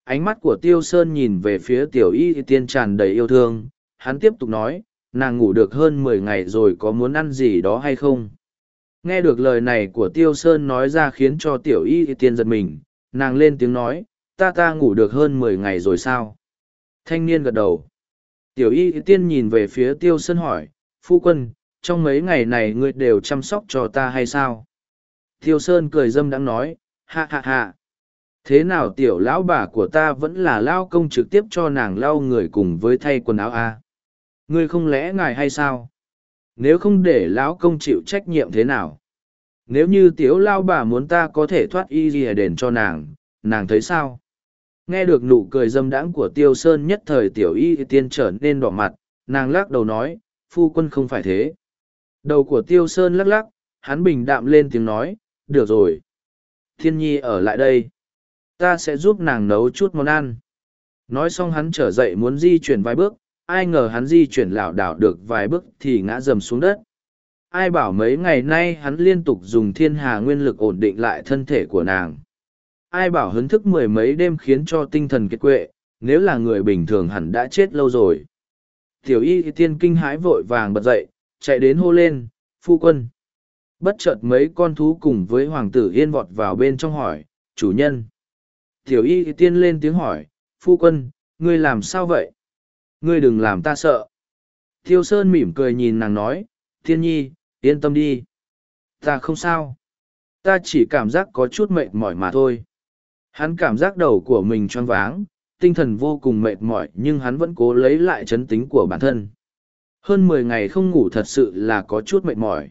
Ánh mắt của Tiêu Sơn nhìn về phía tiểu y tiên tràn đầy yêu thương, hắn tiếp tục nói, nàng ngủ được hơn mười ngày rồi có muốn ăn gì đó hay không? Nghe được lời này của Tiêu Sơn nói ra khiến cho tiểu y tiên giật mình, nàng lên tiếng nói, ta ta ngủ được hơn mười ngày rồi sao? Thanh niên gật đầu. Tiểu y tiên nhìn về phía Tiêu Sơn hỏi, phu quân, trong mấy ngày này ngươi đều chăm sóc cho ta hay sao? Tiêu Sơn cười dâm đắng nói, ha ha ha. Thế nào tiểu lão bà của ta vẫn là lao công trực tiếp cho nàng lau người cùng với thay quần áo à? Ngươi không lẽ ngài hay sao? Nếu không để lão công chịu trách nhiệm thế nào? Nếu như tiểu lao bà muốn ta có thể thoát y gì đền cho nàng, nàng thấy sao? Nghe được nụ cười dâm đãng của Tiêu Sơn nhất thời tiểu y tiên trở nên đỏ mặt, nàng lắc đầu nói, phu quân không phải thế. Đầu của Tiêu Sơn lắc lắc, hắn bình đạm lên tiếng nói, được rồi. Thiên nhi ở lại đây. Ta sẽ giúp nàng nấu chút món ăn. Nói xong hắn trở dậy muốn di chuyển vài bước, ai ngờ hắn di chuyển lảo đảo được vài bước thì ngã dầm xuống đất. Ai bảo mấy ngày nay hắn liên tục dùng thiên hà nguyên lực ổn định lại thân thể của nàng. Ai bảo hấn thức mười mấy đêm khiến cho tinh thần kiệt quệ, nếu là người bình thường hẳn đã chết lâu rồi. Tiểu y tiên kinh hãi vội vàng bật dậy, chạy đến hô lên, phu quân. Bất chợt mấy con thú cùng với hoàng tử yên vọt vào bên trong hỏi, chủ nhân. Tiểu y tiên lên tiếng hỏi, phu quân, ngươi làm sao vậy? Ngươi đừng làm ta sợ. Tiêu Sơn mỉm cười nhìn nàng nói, thiên nhi, yên tâm đi. Ta không sao. Ta chỉ cảm giác có chút mệt mỏi mà thôi. Hắn cảm giác đầu của mình choáng váng, tinh thần vô cùng mệt mỏi nhưng hắn vẫn cố lấy lại chấn tính của bản thân. Hơn mười ngày không ngủ thật sự là có chút mệt mỏi.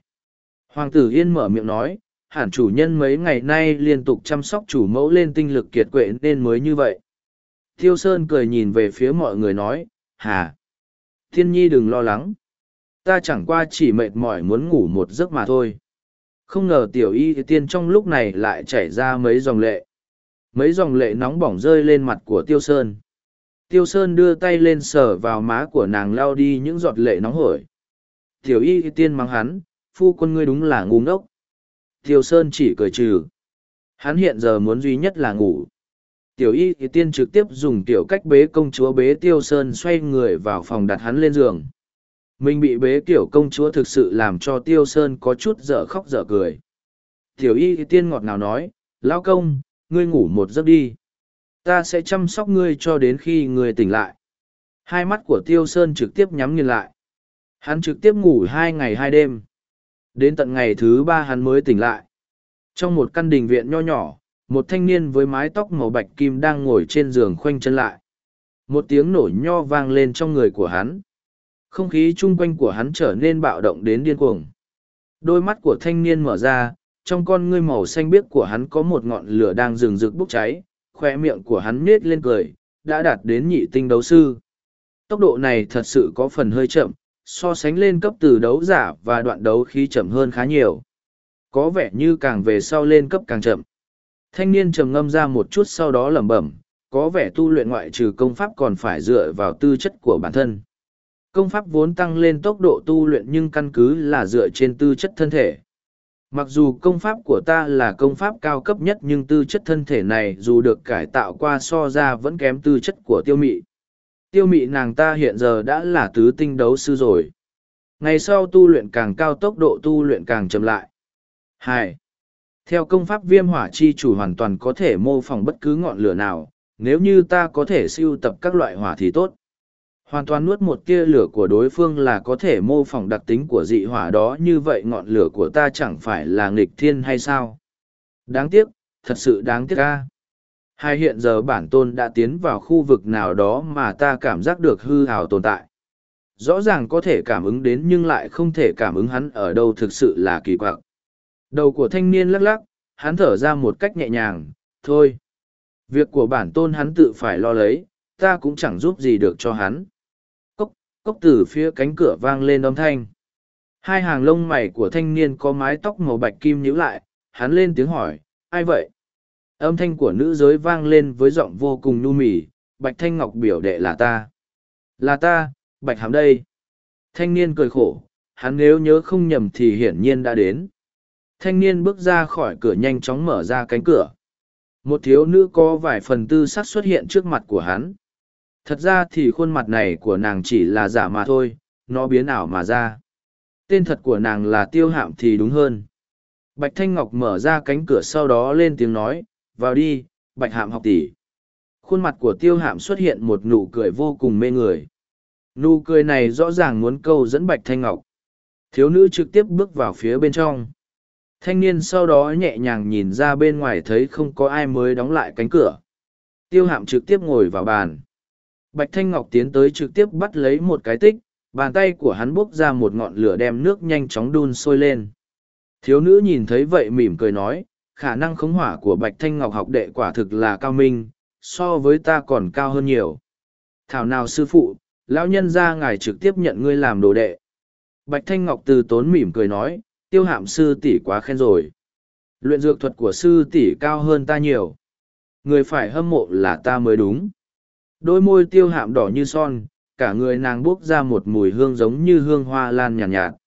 Hoàng tử Yên mở miệng nói, hẳn chủ nhân mấy ngày nay liên tục chăm sóc chủ mẫu lên tinh lực kiệt quệ nên mới như vậy. Thiêu Sơn cười nhìn về phía mọi người nói, hà, thiên nhi đừng lo lắng. Ta chẳng qua chỉ mệt mỏi muốn ngủ một giấc mà thôi. Không ngờ tiểu y tiên trong lúc này lại chảy ra mấy dòng lệ. Mấy dòng lệ nóng bỏng rơi lên mặt của Tiêu Sơn. Tiêu Sơn đưa tay lên sờ vào má của nàng lao đi những giọt lệ nóng hổi. Tiểu y tiên mắng hắn, phu quân ngươi đúng là ngu ngốc. Tiêu Sơn chỉ cười trừ. Hắn hiện giờ muốn duy nhất là ngủ. Tiểu y thì tiên trực tiếp dùng tiểu cách bế công chúa bế Tiêu Sơn xoay người vào phòng đặt hắn lên giường. Mình bị bế tiểu công chúa thực sự làm cho Tiêu Sơn có chút dở khóc dở cười. Tiểu y thì tiên ngọt ngào nói, Lão công, ngươi ngủ một giấc đi. Ta sẽ chăm sóc ngươi cho đến khi ngươi tỉnh lại. Hai mắt của Tiêu Sơn trực tiếp nhắm nghiền lại. Hắn trực tiếp ngủ hai ngày hai đêm. Đến tận ngày thứ ba hắn mới tỉnh lại. Trong một căn đình viện nho nhỏ, một thanh niên với mái tóc màu bạch kim đang ngồi trên giường khoanh chân lại. Một tiếng nổ nho vang lên trong người của hắn. Không khí chung quanh của hắn trở nên bạo động đến điên cuồng. Đôi mắt của thanh niên mở ra, trong con ngươi màu xanh biếc của hắn có một ngọn lửa đang rừng rực bốc cháy, khoe miệng của hắn nết lên cười, đã đạt đến nhị tinh đấu sư. Tốc độ này thật sự có phần hơi chậm, so sánh lên cấp từ đấu giả và đoạn đấu khí chậm hơn khá nhiều. Có vẻ như càng về sau lên cấp càng chậm. Thanh niên trầm ngâm ra một chút sau đó lẩm bẩm, có vẻ tu luyện ngoại trừ công pháp còn phải dựa vào tư chất của bản thân. Công pháp vốn tăng lên tốc độ tu luyện nhưng căn cứ là dựa trên tư chất thân thể. Mặc dù công pháp của ta là công pháp cao cấp nhất nhưng tư chất thân thể này dù được cải tạo qua so ra vẫn kém tư chất của tiêu mị. Tiêu mị nàng ta hiện giờ đã là tứ tinh đấu sư rồi. Ngày sau tu luyện càng cao tốc độ tu luyện càng chậm lại. Hai. Theo công pháp viêm hỏa chi chủ hoàn toàn có thể mô phỏng bất cứ ngọn lửa nào, nếu như ta có thể siêu tập các loại hỏa thì tốt hoàn toàn nuốt một tia lửa của đối phương là có thể mô phỏng đặc tính của dị hỏa đó như vậy ngọn lửa của ta chẳng phải là nghịch thiên hay sao đáng tiếc thật sự đáng tiếc ca Hai hiện giờ bản tôn đã tiến vào khu vực nào đó mà ta cảm giác được hư hào tồn tại. Rõ ràng có thể cảm ứng đến nhưng lại không thể cảm ứng hắn ở đâu thực sự là kỳ quặc. Đầu của thanh niên lắc lắc, hắn thở ra một cách nhẹ nhàng, thôi. Việc của bản tôn hắn tự phải lo lấy, ta cũng chẳng giúp gì được cho hắn. Cốc, tử từ phía cánh cửa vang lên âm thanh. Hai hàng lông mày của thanh niên có mái tóc màu bạch kim nhíu lại, hắn lên tiếng hỏi, ai vậy? âm thanh của nữ giới vang lên với giọng vô cùng nhu mì bạch thanh ngọc biểu đệ là ta là ta bạch hàm đây thanh niên cười khổ hắn nếu nhớ không nhầm thì hiển nhiên đã đến Thanh niên bước ra khỏi cửa nhanh chóng mở ra cánh cửa. Một thiếu nữ có vài phần tư sắc xuất hiện trước mặt của hắn. Thật ra thì khuôn mặt này của nàng chỉ là giả mà thôi, nó biến ảo mà ra. Tên thật của nàng là Tiêu Hạm thì đúng hơn. Bạch Thanh Ngọc mở ra cánh cửa sau đó lên tiếng nói, vào đi, Bạch Hạm học tỷ. Khuôn mặt của Tiêu Hạm xuất hiện một nụ cười vô cùng mê người. Nụ cười này rõ ràng muốn câu dẫn Bạch Thanh Ngọc. Thiếu nữ trực tiếp bước vào phía bên trong. Thanh niên sau đó nhẹ nhàng nhìn ra bên ngoài thấy không có ai mới đóng lại cánh cửa. Tiêu hạm trực tiếp ngồi vào bàn. Bạch Thanh Ngọc tiến tới trực tiếp bắt lấy một cái tích, bàn tay của hắn bốc ra một ngọn lửa đem nước nhanh chóng đun sôi lên. Thiếu nữ nhìn thấy vậy mỉm cười nói, khả năng khống hỏa của Bạch Thanh Ngọc học đệ quả thực là cao minh, so với ta còn cao hơn nhiều. Thảo nào sư phụ, lão nhân ra ngài trực tiếp nhận ngươi làm đồ đệ. Bạch Thanh Ngọc từ tốn mỉm cười nói, tiêu hạm sư tỷ quá khen rồi. Luyện dược thuật của sư tỷ cao hơn ta nhiều. Người phải hâm mộ là ta mới đúng. Đôi môi tiêu hạm đỏ như son, cả người nàng buốc ra một mùi hương giống như hương hoa lan nhàn nhạt, nhạt.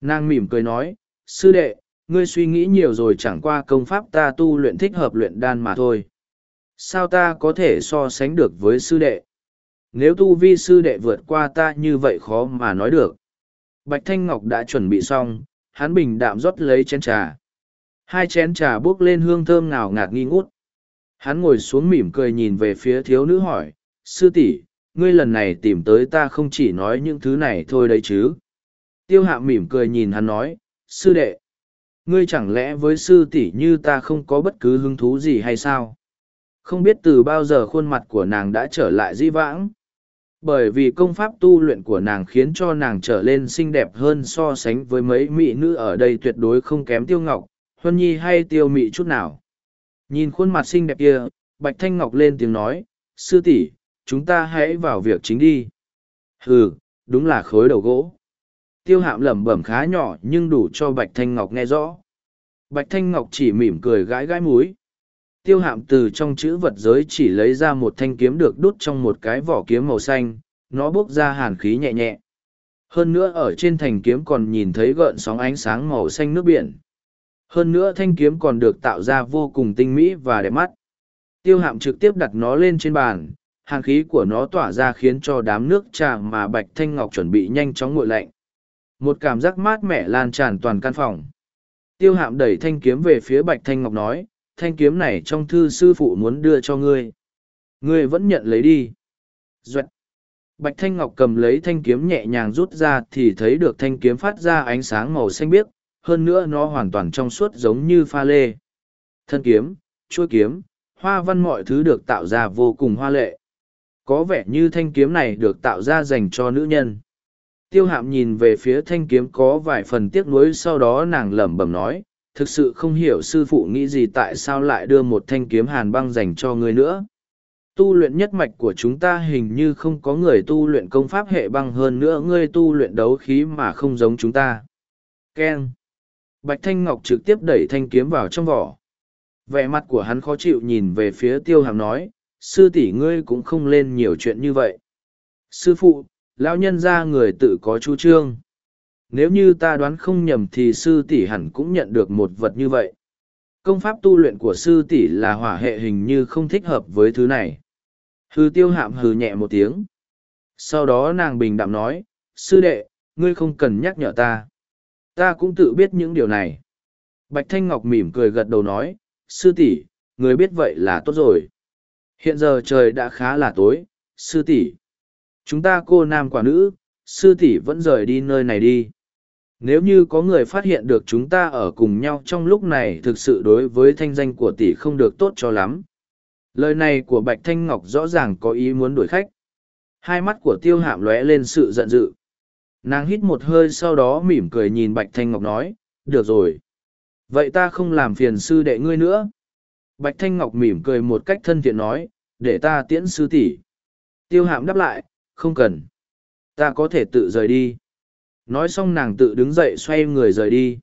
Nàng mỉm cười nói, sư đệ, ngươi suy nghĩ nhiều rồi chẳng qua công pháp ta tu luyện thích hợp luyện đan mà thôi. Sao ta có thể so sánh được với sư đệ? Nếu tu vi sư đệ vượt qua ta như vậy khó mà nói được. Bạch Thanh Ngọc đã chuẩn bị xong, hắn bình đạm rót lấy chén trà. Hai chén trà bốc lên hương thơm ngào ngạt nghi ngút. Hắn ngồi xuống mỉm cười nhìn về phía thiếu nữ hỏi, sư tỷ, ngươi lần này tìm tới ta không chỉ nói những thứ này thôi đấy chứ. Tiêu hạ mỉm cười nhìn hắn nói, sư đệ, ngươi chẳng lẽ với sư tỷ như ta không có bất cứ hứng thú gì hay sao? Không biết từ bao giờ khuôn mặt của nàng đã trở lại dĩ vãng bởi vì công pháp tu luyện của nàng khiến cho nàng trở lên xinh đẹp hơn so sánh với mấy mỹ nữ ở đây tuyệt đối không kém tiêu ngọc huân nhi hay tiêu mị chút nào nhìn khuôn mặt xinh đẹp kia bạch thanh ngọc lên tiếng nói sư tỷ chúng ta hãy vào việc chính đi. Ừ đúng là khối đầu gỗ. Tiêu hạm lẩm bẩm khá nhỏ nhưng đủ cho bạch thanh ngọc nghe rõ. Bạch thanh ngọc chỉ mỉm cười gãi gãi múi tiêu hạm từ trong chữ vật giới chỉ lấy ra một thanh kiếm được đút trong một cái vỏ kiếm màu xanh. Nó bốc ra hàn khí nhẹ nhẹ. Hơn nữa ở trên thành kiếm còn nhìn thấy gợn sóng ánh sáng màu xanh nước biển. Hơn nữa thanh kiếm còn được tạo ra vô cùng tinh mỹ và đẹp mắt. Tiêu hạm trực tiếp đặt nó lên trên bàn hàn khí của nó tỏa ra khiến cho đám nước trà mà bạch thanh ngọc chuẩn bị nhanh chóng nguội lạnh một cảm giác mát mẻ lan tràn toàn căn phòng tiêu hạm đẩy thanh kiếm về phía bạch thanh ngọc nói thanh kiếm này trong thư sư phụ muốn đưa cho ngươi. Ngươi vẫn nhận lấy đi. Duệ. Bạch Thanh Ngọc cầm lấy thanh kiếm nhẹ nhàng rút ra thì thấy được thanh kiếm phát ra ánh sáng màu xanh biếc, hơn nữa nó hoàn toàn trong suốt giống như pha lê. Thân kiếm, chuôi kiếm, hoa văn mọi thứ được tạo ra vô cùng hoa lệ. Có vẻ như thanh kiếm này được tạo ra dành cho nữ nhân. Tiêu hạm nhìn về phía thanh kiếm có vài phần tiếc nuối sau đó nàng lẩm bẩm nói, thực sự không hiểu sư phụ nghĩ gì tại sao lại đưa một thanh kiếm hàn băng dành cho ngươi nữa. Tu luyện nhất mạch của chúng ta hình như không có người tu luyện công pháp hệ băng hơn nữa ngươi tu luyện đấu khí mà không giống chúng ta. Keng bạch thanh ngọc trực tiếp đẩy thanh kiếm vào trong vỏ. Vẻ mặt của hắn khó chịu nhìn về phía tiêu hàm nói sư tỷ ngươi cũng không lên nhiều chuyện như vậy. Sư phụ, lão nhân ra người tự có chú trương. Nếu như ta đoán không nhầm thì sư tỷ hẳn cũng nhận được một vật như vậy. Công pháp tu luyện của sư tỷ là hỏa hệ hình như không thích hợp với thứ này. Hư tiêu hạm hừ nhẹ một tiếng. Sau đó nàng bình đạm nói, sư đệ, ngươi không cần nhắc nhở ta. Ta cũng tự biết những điều này. Bạch thanh ngọc mỉm cười gật đầu nói, sư tỷ, người biết vậy là tốt rồi hiện giờ trời đã khá là tối, sư tỷ. Chúng ta cô nam quả nữ, sư tỷ vẫn rời đi nơi này đi. Nếu như có người phát hiện được chúng ta ở cùng nhau trong lúc này thực sự đối với thanh danh của tỷ không được tốt cho lắm. Lời này của bạch thanh ngọc rõ ràng có ý muốn đuổi khách. Hai mắt của tiêu hạm lóe lên sự giận dữ. Nàng hít một hơi sau đó mỉm cười nhìn bạch thanh ngọc nói, được rồi. Vậy ta không làm phiền sư đệ ngươi nữa bạch thanh ngọc mỉm cười một cách thân thiện nói để ta tiễn sư tỷ. Tiêu hạm đáp lại không cần. Ta có thể tự rời đi. Nói xong nàng tự đứng dậy xoay người rời đi.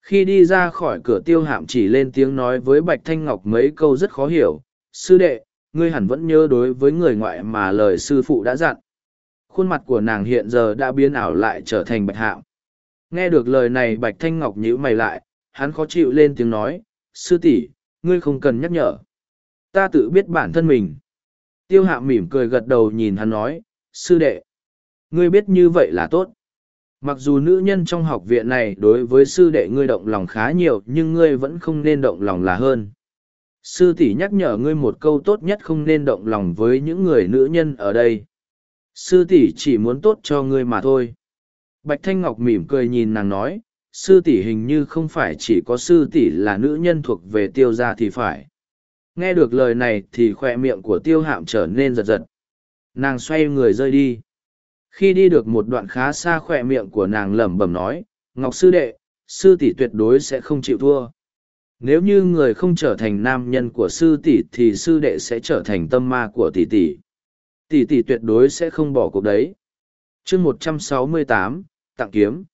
Khi đi ra khỏi cửa tiêu hạm chỉ lên tiếng nói với bạch thanh ngọc mấy câu rất khó hiểu sư đệ ngươi hẳn vẫn nhớ đối với người ngoại mà lời sư phụ đã dặn. Khuôn mặt của nàng hiện giờ đã biến ảo lại trở thành bạch hạm. Nghe được lời này bạch thanh ngọc nhíu mày lại hắn khó chịu lên tiếng nói, sư tỷ, ngươi không cần nhắc nhở. Ta tự biết bản thân mình. Tiêu hạ mỉm cười gật đầu nhìn hắn nói, sư đệ, ngươi biết như vậy là tốt. Mặc dù nữ nhân trong học viện này đối với sư đệ ngươi động lòng khá nhiều nhưng ngươi vẫn không nên động lòng là hơn. Sư tỷ nhắc nhở ngươi một câu tốt nhất không nên động lòng với những người nữ nhân ở đây. Sư tỷ chỉ muốn tốt cho ngươi mà thôi. Bạch Thanh Ngọc mỉm cười nhìn nàng nói, sư tỷ hình như không phải chỉ có sư tỷ là nữ nhân thuộc về tiêu gia thì phải. Nghe được lời này thì khoe miệng của tiêu hạm trở nên giật giật. Nàng xoay người rơi đi. Khi đi được một đoạn khá xa khoe miệng của nàng lẩm bẩm nói, Ngọc sư đệ, sư tỷ tuyệt đối sẽ không chịu thua. Nếu như người không trở thành nam nhân của sư tỷ thì sư đệ sẽ trở thành tâm ma của tỷ tỷ. Tỷ tỷ tuyệt đối sẽ không bỏ cuộc đấy. chương một trăm sáu mươi tám tặng kiếm.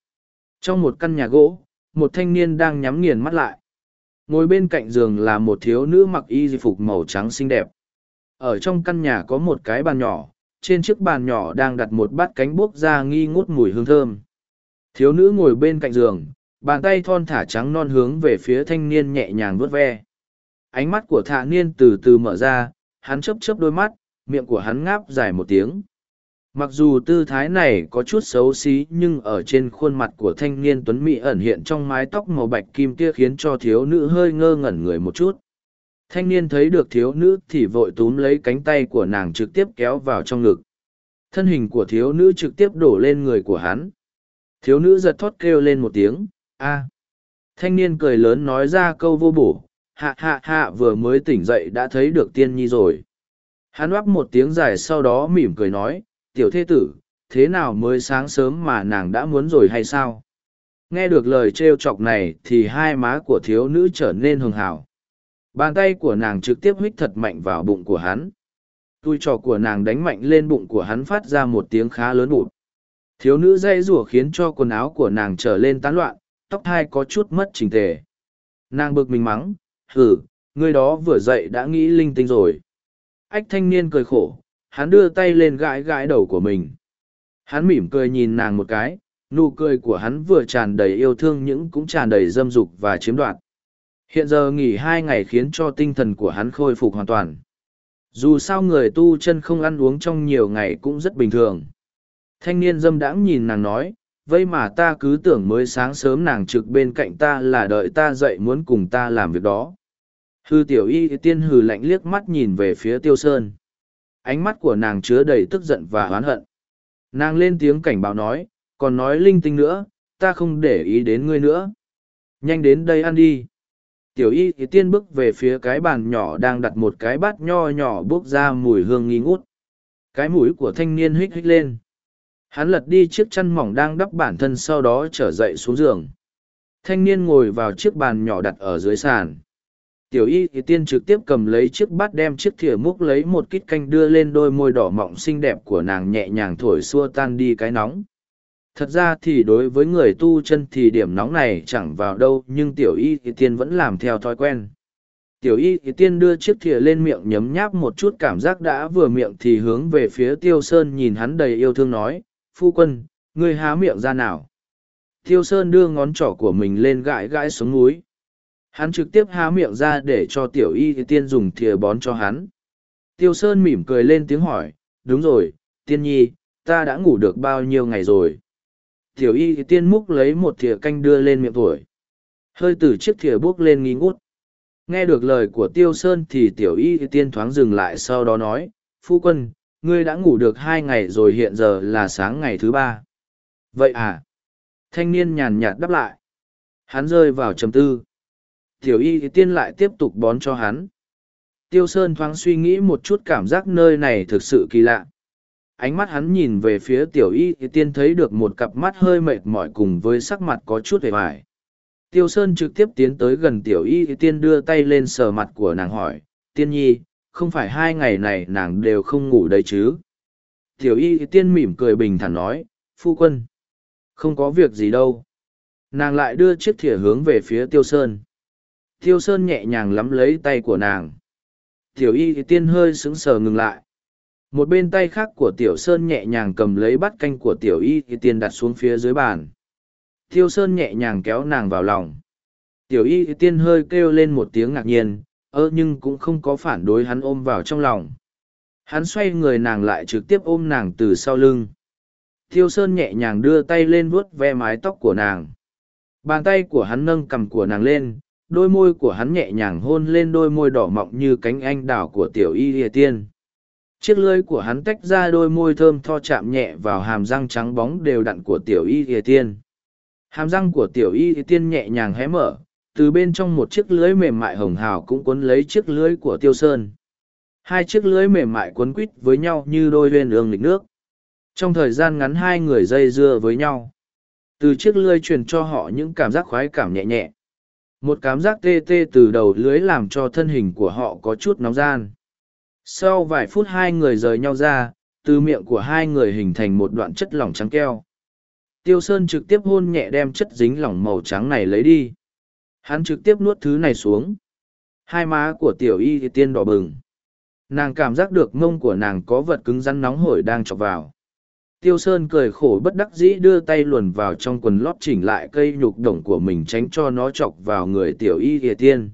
Trong một căn nhà gỗ, một thanh niên đang nhắm nghiền mắt lại. Ngồi bên cạnh giường là một thiếu nữ mặc y phục màu trắng xinh đẹp. Ở trong căn nhà có một cái bàn nhỏ, trên chiếc bàn nhỏ đang đặt một bát cánh bốc ra nghi ngút mùi hương thơm. Thiếu nữ ngồi bên cạnh giường, bàn tay thon thả trắng non hướng về phía thanh niên nhẹ nhàng vuốt ve. Ánh mắt của thạ niên từ từ mở ra, hắn chớp chớp đôi mắt, miệng của hắn ngáp dài một tiếng. Mặc dù tư thái này có chút xấu xí nhưng ở trên khuôn mặt của thanh niên tuấn mỹ ẩn hiện trong mái tóc màu bạch kim kia khiến cho thiếu nữ hơi ngơ ngẩn người một chút. Thanh niên thấy được thiếu nữ thì vội túm lấy cánh tay của nàng trực tiếp kéo vào trong ngực. Thân hình của thiếu nữ trực tiếp đổ lên người của hắn. Thiếu nữ giật thót kêu lên một tiếng, a. Thanh niên cười lớn nói ra câu vô bổ, hạ hạ hạ vừa mới tỉnh dậy đã thấy được tiên nhi rồi. Hắn oắp một tiếng dài sau đó mỉm cười nói, tiểu thế tử, thế nào mới sáng sớm mà nàng đã muốn rồi hay sao? Nghe được lời trêu chọc này thì hai má của thiếu nữ trở nên hường hào. Bàn tay của nàng trực tiếp hít thật mạnh vào bụng của hắn. Tui trò của nàng đánh mạnh lên bụng của hắn phát ra một tiếng khá lớn bụt. Thiếu nữ dây rủa khiến cho quần áo của nàng trở lên tán loạn, tóc hai có chút mất trình tề. Nàng bực mình mắng, hử, người đó vừa dậy đã nghĩ linh tinh rồi. Ách thanh niên cười khổ, hắn đưa tay lên gãi gãi đầu của mình. Hắn mỉm cười nhìn nàng một cái, nụ cười của hắn vừa tràn đầy yêu thương nhưng cũng tràn đầy dâm dục và chiếm đoạt. Hiện giờ nghỉ hai ngày khiến cho tinh thần của hắn khôi phục hoàn toàn. Dù sao người tu chân không ăn uống trong nhiều ngày cũng rất bình thường. Thanh niên dâm đãng nhìn nàng nói, vây mà ta cứ tưởng mới sáng sớm nàng trực bên cạnh ta là đợi ta dậy muốn cùng ta làm việc đó. Hư tiểu y tiên hừ lạnh liếc mắt nhìn về phía tiêu sơn. Ánh mắt của nàng chứa đầy tức giận và oán hận. Nàng lên tiếng cảnh báo nói, còn nói linh tinh nữa, ta không để ý đến ngươi nữa. Nhanh đến đây ăn đi. Tiểu y thì tiên bước về phía cái bàn nhỏ đang đặt một cái bát nho nhỏ bước ra mùi hương nghi ngút. Cái mũi của thanh niên hít hít lên. Hắn lật đi chiếc chăn mỏng đang đắp bản thân sau đó trở dậy xuống giường. Thanh niên ngồi vào chiếc bàn nhỏ đặt ở dưới sàn. Tiểu y thì tiên trực tiếp cầm lấy chiếc bát đem chiếc thìa múc lấy một kít canh đưa lên đôi môi đỏ mọng xinh đẹp của nàng nhẹ nhàng thổi xua tan đi cái nóng. Thật ra thì đối với người tu chân thì điểm nóng này chẳng vào đâu nhưng tiểu y thì tiên vẫn làm theo thói quen. Tiểu y thì tiên đưa chiếc thìa lên miệng nhấm nháp một chút cảm giác đã vừa miệng thì hướng về phía tiêu sơn nhìn hắn đầy yêu thương nói, phu quân, ngươi há miệng ra nào. Tiêu sơn đưa ngón trỏ của mình lên gãi gãi xuống núi Hắn trực tiếp há miệng ra để cho tiểu y tiên dùng thìa bón cho hắn. Tiêu Sơn mỉm cười lên tiếng hỏi, đúng rồi, tiên nhi, ta đã ngủ được bao nhiêu ngày rồi. Tiểu y tiên múc lấy một thìa canh đưa lên miệng tuổi. Hơi từ chiếc thìa buốc lên nghi ngút. Nghe được lời của Tiêu Sơn thì tiểu y tiên thoáng dừng lại sau đó nói, phu quân, ngươi đã ngủ được hai ngày rồi hiện giờ là sáng ngày thứ ba. Vậy à? Thanh niên nhàn nhạt đáp lại. Hắn rơi vào trầm tư tiểu y tiên lại tiếp tục bón cho hắn. Tiêu sơn thoáng suy nghĩ một chút cảm giác nơi này thực sự kỳ lạ. Ánh mắt hắn nhìn về phía tiểu y tiên thấy được một cặp mắt hơi mệt mỏi cùng với sắc mặt có chút hề vải tiêu sơn trực tiếp tiến tới gần tiểu y tiên đưa tay lên sờ mặt của nàng hỏi, tiên nhi, không phải hai ngày này nàng đều không ngủ đấy chứ? Tiểu y tiên mỉm cười bình thản nói, phu quân, không có việc gì đâu. Nàng lại đưa chiếc thìa hướng về phía tiêu sơn. Tiêu Sơn nhẹ nhàng lắm lấy tay của nàng. Tiểu y tiên hơi sững sờ ngừng lại. Một bên tay khác của Tiểu Sơn nhẹ nhàng cầm lấy bát canh của Tiểu y tiên đặt xuống phía dưới bàn. Thiêu Sơn nhẹ nhàng kéo nàng vào lòng. Tiểu y tiên hơi kêu lên một tiếng ngạc nhiên, ơ nhưng cũng không có phản đối hắn ôm vào trong lòng. Hắn xoay người nàng lại trực tiếp ôm nàng từ sau lưng. Thiêu Sơn nhẹ nhàng đưa tay lên vuốt ve mái tóc của nàng. Bàn tay của hắn nâng cằm của nàng lên, đôi môi của hắn nhẹ nhàng hôn lên đôi môi đỏ mọng như cánh anh đào của tiểu y lìa tiên. Chiếc lưỡi của hắn tách ra đôi môi thơm tho chạm nhẹ vào hàm răng trắng bóng đều đặn của tiểu y lìa tiên. Hàm răng của tiểu y lìa tiên nhẹ nhàng hé mở, từ bên trong một chiếc lưới mềm mại hồng hào cũng cuốn lấy chiếc lưới của tiêu sơn hai chiếc lưới mềm mại quấn quít với nhau như đôi huyên ương lịch nước trong thời gian ngắn hai người dây dưa với nhau từ chiếc lưới truyền cho họ những cảm giác khoái cảm nhẹ nhẹ một cảm giác tê tê từ đầu lưới làm cho thân hình của họ có chút nóng gian. Sau vài phút hai người rời nhau ra, từ miệng của hai người hình thành một đoạn chất lỏng trắng keo. Tiêu sơn trực tiếp hôn nhẹ đem chất dính lỏng màu trắng này lấy đi. Hắn trực tiếp nuốt thứ này xuống. Hai má của tiểu y thì tiên đỏ bừng. Nàng cảm giác được mông của nàng có vật cứng rắn nóng hổi đang chọc vào tiêu sơn cười khổ bất đắc dĩ đưa tay luồn vào trong quần lót chỉnh lại cây nhục đồng của mình tránh cho nó chọc vào người tiểu y ỉa tiên.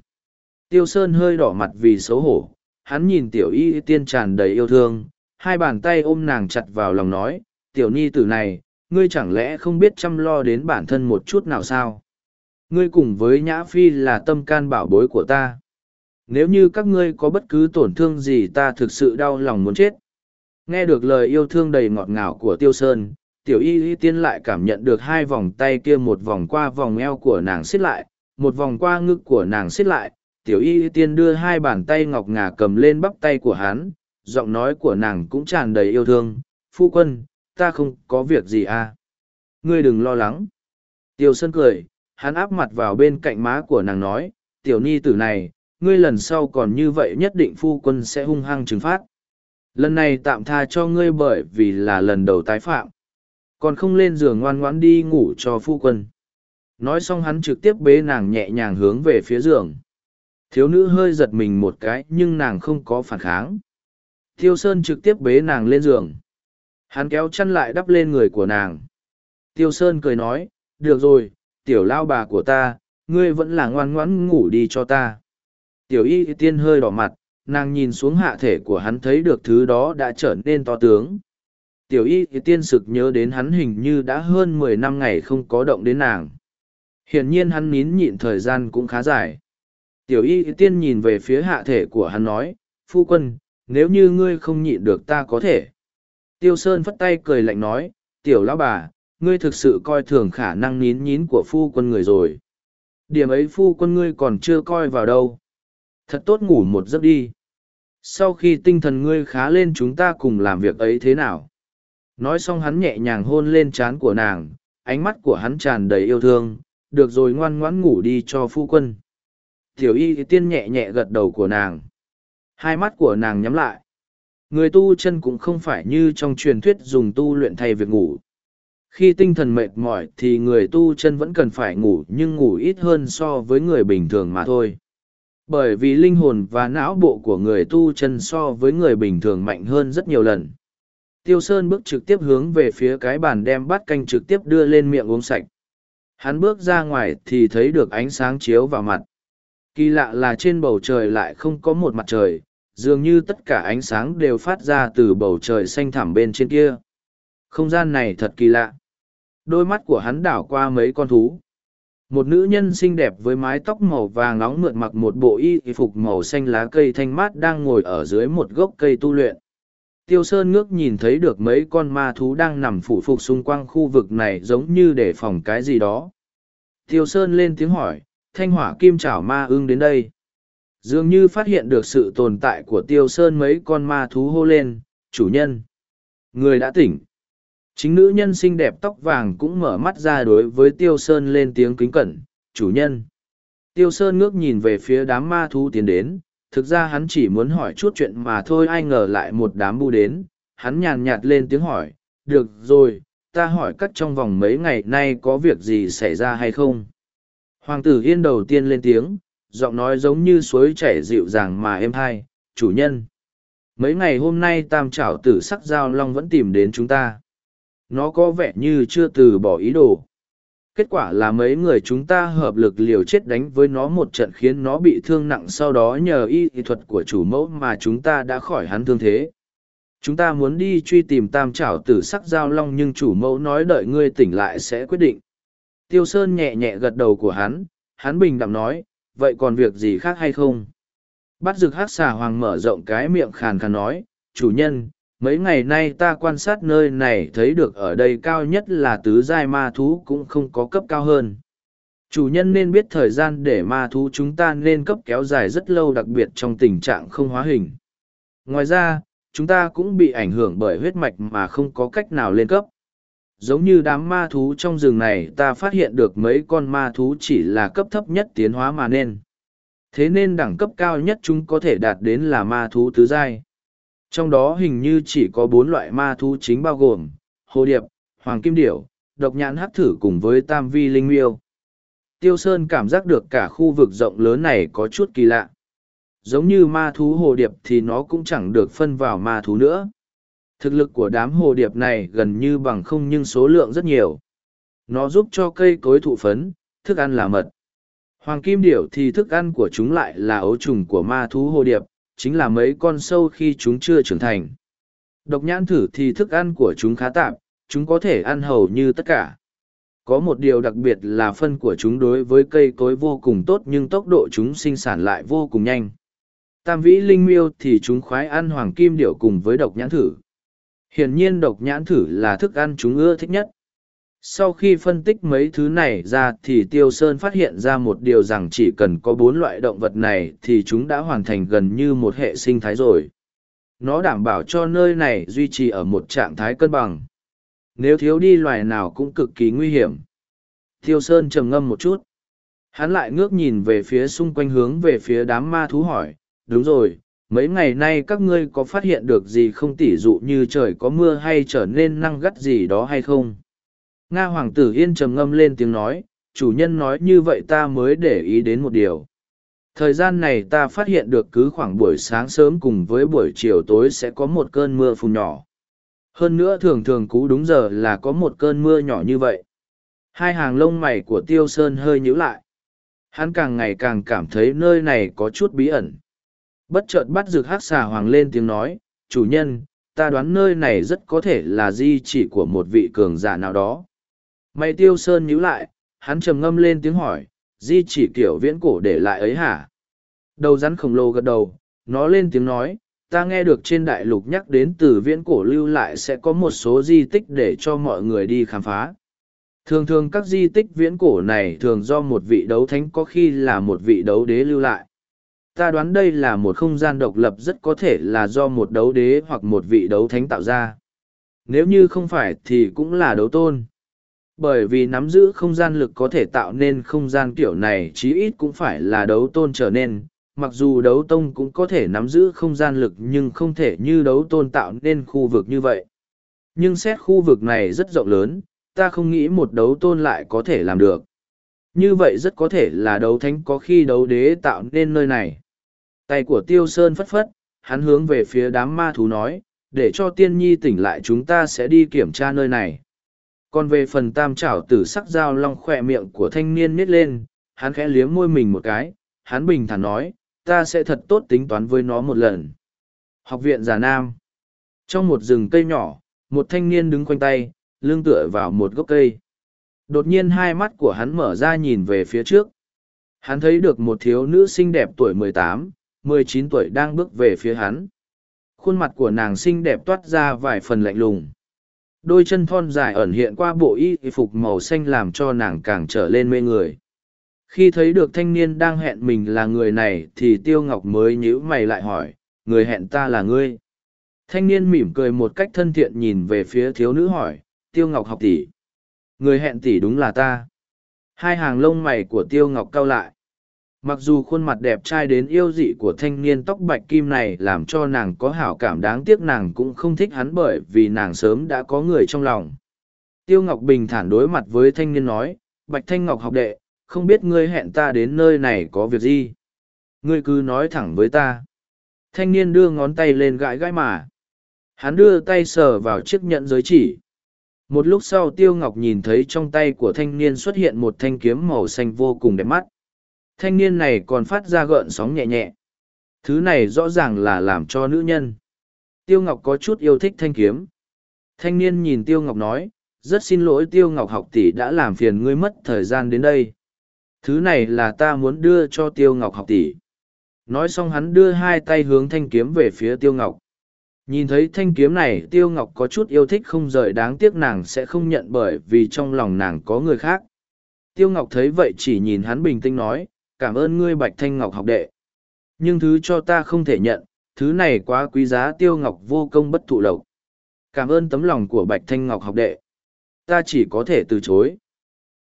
Tiêu sơn hơi đỏ mặt vì xấu hổ, hắn nhìn tiểu y tiên tràn đầy yêu thương, hai bàn tay ôm nàng chặt vào lòng nói, tiểu ni tử này, ngươi chẳng lẽ không biết chăm lo đến bản thân một chút nào sao? Ngươi cùng với nhã phi là tâm can bảo bối của ta. Nếu như các ngươi có bất cứ tổn thương gì ta thực sự đau lòng muốn chết nghe được lời yêu thương đầy ngọt ngào của tiêu sơn, tiểu y y tiên lại cảm nhận được hai vòng tay kia một vòng qua vòng eo của nàng xiết lại, một vòng qua ngực của nàng xiết lại. Tiểu y y tiên đưa hai bàn tay ngọc ngà cầm lên bắp tay của hắn, giọng nói của nàng cũng tràn đầy yêu thương. Phu quân, ta không có việc gì à? Ngươi đừng lo lắng. Tiêu sơn cười, hắn áp mặt vào bên cạnh má của nàng nói, tiểu ni tử này, ngươi lần sau còn như vậy nhất định phu quân sẽ hung hăng trừng phát. Lần này tạm tha cho ngươi bởi vì là lần đầu tái phạm. Còn không lên giường ngoan ngoãn đi ngủ cho phu quân. Nói xong hắn trực tiếp bế nàng nhẹ nhàng hướng về phía giường. Thiếu nữ hơi giật mình một cái nhưng nàng không có phản kháng. Thiêu Sơn trực tiếp bế nàng lên giường. Hắn kéo chăn lại đắp lên người của nàng. Tiêu Sơn cười nói, được rồi, tiểu lao bà của ta, ngươi vẫn là ngoan ngoãn ngủ đi cho ta. Tiểu y tiên hơi đỏ mặt, nàng nhìn xuống hạ thể của hắn thấy được thứ đó đã trở nên to tướng. Tiểu y tiên sực nhớ đến hắn hình như đã hơn mười năm ngày không có động đến nàng. Hiển nhiên hắn nín nhịn thời gian cũng khá dài. Tiểu y tiên nhìn về phía hạ thể của hắn nói, phu quân, nếu như ngươi không nhịn được ta có thể. Tiêu Sơn phất tay cười lạnh nói, tiểu lão bà, ngươi thực sự coi thường khả năng nín nhín của phu quân người rồi. Điểm ấy phu quân ngươi còn chưa coi vào đâu. Thật tốt ngủ một giấc đi. Sau khi tinh thần ngươi khá lên chúng ta cùng làm việc ấy thế nào? Nói xong hắn nhẹ nhàng hôn lên trán của nàng, ánh mắt của hắn tràn đầy yêu thương, được rồi ngoan ngoãn ngủ đi cho phu quân. Tiểu y tiên nhẹ nhẹ gật đầu của nàng. Hai mắt của nàng nhắm lại. Người tu chân cũng không phải như trong truyền thuyết dùng tu luyện thay việc ngủ. Khi tinh thần mệt mỏi thì người tu chân vẫn cần phải ngủ nhưng ngủ ít hơn so với người bình thường mà thôi bởi vì linh hồn và não bộ của người tu chân so với người bình thường mạnh hơn rất nhiều lần. Tiêu sơn bước trực tiếp hướng về phía cái bàn đem bát canh trực tiếp đưa lên miệng uống sạch. Hắn bước ra ngoài thì thấy được ánh sáng chiếu vào mặt. Kỳ lạ là trên bầu trời lại không có một mặt trời, dường như tất cả ánh sáng đều phát ra từ bầu trời xanh thẳm bên trên kia. Không gian này thật kỳ lạ. Đôi mắt của hắn đảo qua mấy con thú một nữ nhân xinh đẹp với mái tóc màu vàng nóng mượt mặc một bộ y phục màu xanh lá cây thanh mát đang ngồi ở dưới một gốc cây tu luyện. Tiêu sơn ngước nhìn thấy được mấy con ma thú đang nằm phủ phục xung quanh khu vực này giống như để phòng cái gì đó. Tiêu sơn lên tiếng hỏi, thanh hỏa kim chảo ma ưng đến đây. Dường như phát hiện được sự tồn tại của tiêu sơn mấy con ma thú hô lên, chủ nhân, người đã tỉnh. Chính nữ nhân xinh đẹp tóc vàng cũng mở mắt ra đối với Tiêu Sơn lên tiếng kính cẩn, chủ nhân. Tiêu Sơn ngước nhìn về phía đám ma thú tiến đến, thực ra hắn chỉ muốn hỏi chút chuyện mà thôi ai ngờ lại một đám bu đến, hắn nhàn nhạt lên tiếng hỏi, được rồi, ta hỏi cắt trong vòng mấy ngày nay có việc gì xảy ra hay không. Hoàng tử yên đầu tiên lên tiếng, giọng nói giống như suối chảy dịu dàng mà êm hai, chủ nhân. Mấy ngày hôm nay tam trảo tử sắc giao long vẫn tìm đến chúng ta nó có vẻ như chưa từ bỏ ý đồ. Kết quả là mấy người chúng ta hợp lực liều chết đánh với nó một trận khiến nó bị thương nặng sau đó nhờ y thuật của chủ mẫu mà chúng ta đã khỏi hắn thương thế. Chúng ta muốn đi truy tìm tam trảo tử sắc giao long nhưng chủ mẫu nói đợi ngươi tỉnh lại sẽ quyết định. Tiêu sơn nhẹ nhẹ gật đầu của hắn hắn bình đạm nói, vậy còn việc gì khác hay không? Bắt rực hát xà hoàng mở rộng cái miệng khàn khàn nói, chủ nhân mấy ngày nay ta quan sát nơi này thấy được ở đây cao nhất là tứ giai ma thú cũng không có cấp cao hơn. Chủ nhân nên biết thời gian để ma thú chúng ta nên cấp kéo dài rất lâu đặc biệt trong tình trạng không hóa hình. Ngoài ra, chúng ta cũng bị ảnh hưởng bởi huyết mạch mà không có cách nào lên cấp. Giống như đám ma thú trong rừng này, ta phát hiện được mấy con ma thú chỉ là cấp thấp nhất tiến hóa mà nên. Thế nên đẳng cấp cao nhất chúng có thể đạt đến là ma thú tứ giai trong đó hình như chỉ có bốn loại ma thú chính bao gồm, hồ điệp, hoàng kim điểu, độc nhãn hắc thử cùng với tam vi linh miêu. Tiêu sơn cảm giác được cả khu vực rộng lớn này có chút kỳ lạ. Giống như ma thú hồ điệp thì nó cũng chẳng được phân vào ma thú nữa. Thực lực của đám hồ điệp này gần như bằng không nhưng số lượng rất nhiều. Nó giúp cho cây cối thụ phấn, thức ăn là mật. Hoàng kim điểu thì thức ăn của chúng lại là ấu trùng của ma thú hồ điệp chính là mấy con sâu khi chúng chưa trưởng thành. Độc nhãn thử thì thức ăn của chúng khá tạm chúng có thể ăn hầu như tất cả. Có một điều đặc biệt là phân của chúng đối với cây cối vô cùng tốt nhưng tốc độ chúng sinh sản lại vô cùng nhanh. Tam vĩ linh miêu thì chúng khoái ăn hoàng kim điệu cùng với độc nhãn thử. Hiển nhiên độc nhãn thử là thức ăn chúng ưa thích nhất sau khi phân tích mấy thứ này ra thì tiêu sơn phát hiện ra một điều rằng chỉ cần có bốn loại động vật này thì chúng đã hoàn thành gần như một hệ sinh thái rồi. Nó đảm bảo cho nơi này duy trì ở một trạng thái cân bằng. Nếu thiếu đi loài nào cũng cực kỳ nguy hiểm. Tiêu sơn trầm ngâm một chút. Hắn lại ngước nhìn về phía xung quanh hướng về phía đám ma thú hỏi, đúng rồi, mấy ngày nay các ngươi có phát hiện được gì không? Tỉ dụ như trời có mưa hay trở nên năng gắt gì đó hay không? Nga hoàng tử yên trầm ngâm lên tiếng nói, chủ nhân nói như vậy ta mới để ý đến một điều. Thời gian này ta phát hiện được cứ khoảng buổi sáng sớm cùng với buổi chiều tối sẽ có một cơn mưa phùn nhỏ. Hơn nữa thường thường cú đúng giờ là có một cơn mưa nhỏ như vậy. Hai hàng lông mày của tiêu sơn hơi nhíu lại. Hắn càng ngày càng cảm thấy nơi này có chút bí ẩn. Bất chợt bắt rực hát xà hoàng lên tiếng nói, chủ nhân, ta đoán nơi này rất có thể là di chỉ của một vị cường giả nào đó mày tiêu sơn nhíu lại, hắn trầm ngâm lên tiếng hỏi, di chỉ kiểu viễn cổ để lại ấy hả? Đầu rắn khổng lồ gật đầu, nó lên tiếng nói, ta nghe được trên đại lục nhắc đến từ viễn cổ lưu lại sẽ có một số di tích để cho mọi người đi khám phá. Thường thường các di tích viễn cổ này thường do một vị đấu thánh có khi là một vị đấu đế lưu lại. Ta đoán đây là một không gian độc lập rất có thể là do một đấu đế hoặc một vị đấu thánh tạo ra. Nếu như không phải thì cũng là đấu tôn bởi vì nắm giữ không gian lực có thể tạo nên không gian kiểu này, chí ít cũng phải là đấu tôn trở nên. Mặc dù đấu tông cũng có thể nắm giữ không gian lực nhưng không thể như đấu tôn tạo nên khu vực như vậy. Nhưng xét khu vực này rất rộng lớn, ta không nghĩ một đấu tôn lại có thể làm được. Như vậy rất có thể là đấu thánh có khi đấu đế tạo nên nơi này. Tay của tiêu sơn phất phất, hắn hướng về phía đám ma thú nói, để cho tiên nhi tỉnh lại chúng ta sẽ đi kiểm tra nơi này còn về phần tam trảo tử sắc dao long khỏe miệng của thanh niên nít lên, hắn khẽ liếm môi mình một cái, hắn bình thản nói, ta sẽ thật tốt tính toán với nó một lần. Học viện già nam. Trong một rừng cây nhỏ, một thanh niên đứng quanh tay, lưng tựa vào một gốc cây. Đột nhiên hai mắt của hắn mở ra nhìn về phía trước. Hắn thấy được một thiếu nữ xinh đẹp tuổi mười tám, mười chín tuổi đang bước về phía hắn. Khuôn mặt của nàng xinh đẹp toát ra vài phần lạnh lùng đôi chân thon dài ẩn hiện qua bộ y phục màu xanh làm cho nàng càng trở lên mê người. Khi thấy được thanh niên đang hẹn mình là người này thì tiêu ngọc mới nhíu mày lại hỏi, người hẹn ta là ngươi? Thanh niên mỉm cười một cách thân thiện nhìn về phía thiếu nữ hỏi, tiêu ngọc học tỷ? Người hẹn tỷ đúng là ta. Hai hàng lông mày của tiêu ngọc cau lại mặc dù khuôn mặt đẹp trai đến yêu dị của thanh niên tóc bạch kim này làm cho nàng có hảo cảm đáng tiếc, nàng cũng không thích hắn bởi vì nàng sớm đã có người trong lòng. Tiêu ngọc bình thản đối mặt với thanh niên nói, bạch thanh ngọc học đệ, không biết ngươi hẹn ta đến nơi này có việc gì? Ngươi cứ nói thẳng với ta. Thanh niên đưa ngón tay lên gãi gãi mà. Hắn đưa tay sờ vào chiếc nhẫn giới chỉ. Một lúc sau tiêu ngọc nhìn thấy trong tay của thanh niên xuất hiện một thanh kiếm màu xanh vô cùng đẹp mắt thanh niên này còn phát ra gợn sóng nhẹ nhẹ. Thứ này rõ ràng là làm cho nữ nhân. Tiêu ngọc có chút yêu thích thanh kiếm. Thanh niên nhìn tiêu ngọc nói, rất xin lỗi tiêu ngọc học tỷ đã làm phiền ngươi mất thời gian đến đây. Thứ này là ta muốn đưa cho tiêu ngọc học tỷ. Nói xong hắn đưa hai tay hướng thanh kiếm về phía tiêu ngọc. Nhìn thấy thanh kiếm này, tiêu ngọc có chút yêu thích không rời đáng tiếc nàng sẽ không nhận bởi vì trong lòng nàng có người khác. Tiêu ngọc thấy vậy chỉ nhìn hắn bình tĩnh nói cảm ơn ngươi bạch thanh ngọc học đệ. Nhưng thứ cho ta không thể nhận, thứ này quá quý giá tiêu ngọc vô công bất thụ lộc. Cảm ơn tấm lòng của bạch thanh ngọc học đệ. Ta chỉ có thể từ chối.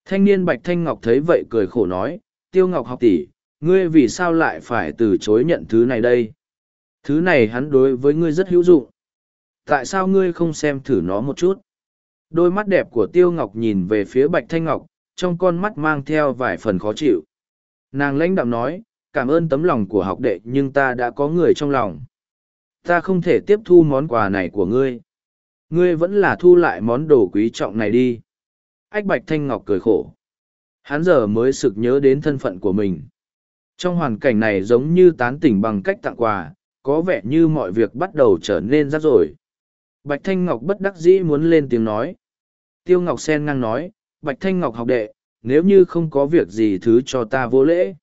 Thanh niên bạch thanh ngọc thấy vậy cười khổ nói, tiêu ngọc học tỷ, ngươi vì sao lại phải từ chối nhận thứ này đây? Thứ này hắn đối với ngươi rất hữu dụng. Tại sao ngươi không xem thử nó một chút? Đôi mắt đẹp của tiêu ngọc nhìn về phía bạch thanh ngọc, trong con mắt mang theo vài phần khó chịu nàng lãnh đạm nói, cảm ơn tấm lòng của học đệ, nhưng ta đã có người trong lòng. Ta không thể tiếp thu món quà này của ngươi. Ngươi vẫn là thu lại món đồ quý trọng này đi. Ách bạch thanh ngọc cười khổ. Hắn giờ mới sực nhớ đến thân phận của mình. Trong hoàn cảnh này giống như tán tỉnh bằng cách tặng quà, có vẻ như mọi việc bắt đầu trở nên rắc rối. Bạch thanh ngọc bất đắc dĩ muốn lên tiếng nói. Tiêu ngọc sen ngang nói, bạch thanh ngọc học đệ nếu như không có việc gì thứ cho ta vô lễ.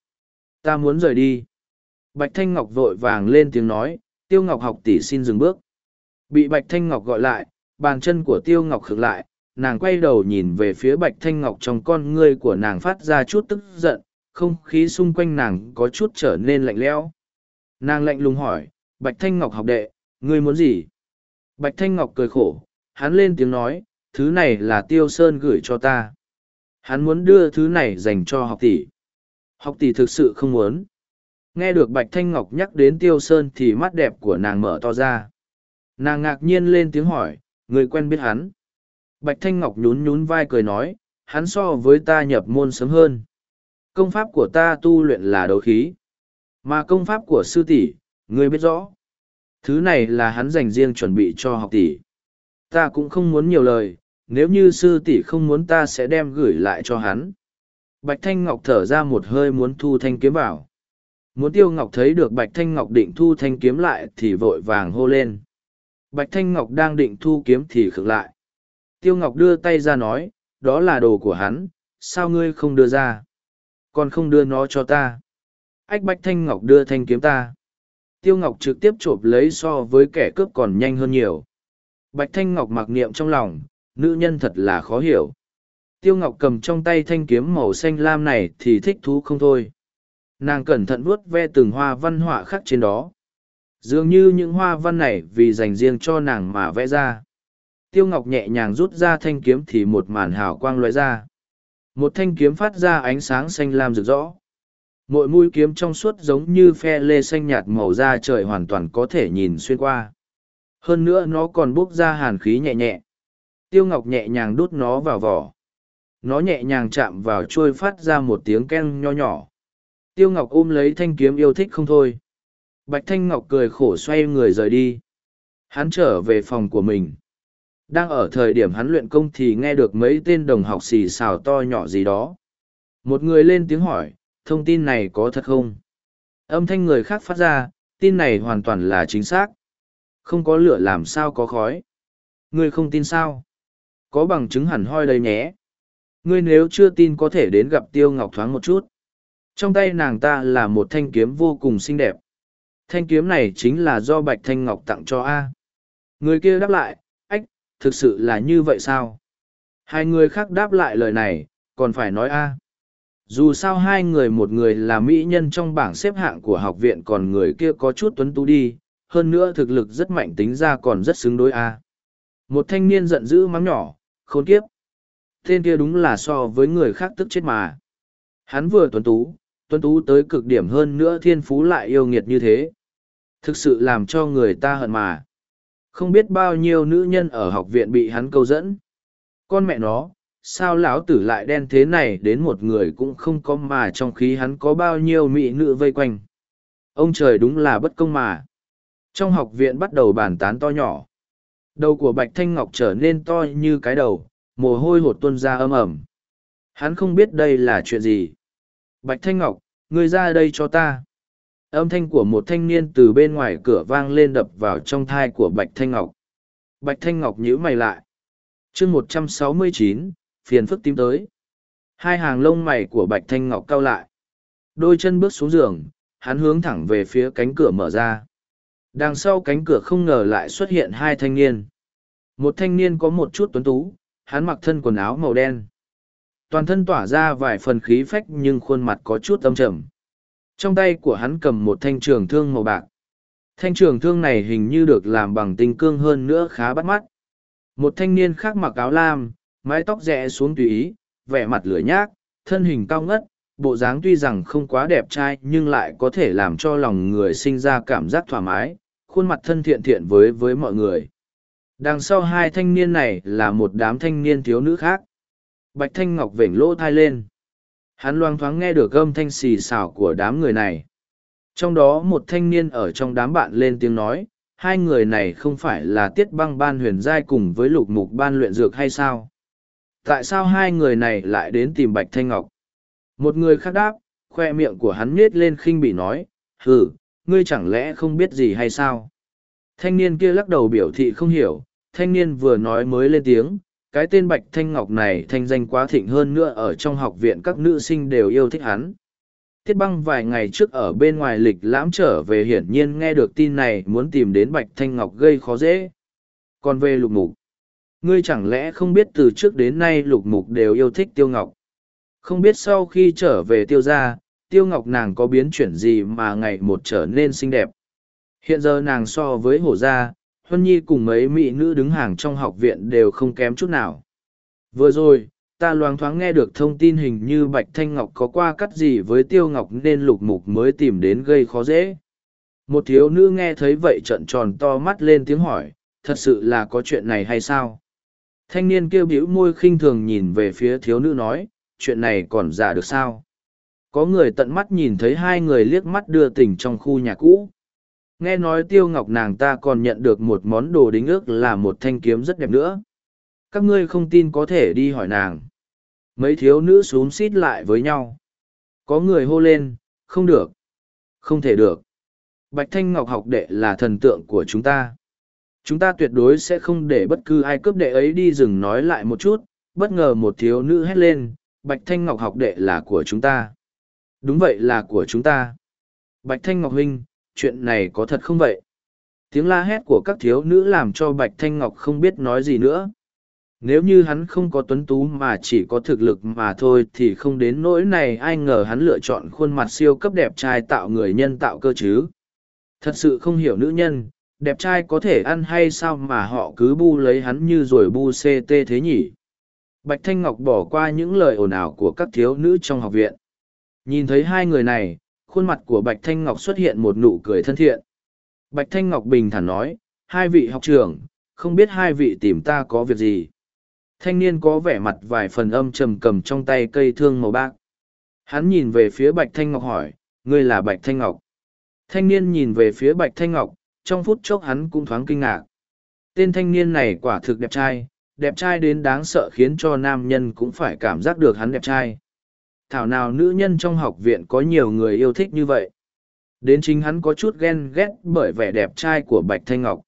Ta muốn rời đi. Bạch thanh ngọc vội vàng lên tiếng nói, tiêu ngọc học tỷ xin dừng bước. Bị bạch thanh ngọc gọi lại, bàn chân của tiêu ngọc khựng lại, nàng quay đầu nhìn về phía bạch thanh ngọc trong con ngươi của nàng phát ra chút tức giận, không khí xung quanh nàng có chút trở nên lạnh lẽo. Nàng lạnh lùng hỏi, bạch thanh ngọc học đệ, ngươi muốn gì? Bạch thanh ngọc cười khổ, hắn lên tiếng nói, thứ này là tiêu sơn gửi cho ta hắn muốn đưa thứ này dành cho học tỷ. Học tỷ thực sự không muốn. Nghe được bạch thanh ngọc nhắc đến tiêu sơn thì mắt đẹp của nàng mở to ra. Nàng ngạc nhiên lên tiếng hỏi, người quen biết hắn? Bạch thanh ngọc nhún nhún vai cười nói, hắn so với ta nhập môn sớm hơn. Công pháp của ta tu luyện là đấu khí. Mà công pháp của sư tỷ ngươi biết rõ. Thứ này là hắn dành riêng chuẩn bị cho học tỷ. Ta cũng không muốn nhiều lời nếu như sư tỷ không muốn ta sẽ đem gửi lại cho hắn. Bạch thanh ngọc thở ra một hơi muốn thu thanh kiếm vào. Muốn tiêu ngọc thấy được bạch thanh ngọc định thu thanh kiếm lại thì vội vàng hô lên. Bạch thanh ngọc đang định thu kiếm thì khựng lại. Tiêu ngọc đưa tay ra nói, đó là đồ của hắn, sao ngươi không đưa ra? Còn không đưa nó cho ta? Ách, bạch thanh ngọc đưa thanh kiếm ta. Tiêu ngọc trực tiếp chộp lấy so với kẻ cướp còn nhanh hơn nhiều. Bạch thanh ngọc mặc niệm trong lòng nữ nhân thật là khó hiểu. Tiêu ngọc cầm trong tay thanh kiếm màu xanh lam này thì thích thú không thôi. Nàng cẩn thận vuốt ve từng hoa văn họa khắc trên đó. Dường như những hoa văn này vì dành riêng cho nàng mà vẽ ra. Tiêu ngọc nhẹ nhàng rút ra thanh kiếm thì một màn hào quang loại ra. Một thanh kiếm phát ra ánh sáng xanh lam rực rõ mỗi mũi kiếm trong suốt giống như phe lê xanh nhạt màu da trời hoàn toàn có thể nhìn xuyên qua. Hơn nữa nó còn bốc ra hàn khí nhẹ nhẹ tiêu ngọc nhẹ nhàng đút nó vào vỏ. Nó nhẹ nhàng chạm vào trôi phát ra một tiếng ken nho nhỏ. Tiêu ngọc ôm lấy thanh kiếm yêu thích không thôi. Bạch thanh ngọc cười khổ xoay người rời đi. Hắn trở về phòng của mình. Đang ở thời điểm hắn luyện công thì nghe được mấy tên đồng học xì xào to nhỏ gì đó. Một người lên tiếng hỏi, thông tin này có thật không? Âm thanh người khác phát ra, tin này hoàn toàn là chính xác. Không có lửa làm sao có khói. Ngươi không tin sao? Có bằng chứng hẳn hoi đây nhé. Ngươi nếu chưa tin có thể đến gặp tiêu ngọc thoáng một chút. Trong tay nàng ta là một thanh kiếm vô cùng xinh đẹp. Thanh kiếm này chính là do bạch thanh ngọc tặng cho a. Người kia đáp lại, ách, thực sự là như vậy sao? Hai người khác đáp lại lời này, còn phải nói a. Dù sao hai người một người là mỹ nhân trong bảng xếp hạng của học viện còn người kia có chút tuấn tú đi, hơn nữa thực lực rất mạnh tính ra còn rất xứng đối a. Một thanh niên giận dữ mắng nhỏ khốn kiếp. Tên kia đúng là so với người khác tức chết mà. Hắn vừa tuấn tú tuấn tú tới cực điểm hơn nữa thiên phú lại yêu nghiệt như thế. Thực sự làm cho người ta hận mà. Không biết bao nhiêu nữ nhân ở học viện bị hắn câu dẫn. Con mẹ nó, sao lão tử lại đen thế này đến một người cũng không có mà trong khi hắn có bao nhiêu mỹ nữ vây quanh. Ông trời đúng là bất công mà. Trong học viện bắt đầu bàn tán to nhỏ đầu của bạch thanh ngọc trở nên to như cái đầu mồ hôi hột tuôn ra âm ẩm. Hắn không biết đây là chuyện gì. Bạch Thanh Ngọc, ngươi ra đây cho ta. Âm thanh của một thanh niên từ bên ngoài cửa vang lên đập vào trong thai của Bạch Thanh Ngọc. Bạch Thanh Ngọc nhíu mày lại. chương một trăm sáu mươi chín, phiền phức tím tới. Hai hàng lông mày của Bạch Thanh Ngọc cau lại. Đôi chân bước xuống giường, hắn hướng thẳng về phía cánh cửa mở ra. Đằng sau cánh cửa không ngờ lại xuất hiện hai thanh niên. Một thanh niên có một chút tuấn tú, hắn mặc thân quần áo màu đen. Toàn thân tỏa ra vài phần khí phách nhưng khuôn mặt có chút âm trầm. Trong tay của hắn cầm một thanh trường thương màu bạc. Thanh trường thương này hình như được làm bằng tinh cương hơn nữa khá bắt mắt. Một thanh niên khác mặc áo lam, mái tóc rẽ xuống tùy ý, vẻ mặt lửa nhác, thân hình cao ngất, bộ dáng tuy rằng không quá đẹp trai nhưng lại có thể làm cho lòng người sinh ra cảm giác thoải mái, khuôn mặt thân thiện thiện với với mọi người. Đằng sau hai thanh niên này là một đám thanh niên thiếu nữ khác. Bạch Thanh Ngọc vểnh lỗ thai lên. Hắn loang thoáng nghe được âm thanh xì xào của đám người này. Trong đó một thanh niên ở trong đám bạn lên tiếng nói, hai người này không phải là tiết băng ban huyền giai cùng với lục mục ban luyện dược hay sao? Tại sao hai người này lại đến tìm Bạch Thanh Ngọc? Một người khác đáp, khoe miệng của hắn nhết lên khinh bị nói, hừ, ngươi chẳng lẽ không biết gì hay sao? Thanh niên kia lắc đầu biểu thị không hiểu, thanh niên vừa nói mới lên tiếng, cái tên Bạch Thanh Ngọc này thanh danh quá thịnh hơn nữa ở trong học viện các nữ sinh đều yêu thích hắn. Tiết băng vài ngày trước ở bên ngoài lịch lãm trở về hiển nhiên nghe được tin này muốn tìm đến Bạch Thanh Ngọc gây khó dễ. Còn về lục mục, ngươi chẳng lẽ không biết từ trước đến nay lục mục đều yêu thích tiêu ngọc. Không biết sau khi trở về tiêu gia, tiêu ngọc nàng có biến chuyển gì mà ngày một trở nên xinh đẹp. Hiện giờ nàng so với hổ gia, Huân Nhi cùng mấy mỹ nữ đứng hàng trong học viện đều không kém chút nào. Vừa rồi, ta loáng thoáng nghe được thông tin hình như Bạch Thanh Ngọc có qua cắt gì với Tiêu Ngọc nên lục mục mới tìm đến gây khó dễ. Một thiếu nữ nghe thấy vậy trợn tròn to mắt lên tiếng hỏi, thật sự là có chuyện này hay sao? Thanh niên kêu bĩu môi khinh thường nhìn về phía thiếu nữ nói, chuyện này còn giả được sao? Có người tận mắt nhìn thấy hai người liếc mắt đưa tình trong khu nhà cũ. Nghe nói tiêu ngọc nàng ta còn nhận được một món đồ đính ước là một thanh kiếm rất đẹp nữa. Các ngươi không tin có thể đi hỏi nàng. Mấy thiếu nữ xuống xít lại với nhau. Có người hô lên, không được. Không thể được. Bạch Thanh Ngọc học đệ là thần tượng của chúng ta. Chúng ta tuyệt đối sẽ không để bất cứ ai cướp đệ ấy đi dừng nói lại một chút. Bất ngờ một thiếu nữ hét lên, Bạch Thanh Ngọc học đệ là của chúng ta. Đúng vậy là của chúng ta. Bạch Thanh Ngọc huynh, chuyện này có thật không vậy? Tiếng la hét của các thiếu nữ làm cho Bạch Thanh Ngọc không biết nói gì nữa. Nếu như hắn không có tuấn tú mà chỉ có thực lực mà thôi thì không đến nỗi này ai ngờ hắn lựa chọn khuôn mặt siêu cấp đẹp trai tạo người nhân tạo cơ chứ. Thật sự không hiểu nữ nhân, đẹp trai có thể ăn hay sao mà họ cứ bu lấy hắn như rồi bu ct thế nhỉ. Bạch Thanh Ngọc bỏ qua những lời ồn ào của các thiếu nữ trong học viện. Nhìn thấy hai người này, khuôn mặt của Bạch Thanh Ngọc xuất hiện một nụ cười thân thiện. Bạch Thanh Ngọc bình thản nói, hai vị học trưởng, không biết hai vị tìm ta có việc gì. Thanh niên có vẻ mặt vài phần âm trầm cầm trong tay cây thương màu bạc. Hắn nhìn về phía Bạch Thanh Ngọc hỏi, ngươi là Bạch Thanh Ngọc. Thanh niên nhìn về phía Bạch Thanh Ngọc, trong phút chốc hắn cũng thoáng kinh ngạc. Tên thanh niên này quả thực đẹp trai, đẹp trai đến đáng sợ khiến cho nam nhân cũng phải cảm giác được hắn đẹp trai thảo nào nữ nhân trong học viện có nhiều người yêu thích như vậy. Đến chính hắn có chút ghen ghét bởi vẻ đẹp trai của Bạch Thanh Ngọc.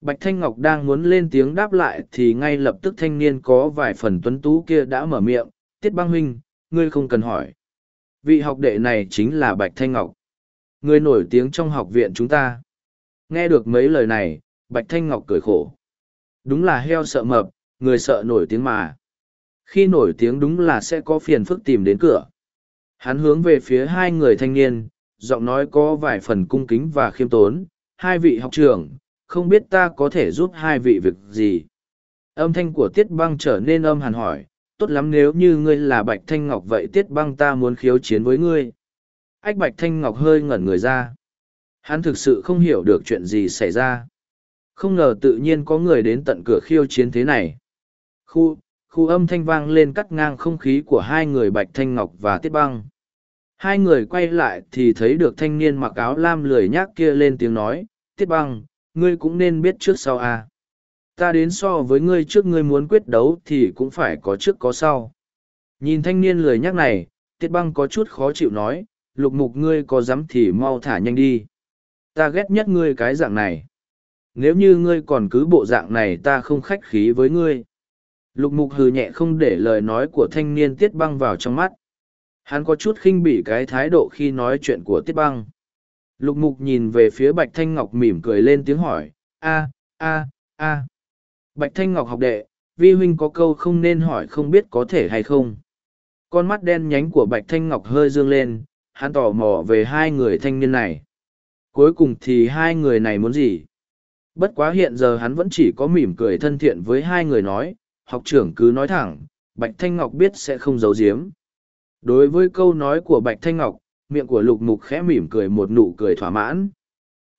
Bạch Thanh Ngọc đang muốn lên tiếng đáp lại thì ngay lập tức thanh niên có vài phần tuấn tú kia đã mở miệng, Tiết băng huynh, ngươi không cần hỏi. Vị học đệ này chính là Bạch Thanh Ngọc. Người nổi tiếng trong học viện chúng ta. Nghe được mấy lời này, Bạch Thanh Ngọc cười khổ. Đúng là heo sợ mập, người sợ nổi tiếng mà. Khi nổi tiếng đúng là sẽ có phiền phức tìm đến cửa. Hắn hướng về phía hai người thanh niên, giọng nói có vài phần cung kính và khiêm tốn. Hai vị học trưởng, không biết ta có thể giúp hai vị việc gì? Âm thanh của tiết băng trở nên âm hàn hỏi. Tốt lắm nếu như ngươi là bạch thanh ngọc vậy tiết băng ta muốn khiếu chiến với ngươi. Ách bạch thanh ngọc hơi ngẩn người ra. Hắn thực sự không hiểu được chuyện gì xảy ra. Không ngờ tự nhiên có người đến tận cửa khiêu chiến thế này khu khu âm thanh vang lên cắt ngang không khí của hai người bạch thanh ngọc và tiết băng hai người quay lại thì thấy được thanh niên mặc áo lam lười nhác kia lên tiếng nói tiết băng ngươi cũng nên biết trước sau à. ta đến so với ngươi trước ngươi muốn quyết đấu thì cũng phải có trước có sau. Nhìn thanh niên lười nhắc này, tiết băng có chút khó chịu nói, lục mục ngươi có dám thì mau thả nhanh đi. Ta ghét nhất ngươi cái dạng này. Nếu như ngươi còn cứ bộ dạng này ta không khách khí với ngươi. Lục mục hừ nhẹ không để lời nói của thanh niên tiết băng vào trong mắt. Hắn có chút khinh bỉ cái thái độ khi nói chuyện của tiết băng. Lục mục nhìn về phía Bạch Thanh Ngọc mỉm cười lên tiếng hỏi, a a a Bạch Thanh Ngọc học đệ, vi huynh có câu không nên hỏi không biết có thể hay không. Con mắt đen nhánh của Bạch Thanh Ngọc hơi dương lên, hắn tò mò về hai người thanh niên này. Cuối cùng thì hai người này muốn gì? Bất quá hiện giờ hắn vẫn chỉ có mỉm cười thân thiện với hai người nói, học trưởng cứ nói thẳng, Bạch Thanh Ngọc biết sẽ không giấu giếm. Đối với câu nói của Bạch Thanh Ngọc, miệng của lục mục khẽ mỉm cười một nụ cười thỏa mãn.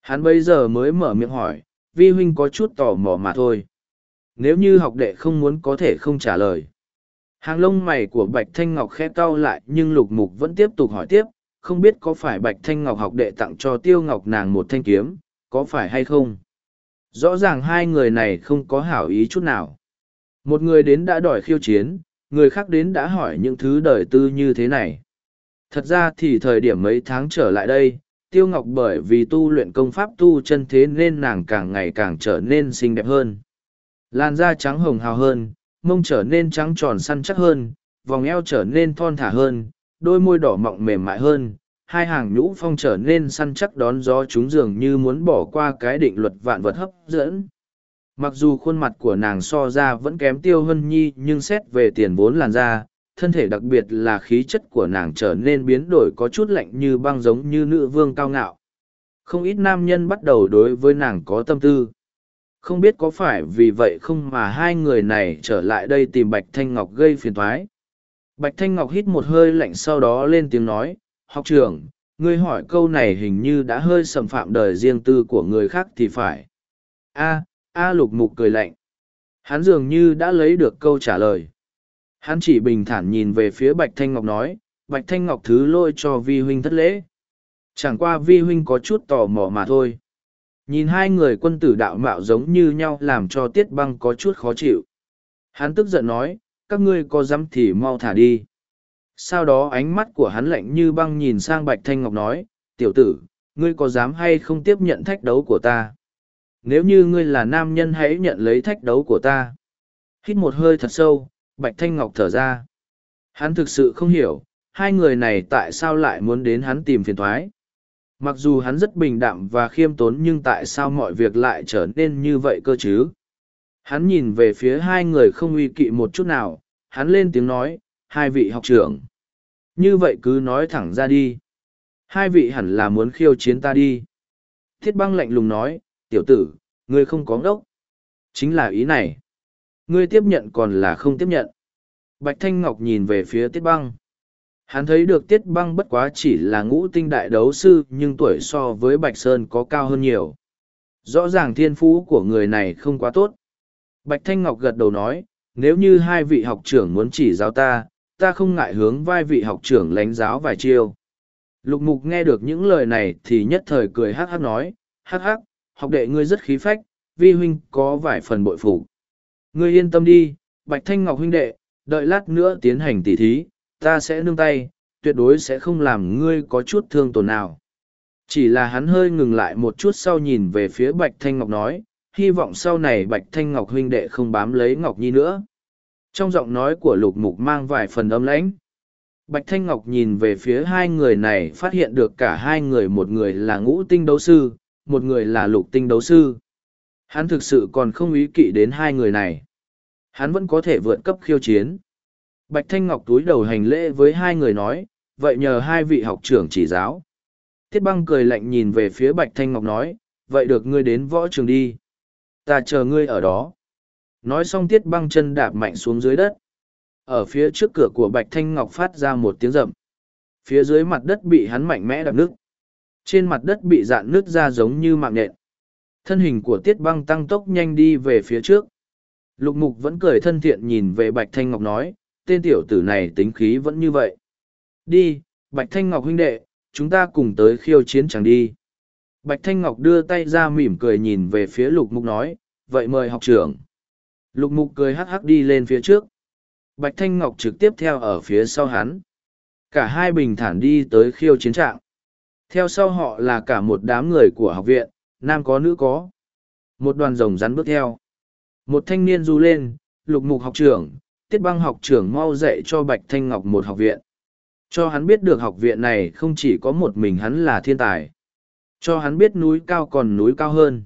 Hắn bây giờ mới mở miệng hỏi, vi huynh có chút tò mò mà thôi. Nếu như học đệ không muốn có thể không trả lời. Hàng lông mày của Bạch Thanh Ngọc khẽ cau lại nhưng lục mục vẫn tiếp tục hỏi tiếp, không biết có phải Bạch Thanh Ngọc học đệ tặng cho Tiêu Ngọc nàng một thanh kiếm, có phải hay không? Rõ ràng hai người này không có hảo ý chút nào. Một người đến đã đòi khiêu chiến, người khác đến đã hỏi những thứ đời tư như thế này. Thật ra thì thời điểm mấy tháng trở lại đây, Tiêu Ngọc bởi vì tu luyện công pháp tu chân thế nên nàng càng ngày càng trở nên xinh đẹp hơn. Làn da trắng hồng hào hơn, mông trở nên trắng tròn săn chắc hơn, vòng eo trở nên thon thả hơn, đôi môi đỏ mọng mềm mại hơn, hai hàng nhũ phong trở nên săn chắc đón gió chúng dường như muốn bỏ qua cái định luật vạn vật hấp dẫn. Mặc dù khuôn mặt của nàng so ra vẫn kém tiêu hân nhi nhưng xét về tiền vốn làn da, thân thể đặc biệt là khí chất của nàng trở nên biến đổi có chút lạnh như băng giống như nữ vương cao ngạo. Không ít nam nhân bắt đầu đối với nàng có tâm tư. Không biết có phải vì vậy không mà hai người này trở lại đây tìm Bạch Thanh Ngọc gây phiền thoái. Bạch Thanh Ngọc hít một hơi lạnh sau đó lên tiếng nói, học trưởng, ngươi hỏi câu này hình như đã hơi xâm phạm đời riêng tư của người khác thì phải. A, A lục mục cười lạnh. Hắn dường như đã lấy được câu trả lời. Hắn chỉ bình thản nhìn về phía Bạch Thanh Ngọc nói, Bạch Thanh Ngọc thứ lôi cho vi huynh thất lễ. Chẳng qua vi huynh có chút tò mò mà thôi. Nhìn hai người quân tử đạo mạo giống như nhau làm cho tiết băng có chút khó chịu. Hắn tức giận nói, các ngươi có dám thì mau thả đi. Sau đó ánh mắt của hắn lạnh như băng nhìn sang Bạch Thanh Ngọc nói, tiểu tử, ngươi có dám hay không tiếp nhận thách đấu của ta? Nếu như ngươi là nam nhân hãy nhận lấy thách đấu của ta. Hít một hơi thật sâu, Bạch Thanh Ngọc thở ra. Hắn thực sự không hiểu, hai người này tại sao lại muốn đến hắn tìm phiền thoái. Mặc dù hắn rất bình đạm và khiêm tốn nhưng tại sao mọi việc lại trở nên như vậy cơ chứ? Hắn nhìn về phía hai người không uy kỵ một chút nào, hắn lên tiếng nói, hai vị học trưởng. Như vậy cứ nói thẳng ra đi. Hai vị hẳn là muốn khiêu chiến ta đi. Thiết băng lạnh lùng nói, tiểu tử, ngươi không có ngốc. Chính là ý này. Ngươi tiếp nhận còn là không tiếp nhận. Bạch Thanh Ngọc nhìn về phía Tiết Băng. Hắn thấy được Tiết Băng bất quá chỉ là ngũ tinh đại đấu sư nhưng tuổi so với Bạch Sơn có cao hơn nhiều. Rõ ràng thiên phú của người này không quá tốt. Bạch Thanh Ngọc gật đầu nói, nếu như hai vị học trưởng muốn chỉ giáo ta, ta không ngại hướng vai vị học trưởng lánh giáo vài chiêu. Lục mục nghe được những lời này thì nhất thời cười hát hát nói, hát hát, học đệ ngươi rất khí phách, vi huynh có vài phần bội phục. Ngươi yên tâm đi, Bạch Thanh Ngọc huynh đệ, đợi lát nữa tiến hành tỉ thí, ta sẽ nương tay, tuyệt đối sẽ không làm ngươi có chút thương tổn nào. Chỉ là hắn hơi ngừng lại một chút sau nhìn về phía Bạch Thanh Ngọc nói, hy vọng sau này Bạch Thanh Ngọc huynh đệ không bám lấy Ngọc Nhi nữa. Trong giọng nói của Lục Mục mang vài phần âm lãnh. Bạch Thanh Ngọc nhìn về phía hai người này phát hiện được cả hai người một người là ngũ tinh đấu sư, một người là lục tinh đấu sư. Hắn thực sự còn không ý kỵ đến hai người này. Hắn vẫn có thể vượt cấp khiêu chiến. Bạch Thanh Ngọc túi đầu hành lễ với hai người nói, vậy nhờ hai vị học trưởng chỉ giáo. Thiết băng cười lạnh nhìn về phía Bạch Thanh Ngọc nói, vậy được ngươi đến võ trường đi. Ta chờ ngươi ở đó. Nói xong tiết băng chân đạp mạnh xuống dưới đất. Ở phía trước cửa của Bạch Thanh Ngọc phát ra một tiếng rậm. Phía dưới mặt đất bị hắn mạnh mẽ đập nước. Trên mặt đất bị dạn nước ra giống như mạng nhện. Thân hình của tiết băng tăng tốc nhanh đi về phía trước. Lục mục vẫn cười thân thiện nhìn về Bạch Thanh Ngọc nói, tên tiểu tử này tính khí vẫn như vậy. Đi, Bạch Thanh Ngọc huynh đệ, chúng ta cùng tới khiêu chiến chẳng đi. Bạch Thanh Ngọc đưa tay ra mỉm cười nhìn về phía lục mục nói, vậy mời học trưởng. Lục mục cười hắc hắc đi lên phía trước. Bạch Thanh Ngọc trực tiếp theo ở phía sau hắn. Cả hai bình thản đi tới khiêu chiến trạng. Theo sau họ là cả một đám người của học viện, nam có nữ có. Một đoàn rồng rắn bước theo. Một thanh niên du lên, lục mục học trưởng, tiết băng học trưởng mau dạy cho Bạch Thanh Ngọc một học viện. Cho hắn biết được học viện này không chỉ có một mình hắn là thiên tài. Cho hắn biết núi cao còn núi cao hơn.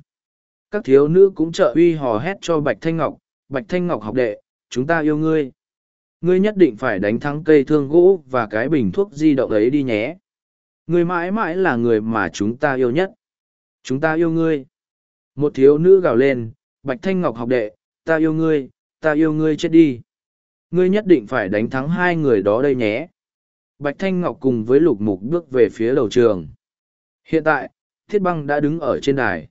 Các thiếu nữ cũng trợ uy hò hét cho Bạch Thanh Ngọc, Bạch Thanh Ngọc học đệ, chúng ta yêu ngươi. Ngươi nhất định phải đánh thắng cây thương gỗ và cái bình thuốc di động ấy đi nhé. Ngươi mãi mãi là người mà chúng ta yêu nhất. Chúng ta yêu ngươi. Một thiếu nữ gào lên, Bạch Thanh Ngọc học đệ, ta yêu ngươi, ta yêu ngươi chết đi. Ngươi nhất định phải đánh thắng hai người đó đây nhé. Bạch Thanh Ngọc cùng với Lục Mục bước về phía đầu trường. Hiện tại, Thiết Băng đã đứng ở trên đài.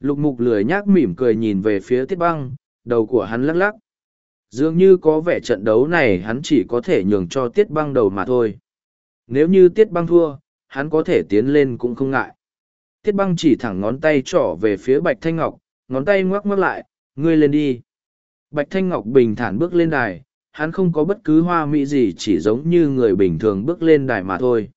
Lục Mục lười nhác mỉm cười nhìn về phía Thiết Băng, đầu của hắn lắc lắc. Dường như có vẻ trận đấu này hắn chỉ có thể nhường cho Tiết Băng đầu mà thôi. Nếu như Tiết Băng thua, hắn có thể tiến lên cũng không ngại. Tiết Băng chỉ thẳng ngón tay trỏ về phía Bạch Thanh Ngọc, ngón tay ngoắc ngoắc lại, ngươi lên đi. Bạch Thanh Ngọc bình thản bước lên đài, hắn không có bất cứ hoa mỹ gì chỉ giống như người bình thường bước lên đài mà thôi.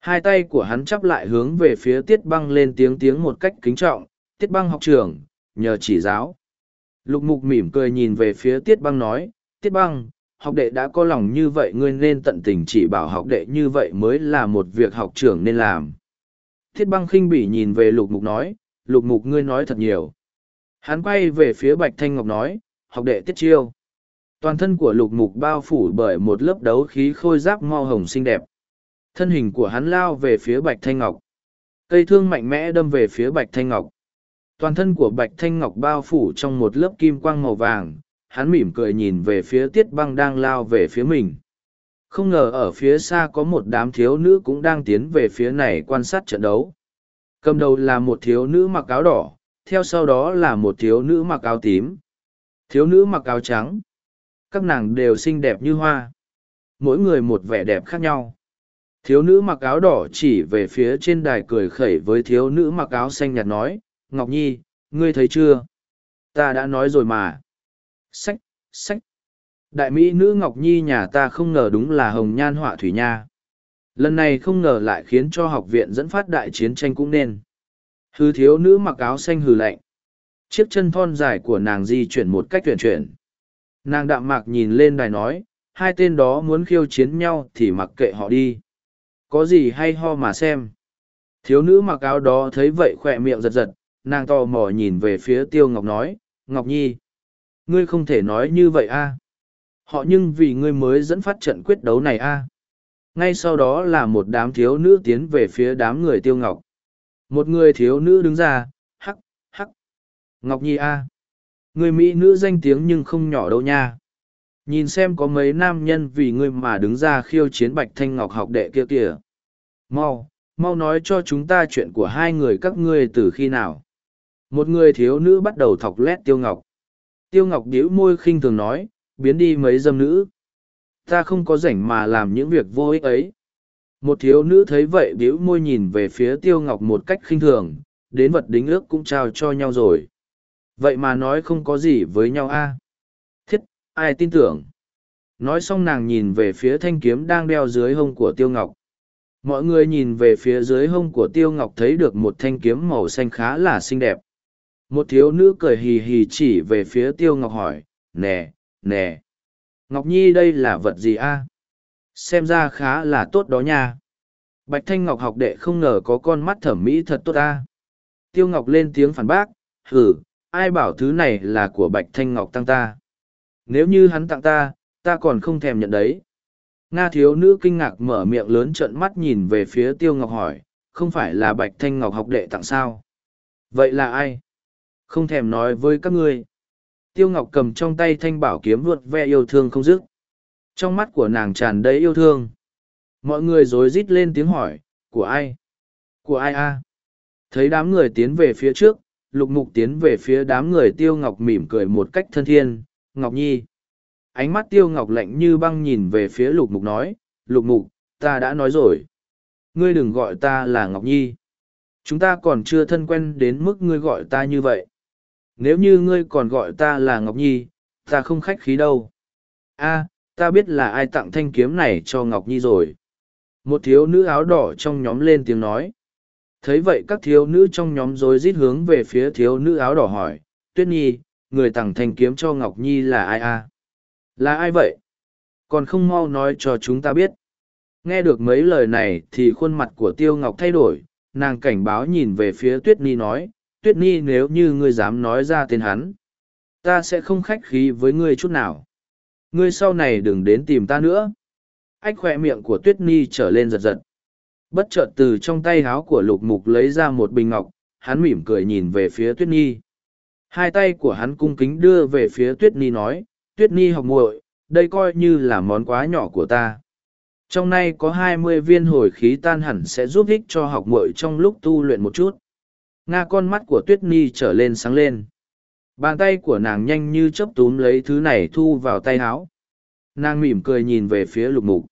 Hai tay của hắn chắp lại hướng về phía tiết băng lên tiếng tiếng một cách kính trọng, tiết băng học trưởng, nhờ chỉ giáo. Lục mục mỉm cười nhìn về phía tiết băng nói, tiết băng, học đệ đã có lòng như vậy ngươi nên tận tình chỉ bảo học đệ như vậy mới là một việc học trưởng nên làm. Thiết băng khinh bỉ nhìn về lục mục nói, lục mục ngươi nói thật nhiều. Hắn quay về phía bạch thanh ngọc nói, học đệ tiết chiêu. Toàn thân của lục mục bao phủ bởi một lớp đấu khí khôi giáp mo hồng xinh đẹp. Thân hình của hắn lao về phía Bạch Thanh Ngọc. Cây thương mạnh mẽ đâm về phía Bạch Thanh Ngọc. Toàn thân của Bạch Thanh Ngọc bao phủ trong một lớp kim quang màu vàng, hắn mỉm cười nhìn về phía Tiết Băng đang lao về phía mình. Không ngờ ở phía xa có một đám thiếu nữ cũng đang tiến về phía này quan sát trận đấu. Cầm đầu là một thiếu nữ mặc áo đỏ, theo sau đó là một thiếu nữ mặc áo tím. Thiếu nữ mặc áo trắng. Các nàng đều xinh đẹp như hoa. Mỗi người một vẻ đẹp khác nhau thiếu nữ mặc áo đỏ chỉ về phía trên đài cười khẩy với thiếu nữ mặc áo xanh nhạt nói ngọc nhi ngươi thấy chưa ta đã nói rồi mà sách sách. Đại mỹ nữ ngọc nhi nhà ta không ngờ đúng là hồng nhan họa thủy nha. Lần này không ngờ lại khiến cho học viện dẫn phát đại chiến tranh cũng nên. Hư thiếu nữ mặc áo xanh hừ lạnh. Chiếc chân thon dài của nàng di chuyển một cách tuyển chuyển. Nàng đạm mạc nhìn lên đài nói, hai tên đó muốn khiêu chiến nhau thì mặc kệ họ đi. Có gì hay ho mà xem. Thiếu nữ mặc áo đó thấy vậy khỏe miệng giật giật, nàng tò mò nhìn về phía tiêu ngọc nói, ngọc nhi ngươi không thể nói như vậy a. Họ nhưng vì ngươi mới dẫn phát trận quyết đấu này a. Ngay sau đó là một đám thiếu nữ tiến về phía đám người tiêu ngọc. Một người thiếu nữ đứng ra, hắc hắc. Ngọc nhi a. Người mỹ nữ danh tiếng nhưng không nhỏ đâu nha. Nhìn xem có mấy nam nhân vì ngươi mà đứng ra khiêu chiến bạch thanh ngọc học đệ kia kìa. Mau mau nói cho chúng ta chuyện của hai người các ngươi từ khi nào. Một người thiếu nữ bắt đầu thọc lét tiêu ngọc tiêu ngọc điếu môi khinh thường nói, biến đi mấy dâm nữ. Ta không có rảnh mà làm những việc vô ích ấy. Một thiếu nữ thấy vậy điếu môi nhìn về phía tiêu ngọc một cách khinh thường, đến vật đính ước cũng trao cho nhau rồi. Vậy mà nói không có gì với nhau a. Ai tin tưởng? Nói xong nàng nhìn về phía thanh kiếm đang đeo dưới hông của tiêu ngọc. Mọi người nhìn về phía dưới hông của tiêu ngọc thấy được một thanh kiếm màu xanh khá là xinh đẹp một thiếu nữ cười hì hì chỉ về phía tiêu ngọc hỏi nè nè ngọc nhi đây là vật gì a xem ra khá là tốt đó nha bạch thanh ngọc học đệ không ngờ có con mắt thẩm mỹ thật tốt ta tiêu ngọc lên tiếng phản bác hử ai bảo thứ này là của bạch thanh ngọc tăng ta nếu như hắn tặng ta, ta còn không thèm nhận đấy. Nga thiếu nữ kinh ngạc mở miệng lớn trợn mắt nhìn về phía Tiêu Ngọc hỏi, không phải là Bạch Thanh Ngọc học đệ tặng sao? Vậy là ai? Không thèm nói với các ngươi. Tiêu Ngọc cầm trong tay thanh bảo kiếm vượt ve yêu thương không dứt. Trong mắt của nàng tràn đầy yêu thương. Mọi người rối rít lên tiếng hỏi, của ai? Của ai a? Thấy đám người tiến về phía trước, lục mục tiến về phía đám người Tiêu Ngọc mỉm cười một cách thân thiên, Ngọc Nhi. Ánh mắt tiêu ngọc lạnh như băng nhìn về phía lục mục nói, lục mục, ta đã nói rồi. Ngươi đừng gọi ta là Ngọc Nhi. Chúng ta còn chưa thân quen đến mức ngươi gọi ta như vậy. Nếu như ngươi còn gọi ta là Ngọc Nhi, Ta không khách khí đâu. a ta biết là ai tặng thanh kiếm này cho Ngọc Nhi rồi. Một thiếu nữ áo đỏ trong nhóm lên tiếng nói. Thấy vậy các thiếu nữ trong nhóm rối rít hướng về phía thiếu nữ áo đỏ hỏi, Tuyết Nhi, người tặng thanh kiếm cho Ngọc Nhi là ai a? Là ai vậy? Còn không mau nói cho chúng ta biết. Nghe được mấy lời này thì khuôn mặt của Tiêu Ngọc thay đổi, nàng cảnh báo nhìn về phía Tuyết Nhi nói, Tuyết Nhi nếu như ngươi dám nói ra tên hắn, ta sẽ không khách khí với ngươi chút nào. Ngươi sau này đừng đến tìm ta nữa. Ách khoe miệng của Tuyết Nhi trở lên giật giật. Bất chợt từ trong tay háo của lục mục lấy ra một bình ngọc, hắn mỉm cười nhìn về phía Tuyết Nhi. Hai tay của hắn cung kính đưa về phía Tuyết Nhi nói, Tuyết Nhi học muội, đây coi như là món quá nhỏ của ta. Trong nay có hai mươi viên hồi khí tan hẳn sẽ giúp ích cho học muội trong lúc tu luyện một chút. Nga con mắt của Tuyết Nhi trở lên sáng lên. Bàn tay của nàng nhanh như chớp túm lấy thứ này thu vào tay áo. Nàng mỉm cười nhìn về phía lục mục.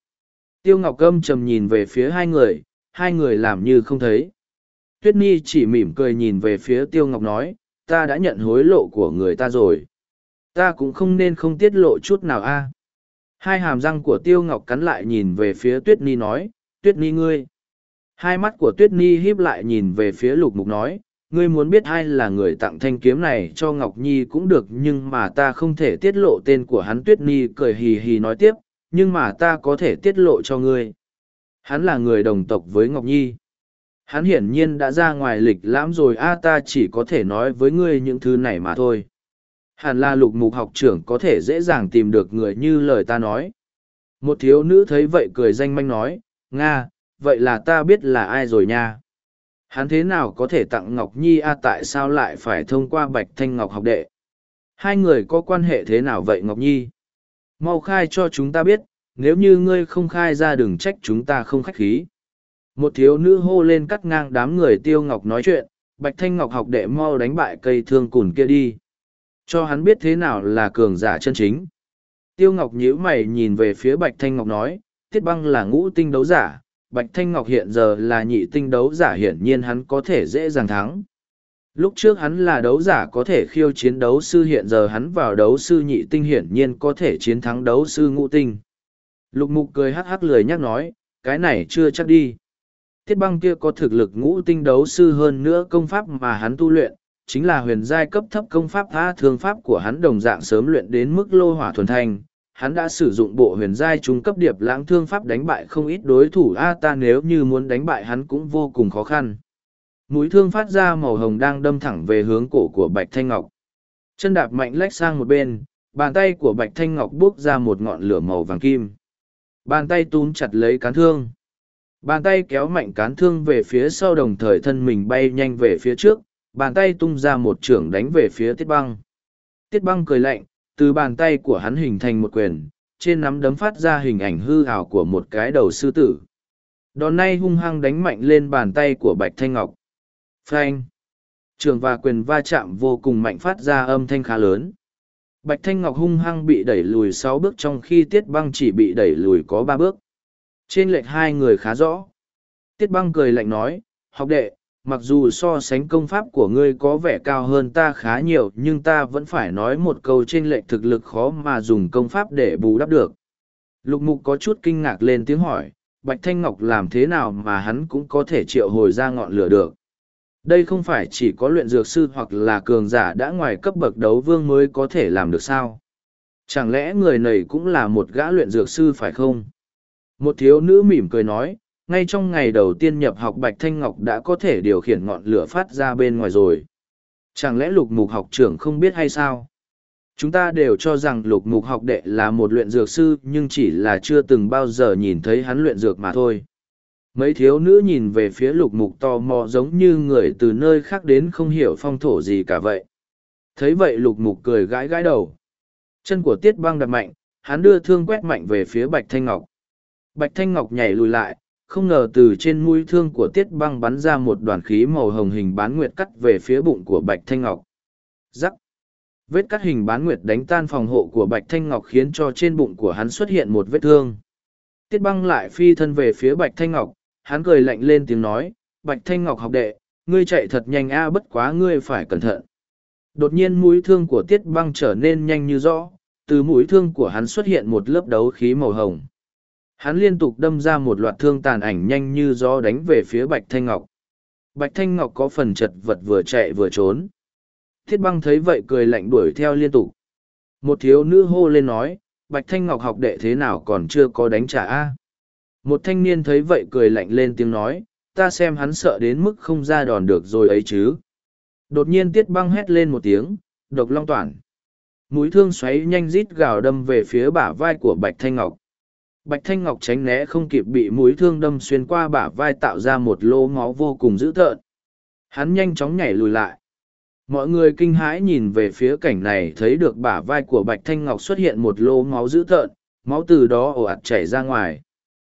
Tiêu Ngọc Câm trầm nhìn về phía hai người, hai người làm như không thấy. Tuyết Nhi chỉ mỉm cười nhìn về phía Tiêu Ngọc nói, ta đã nhận hối lộ của người ta rồi. Ta cũng không nên không tiết lộ chút nào a. Hai hàm răng của Tiêu Ngọc cắn lại nhìn về phía Tuyết Nhi nói, Tuyết Nhi ngươi. Hai mắt của Tuyết Nhi híp lại nhìn về phía Lục Mục nói, ngươi muốn biết ai là người tặng thanh kiếm này cho Ngọc Nhi cũng được nhưng mà ta không thể tiết lộ tên của hắn Tuyết Nhi cười hì hì nói tiếp, nhưng mà ta có thể tiết lộ cho ngươi. Hắn là người đồng tộc với Ngọc Nhi. Hắn hiển nhiên đã ra ngoài lịch lãm rồi a ta chỉ có thể nói với ngươi những thứ này mà thôi. Hẳn là lục mục học trưởng có thể dễ dàng tìm được người như lời ta nói. Một thiếu nữ thấy vậy cười danh manh nói, Nga, vậy là ta biết là ai rồi nha hắn thế nào có thể tặng ngọc nhi a tại sao lại phải thông qua bạch thanh ngọc học đệ? Hai người có quan hệ thế nào vậy ngọc nhi? Mau khai cho chúng ta biết, nếu như ngươi không khai ra đừng trách chúng ta không khách khí. Một thiếu nữ hô lên cắt ngang đám người tiêu ngọc nói chuyện, bạch thanh ngọc học đệ mau đánh bại cây thương cùn kia đi. Cho hắn biết thế nào là cường giả chân chính. Tiêu ngọc nhíu mày nhìn về phía bạch thanh ngọc nói, tiết băng là ngũ tinh đấu giả Bạch Thanh Ngọc hiện giờ là nhị tinh đấu giả hiển nhiên hắn có thể dễ dàng thắng. Lúc trước hắn là đấu giả có thể khiêu chiến đấu sư hiện giờ hắn vào đấu sư nhị tinh hiển nhiên có thể chiến thắng đấu sư ngũ tinh. Lục mục cười hắc hắc lười nhắc nói, cái này chưa chắc đi. Thiết băng kia có thực lực ngũ tinh đấu sư hơn nữa công pháp mà hắn tu luyện, chính là huyền giai cấp thấp công pháp tha thương pháp của hắn đồng dạng sớm luyện đến mức lô hỏa thuần thành hắn đã sử dụng bộ huyền giai trung cấp điệp lãng thương pháp đánh bại không ít đối thủ. A, ta nếu như muốn đánh bại hắn cũng vô cùng khó khăn. Mũi thương phát ra màu hồng đang đâm thẳng về hướng cổ của bạch thanh ngọc. Chân đạp mạnh lách sang một bên, bàn tay của bạch thanh ngọc buốc ra một ngọn lửa màu vàng kim. Bàn tay túm chặt lấy cán thương. Bàn tay kéo mạnh cán thương về phía sau đồng thời thân mình bay nhanh về phía trước. Bàn tay tung ra một trưởng đánh về phía tiết băng. Tiết băng cười lạnh từ bàn tay của hắn hình thành một quyền, trên nắm đấm phát ra hình ảnh hư ảo của một cái đầu sư tử. Đòn nay hung hăng đánh mạnh lên bàn tay của Bạch Thanh Ngọc. Phanh! Trường và quyền va chạm vô cùng mạnh phát ra âm thanh khá lớn. Bạch Thanh Ngọc hung hăng bị đẩy lùi sáu bước trong khi Tiết Băng chỉ bị đẩy lùi có ba bước. Trên lệch hai người khá rõ. Tiết Băng cười lạnh nói, học đệ, mặc dù so sánh công pháp của ngươi có vẻ cao hơn ta khá nhiều, nhưng ta vẫn phải nói một câu trên lệ thực lực khó mà dùng công pháp để bù đắp được. Lục mục có chút kinh ngạc lên tiếng hỏi, bạch thanh ngọc làm thế nào mà hắn cũng có thể triệu hồi ra ngọn lửa được? Đây không phải chỉ có luyện dược sư hoặc là cường giả đã ngoài cấp bậc đấu vương mới có thể làm được sao? Chẳng lẽ người này cũng là một gã luyện dược sư phải không? Một thiếu nữ mỉm cười nói ngay trong ngày đầu tiên nhập học Bạch Thanh Ngọc đã có thể điều khiển ngọn lửa phát ra bên ngoài rồi. Chẳng lẽ lục mục học trưởng không biết hay sao? Chúng ta đều cho rằng lục mục học đệ là một luyện dược sư nhưng chỉ là chưa từng bao giờ nhìn thấy hắn luyện dược mà thôi. Mấy thiếu nữ nhìn về phía lục mục tò mò giống như người từ nơi khác đến không hiểu phong thổ gì cả vậy. Thấy vậy lục mục cười gãi gãi đầu. Chân của tiết băng đặt mạnh, hắn đưa thương quét mạnh về phía Bạch Thanh Ngọc. Bạch Thanh Ngọc nhảy lùi lại, không ngờ từ trên mũi thương của tiết băng bắn ra một đoàn khí màu hồng hình bán nguyệt cắt về phía bụng của bạch thanh ngọc. Giắc vết cắt hình bán nguyệt đánh tan phòng hộ của bạch thanh ngọc khiến cho trên bụng của hắn xuất hiện một vết thương. Tiết băng lại phi thân về phía bạch thanh ngọc. Hắn cười lạnh lên tiếng nói, bạch thanh ngọc học đệ, ngươi chạy thật nhanh a, bất quá ngươi phải cẩn thận. Đột nhiên mũi thương của tiết băng trở nên nhanh như rõ từ mũi thương của hắn xuất hiện một lớp đấu khí màu hồng. Hắn liên tục đâm ra một loạt thương tàn ảnh nhanh như gió đánh về phía Bạch Thanh Ngọc. Bạch Thanh Ngọc có phần chật vật vừa chạy vừa trốn. Thiết băng thấy vậy cười lạnh đuổi theo liên tục. Một thiếu nữ hô lên nói, Bạch Thanh Ngọc học đệ thế nào còn chưa có đánh trả a Một thanh niên thấy vậy cười lạnh lên tiếng nói, ta xem hắn sợ đến mức không ra đòn được rồi ấy chứ. Đột nhiên tiết băng hét lên một tiếng, độc long toàn. Mũi thương xoáy nhanh rít gào đâm về phía bả vai của Bạch Thanh Ngọc. Bạch Thanh Ngọc tránh né không kịp bị mũi thương đâm xuyên qua bả vai tạo ra một lỗ máu vô cùng dữ tợn. Hắn nhanh chóng nhảy lùi lại. Mọi người kinh hãi nhìn về phía cảnh này thấy được bả vai của Bạch Thanh Ngọc xuất hiện một lỗ máu dữ tợn, máu từ đó ồ ạt chảy ra ngoài.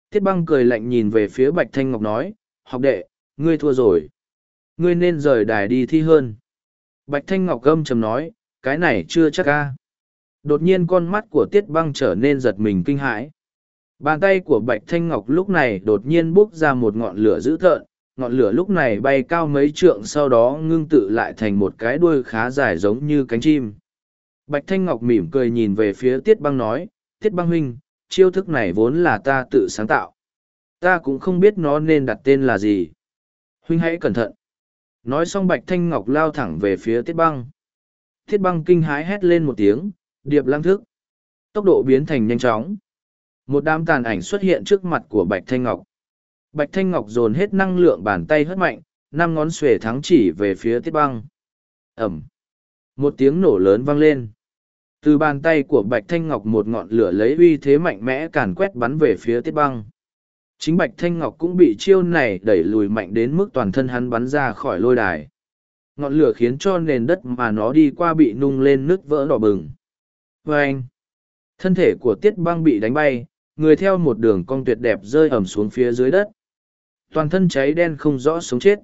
Tiết băng cười lạnh nhìn về phía Bạch Thanh Ngọc nói, học đệ, ngươi thua rồi. Ngươi nên rời đài đi thi hơn. Bạch Thanh Ngọc gâm trầm nói, cái này chưa chắc ca. Đột nhiên con mắt của Tiết băng trở nên giật mình kinh hãi. Bàn tay của Bạch Thanh Ngọc lúc này đột nhiên bốc ra một ngọn lửa dữ tợn, ngọn lửa lúc này bay cao mấy trượng sau đó ngưng tự lại thành một cái đuôi khá dài giống như cánh chim. Bạch Thanh Ngọc mỉm cười nhìn về phía Tiết Băng nói, Tiết Băng huynh, chiêu thức này vốn là ta tự sáng tạo. Ta cũng không biết nó nên đặt tên là gì. Huynh hãy cẩn thận. Nói xong Bạch Thanh Ngọc lao thẳng về phía Tiết Băng. Tiết Băng kinh hãi hét lên một tiếng, điệp lăng thức. Tốc độ biến thành nhanh chóng. Một đám tàn ảnh xuất hiện trước mặt của Bạch Thanh Ngọc. Bạch Thanh Ngọc dồn hết năng lượng bàn tay hất mạnh, năm ngón xuề thắng chỉ về phía tiết băng. Ẩm. Một tiếng nổ lớn vang lên. Từ bàn tay của Bạch Thanh Ngọc một ngọn lửa lấy uy thế mạnh mẽ càn quét bắn về phía tiết băng. Chính Bạch Thanh Ngọc cũng bị chiêu này đẩy lùi mạnh đến mức toàn thân hắn bắn ra khỏi lôi đài. Ngọn lửa khiến cho nền đất mà nó đi qua bị nung lên nước vỡ đỏ bừng. Vâng! Thân thể của tiết băng bị đánh bay, người theo một đường cong tuyệt đẹp rơi ẩm xuống phía dưới đất. Toàn thân cháy đen không rõ sống chết.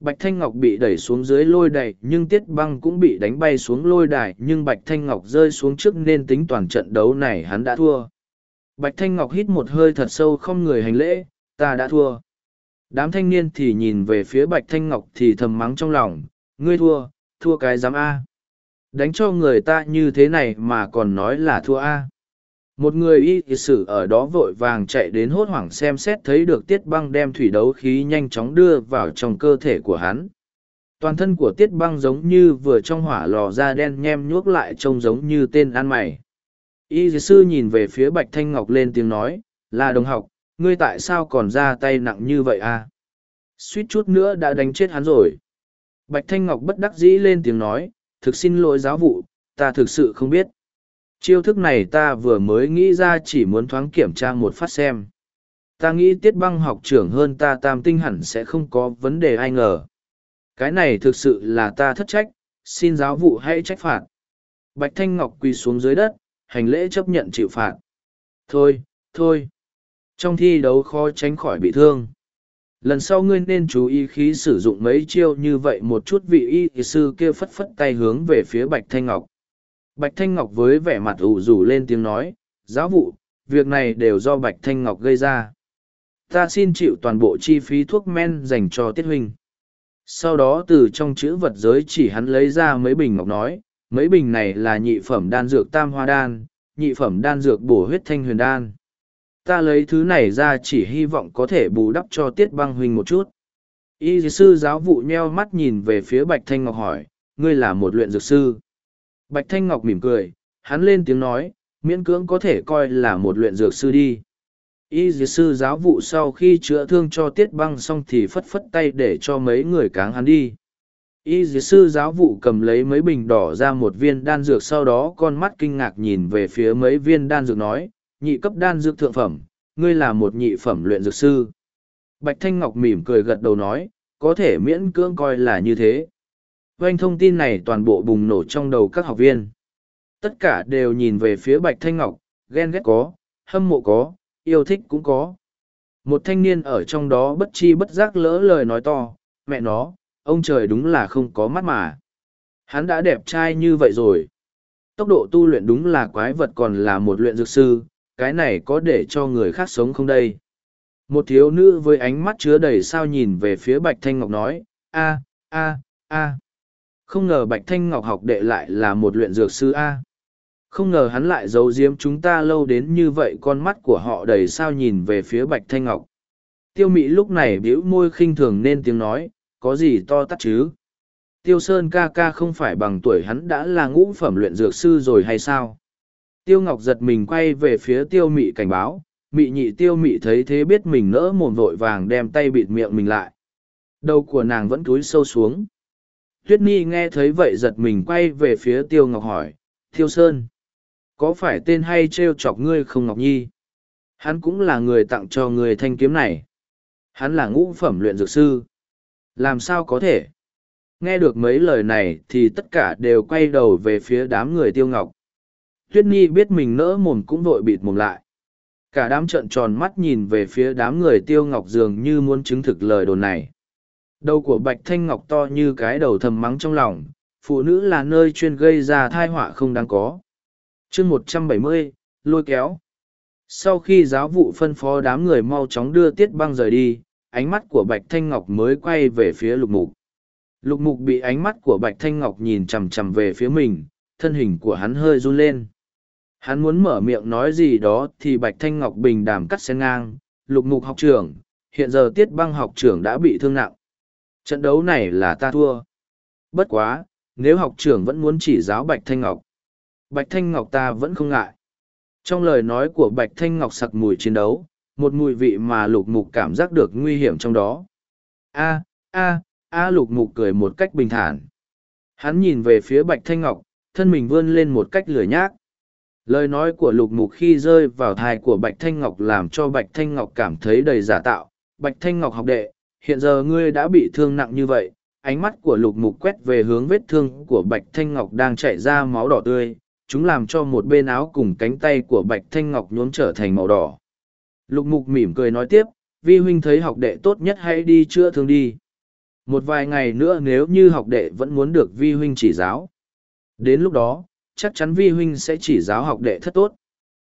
Bạch thanh ngọc bị đẩy xuống dưới lôi đài, nhưng tiết băng cũng bị đánh bay xuống lôi đài, nhưng bạch thanh ngọc rơi xuống trước nên tính toàn trận đấu này hắn đã thua. Bạch thanh ngọc hít một hơi thật sâu không người hành lễ, ta đã thua. Đám thanh niên thì nhìn về phía bạch thanh ngọc thì thầm mắng trong lòng, ngươi thua thua cái dám a. Đánh cho người ta như thế này mà còn nói là thua a một người y sử ở đó vội vàng chạy đến hốt hoảng xem xét thấy được tiết băng đem thủy đấu khí nhanh chóng đưa vào trong cơ thể của hắn. Toàn thân của tiết băng giống như vừa trong hỏa lò da đen nhem nhuốc lại trông giống như tên ăn mày. Y sư nhìn về phía bạch thanh ngọc lên tiếng nói, là đồng học, ngươi tại sao còn ra tay nặng như vậy à? Suýt chút nữa đã đánh chết hắn rồi. Bạch thanh ngọc bất đắc dĩ lên tiếng nói, thực xin lỗi giáo vụ, ta thực sự không biết. Chiêu thức này ta vừa mới nghĩ ra chỉ muốn thoáng kiểm tra một phát xem. Ta nghĩ tiết băng học trưởng hơn ta tam tinh hẳn sẽ không có vấn đề ai ngờ. Cái này thực sự là ta thất trách, xin giáo vụ hãy trách phạt. Bạch Thanh Ngọc quỳ xuống dưới đất, hành lễ chấp nhận chịu phạt. Thôi, thôi. Trong thi đấu khó tránh khỏi bị thương. Lần sau ngươi nên chú ý khí sử dụng mấy chiêu như vậy một chút vị y sư kia phất phất tay hướng về phía Bạch Thanh Ngọc. Bạch Thanh Ngọc với vẻ mặt ủ rủ lên tiếng nói, giáo vụ, việc này đều do Bạch Thanh Ngọc gây ra. Ta xin chịu toàn bộ chi phí thuốc men dành cho Tiết Huynh. Sau đó từ trong chữ vật giới chỉ hắn lấy ra mấy bình ngọc nói, mấy bình này là nhị phẩm đan dược tam hoa đan, nhị phẩm đan dược bổ huyết thanh huyền đan. Ta lấy thứ này ra chỉ hy vọng có thể bù đắp cho Tiết Băng Huynh một chút. Y sư giáo vụ nheo mắt nhìn về phía Bạch Thanh Ngọc hỏi, ngươi là một luyện dược sư. Bạch Thanh Ngọc mỉm cười, hắn lên tiếng nói, miễn cưỡng có thể coi là một luyện dược sư đi. Y dược sư giáo vụ sau khi chữa thương cho tiết băng xong thì phất phất tay để cho mấy người cáng hắn đi. Y dược sư giáo vụ cầm lấy mấy bình đỏ ra một viên đan dược sau đó con mắt kinh ngạc nhìn về phía mấy viên đan dược nói, nhị cấp đan dược thượng phẩm, ngươi là một nhị phẩm luyện dược sư. Bạch Thanh Ngọc mỉm cười gật đầu nói, có thể miễn cưỡng coi là như thế oanh thông tin này toàn bộ bùng nổ trong đầu các học viên. Tất cả đều nhìn về phía Bạch Thanh Ngọc, ghen ghét có, hâm mộ có, yêu thích cũng có. Một thanh niên ở trong đó bất chi bất giác lỡ lời nói to, mẹ nó, ông trời đúng là không có mắt mà. Hắn đã đẹp trai như vậy rồi. Tốc độ tu luyện đúng là quái vật còn là một luyện dược sư, cái này có để cho người khác sống không đây? Một thiếu nữ với ánh mắt chứa đầy sao nhìn về phía Bạch Thanh Ngọc nói, a a a không ngờ Bạch Thanh Ngọc học đệ lại là một luyện dược sư A. Không ngờ hắn lại giấu giếm chúng ta lâu đến như vậy con mắt của họ đầy sao nhìn về phía Bạch Thanh Ngọc. Tiêu Mị lúc này bĩu môi khinh thường nên tiếng nói, có gì to tắt chứ? Tiêu Sơn ca ca không phải bằng tuổi hắn đã là ngũ phẩm luyện dược sư rồi hay sao? Tiêu Ngọc giật mình quay về phía Tiêu Mị cảnh báo, Mị nhị Tiêu Mị thấy thế biết mình nỡ mồm vội vàng đem tay bịt miệng mình lại. Đầu của nàng vẫn cúi sâu xuống. Tuyết Nhi nghe thấy vậy giật mình quay về phía Tiêu Ngọc hỏi, Tiêu Sơn, có phải tên hay trêu chọc ngươi không Ngọc Nhi? Hắn cũng là người tặng cho người thanh kiếm này. Hắn là ngũ phẩm luyện dược sư. Làm sao có thể? Nghe được mấy lời này thì tất cả đều quay đầu về phía đám người Tiêu Ngọc. Tuyết Nhi biết mình nỡ mồm cũng vội bịt mồm lại. Cả đám trợn tròn mắt nhìn về phía đám người Tiêu Ngọc dường như muốn chứng thực lời đồn này. Đầu của Bạch Thanh Ngọc to như cái đầu thầm mắng trong lòng, phụ nữ là nơi chuyên gây ra thai họa không đáng có. chương một trăm bảy mươi lôi kéo. Sau khi giáo vụ phân phó đám người mau chóng đưa tiết băng rời đi, ánh mắt của Bạch Thanh Ngọc mới quay về phía lục mục. Lục mục bị ánh mắt của Bạch Thanh Ngọc nhìn chằm chằm về phía mình, thân hình của hắn hơi run lên. Hắn muốn mở miệng nói gì đó thì Bạch Thanh Ngọc bình đàm cắt xen ngang, lục mục học trưởng, hiện giờ tiết băng học trưởng đã bị thương nặng. Trận đấu này là ta thua. Bất quá, nếu học trưởng vẫn muốn chỉ giáo Bạch Thanh Ngọc. Bạch Thanh Ngọc ta vẫn không ngại. Trong lời nói của Bạch Thanh Ngọc sặc mùi chiến đấu, một mùi vị mà lục mục cảm giác được nguy hiểm trong đó. A, a, a lục mục cười một cách bình thản. Hắn nhìn về phía Bạch Thanh Ngọc, thân mình vươn lên một cách lười nhác. Lời nói của lục mục khi rơi vào thai của Bạch Thanh Ngọc làm cho Bạch Thanh Ngọc cảm thấy đầy giả tạo. Bạch Thanh Ngọc học đệ, hiện giờ ngươi đã bị thương nặng như vậy, ánh mắt của lục mục quét về hướng vết thương của bạch thanh ngọc đang chảy ra máu đỏ tươi, chúng làm cho một bên áo cùng cánh tay của bạch thanh ngọc nhuốm trở thành màu đỏ. Lục mục mỉm cười nói tiếp, vi huynh thấy học đệ tốt nhất hãy đi chữa thương đi. Một vài ngày nữa nếu như học đệ vẫn muốn được vi huynh chỉ giáo, đến lúc đó, chắc chắn vi huynh sẽ chỉ giáo học đệ thất tốt.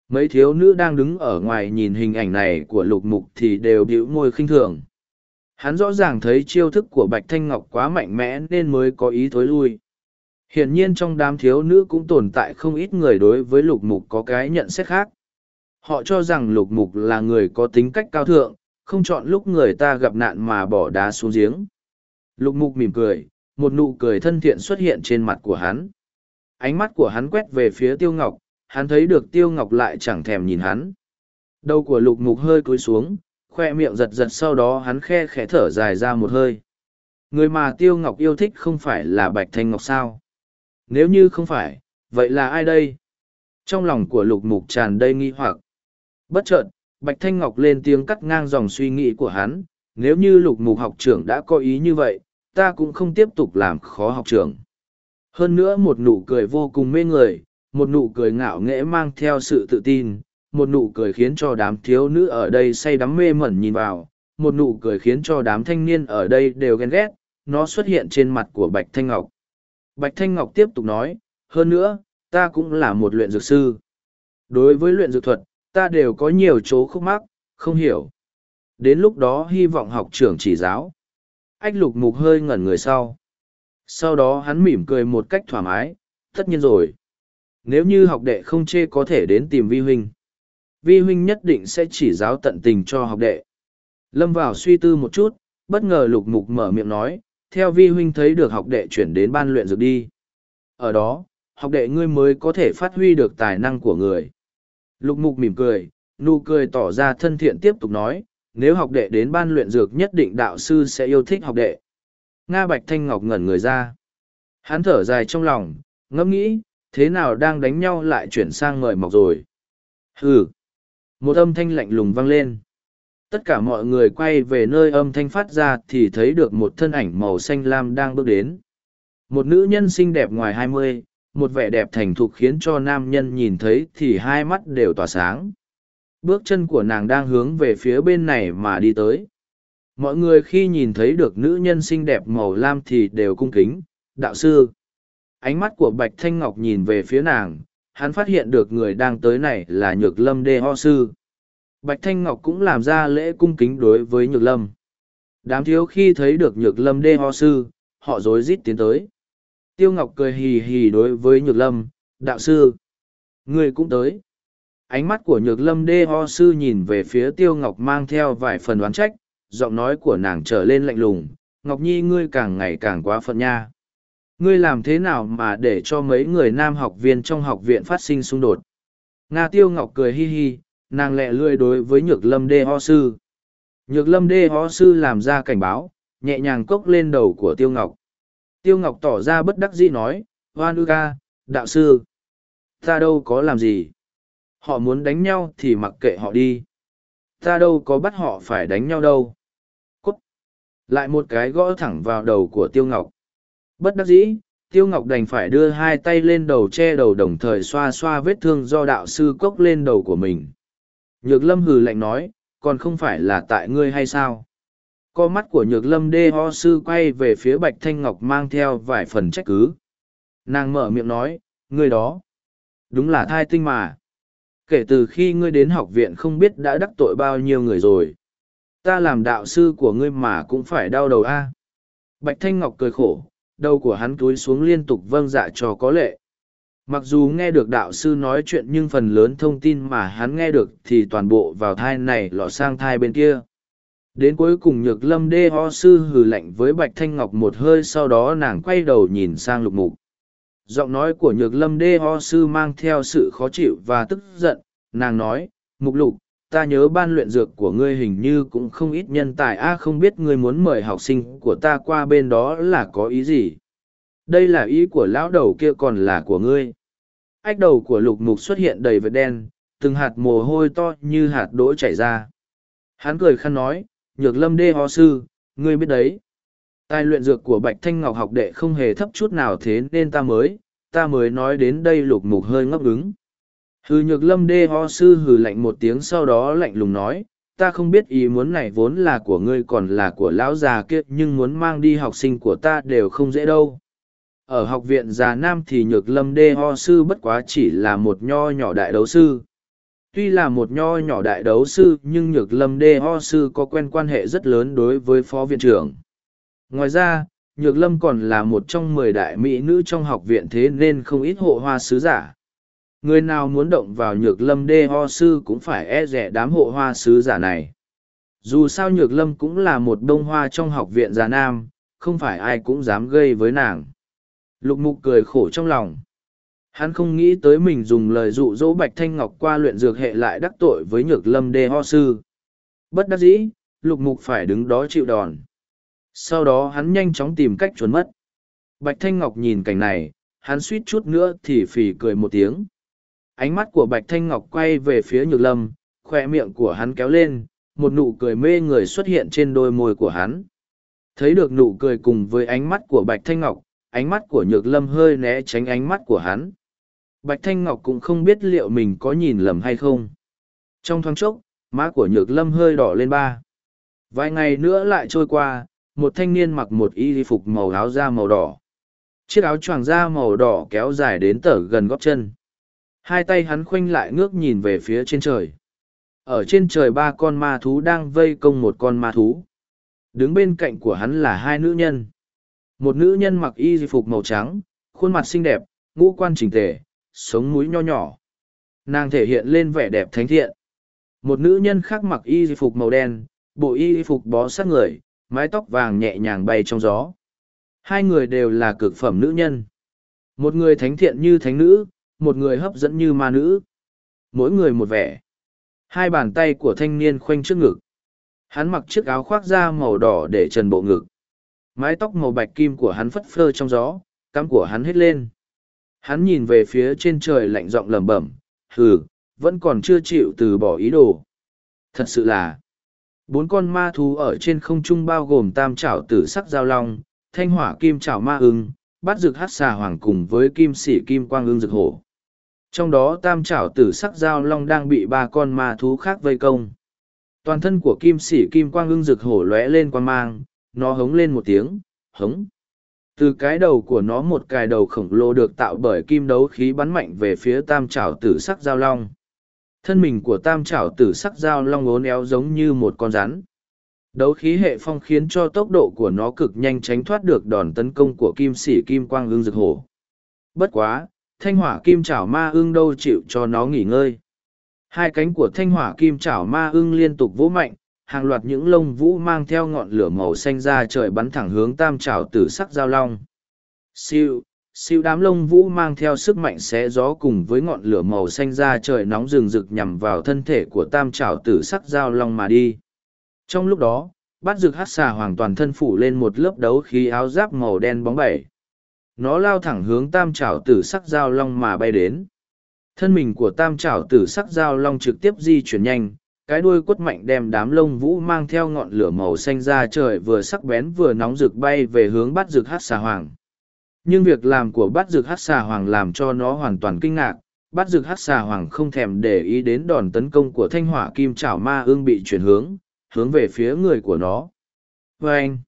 Mấy thiếu nữ đang đứng ở ngoài nhìn hình ảnh này của lục mục thì đều bĩu môi khinh thường. Hắn rõ ràng thấy chiêu thức của Bạch Thanh Ngọc quá mạnh mẽ nên mới có ý thối lui. Hiển nhiên trong đám thiếu nữ cũng tồn tại không ít người đối với lục mục có cái nhận xét khác. Họ cho rằng lục mục là người có tính cách cao thượng, không chọn lúc người ta gặp nạn mà bỏ đá xuống giếng. Lục mục mỉm cười, một nụ cười thân thiện xuất hiện trên mặt của hắn. Ánh mắt của hắn quét về phía tiêu ngọc, hắn thấy được tiêu ngọc lại chẳng thèm nhìn hắn. Đầu của lục mục hơi cúi xuống, khoe miệng giật giật sau đó hắn khe khẽ thở dài ra một hơi. Người mà Tiêu Ngọc yêu thích không phải là Bạch Thanh Ngọc sao? Nếu như không phải, vậy là ai đây? Trong lòng của lục mục tràn đầy nghi hoặc. Bất chợt, Bạch Thanh Ngọc lên tiếng cắt ngang dòng suy nghĩ của hắn. Nếu như lục mục học trưởng đã có ý như vậy, ta cũng không tiếp tục làm khó học trưởng. Hơn nữa một nụ cười vô cùng mê người, một nụ cười ngạo nghễ mang theo sự tự tin, một nụ cười khiến cho đám thiếu nữ ở đây say đắm mê mẩn nhìn vào, một nụ cười khiến cho đám thanh niên ở đây đều ghen ghét, nó xuất hiện trên mặt của Bạch Thanh Ngọc. Bạch Thanh Ngọc tiếp tục nói, hơn nữa, ta cũng là một luyện dược sư. Đối với luyện dược thuật, ta đều có nhiều chỗ khúc mắc, không hiểu. Đến lúc đó hy vọng học trưởng chỉ giáo. Ách lục mục hơi ngẩn người sau. Sau đó hắn mỉm cười một cách thoải mái, tất nhiên rồi. Nếu như học đệ không chê có thể đến tìm vi huynh vi huynh nhất định sẽ chỉ giáo tận tình cho học đệ. Lâm vào suy tư một chút, bất ngờ lục mục mở miệng nói, theo vi huynh thấy được học đệ chuyển đến ban luyện dược đi. Ở đó, học đệ ngươi mới có thể phát huy được tài năng của người. Lục mục mỉm cười, nụ cười tỏ ra thân thiện tiếp tục nói, nếu học đệ đến ban luyện dược nhất định đạo sư sẽ yêu thích học đệ. Nga Bạch Thanh Ngọc ngẩn người ra. Hắn thở dài trong lòng, ngẫm nghĩ, thế nào đang đánh nhau lại chuyển sang ngời mọc rồi. Hừ, một âm thanh lạnh lùng vang lên. Tất cả mọi người quay về nơi âm thanh phát ra thì thấy được một thân ảnh màu xanh lam đang bước đến. Một nữ nhân xinh đẹp ngoài hai mươi, một vẻ đẹp thành thục khiến cho nam nhân nhìn thấy thì hai mắt đều tỏa sáng. Bước chân của nàng đang hướng về phía bên này mà đi tới. Mọi người khi nhìn thấy được nữ nhân xinh đẹp màu lam thì đều cung kính. Đạo sư. Ánh mắt của bạch thanh ngọc nhìn về phía nàng hắn phát hiện được người đang tới này là nhược lâm đê ho sư bạch thanh ngọc cũng làm ra lễ cung kính đối với nhược lâm đám thiếu khi thấy được nhược lâm đê ho sư họ rối rít tiến tới tiêu ngọc cười hì hì đối với nhược lâm đạo sư Ngươi cũng tới. Ánh mắt của nhược lâm đê ho sư nhìn về phía tiêu ngọc mang theo vài phần đoán trách, giọng nói của nàng trở lên lạnh lùng. Ngọc Nhi ngươi càng ngày càng quá phận nha. Ngươi làm thế nào mà để cho mấy người nam học viên trong học viện phát sinh xung đột? Nga Tiêu Ngọc cười hi hi, nàng lẹ lươi đối với Nhược Lâm Đê Ho Sư. Nhược Lâm Đê Ho Sư làm ra cảnh báo, nhẹ nhàng cốc lên đầu của Tiêu Ngọc. Tiêu Ngọc tỏ ra bất đắc dĩ nói, Hoan ư ca, đạo sư. Ta đâu có làm gì. Họ muốn đánh nhau thì mặc kệ họ đi. Ta đâu có bắt họ phải đánh nhau đâu. Cút. Lại một cái gõ thẳng vào đầu của Tiêu Ngọc. Bất đắc dĩ, Tiêu Ngọc đành phải đưa hai tay lên đầu che đầu đồng thời xoa xoa vết thương do đạo sư cốc lên đầu của mình. Nhược lâm hừ lạnh nói, còn không phải là tại ngươi hay sao? Co mắt của nhược lâm đê ho sư quay về phía Bạch Thanh Ngọc mang theo vài phần trách cứ. Nàng mở miệng nói, ngươi đó. Đúng là thai tinh mà. Kể từ khi ngươi đến học viện không biết đã đắc tội bao nhiêu người rồi. Ta làm đạo sư của ngươi mà cũng phải đau đầu a. Bạch Thanh Ngọc cười khổ, đầu của hắn túi xuống liên tục vâng dạ cho có lệ. Mặc dù nghe được đạo sư nói chuyện nhưng phần lớn thông tin mà hắn nghe được thì toàn bộ vào thai này lọ sang thai bên kia. Đến cuối cùng nhược lâm đê ho sư hừ lạnh với Bạch Thanh Ngọc một hơi sau đó nàng quay đầu nhìn sang lục mục. Giọng nói của nhược lâm đê ho sư mang theo sự khó chịu và tức giận, nàng nói, mục lục, ta nhớ ban luyện dược của ngươi hình như cũng không ít nhân tài. A, không biết ngươi muốn mời học sinh của ta qua bên đó là có ý gì? Đây là ý của lão đầu kia còn là của ngươi. Ách đầu của lục mục xuất hiện đầy vệt đen, từng hạt mồ hôi to như hạt đỗ chảy ra. Hắn cười khăn nói, nhược lâm đê ho sư, ngươi biết đấy. Tài luyện dược của bạch thanh ngọc học đệ không hề thấp chút nào thế nên ta mới ta mới nói đến đây. Lục mục hơi ngấp ứng Hừ nhược lâm đê ho sư hừ lạnh một tiếng sau đó lạnh lùng nói, ta không biết ý muốn này vốn là của ngươi còn là của lão già kia nhưng muốn mang đi học sinh của ta đều không dễ đâu. Ở học viện già nam thì nhược lâm đê ho sư bất quá chỉ là một nho nhỏ đại đấu sư. Tuy là một nho nhỏ đại đấu sư nhưng nhược lâm đê ho sư có quen quan hệ rất lớn đối với phó viện trưởng. Ngoài ra, nhược lâm còn là một trong mười đại mỹ nữ trong học viện thế nên không ít hộ hoa sứ giả người nào muốn động vào nhược lâm đê ho sư cũng phải e rẻ đám hộ hoa sứ giả này. Dù sao nhược lâm cũng là một bông hoa trong học viện già nam, không phải ai cũng dám gây với nàng. Lục mục cười khổ trong lòng. Hắn không nghĩ tới mình dùng lời dụ dỗ bạch thanh ngọc qua luyện dược hệ lại đắc tội với nhược lâm đê ho sư. Bất đắc dĩ, lục mục phải đứng đó chịu đòn. Sau đó hắn nhanh chóng tìm cách trốn mất. Bạch thanh ngọc nhìn cảnh này, hắn suýt chút nữa thì phì cười một tiếng ánh mắt của bạch thanh ngọc quay về phía nhược lâm, khoe miệng của hắn kéo lên, một nụ cười mê người xuất hiện trên đôi môi của hắn. Thấy được nụ cười cùng với ánh mắt của bạch thanh ngọc, ánh mắt của nhược lâm hơi né tránh ánh mắt của hắn. Bạch thanh ngọc cũng không biết liệu mình có nhìn lầm hay không. Trong thoáng chốc, má của nhược lâm hơi đỏ lên ba. Vài ngày nữa lại trôi qua, một thanh niên mặc một y phục màu áo da màu đỏ. Chiếc áo choàng da màu đỏ kéo dài đến tở gần gót chân. Hai tay hắn khoanh lại ngước nhìn về phía trên trời. Ở trên trời ba con ma thú đang vây công một con ma thú. Đứng bên cạnh của hắn là hai nữ nhân. Một nữ nhân mặc y phục màu trắng, khuôn mặt xinh đẹp, ngũ quan chỉnh tề, sống mũi nho nhỏ. Nàng thể hiện lên vẻ đẹp thánh thiện. Một nữ nhân khác mặc y phục màu đen, bộ y phục bó sát người, mái tóc vàng nhẹ nhàng bay trong gió. Hai người đều là cực phẩm nữ nhân. Một người thánh thiện như thánh nữ, một người hấp dẫn như ma nữ. Mỗi người một vẻ. Hai bàn tay của thanh niên khoanh trước ngực. Hắn mặc chiếc áo khoác da màu đỏ để trần bộ ngực. Mái tóc màu bạch kim của hắn phất phơ trong gió, cắm của hắn hết lên. Hắn nhìn về phía trên trời lạnh giọng lẩm bẩm, hừ, vẫn còn chưa chịu từ bỏ ý đồ. Thật sự là, bốn con ma thú ở trên không trung bao gồm tam trảo tử sắc giao long, thanh hỏa kim trảo ma ưng, bát dược hát xà hoàng cùng với kim sĩ kim quang ưng dược hổ. Trong đó tam trảo tử sắc giao long đang bị ba con ma thú khác vây công. Toàn thân của kim sĩ kim quang ưng rực hổ lóe lên quang mang, nó hống lên một tiếng, hống. Từ cái đầu của nó một cài đầu khổng lồ được tạo bởi kim đấu khí bắn mạnh về phía tam trảo tử sắc giao long. Thân mình của tam trảo tử sắc giao long ốn éo giống như một con rắn. Đấu khí hệ phong khiến cho tốc độ của nó cực nhanh tránh thoát được đòn tấn công của kim sĩ kim quang ưng rực hổ. Bất quá, thanh hỏa kim chảo ma ưng đâu chịu cho nó nghỉ ngơi. Hai cánh của thanh hỏa kim chảo ma ưng liên tục vỗ mạnh, hàng loạt những lông vũ mang theo ngọn lửa màu xanh ra trời bắn thẳng hướng tam chảo tử sắc giao long. Siêu, siêu đám lông vũ mang theo sức mạnh xé gió cùng với ngọn lửa màu xanh ra trời nóng rừng rực nhằm vào thân thể của tam trảo tử sắc giao long mà đi trong lúc đó bát rực hát xà hoàn toàn thân phủ lên một lớp đấu khí áo giáp màu đen bóng bẩy nó lao thẳng hướng tam trảo tử sắc giao long mà bay đến. Thân mình của tam trảo tử sắc giao long trực tiếp di chuyển nhanh, cái đuôi quất mạnh đem đám lông vũ mang theo ngọn lửa màu xanh ra trời vừa sắc bén vừa nóng rực bay về hướng bát rực hát xà hoàng. Nhưng việc làm của bát dược hát xà hoàng làm cho nó hoàn toàn kinh ngạc, bát dược hát xà hoàng không thèm để ý đến đòn tấn công của thanh hỏa kim chảo ma ương bị chuyển hướng hướng về phía người của nó. Vâng! anh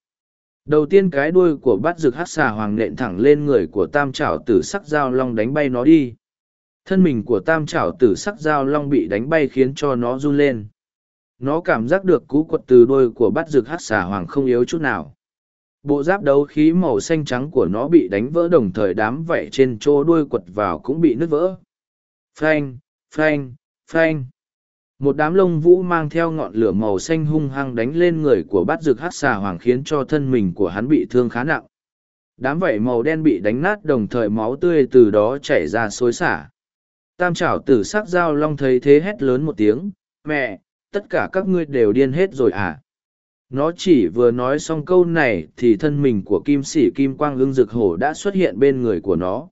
đầu tiên cái đuôi của bát dược hát xà hoàng nện thẳng lên người của tam trảo tử sắc dao long đánh bay nó đi. Thân mình của tam trảo tử sắc dao long bị đánh bay khiến cho nó run lên. Nó cảm giác được cú quật từ đuôi của bát dược hát xà hoàng không yếu chút nào. Bộ giáp đấu khí màu xanh trắng của nó bị đánh vỡ đồng thời đám vảy trên chỗ đuôi quật vào cũng bị nứt vỡ. Phanh phanh phanh một đám lông vũ mang theo ngọn lửa màu xanh hung hăng đánh lên người của bát Dược hát xà hoàng khiến cho thân mình của hắn bị thương khá nặng. Đám vảy màu đen bị đánh nát đồng thời máu tươi từ đó chảy ra xối xả. Tam trảo tử sắc dao long thấy thế hét lớn một tiếng, mẹ, tất cả các ngươi đều điên hết rồi à? Nó chỉ vừa nói xong câu này thì thân mình của kim sĩ kim quang ưng Dực hổ đã xuất hiện bên người của nó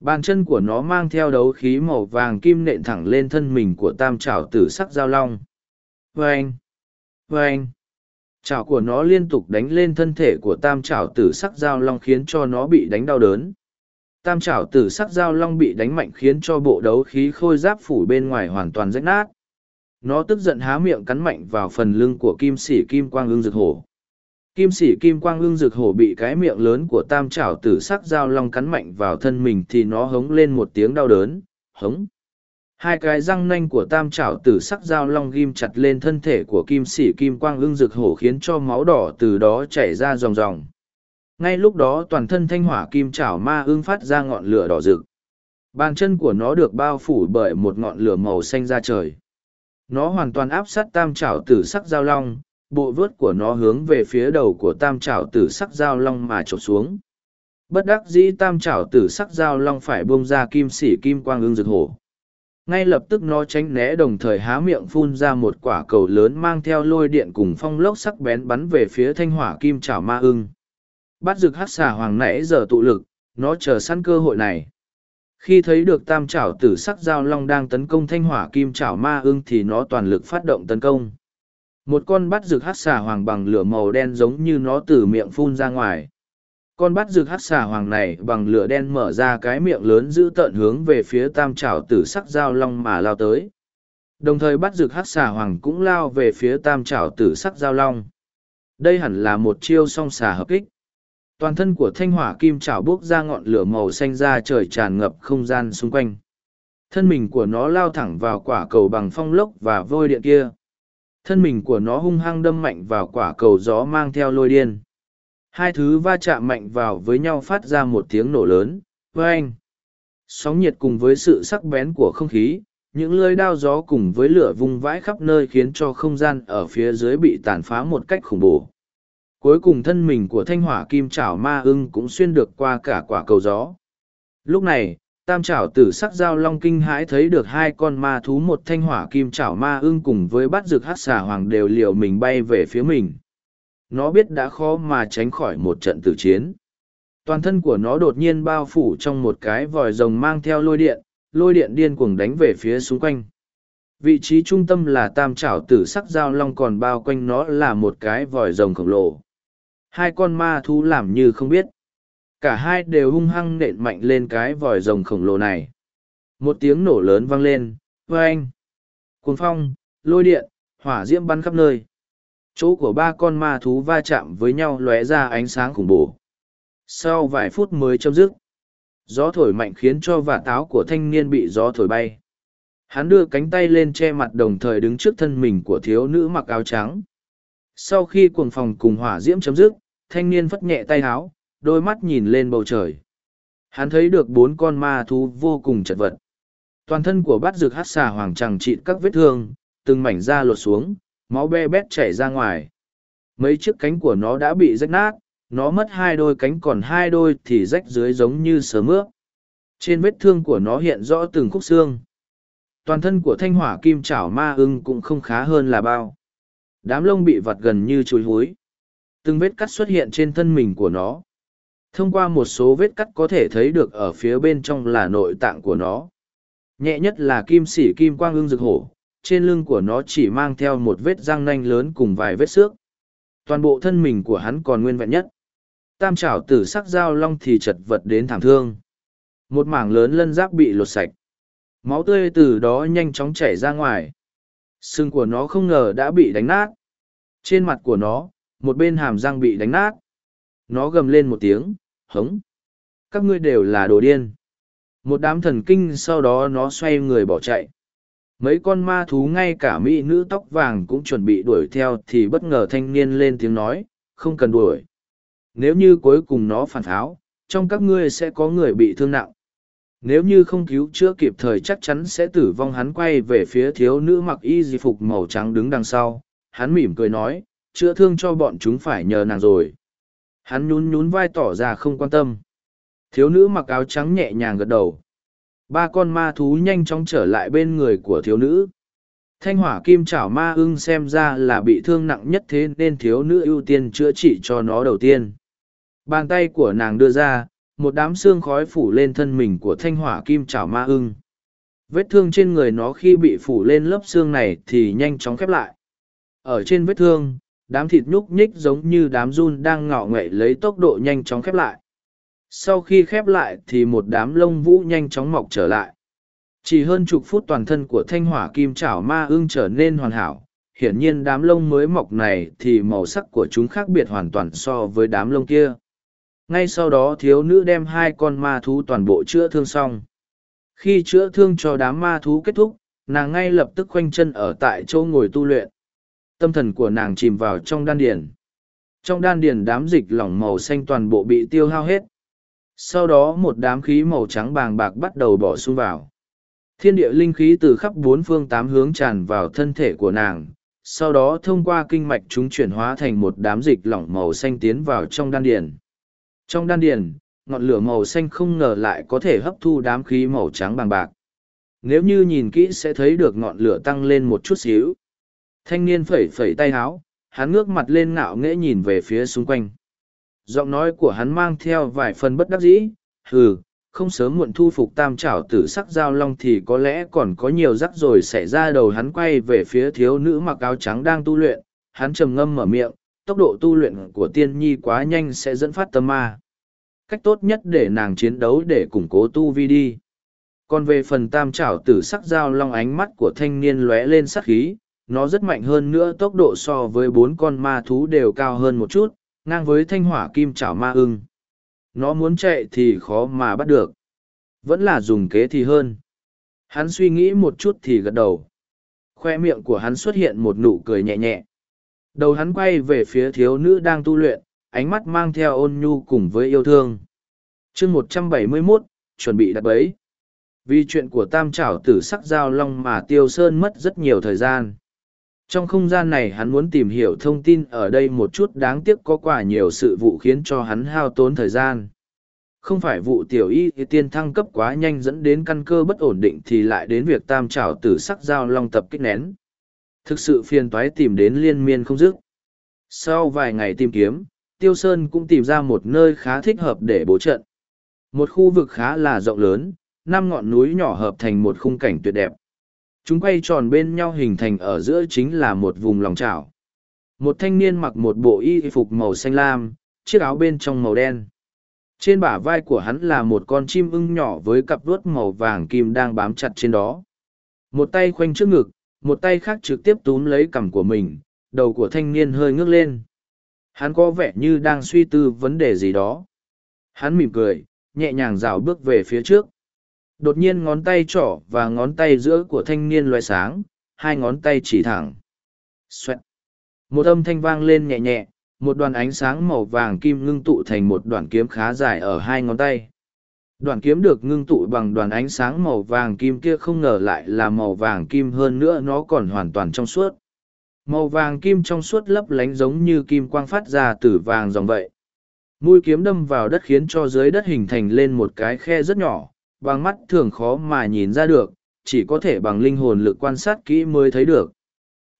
bàn chân của nó mang theo đấu khí màu vàng kim nện thẳng lên thân mình của tam trảo tử sắc giao long. Vâng! Vâng! Vê anh vê anh trảo của nó liên tục đánh lên thân thể của tam trảo tử sắc giao long khiến cho nó bị đánh đau đớn. Tam trảo tử sắc giao long bị đánh mạnh khiến cho bộ đấu khí khôi giáp phủ bên ngoài hoàn toàn rách nát. Nó tức giận há miệng cắn mạnh vào phần lưng của kim sĩ kim quang ương rực hổ kim sĩ kim quang ương rực hổ bị cái miệng lớn của tam trảo tử sắc dao long cắn mạnh vào thân mình thì nó hống lên một tiếng đau đớn, hống. Hai cái răng nanh của tam trảo tử sắc dao long ghim chặt lên thân thể của kim sĩ kim quang ương rực hổ khiến cho máu đỏ từ đó chảy ra ròng ròng. Ngay lúc đó toàn thân thanh hỏa kim trảo ma ương phát ra ngọn lửa đỏ rực. Bàn chân của nó được bao phủ bởi một ngọn lửa màu xanh ra trời. Nó hoàn toàn áp sát tam trảo tử sắc giao long bộ vớt của nó hướng về phía đầu của tam trảo tử sắc Dao long mà trộm xuống. Bất đắc dĩ tam trảo tử sắc Dao long phải bông ra kim Sỉ kim quang ương rực hổ. Ngay lập tức nó tránh né đồng thời há miệng phun ra một quả cầu lớn mang theo lôi điện cùng phong lốc sắc bén bắn về phía thanh hỏa kim trảo ma ưng. Bắt rực hát xà hoàng nãy giờ tụ lực, nó chờ săn cơ hội này. Khi thấy được tam trảo tử sắc giao long đang tấn công thanh hỏa kim trảo ma ưng thì nó toàn lực phát động tấn công một con bắt rực hát xà hoàng bằng lửa màu đen giống như nó từ miệng phun ra ngoài. Con bắt rực hát xà hoàng này bằng lửa đen mở ra cái miệng lớn giữ tợn hướng về phía tam trảo tử sắc dao long mà lao tới. Đồng thời bắt rực hát xà hoàng cũng lao về phía tam trảo tử sắc dao long. Đây hẳn là một chiêu song xà hợp kích. Toàn thân của thanh hỏa kim chảo bốc ra ngọn lửa màu xanh ra trời tràn ngập không gian xung quanh. Thân mình của nó lao thẳng vào quả cầu bằng phong lốc và vôi điện kia thân mình của nó hung hăng đâm mạnh vào quả cầu gió mang theo lôi điên. Hai thứ va chạm mạnh vào với nhau phát ra một tiếng nổ lớn vê anh sóng nhiệt cùng với sự sắc bén của không khí, những lưới đao gió cùng với lửa vung vãi khắp nơi khiến cho không gian ở phía dưới bị tàn phá một cách khủng bố. Cuối cùng thân mình của thanh hỏa kim chảo ma ưng cũng xuyên được qua cả quả cầu gió. Lúc này tam chảo tử sắc dao long kinh hãi thấy được hai con ma thú, một thanh hỏa kim chảo ma ưng cùng với bát rực hát xà hoàng đều liều mình bay về phía mình. Nó biết đã khó mà tránh khỏi một trận tử chiến. Toàn thân của nó đột nhiên bao phủ trong một cái vòi rồng mang theo lôi điện lôi điện điên cuồng đánh về phía xung quanh. Vị trí trung tâm là tam trảo tử sắc dao long còn bao quanh nó là một cái vòi rồng khổng lồ. Hai con ma thú làm như không biết. Cả hai đều hung hăng nện mạnh lên cái vòi rồng khổng lồ này. Một tiếng nổ lớn vang lên, vang. Cuồng phong, lôi điện, hỏa diễm bắn khắp nơi. Chỗ của ba con ma thú va chạm với nhau lóe ra ánh sáng khủng bố. Sau vài phút mới chấm dứt, gió thổi mạnh khiến cho vả táo của thanh niên bị gió thổi bay. Hắn đưa cánh tay lên che mặt đồng thời đứng trước thân mình của thiếu nữ mặc áo trắng sau khi cuồng phòng cùng hỏa diễm chấm dứt thanh niên phất nhẹ tay háo đôi mắt nhìn lên bầu trời Hắn thấy được bốn con ma thú vô cùng chật vật. Toàn thân của bát Dược hát xà hoàng chẳng trị các vết thương, từng mảnh da lột xuống, máu be bét chảy ra ngoài. Mấy chiếc cánh của nó đã bị rách nát, nó mất hai đôi cánh còn hai đôi thì rách dưới giống như sớm ướp. Trên vết thương của nó hiện rõ từng khúc xương. Toàn thân của thanh hỏa kim chảo ma ưng cũng không khá hơn là bao. Đám lông bị vặt gần như chùi húi. Từng vết cắt xuất hiện trên thân mình của nó. Thông qua một số vết cắt có thể thấy được ở phía bên trong là nội tạng của nó. Nhẹ nhất là kim sỉ kim quang ưng rực hổ, trên lưng của nó chỉ mang theo một vết răng nanh lớn cùng vài vết xước. Toàn bộ thân mình của hắn còn nguyên vẹn nhất. Tam trảo tử sắc dao long thì chật vật đến thảm thương. Một mảng lớn lân giáp bị lột sạch. Máu tươi từ đó nhanh chóng chảy ra ngoài. Sưng của nó không ngờ đã bị đánh nát. Trên mặt của nó, một bên hàm răng bị đánh nát. Nó gầm lên một tiếng, hống. Các ngươi đều là đồ điên. Một đám thần kinh sau đó nó xoay người bỏ chạy. Mấy con ma thú ngay cả mỹ nữ tóc vàng cũng chuẩn bị đuổi theo thì bất ngờ thanh niên lên tiếng nói, không cần đuổi. Nếu như cuối cùng nó phản tháo, trong các ngươi sẽ có người bị thương nặng. Nếu như không cứu chữa kịp thời chắc chắn sẽ tử vong hắn quay về phía thiếu nữ mặc y di phục màu trắng đứng đằng sau. Hắn mỉm cười nói, chữa thương cho bọn chúng phải nhờ nàng rồi. Hắn nhún nhún vai tỏ ra không quan tâm. Thiếu nữ mặc áo trắng nhẹ nhàng gật đầu. Ba con ma thú nhanh chóng trở lại bên người của thiếu nữ. Thanh hỏa kim chảo ma ưng xem ra là bị thương nặng nhất thế nên thiếu nữ ưu tiên chữa trị cho nó đầu tiên. Bàn tay của nàng đưa ra, một đám xương khói phủ lên thân mình của thanh hỏa kim chảo ma ưng. Vết thương trên người nó khi bị phủ lên lớp xương này thì nhanh chóng khép lại. Ở trên vết thương, đám thịt nhúc nhích giống như đám run đang ngọ nguậy lấy tốc độ nhanh chóng khép lại. Sau khi khép lại thì một đám lông vũ nhanh chóng mọc trở lại. Chỉ hơn chục phút toàn thân của thanh hỏa kim chảo ma ưng trở nên hoàn hảo. Hiển nhiên đám lông mới mọc này thì màu sắc của chúng khác biệt hoàn toàn so với đám lông kia ngay sau đó thiếu nữ đem hai con ma thú toàn bộ chữa thương xong khi chữa thương cho đám ma thú kết thúc, nàng ngay lập tức khoanh chân ở tại chỗ ngồi tu luyện tâm thần của nàng chìm vào trong đan điền. Trong đan điền đám dịch lỏng màu xanh toàn bộ bị tiêu hao hết. Sau đó một đám khí màu trắng bàng bạc bắt đầu bỏ xuống vào. Thiên địa linh khí từ khắp bốn phương tám hướng tràn vào thân thể của nàng. Sau đó thông qua kinh mạch chúng chuyển hóa thành một đám dịch lỏng màu xanh tiến vào trong đan điền. Trong đan điền, ngọn lửa màu xanh không ngờ lại có thể hấp thu đám khí màu trắng bằng bạc. Nếu như nhìn kỹ sẽ thấy được ngọn lửa tăng lên một chút xíu. Thanh niên phẩy phẩy tay háo, hắn ngước mặt lên ngạo nghễ nhìn về phía xung quanh. Giọng nói của hắn mang theo vài phần bất đắc dĩ, hừ, không sớm muộn thu phục tam trảo tử sắc giao long thì có lẽ còn có nhiều rắc rồi xảy ra đầu hắn quay về phía thiếu nữ mặc áo trắng đang tu luyện, hắn trầm ngâm mở miệng, tốc độ tu luyện của tiên nhi quá nhanh sẽ dẫn phát tâm ma. Cách tốt nhất để nàng chiến đấu để củng cố tu vi đi. Còn về phần tam trảo tử sắc Giao long ánh mắt của thanh niên lóe lên sắc khí, nó rất mạnh hơn nữa tốc độ so với bốn con ma thú đều cao hơn một chút, ngang với thanh hỏa kim chảo ma ưng. Nó muốn chạy thì khó mà bắt được. Vẫn là dùng kế thì hơn. Hắn suy nghĩ một chút thì gật đầu. Khoe miệng của hắn xuất hiện một nụ cười nhẹ nhẹ. Đầu hắn quay về phía thiếu nữ đang tu luyện, ánh mắt mang theo ôn nhu cùng với yêu thương. chương một trăm bảy mươi mốt chuẩn bị đặt bẫy. Vì chuyện của tam trảo tử sắc giao long mà Tiêu Sơn mất rất nhiều thời gian. Trong không gian này hắn muốn tìm hiểu thông tin ở đây một chút đáng tiếc có quả nhiều sự vụ khiến cho hắn hao tốn thời gian. Không phải vụ tiểu y tiên thăng cấp quá nhanh dẫn đến căn cơ bất ổn định thì lại đến việc tam trảo tử sắc giao long tập kích nén. Thực sự phiền toái tìm đến liên miên không dứt. Sau vài ngày tìm kiếm, Tiêu Sơn cũng tìm ra một nơi khá thích hợp để bố trận. Một khu vực khá là rộng lớn, năm ngọn núi nhỏ hợp thành một khung cảnh tuyệt đẹp. Chúng quay tròn bên nhau hình thành ở giữa chính là một vùng lòng chảo. Một thanh niên mặc một bộ y phục màu xanh lam, chiếc áo bên trong màu đen. Trên bả vai của hắn là một con chim ưng nhỏ với cặp vuốt màu vàng kim đang bám chặt trên đó. Một tay khoanh trước ngực, một tay khác trực tiếp túm lấy cằm của mình đầu của thanh niên hơi ngước lên hắn có vẻ như đang suy tư vấn đề gì đó hắn mỉm cười nhẹ nhàng rào bước về phía trước đột nhiên ngón tay trỏ và ngón tay giữa của thanh niên loài sáng hai ngón tay chỉ thẳng Xoẹt. một âm thanh vang lên nhẹ nhẹ một đoàn ánh sáng màu vàng kim ngưng tụ thành một đoạn kiếm khá dài ở hai ngón tay Đoàn kiếm được ngưng tụ bằng đoàn ánh sáng màu vàng kim kia không ngờ lại là màu vàng kim hơn nữa nó còn hoàn toàn trong suốt. Màu vàng kim trong suốt lấp lánh giống như kim quang phát ra từ vàng dòng vậy. Mũi kiếm đâm vào đất khiến cho dưới đất hình thành lên một cái khe rất nhỏ, bằng mắt thường khó mà nhìn ra được, chỉ có thể bằng linh hồn lực quan sát kỹ mới thấy được.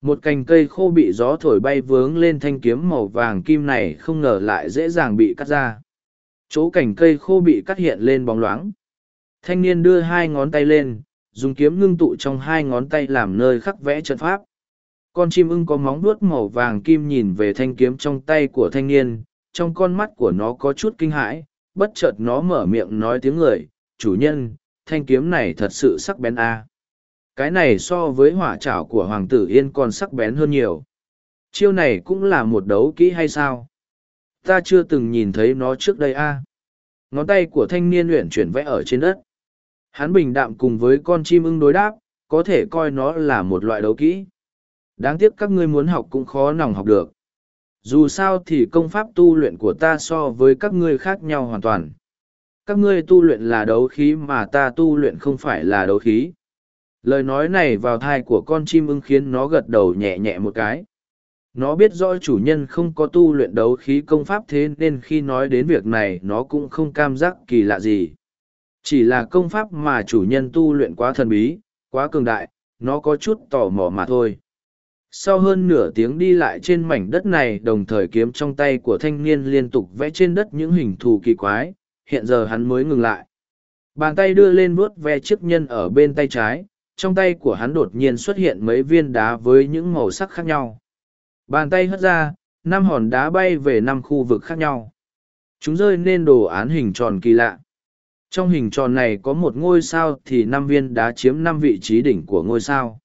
Một cành cây khô bị gió thổi bay vướng lên thanh kiếm màu vàng kim này không ngờ lại dễ dàng bị cắt ra. Chỗ cành cây khô bị cắt hiện lên bóng loáng. Thanh niên đưa hai ngón tay lên, dùng kiếm ngưng tụ trong hai ngón tay làm nơi khắc vẽ trận pháp. Con chim ưng có móng vuốt màu vàng kim nhìn về thanh kiếm trong tay của thanh niên, trong con mắt của nó có chút kinh hãi, bất chợt nó mở miệng nói tiếng người, chủ nhân, thanh kiếm này thật sự sắc bén a. À. Cái này so với hỏa chảo của Hoàng tử Yên còn sắc bén hơn nhiều. Chiêu này cũng là một đấu kỹ hay sao? Ta chưa từng nhìn thấy nó trước đây a. À. Ngón tay của thanh niên luyện chuyển vẽ ở trên đất. Hắn bình đạm cùng với con chim ưng đối đáp, có thể coi nó là một loại đấu kỹ. Đáng tiếc các ngươi muốn học cũng khó nòng học được. Dù sao thì công pháp tu luyện của ta so với các ngươi khác nhau hoàn toàn. Các ngươi tu luyện là đấu khí mà ta tu luyện không phải là đấu khí. Lời nói này vào thai của con chim ưng khiến nó gật đầu nhẹ nhẹ một cái. Nó biết rõ chủ nhân không có tu luyện đấu khí công pháp thế nên khi nói đến việc này nó cũng không cam giác kỳ lạ gì. Chỉ là công pháp mà chủ nhân tu luyện quá thần bí, quá cường đại, nó có chút tò mò mà thôi sau hơn nửa tiếng đi lại trên mảnh đất này đồng thời kiếm trong tay của thanh niên liên tục vẽ trên đất những hình thù kỳ quái hiện giờ hắn mới ngừng lại. Bàn tay đưa lên vuốt ve chiếc nhân ở bên tay trái trong tay của hắn đột nhiên xuất hiện mấy viên đá với những màu sắc khác nhau. Bàn tay hất ra năm hòn đá bay về năm khu vực khác nhau. Chúng rơi nên đồ án hình tròn kỳ lạ. Trong hình tròn này có một ngôi sao thì năm viên đá chiếm năm vị trí đỉnh của ngôi sao.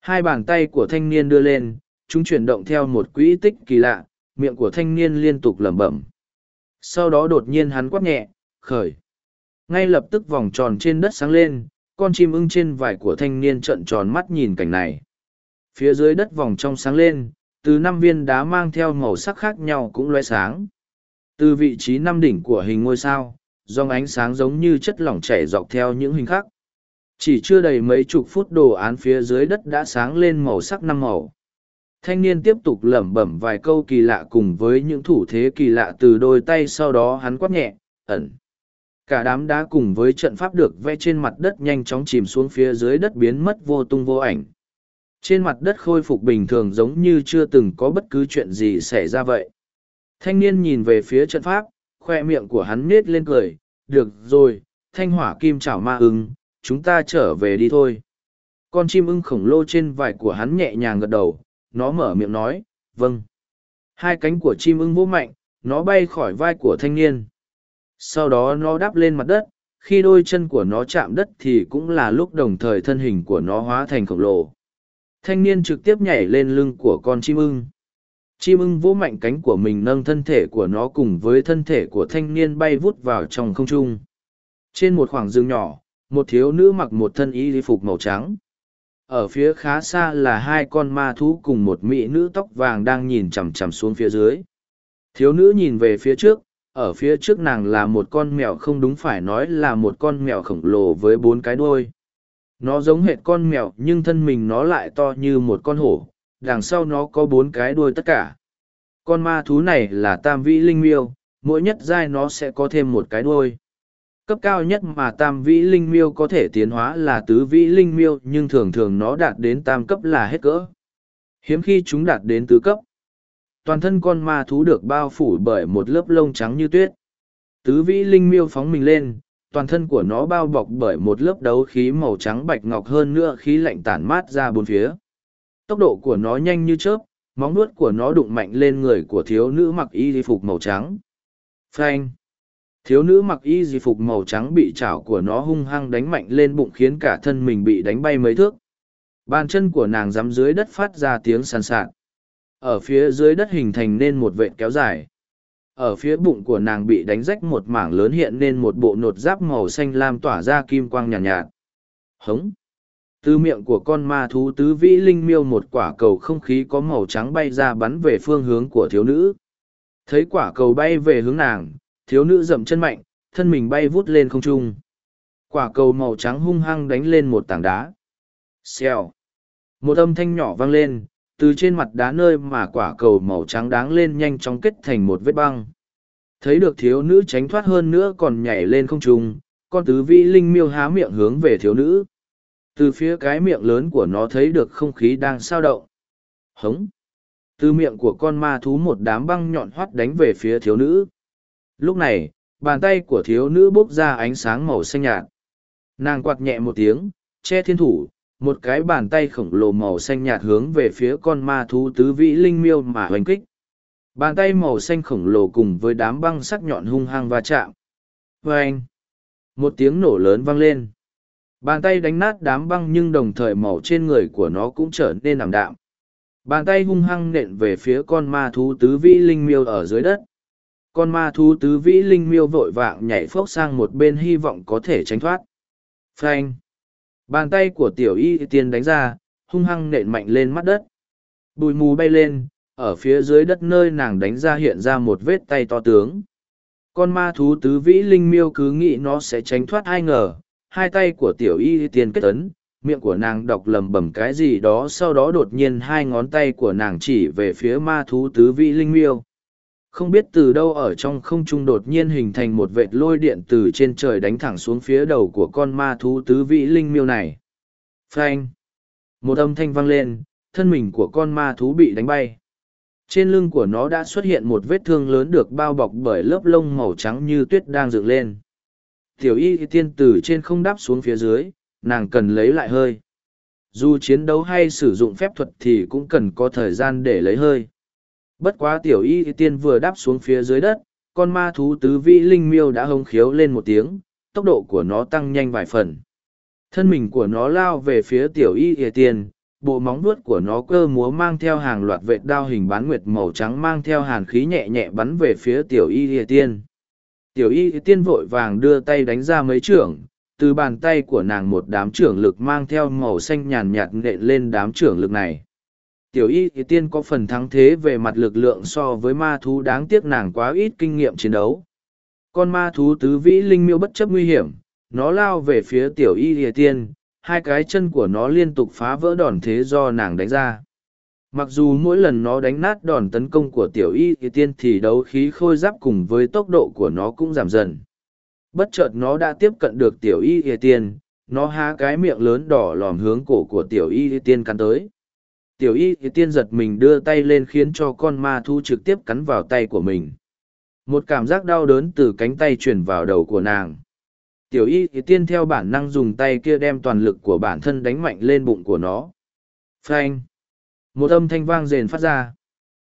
Hai bàn tay của thanh niên đưa lên, chúng chuyển động theo một quỹ tích kỳ lạ, miệng của thanh niên liên tục lẩm bẩm. Sau đó đột nhiên hắn quát nhẹ, khởi. Ngay lập tức vòng tròn trên đất sáng lên, con chim ưng trên vải của thanh niên trợn tròn mắt nhìn cảnh này. Phía dưới đất vòng trong sáng lên, từ năm viên đá mang theo màu sắc khác nhau cũng loe sáng. Từ vị trí năm đỉnh của hình ngôi sao, dòng ánh sáng giống như chất lỏng chảy dọc theo những hình khác, chỉ chưa đầy mấy chục phút đồ án phía dưới đất đã sáng lên màu sắc năm màu thanh niên tiếp tục lẩm bẩm vài câu kỳ lạ cùng với những thủ thế kỳ lạ từ đôi tay sau đó hắn quát nhẹ ẩn cả đám đá cùng với trận pháp được vẽ trên mặt đất nhanh chóng chìm xuống phía dưới đất biến mất vô tung vô ảnh. Trên mặt đất khôi phục bình thường giống như chưa từng có bất cứ chuyện gì xảy ra vậy. Thanh niên nhìn về phía trận pháp, khoe miệng của hắn nết lên cười, được rồi, thanh hỏa kim chảo ma ưng, chúng ta trở về đi thôi. Con chim ưng khổng lồ trên vải của hắn nhẹ nhàng gật đầu, nó mở miệng nói vâng. Hai cánh của chim ưng vỗ mạnh, nó bay khỏi vai của thanh niên sau đó nó đáp lên mặt đất, khi đôi chân của nó chạm đất thì cũng là lúc đồng thời thân hình của nó hóa thành khổng lồ. Thanh niên trực tiếp nhảy lên lưng của con chim ưng. Chim ưng vỗ mạnh cánh của mình nâng thân thể của nó cùng với thân thể của thanh niên bay vút vào trong không trung. Trên một khoảng rừng nhỏ, một thiếu nữ mặc một thân y phục màu trắng. Ở phía khá xa là hai con ma thú cùng một mỹ nữ tóc vàng đang nhìn chằm chằm xuống phía dưới. Thiếu nữ nhìn về phía trước ở phía trước nàng là một con mèo không đúng phải nói là một con mèo khổng lồ với bốn cái đuôi. Nó giống hệt con mèo, nhưng thân mình nó lại to như một con hổ, đằng sau nó có bốn cái đuôi tất cả. Con ma thú này là tam vĩ linh miêu, mỗi nhất giai nó sẽ có thêm một cái đuôi. Cấp cao nhất mà tam vĩ linh miêu có thể tiến hóa là tứ vĩ linh miêu, nhưng thường thường nó đạt đến tam cấp là hết cỡ. Hiếm khi chúng đạt đến tứ cấp toàn thân con ma thú được bao phủ bởi một lớp lông trắng như tuyết. Tứ vĩ linh miêu phóng mình lên, toàn thân của nó bao bọc bởi một lớp đấu khí màu trắng bạch ngọc hơn nữa khí lạnh tản mát ra bốn phía. Tốc độ của nó nhanh như chớp, móng nuốt của nó đụng mạnh lên người của thiếu nữ mặc y phục màu trắng. Phanh! Thiếu nữ mặc y di phục màu trắng bị chảo của nó hung hăng đánh mạnh lên bụng khiến cả thân mình bị đánh bay mấy thước. Bàn chân của nàng dắm dưới đất phát ra tiếng sàn sạt ở phía dưới đất hình thành nên một vện kéo dài ở phía bụng của nàng bị đánh rách một mảng lớn hiện nên một bộ nột giáp màu xanh lam tỏa ra kim quang nhàn nhạt, nhạt hống từ miệng của con ma thú tứ vĩ linh miêu một quả cầu không khí có màu trắng bay ra bắn về phương hướng của thiếu nữ thấy quả cầu bay về hướng nàng thiếu nữ dậm chân mạnh, thân mình bay vút lên không trung. Quả cầu màu trắng hung hăng đánh lên một tảng đá. Xèo. Một âm thanh nhỏ vang lên, từ trên mặt đá nơi mà quả cầu màu trắng đáng lên nhanh chóng kết thành một vết băng. Thấy được thiếu nữ tránh thoát hơn nữa còn nhảy lên không trung, con tứ vĩ linh miêu há miệng hướng về thiếu nữ. Từ phía cái miệng lớn của nó thấy được không khí đang sao động. Hống! Từ miệng của con ma thú một đám băng nhọn hoắt đánh về phía thiếu nữ. Lúc này, bàn tay của thiếu nữ bốc ra ánh sáng màu xanh nhạt. Nàng quạt nhẹ một tiếng, che thiên thủ, một cái bàn tay khổng lồ màu xanh nhạt hướng về phía con ma thú tứ vĩ linh miêu mà hoành kích. Bàn tay màu xanh khổng lồ cùng với đám băng sắc nhọn hung hăng va chạm. Vâng! Một tiếng nổ lớn vang lên. Bàn tay đánh nát đám băng nhưng đồng thời màu trên người của nó cũng trở nên ảm đạm. Bàn tay hung hăng nện về phía con ma thú tứ vĩ linh miêu ở dưới đất. Con ma thú tứ vĩ linh miêu vội vạng nhảy phốc sang một bên hy vọng có thể tránh thoát. Phanh! Bàn tay của tiểu y tiên đánh ra, hung hăng nện mạnh lên mắt đất. Bùi mù bay lên, ở phía dưới đất nơi nàng đánh ra hiện ra một vết tay to tướng. Con ma thú tứ vĩ linh miêu cứ nghĩ nó sẽ tránh thoát ai ngờ, hai tay của tiểu y tiên kết ấn, miệng của nàng đọc lầm bẩm cái gì đó sau đó đột nhiên hai ngón tay của nàng chỉ về phía ma thú tứ vĩ linh miêu. Không biết từ đâu ở trong không trung đột nhiên hình thành một vệt lôi điện từ trên trời đánh thẳng xuống phía đầu của con ma thú tứ vĩ linh miêu này. Phanh! Một âm thanh vang lên, thân mình của con ma thú bị đánh bay. Trên lưng của nó đã xuất hiện một vết thương lớn được bao bọc bởi lớp lông màu trắng như tuyết đang dựng lên. Tiểu y tiên Tử trên không đáp xuống phía dưới, nàng cần lấy lại hơi. Dù chiến đấu hay sử dụng phép thuật thì cũng cần có thời gian để lấy hơi. Bất quá tiểu y tiên vừa đáp xuống phía dưới đất, con ma thú tứ vĩ linh miêu đã hông khiếu lên một tiếng, tốc độ của nó tăng nhanh vài phần. Thân mình của nó lao về phía tiểu y tiên, bộ móng vuốt của nó cơ múa mang theo hàng loạt vệt đao hình bán nguyệt màu trắng mang theo hàn khí nhẹ nhẹ bắn về phía tiểu y y tiên tiểu y y tiên vội vàng đưa tay đánh ra mấy trưởng từ bàn tay của nàng một đám trưởng lực mang theo màu xanh nhàn nhạt nện lên đám trưởng lực này tiểu y thì tiên có phần thắng thế về mặt lực lượng so với ma thú đáng tiếc nàng quá ít kinh nghiệm chiến đấu. Con ma thú tứ vĩ linh miêu bất chấp nguy hiểm, nó lao về phía tiểu y thì tiên, hai cái chân của nó liên tục phá vỡ đòn thế do nàng đánh ra. Mặc dù mỗi lần nó đánh nát đòn tấn công của tiểu y thì tiên thì đấu khí khôi giáp cùng với tốc độ của nó cũng giảm dần. Bất chợt nó đã tiếp cận được tiểu y thì tiên, nó há cái miệng lớn đỏ lòm hướng cổ của tiểu y thì tiên cắn tới tiểu y thì tiên giật mình đưa tay lên khiến cho con ma thu trực tiếp cắn vào tay của mình. Một cảm giác đau đớn từ cánh tay truyền vào đầu của nàng. Tiểu y thì tiên theo bản năng dùng tay kia đem toàn lực của bản thân đánh mạnh lên bụng của nó. Phanh! Một âm thanh vang rền phát ra.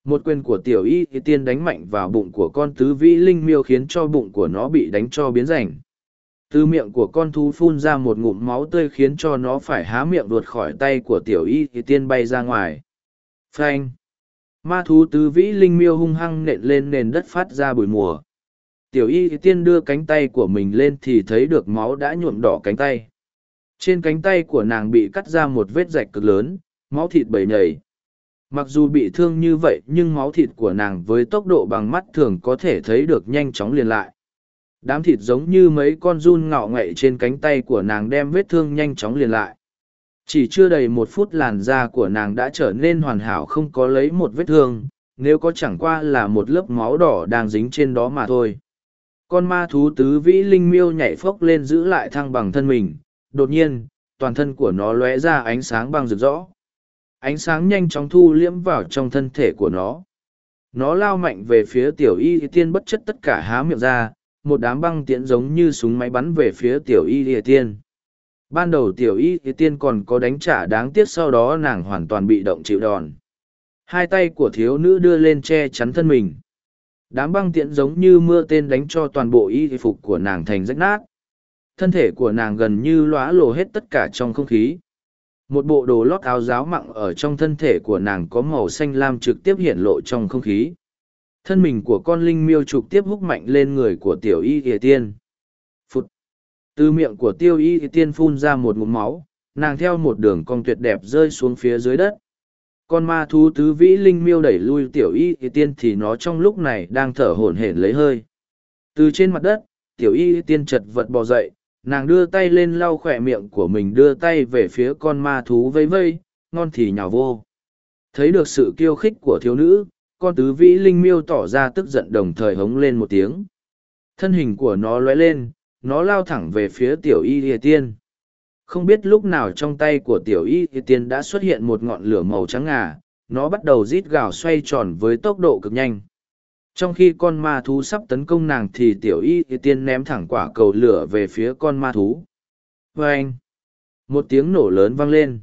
Một quyền của tiểu y thì tiên đánh mạnh vào bụng của con tứ vĩ linh miêu khiến cho bụng của nó bị đánh cho biến rảnh từ miệng của con thú phun ra một ngụm máu tươi khiến cho nó phải há miệng đuột khỏi tay của tiểu y thì tiên bay ra ngoài. Phanh. Ma thú tứ vĩ linh miêu hung hăng nện lên nền đất phát ra bụi mùa tiểu y tiên đưa cánh tay của mình lên thì thấy được máu đã nhuộm đỏ cánh tay. Trên cánh tay của nàng bị cắt ra một vết rạch cực lớn, máu thịt bầy nhầy. Mặc dù bị thương như vậy, nhưng máu thịt của nàng với tốc độ bằng mắt thường có thể thấy được nhanh chóng liền lại đám thịt giống như mấy con run ngạo ngậy trên cánh tay của nàng đem vết thương nhanh chóng liền lại chỉ chưa đầy một phút làn da của nàng đã trở nên hoàn hảo không có lấy một vết thương nếu có chẳng qua là một lớp máu đỏ đang dính trên đó mà thôi con ma thú tứ vĩ linh miêu nhảy phốc lên giữ lại thăng bằng thân mình, đột nhiên, toàn thân của nó lóe ra ánh sáng bằng rực rõ. Ánh sáng nhanh chóng thu liễm vào trong thân thể của nó. Nó lao mạnh về phía tiểu y tiên bất chất tất cả há miệng ra, một đám băng tiễn giống như súng máy bắn về phía tiểu y tiên. Ban đầu tiểu y tiên còn có đánh trả đáng tiếc sau đó nàng hoàn toàn bị động chịu đòn. Hai tay của thiếu nữ đưa lên che chắn thân mình đám băng tiễn giống như mưa tên đánh cho toàn bộ y phục của nàng thành rách nát thân thể của nàng gần như lóa lộ hết tất cả trong không khí một bộ đồ lót áo giáo mặn ở trong thân thể của nàng có màu xanh lam trực tiếp hiện lộ trong không khí thân mình của con linh miêu trực tiếp hút mạnh lên người của tiểu y ỉa tiên. Phụt. Từ miệng của tiêu y ỉa tiên phun ra một ngụm máu nàng theo một đường cong tuyệt đẹp rơi xuống phía dưới đất. Con ma thú tứ vĩ linh miêu đẩy lui tiểu y ỉa tiên thì nó trong lúc này đang thở hổn hển lấy hơi. Từ trên mặt đất tiểu y tiên chật vật bò dậy, nàng đưa tay lên lau khỏe miệng của mình đưa tay về phía con ma thú vây vây, ngon thì nhào vô. Thấy được sự kiêu khích của thiếu nữ, con tứ vĩ linh miêu tỏ ra tức giận đồng thời hống lên một tiếng. Thân hình của nó lóe lên, nó lao thẳng về phía tiểu y địa tiên. Không biết lúc nào trong tay của tiểu y địa tiên đã xuất hiện một ngọn lửa màu trắng ngà, nó bắt đầu rít gào xoay tròn với tốc độ cực nhanh. Trong khi con ma thú sắp tấn công nàng thì tiểu y địa tiên ném thẳng quả cầu lửa về phía con ma thú. Vâng! Một tiếng nổ lớn vang lên.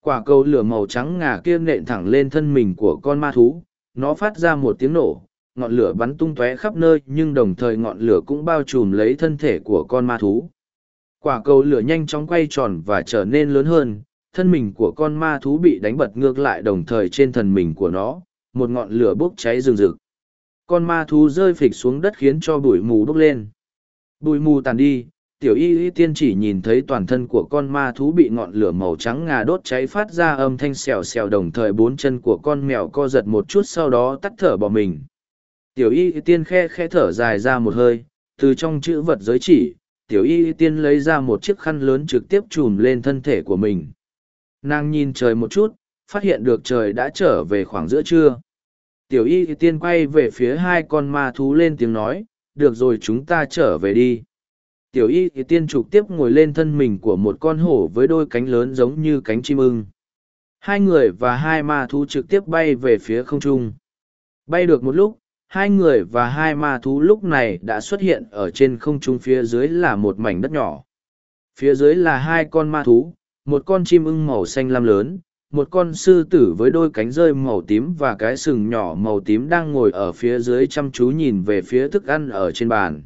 Quả cầu lửa màu trắng ngà kia nện thẳng lên thân mình của con ma thú, nó phát ra một tiếng nổ, ngọn lửa bắn tung tóe khắp nơi nhưng đồng thời ngọn lửa cũng bao trùm lấy thân thể của con ma thú. Quả cầu lửa nhanh chóng quay tròn và trở nên lớn hơn, thân mình của con ma thú bị đánh bật ngược lại đồng thời trên thân mình của nó, một ngọn lửa bốc cháy rừng rực. Con ma thú rơi phịch xuống đất khiến cho bụi mù bốc lên. Bụi mù tàn đi, tiểu y y tiên chỉ nhìn thấy toàn thân của con ma thú bị ngọn lửa màu trắng ngà đốt cháy phát ra âm thanh xèo xèo đồng thời bốn chân của con mèo co giật một chút sau đó tắt thở bỏ mình. Tiểu y y tiên khe khe thở dài ra một hơi, từ trong chữ vật giới chỉ, tiểu y y tiên lấy ra một chiếc khăn lớn trực tiếp chùm lên thân thể của mình. Nàng nhìn trời một chút, phát hiện được trời đã trở về khoảng giữa trưa. Tiểu y y tiên quay về phía hai con ma thú lên tiếng nói, được rồi, chúng ta trở về đi tiểu y thì tiên trục tiếp ngồi lên thân mình của một con hổ với đôi cánh lớn giống như cánh chim ưng. Hai người và hai ma thú trực tiếp bay về phía không trung. Bay được một lúc, hai người và hai ma thú lúc này đã xuất hiện ở trên không trung phía dưới là một mảnh đất nhỏ. Phía dưới là hai con ma thú, một con chim ưng màu xanh lam lớn, một con sư tử với đôi cánh rơi màu tím và cái sừng nhỏ màu tím đang ngồi ở phía dưới chăm chú nhìn về phía thức ăn ở trên bàn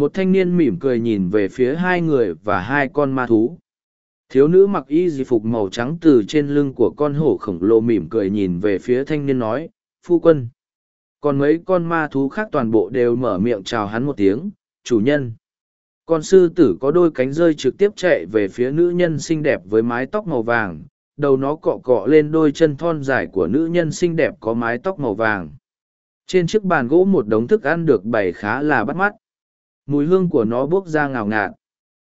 một thanh niên mỉm cười nhìn về phía hai người và hai con ma thú. Thiếu nữ mặc y di phục màu trắng từ trên lưng của con hổ khổng lồ mỉm cười nhìn về phía thanh niên nói, phu quân. Còn mấy con ma thú khác toàn bộ đều mở miệng chào hắn một tiếng, chủ nhân. Con sư tử có đôi cánh rơi trực tiếp chạy về phía nữ nhân xinh đẹp với mái tóc màu vàng, đầu nó cọ cọ lên đôi chân thon dài của nữ nhân xinh đẹp có mái tóc màu vàng. Trên chiếc bàn gỗ một đống thức ăn được bày khá là bắt mắt mùi hương của nó bốc ra ngào ngạt.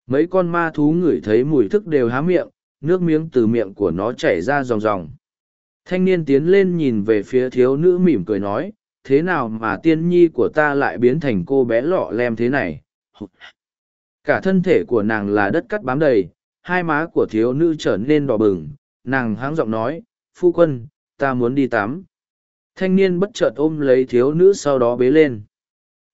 Mấy con ma thú ngửi thấy mùi thức đều há miệng, nước miếng từ miệng của nó chảy ra ròng ròng. Thanh niên tiến lên nhìn về phía thiếu nữ mỉm cười nói, thế nào mà tiên nhi của ta lại biến thành cô bé lọ lem thế này? Cả thân thể của nàng là đất cắt bám đầy, hai má của thiếu nữ trở nên đỏ bừng. Nàng háng giọng nói, phu quân, ta muốn đi tắm. Thanh niên bất chợt ôm lấy thiếu nữ sau đó bế lên.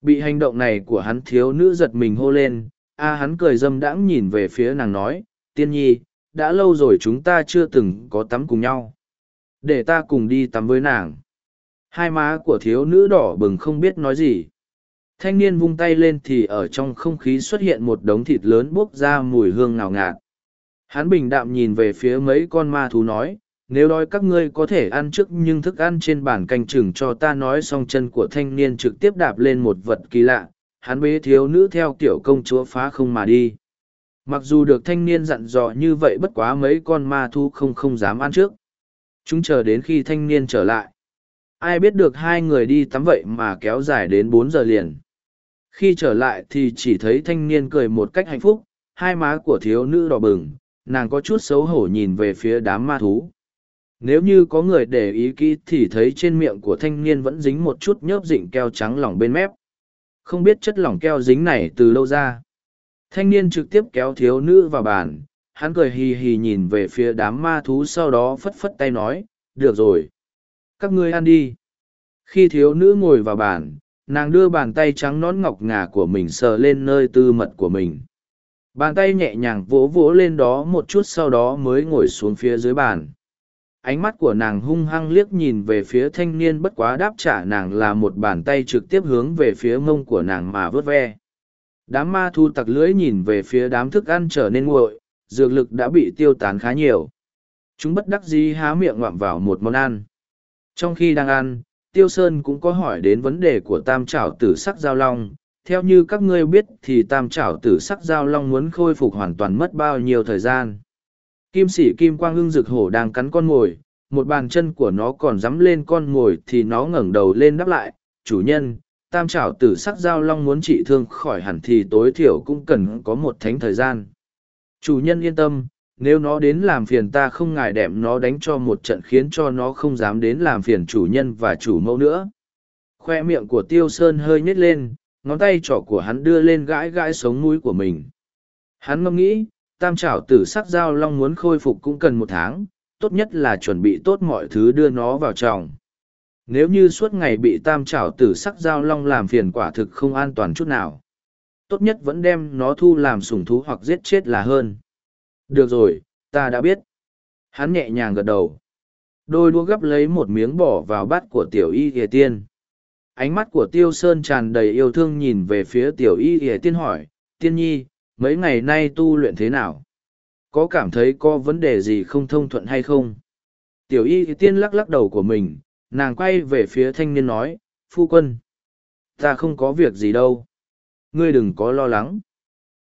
Bị hành động này của hắn thiếu nữ giật mình hô lên, a hắn cười dâm đãng nhìn về phía nàng nói, tiên nhi, đã lâu rồi chúng ta chưa từng có tắm cùng nhau. Để ta cùng đi tắm với nàng. Hai má của thiếu nữ đỏ bừng không biết nói gì. Thanh niên vung tay lên thì ở trong không khí xuất hiện một đống thịt lớn bốc ra mùi hương ngào ngạt. Hắn bình đạm nhìn về phía mấy con ma thú nói, nếu đói các ngươi có thể ăn trước nhưng thức ăn trên bàn canh chừng cho ta nói xong chân của thanh niên trực tiếp đạp lên một vật kỳ lạ. Hắn bế thiếu nữ theo tiểu công chúa phá không mà đi. Mặc dù được thanh niên dặn dò như vậy bất quá mấy con ma thu không không dám ăn trước. Chúng chờ đến khi thanh niên trở lại. Ai biết được hai người đi tắm vậy mà kéo dài đến bốn giờ liền. Khi trở lại thì chỉ thấy thanh niên cười một cách hạnh phúc, hai má của thiếu nữ đỏ bừng, nàng có chút xấu hổ nhìn về phía đám ma thú nếu như có người để ý kỹ thì thấy trên miệng của thanh niên vẫn dính một chút nhớp dịnh keo trắng lỏng bên mép. Không biết chất lỏng keo dính này từ lâu ra. Thanh niên trực tiếp kéo thiếu nữ vào bàn, hắn cười hì hì nhìn về phía đám ma thú sau đó phất phất tay nói, được rồi. Các ngươi ăn đi. Khi thiếu nữ ngồi vào bàn, nàng đưa bàn tay trắng nón ngọc ngà của mình sờ lên nơi tư mật của mình. Bàn tay nhẹ nhàng vỗ vỗ lên đó một chút sau đó mới ngồi xuống phía dưới bàn ánh mắt của nàng hung hăng liếc nhìn về phía thanh niên bất quá đáp trả nàng là một bàn tay trực tiếp hướng về phía mông của nàng mà vớt ve. Đám ma thu tặc lưỡi nhìn về phía đám thức ăn trở nên nguội, dược lực đã bị tiêu tán khá nhiều. Chúng bất đắc dĩ há miệng ngoạm vào một món ăn. Trong khi đang ăn, tiêu sơn cũng có hỏi đến vấn đề của tam trảo tử sắc giao long. Theo như các ngươi biết thì tam trảo tử sắc giao long muốn khôi phục hoàn toàn mất bao nhiêu thời gian? Kim sĩ kim quang Hưng rực hổ đang cắn con mồi, một bàn chân của nó còn dắm lên con mồi thì nó ngẩng đầu lên đáp lại, chủ nhân, tam trảo tử sắc giao long muốn trị thương khỏi hẳn thì tối thiểu cũng cần có một thánh thời gian. Chủ nhân yên tâm, nếu nó đến làm phiền ta không ngại đệm nó đánh cho một trận khiến cho nó không dám đến làm phiền chủ nhân và chủ mẫu nữa. Khoe miệng của Tiêu Sơn hơi nhếch lên, ngón tay trỏ của hắn đưa lên gãi gãi sống mũi của mình. Hắn ngâm nghĩ, tam trảo tử sắc giao long muốn khôi phục cũng cần một tháng, tốt nhất là chuẩn bị tốt mọi thứ đưa nó vào tròng. Nếu như suốt ngày bị tam trảo tử sắc giao long làm phiền quả thực không an toàn chút nào. Tốt nhất vẫn đem nó thu làm sủng thú hoặc giết chết là hơn. Được rồi, ta đã biết. Hắn nhẹ nhàng gật đầu. Đôi đua gấp lấy một miếng bỏ vào bát của tiểu y ghề tiên. Ánh mắt của tiêu sơn tràn đầy yêu thương nhìn về phía tiểu y ghề tiên hỏi, tiên nhi, mấy ngày nay tu luyện thế nào? Có cảm thấy có vấn đề gì không thông thuận hay không? Tiểu y tiên lắc lắc đầu của mình, nàng quay về phía thanh niên nói, phu quân. Ta không có việc gì đâu. Ngươi đừng có lo lắng.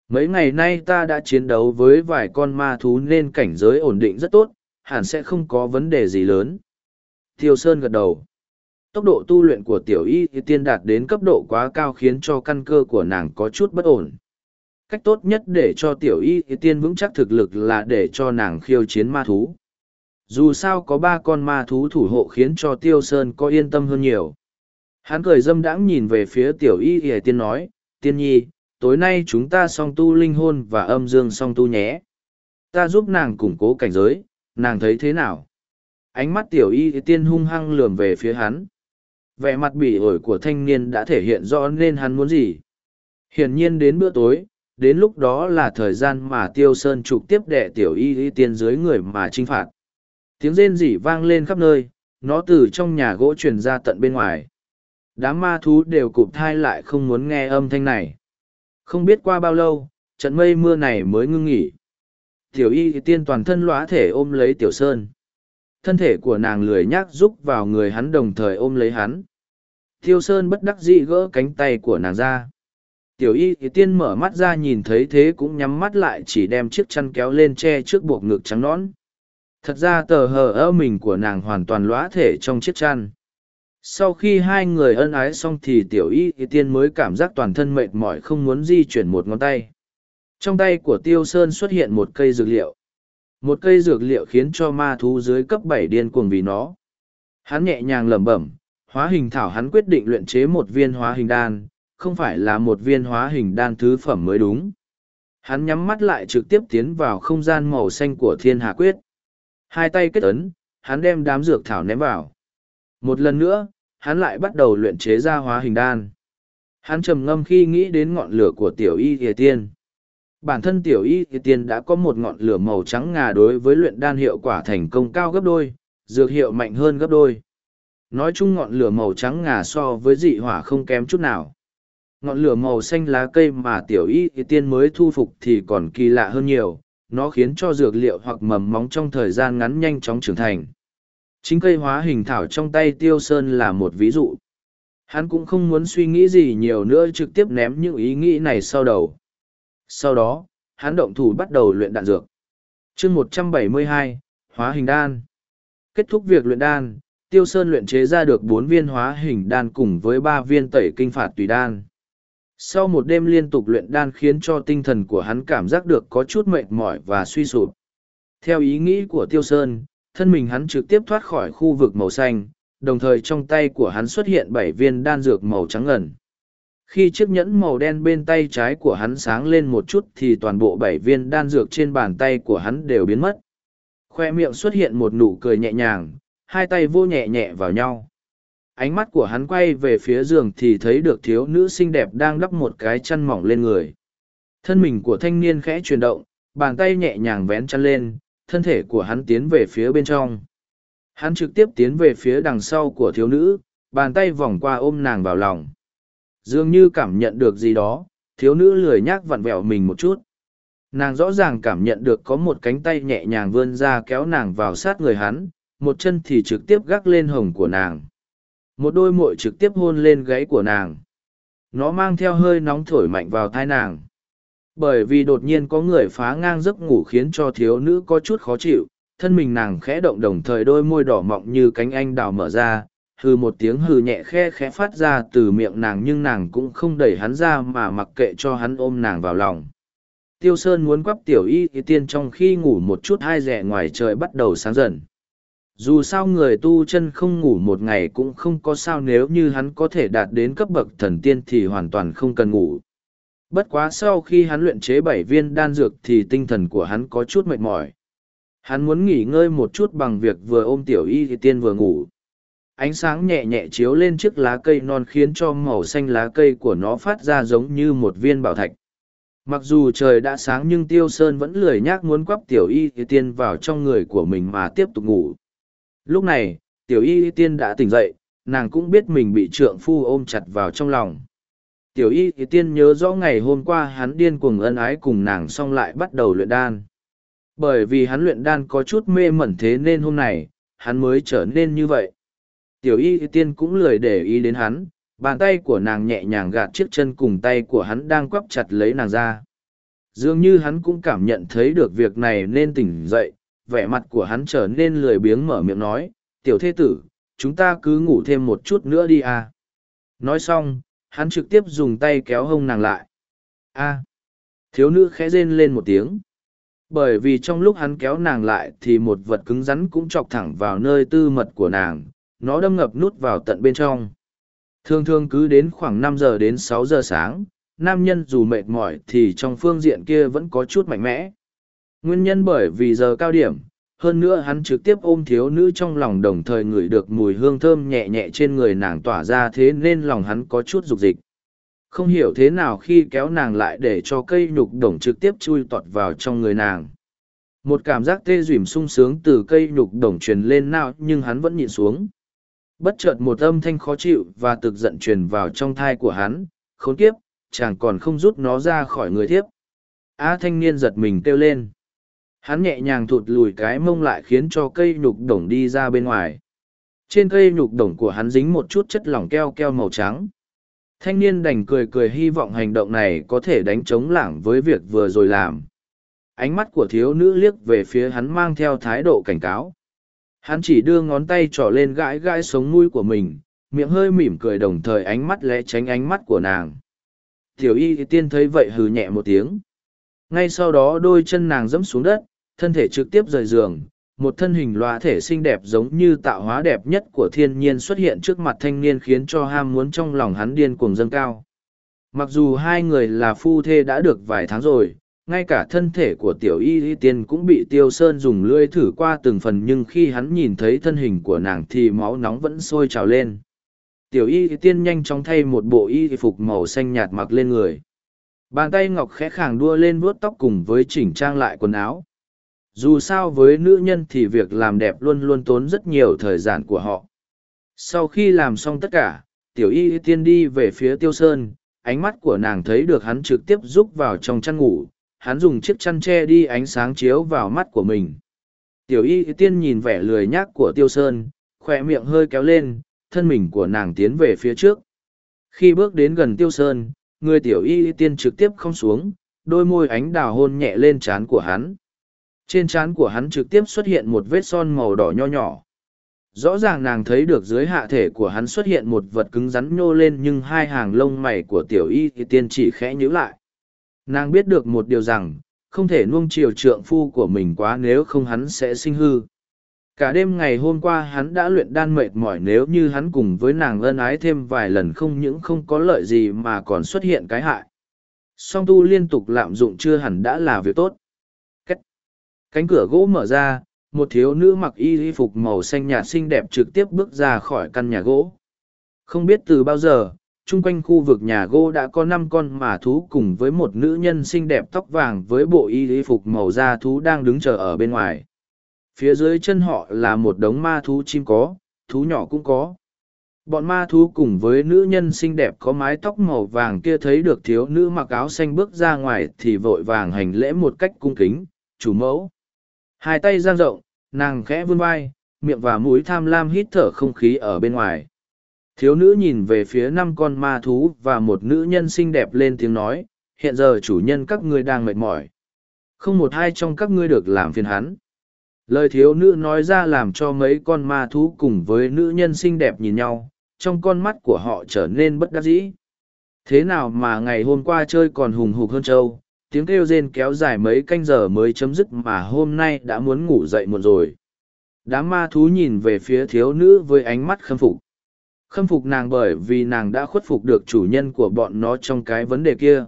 Mấy ngày nay ta đã chiến đấu với vài con ma thú nên cảnh giới ổn định rất tốt, hẳn sẽ không có vấn đề gì lớn. Tiêu Sơn gật đầu. Tốc độ tu luyện của tiểu y tiên đạt đến cấp độ quá cao khiến cho căn cơ của nàng có chút bất ổn. Cách tốt nhất để cho tiểu y tiên vững chắc thực lực là để cho nàng khiêu chiến ma thú. Dù sao có ba con ma thú thủ hộ khiến cho Tiêu Sơn có yên tâm hơn nhiều. Hắn cười dâm đãng nhìn về phía tiểu y y tiên nói, tiên nhi, tối nay chúng ta song tu linh hôn và âm dương song tu nhé. Ta giúp nàng củng cố cảnh giới, nàng thấy thế nào? Ánh mắt tiểu y tiên hung hăng lườm về phía hắn. Vẻ mặt bỉ ổi của thanh niên đã thể hiện rõ nên hắn muốn gì. Hiển nhiên đến bữa tối, đến lúc đó là thời gian mà tiêu sơn trục tiếp đệ tiểu y y tiên dưới người mà trinh phạt. Tiếng rên rỉ vang lên khắp nơi, nó từ trong nhà gỗ truyền ra tận bên ngoài. Đám ma thú đều cụp thai lại không muốn nghe âm thanh này. Không biết qua bao lâu, trận mây mưa này mới ngưng nghỉ. Tiểu y tiên toàn thân lõa thể ôm lấy tiểu sơn. Thân thể của nàng lười nhác rúc vào người hắn đồng thời ôm lấy hắn. Tiêu sơn bất đắc dĩ gỡ cánh tay của nàng ra. Tiểu y tiên mở mắt ra nhìn thấy thế cũng nhắm mắt lại chỉ đem chiếc chăn kéo lên che trước buộc ngực trắng nõn. Thật ra tờ hờ ơ mình của nàng hoàn toàn lõa thể trong chiếc chăn. Sau khi hai người ân ái xong thì tiểu y tiên mới cảm giác toàn thân mệt mỏi không muốn di chuyển một ngón tay. Trong tay của tiêu sơn xuất hiện một cây dược liệu. Một cây dược liệu khiến cho ma thú dưới cấp bảy điên cuồng vì nó. Hắn nhẹ nhàng lẩm bẩm, hóa hình thảo hắn quyết định luyện chế một viên hóa hình đan không phải là một viên hóa hình đan thứ phẩm mới đúng hắn nhắm mắt lại trực tiếp tiến vào không gian màu xanh của thiên hạ quyết hai tay kết ấn hắn đem đám dược thảo ném vào một lần nữa hắn lại bắt đầu luyện chế ra hóa hình đan. Hắn trầm ngâm khi nghĩ đến ngọn lửa của tiểu y thìa tiên. Bản thân tiểu y thìa tiên đã có một ngọn lửa màu trắng ngà đối với luyện đan hiệu quả thành công cao gấp đôi, dược hiệu mạnh hơn gấp đôi. Nói chung ngọn lửa màu trắng ngà so với dị hỏa không kém chút nào. Ngọn lửa màu xanh lá cây mà tiểu y tiên mới thu phục thì còn kỳ lạ hơn nhiều, nó khiến cho dược liệu hoặc mầm móng trong thời gian ngắn nhanh chóng trưởng thành Chính cây hóa hình thảo trong tay Tiêu Sơn là một ví dụ. Hắn cũng không muốn suy nghĩ gì nhiều nữa trực tiếp ném những ý nghĩ này sau đầu. Sau đó, hắn động thủ bắt đầu luyện đạn dược. chương một trăm bảy mươi hai Hóa hình đan. Kết thúc việc luyện đan, Tiêu Sơn luyện chế ra được bốn viên hóa hình đan cùng với ba viên tẩy kinh phạt tùy đan. Sau một đêm liên tục luyện đan khiến cho tinh thần của hắn cảm giác được có chút mệt mỏi và suy sụp. Theo ý nghĩ của Tiêu Sơn, thân mình hắn trực tiếp thoát khỏi khu vực màu xanh, đồng thời trong tay của hắn xuất hiện bảy viên đan dược màu trắng ngần. Khi chiếc nhẫn màu đen bên tay trái của hắn sáng lên một chút thì toàn bộ bảy viên đan dược trên bàn tay của hắn đều biến mất. Khoe miệng xuất hiện một nụ cười nhẹ nhàng, hai tay vô nhẹ nhẹ vào nhau. Ánh mắt của hắn quay về phía giường thì thấy được thiếu nữ xinh đẹp đang đắp một cái chăn mỏng lên người. Thân mình của thanh niên khẽ chuyển động, bàn tay nhẹ nhàng vén chăn lên, thân thể của hắn tiến về phía bên trong. Hắn trực tiếp tiến về phía đằng sau của thiếu nữ, bàn tay vòng qua ôm nàng vào lòng. Dường như cảm nhận được gì đó, thiếu nữ lười nhác vặn vẹo mình một chút. Nàng rõ ràng cảm nhận được có một cánh tay nhẹ nhàng vươn ra kéo nàng vào sát người hắn, một chân thì trực tiếp gác lên hồng của nàng. Một đôi mội trực tiếp hôn lên gáy của nàng. Nó mang theo hơi nóng thổi mạnh vào thai nàng. Bởi vì đột nhiên có người phá ngang giấc ngủ khiến cho thiếu nữ có chút khó chịu, thân mình nàng khẽ động đồng thời đôi môi đỏ mọng như cánh anh đào mở ra, hừ một tiếng hừ nhẹ khe khẽ phát ra từ miệng nàng nhưng nàng cũng không đẩy hắn ra mà mặc kệ cho hắn ôm nàng vào lòng. Tiêu sơn muốn quắp tiểu y thì tiên trong khi ngủ một chút hai rẻ ngoài trời bắt đầu sáng dần dù sao người tu chân không ngủ một ngày cũng không có sao nếu như hắn có thể đạt đến cấp bậc thần tiên thì hoàn toàn không cần ngủ. Bất quá sau khi hắn luyện chế bảy viên đan dược thì tinh thần của hắn có chút mệt mỏi. Hắn muốn nghỉ ngơi một chút bằng việc vừa ôm tiểu y thì tiên vừa ngủ. Ánh sáng nhẹ nhẹ chiếu lên chiếc lá cây non khiến cho màu xanh lá cây của nó phát ra giống như một viên bảo thạch. Mặc dù trời đã sáng nhưng tiêu sơn vẫn lười nhác muốn quắp tiểu y thì tiên vào trong người của mình mà tiếp tục ngủ lúc này, tiểu y tiên đã tỉnh dậy, nàng cũng biết mình bị trượng phu ôm chặt vào trong lòng. Tiểu y tiên nhớ rõ ngày hôm qua hắn điên cuồng ân ái cùng nàng xong lại bắt đầu luyện đan. Bởi vì hắn luyện đan có chút mê mẩn thế nên hôm nay hắn mới trở nên như vậy. Tiểu y tiên cũng lười để ý đến hắn, bàn tay của nàng nhẹ nhàng gạt chiếc chân cùng tay của hắn đang quắp chặt lấy nàng ra. Dường như hắn cũng cảm nhận thấy được việc này nên tỉnh dậy vẻ mặt của hắn trở nên lười biếng mở miệng nói, tiểu thế tử, chúng ta cứ ngủ thêm một chút nữa đi à. nói xong, hắn trực tiếp dùng tay kéo hông nàng lại. A. Thiếu nữ khẽ rên lên một tiếng. Bởi vì trong lúc hắn kéo nàng lại thì một vật cứng rắn cũng chọc thẳng vào nơi tư mật của nàng, nó đâm ngập nút vào tận bên trong. Thường thường cứ đến khoảng năm giờ đến sáu giờ sáng, nam nhân dù mệt mỏi thì trong phương diện kia vẫn có chút mạnh mẽ nguyên nhân bởi vì giờ cao điểm, hơn nữa hắn trực tiếp ôm thiếu nữ trong lòng đồng thời ngửi được mùi hương thơm nhẹ nhẹ trên người nàng tỏa ra thế nên lòng hắn có chút dục dịch. Không hiểu thế nào khi kéo nàng lại để cho cây nhục đồng trực tiếp chui tọt vào trong người nàng. Một cảm giác tê dùm sung sướng từ cây nhục đồng truyền lên nào nhưng hắn vẫn nhịn xuống. Bất chợt một âm thanh khó chịu và tực giận truyền vào trong thai của hắn, khốn kiếp, chàng còn không rút nó ra khỏi người thiếp. Á thanh niên giật mình kêu lên hắn nhẹ nhàng thụt lùi cái mông lại khiến cho cây nhục đồng đi ra bên ngoài. Trên cây nhục đồng của hắn dính một chút chất lỏng keo keo màu trắng. Thanh niên đành cười cười hy vọng hành động này có thể đánh chống lảng với việc vừa rồi làm. Ánh mắt của thiếu nữ liếc về phía hắn mang theo thái độ cảnh cáo. Hắn chỉ đưa ngón tay trỏ lên gãi gãi sống mũi của mình, miệng hơi mỉm cười đồng thời ánh mắt lẽ tránh ánh mắt của nàng. Tiểu y tiên thấy vậy hừ nhẹ một tiếng. Ngay sau đó đôi chân nàng dẫm xuống đất thân thể trực tiếp rời giường, một thân hình loa thể xinh đẹp giống như tạo hóa đẹp nhất của thiên nhiên xuất hiện trước mặt thanh niên khiến cho ham muốn trong lòng hắn điên cuồng dâng cao. Mặc dù hai người là phu thê đã được vài tháng rồi, ngay cả thân thể của tiểu y y tiên cũng bị tiêu sơn dùng lưỡi thử qua từng phần nhưng khi hắn nhìn thấy thân hình của nàng thì máu nóng vẫn sôi trào lên. Tiểu y y tiên nhanh chóng thay một bộ y phục màu xanh nhạt mặc lên người. Bàn tay ngọc khẽ khàng đua lên vuốt tóc cùng với chỉnh trang lại quần áo dù sao với nữ nhân thì việc làm đẹp luôn luôn tốn rất nhiều thời gian của họ. Sau khi làm xong tất cả, tiểu y tiên đi về phía tiêu sơn, ánh mắt của nàng thấy được hắn trực tiếp rúc vào trong chăn ngủ, hắn dùng chiếc chăn tre đi ánh sáng chiếu vào mắt của mình. Tiểu y tiên nhìn vẻ lười nhác của tiêu sơn khoe miệng hơi kéo lên, thân mình của nàng tiến về phía trước. Khi bước đến gần tiêu sơn, người tiểu y tiên trực tiếp không xuống, đôi môi ánh đào hôn nhẹ lên trán của hắn trên trán của hắn trực tiếp xuất hiện một vết son màu đỏ nho nhỏ. Rõ ràng nàng thấy được dưới hạ thể của hắn xuất hiện một vật cứng rắn nhô lên nhưng hai hàng lông mày của tiểu y thì tiên chỉ khẽ nhíu lại. Nàng biết được một điều rằng, không thể nuông chiều trượng phu của mình quá nếu không hắn sẽ sinh hư. Cả đêm ngày hôm qua hắn đã luyện đan mệt mỏi nếu như hắn cùng với nàng ân ái thêm vài lần không những không có lợi gì mà còn xuất hiện cái hại. Song tu liên tục lạm dụng chưa hẳn đã là việc tốt. Cánh cửa gỗ mở ra, một thiếu nữ mặc y phục màu xanh nhạt xinh đẹp trực tiếp bước ra khỏi căn nhà gỗ. Không biết từ bao giờ, chung quanh khu vực nhà gỗ đã có năm con mà thú cùng với một nữ nhân xinh đẹp tóc vàng với bộ y phục màu da thú đang đứng chờ ở bên ngoài. Phía dưới chân họ là một đống ma thú chim có, thú nhỏ cũng có. Bọn ma thú cùng với nữ nhân xinh đẹp có mái tóc màu vàng kia thấy được thiếu nữ mặc áo xanh bước ra ngoài thì vội vàng hành lễ một cách cung kính, chủ mẫu. Hai tay giang rộng, nàng khẽ vươn vai, miệng và mũi tham lam hít thở không khí ở bên ngoài. Thiếu nữ nhìn về phía năm con ma thú và một nữ nhân xinh đẹp lên tiếng nói, hiện giờ chủ nhân các ngươi đang mệt mỏi. Không một hai trong các ngươi được làm phiền hắn. lời thiếu nữ nói ra làm cho mấy con ma thú cùng với nữ nhân xinh đẹp nhìn nhau trong con mắt của họ trở nên bất đắc dĩ thế nào mà ngày hôm qua chơi còn hùng hục hơn châu? Tiếng kêu rên kéo dài mấy canh giờ mới chấm dứt mà hôm nay đã muốn ngủ dậy muộn rồi. Đám ma thú nhìn về phía thiếu nữ với ánh mắt khâm phục. Khâm phục nàng bởi vì nàng đã khuất phục được chủ nhân của bọn nó trong cái vấn đề kia.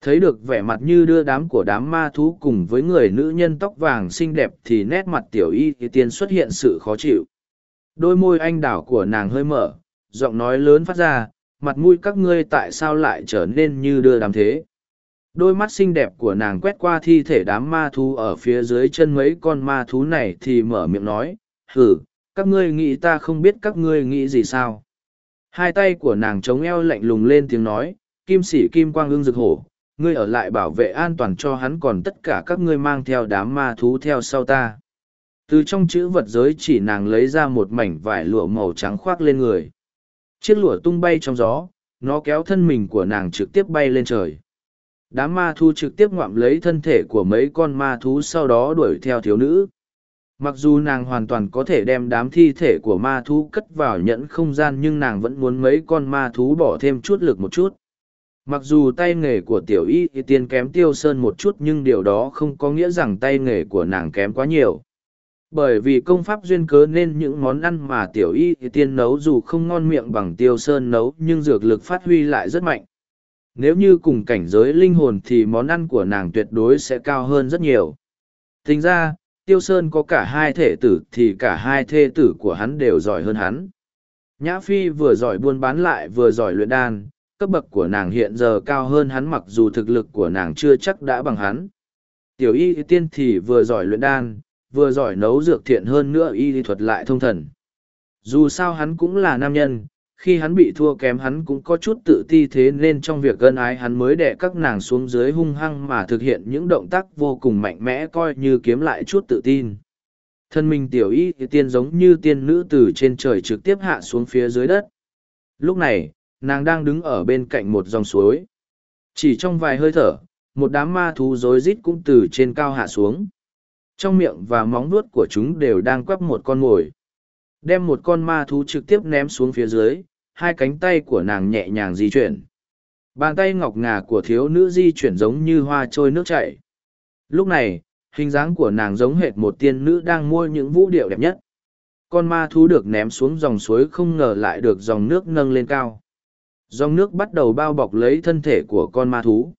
Thấy được vẻ mặt như đưa đám của đám ma thú cùng với người nữ nhân tóc vàng xinh đẹp thì nét mặt tiểu y thì tiên xuất hiện sự khó chịu. Đôi môi anh đảo của nàng hơi mở, giọng nói lớn phát ra, mặt mũi các ngươi tại sao lại trở nên như đưa đám thế? Đôi mắt xinh đẹp của nàng quét qua thi thể đám ma thú ở phía dưới chân mấy con ma thú này thì mở miệng nói, hử, các ngươi nghĩ ta không biết các ngươi nghĩ gì sao? Hai tay của nàng chống eo lạnh lùng lên tiếng nói, kim sĩ kim quang ương rực hổ, ngươi ở lại bảo vệ an toàn cho hắn còn tất cả các ngươi mang theo đám ma thú theo sau ta. Từ trong chữ vật giới chỉ nàng lấy ra một mảnh vải lụa màu trắng khoác lên người. Chiếc lụa tung bay trong gió, nó kéo thân mình của nàng trực tiếp bay lên trời đám ma thú trực tiếp ngoạm lấy thân thể của mấy con ma thú sau đó đuổi theo thiếu nữ. Mặc dù nàng hoàn toàn có thể đem đám thi thể của ma thú cất vào nhẫn không gian nhưng nàng vẫn muốn mấy con ma thú bỏ thêm chút lực một chút. Mặc dù tay nghề của tiểu y thì tiên kém tiêu sơn một chút nhưng điều đó không có nghĩa rằng tay nghề của nàng kém quá nhiều. Bởi vì công pháp duyên cớ nên những món ăn mà tiểu y thì tiên nấu dù không ngon miệng bằng tiêu sơn nấu nhưng dược lực phát huy lại rất mạnh nếu như cùng cảnh giới linh hồn thì món ăn của nàng tuyệt đối sẽ cao hơn rất nhiều. Tính ra, tiêu sơn có cả hai thể tử thì cả hai thê tử của hắn đều giỏi hơn hắn. Nhã phi vừa giỏi buôn bán lại vừa giỏi luyện đan, cấp bậc của nàng hiện giờ cao hơn hắn mặc dù thực lực của nàng chưa chắc đã bằng hắn. Tiểu y tiên thì vừa giỏi luyện đan, vừa giỏi nấu dược thiện hơn nữa y thuật lại thông thần. Dù sao hắn cũng là nam nhân khi hắn bị thua kém hắn cũng có chút tự ti thế nên trong việc gân ái hắn mới đẻ các nàng xuống dưới hung hăng mà thực hiện những động tác vô cùng mạnh mẽ coi như kiếm lại chút tự tin. Thân mình tiểu y tiên giống như tiên nữ từ trên trời trực tiếp hạ xuống phía dưới đất. Lúc này, nàng đang đứng ở bên cạnh một dòng suối. Chỉ trong vài hơi thở, một đám ma thú rối rít cũng từ trên cao hạ xuống. Trong miệng và móng nuốt của chúng đều đang quắp một con mồi. Đem một con ma thú trực tiếp ném xuống phía dưới hai cánh tay của nàng nhẹ nhàng di chuyển. Bàn tay ngọc ngà của thiếu nữ di chuyển giống như hoa trôi nước chảy. Lúc này, hình dáng của nàng giống hệt một tiên nữ đang mua những vũ điệu đẹp nhất. Con ma thú được ném xuống dòng suối không ngờ lại được dòng nước nâng lên cao. Dòng nước bắt đầu bao bọc lấy thân thể của con ma thú.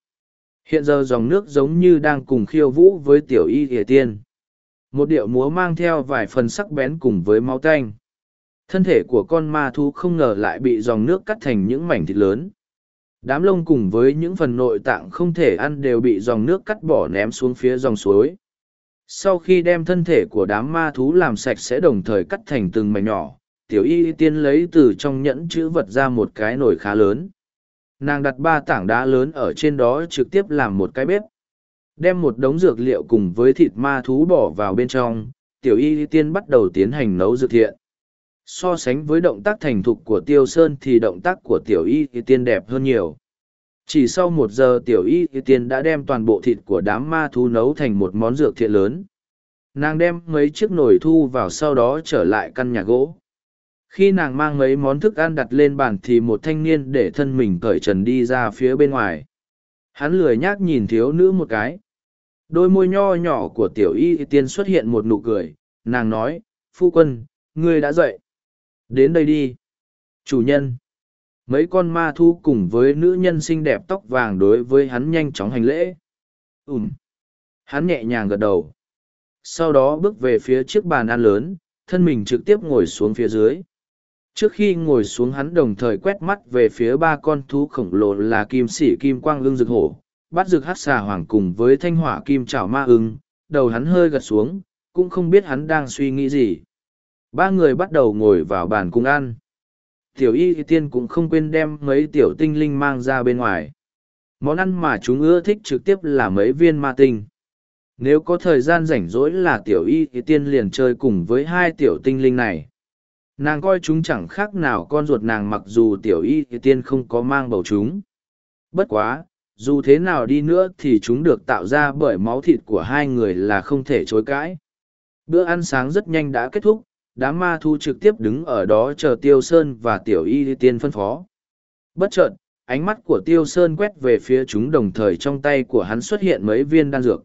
Hiện giờ dòng nước giống như đang cùng khiêu vũ với tiểu y ỉa tiên. Một điệu múa mang theo vài phần sắc bén cùng với máu tanh thân thể của con ma thú không ngờ lại bị dòng nước cắt thành những mảnh thịt lớn. Đám lông cùng với những phần nội tạng không thể ăn đều bị dòng nước cắt bỏ ném xuống phía dòng suối. Sau khi đem thân thể của đám ma thú làm sạch sẽ đồng thời cắt thành từng mảnh nhỏ, tiểu y tiên lấy từ trong nhẫn chữ vật ra một cái nồi khá lớn. Nàng đặt ba tảng đá lớn ở trên đó trực tiếp làm một cái bếp. Đem một đống dược liệu cùng với thịt ma thú bỏ vào bên trong, tiểu y tiên bắt đầu tiến hành nấu dược thiện so sánh với động tác thành thục của tiêu sơn thì động tác của tiểu y tiên đẹp hơn nhiều. Chỉ sau một giờ tiểu y tiên đã đem toàn bộ thịt của đám ma thú nấu thành một món dược thiện lớn. Nàng đem mấy chiếc nồi thu vào sau đó trở lại căn nhà gỗ. Khi nàng mang mấy món thức ăn đặt lên bàn thì một thanh niên để thân mình cởi trần đi ra phía bên ngoài. Hắn lười nhác nhìn thiếu nữ một cái. Đôi môi nho nhỏ của tiểu y tiên xuất hiện một nụ cười. Nàng nói, phu quân, ngươi đã dậy đến đây đi. Chủ nhân. Mấy con ma thu cùng với nữ nhân xinh đẹp tóc vàng đối với hắn nhanh chóng hành lễ. Ùm. Hắn nhẹ nhàng gật đầu. Sau đó bước về phía chiếc bàn ăn lớn, thân mình trực tiếp ngồi xuống phía dưới. Trước khi ngồi xuống hắn đồng thời quét mắt về phía ba con thú khổng lồ là kim sĩ kim quang lưng rực hổ bắt rực hát xà hoàng cùng với thanh hỏa kim chảo ma ưng. Đầu hắn hơi gật xuống, cũng không biết hắn đang suy nghĩ gì ba người bắt đầu ngồi vào bàn cùng ăn. Tiểu y tiên cũng không quên đem mấy tiểu tinh linh mang ra bên ngoài. Món ăn mà chúng ưa thích trực tiếp là mấy viên ma tinh. Nếu có thời gian rảnh rỗi là tiểu y tiên liền chơi cùng với hai tiểu tinh linh này. Nàng coi chúng chẳng khác nào con ruột nàng mặc dù tiểu y tiên không có mang bầu chúng. Bất quá dù thế nào đi nữa thì chúng được tạo ra bởi máu thịt của hai người là không thể chối cãi. Bữa ăn sáng rất nhanh đã kết thúc, đám ma thu trực tiếp đứng ở đó chờ Tiêu Sơn và Tiểu Y tiên phân phó. Bất chợt, ánh mắt của Tiêu Sơn quét về phía chúng đồng thời trong tay của hắn xuất hiện mấy viên đan dược.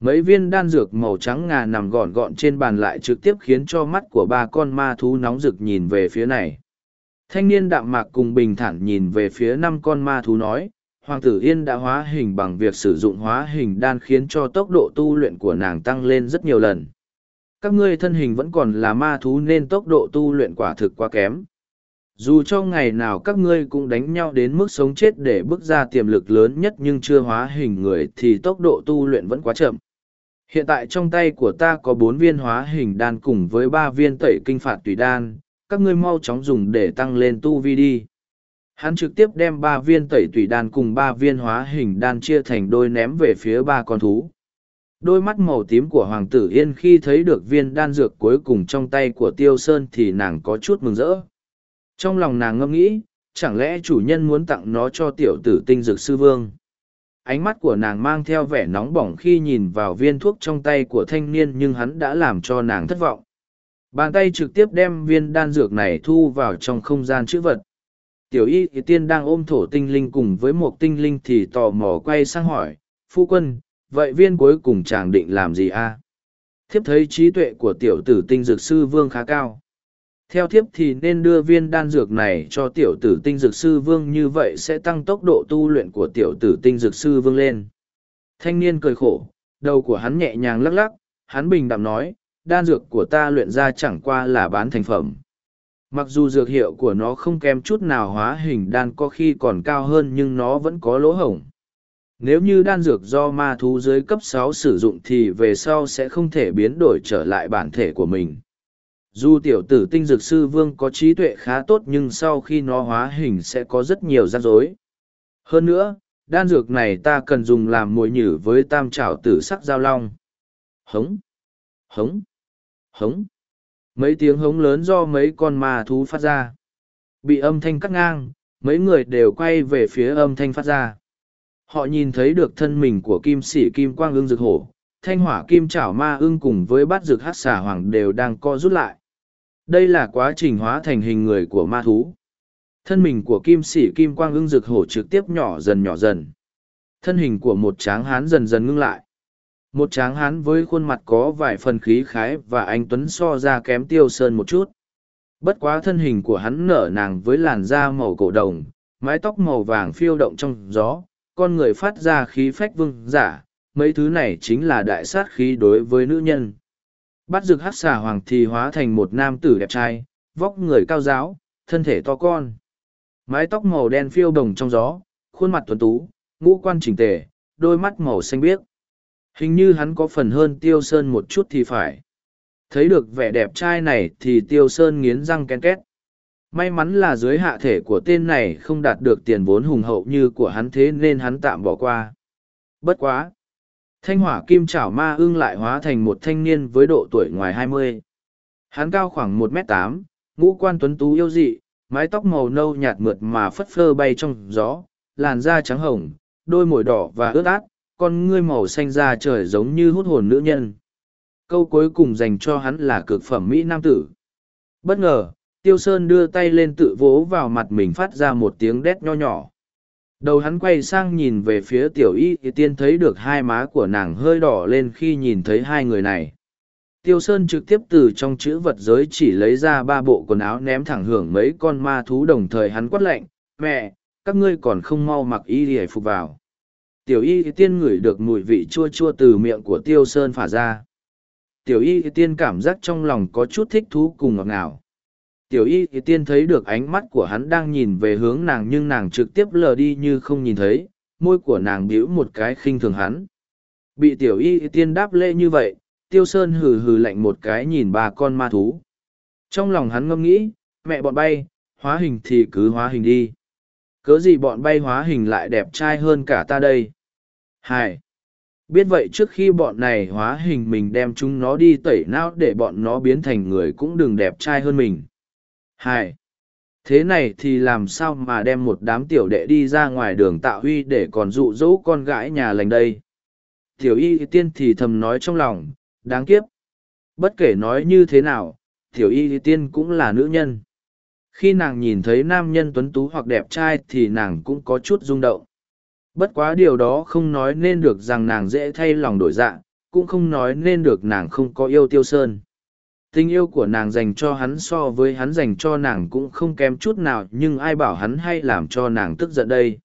Mấy viên đan dược màu trắng ngà nằm gọn gọn trên bàn lại trực tiếp khiến cho mắt của ba con ma thú nóng rực nhìn về phía này. Thanh niên đạm mạc cùng bình thản nhìn về phía năm con ma thú nói, Hoàng tử Yên đã hóa hình bằng việc sử dụng hóa hình đan khiến cho tốc độ tu luyện của nàng tăng lên rất nhiều lần. Các ngươi thân hình vẫn còn là ma thú nên tốc độ tu luyện quả thực quá kém. Dù cho ngày nào các ngươi cũng đánh nhau đến mức sống chết để bước ra tiềm lực lớn nhất nhưng chưa hóa hình người thì tốc độ tu luyện vẫn quá chậm. Hiện tại trong tay của ta có bốn viên hóa hình đan cùng với ba viên tẩy kinh phạt tùy đan, các ngươi mau chóng dùng để tăng lên tu vi đi. Hắn trực tiếp đem ba viên tẩy tùy đan cùng ba viên hóa hình đan chia thành đôi ném về phía ba con thú. Đôi mắt màu tím của Hoàng tử Yên khi thấy được viên đan dược cuối cùng trong tay của Tiêu Sơn thì nàng có chút mừng rỡ. Trong lòng nàng ngẫm nghĩ, chẳng lẽ chủ nhân muốn tặng nó cho tiểu tử tinh dược sư vương? Ánh mắt của nàng mang theo vẻ nóng bỏng khi nhìn vào viên thuốc trong tay của thanh niên nhưng hắn đã làm cho nàng thất vọng. Bàn tay trực tiếp đem viên đan dược này thu vào trong không gian chữ vật. Tiểu y thì tiên đang ôm thổ tinh linh cùng với một tinh linh thì tò mò quay sang hỏi, phu quân, vậy viên cuối cùng chàng định làm gì a? Thiếp thấy trí tuệ của tiểu tử tinh dược sư vương khá cao. Theo thiếp thì nên đưa viên đan dược này cho tiểu tử tinh dược sư vương như vậy sẽ tăng tốc độ tu luyện của tiểu tử tinh dược sư vương lên. Thanh niên cười khổ, đầu của hắn nhẹ nhàng lắc lắc, hắn bình đạm nói, đan dược của ta luyện ra chẳng qua là bán thành phẩm. Mặc dù dược hiệu của nó không kém chút nào hóa hình đan có khi còn cao hơn nhưng nó vẫn có lỗ hổng. Nếu như đan dược do ma thú dưới cấp sáu sử dụng thì về sau sẽ không thể biến đổi trở lại bản thể của mình. Dù tiểu tử tinh dược sư vương có trí tuệ khá tốt nhưng sau khi nó hóa hình sẽ có rất nhiều rắc rối. Hơn nữa, đan dược này ta cần dùng làm mồi nhử với tam trảo tử sắc giao long. Hống! Hống! Hống! Mấy tiếng hống lớn do mấy con ma thú phát ra. Bị âm thanh cắt ngang, mấy người đều quay về phía âm thanh phát ra. Họ nhìn thấy được thân mình của kim sĩ kim quang ưng rực hổ, thanh hỏa kim chảo ma ưng cùng với bát rực hát xà hoàng đều đang co rút lại. Đây là quá trình hóa thành hình người của ma thú. Thân mình của kim sĩ kim quang ưng rực hổ trực tiếp nhỏ dần nhỏ dần. Thân hình của một tráng hán dần dần ngưng lại. Một tráng hán với khuôn mặt có vài phần khí khái và anh Tuấn so ra kém tiêu sơn một chút. Bất quá thân hình của hắn nở nàng với làn da màu cổ đồng, mái tóc màu vàng phiêu động trong gió, con người phát ra khí phách vương giả, mấy thứ này chính là đại sát khí đối với nữ nhân. Bắt rực hát xà hoàng thì hóa thành một nam tử đẹp trai, vóc người cao giáo, thân thể to con. Mái tóc màu đen phiêu đồng trong gió, khuôn mặt tuấn tú, ngũ quan chỉnh tề, đôi mắt màu xanh biếc. Hình như hắn có phần hơn Tiêu Sơn một chút thì phải. Thấy được vẻ đẹp trai này thì Tiêu Sơn nghiến răng ken két. May mắn là dưới hạ thể của tên này không đạt được tiền vốn hùng hậu như của hắn thế nên hắn tạm bỏ qua. Bất quá! Thanh hỏa kim chảo ma ưng lại hóa thành một thanh niên với độ tuổi ngoài hai mươi. Hắn cao khoảng một m tám, ngũ quan tuấn tú yêu dị, mái tóc màu nâu nhạt mượt mà phất phơ bay trong gió, làn da trắng hồng, đôi môi đỏ và ướt át, con ngươi màu xanh da trời giống như hút hồn nữ nhân. Câu cuối cùng dành cho hắn là cực phẩm Mỹ Nam Tử. Bất ngờ, Tiêu Sơn đưa tay lên tự vỗ vào mặt mình phát ra một tiếng đét nho nhỏ. Đầu hắn quay sang nhìn về phía tiểu y thì tiên thấy được hai má của nàng hơi đỏ lên khi nhìn thấy hai người này. Tiêu Sơn trực tiếp từ trong chữ vật giới chỉ lấy ra ba bộ quần áo ném thẳng hưởng mấy con ma thú đồng thời hắn quát lạnh, mẹ, các ngươi còn không mau mặc y để phục vào. Tiểu y thì tiên ngửi được mùi vị chua chua từ miệng của Tiêu Sơn phả ra. Tiểu y thì tiên cảm giác trong lòng có chút thích thú cùng ngọt ngào tiểu y thì tiên thấy được ánh mắt của hắn đang nhìn về hướng nàng nhưng nàng trực tiếp lờ đi như không nhìn thấy, môi của nàng bĩu một cái khinh thường hắn. Bị tiểu y thì tiên đáp lễ như vậy, tiêu sơn hừ hừ lạnh một cái nhìn ba con ma thú. Trong lòng hắn ngâm nghĩ, mẹ bọn bay, hóa hình thì cứ hóa hình đi. Cớ gì bọn bay hóa hình lại đẹp trai hơn cả ta đây? Hai biết vậy trước khi bọn này hóa hình mình đem chúng nó đi tẩy não để bọn nó biến thành người cũng đừng đẹp trai hơn mình. Hai. Thế này thì làm sao mà đem một đám tiểu đệ đi ra ngoài đường tạo huy để còn dụ dỗ con gái nhà lành đây. Tiểu y tiên thì thầm nói trong lòng, đáng kiếp. Bất kể nói như thế nào, tiểu y tiên cũng là nữ nhân. Khi nàng nhìn thấy nam nhân tuấn tú hoặc đẹp trai thì nàng cũng có chút rung động. Bất quá điều đó không nói nên được rằng nàng dễ thay lòng đổi dạ, cũng không nói nên được nàng không có yêu tiêu sơn. Tình yêu của nàng dành cho hắn so với hắn dành cho nàng cũng không kém chút nào nhưng ai bảo hắn hay làm cho nàng tức giận đây.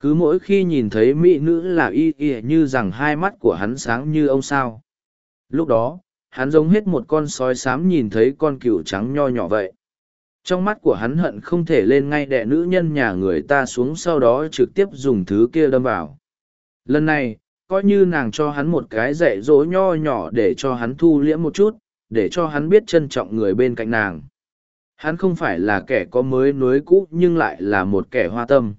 Cứ mỗi khi nhìn thấy mỹ nữ là y y như rằng hai mắt của hắn sáng như ông sao. Lúc đó, hắn giống hết một con sói xám nhìn thấy con cừu trắng nho nhỏ vậy. Trong mắt của hắn hận không thể lên ngay đẻ nữ nhân nhà người ta xuống sau đó trực tiếp dùng thứ kia đâm vào. Lần này, coi như nàng cho hắn một cái dạy dỗ nho nhỏ để cho hắn thu liễm một chút, để cho hắn biết trân trọng người bên cạnh nàng. Hắn không phải là kẻ có mới nối cũ nhưng lại là một kẻ hoa tâm.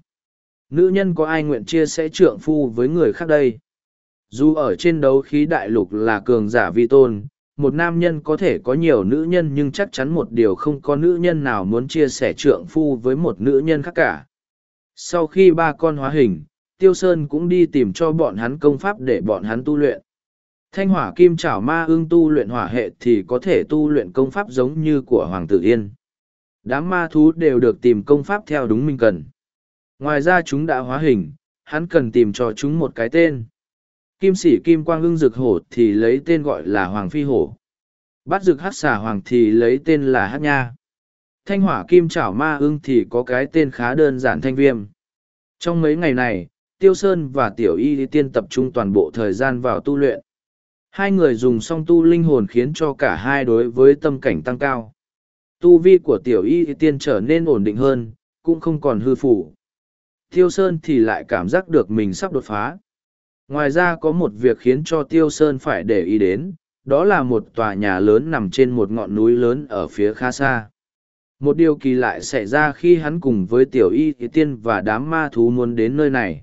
Nữ nhân có ai nguyện chia sẻ trượng phu với người khác đây? Dù ở trên đấu khí đại lục là cường giả vi tôn, một nam nhân có thể có nhiều nữ nhân nhưng chắc chắn một điều không có nữ nhân nào muốn chia sẻ trượng phu với một nữ nhân khác cả. Sau khi ba con hóa hình, Tiêu Sơn cũng đi tìm cho bọn hắn công pháp để bọn hắn tu luyện. Thanh hỏa kim chảo ma ương tu luyện hỏa hệ thì có thể tu luyện công pháp giống như của Hoàng tử Yên. Đám ma thú đều được tìm công pháp theo đúng mình cần. Ngoài ra chúng đã hóa hình, hắn cần tìm cho chúng một cái tên. Kim sĩ kim quang ưng rực hổ thì lấy tên gọi là Hoàng Phi Hổ. Bát rực hát xà hoàng thì lấy tên là hát nha. Thanh hỏa kim chảo ma ưng thì có cái tên khá đơn giản thanh viêm. Trong mấy ngày này, Tiêu Sơn và Tiểu Y tiên tập trung toàn bộ thời gian vào tu luyện. Hai người dùng song tu linh hồn khiến cho cả hai đối với tâm cảnh tăng cao. Tu vi của Tiểu Y tiên trở nên ổn định hơn, cũng không còn hư phủ. Tiêu Sơn thì lại cảm giác được mình sắp đột phá. Ngoài ra có một việc khiến cho Tiêu Sơn phải để ý đến, đó là một tòa nhà lớn nằm trên một ngọn núi lớn ở phía khá xa. Một điều kỳ lạ xảy ra khi hắn cùng với Tiểu Y Tiên và đám ma thú muốn đến nơi này.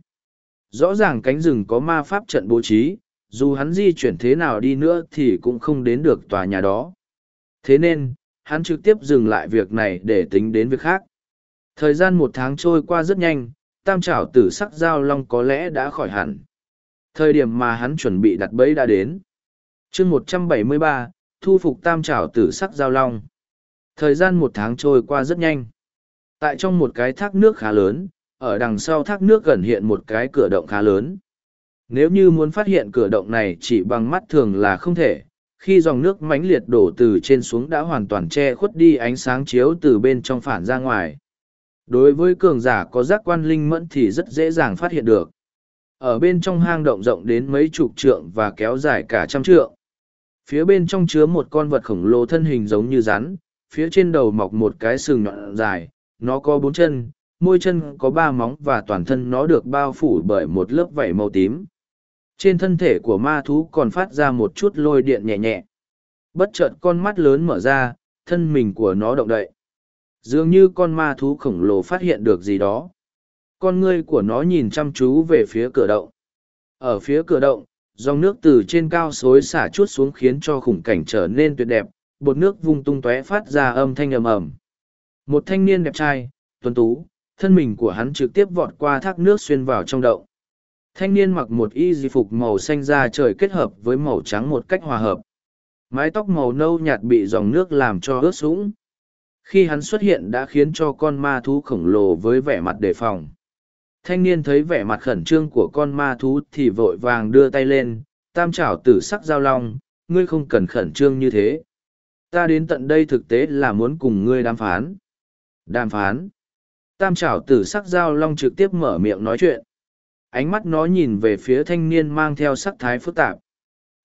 Rõ ràng cánh rừng có ma pháp trận bố trí, dù hắn di chuyển thế nào đi nữa thì cũng không đến được tòa nhà đó. Thế nên, hắn trực tiếp dừng lại việc này để tính đến việc khác. Thời gian một tháng trôi qua rất nhanh, tam trảo tử sắc giao long có lẽ đã khỏi hẳn. Thời điểm mà hắn chuẩn bị đặt bẫy đã đến. chương một trăm bảy mươi ba, thu phục tam trảo tử sắc giao long. Thời gian một tháng trôi qua rất nhanh. Tại trong một cái thác nước khá lớn, ở đằng sau thác nước gần hiện một cái cửa động khá lớn. Nếu như muốn phát hiện cửa động này chỉ bằng mắt thường là không thể, khi dòng nước mãnh liệt đổ từ trên xuống đã hoàn toàn che khuất đi ánh sáng chiếu từ bên trong phản ra ngoài. Đối với cường giả có giác quan linh mẫn thì rất dễ dàng phát hiện được. Ở bên trong hang động rộng đến mấy chục trượng và kéo dài cả trăm trượng. Phía bên trong chứa một con vật khổng lồ thân hình giống như rắn, phía trên đầu mọc một cái sừng nhọn dài, nó có bốn chân, môi chân có ba móng và toàn thân nó được bao phủ bởi một lớp vảy màu tím. Trên thân thể của ma thú còn phát ra một chút lôi điện nhẹ nhẹ. Bất chợt con mắt lớn mở ra, thân mình của nó động đậy. Dường như con ma thú khổng lồ phát hiện được gì đó. Con ngươi của nó nhìn chăm chú về phía cửa động. Ở phía cửa động, dòng nước từ trên cao xối xả chút xuống khiến cho khủng cảnh trở nên tuyệt đẹp, bột nước vung tung tóe phát ra âm thanh ầm ầm. Một thanh niên đẹp trai, tuấn tú, thân mình của hắn trực tiếp vọt qua thác nước xuyên vào trong động. Thanh niên mặc một y di phục màu xanh da trời kết hợp với màu trắng một cách hòa hợp. Mái tóc màu nâu nhạt bị dòng nước làm cho ướt sũng. Khi hắn xuất hiện đã khiến cho con ma thú khổng lồ với vẻ mặt đề phòng. Thanh niên thấy vẻ mặt khẩn trương của con ma thú thì vội vàng đưa tay lên, tam trảo tử sắc giao long, ngươi không cần khẩn trương như thế. Ta đến tận đây thực tế là muốn cùng ngươi đàm phán. Đàm phán. Tam trảo tử sắc giao long trực tiếp mở miệng nói chuyện. Ánh mắt nó nhìn về phía thanh niên mang theo sắc thái phức tạp.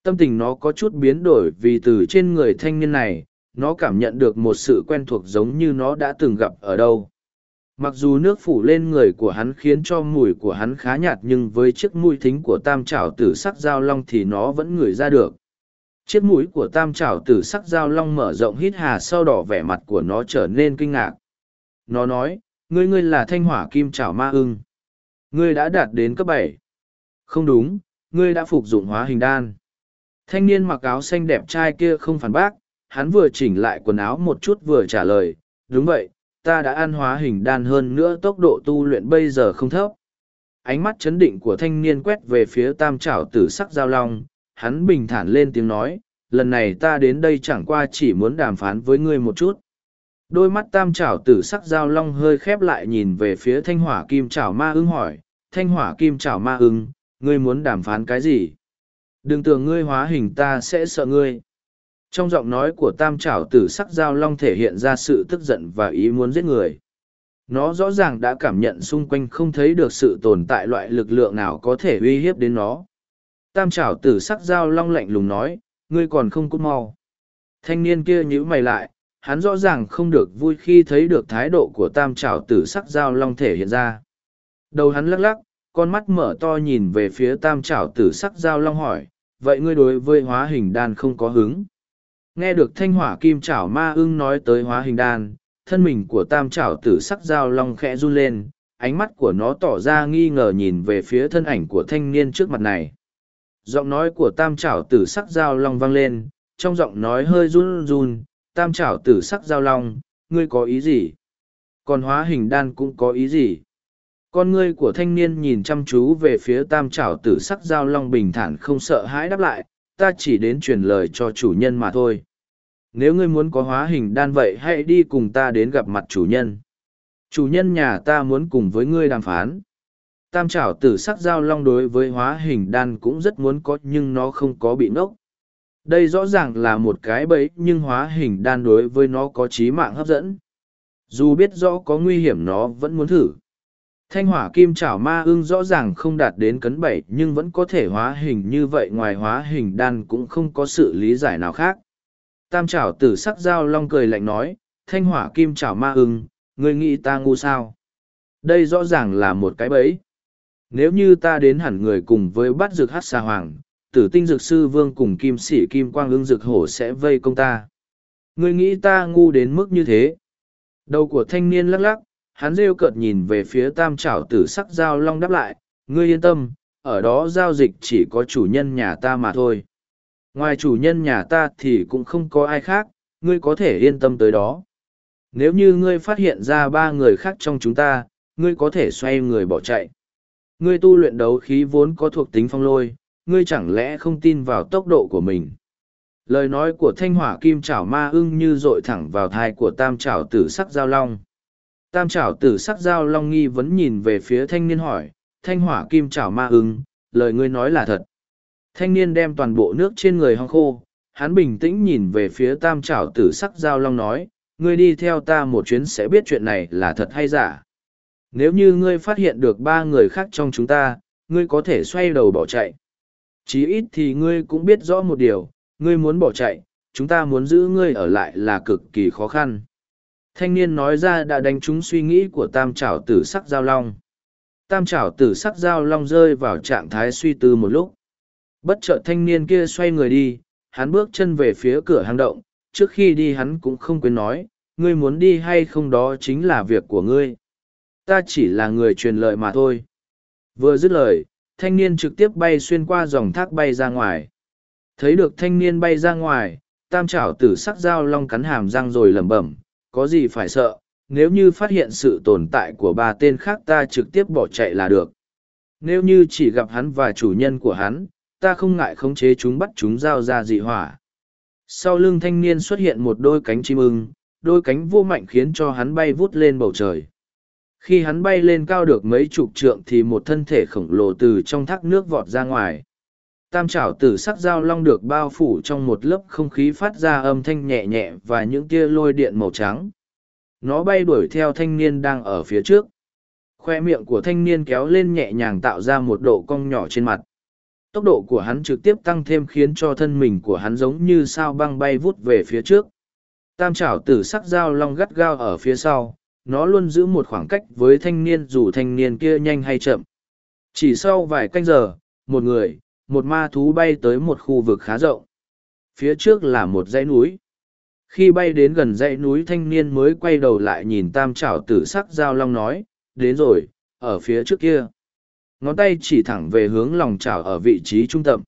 Tâm tình nó có chút biến đổi vì từ trên người thanh niên này, nó cảm nhận được một sự quen thuộc giống như nó đã từng gặp ở đâu. Mặc dù nước phủ lên người của hắn khiến cho mùi của hắn khá nhạt nhưng với chiếc mũi thính của tam trảo tử sắc giao long thì nó vẫn ngửi ra được. Chiếc mũi của tam trảo tử sắc giao long mở rộng hít hà sau đỏ vẻ mặt của nó trở nên kinh ngạc. Nó nói, ngươi ngươi là thanh hỏa kim trảo ma ưng. Ngươi đã đạt đến cấp bảy. Không đúng, ngươi đã phục dụng hóa hình đan. Thanh niên mặc áo xanh đẹp trai kia không phản bác, hắn vừa chỉnh lại quần áo một chút vừa trả lời, đúng vậy, ta đã ăn hóa hình đan hơn nữa tốc độ tu luyện bây giờ không thấp. Ánh mắt chấn định của thanh niên quét về phía tam trảo tử sắc giao long, hắn bình thản lên tiếng nói, lần này ta đến đây chẳng qua chỉ muốn đàm phán với ngươi một chút. Đôi mắt tam trảo tử sắc dao long hơi khép lại nhìn về phía thanh hỏa kim trảo ma ưng hỏi, thanh hỏa kim trảo ma ưng, ngươi muốn đàm phán cái gì? Đừng tưởng ngươi hóa hình ta sẽ sợ ngươi. Trong giọng nói của tam trảo tử sắc dao long thể hiện ra sự tức giận và ý muốn giết người. Nó rõ ràng đã cảm nhận xung quanh không thấy được sự tồn tại loại lực lượng nào có thể uy hiếp đến nó. Tam trảo tử sắc dao long lạnh lùng nói, ngươi còn không cút mau. Thanh niên kia nhíu mày lại, hắn rõ ràng không được vui khi thấy được thái độ của tam trảo tử sắc Giao long thể hiện ra. Đầu hắn lắc lắc, con mắt mở to nhìn về phía tam trảo tử sắc Giao long hỏi, vậy ngươi đối với hóa hình đan không có hứng. Nghe được thanh hỏa kim trảo ma ưng nói tới hóa hình đan, thân mình của tam trảo tử sắc Giao long khẽ run lên, ánh mắt của nó tỏ ra nghi ngờ nhìn về phía thân ảnh của thanh niên trước mặt này. Giọng nói của tam trảo tử sắc Giao long vang lên, trong giọng nói hơi run run, tam trảo tử sắc Giao long, ngươi có ý gì? Còn hóa hình đan cũng có ý gì? Con ngươi của thanh niên nhìn chăm chú về phía tam trảo tử sắc Giao long bình thản không sợ hãi đáp lại, ta chỉ đến truyền lời cho chủ nhân mà thôi. Nếu ngươi muốn có hóa hình đan vậy hãy đi cùng ta đến gặp mặt chủ nhân. Chủ nhân nhà ta muốn cùng với ngươi đàm phán. Tam trảo tử sắc Giao long đối với hóa hình đan cũng rất muốn có nhưng nó không có bị nốc. Đây rõ ràng là một cái bẫy nhưng hóa hình đan đối với nó có trí mạng hấp dẫn. Dù biết rõ có nguy hiểm nó vẫn muốn thử. Thanh hỏa kim chảo ma ưng rõ ràng không đạt đến cấn bảy nhưng vẫn có thể hóa hình như vậy ngoài hóa hình đan cũng không có sự lý giải nào khác. Tam chảo tử sắc dao long cười lạnh nói, thanh hỏa kim chảo ma ưng, ngươi nghĩ ta ngu sao? Đây rõ ràng là một cái bẫy. Nếu như ta đến hẳn người cùng với bắt dược hát xà hoàng, tử tinh dược sư vương cùng kim sĩ kim quang ưng dược hổ sẽ vây công ta. Ngươi nghĩ ta ngu đến mức như thế. Đầu của thanh niên lắc lắc, hắn rêu cợt nhìn về phía tam trảo tử sắc giao long đáp lại, ngươi yên tâm, ở đó giao dịch chỉ có chủ nhân nhà ta mà thôi. Ngoài chủ nhân nhà ta thì cũng không có ai khác, ngươi có thể yên tâm tới đó. Nếu như ngươi phát hiện ra ba người khác trong chúng ta, ngươi có thể xoay người bỏ chạy. Ngươi tu luyện đấu khí vốn có thuộc tính phong lôi, ngươi chẳng lẽ không tin vào tốc độ của mình. Lời nói của thanh hỏa kim chảo ma ưng như dội thẳng vào thai của tam chảo tử sắc giao long. Tam chảo tử sắc giao long nghi vẫn nhìn về phía thanh niên hỏi, thanh hỏa kim chảo ma ưng, lời ngươi nói là thật. Thanh niên đem toàn bộ nước trên người hong khô, hắn bình tĩnh nhìn về phía tam Chảo tử sắc giao long nói, ngươi đi theo ta một chuyến sẽ biết chuyện này là thật hay giả. Nếu như ngươi phát hiện được ba người khác trong chúng ta, ngươi có thể xoay đầu bỏ chạy. Chí ít thì ngươi cũng biết rõ một điều, ngươi muốn bỏ chạy, chúng ta muốn giữ ngươi ở lại là cực kỳ khó khăn. Thanh niên nói ra đã đánh trúng suy nghĩ của tam trảo tử sắc giao long. Tam trảo tử sắc giao long rơi vào trạng thái suy tư một lúc. Bất chợt thanh niên kia xoay người đi, hắn bước chân về phía cửa hang động, trước khi đi hắn cũng không quên nói, ngươi muốn đi hay không đó chính là việc của ngươi. Ta chỉ là người truyền lời mà thôi. Vừa dứt lời, thanh niên trực tiếp bay xuyên qua dòng thác bay ra ngoài. Thấy được thanh niên bay ra ngoài, tam trảo tử sắc dao long cắn hàm răng rồi lẩm bẩm, có gì phải sợ, nếu như phát hiện sự tồn tại của ba tên khác ta trực tiếp bỏ chạy là được. Nếu như chỉ gặp hắn và chủ nhân của hắn, ta không ngại khống chế chúng bắt chúng giao ra dị hỏa. Sau lưng thanh niên xuất hiện một đôi cánh chim ưng, đôi cánh vô mạnh khiến cho hắn bay vút lên bầu trời. Khi hắn bay lên cao được mấy chục trượng thì một thân thể khổng lồ từ trong thác nước vọt ra ngoài. Tam trảo tử sắc dao long được bao phủ trong một lớp không khí phát ra âm thanh nhẹ nhẹ và những tia lôi điện màu trắng. Nó bay đuổi theo thanh niên đang ở phía trước. Khoe miệng của thanh niên kéo lên nhẹ nhàng tạo ra một độ cong nhỏ trên mặt tốc độ của hắn trực tiếp tăng thêm khiến cho thân mình của hắn giống như sao băng bay vút về phía trước. Tam trảo tử sắc dao long gắt gao ở phía sau, nó luôn giữ một khoảng cách với thanh niên dù thanh niên kia nhanh hay chậm. Chỉ sau vài canh giờ, một người, một ma thú bay tới một khu vực khá rộng. Phía trước là một dãy núi. Khi bay đến gần dãy núi thanh niên mới quay đầu lại nhìn tam trảo tử sắc dao long nói, đến rồi, ở phía trước kia ngón tay chỉ thẳng về hướng lòng chảo ở vị trí trung tâm.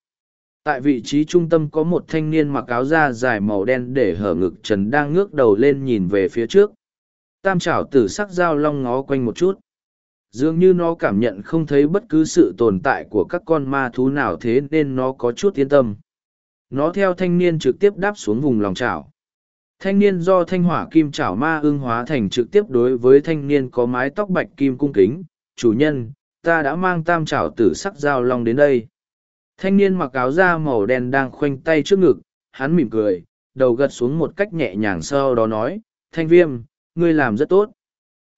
Tại vị trí trung tâm có một thanh niên mặc áo da dài màu đen để hở ngực trần đang ngước đầu lên nhìn về phía trước. Tam chảo tử sắc dao long ngó quanh một chút. Dường như nó cảm nhận không thấy bất cứ sự tồn tại của các con ma thú nào thế nên nó có chút yên tâm. nó theo thanh niên trực tiếp đáp xuống vùng lòng chảo thanh niên do thanh hỏa kim chảo ma ưng hóa thành trực tiếp đối với thanh niên có mái tóc bạch kim cung kính chủ nhân, ta đã mang tam chảo tử sắc dao long đến đây thanh niên mặc áo da màu đen đang khoanh tay trước ngực, hắn mỉm cười, đầu gật xuống một cách nhẹ nhàng sau đó nói, thanh viêm ngươi làm rất tốt.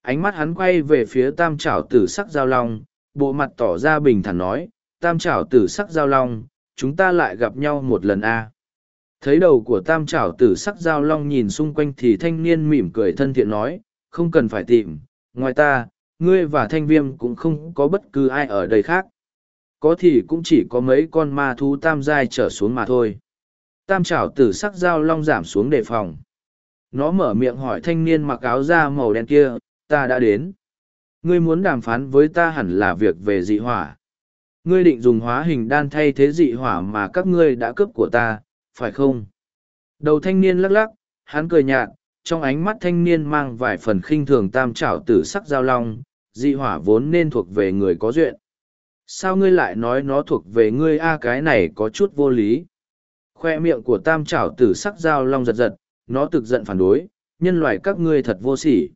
Ánh mắt hắn quay về phía tam trảo tử sắc giao long, bộ mặt tỏ ra bình thản nói, tam trảo tử sắc giao long, chúng ta lại gặp nhau một lần a. Thấy đầu của tam trảo tử sắc giao long nhìn xung quanh thì thanh niên mỉm cười thân thiện nói, không cần phải tìm, ngoài ta, ngươi và thanh viêm cũng không có bất cứ ai ở đây khác. Có thì cũng chỉ có mấy con ma thú tam giai trở xuống mà thôi. Tam trảo tử sắc giao long giảm xuống đề phòng nó mở miệng hỏi thanh niên mặc áo da màu đen kia, ta đã đến. Ngươi muốn đàm phán với ta hẳn là việc về dị hỏa. Ngươi định dùng hóa hình đan thay thế dị hỏa mà các ngươi đã cướp của ta, phải không? Đầu thanh niên lắc lắc, hắn cười nhạt, trong ánh mắt thanh niên mang vài phần khinh thường tam trảo tử sắc giao long, dị hỏa vốn nên thuộc về người có duyện. Sao ngươi lại nói nó thuộc về ngươi a? Cái này có chút vô lý. Khoe miệng của tam trảo tử sắc giao long giật giật nó thực giận phản đối, nhân loại các ngươi thật vô sỉ.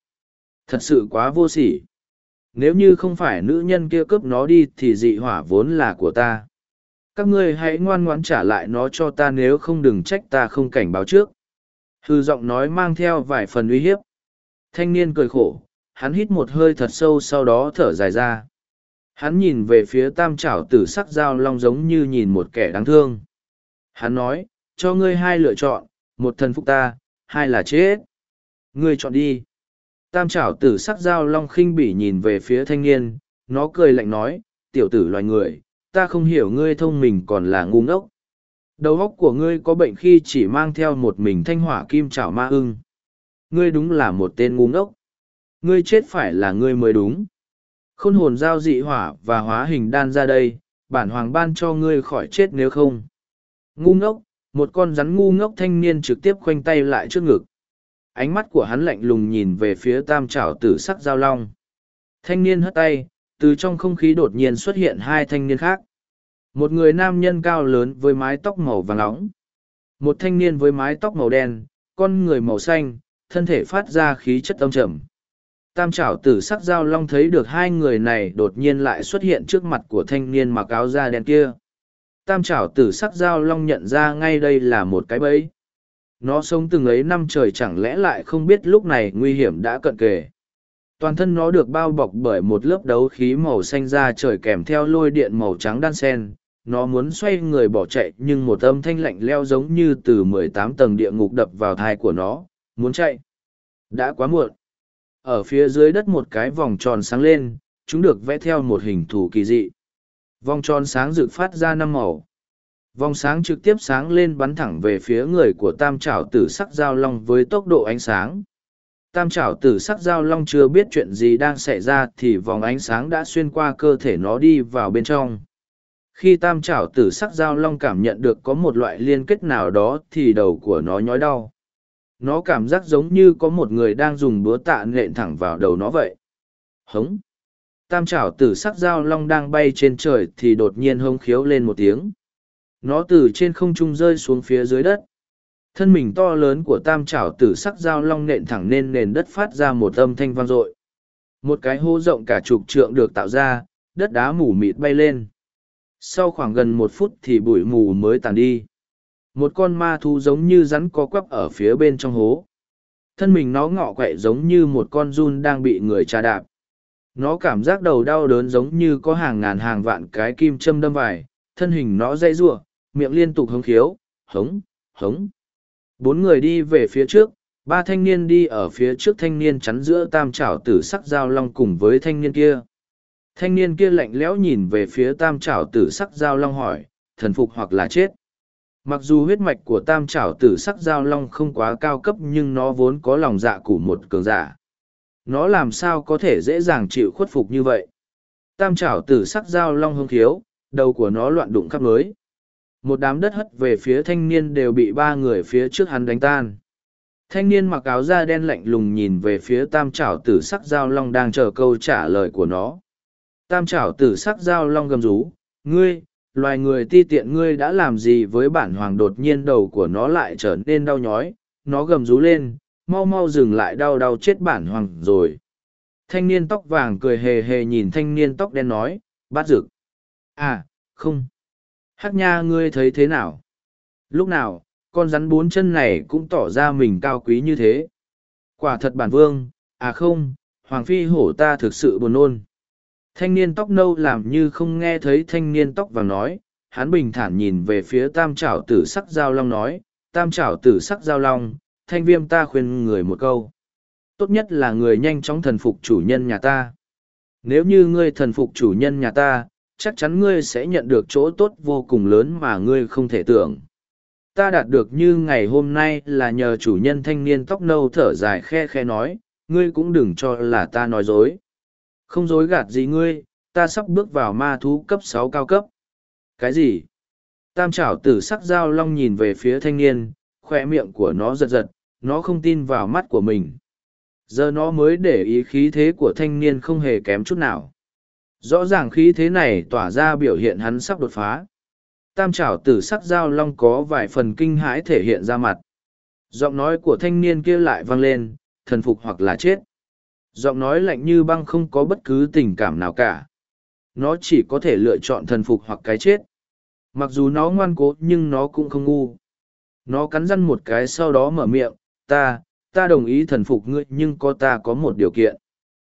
Thật sự quá vô sỉ. Nếu như không phải nữ nhân kia cướp nó đi thì dị hỏa vốn là của ta. Các ngươi hãy ngoan ngoãn trả lại nó cho ta nếu không đừng trách ta không cảnh báo trước. Hư giọng nói mang theo vài phần uy hiếp. Thanh niên cười khổ, hắn hít một hơi thật sâu sau đó thở dài ra. Hắn nhìn về phía tam trảo tử sắc dao long giống như nhìn một kẻ đáng thương. Hắn nói, cho ngươi hai lựa chọn một thần phục ta, hai là chết. Ngươi chọn đi. Tam trảo tử sắc dao long khinh bỉ nhìn về phía thanh niên, nó cười lạnh nói, tiểu tử loài người, ta không hiểu ngươi thông mình còn là ngu ngốc. Đầu óc của ngươi có bệnh khi chỉ mang theo một mình thanh hỏa kim trảo ma ưng. Ngươi đúng là một tên ngu ngốc. Ngươi chết phải là ngươi mới đúng. Khôn hồn giao dị hỏa và hóa hình đan ra đây, bản hoàng ban cho ngươi khỏi chết nếu không. Ngu ngốc một con rắn ngu ngốc thanh niên trực tiếp khoanh tay lại trước ngực. Ánh mắt của hắn lạnh lùng nhìn về phía tam trảo tử sắc giao long. Thanh niên hất tay, từ trong không khí đột nhiên xuất hiện hai thanh niên khác. Một người nam nhân cao lớn với mái tóc màu vàng nóng một thanh niên với mái tóc màu đen, con người màu xanh, thân thể phát ra khí chất âm trầm. Tam trảo tử sắc giao long thấy được hai người này đột nhiên lại xuất hiện trước mặt của thanh niên mặc áo da đen kia tam trảo tử sắc dao long nhận ra ngay đây là một cái bẫy. Nó sống từng ấy năm trời chẳng lẽ lại không biết lúc này nguy hiểm đã cận kề. Toàn thân nó được bao bọc bởi một lớp đấu khí màu xanh da trời kèm theo lôi điện màu trắng đan sen. Nó muốn xoay người bỏ chạy nhưng một âm thanh lạnh leo giống như từ mười tám tầng địa ngục đập vào thai của nó. Muốn chạy? Đã quá muộn. Ở phía dưới đất một cái vòng tròn sáng lên, chúng được vẽ theo một hình thù kỳ dị vòng tròn sáng rực phát ra năm màu. Vòng sáng trực tiếp sáng lên bắn thẳng về phía người của tam trảo tử sắc giao long với tốc độ ánh sáng. Tam trảo tử sắc giao long chưa biết chuyện gì đang xảy ra thì vòng ánh sáng đã xuyên qua cơ thể nó đi vào bên trong. Khi tam trảo tử sắc giao long cảm nhận được có một loại liên kết nào đó thì đầu của nó nhói đau. Nó cảm giác giống như có một người đang dùng búa tạ nện thẳng vào đầu nó vậy. Hống! Tam trảo tử sắc giao long đang bay trên trời thì đột nhiên hông khiếu lên một tiếng. Nó từ trên không trung rơi xuống phía dưới đất. Thân mình to lớn của tam trảo tử sắc giao long nện thẳng lên nền đất phát ra một âm thanh vang dội. Một cái hố rộng cả chục trượng được tạo ra, đất đá mù mịt bay lên. Sau khoảng gần một phút thì bụi mù mới tàn đi. Một con ma thú giống như rắn có quắp ở phía bên trong hố. Thân mình nó ngọ quậy giống như một con run đang bị người trà đạp nó cảm giác đầu đau đớn giống như có hàng ngàn hàng vạn cái kim châm đâm vải thân hình nó dãy giụa miệng liên tục hống khiếu, hống hống. Bốn người đi về phía trước, ba thanh niên đi ở phía trước thanh niên chắn giữa tam trảo tử sắc giao long cùng với thanh niên kia. Thanh niên kia lạnh lẽo nhìn về phía tam trảo tử sắc giao long hỏi, thần phục hoặc là chết? Mặc dù huyết mạch của tam trảo tử sắc giao long không quá cao cấp nhưng nó vốn có lòng dạ của một cường giả nó làm sao có thể dễ dàng chịu khuất phục như vậy? Tam trảo tử sắc Dao long hông thiếu đầu của nó loạn đụng khắp lối một đám đất hất về phía thanh niên đều bị ba người phía trước hắn đánh tan. Thanh niên mặc áo da đen lạnh lùng nhìn về phía tam trảo tử sắc Dao long đang chờ câu trả lời của nó. Tam trảo tử sắc Dao long gầm rú ngươi loài người ti tiện ngươi đã làm gì với bản hoàng đột nhiên đầu của nó lại trở nên đau nhói, nó gầm rú lên, mau mau dừng lại đau đau chết bản hoàng rồi. Thanh niên tóc vàng cười hề hề nhìn thanh niên tóc đen nói, bát rực. À, không. Hắc nha ngươi thấy thế nào? Lúc nào, con rắn bốn chân này cũng tỏ ra mình cao quý như thế. Quả thật bản vương, à không, hoàng phi hổ ta thực sự buồn nôn. Thanh niên tóc nâu làm như không nghe thấy thanh niên tóc vàng nói, hắn bình thản nhìn về phía tam trảo tử sắc giao long nói, tam trảo tử sắc giao long, thanh viêm ta khuyên người một câu. Tốt nhất là người nhanh chóng thần phục chủ nhân nhà ta. Nếu như ngươi thần phục chủ nhân nhà ta, chắc chắn ngươi sẽ nhận được chỗ tốt vô cùng lớn mà ngươi không thể tưởng. Ta đạt được như ngày hôm nay là nhờ chủ nhân thanh niên tóc nâu thở dài khe khe nói, ngươi cũng đừng cho là ta nói dối. Không dối gạt gì ngươi, ta sắp bước vào ma thú cấp sáu cao cấp. Cái gì? Tam trảo tử sắc dao long nhìn về phía thanh niên, khoe miệng của nó giật giật, nó không tin vào mắt của mình. Giờ nó mới để ý khí thế của thanh niên không hề kém chút nào. Rõ ràng khí thế này tỏa ra biểu hiện hắn sắp đột phá. Tam trảo tử sắc dao long có vài phần kinh hãi thể hiện ra mặt. Giọng nói của thanh niên kia lại vang lên, thần phục hoặc là chết. Giọng nói lạnh như băng không có bất cứ tình cảm nào cả. Nó chỉ có thể lựa chọn thần phục hoặc cái chết. Mặc dù nó ngoan cố nhưng nó cũng không ngu. Nó cắn răng một cái sau đó mở miệng, ta, ta đồng ý thần phục ngươi nhưng có ta có một điều kiện.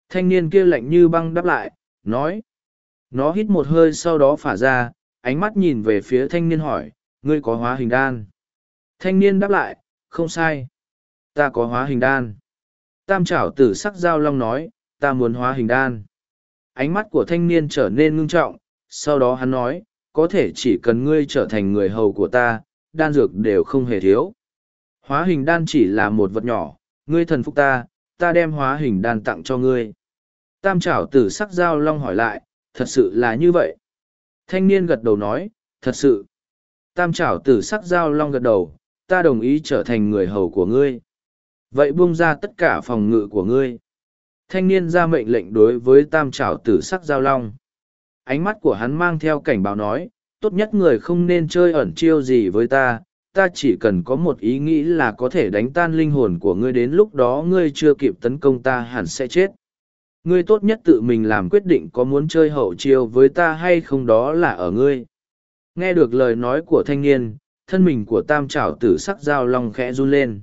Thanh niên kia lạnh như băng đáp lại, nói. Nó hít một hơi sau đó phả ra, ánh mắt nhìn về phía thanh niên hỏi, ngươi có hóa hình đan. Thanh niên đáp lại, không sai. Ta có hóa hình đan. Tam trảo tử sắc giao long nói, ta muốn hóa hình đan. Ánh mắt của thanh niên trở nên ngưng trọng, sau đó hắn nói, có thể chỉ cần ngươi trở thành người hầu của ta, đan dược đều không hề thiếu. Hóa hình đan chỉ là một vật nhỏ, ngươi thần phục ta, ta đem hóa hình đan tặng cho ngươi. Tam trảo tử sắc giao long hỏi lại, thật sự là như vậy. Thanh niên gật đầu nói, thật sự. Tam trảo tử sắc giao long gật đầu, ta đồng ý trở thành người hầu của ngươi. Vậy buông ra tất cả phòng ngự của ngươi. Thanh niên ra mệnh lệnh đối với tam trảo tử sắc giao long. Ánh mắt của hắn mang theo cảnh báo nói, tốt nhất người không nên chơi ẩn chiêu gì với ta, ta chỉ cần có một ý nghĩ là có thể đánh tan linh hồn của ngươi đến lúc đó ngươi chưa kịp tấn công ta hẳn sẽ chết. Ngươi tốt nhất tự mình làm quyết định có muốn chơi hậu chiêu với ta hay không đó là ở ngươi. Nghe được lời nói của thanh niên, thân mình của tam trảo tử sắc dao long khẽ run lên.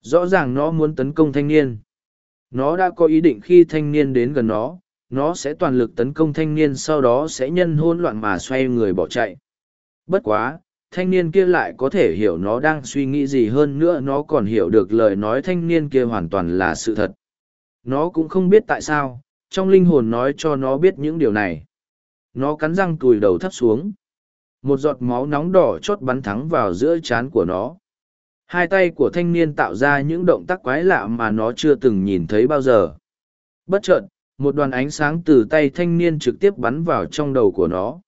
Rõ ràng nó muốn tấn công thanh niên. Nó đã có ý định khi thanh niên đến gần nó, nó sẽ toàn lực tấn công thanh niên sau đó sẽ nhân hôn loạn mà xoay người bỏ chạy. Bất quá, thanh niên kia lại có thể hiểu nó đang suy nghĩ gì hơn nữa nó còn hiểu được lời nói thanh niên kia hoàn toàn là sự thật. Nó cũng không biết tại sao, trong linh hồn nói cho nó biết những điều này. Nó cắn răng tùi đầu thấp xuống. Một giọt máu nóng đỏ chót bắn thắng vào giữa trán của nó. Hai tay của thanh niên tạo ra những động tác quái lạ mà nó chưa từng nhìn thấy bao giờ. Bất chợt, một đoàn ánh sáng từ tay thanh niên trực tiếp bắn vào trong đầu của nó.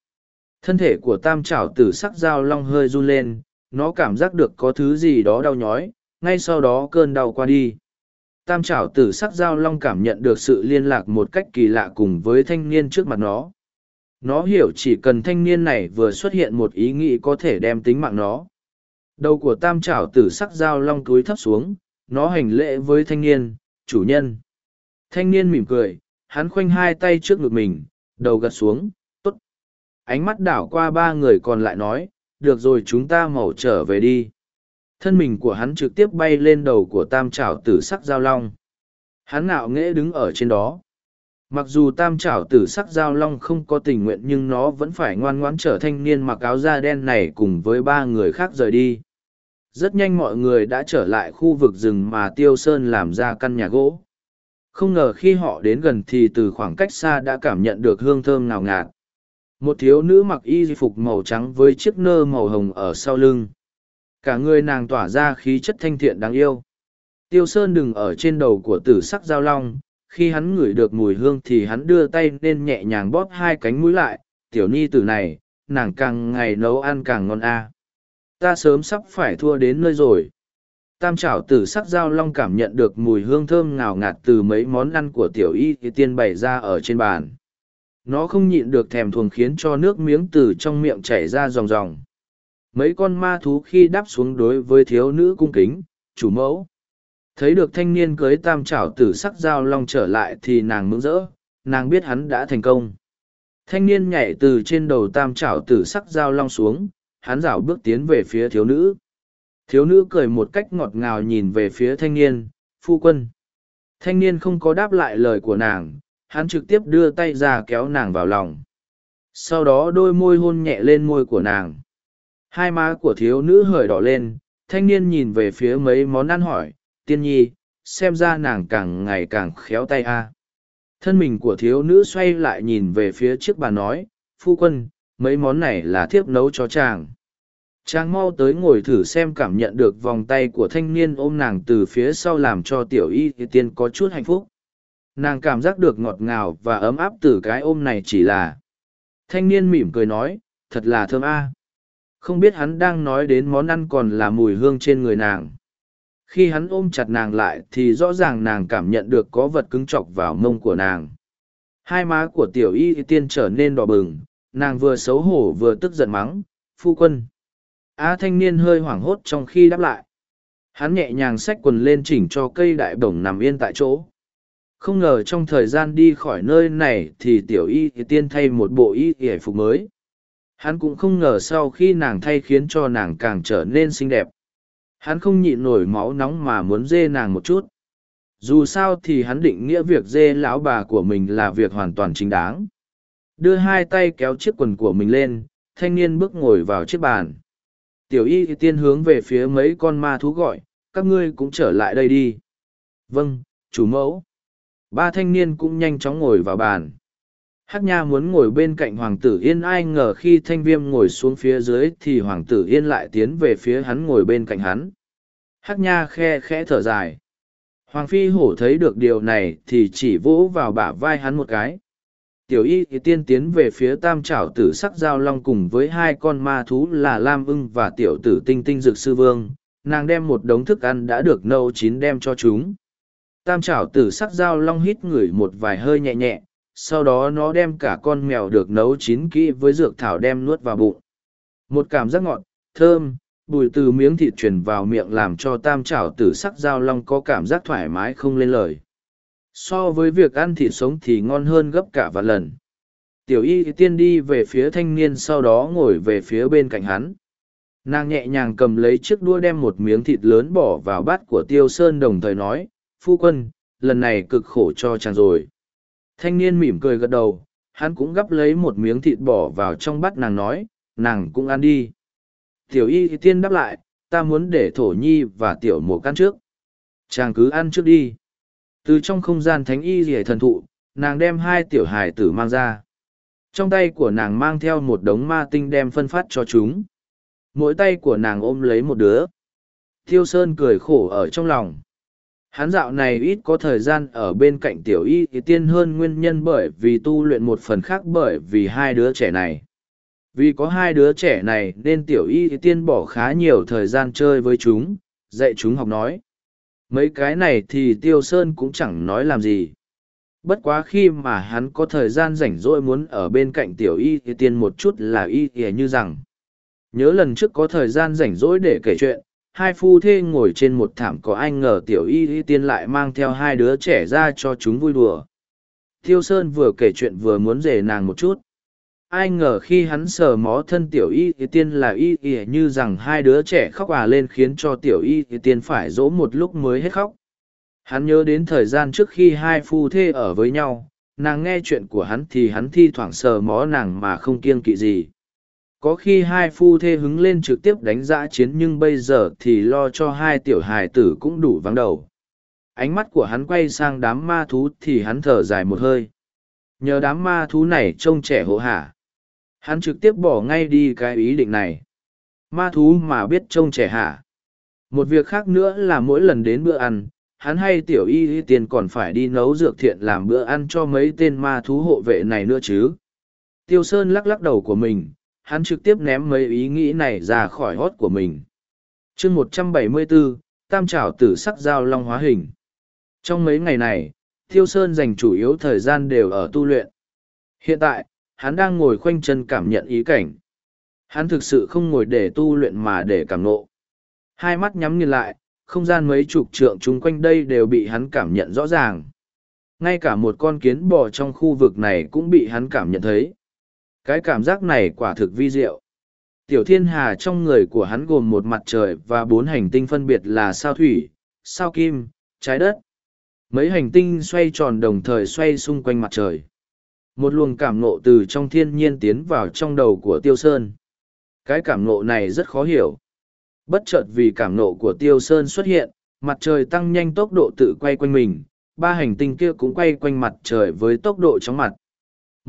Thân thể của tam trảo tử sắc dao long hơi run lên, nó cảm giác được có thứ gì đó đau nhói, ngay sau đó cơn đau qua đi. Tam trảo tử sắc dao long cảm nhận được sự liên lạc một cách kỳ lạ cùng với thanh niên trước mặt nó. Nó hiểu chỉ cần thanh niên này vừa xuất hiện một ý nghĩ có thể đem tính mạng nó. Đầu của tam trảo tử sắc dao long túi thấp xuống, nó hành lễ với thanh niên, chủ nhân. Thanh niên mỉm cười, hắn khoanh hai tay trước ngực mình, đầu gật xuống. Ánh mắt đảo qua ba người còn lại nói, được rồi chúng ta màu trở về đi. Thân mình của hắn trực tiếp bay lên đầu của tam trảo tử sắc giao long. Hắn ngạo nghễ đứng ở trên đó. Mặc dù tam trảo tử sắc giao long không có tình nguyện nhưng nó vẫn phải ngoan ngoãn trở thanh niên mặc áo da đen này cùng với ba người khác rời đi. Rất nhanh mọi người đã trở lại khu vực rừng mà Tiêu Sơn làm ra căn nhà gỗ. Không ngờ khi họ đến gần thì từ khoảng cách xa đã cảm nhận được hương thơm ngào ngạt. Một thiếu nữ mặc y phục màu trắng với chiếc nơ màu hồng ở sau lưng. Cả người nàng tỏa ra khí chất thanh thiện đáng yêu. Tiêu Sơn đừng ở trên đầu của tử sắc giao long, khi hắn ngửi được mùi hương thì hắn đưa tay nên nhẹ nhàng bóp hai cánh mũi lại, tiểu ni tử này, nàng càng ngày nấu ăn càng ngon a. Ta sớm sắp phải thua đến nơi rồi. Tam trảo tử sắc giao long cảm nhận được mùi hương thơm ngào ngạt từ mấy món ăn của tiểu y thì tiên bày ra ở trên bàn nó không nhịn được thèm thuồng khiến cho nước miếng từ trong miệng chảy ra ròng ròng. Mấy con ma thú khi đáp xuống đối với thiếu nữ cung kính, chủ mẫu. Thấy được thanh niên cưới tam trảo tử sắc dao long trở lại thì nàng mừng rỡ, nàng biết hắn đã thành công. Thanh niên nhảy từ trên đầu tam trảo tử sắc dao long xuống, hắn rảo bước tiến về phía thiếu nữ. Thiếu nữ cười một cách ngọt ngào nhìn về phía thanh niên, phu quân. Thanh niên không có đáp lại lời của nàng hắn trực tiếp đưa tay ra kéo nàng vào lòng. Sau đó đôi môi hôn nhẹ lên môi của nàng. Hai má của thiếu nữ hởi đỏ lên, thanh niên nhìn về phía mấy món ăn hỏi, tiên nhi, xem ra nàng càng ngày càng khéo tay a. Thân mình của thiếu nữ xoay lại nhìn về phía chiếc bàn nói, phu quân, mấy món này là thiếp nấu cho chàng. Chàng mau tới ngồi thử xem cảm nhận được vòng tay của thanh niên ôm nàng từ phía sau làm cho tiểu y tiên có chút hạnh phúc nàng cảm giác được ngọt ngào và ấm áp từ cái ôm này chỉ là. Thanh niên mỉm cười nói, thật là thơm a. Không biết hắn đang nói đến món ăn còn là mùi hương trên người nàng. Khi hắn ôm chặt nàng lại thì rõ ràng nàng cảm nhận được có vật cứng chọc vào mông của nàng. Hai má của tiểu y tiên trở nên đỏ bừng, nàng vừa xấu hổ vừa tức giận mắng, phu quân. A thanh niên hơi hoảng hốt trong khi đáp lại. Hắn nhẹ nhàng xách quần lên chỉnh cho cây đại bổng nằm yên tại chỗ không ngờ trong thời gian đi khỏi nơi này thì tiểu y tiên thay một bộ y y phục mới. Hắn cũng không ngờ sau khi nàng thay khiến cho nàng càng trở nên xinh đẹp. Hắn không nhịn nổi máu nóng mà muốn dê nàng một chút. Dù sao thì hắn định nghĩa việc dê lão bà của mình là việc hoàn toàn chính đáng. Đưa hai tay kéo chiếc quần của mình lên, thanh niên bước ngồi vào chiếc bàn. Tiểu y tiên hướng về phía mấy con ma thú gọi, các ngươi cũng trở lại đây đi. Vâng chủ mẫu ba thanh niên cũng nhanh chóng ngồi vào bàn Hắc Nha muốn ngồi bên cạnh Hoàng tử Yên, ai ngờ khi thanh viêm ngồi xuống phía dưới thì Hoàng tử Yên lại tiến về phía hắn ngồi bên cạnh hắn. Hắc Nha khe khẽ thở dài. Hoàng Phi Hổ thấy được điều này thì chỉ vỗ vào bả vai hắn một cái. Tiểu y thì tiên tiến về phía tam trảo tử sắc giao long cùng với hai con ma thú là Lam ưng và tiểu tử tinh tinh dực sư vương. Nàng đem một đống thức ăn đã được nâu chín đem cho chúng. Tam trảo tử sắc dao long hít ngửi một vài hơi nhẹ nhẹ, sau đó nó đem cả con mèo được nấu chín kỹ với dược thảo đem nuốt vào bụng. Một cảm giác ngọt thơm bùi từ miếng thịt truyền vào miệng làm cho tam chảo tử sắc dao long có cảm giác thoải mái không lên lời. So với việc ăn thịt sống thì ngon hơn gấp cả vài lần. Tiểu y tiên đi về phía thanh niên sau đó ngồi về phía bên cạnh hắn. Nàng nhẹ nhàng cầm lấy chiếc đũa đem một miếng thịt lớn bỏ vào bát của tiêu sơn đồng thời nói phu quân lần này cực khổ cho chàng rồi Thanh niên mỉm cười gật đầu, hắn cũng gắp lấy một miếng thịt bỏ vào trong bát nàng nói, nàng cũng ăn đi. Tiểu y tiên đáp lại, ta muốn để thổ nhi và tiểu mộ ăn trước. Chàng cứ ăn trước đi. Từ trong không gian thánh y rỉa thần thụ, nàng đem hai tiểu hài tử mang ra. Trong tay của nàng mang theo một đống ma tinh đem phân phát cho chúng. Mỗi tay của nàng ôm lấy một đứa. Thiêu Sơn cười khổ ở trong lòng. Hắn dạo này ít có thời gian ở bên cạnh tiểu y thì tiên hơn nguyên nhân bởi vì tu luyện một phần khác bởi vì hai đứa trẻ này. Vì có hai đứa trẻ này nên tiểu y thì tiên bỏ khá nhiều thời gian chơi với chúng, dạy chúng học nói. Mấy cái này thì tiêu sơn cũng chẳng nói làm gì. Bất quá khi mà hắn có thời gian rảnh rỗi muốn ở bên cạnh tiểu y thì tiên một chút là y thì như rằng. Nhớ lần trước có thời gian rảnh rỗi để kể chuyện, hai phu thê ngồi trên một thảm có anh ngờ tiểu y y tiên lại mang theo hai đứa trẻ ra cho chúng vui đùa. Thiêu sơn vừa kể chuyện vừa muốn rể nàng một chút. Ai ngờ khi hắn sờ mó thân tiểu y y tiên là y y như rằng hai đứa trẻ khóc à lên khiến cho tiểu y y tiên phải dỗ một lúc mới hết khóc. Hắn nhớ đến thời gian trước khi hai phu thê ở với nhau, nàng nghe chuyện của hắn thì hắn thi thoảng sờ mó nàng mà không kiêng kỵ gì có khi hai phu thê hứng lên trực tiếp đánh giã chiến nhưng bây giờ thì lo cho hai tiểu hài tử cũng đủ vắng đầu. Ánh mắt của hắn quay sang đám ma thú thì hắn thở dài một hơi. Nhờ đám ma thú này trông trẻ hộ hả hắn trực tiếp bỏ ngay đi cái ý định này. Ma thú mà biết trông trẻ hả một việc khác nữa là mỗi lần đến bữa ăn, hắn hay tiểu y y tiền còn phải đi nấu dược thiện làm bữa ăn cho mấy tên ma thú hộ vệ này nữa chứ. Tiêu sơn lắc lắc đầu của mình hắn trực tiếp ném mấy ý nghĩ này ra khỏi hót của mình. chương một trăm bảy mươi bốn tam trảo tử sắc giao long hóa hình. Trong mấy ngày này, Thiêu Sơn dành chủ yếu thời gian đều ở tu luyện. Hiện tại, hắn đang ngồi khoanh chân cảm nhận ý cảnh. Hắn thực sự không ngồi để tu luyện mà để cảm nộ. Hai mắt nhắm nghiền lại, không gian mấy chục trượng chung quanh đây đều bị hắn cảm nhận rõ ràng. Ngay cả một con kiến bò trong khu vực này cũng bị hắn cảm nhận thấy. Cái cảm giác này quả thực vi diệu. Tiểu thiên hà trong người của hắn gồm một mặt trời và bốn hành tinh phân biệt là sao thủy, sao kim, trái đất. Mấy hành tinh xoay tròn đồng thời xoay xung quanh mặt trời. Một luồng cảm nộ từ trong thiên nhiên tiến vào trong đầu của Tiêu Sơn. Cái cảm nộ này rất khó hiểu. Bất chợt vì cảm nộ của Tiêu Sơn xuất hiện, mặt trời tăng nhanh tốc độ tự quay quanh mình, ba hành tinh kia cũng quay quanh mặt trời với tốc độ chóng mặt.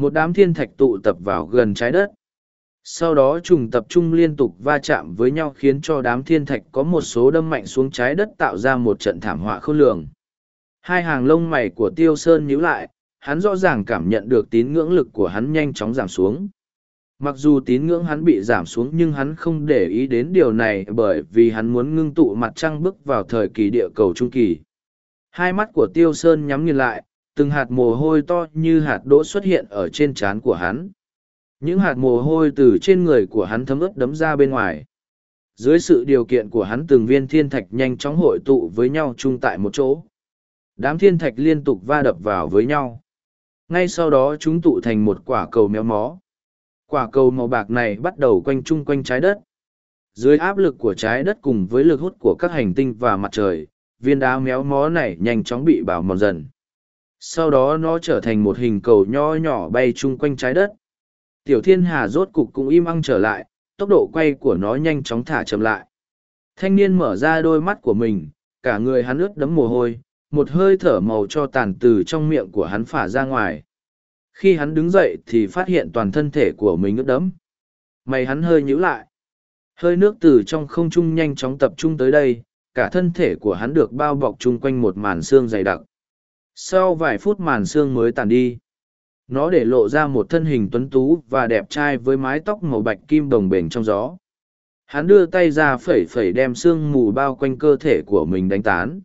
Một đám thiên thạch tụ tập vào gần trái đất. Sau đó trùng tập trung liên tục va chạm với nhau khiến cho đám thiên thạch có một số đâm mạnh xuống trái đất tạo ra một trận thảm họa khôn lường. Hai hàng lông mày của Tiêu Sơn nhíu lại, hắn rõ ràng cảm nhận được tín ngưỡng lực của hắn nhanh chóng giảm xuống. Mặc dù tín ngưỡng hắn bị giảm xuống nhưng hắn không để ý đến điều này bởi vì hắn muốn ngưng tụ mặt trăng bước vào thời kỳ địa cầu trung kỳ. Hai mắt của Tiêu Sơn nhắm nghiền lại, từng hạt mồ hôi to như hạt đỗ xuất hiện ở trên trán của hắn. Những hạt mồ hôi từ trên người của hắn thấm ướt đấm ra bên ngoài. Dưới sự điều kiện của hắn từng viên thiên thạch nhanh chóng hội tụ với nhau chung tại một chỗ. Đám thiên thạch liên tục va đập vào với nhau. Ngay sau đó chúng tụ thành một quả cầu méo mó. Quả cầu màu bạc này bắt đầu quanh chung quanh trái đất. Dưới áp lực của trái đất cùng với lực hút của các hành tinh và mặt trời, viên đá méo mó này nhanh chóng bị bảo mòn dần. Sau đó nó trở thành một hình cầu nho nhỏ bay chung quanh trái đất. Tiểu thiên hà rốt cục cũng im ăng trở lại, tốc độ quay của nó nhanh chóng thả chậm lại. Thanh niên mở ra đôi mắt của mình, cả người hắn ướt đấm mồ hôi, một hơi thở màu cho tàn từ trong miệng của hắn phả ra ngoài. Khi hắn đứng dậy thì phát hiện toàn thân thể của mình ướt đẫm. Mày hắn hơi nhíu lại. Hơi nước từ trong không trung nhanh chóng tập trung tới đây, cả thân thể của hắn được bao bọc chung quanh một màn xương dày đặc. Sau vài phút màn xương mới tàn đi. Nó để lộ ra một thân hình tuấn tú và đẹp trai với mái tóc màu bạch kim đồng bền trong gió. Hắn đưa tay ra phẩy phẩy đem xương mù bao quanh cơ thể của mình đánh tán.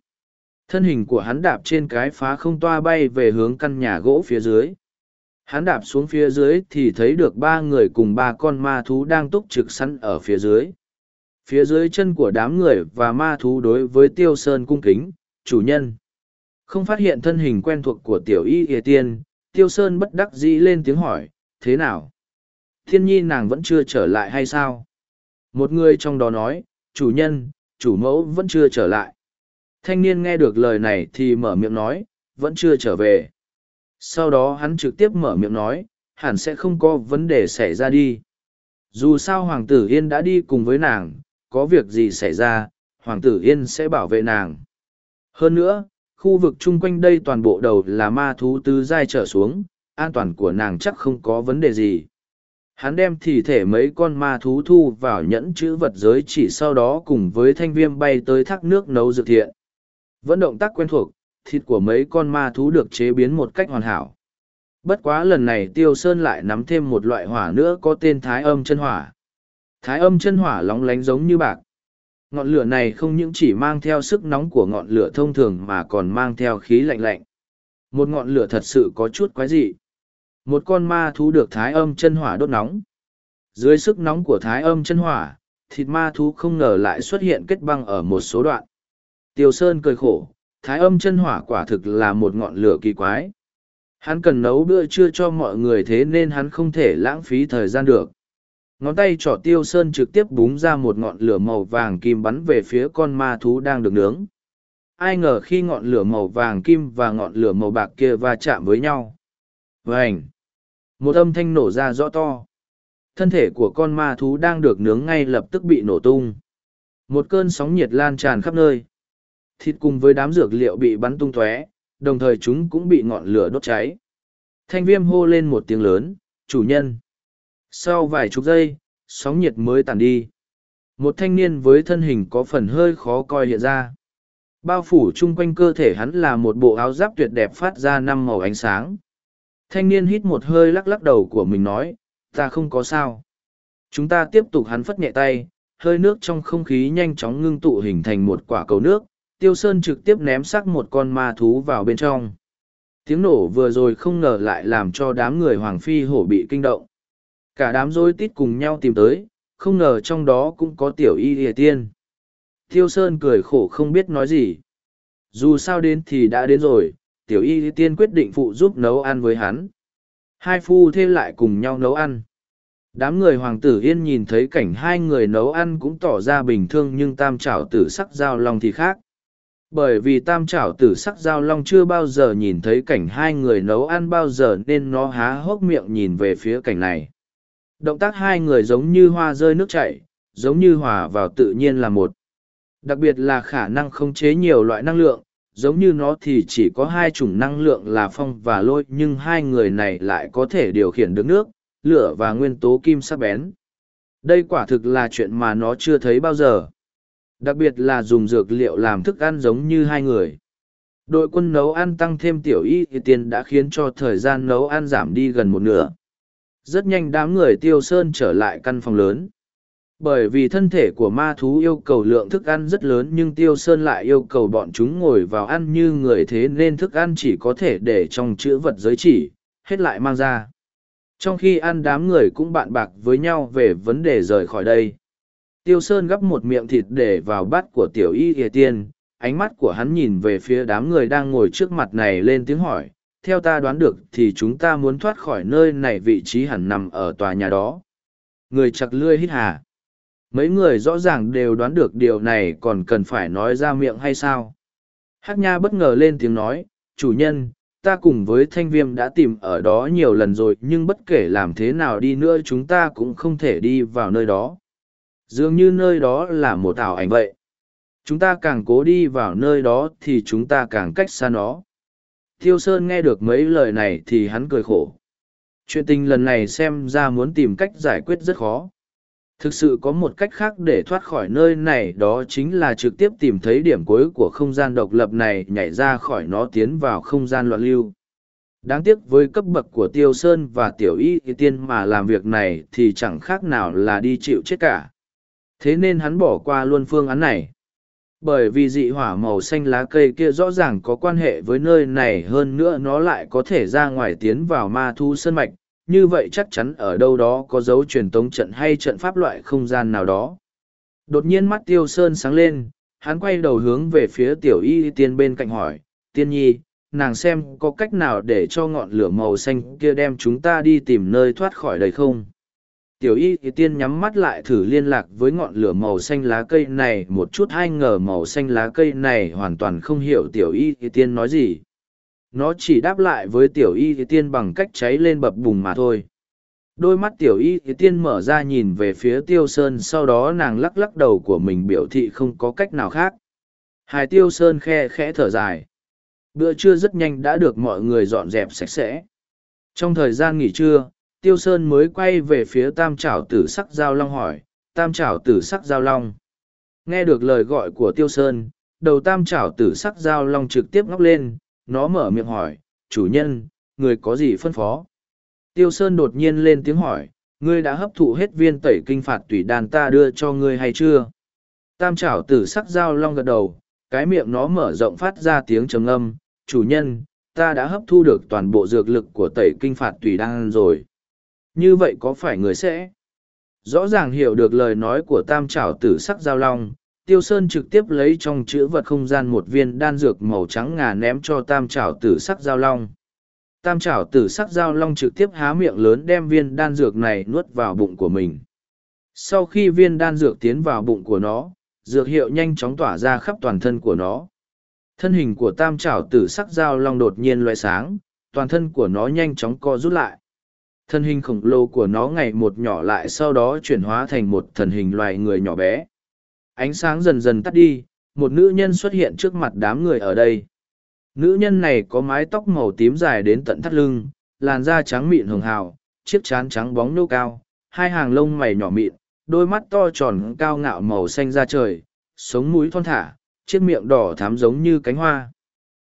Thân hình của hắn đạp trên cái phá không toa bay về hướng căn nhà gỗ phía dưới. Hắn đạp xuống phía dưới thì thấy được ba người cùng ba con ma thú đang túc trực sẵn ở phía dưới. Phía dưới chân của đám người và ma thú đối với tiêu sơn cung kính, chủ nhân. Không phát hiện thân hình quen thuộc của tiểu y ỉa tiên, tiêu sơn bất đắc dĩ lên tiếng hỏi, thế nào? Thiên nhi nàng vẫn chưa trở lại hay sao? Một người trong đó nói, chủ nhân, chủ mẫu vẫn chưa trở lại. Thanh niên nghe được lời này thì mở miệng nói, vẫn chưa trở về. Sau đó hắn trực tiếp mở miệng nói, hẳn sẽ không có vấn đề xảy ra đi. Dù sao Hoàng tử Yên đã đi cùng với nàng, có việc gì xảy ra, Hoàng tử Yên sẽ bảo vệ nàng. Hơn nữa, khu vực chung quanh đây toàn bộ đầu là ma thú tứ giai trở xuống, an toàn của nàng chắc không có vấn đề gì. Hắn đem thi thể mấy con ma thú thu vào nhẫn chữ vật giới chỉ sau đó cùng với thanh viêm bay tới thác nước nấu dược thiện. Vẫn động tác quen thuộc, thịt của mấy con ma thú được chế biến một cách hoàn hảo. Bất quá lần này Tiêu Sơn lại nắm thêm một loại hỏa nữa có tên Thái âm chân hỏa. Thái âm chân hỏa lóng lánh giống như bạc. Ngọn lửa này không những chỉ mang theo sức nóng của ngọn lửa thông thường mà còn mang theo khí lạnh lạnh. Một ngọn lửa thật sự có chút quái dị. Một con ma thú được thái âm chân hỏa đốt nóng. Dưới sức nóng của thái âm chân hỏa, thịt ma thú không ngờ lại xuất hiện kết băng ở một số đoạn. Tiêu Sơn cười khổ, thái âm chân hỏa quả thực là một ngọn lửa kỳ quái. Hắn cần nấu bữa trưa cho mọi người thế nên hắn không thể lãng phí thời gian được. Ngón tay trỏ tiêu sơn trực tiếp búng ra một ngọn lửa màu vàng kim bắn về phía con ma thú đang được nướng. Ai ngờ khi ngọn lửa màu vàng kim và ngọn lửa màu bạc kia va chạm với nhau. vảnh Một âm thanh nổ ra rõ to. Thân thể của con ma thú đang được nướng ngay lập tức bị nổ tung. Một cơn sóng nhiệt lan tràn khắp nơi thịt cùng với đám dược liệu bị bắn tung tóe, đồng thời chúng cũng bị ngọn lửa đốt cháy thanh viêm hô lên một tiếng lớn, chủ nhân sau vài chục giây, sóng nhiệt mới tàn đi. Một thanh niên với thân hình có phần hơi khó coi hiện ra. Bao phủ chung quanh cơ thể hắn là một bộ áo giáp tuyệt đẹp phát ra năm màu ánh sáng. Thanh niên hít một hơi lắc lắc đầu của mình nói, ta không có sao. Chúng ta tiếp tục hắn phất nhẹ tay, hơi nước trong không khí nhanh chóng ngưng tụ hình thành một quả cầu nước. Tiêu sơn trực tiếp ném xác một con ma thú vào bên trong. Tiếng nổ vừa rồi không ngờ lại làm cho đám người Hoàng Phi hổ bị kinh động. Cả đám rối tít cùng nhau tìm tới, không ngờ trong đó cũng có tiểu y địa tiên. Thiêu Sơn cười khổ không biết nói gì. Dù sao đến thì đã đến rồi, tiểu y địa tiên quyết định phụ giúp nấu ăn với hắn. Hai phu thêm lại cùng nhau nấu ăn. Đám người hoàng tử yên nhìn thấy cảnh hai người nấu ăn cũng tỏ ra bình thường nhưng tam trảo tử sắc giao long thì khác. Bởi vì tam trảo tử sắc giao long chưa bao giờ nhìn thấy cảnh hai người nấu ăn bao giờ nên nó há hốc miệng nhìn về phía cảnh này. Động tác hai người giống như hoa rơi nước chảy, giống như hòa vào tự nhiên là một. Đặc biệt là khả năng khống chế nhiều loại năng lượng, giống như nó thì chỉ có hai chủng năng lượng là phong và lôi nhưng hai người này lại có thể điều khiển được nước, lửa và nguyên tố kim sắc bén. Đây quả thực là chuyện mà nó chưa thấy bao giờ. Đặc biệt là dùng dược liệu làm thức ăn giống như hai người. Đội quân nấu ăn tăng thêm tiểu y thì tiền đã khiến cho thời gian nấu ăn giảm đi gần một nửa. Rất nhanh đám người tiêu sơn trở lại căn phòng lớn. Bởi vì thân thể của ma thú yêu cầu lượng thức ăn rất lớn nhưng tiêu sơn lại yêu cầu bọn chúng ngồi vào ăn như người thế nên thức ăn chỉ có thể để trong chữ vật giới chỉ, hết lại mang ra. Trong khi ăn đám người cũng bạn bạc với nhau về vấn đề rời khỏi đây. Tiêu Sơn gắp một miệng thịt để vào bát của tiểu y ỉa tiên, ánh mắt của hắn nhìn về phía đám người đang ngồi trước mặt này lên tiếng hỏi. Theo ta đoán được thì chúng ta muốn thoát khỏi nơi này vị trí hẳn nằm ở tòa nhà đó. Người chặt lươi hít hà. Mấy người rõ ràng đều đoán được điều này còn cần phải nói ra miệng hay sao? Hắc Nha bất ngờ lên tiếng nói, chủ nhân, ta cùng với thanh viêm đã tìm ở đó nhiều lần rồi nhưng bất kể làm thế nào đi nữa chúng ta cũng không thể đi vào nơi đó dường như nơi đó là một ảo ảnh vậy chúng ta càng cố đi vào nơi đó thì chúng ta càng cách xa nó thiêu sơn nghe được mấy lời này thì hắn cười khổ. Chuyện tình lần này xem ra muốn tìm cách giải quyết rất khó. Thực sự có một cách khác để thoát khỏi nơi này, đó chính là trực tiếp tìm thấy điểm cuối của không gian độc lập này, nhảy ra khỏi nó, tiến vào không gian loạn lưu. Đáng tiếc với cấp bậc của tiêu sơn và tiểu y tiên mà làm việc này thì chẳng khác nào là đi chịu chết cả. Thế nên hắn bỏ qua luôn phương án này bởi vì dị hỏa màu xanh lá cây kia rõ ràng có quan hệ với nơi này hơn nữa nó lại có thể ra ngoài tiến vào ma thu sân mạch như vậy chắc chắn ở đâu đó có dấu truyền tống trận hay trận pháp loại không gian nào đó. Đột nhiên mắt tiêu sơn sáng lên, hắn quay đầu hướng về phía tiểu y tiên bên cạnh hỏi, tiên nhi, nàng xem có cách nào để cho ngọn lửa màu xanh kia đem chúng ta đi tìm nơi thoát khỏi đây không? Tiểu y tiên nhắm mắt lại thử liên lạc với ngọn lửa màu xanh lá cây này một chút. Hay ngờ màu xanh lá cây này hoàn toàn không hiểu tiểu y tiên nói gì. Nó chỉ đáp lại với tiểu y thì tiên bằng cách cháy lên bập bùng mà thôi. Đôi mắt tiểu y thì tiên mở ra nhìn về phía tiêu sơn. Sau đó nàng lắc lắc đầu của mình biểu thị không có cách nào khác. Hải tiêu sơn khe khẽ thở dài. Bữa trưa rất nhanh đã được mọi người dọn dẹp sạch sẽ. Trong thời gian nghỉ trưa tiêu sơn mới quay về phía tam trảo tử sắc giao long hỏi tam trảo tử sắc giao long nghe được lời gọi của tiêu sơn đầu tam trảo tử sắc giao long trực tiếp ngóc lên nó mở miệng hỏi, chủ nhân, người có gì phân phó? Tiêu Sơn đột nhiên lên tiếng hỏi, ngươi đã hấp thụ hết viên tẩy kinh phạt tùy đàn ta đưa cho ngươi hay chưa? Tam trảo tử sắc dao long gật đầu, cái miệng nó mở rộng phát ra tiếng trầm âm, chủ nhân, ta đã hấp thu được toàn bộ dược lực của tẩy kinh phạt tùy đan rồi. Như vậy có phải người sẽ? Rõ ràng hiểu được lời nói của tam trảo tử sắc giao long, tiêu sơn trực tiếp lấy trong chữ vật không gian một viên đan dược màu trắng ngà ném cho tam trảo tử sắc giao long. Tam trảo tử sắc giao long trực tiếp há miệng lớn đem viên đan dược này nuốt vào bụng của mình. Sau khi viên đan dược tiến vào bụng của nó dược hiệu nhanh chóng tỏa ra khắp toàn thân của nó. Thân hình của tam trảo tử sắc giao long đột nhiên loại sáng toàn thân của nó nhanh chóng co rút lại thân hình khổng lồ của nó ngày một nhỏ lại sau đó chuyển hóa thành một thần hình loài người nhỏ bé. Ánh sáng dần dần tắt đi, một nữ nhân xuất hiện trước mặt đám người ở đây. Nữ nhân này có mái tóc màu tím dài đến tận thắt lưng, làn da trắng mịn hường hào, chiếc chán trắng bóng nâu cao, hai hàng lông mày nhỏ mịn, đôi mắt to tròn cao ngạo màu xanh da trời, sống mũi thon thả, chiếc miệng đỏ thám giống như cánh hoa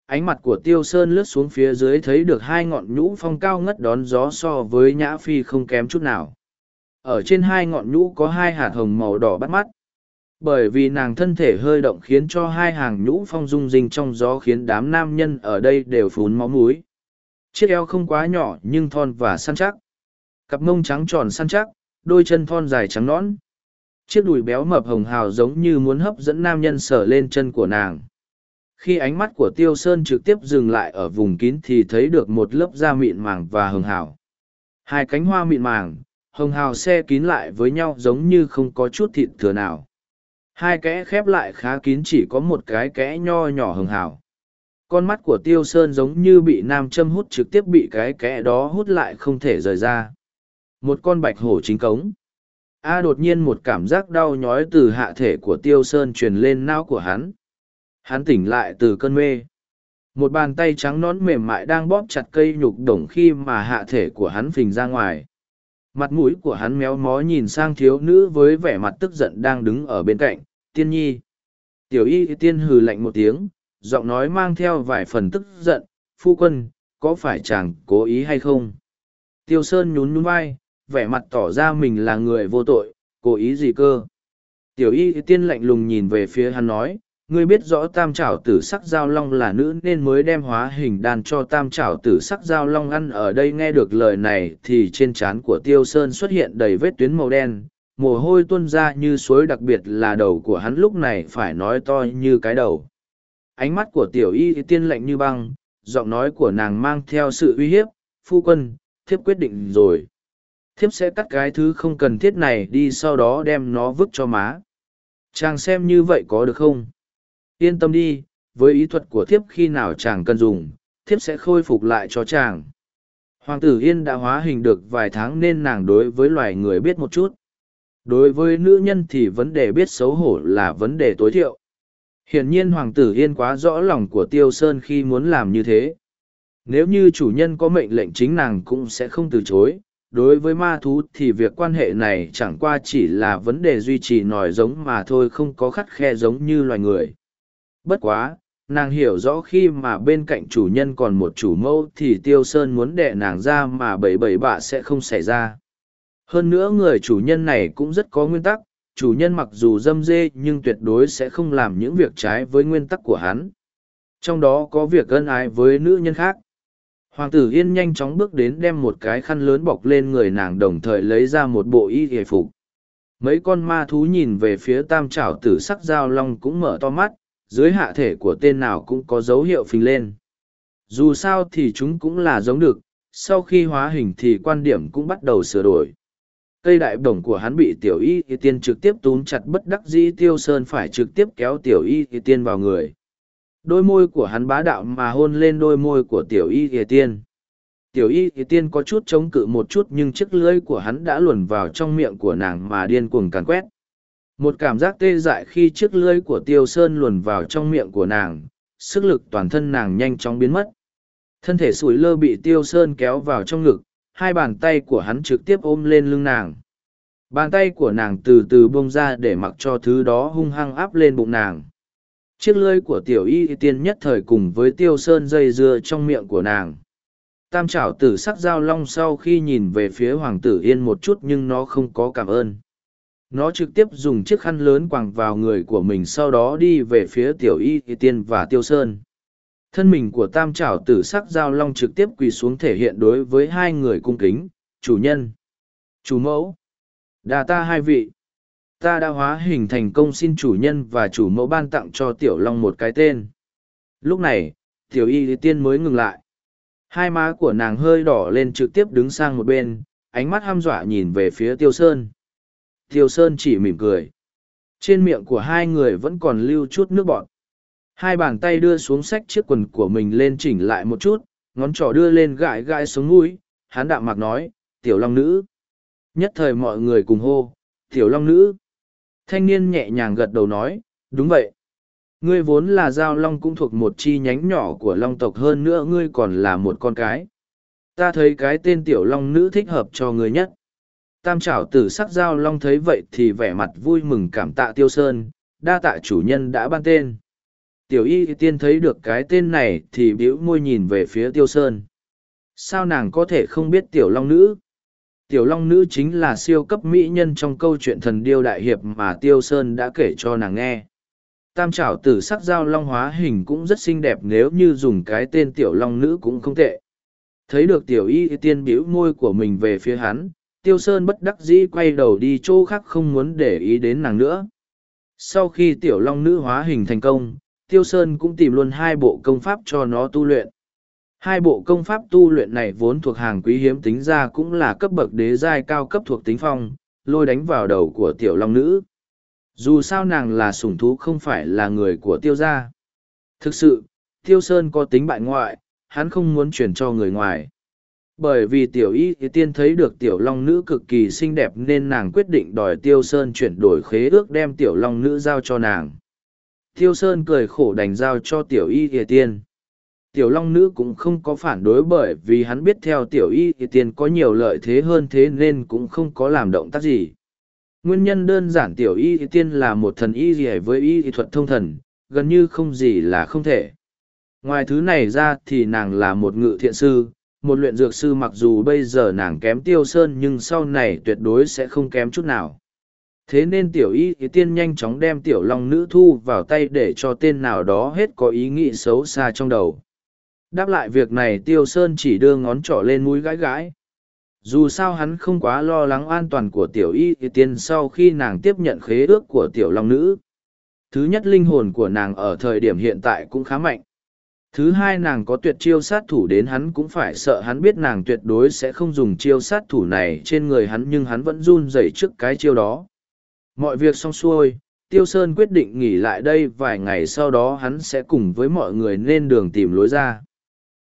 ánh mặt của tiêu sơn lướt xuống phía dưới thấy được hai ngọn nhũ phong cao ngất đón gió so với nhã phi không kém chút nào ở trên hai ngọn nhũ có hai hạt hồng màu đỏ bắt mắt bởi vì nàng thân thể hơi động khiến cho hai hàng nhũ phong rung rinh trong gió khiến đám nam nhân ở đây đều phún máu múi Chiếc eo không quá nhỏ nhưng thon và săn chắc. Cặp mông trắng tròn săn chắc, đôi chân thon dài trắng nõn. Chiếc đùi béo mập hồng hào giống như muốn hấp dẫn nam nhân sở lên chân của nàng. Khi ánh mắt của Tiêu Sơn trực tiếp dừng lại ở vùng kín thì thấy được một lớp da mịn màng và hồng hào. Hai cánh hoa mịn màng, hồng hào xe kín lại với nhau giống như không có chút thịt thừa nào. Hai kẽ khép lại khá kín chỉ có một cái kẽ nho nhỏ hồng hào. Con mắt của Tiêu Sơn giống như bị nam châm hút trực tiếp bị cái kẽ đó hút lại không thể rời ra. Một con bạch hổ chính cống. A đột nhiên một cảm giác đau nhói từ hạ thể của Tiêu Sơn truyền lên não của hắn. Hắn tỉnh lại từ cơn mê. Một bàn tay trắng nón mềm mại đang bóp chặt cây nhục đồng khi mà hạ thể của hắn phình ra ngoài. Mặt mũi của hắn méo mó nhìn sang thiếu nữ với vẻ mặt tức giận đang đứng ở bên cạnh, tiên nhi. Tiểu y tiên hừ lạnh một tiếng, giọng nói mang theo vài phần tức giận, phu quân, có phải chàng cố ý hay không? Tiêu Sơn nhún nhún vai, vẻ mặt tỏ ra mình là người vô tội, cố ý gì cơ? Tiểu y tiên lạnh lùng nhìn về phía hắn nói, ngươi biết rõ tam trảo tử sắc giao long là nữ nên mới đem hóa hình đàn cho tam trảo tử sắc giao long ăn. Ở đây nghe được lời này thì trên trán của tiêu sơn xuất hiện đầy vết tuyến màu đen. Mồ hôi tuôn ra như suối, đặc biệt là đầu của hắn lúc này phải nói to như cái đầu. Ánh mắt của tiểu y tiên lạnh như băng, giọng nói của nàng mang theo sự uy hiếp. Phu quân, thiếp quyết định rồi. Thiếp sẽ cắt cái thứ không cần thiết này đi, sau đó đem nó vứt cho má. Chàng xem như vậy có được không? Yên tâm đi, với ý thuật của thiếp khi nào chàng cần dùng, thiếp sẽ khôi phục lại cho chàng. Hoàng tử Yên đã hóa hình được vài tháng nên nàng đối với loài người biết một chút. Đối với nữ nhân thì vấn đề biết xấu hổ là vấn đề tối thiểu. Hiển nhiên Hoàng tử Yên quá rõ lòng của Tiêu Sơn khi muốn làm như thế. Nếu như chủ nhân có mệnh lệnh chính nàng cũng sẽ không từ chối. Đối với ma thú thì việc quan hệ này chẳng qua chỉ là vấn đề duy trì nòi giống mà thôi không có khắt khe giống như loài người. Bất quá, nàng hiểu rõ khi mà bên cạnh chủ nhân còn một chủ mẫu thì tiêu sơn muốn đẻ nàng ra mà bảy bảy bạ sẽ không xảy ra. Hơn nữa người chủ nhân này cũng rất có nguyên tắc, chủ nhân mặc dù dâm dê nhưng tuyệt đối sẽ không làm những việc trái với nguyên tắc của hắn. Trong đó có việc ân ái với nữ nhân khác. Hoàng tử Yên nhanh chóng bước đến đem một cái khăn lớn bọc lên người nàng đồng thời lấy ra một bộ y hề phục. Mấy con ma thú nhìn về phía tam trảo tử sắc dao long cũng mở to mắt, dưới hạ thể của tên nào cũng có dấu hiệu phình lên. Dù sao thì chúng cũng là giống được, sau khi hóa hình thì quan điểm cũng bắt đầu sửa đổi. Cây đại bổng của hắn bị tiểu y thì tiên trực tiếp túm chặt bất đắc dĩ tiêu sơn phải trực tiếp kéo tiểu y thì tiên vào người. Đôi môi của hắn bá đạo mà hôn lên đôi môi của tiểu y thì tiên. Tiểu y thì tiên có chút chống cự một chút nhưng chiếc lưỡi của hắn đã luồn vào trong miệng của nàng mà điên cuồng càn quét một cảm giác tê dại khi chiếc lưỡi của tiêu sơn luồn vào trong miệng của nàng, sức lực toàn thân nàng nhanh chóng biến mất. Thân thể sủi lơ bị tiêu sơn kéo vào trong ngực, hai bàn tay của hắn trực tiếp ôm lên lưng nàng. Bàn tay của nàng từ từ bông ra để mặc cho thứ đó hung hăng áp lên bụng nàng. Chiếc lưỡi của tiểu y tiên nhất thời cùng với tiêu sơn dây dưa trong miệng của nàng. Tam trảo tử sắc dao long sau khi nhìn về phía hoàng tử yên một chút nhưng nó không có cảm ơn nó trực tiếp dùng chiếc khăn lớn quàng vào người của mình sau đó đi về phía tiểu y tiên và tiêu sơn. Thân mình của tam trảo tử sắc giao long trực tiếp quỳ xuống thể hiện đối với hai người cung kính, chủ nhân, chủ mẫu, đà ta hai vị. Ta đã hóa hình thành công xin chủ nhân và chủ mẫu ban tặng cho tiểu long một cái tên. Lúc này, tiểu y tiên mới ngừng lại. Hai má của nàng hơi đỏ lên trực tiếp đứng sang một bên, ánh mắt ham dọa nhìn về phía tiêu sơn. Tiêu Sơn chỉ mỉm cười. Trên miệng của hai người vẫn còn lưu chút nước bọt. Hai bàn tay đưa xuống sách chiếc quần của mình lên chỉnh lại một chút, ngón trỏ đưa lên gãi gãi xuống mũi, hán đạm mạc nói, tiểu long nữ. Nhất thời mọi người cùng hô, tiểu long nữ. Thanh niên nhẹ nhàng gật đầu nói, đúng vậy. Ngươi vốn là giao long cũng thuộc một chi nhánh nhỏ của long tộc hơn nữa ngươi còn là một con cái. Ta thấy cái tên tiểu long nữ thích hợp cho ngươi nhất tam trảo tử sắc giao long thấy vậy thì vẻ mặt vui mừng cảm tạ tiêu sơn đa tạ chủ nhân đã ban tên. Tiểu y tiên thấy được cái tên này thì bĩu môi nhìn về phía tiêu sơn. Sao nàng có thể không biết tiểu long nữ? Tiểu long nữ chính là siêu cấp mỹ nhân trong câu chuyện thần điêu đại hiệp mà tiêu sơn đã kể cho nàng nghe. Tam trảo tử sắc giao long hóa hình cũng rất xinh đẹp nếu như dùng cái tên tiểu long nữ cũng không tệ. Thấy được tiểu y tiên bĩu môi của mình về phía hắn, tiêu sơn bất đắc dĩ quay đầu đi chỗ khác không muốn để ý đến nàng nữa. Sau khi tiểu long nữ hóa hình thành công, tiêu sơn cũng tìm luôn hai bộ công pháp cho nó tu luyện. Hai bộ công pháp tu luyện này vốn thuộc hàng quý hiếm tính ra cũng là cấp bậc đế giai cao cấp thuộc tính phong, lôi đánh vào đầu của tiểu long nữ. Dù sao nàng là sủng thú không phải là người của tiêu gia. Thực sự, tiêu sơn có tính bại ngoại, hắn không muốn chuyển cho người ngoài. Bởi vì tiểu y thì tiên thấy được tiểu long nữ cực kỳ xinh đẹp nên nàng quyết định đòi tiêu sơn chuyển đổi khế ước đem tiểu long nữ giao cho nàng. Tiêu sơn cười khổ đành giao cho tiểu y thì tiên. Tiểu long nữ cũng không có phản đối bởi vì hắn biết theo tiểu y thì tiên có nhiều lợi thế hơn thế nên cũng không có làm động tác gì. Nguyên nhân đơn giản tiểu y thì tiên là một thần y gì với y thì thuật thông thần, gần như không gì là không thể. Ngoài thứ này ra thì nàng là một ngự thiện sư, một luyện dược sư mặc dù bây giờ nàng kém tiêu sơn nhưng sau này tuyệt đối sẽ không kém chút nào. Thế nên tiểu y thì tiên nhanh chóng đem tiểu long nữ thu vào tay để cho tên nào đó hết có ý nghĩ xấu xa trong đầu. Đáp lại việc này tiêu sơn chỉ đưa ngón trỏ lên mũi gãi gãi. Dù sao hắn không quá lo lắng an toàn của tiểu y thì tiên sau khi nàng tiếp nhận khế ước của tiểu long nữ. Thứ nhất linh hồn của nàng ở thời điểm hiện tại cũng khá mạnh Thứ hai nàng có tuyệt chiêu sát thủ đến hắn cũng phải sợ hắn biết nàng tuyệt đối sẽ không dùng chiêu sát thủ này trên người hắn nhưng hắn vẫn run rẩy trước cái chiêu đó. Mọi việc xong xuôi, Tiêu Sơn quyết định nghỉ lại đây vài ngày sau đó hắn sẽ cùng với mọi người lên đường tìm lối ra.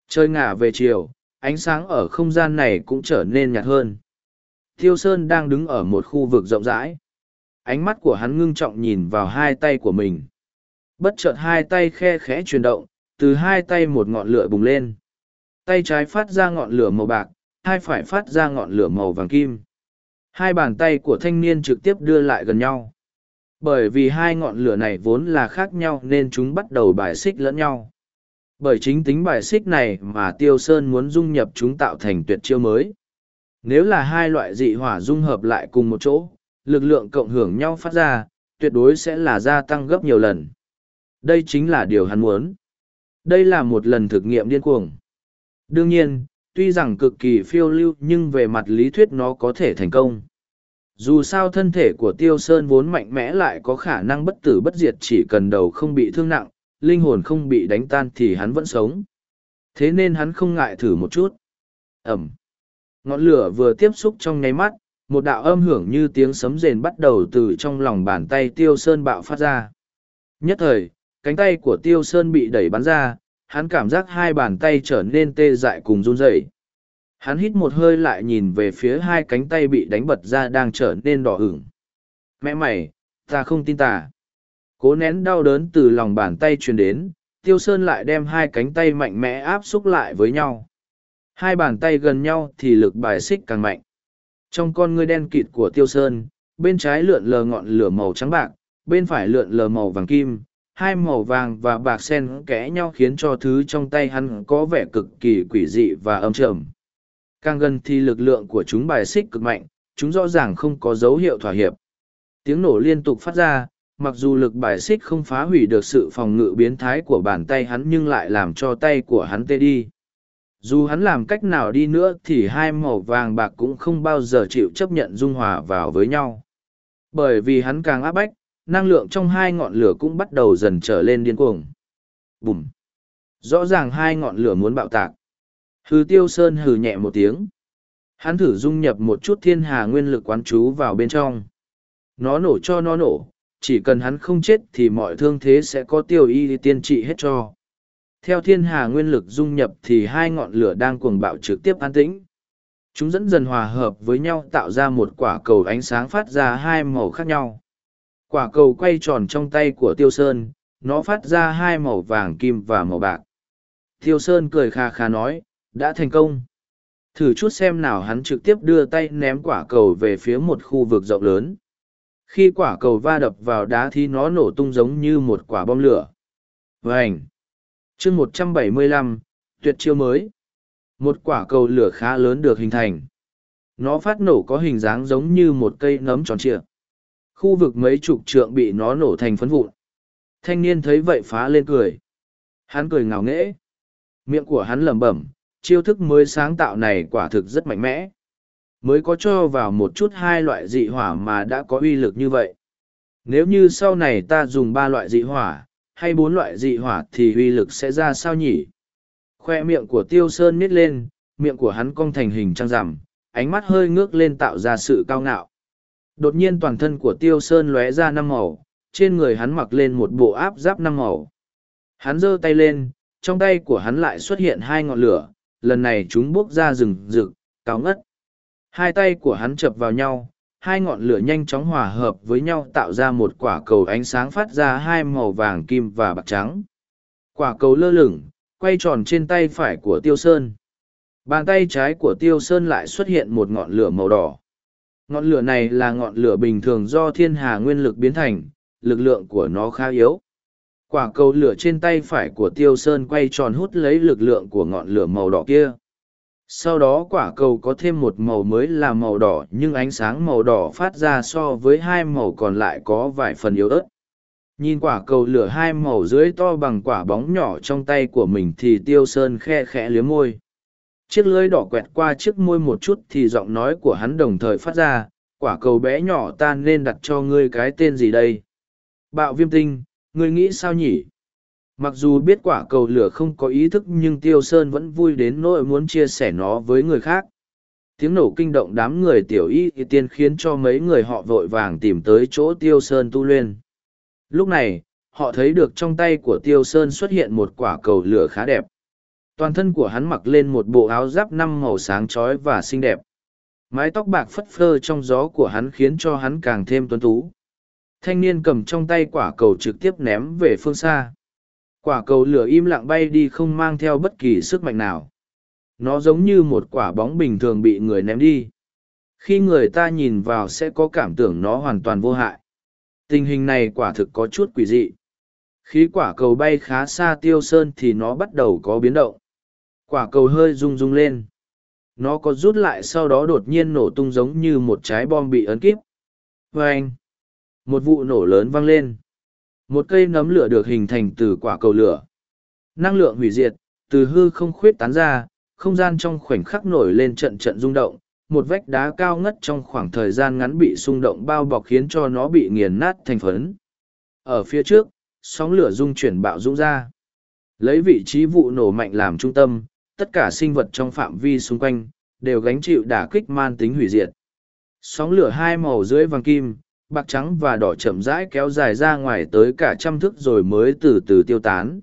Chơi ngả về chiều, ánh sáng ở không gian này cũng trở nên nhạt hơn. Tiêu Sơn đang đứng ở một khu vực rộng rãi. Ánh mắt của hắn ngưng trọng nhìn vào hai tay của mình. Bất chợt hai tay khe khẽ chuyển động, từ hai tay một ngọn lửa bùng lên. Tay trái phát ra ngọn lửa màu bạc, hai phải phát ra ngọn lửa màu vàng kim. Hai bàn tay của thanh niên trực tiếp đưa lại gần nhau. Bởi vì hai ngọn lửa này vốn là khác nhau nên chúng bắt đầu bài xích lẫn nhau. Bởi chính tính bài xích này mà tiêu sơn muốn dung nhập chúng tạo thành tuyệt chiêu mới. Nếu là hai loại dị hỏa dung hợp lại cùng một chỗ, lực lượng cộng hưởng nhau phát ra, tuyệt đối sẽ là gia tăng gấp nhiều lần. Đây chính là điều hắn muốn đây là một lần thực nghiệm điên cuồng. Đương nhiên, tuy rằng cực kỳ phiêu lưu nhưng về mặt lý thuyết nó có thể thành công. Dù sao thân thể của Tiêu Sơn vốn mạnh mẽ lại có khả năng bất tử bất diệt chỉ cần đầu không bị thương nặng, linh hồn không bị đánh tan thì hắn vẫn sống. Thế nên hắn không ngại thử một chút. Ẩm. Ngọn lửa vừa tiếp xúc trong nháy mắt, một đạo âm hưởng như tiếng sấm rền bắt đầu từ trong lòng bàn tay Tiêu Sơn bạo phát ra. Nhất thời, cánh tay của tiêu sơn bị đẩy bắn ra, hắn cảm giác hai bàn tay trở nên tê dại cùng run rẩy. Hắn hít một hơi lại nhìn về phía hai cánh tay bị đánh bật ra đang trở nên đỏ hửng mẹ mày, ta không tin tả cố nén đau đớn từ lòng bàn tay truyền đến, tiêu sơn lại đem hai cánh tay mạnh mẽ áp xúc lại với nhau. Hai bàn tay gần nhau thì lực bài xích càng mạnh. Trong con ngươi đen kịt của tiêu sơn, bên trái lượn lờ ngọn lửa màu trắng bạc, bên phải lượn lờ màu vàng kim hai màu vàng và bạc sen kẽ nhau khiến cho thứ trong tay hắn có vẻ cực kỳ quỷ dị và âm trầm. Càng gần thì lực lượng của chúng bài xích cực mạnh, chúng rõ ràng không có dấu hiệu thỏa hiệp. Tiếng nổ liên tục phát ra, mặc dù lực bài xích không phá hủy được sự phòng ngự biến thái của bàn tay hắn nhưng lại làm cho tay của hắn tê đi. Dù hắn làm cách nào đi nữa thì hai màu vàng bạc cũng không bao giờ chịu chấp nhận dung hòa vào với nhau. Bởi vì hắn càng áp bách năng lượng trong hai ngọn lửa cũng bắt đầu dần trở lên điên cuồng. Bùm! Rõ ràng hai ngọn lửa muốn bạo tạc. Hừ tiêu sơn hừ nhẹ một tiếng. Hắn thử dung nhập một chút thiên hà nguyên lực quán chú vào bên trong. Nó nổ cho nó nổ, chỉ cần hắn không chết thì mọi thương thế sẽ có tiêu y tiên trị hết cho. Theo thiên hà nguyên lực dung nhập thì hai ngọn lửa đang cuồng bạo trực tiếp an tĩnh. Chúng dẫn dần hòa hợp với nhau tạo ra một quả cầu ánh sáng phát ra hai màu khác nhau. Quả cầu quay tròn trong tay của Tiêu Sơn, nó phát ra hai màu vàng kim và màu bạc. Tiêu Sơn cười khà khà nói, đã thành công. Thử chút xem nào hắn trực tiếp đưa tay ném quả cầu về phía một khu vực rộng lớn. Khi quả cầu va đập vào đá thì nó nổ tung giống như một quả bom lửa. Vành! chương một trăm bảy mươi lăm tuyệt chiêu mới. Một quả cầu lửa khá lớn được hình thành. Nó phát nổ có hình dáng giống như một cây nấm tròn trịa khu vực mấy chục trượng bị nó nổ thành phấn vụn thanh niên thấy vậy phá lên cười hắn cười ngào nghễ miệng của hắn lẩm bẩm chiêu thức mới sáng tạo này quả thực rất mạnh mẽ. Mới có cho vào một chút hai loại dị hỏa mà đã có uy lực như vậy. Nếu như sau này ta dùng ba loại dị hỏa, hay bốn loại dị hỏa thì uy lực sẽ ra sao nhỉ? Khoe miệng của Tiêu Sơn nít lên, miệng của hắn cong thành hình trăng rằm, ánh mắt hơi ngước lên tạo ra sự cao ngạo. Đột nhiên toàn thân của Tiêu Sơn lóe ra năm màu, trên người hắn mặc lên một bộ áp giáp năm màu. Hắn giơ tay lên, trong tay của hắn lại xuất hiện hai ngọn lửa, lần này chúng bốc ra rừng rực, cao ngất. Hai tay của hắn chập vào nhau, hai ngọn lửa nhanh chóng hòa hợp với nhau tạo ra một quả cầu ánh sáng phát ra hai màu vàng kim và bạc trắng. Quả cầu lơ lửng, quay tròn trên tay phải của Tiêu Sơn. Bàn tay trái của Tiêu Sơn lại xuất hiện một ngọn lửa màu đỏ. Ngọn lửa này là ngọn lửa bình thường do thiên hà nguyên lực biến thành, lực lượng của nó khá yếu. Quả cầu lửa trên tay phải của Tiêu Sơn quay tròn hút lấy lực lượng của ngọn lửa màu đỏ kia. Sau đó quả cầu có thêm một màu mới là màu đỏ nhưng ánh sáng màu đỏ phát ra so với hai màu còn lại có vài phần yếu ớt. Nhìn quả cầu lửa hai màu dưới to bằng quả bóng nhỏ trong tay của mình thì Tiêu Sơn khe khẽ liếm môi chiếc lưới đỏ quẹt qua chiếc môi một chút thì giọng nói của hắn đồng thời phát ra, quả cầu bé nhỏ ta nên đặt cho ngươi cái tên gì đây? Bạo viêm tinh, ngươi nghĩ sao nhỉ? Mặc dù biết quả cầu lửa không có ý thức nhưng tiêu sơn vẫn vui đến nỗi muốn chia sẻ nó với người khác. Tiếng nổ kinh động đám người tiểu y thì tiên khiến cho mấy người họ vội vàng tìm tới chỗ tiêu sơn tu luyện. Lúc này, họ thấy được trong tay của tiêu sơn xuất hiện một quả cầu lửa khá đẹp toàn thân của hắn mặc lên một bộ áo giáp năm màu sáng chói và xinh đẹp. Mái tóc bạc phất phơ trong gió của hắn khiến cho hắn càng thêm tuấn tú. Thanh niên cầm trong tay quả cầu trực tiếp ném về phương xa. Quả cầu lửa im lặng bay đi không mang theo bất kỳ sức mạnh nào. Nó giống như một quả bóng bình thường bị người ném đi. Khi người ta nhìn vào sẽ có cảm tưởng nó hoàn toàn vô hại. Tình hình này quả thực có chút quỷ dị. Khi quả cầu bay khá xa tiêu sơn thì nó bắt đầu có biến động. Quả cầu hơi rung rung lên. Nó có rút lại sau đó đột nhiên nổ tung giống như một trái bom bị ấn kíp. Và anh, một vụ nổ lớn vang lên. Một cây nấm lửa được hình thành từ quả cầu lửa. Năng lượng hủy diệt, từ hư không khuyết tán ra, không gian trong khoảnh khắc nổi lên trận trận rung động. Một vách đá cao ngất trong khoảng thời gian ngắn bị xung động bao bọc khiến cho nó bị nghiền nát thành phấn. Ở phía trước, sóng lửa rung chuyển bạo rung ra. Lấy vị trí vụ nổ mạnh làm trung tâm, tất cả sinh vật trong phạm vi xung quanh, đều gánh chịu đả kích man tính hủy diệt. Sóng lửa hai màu dưới vàng kim, bạc trắng và đỏ chậm rãi kéo dài ra ngoài tới cả trăm thước rồi mới từ từ tiêu tán.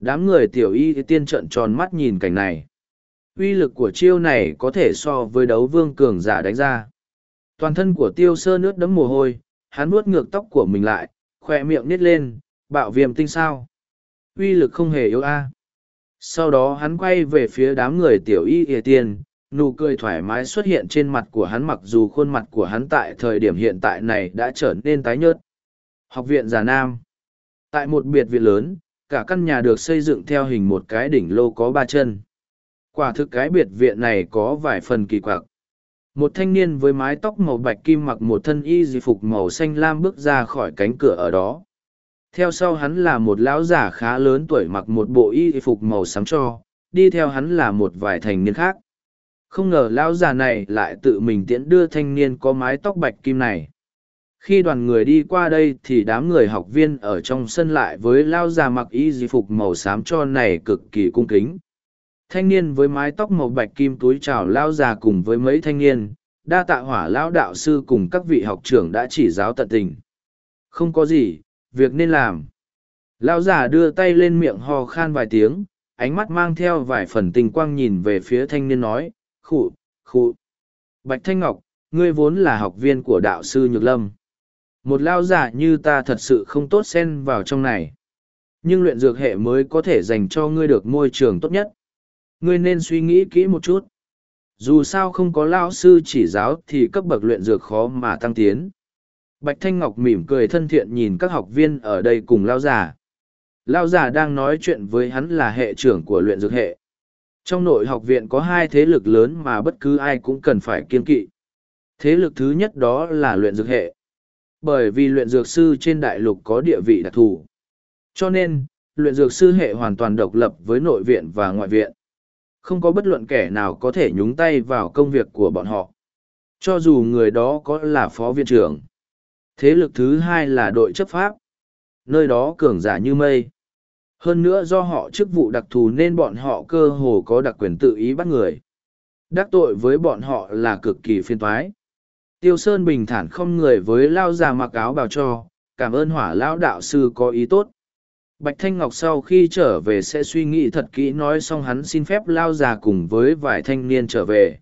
Đám người tiểu y tiên trợn tròn mắt nhìn cảnh này. Uy lực của chiêu này có thể so với đấu vương cường giả đánh ra. Toàn thân của tiêu sơ nước đấm mồ hôi, hắn nuốt ngược tóc của mình lại khoe miệng nít lên, bạo viêm tinh sao. Uy lực không hề yếu a sau đó hắn quay về phía đám người tiểu y ỉa tiên, nụ cười thoải mái xuất hiện trên mặt của hắn mặc dù khuôn mặt của hắn tại thời điểm hiện tại này đã trở nên tái nhợt. Học viện già nam. Tại một biệt viện lớn, cả căn nhà được xây dựng theo hình một cái đỉnh lô có ba chân. Quả thực cái biệt viện này có vài phần kỳ quặc. Một thanh niên với mái tóc màu bạch kim mặc một thân y di phục màu xanh lam bước ra khỏi cánh cửa ở đó theo sau hắn là một lão giả khá lớn tuổi mặc một bộ y phục màu xám cho, đi theo hắn là một vài thành niên khác. Không ngờ lão già này lại tự mình tiễn đưa thanh niên có mái tóc bạch kim này. Khi đoàn người đi qua đây thì đám người học viên ở trong sân lại với lão già mặc y di phục màu xám cho này cực kỳ cung kính. Thanh niên với mái tóc màu bạch kim túi chào lão già cùng với mấy thanh niên, đa tạ hỏa lão đạo sư cùng các vị học trưởng đã chỉ giáo tận tình. Không có gì việc nên làm. Lão giả đưa tay lên miệng ho khan vài tiếng, ánh mắt mang theo vài phần tình quang nhìn về phía thanh niên nói, khụ khụ. Bạch thanh ngọc, ngươi vốn là học viên của đạo sư nhược lâm. Một lao giả như ta thật sự không tốt xen vào trong này. Nhưng luyện dược hệ mới có thể dành cho ngươi được môi trường tốt nhất. Ngươi nên suy nghĩ kỹ một chút. Dù sao không có lao sư chỉ giáo thì cấp bậc luyện dược khó mà tăng tiến. Bạch Thanh Ngọc mỉm cười thân thiện nhìn các học viên ở đây cùng lao giả. Lao giả đang nói chuyện với hắn là hệ trưởng của luyện dược hệ. Trong nội học viện có hai thế lực lớn mà bất cứ ai cũng cần phải kiên kỵ. Thế lực thứ nhất đó là luyện dược hệ. Bởi vì luyện dược sư trên đại lục có địa vị đặc thù. Cho nên, luyện dược sư hệ hoàn toàn độc lập với nội viện và ngoại viện. Không có bất luận kẻ nào có thể nhúng tay vào công việc của bọn họ. Cho dù người đó có là phó viện trưởng. Thế lực thứ hai là đội chấp pháp. Nơi đó cường giả như mây. Hơn nữa do họ chức vụ đặc thù nên bọn họ cơ hồ có đặc quyền tự ý bắt người. Đắc tội với bọn họ là cực kỳ phiên toái. Tiêu Sơn bình thản không người với lao già mặc áo bào cho, cảm ơn hỏa lão đạo sư có ý tốt. Bạch Thanh Ngọc sau khi trở về sẽ suy nghĩ thật kỹ nói xong hắn xin phép lao già cùng với vài thanh niên trở về.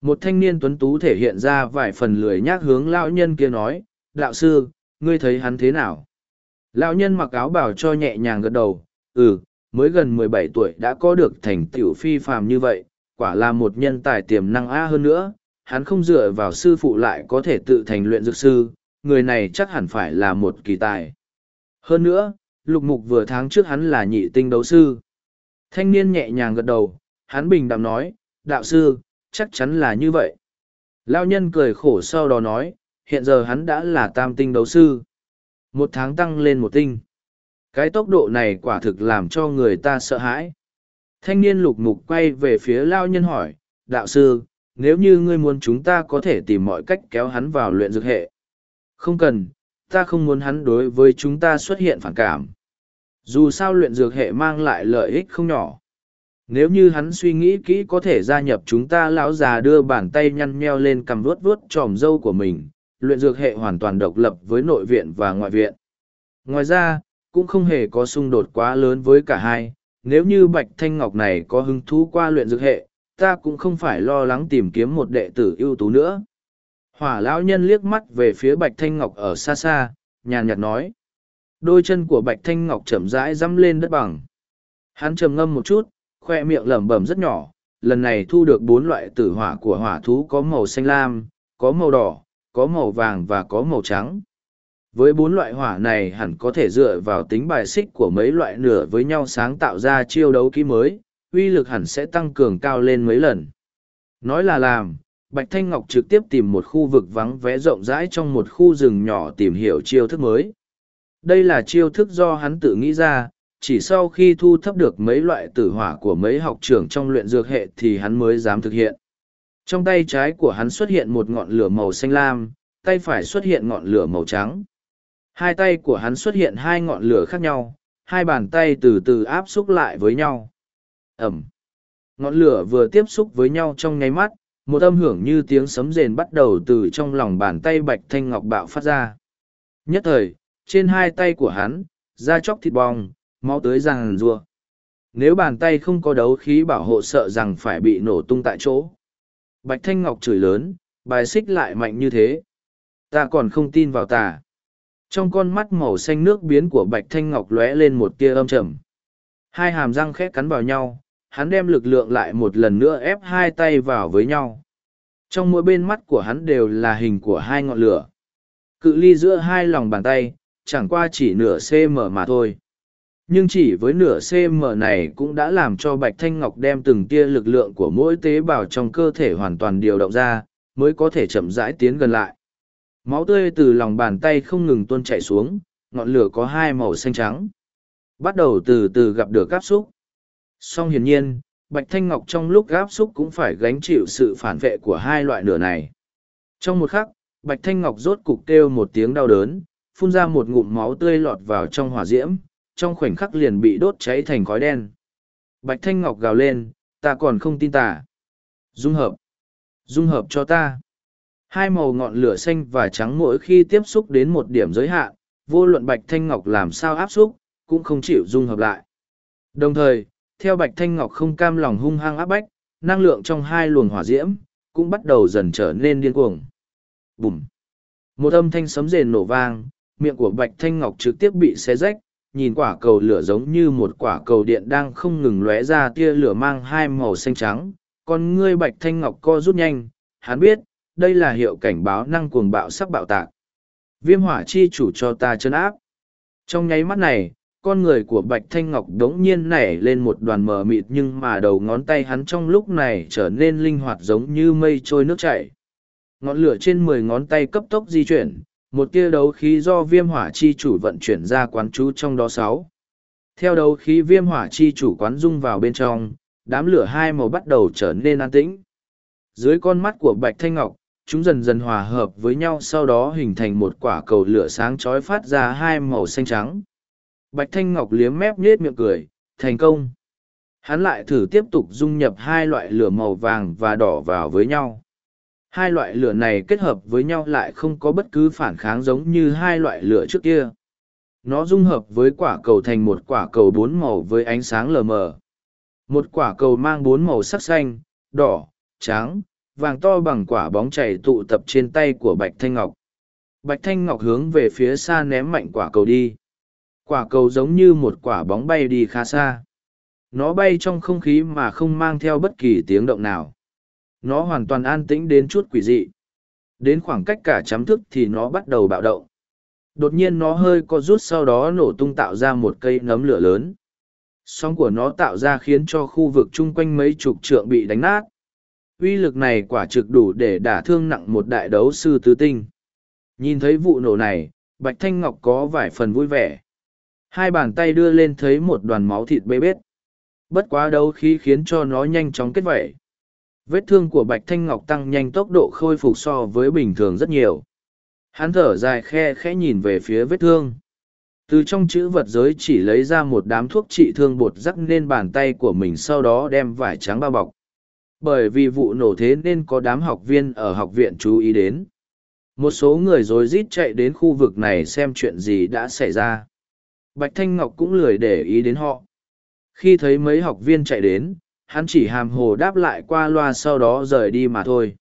Một thanh niên tuấn tú thể hiện ra vài phần lười nhác hướng lão nhân kia nói, đạo sư, ngươi thấy hắn thế nào? Lão nhân mặc áo bảo cho nhẹ nhàng gật đầu, ừ, mới gần mười bảy tuổi đã có được thành tựu phi phàm như vậy, quả là một nhân tài tiềm năng a hơn nữa, hắn không dựa vào sư phụ lại có thể tự thành luyện dược sư, người này chắc hẳn phải là một kỳ tài. Hơn nữa, lục mục vừa tháng trước hắn là nhị tinh đấu sư. Thanh niên nhẹ nhàng gật đầu, hắn bình đạm nói, đạo sư, chắc chắn là như vậy. Lao nhân cười khổ sau đó nói, hiện giờ hắn đã là tam tinh đấu sư. Một tháng tăng lên một tinh. Cái tốc độ này quả thực làm cho người ta sợ hãi. Thanh niên lục mục quay về phía Lao nhân hỏi, đạo sư, nếu như ngươi muốn chúng ta có thể tìm mọi cách kéo hắn vào luyện dược hệ. Không cần, ta không muốn hắn đối với chúng ta xuất hiện phản cảm. Dù sao luyện dược hệ mang lại lợi ích không nhỏ. Nếu như hắn suy nghĩ kỹ có thể gia nhập chúng ta lão già đưa bàn tay nhăn nheo lên cầm vuốt vuốt tròm dâu của mình, luyện dược hệ hoàn toàn độc lập với nội viện và ngoại viện. Ngoài ra, cũng không hề có xung đột quá lớn với cả hai. Nếu như Bạch Thanh Ngọc này có hứng thú qua luyện dược hệ, ta cũng không phải lo lắng tìm kiếm một đệ tử ưu tú nữa. Hỏa lão nhân liếc mắt về phía Bạch Thanh Ngọc ở xa xa, nhàn nhạt nói. Đôi chân của Bạch Thanh Ngọc chậm rãi dăm lên đất bằng. Hắn trầm ngâm một chút, khoe miệng lẩm bẩm rất nhỏ. Lần này thu được bốn loại tử hỏa của hỏa thú có màu xanh lam, có màu đỏ, có màu vàng và có màu trắng. Với bốn loại hỏa này hẳn có thể dựa vào tính bài xích của mấy loại nửa với nhau sáng tạo ra chiêu đấu kỹ mới, uy lực hẳn sẽ tăng cường cao lên mấy lần. Nói là làm, Bạch Thanh Ngọc trực tiếp tìm một khu vực vắng vẻ rộng rãi trong một khu rừng nhỏ tìm hiểu chiêu thức mới. Đây là chiêu thức do hắn tự nghĩ ra, chỉ sau khi thu thập được mấy loại tử hỏa của mấy học trưởng trong luyện dược hệ thì hắn mới dám thực hiện. Trong tay trái của hắn xuất hiện một ngọn lửa màu xanh lam, tay phải xuất hiện ngọn lửa màu trắng. Hai tay của hắn xuất hiện hai ngọn lửa khác nhau, hai bàn tay từ từ áp xúc lại với nhau. Ẩm. Ngọn lửa vừa tiếp xúc với nhau trong nháy mắt, một âm hưởng như tiếng sấm rền bắt đầu từ trong lòng bàn tay bạch thanh ngọc bạo phát ra. Nhất thời, trên hai tay của hắn, da chóc thịt bong, máu tới ràng rùa. Nếu bàn tay không có đấu khí bảo hộ sợ rằng phải bị nổ tung tại chỗ. Bạch Thanh Ngọc chửi lớn, bài xích lại mạnh như thế. Ta còn không tin vào ta. Trong con mắt màu xanh nước biến của Bạch Thanh Ngọc lóe lên một tia âm trầm. Hai hàm răng khét cắn vào nhau, hắn đem lực lượng lại một lần nữa ép hai tay vào với nhau. Trong mỗi bên mắt của hắn đều là hình của hai ngọn lửa. Cự ly giữa hai lòng bàn tay, chẳng qua chỉ nửa cm mà thôi. Nhưng chỉ với nửa cm này cũng đã làm cho Bạch Thanh Ngọc đem từng tia lực lượng của mỗi tế bào trong cơ thể hoàn toàn điều động ra, mới có thể chậm rãi tiến gần lại. Máu tươi từ lòng bàn tay không ngừng tuôn chảy xuống, ngọn lửa có hai màu xanh trắng. Bắt đầu từ từ gặp được áp xúc. Song hiển nhiên, Bạch Thanh Ngọc trong lúc áp xúc cũng phải gánh chịu sự phản vệ của hai loại lửa này. Trong một khắc, Bạch Thanh Ngọc rốt cục kêu một tiếng đau đớn, phun ra một ngụm máu tươi lọt vào trong hỏa diễm, trong khoảnh khắc liền bị đốt cháy thành khói đen. Bạch Thanh Ngọc gào lên, ta còn không tin tả. Dung hợp. Dung hợp cho ta. Hai màu ngọn lửa xanh và trắng mỗi khi tiếp xúc đến một điểm giới hạn, vô luận Bạch Thanh Ngọc làm sao áp xúc, cũng không chịu dung hợp lại. Đồng thời, theo Bạch Thanh Ngọc không cam lòng hung hăng áp bách, năng lượng trong hai luồng hỏa diễm, cũng bắt đầu dần trở nên điên cuồng. Bùm! Một âm thanh sấm rền nổ vang, miệng của Bạch Thanh Ngọc trực tiếp bị xé rách, nhìn quả cầu lửa giống như một quả cầu điện đang không ngừng lóe ra tia lửa mang hai màu xanh trắng. Còn ngươi Bạch Thanh Ngọc co rút nhanh, hắn biết, đây là hiệu cảnh báo năng cuồng bạo sắc bạo tạc. Viêm hỏa chi chủ cho ta chân áp. Trong nháy mắt này, con người của Bạch Thanh Ngọc đống nhiên nảy lên một đoàn mờ mịt nhưng mà đầu ngón tay hắn trong lúc này trở nên linh hoạt giống như mây trôi nước chảy. Ngọn lửa trên mười ngón tay cấp tốc di chuyển, một tia đấu khí do viêm hỏa chi chủ vận chuyển ra quán chú trong đó sáu. Theo đấu khí viêm hỏa chi chủ quán dung vào bên trong, đám lửa hai màu bắt đầu trở nên an tĩnh. Dưới con mắt của Bạch Thanh Ngọc, chúng dần dần hòa hợp với nhau sau đó hình thành một quả cầu lửa sáng chói phát ra hai màu xanh trắng. Bạch Thanh Ngọc liếm mép nhết miệng cười, thành công. Hắn lại thử tiếp tục dung nhập hai loại lửa màu vàng và đỏ vào với nhau. Hai loại lửa này kết hợp với nhau lại không có bất cứ phản kháng giống như hai loại lửa trước kia. Nó dung hợp với quả cầu thành một quả cầu bốn màu với ánh sáng lờ mờ. Một quả cầu mang bốn màu sắc xanh, đỏ, trắng, vàng to bằng quả bóng chảy tụ tập trên tay của Bạch Thanh Ngọc. Bạch Thanh Ngọc hướng về phía xa ném mạnh quả cầu đi. Quả cầu giống như một quả bóng bay đi khá xa. Nó bay trong không khí mà không mang theo bất kỳ tiếng động nào. Nó hoàn toàn an tĩnh đến chút quỷ dị. Đến khoảng cách cả chấm thức thì nó bắt đầu bạo động. Đột nhiên nó hơi co rút sau đó nổ tung tạo ra một cây nấm lửa lớn. Sóng của nó tạo ra khiến cho khu vực chung quanh mấy chục trượng bị đánh nát. uy lực này quả trực đủ để đả thương nặng một đại đấu sư tứ tinh. Nhìn thấy vụ nổ này, Bạch Thanh Ngọc có vài phần vui vẻ. Hai bàn tay đưa lên thấy một đoàn máu thịt bê bết. Bất quá đấu khí khiến cho nó nhanh chóng kết vẩy. Vết thương của Bạch Thanh Ngọc tăng nhanh tốc độ khôi phục so với bình thường rất nhiều. Hắn thở dài khe khẽ nhìn về phía vết thương. Từ trong chữ vật giới chỉ lấy ra một đám thuốc trị thương bột rắc lên bàn tay của mình sau đó đem vải trắng bao bọc. Bởi vì vụ nổ thế nên có đám học viên ở học viện chú ý đến. Một số người rối rít chạy đến khu vực này xem chuyện gì đã xảy ra. Bạch Thanh Ngọc cũng lười để ý đến họ. Khi thấy mấy học viên chạy đến, hắn chỉ hàm hồ đáp lại qua loa sau đó rời đi mà thôi.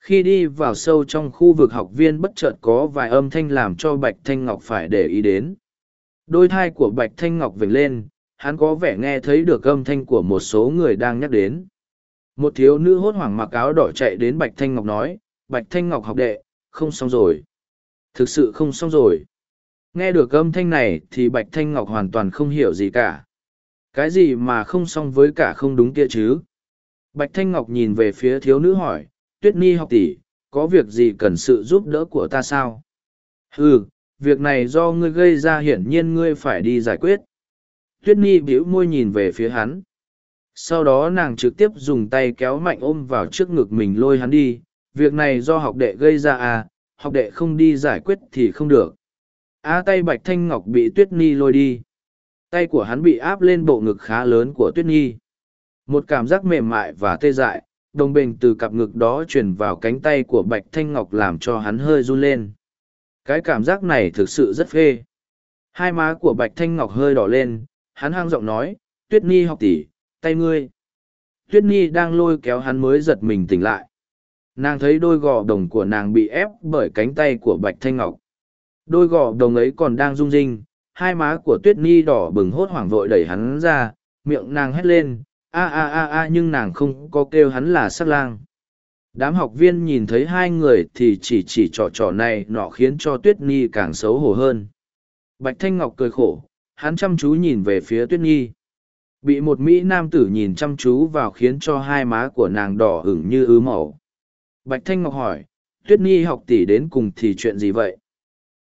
Khi đi vào sâu trong khu vực học viên bất chợt có vài âm thanh làm cho bạch thanh ngọc phải để ý đến. Đôi thai của bạch thanh ngọc vểnh lên, hắn có vẻ nghe thấy được âm thanh của một số người đang nhắc đến. Một thiếu nữ hốt hoảng mặc áo đỏ chạy đến bạch thanh ngọc nói, bạch thanh ngọc học đệ, không xong rồi. Thực sự không xong rồi. Nghe được âm thanh này thì bạch thanh ngọc hoàn toàn không hiểu gì cả cái gì mà không xong với cả không đúng kia chứ? Bạch thanh ngọc nhìn về phía thiếu nữ hỏi, tuyết ni học tỷ, có việc gì cần sự giúp đỡ của ta sao? Ừ việc này do ngươi gây ra hiển nhiên ngươi phải đi giải quyết. Tuyết ni bĩu môi nhìn về phía hắn. Sau đó nàng trực tiếp dùng tay kéo mạnh ôm vào trước ngực mình lôi hắn đi, việc này do học đệ gây ra à học đệ không đi giải quyết thì không được. A tay bạch thanh ngọc bị tuyết ni lôi đi tay của hắn bị áp lên bộ ngực khá lớn của tuyết nhi. Một cảm giác mềm mại và tê dại, đồng bình từ cặp ngực đó truyền vào cánh tay của bạch thanh ngọc làm cho hắn hơi run lên. Cái cảm giác này thực sự rất phê. Hai má của bạch thanh ngọc hơi đỏ lên, hắn hang giọng nói, tuyết nhi học tỉ, tay ngươi. Tuyết nhi đang lôi kéo hắn mới giật mình tỉnh lại. Nàng thấy đôi gò đồng của nàng bị ép bởi cánh tay của bạch thanh ngọc. Đôi gò đồng ấy còn đang rung rinh hai má của tuyết nhi đỏ bừng hốt hoảng vội đẩy hắn ra, miệng nàng hét lên, a a a a, nhưng nàng không có kêu hắn là sắc lang. Đám học viên nhìn thấy hai người thì chỉ chỉ trò trò này nọ khiến cho tuyết nhi càng xấu hổ hơn. Bạch thanh ngọc cười khổ, hắn chăm chú nhìn về phía tuyết nhi bị một mỹ nam tử nhìn chăm chú vào khiến cho hai má của nàng đỏ hửng như ứ màu. Bạch thanh ngọc hỏi, tuyết nhi học tỷ đến cùng thì chuyện gì vậy?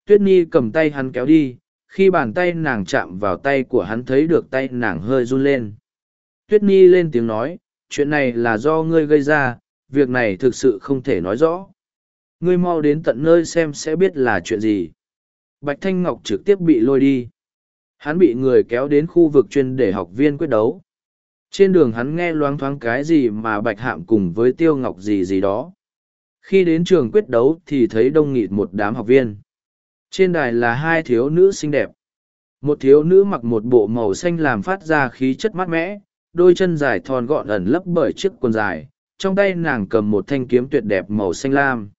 Tuyết nhi cầm tay hắn kéo đi khi bàn tay nàng chạm vào tay của hắn thấy được tay nàng hơi run lên. Tuyết nhi lên tiếng nói, chuyện này là do ngươi gây ra, việc này thực sự không thể nói rõ. Ngươi mau đến tận nơi xem sẽ biết là chuyện gì. Bạch thanh ngọc trực tiếp bị lôi đi. Hắn bị người kéo đến khu vực chuyên để học viên quyết đấu. Trên đường hắn nghe loáng thoáng cái gì mà bạch hạm cùng với tiêu ngọc gì gì đó. Khi đến trường quyết đấu thì thấy đông nghịt một đám học viên trên đài là hai thiếu nữ xinh đẹp. Một thiếu nữ mặc một bộ màu xanh làm phát ra khí chất mát mẻ, đôi chân dài thon gọn ẩn lấp bởi chiếc quần dài, trong tay nàng cầm một thanh kiếm tuyệt đẹp màu xanh lam.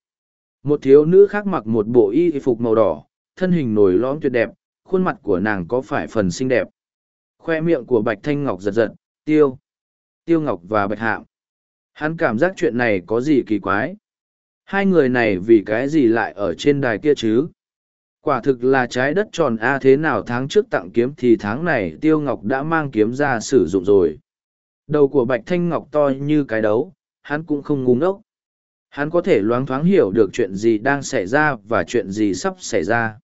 Một thiếu nữ khác mặc một bộ y phục màu đỏ, thân hình nổi lõm tuyệt đẹp, khuôn mặt của nàng có phải phần xinh đẹp? Khoe miệng của bạch thanh ngọc giật giật, tiêu tiêu ngọc và bạch hạm hắn cảm giác chuyện này có gì kỳ quái? Hai người này vì cái gì lại ở trên đài kia chứ? Quả thực là trái đất tròn A thế nào tháng trước tặng kiếm thì tháng này Tiêu Ngọc đã mang kiếm ra sử dụng rồi. Đầu của Bạch Thanh Ngọc to như cái đấu, hắn cũng không ngu ngốc. Hắn có thể loáng thoáng hiểu được chuyện gì đang xảy ra và chuyện gì sắp xảy ra.